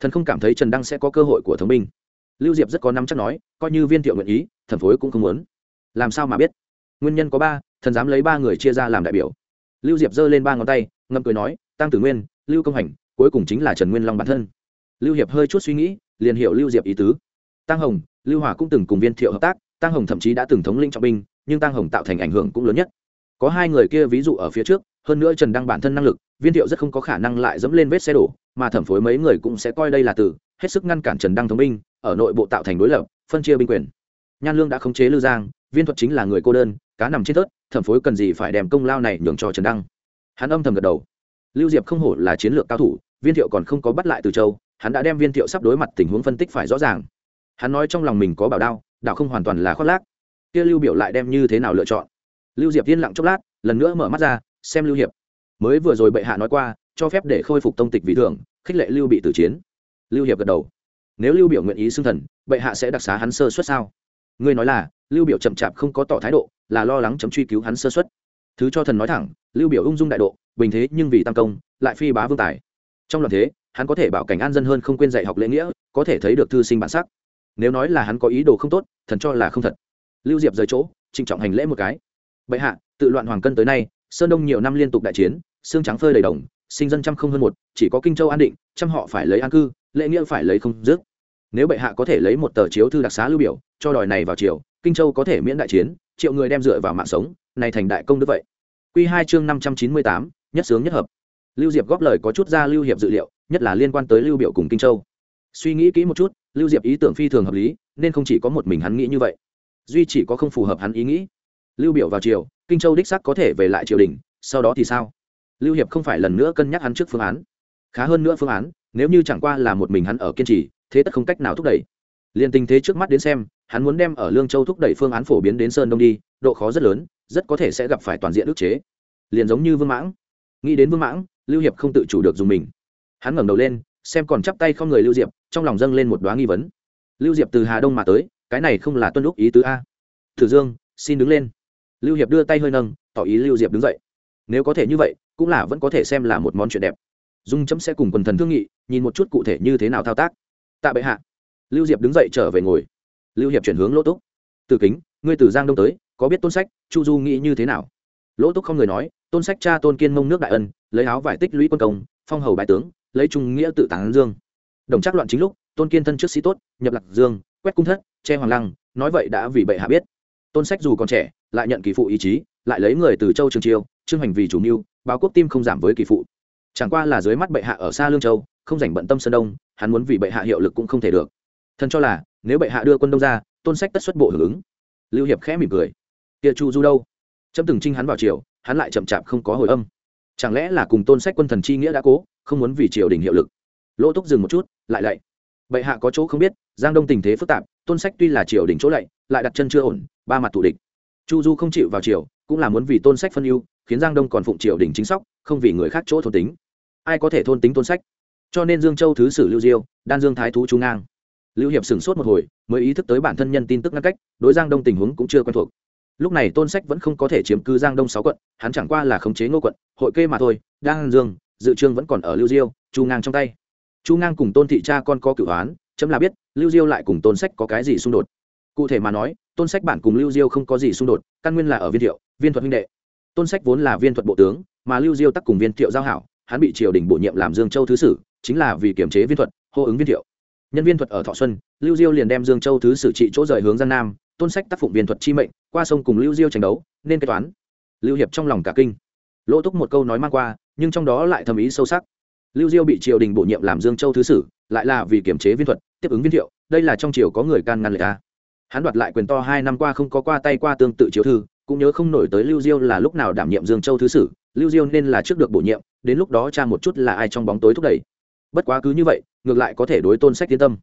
Thần không cảm thấy trần đăng sẽ có cơ hội của thống binh. Lưu diệp rất có năm chắc nói, coi như viên thiệu nguyện ý, thần phối cũng không muốn. Làm sao mà biết? Nguyên nhân có ba, thần dám lấy ba người chia ra làm đại biểu. Lưu diệp giơ lên ba ngón tay, ngậm cười nói tăng tử nguyên, lưu công hành, cuối cùng chính là trần nguyên long bản thân. Lưu hiệp hơi chút suy nghĩ, liền hiểu lưu diệp ý tứ. Tăng hồng, lưu hòa cũng từng cùng viên thiệu hợp tác tăng hồng thậm chí đã từng thống lĩnh trọng binh, nhưng tăng hồng tạo thành ảnh hưởng cũng lớn nhất có hai người kia ví dụ ở phía trước, hơn nữa trần đăng bản thân năng lực, viên thiệu rất không có khả năng lại dẫm lên vết xe đổ, mà thẩm phối mấy người cũng sẽ coi đây là từ, hết sức ngăn cản trần đăng thống binh, ở nội bộ tạo thành đối lập, phân chia binh quyền. Nhan lương đã khống chế lưu giang, viên thuật chính là người cô đơn, cá nằm trên tớt thẩm phối cần gì phải đem công lao này nhường cho trần đăng. Hắn âm thầm gật đầu. Lưu diệp không hổ là chiến lược cao thủ, viên thiệu còn không có bắt lại từ châu, hắn đã đem viên thiệu sắp đối mặt tình huống phân tích phải rõ ràng. Hắn nói trong lòng mình có bảo đao đạo không hoàn toàn là khoác lác. Kia lưu biểu lại đem như thế nào lựa chọn? Lưu diệp yên lặng chốc lát, lần nữa mở mắt ra, xem lưu hiệp. Mới vừa rồi bệ hạ nói qua, cho phép để khôi phục tông tịch vị thường khích lệ lưu bị tử chiến. Lưu hiệp gật đầu. Nếu lưu biểu nguyện ý xưng thần, bệ hạ sẽ đặc xá hắn sơ suất sao? Ngươi nói là, lưu biểu chậm chạp không có tỏ thái độ, là lo lắng chấm truy cứu hắn sơ suất. Thứ cho thần nói thẳng, lưu biểu ung dung đại độ, bình thế nhưng vì tam công, lại phi bá vương tài. Trong loạn thế, hắn có thể bảo cảnh an dân hơn không quên dạy học lễ nghĩa, có thể thấy được thư sinh bản sắc. Nếu nói là hắn có ý đồ không tốt, thần cho là không thật. Lưu diệp rời chỗ, trịnh trọng hành lễ một cái bệ hạ, tự loạn hoàng cân tới nay, sơn đông nhiều năm liên tục đại chiến, xương trắng phơi đầy đồng, sinh dân trăm không hơn một, chỉ có kinh châu an định, trăm họ phải lấy an cư, lễ nghĩa phải lấy không dứt. Nếu bệ hạ có thể lấy một tờ chiếu thư đặc xá lưu biểu, cho đòi này vào triều, kinh châu có thể miễn đại chiến, triệu người đem dựa vào mạng sống, này thành đại công đức vậy. Quy hai chương năm trăm chín mươi tám, nhất sướng nhất hợp. Lưu diệp góp lời có chút ra lưu hiệp dự liệu, nhất là liên quan tới lưu biểu cùng kinh châu. Suy nghĩ kỹ một chút, lưu diệp ý tưởng phi thường hợp lý, nên không chỉ có một mình hắn nghĩ như vậy. Duy chỉ có không phù hợp hắn ý nghĩ lưu biểu vào triều, kinh châu đích sắc có thể về lại triều đình, sau đó thì sao? Lưu hiệp không phải lần nữa cân nhắc hắn trước phương án. Khá hơn nữa phương án, nếu như chẳng qua là một mình hắn ở kiên trì, thế tất không cách nào thúc đẩy. Liền tình thế trước mắt đến xem, hắn muốn đem ở lương châu thúc đẩy phương án phổ biến đến sơn đông đi, độ khó rất lớn, rất có thể sẽ gặp phải toàn diện ức chế. Liền giống như vương mãng. Nghĩ đến vương mãng, lưu hiệp không tự chủ được dùng mình. Hắn ngẩng đầu lên, xem còn chắp tay không người lưu diệp, trong lòng dâng lên một đoá nghi vấn. Lưu diệp từ hà đông mà tới, cái này không là tuân lúc ý tứ a. Thử dương, xin đứng lên lưu hiệp đưa tay hơi nâng, tỏ ý lưu diệp đứng dậy. Nếu có thể như vậy, cũng là vẫn có thể xem là một món chuyện đẹp. Dung chấm sẽ cùng quần thần thương nghị, nhìn một chút cụ thể như thế nào thao tác. Tạ bệ hạ. Lưu diệp đứng dậy trở về ngồi. Lưu hiệp chuyển hướng lỗ túc. Từ kính, ngươi từ giang đông tới, có biết tôn sách, chu du nghĩ như thế nào? Lỗ túc không người nói, tôn sách cha tôn kiên mông nước đại ân, lấy áo vải tích lũy quân công, phong hầu bại tướng, lấy trung nghĩa tự tán dương. Đồng chắc loạn chính lúc, tôn kiên thân trước sĩ tốt, nhập lạc dương, quét cung thất, che hoàng lăng, nói vậy đã vì bệ hạ biết. Tôn sách dù còn trẻ lại nhận kỳ phụ ý chí, lại lấy người từ châu trường chiêu trương hành vì chủ mưu, báo quốc tim không giảm với kỳ phụ. Chẳng qua là dưới mắt bệ hạ ở xa lương châu, không rảnh bận tâm sơn đông, hắn muốn vì bệ hạ hiệu lực cũng không thể được. Thần cho là, nếu bệ hạ đưa quân đông ra, tôn sách tất xuất bộ hưởng ứng. Lưu hiệp khẽ mỉm cười. Kia chu du đâu? Chấm từng trinh hắn vào triều, hắn lại chậm chạp không có hồi âm. Chẳng lẽ là cùng tôn sách quân thần chi nghĩa đã cố, không muốn vì triều đình hiệu lực? Lỗ túc dừng một chút, lại lạy. Bệ hạ có chỗ không biết, giang đông tình thế phức tạp, tôn sách tuy là triều đình chỗ lạy, lại đặt chân chưa ổn, ba mặt thủ địch chu du không chịu vào triều, cũng là muốn vì tôn sách phân ưu, khiến giang đông còn phụng triều đình chính sóc, không vì người khác chỗ thôn tính. Ai có thể thôn tính tôn sách? Cho nên dương châu thứ sử lưu diêu, đan dương thái thú trung ngang. Lưu hiệp sửng sốt một hồi, mới ý thức tới bản thân nhân tin tức ngăn cách, đối giang đông tình huống cũng chưa quen thuộc. Lúc này tôn sách vẫn không có thể chiếm cư giang đông sáu quận, hắn chẳng qua là khống chế ngô quận, hội kê mà thôi, đan dương, dự trương vẫn còn ở lưu diêu, chu ngang trong tay. Chu ngang cùng tôn thị cha con có cửu hoán, chấm là biết, lưu diêu lại cùng tôn sách có cái gì xung đột cụ thể mà nói, tôn sách bản cùng lưu diêu không có gì xung đột, căn nguyên là ở viên thiệu, viên thuật huynh đệ. Tôn sách vốn là viên thuật bộ tướng, mà lưu diêu tắc cùng viên thiệu giao hảo, hắn bị triều đình bổ nhiệm làm dương châu thứ sử, chính là vì kiểm chế viên thuật, hô ứng viên thiệu. Nhân viên thuật ở thọ xuân, lưu diêu liền đem dương châu thứ sử trị chỗ rời hướng giang nam, tôn sách tác phụng viên thuật chi mệnh, qua sông cùng lưu diêu tranh đấu, nên kế toán. Lưu hiệp trong lòng cả kinh. Lỗ túc một câu nói mang qua, nhưng trong đó lại thầm ý sâu sắc. Lưu diêu bị triều đình bổ nhiệm làm dương châu thứ sử, lại là vì kiểm chế viên thuật, tiếp ứng viên thiệu, đây là trong triều có người can ngăn lời ta hắn đoạt lại quyền to hai năm qua không có qua tay qua tương tự chiếu thư, cũng nhớ không nổi tới lưu diêu là lúc nào đảm nhiệm dương châu thứ sử, lưu diêu nên là trước được bổ nhiệm, đến lúc đó cha một chút là ai trong bóng tối thúc đẩy. Bất quá cứ như vậy, ngược lại có thể đối tôn sách tiến tâm.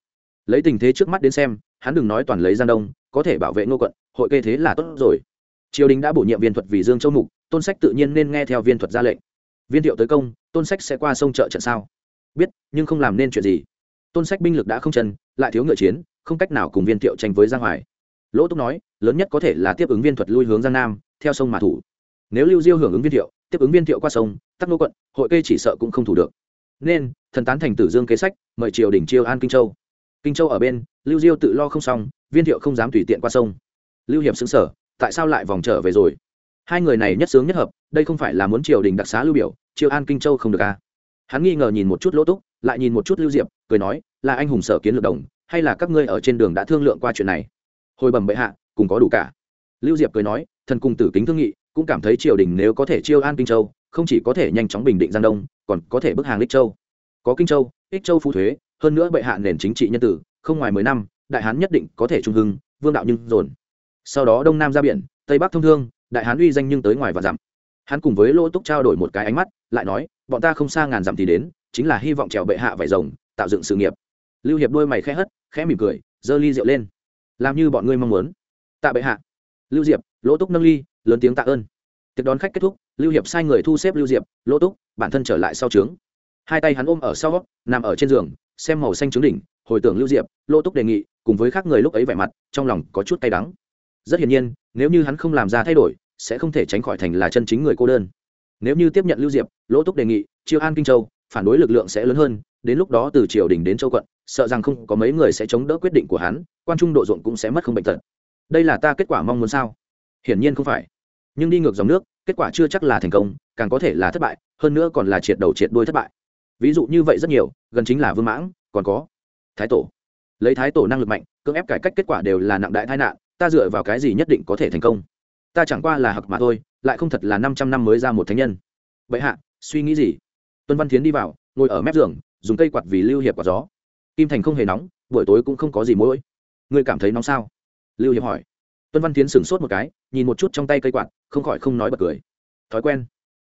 Lấy tình thế trước mắt đến xem, hắn đừng nói toàn lấy giang đông, có thể bảo vệ ngô quận, hội kê thế là tốt rồi. Triều đình đã bổ nhiệm viên thuật vì dương châu mục, tôn sách tự nhiên nên nghe theo viên thuật ra lệnh. Viên thiệu tới công, tôn sách sẽ qua sông chợ trận sao? Biết, nhưng không làm nên chuyện gì. Tôn sách binh lực đã không chân, lại thiếu ngựa chiến không cách nào cùng viên thiệu tranh với giang hoài. Lỗ túc nói, lớn nhất có thể là tiếp ứng viên thuật lui hướng giang nam, theo sông mà thủ. Nếu lưu diêu hưởng ứng viên thiệu, tiếp ứng viên thiệu qua sông, tắc nô quận, hội cây chỉ sợ cũng không thủ được. Nên, thần tán thành tử dương kế sách, mời triều đình chiêu an kinh châu. Kinh châu ở bên, lưu diêu tự lo không xong, viên thiệu không dám tùy tiện qua sông. Lưu hiệp xứng sở tại sao lại vòng trở về rồi? Hai người này nhất sướng nhất hợp, đây không phải là muốn triều đình đặc xá lưu biểu triều an kinh châu không được à? Hắn nghi ngờ nhìn một chút lỗ túc, lại nhìn một chút lưu diệp, cười nói, là anh hùng sở kiến lược đồng hay là các ngươi ở trên đường đã thương lượng qua chuyện này? Hồi bẩm bệ hạ, cùng có đủ cả. Lưu diệp cười nói, thần cùng tử kính thương nghị, cũng cảm thấy triều đình nếu có thể chiêu an kinh châu, không chỉ có thể nhanh chóng bình định giang đông, còn có thể bức hàng lích châu. Có kinh châu, ích châu phú thuế, hơn nữa bệ hạ nền chính trị nhân tử, không ngoài mười năm, đại hán nhất định có thể trung hưng, vương đạo nhưng dồn. Sau đó đông nam ra biển, tây bắc thông thương, đại hán uy danh nhưng tới ngoài và dặm hắn cùng với lỗ túc trao đổi một cái ánh mắt, lại nói, bọn ta không xa ngàn dặm thì đến, chính là hy vọng trèo bệ hạ vải rồng, tạo dựng sự nghiệp. Lưu hiệp đôi mày khẽ hất khẽ mỉm cười, giơ ly rượu lên. Làm như bọn ngươi mong muốn. Tạ bệ hạ. Lưu diệp, lỗ túc nâng ly, lớn tiếng tạ ơn. Tiệc đón khách kết thúc, lưu hiệp sai người thu xếp lưu diệp, lỗ túc, bản thân trở lại sau trướng. Hai tay hắn ôm ở sau, nằm ở trên giường, xem màu xanh trướng đỉnh, hồi tưởng lưu diệp, lỗ túc đề nghị, cùng với khác người lúc ấy vẻ mặt, trong lòng có chút cay đắng. Rất hiển nhiên, nếu như hắn không làm ra thay đổi, sẽ không thể tránh khỏi thành là chân chính người cô đơn. Nếu như tiếp nhận lưu diệp, lỗ túc đề nghị, chiêu an kinh châu, phản đối lực lượng sẽ lớn hơn đến lúc đó từ triều đình đến châu quận, sợ rằng không có mấy người sẽ chống đỡ quyết định của hắn, quan trung độ ruộng cũng sẽ mất không bệnh tật. Đây là ta kết quả mong muốn sao? Hiển nhiên không phải. Nhưng đi ngược dòng nước, kết quả chưa chắc là thành công, càng có thể là thất bại, hơn nữa còn là triệt đầu triệt đuôi thất bại. Ví dụ như vậy rất nhiều, gần chính là vương mãng, còn có thái tổ. Lấy thái tổ năng lực mạnh, cưỡng ép cải cách kết quả đều là nặng đại tai nạn, ta dựa vào cái gì nhất định có thể thành công? Ta chẳng qua là hặc mà thôi, lại không thật là năm trăm năm mới ra một thánh nhân. Vậy hạ, suy nghĩ gì? Tuân văn tiến đi vào, ngồi ở mép giường dùng cây quạt vì lưu hiệp quạt gió. Kim thành không hề nóng, buổi tối cũng không có gì mỗi ngươi cảm thấy nóng sao? Lưu hiệp hỏi. Tuân văn tiến sửng sốt một cái, nhìn một chút trong tay cây quạt, không khỏi không nói bật cười. Thói quen.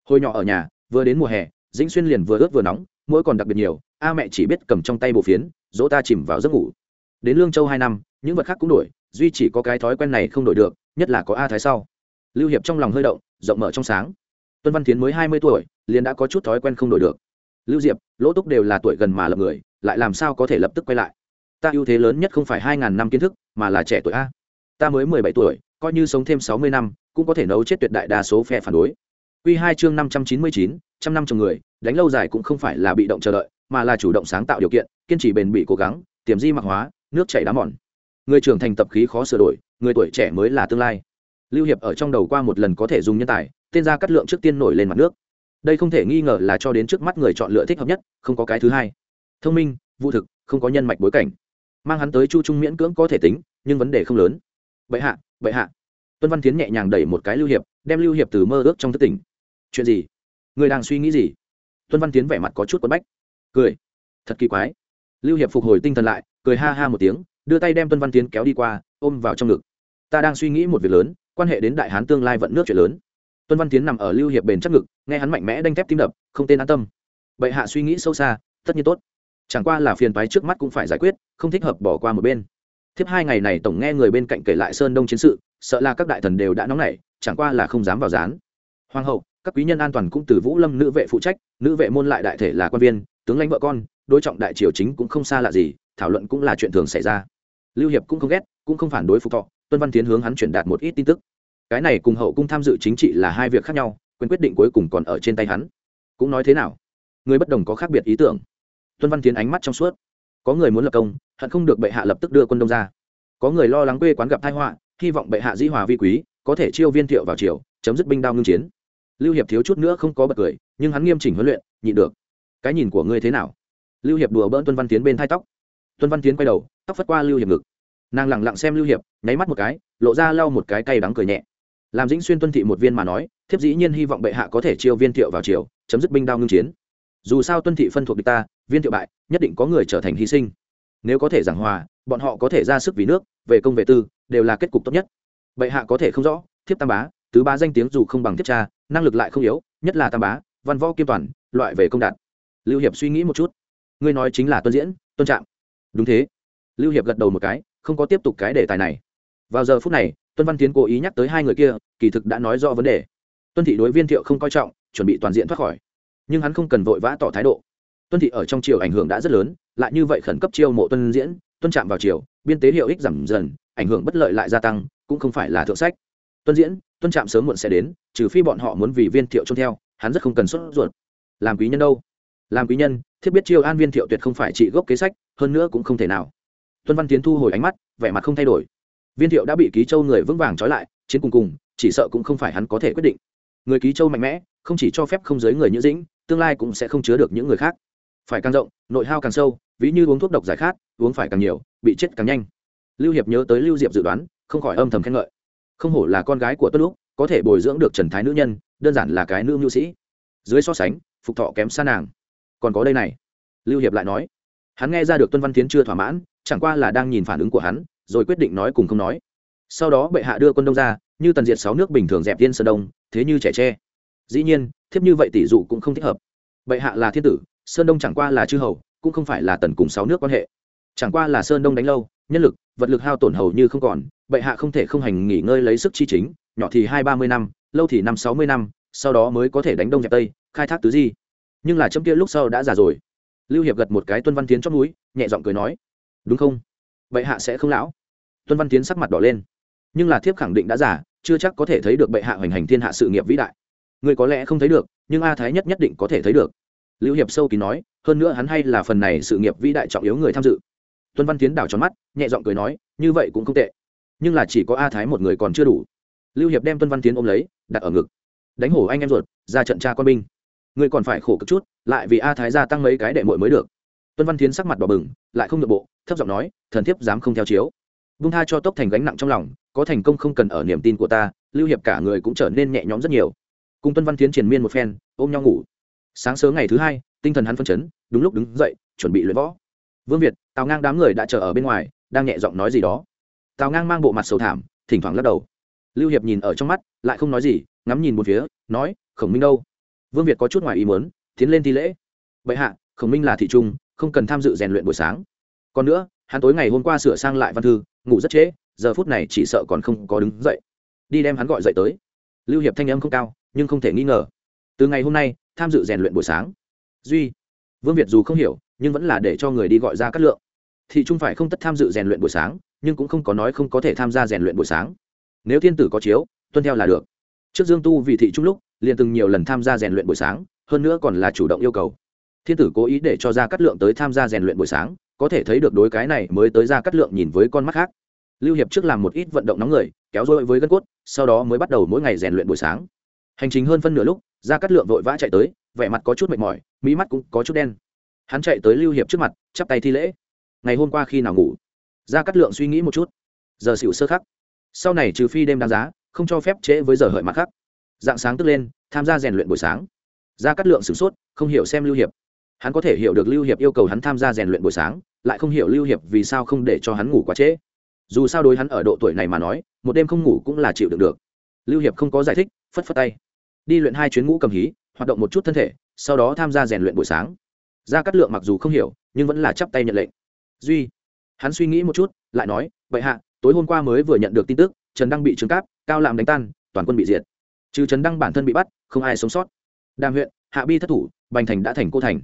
Hồi nhỏ ở nhà, vừa đến mùa hè, dĩnh xuyên liền vừa ướt vừa nóng mỗi còn đặc biệt nhiều, a mẹ chỉ biết cầm trong tay bộ phiến, dỗ ta chìm vào giấc ngủ. Đến lương châu hai năm, những vật khác cũng đổi, duy chỉ có cái thói quen này không đổi được, nhất là có a thái sau. Lưu hiệp trong lòng hơi động, rộng mở trong sáng. Tuân văn tiến mới hai mươi tuổi, liền đã có chút thói quen không đổi được lưu diệp, lỗ túc đều là tuổi gần mà lập người, lại làm sao có thể lập tức quay lại? Ta ưu thế lớn nhất không phải hai ngàn năm kiến thức, mà là trẻ tuổi a. Ta mới mười bảy tuổi, coi như sống thêm sáu mươi năm, cũng có thể nấu chết tuyệt đại đa số phe phản đối. Quy hai chương năm trăm chín mươi chín, trăm năm chồng người, đánh lâu dài cũng không phải là bị động chờ đợi, mà là chủ động sáng tạo điều kiện, kiên trì bền bỉ cố gắng, tiềm di mạc hóa, nước chảy đá mòn. Người trưởng thành tập khí khó sửa đổi, người tuổi trẻ mới là tương lai. Lưu hiệp ở trong đầu qua một lần có thể dùng nhân tài, tên ra cắt lượng trước tiên nổi lên mặt nước đây không thể nghi ngờ là cho đến trước mắt người chọn lựa thích hợp nhất, không có cái thứ hai. Thông minh vụ thực, không có nhân mạch bối cảnh. Mang hắn tới chu trung miễn cưỡng có thể tính, nhưng vấn đề không lớn. Bệ hạ bệ hạ. Tuân văn tiến nhẹ nhàng đẩy một cái lưu hiệp, đem lưu hiệp từ mơ ước trong thất tỉnh. Chuyện gì? Người đang suy nghĩ gì? Tuân văn tiến vẻ mặt có chút quấn bách. Cười. Thật kỳ quái. Lưu hiệp phục hồi tinh thần lại, cười ha ha một tiếng, đưa tay đem tuân văn tiến kéo đi qua, ôm vào trong ngực. Ta đang suy nghĩ một việc lớn, quan hệ đến đại hán tương lai vận nước chuyện lớn tuân văn tiến nằm ở lưu hiệp bền chắc ngực, nghe hắn mạnh mẽ đanh thép tim đập, không tên an tâm. Bệ hạ suy nghĩ sâu xa, tất nhiên tốt. Chẳng qua là phiền toái trước mắt cũng phải giải quyết, không thích hợp bỏ qua một bên. Thiếp hai ngày này tổng nghe người bên cạnh kể lại sơn đông chiến sự, sợ là các đại thần đều đã nóng nảy, chẳng qua là không dám vào dán hoàng hậu, các quý nhân an toàn cũng từ vũ lâm nữ vệ phụ trách, nữ vệ môn lại đại thể là quan viên, tướng lãnh vợ con, đối trọng đại triều chính cũng không xa lạ gì, thảo luận cũng là chuyện thường xảy ra. Lưu hiệp cũng không ghét, cũng không phản đối phục thọ, tuân văn tiến hướng hắn truyền đạt một ít tin tức cái này cùng hậu cung tham dự chính trị là hai việc khác nhau, quyền quyết định cuối cùng còn ở trên tay hắn. Cũng nói thế nào? Người bất đồng có khác biệt ý tưởng. Tuân văn tiến ánh mắt trong suốt. Có người muốn lập công, hận không được bệ hạ lập tức đưa quân đông ra. Có người lo lắng quê quán gặp tai họa, hy vọng bệ hạ dĩ hòa vi quý, có thể chiêu viên thiệu vào triều, chấm dứt binh đao ngưng chiến. Lưu hiệp thiếu chút nữa không có bật cười, nhưng hắn nghiêm chỉnh huấn luyện, nhịn được. Cái nhìn của ngươi thế nào? Lưu hiệp đùa bỡn tuân văn tiến bên thai tóc. Tuân văn tiến quay đầu, tóc phất qua lưu hiệp ngực. Nàng lẳng lặng xem lưu hiệp, nháy mắt một cái, lộ ra lau một cái cay đắng cười nhẹ làm dĩnh xuyên tuân thị một viên mà nói thiếp dĩ nhiên hy vọng bệ hạ có thể chiêu viên thiệu vào triều chấm dứt binh đao ngưng chiến. Dù sao tuân thị phân thuộc địch ta viên thiệu bại nhất định có người trở thành hy sinh. Nếu có thể giảng hòa bọn họ có thể ra sức vì nước về công về tư đều là kết cục tốt nhất. Bệ hạ có thể không rõ thiếp tam bá tứ bá danh tiếng dù không bằng thiếp cha năng lực lại không yếu nhất là tam bá văn võ kiêm toàn loại về công đạt. Lưu hiệp suy nghĩ một chút. Ngươi nói chính là tuân diễn tuân trạng, đúng thế. Lưu hiệp gật đầu một cái không có tiếp tục cái đề tài này. Vào giờ phút này tuân văn tiến cố ý nhắc tới hai người kia, kỳ thực đã nói rõ vấn đề. Tuân thị đối viên thiệu không coi trọng, chuẩn bị toàn diện thoát khỏi. Nhưng hắn không cần vội vã tỏ thái độ. Tuân thị ở trong triều ảnh hưởng đã rất lớn, lại như vậy khẩn cấp chiêu mộ tuân diễn, tuân chạm vào triều, biên tế hiệu ích giảm dần, ảnh hưởng bất lợi lại gia tăng, cũng không phải là thượng sách. Tuân diễn, tuân trạm sớm muộn sẽ đến, trừ phi bọn họ muốn vì viên thiệu trông theo, hắn rất không cần xuất ruột. Làm quý nhân đâu? Làm quý nhân thiết biết chiêu an viên thiệu tuyệt không phải trị gốc kế sách, hơn nữa cũng không thể nào. Tuân văn tiến thu hồi ánh mắt, vẻ mặt không thay đổi viên thiệu đã bị ký châu người vững vàng trói lại, chiến cùng cùng, chỉ sợ cũng không phải hắn có thể quyết định. Người ký châu mạnh mẽ, không chỉ cho phép không giới người như dĩnh, tương lai cũng sẽ không chứa được những người khác. Phải càng rộng, nội hao càng sâu, ví như uống thuốc độc giải khát, uống phải càng nhiều, bị chết càng nhanh. Lưu hiệp nhớ tới lưu diệp dự đoán, không khỏi âm thầm khen ngợi. Không hổ là con gái của tuất lúc có thể bồi dưỡng được trần thái nữ nhân, đơn giản là cái nữ nhu sĩ. Dưới so sánh, phục thọ kém xa nàng. Còn có đây này. Lưu hiệp lại nói, hắn nghe ra được tuân văn tiến chưa thỏa mãn, chẳng qua là đang nhìn phản ứng của hắn rồi quyết định nói cùng không nói. Sau đó bệ hạ đưa quân đông ra, như tần diệt sáu nước bình thường dẹp tiên sơn đông, thế như trẻ tre. Dĩ nhiên, thiếp như vậy tỷ dụ cũng không thích hợp. Bệ hạ là thiên tử, sơn đông chẳng qua là chư hầu, cũng không phải là tần cùng sáu nước quan hệ. Chẳng qua là sơn đông đánh lâu, nhân lực, vật lực hao tổn hầu như không còn, bệ hạ không thể không hành nghỉ ngơi lấy sức chi chính, nhỏ thì hai ba mươi năm, lâu thì năm sáu mươi năm, sau đó mới có thể đánh đông dẹp tây, khai thác tứ di. Nhưng là chấm kia lúc sau đã già rồi. Lưu hiệp gật một cái tuân văn tiến chót núi nhẹ giọng cười nói, đúng không? Bệ hạ sẽ không lão. Tuân văn tiến sắc mặt đỏ lên. Nhưng là thiếp khẳng định đã giả, chưa chắc có thể thấy được bệ hạ hoành hành thiên hạ sự nghiệp vĩ đại. Người có lẽ không thấy được, nhưng a thái nhất nhất định có thể thấy được. Lưu hiệp sâu kín nói, hơn nữa hắn hay là phần này sự nghiệp vĩ đại trọng yếu người tham dự. Tuân văn tiến đảo tròn mắt, nhẹ giọng cười nói, như vậy cũng không tệ. Nhưng là chỉ có a thái một người còn chưa đủ. Lưu hiệp đem tuân văn tiến ôm lấy, đặt ở ngực. Đánh hổ anh em ruột, ra trận cha con binh. Người còn phải khổ cực chút, lại vì a thái gia tăng mấy cái đệ mội mới được tuân văn tiến sắc mặt đỏ bừng, lại không được bộ, thấp giọng nói, thần thiếp dám không theo chiếu. Vung tha cho tốc thành gánh nặng trong lòng, có thành công không cần ở niềm tin của ta, lưu hiệp cả người cũng trở nên nhẹ nhõm rất nhiều. Cùng tuân văn tiến triền miên một phen, ôm nhau ngủ. Sáng sớm ngày thứ hai, tinh thần hắn phân chấn, đúng lúc đứng dậy, chuẩn bị luyện võ. Vương việt, tào ngang đám người đã chờ ở bên ngoài, đang nhẹ giọng nói gì đó. Tào ngang mang bộ mặt sầu thảm, thỉnh thoảng lắc đầu. Lưu hiệp nhìn ở trong mắt, lại không nói gì, ngắm nhìn một phía, nói, khổng minh đâu? Vương việt có chút ngoài ý muốn, tiến lên thi lễ. Bệ hạ, khổng minh là thị trung không cần tham dự rèn luyện buổi sáng. Còn nữa, hắn tối ngày hôm qua sửa sang lại văn thư, ngủ rất trễ, giờ phút này chỉ sợ còn không có đứng dậy. Đi đem hắn gọi dậy tới. Lưu hiệp thanh âm không cao, nhưng không thể nghi ngờ. Từ ngày hôm nay, tham dự rèn luyện buổi sáng. Duy, vương việt dù không hiểu, nhưng vẫn là để cho người đi gọi ra cát lượng. Thị trung phải không tất tham dự rèn luyện buổi sáng, nhưng cũng không có nói không có thể tham gia rèn luyện buổi sáng. Nếu thiên tử có chiếu, tuân theo là được. Trước dương tu vì thị trung lúc, liền từng nhiều lần tham gia rèn luyện buổi sáng, hơn nữa còn là chủ động yêu cầu thiên tử cố ý để cho ra cát lượng tới tham gia rèn luyện buổi sáng, có thể thấy được đối cái này mới tới ra cát lượng nhìn với con mắt khác. Lưu hiệp trước làm một ít vận động nóng người, kéo dôi với gân cốt, sau đó mới bắt đầu mỗi ngày rèn luyện buổi sáng. Hành trình hơn phân nửa lúc ra cát lượng vội vã chạy tới, vẻ mặt có chút mệt mỏi mỹ mắt cũng có chút đen. Hắn chạy tới lưu hiệp trước mặt, chắp tay thi lễ. Ngày hôm qua khi nào ngủ? Ra cát lượng suy nghĩ một chút. Giờ xỉu sơ khắc. Sau này trừ phi đêm đáng giá, không cho phép trễ với giờ hợi mặt khắc dạng sáng tức lên, tham gia rèn luyện buổi sáng. Ra cát lượng sửng sốt, không hiểu xem lưu hiệp hắn có thể hiểu được lưu hiệp yêu cầu hắn tham gia rèn luyện buổi sáng, lại không hiểu lưu hiệp vì sao không để cho hắn ngủ quá trễ. Dù sao đối hắn ở độ tuổi này mà nói, một đêm không ngủ cũng là chịu đựng được. Lưu hiệp không có giải thích, phất phất tay. Đi luyện hai chuyến ngũ cầm hí, hoạt động một chút thân thể, sau đó tham gia rèn luyện buổi sáng. Gia cát lượng mặc dù không hiểu, nhưng vẫn là chắp tay nhận lệnh. Duy. Hắn suy nghĩ một chút, lại nói vậy hạ, tối hôm qua mới vừa nhận được tin tức, trần đăng bị trừng cáp, cao làm đánh tan, toàn quân bị diệt. Trừ trần đăng bản thân bị bắt, không ai sống sót. Đàm huyện, hạ bi thất thủ, bành thành đã thành cô thành.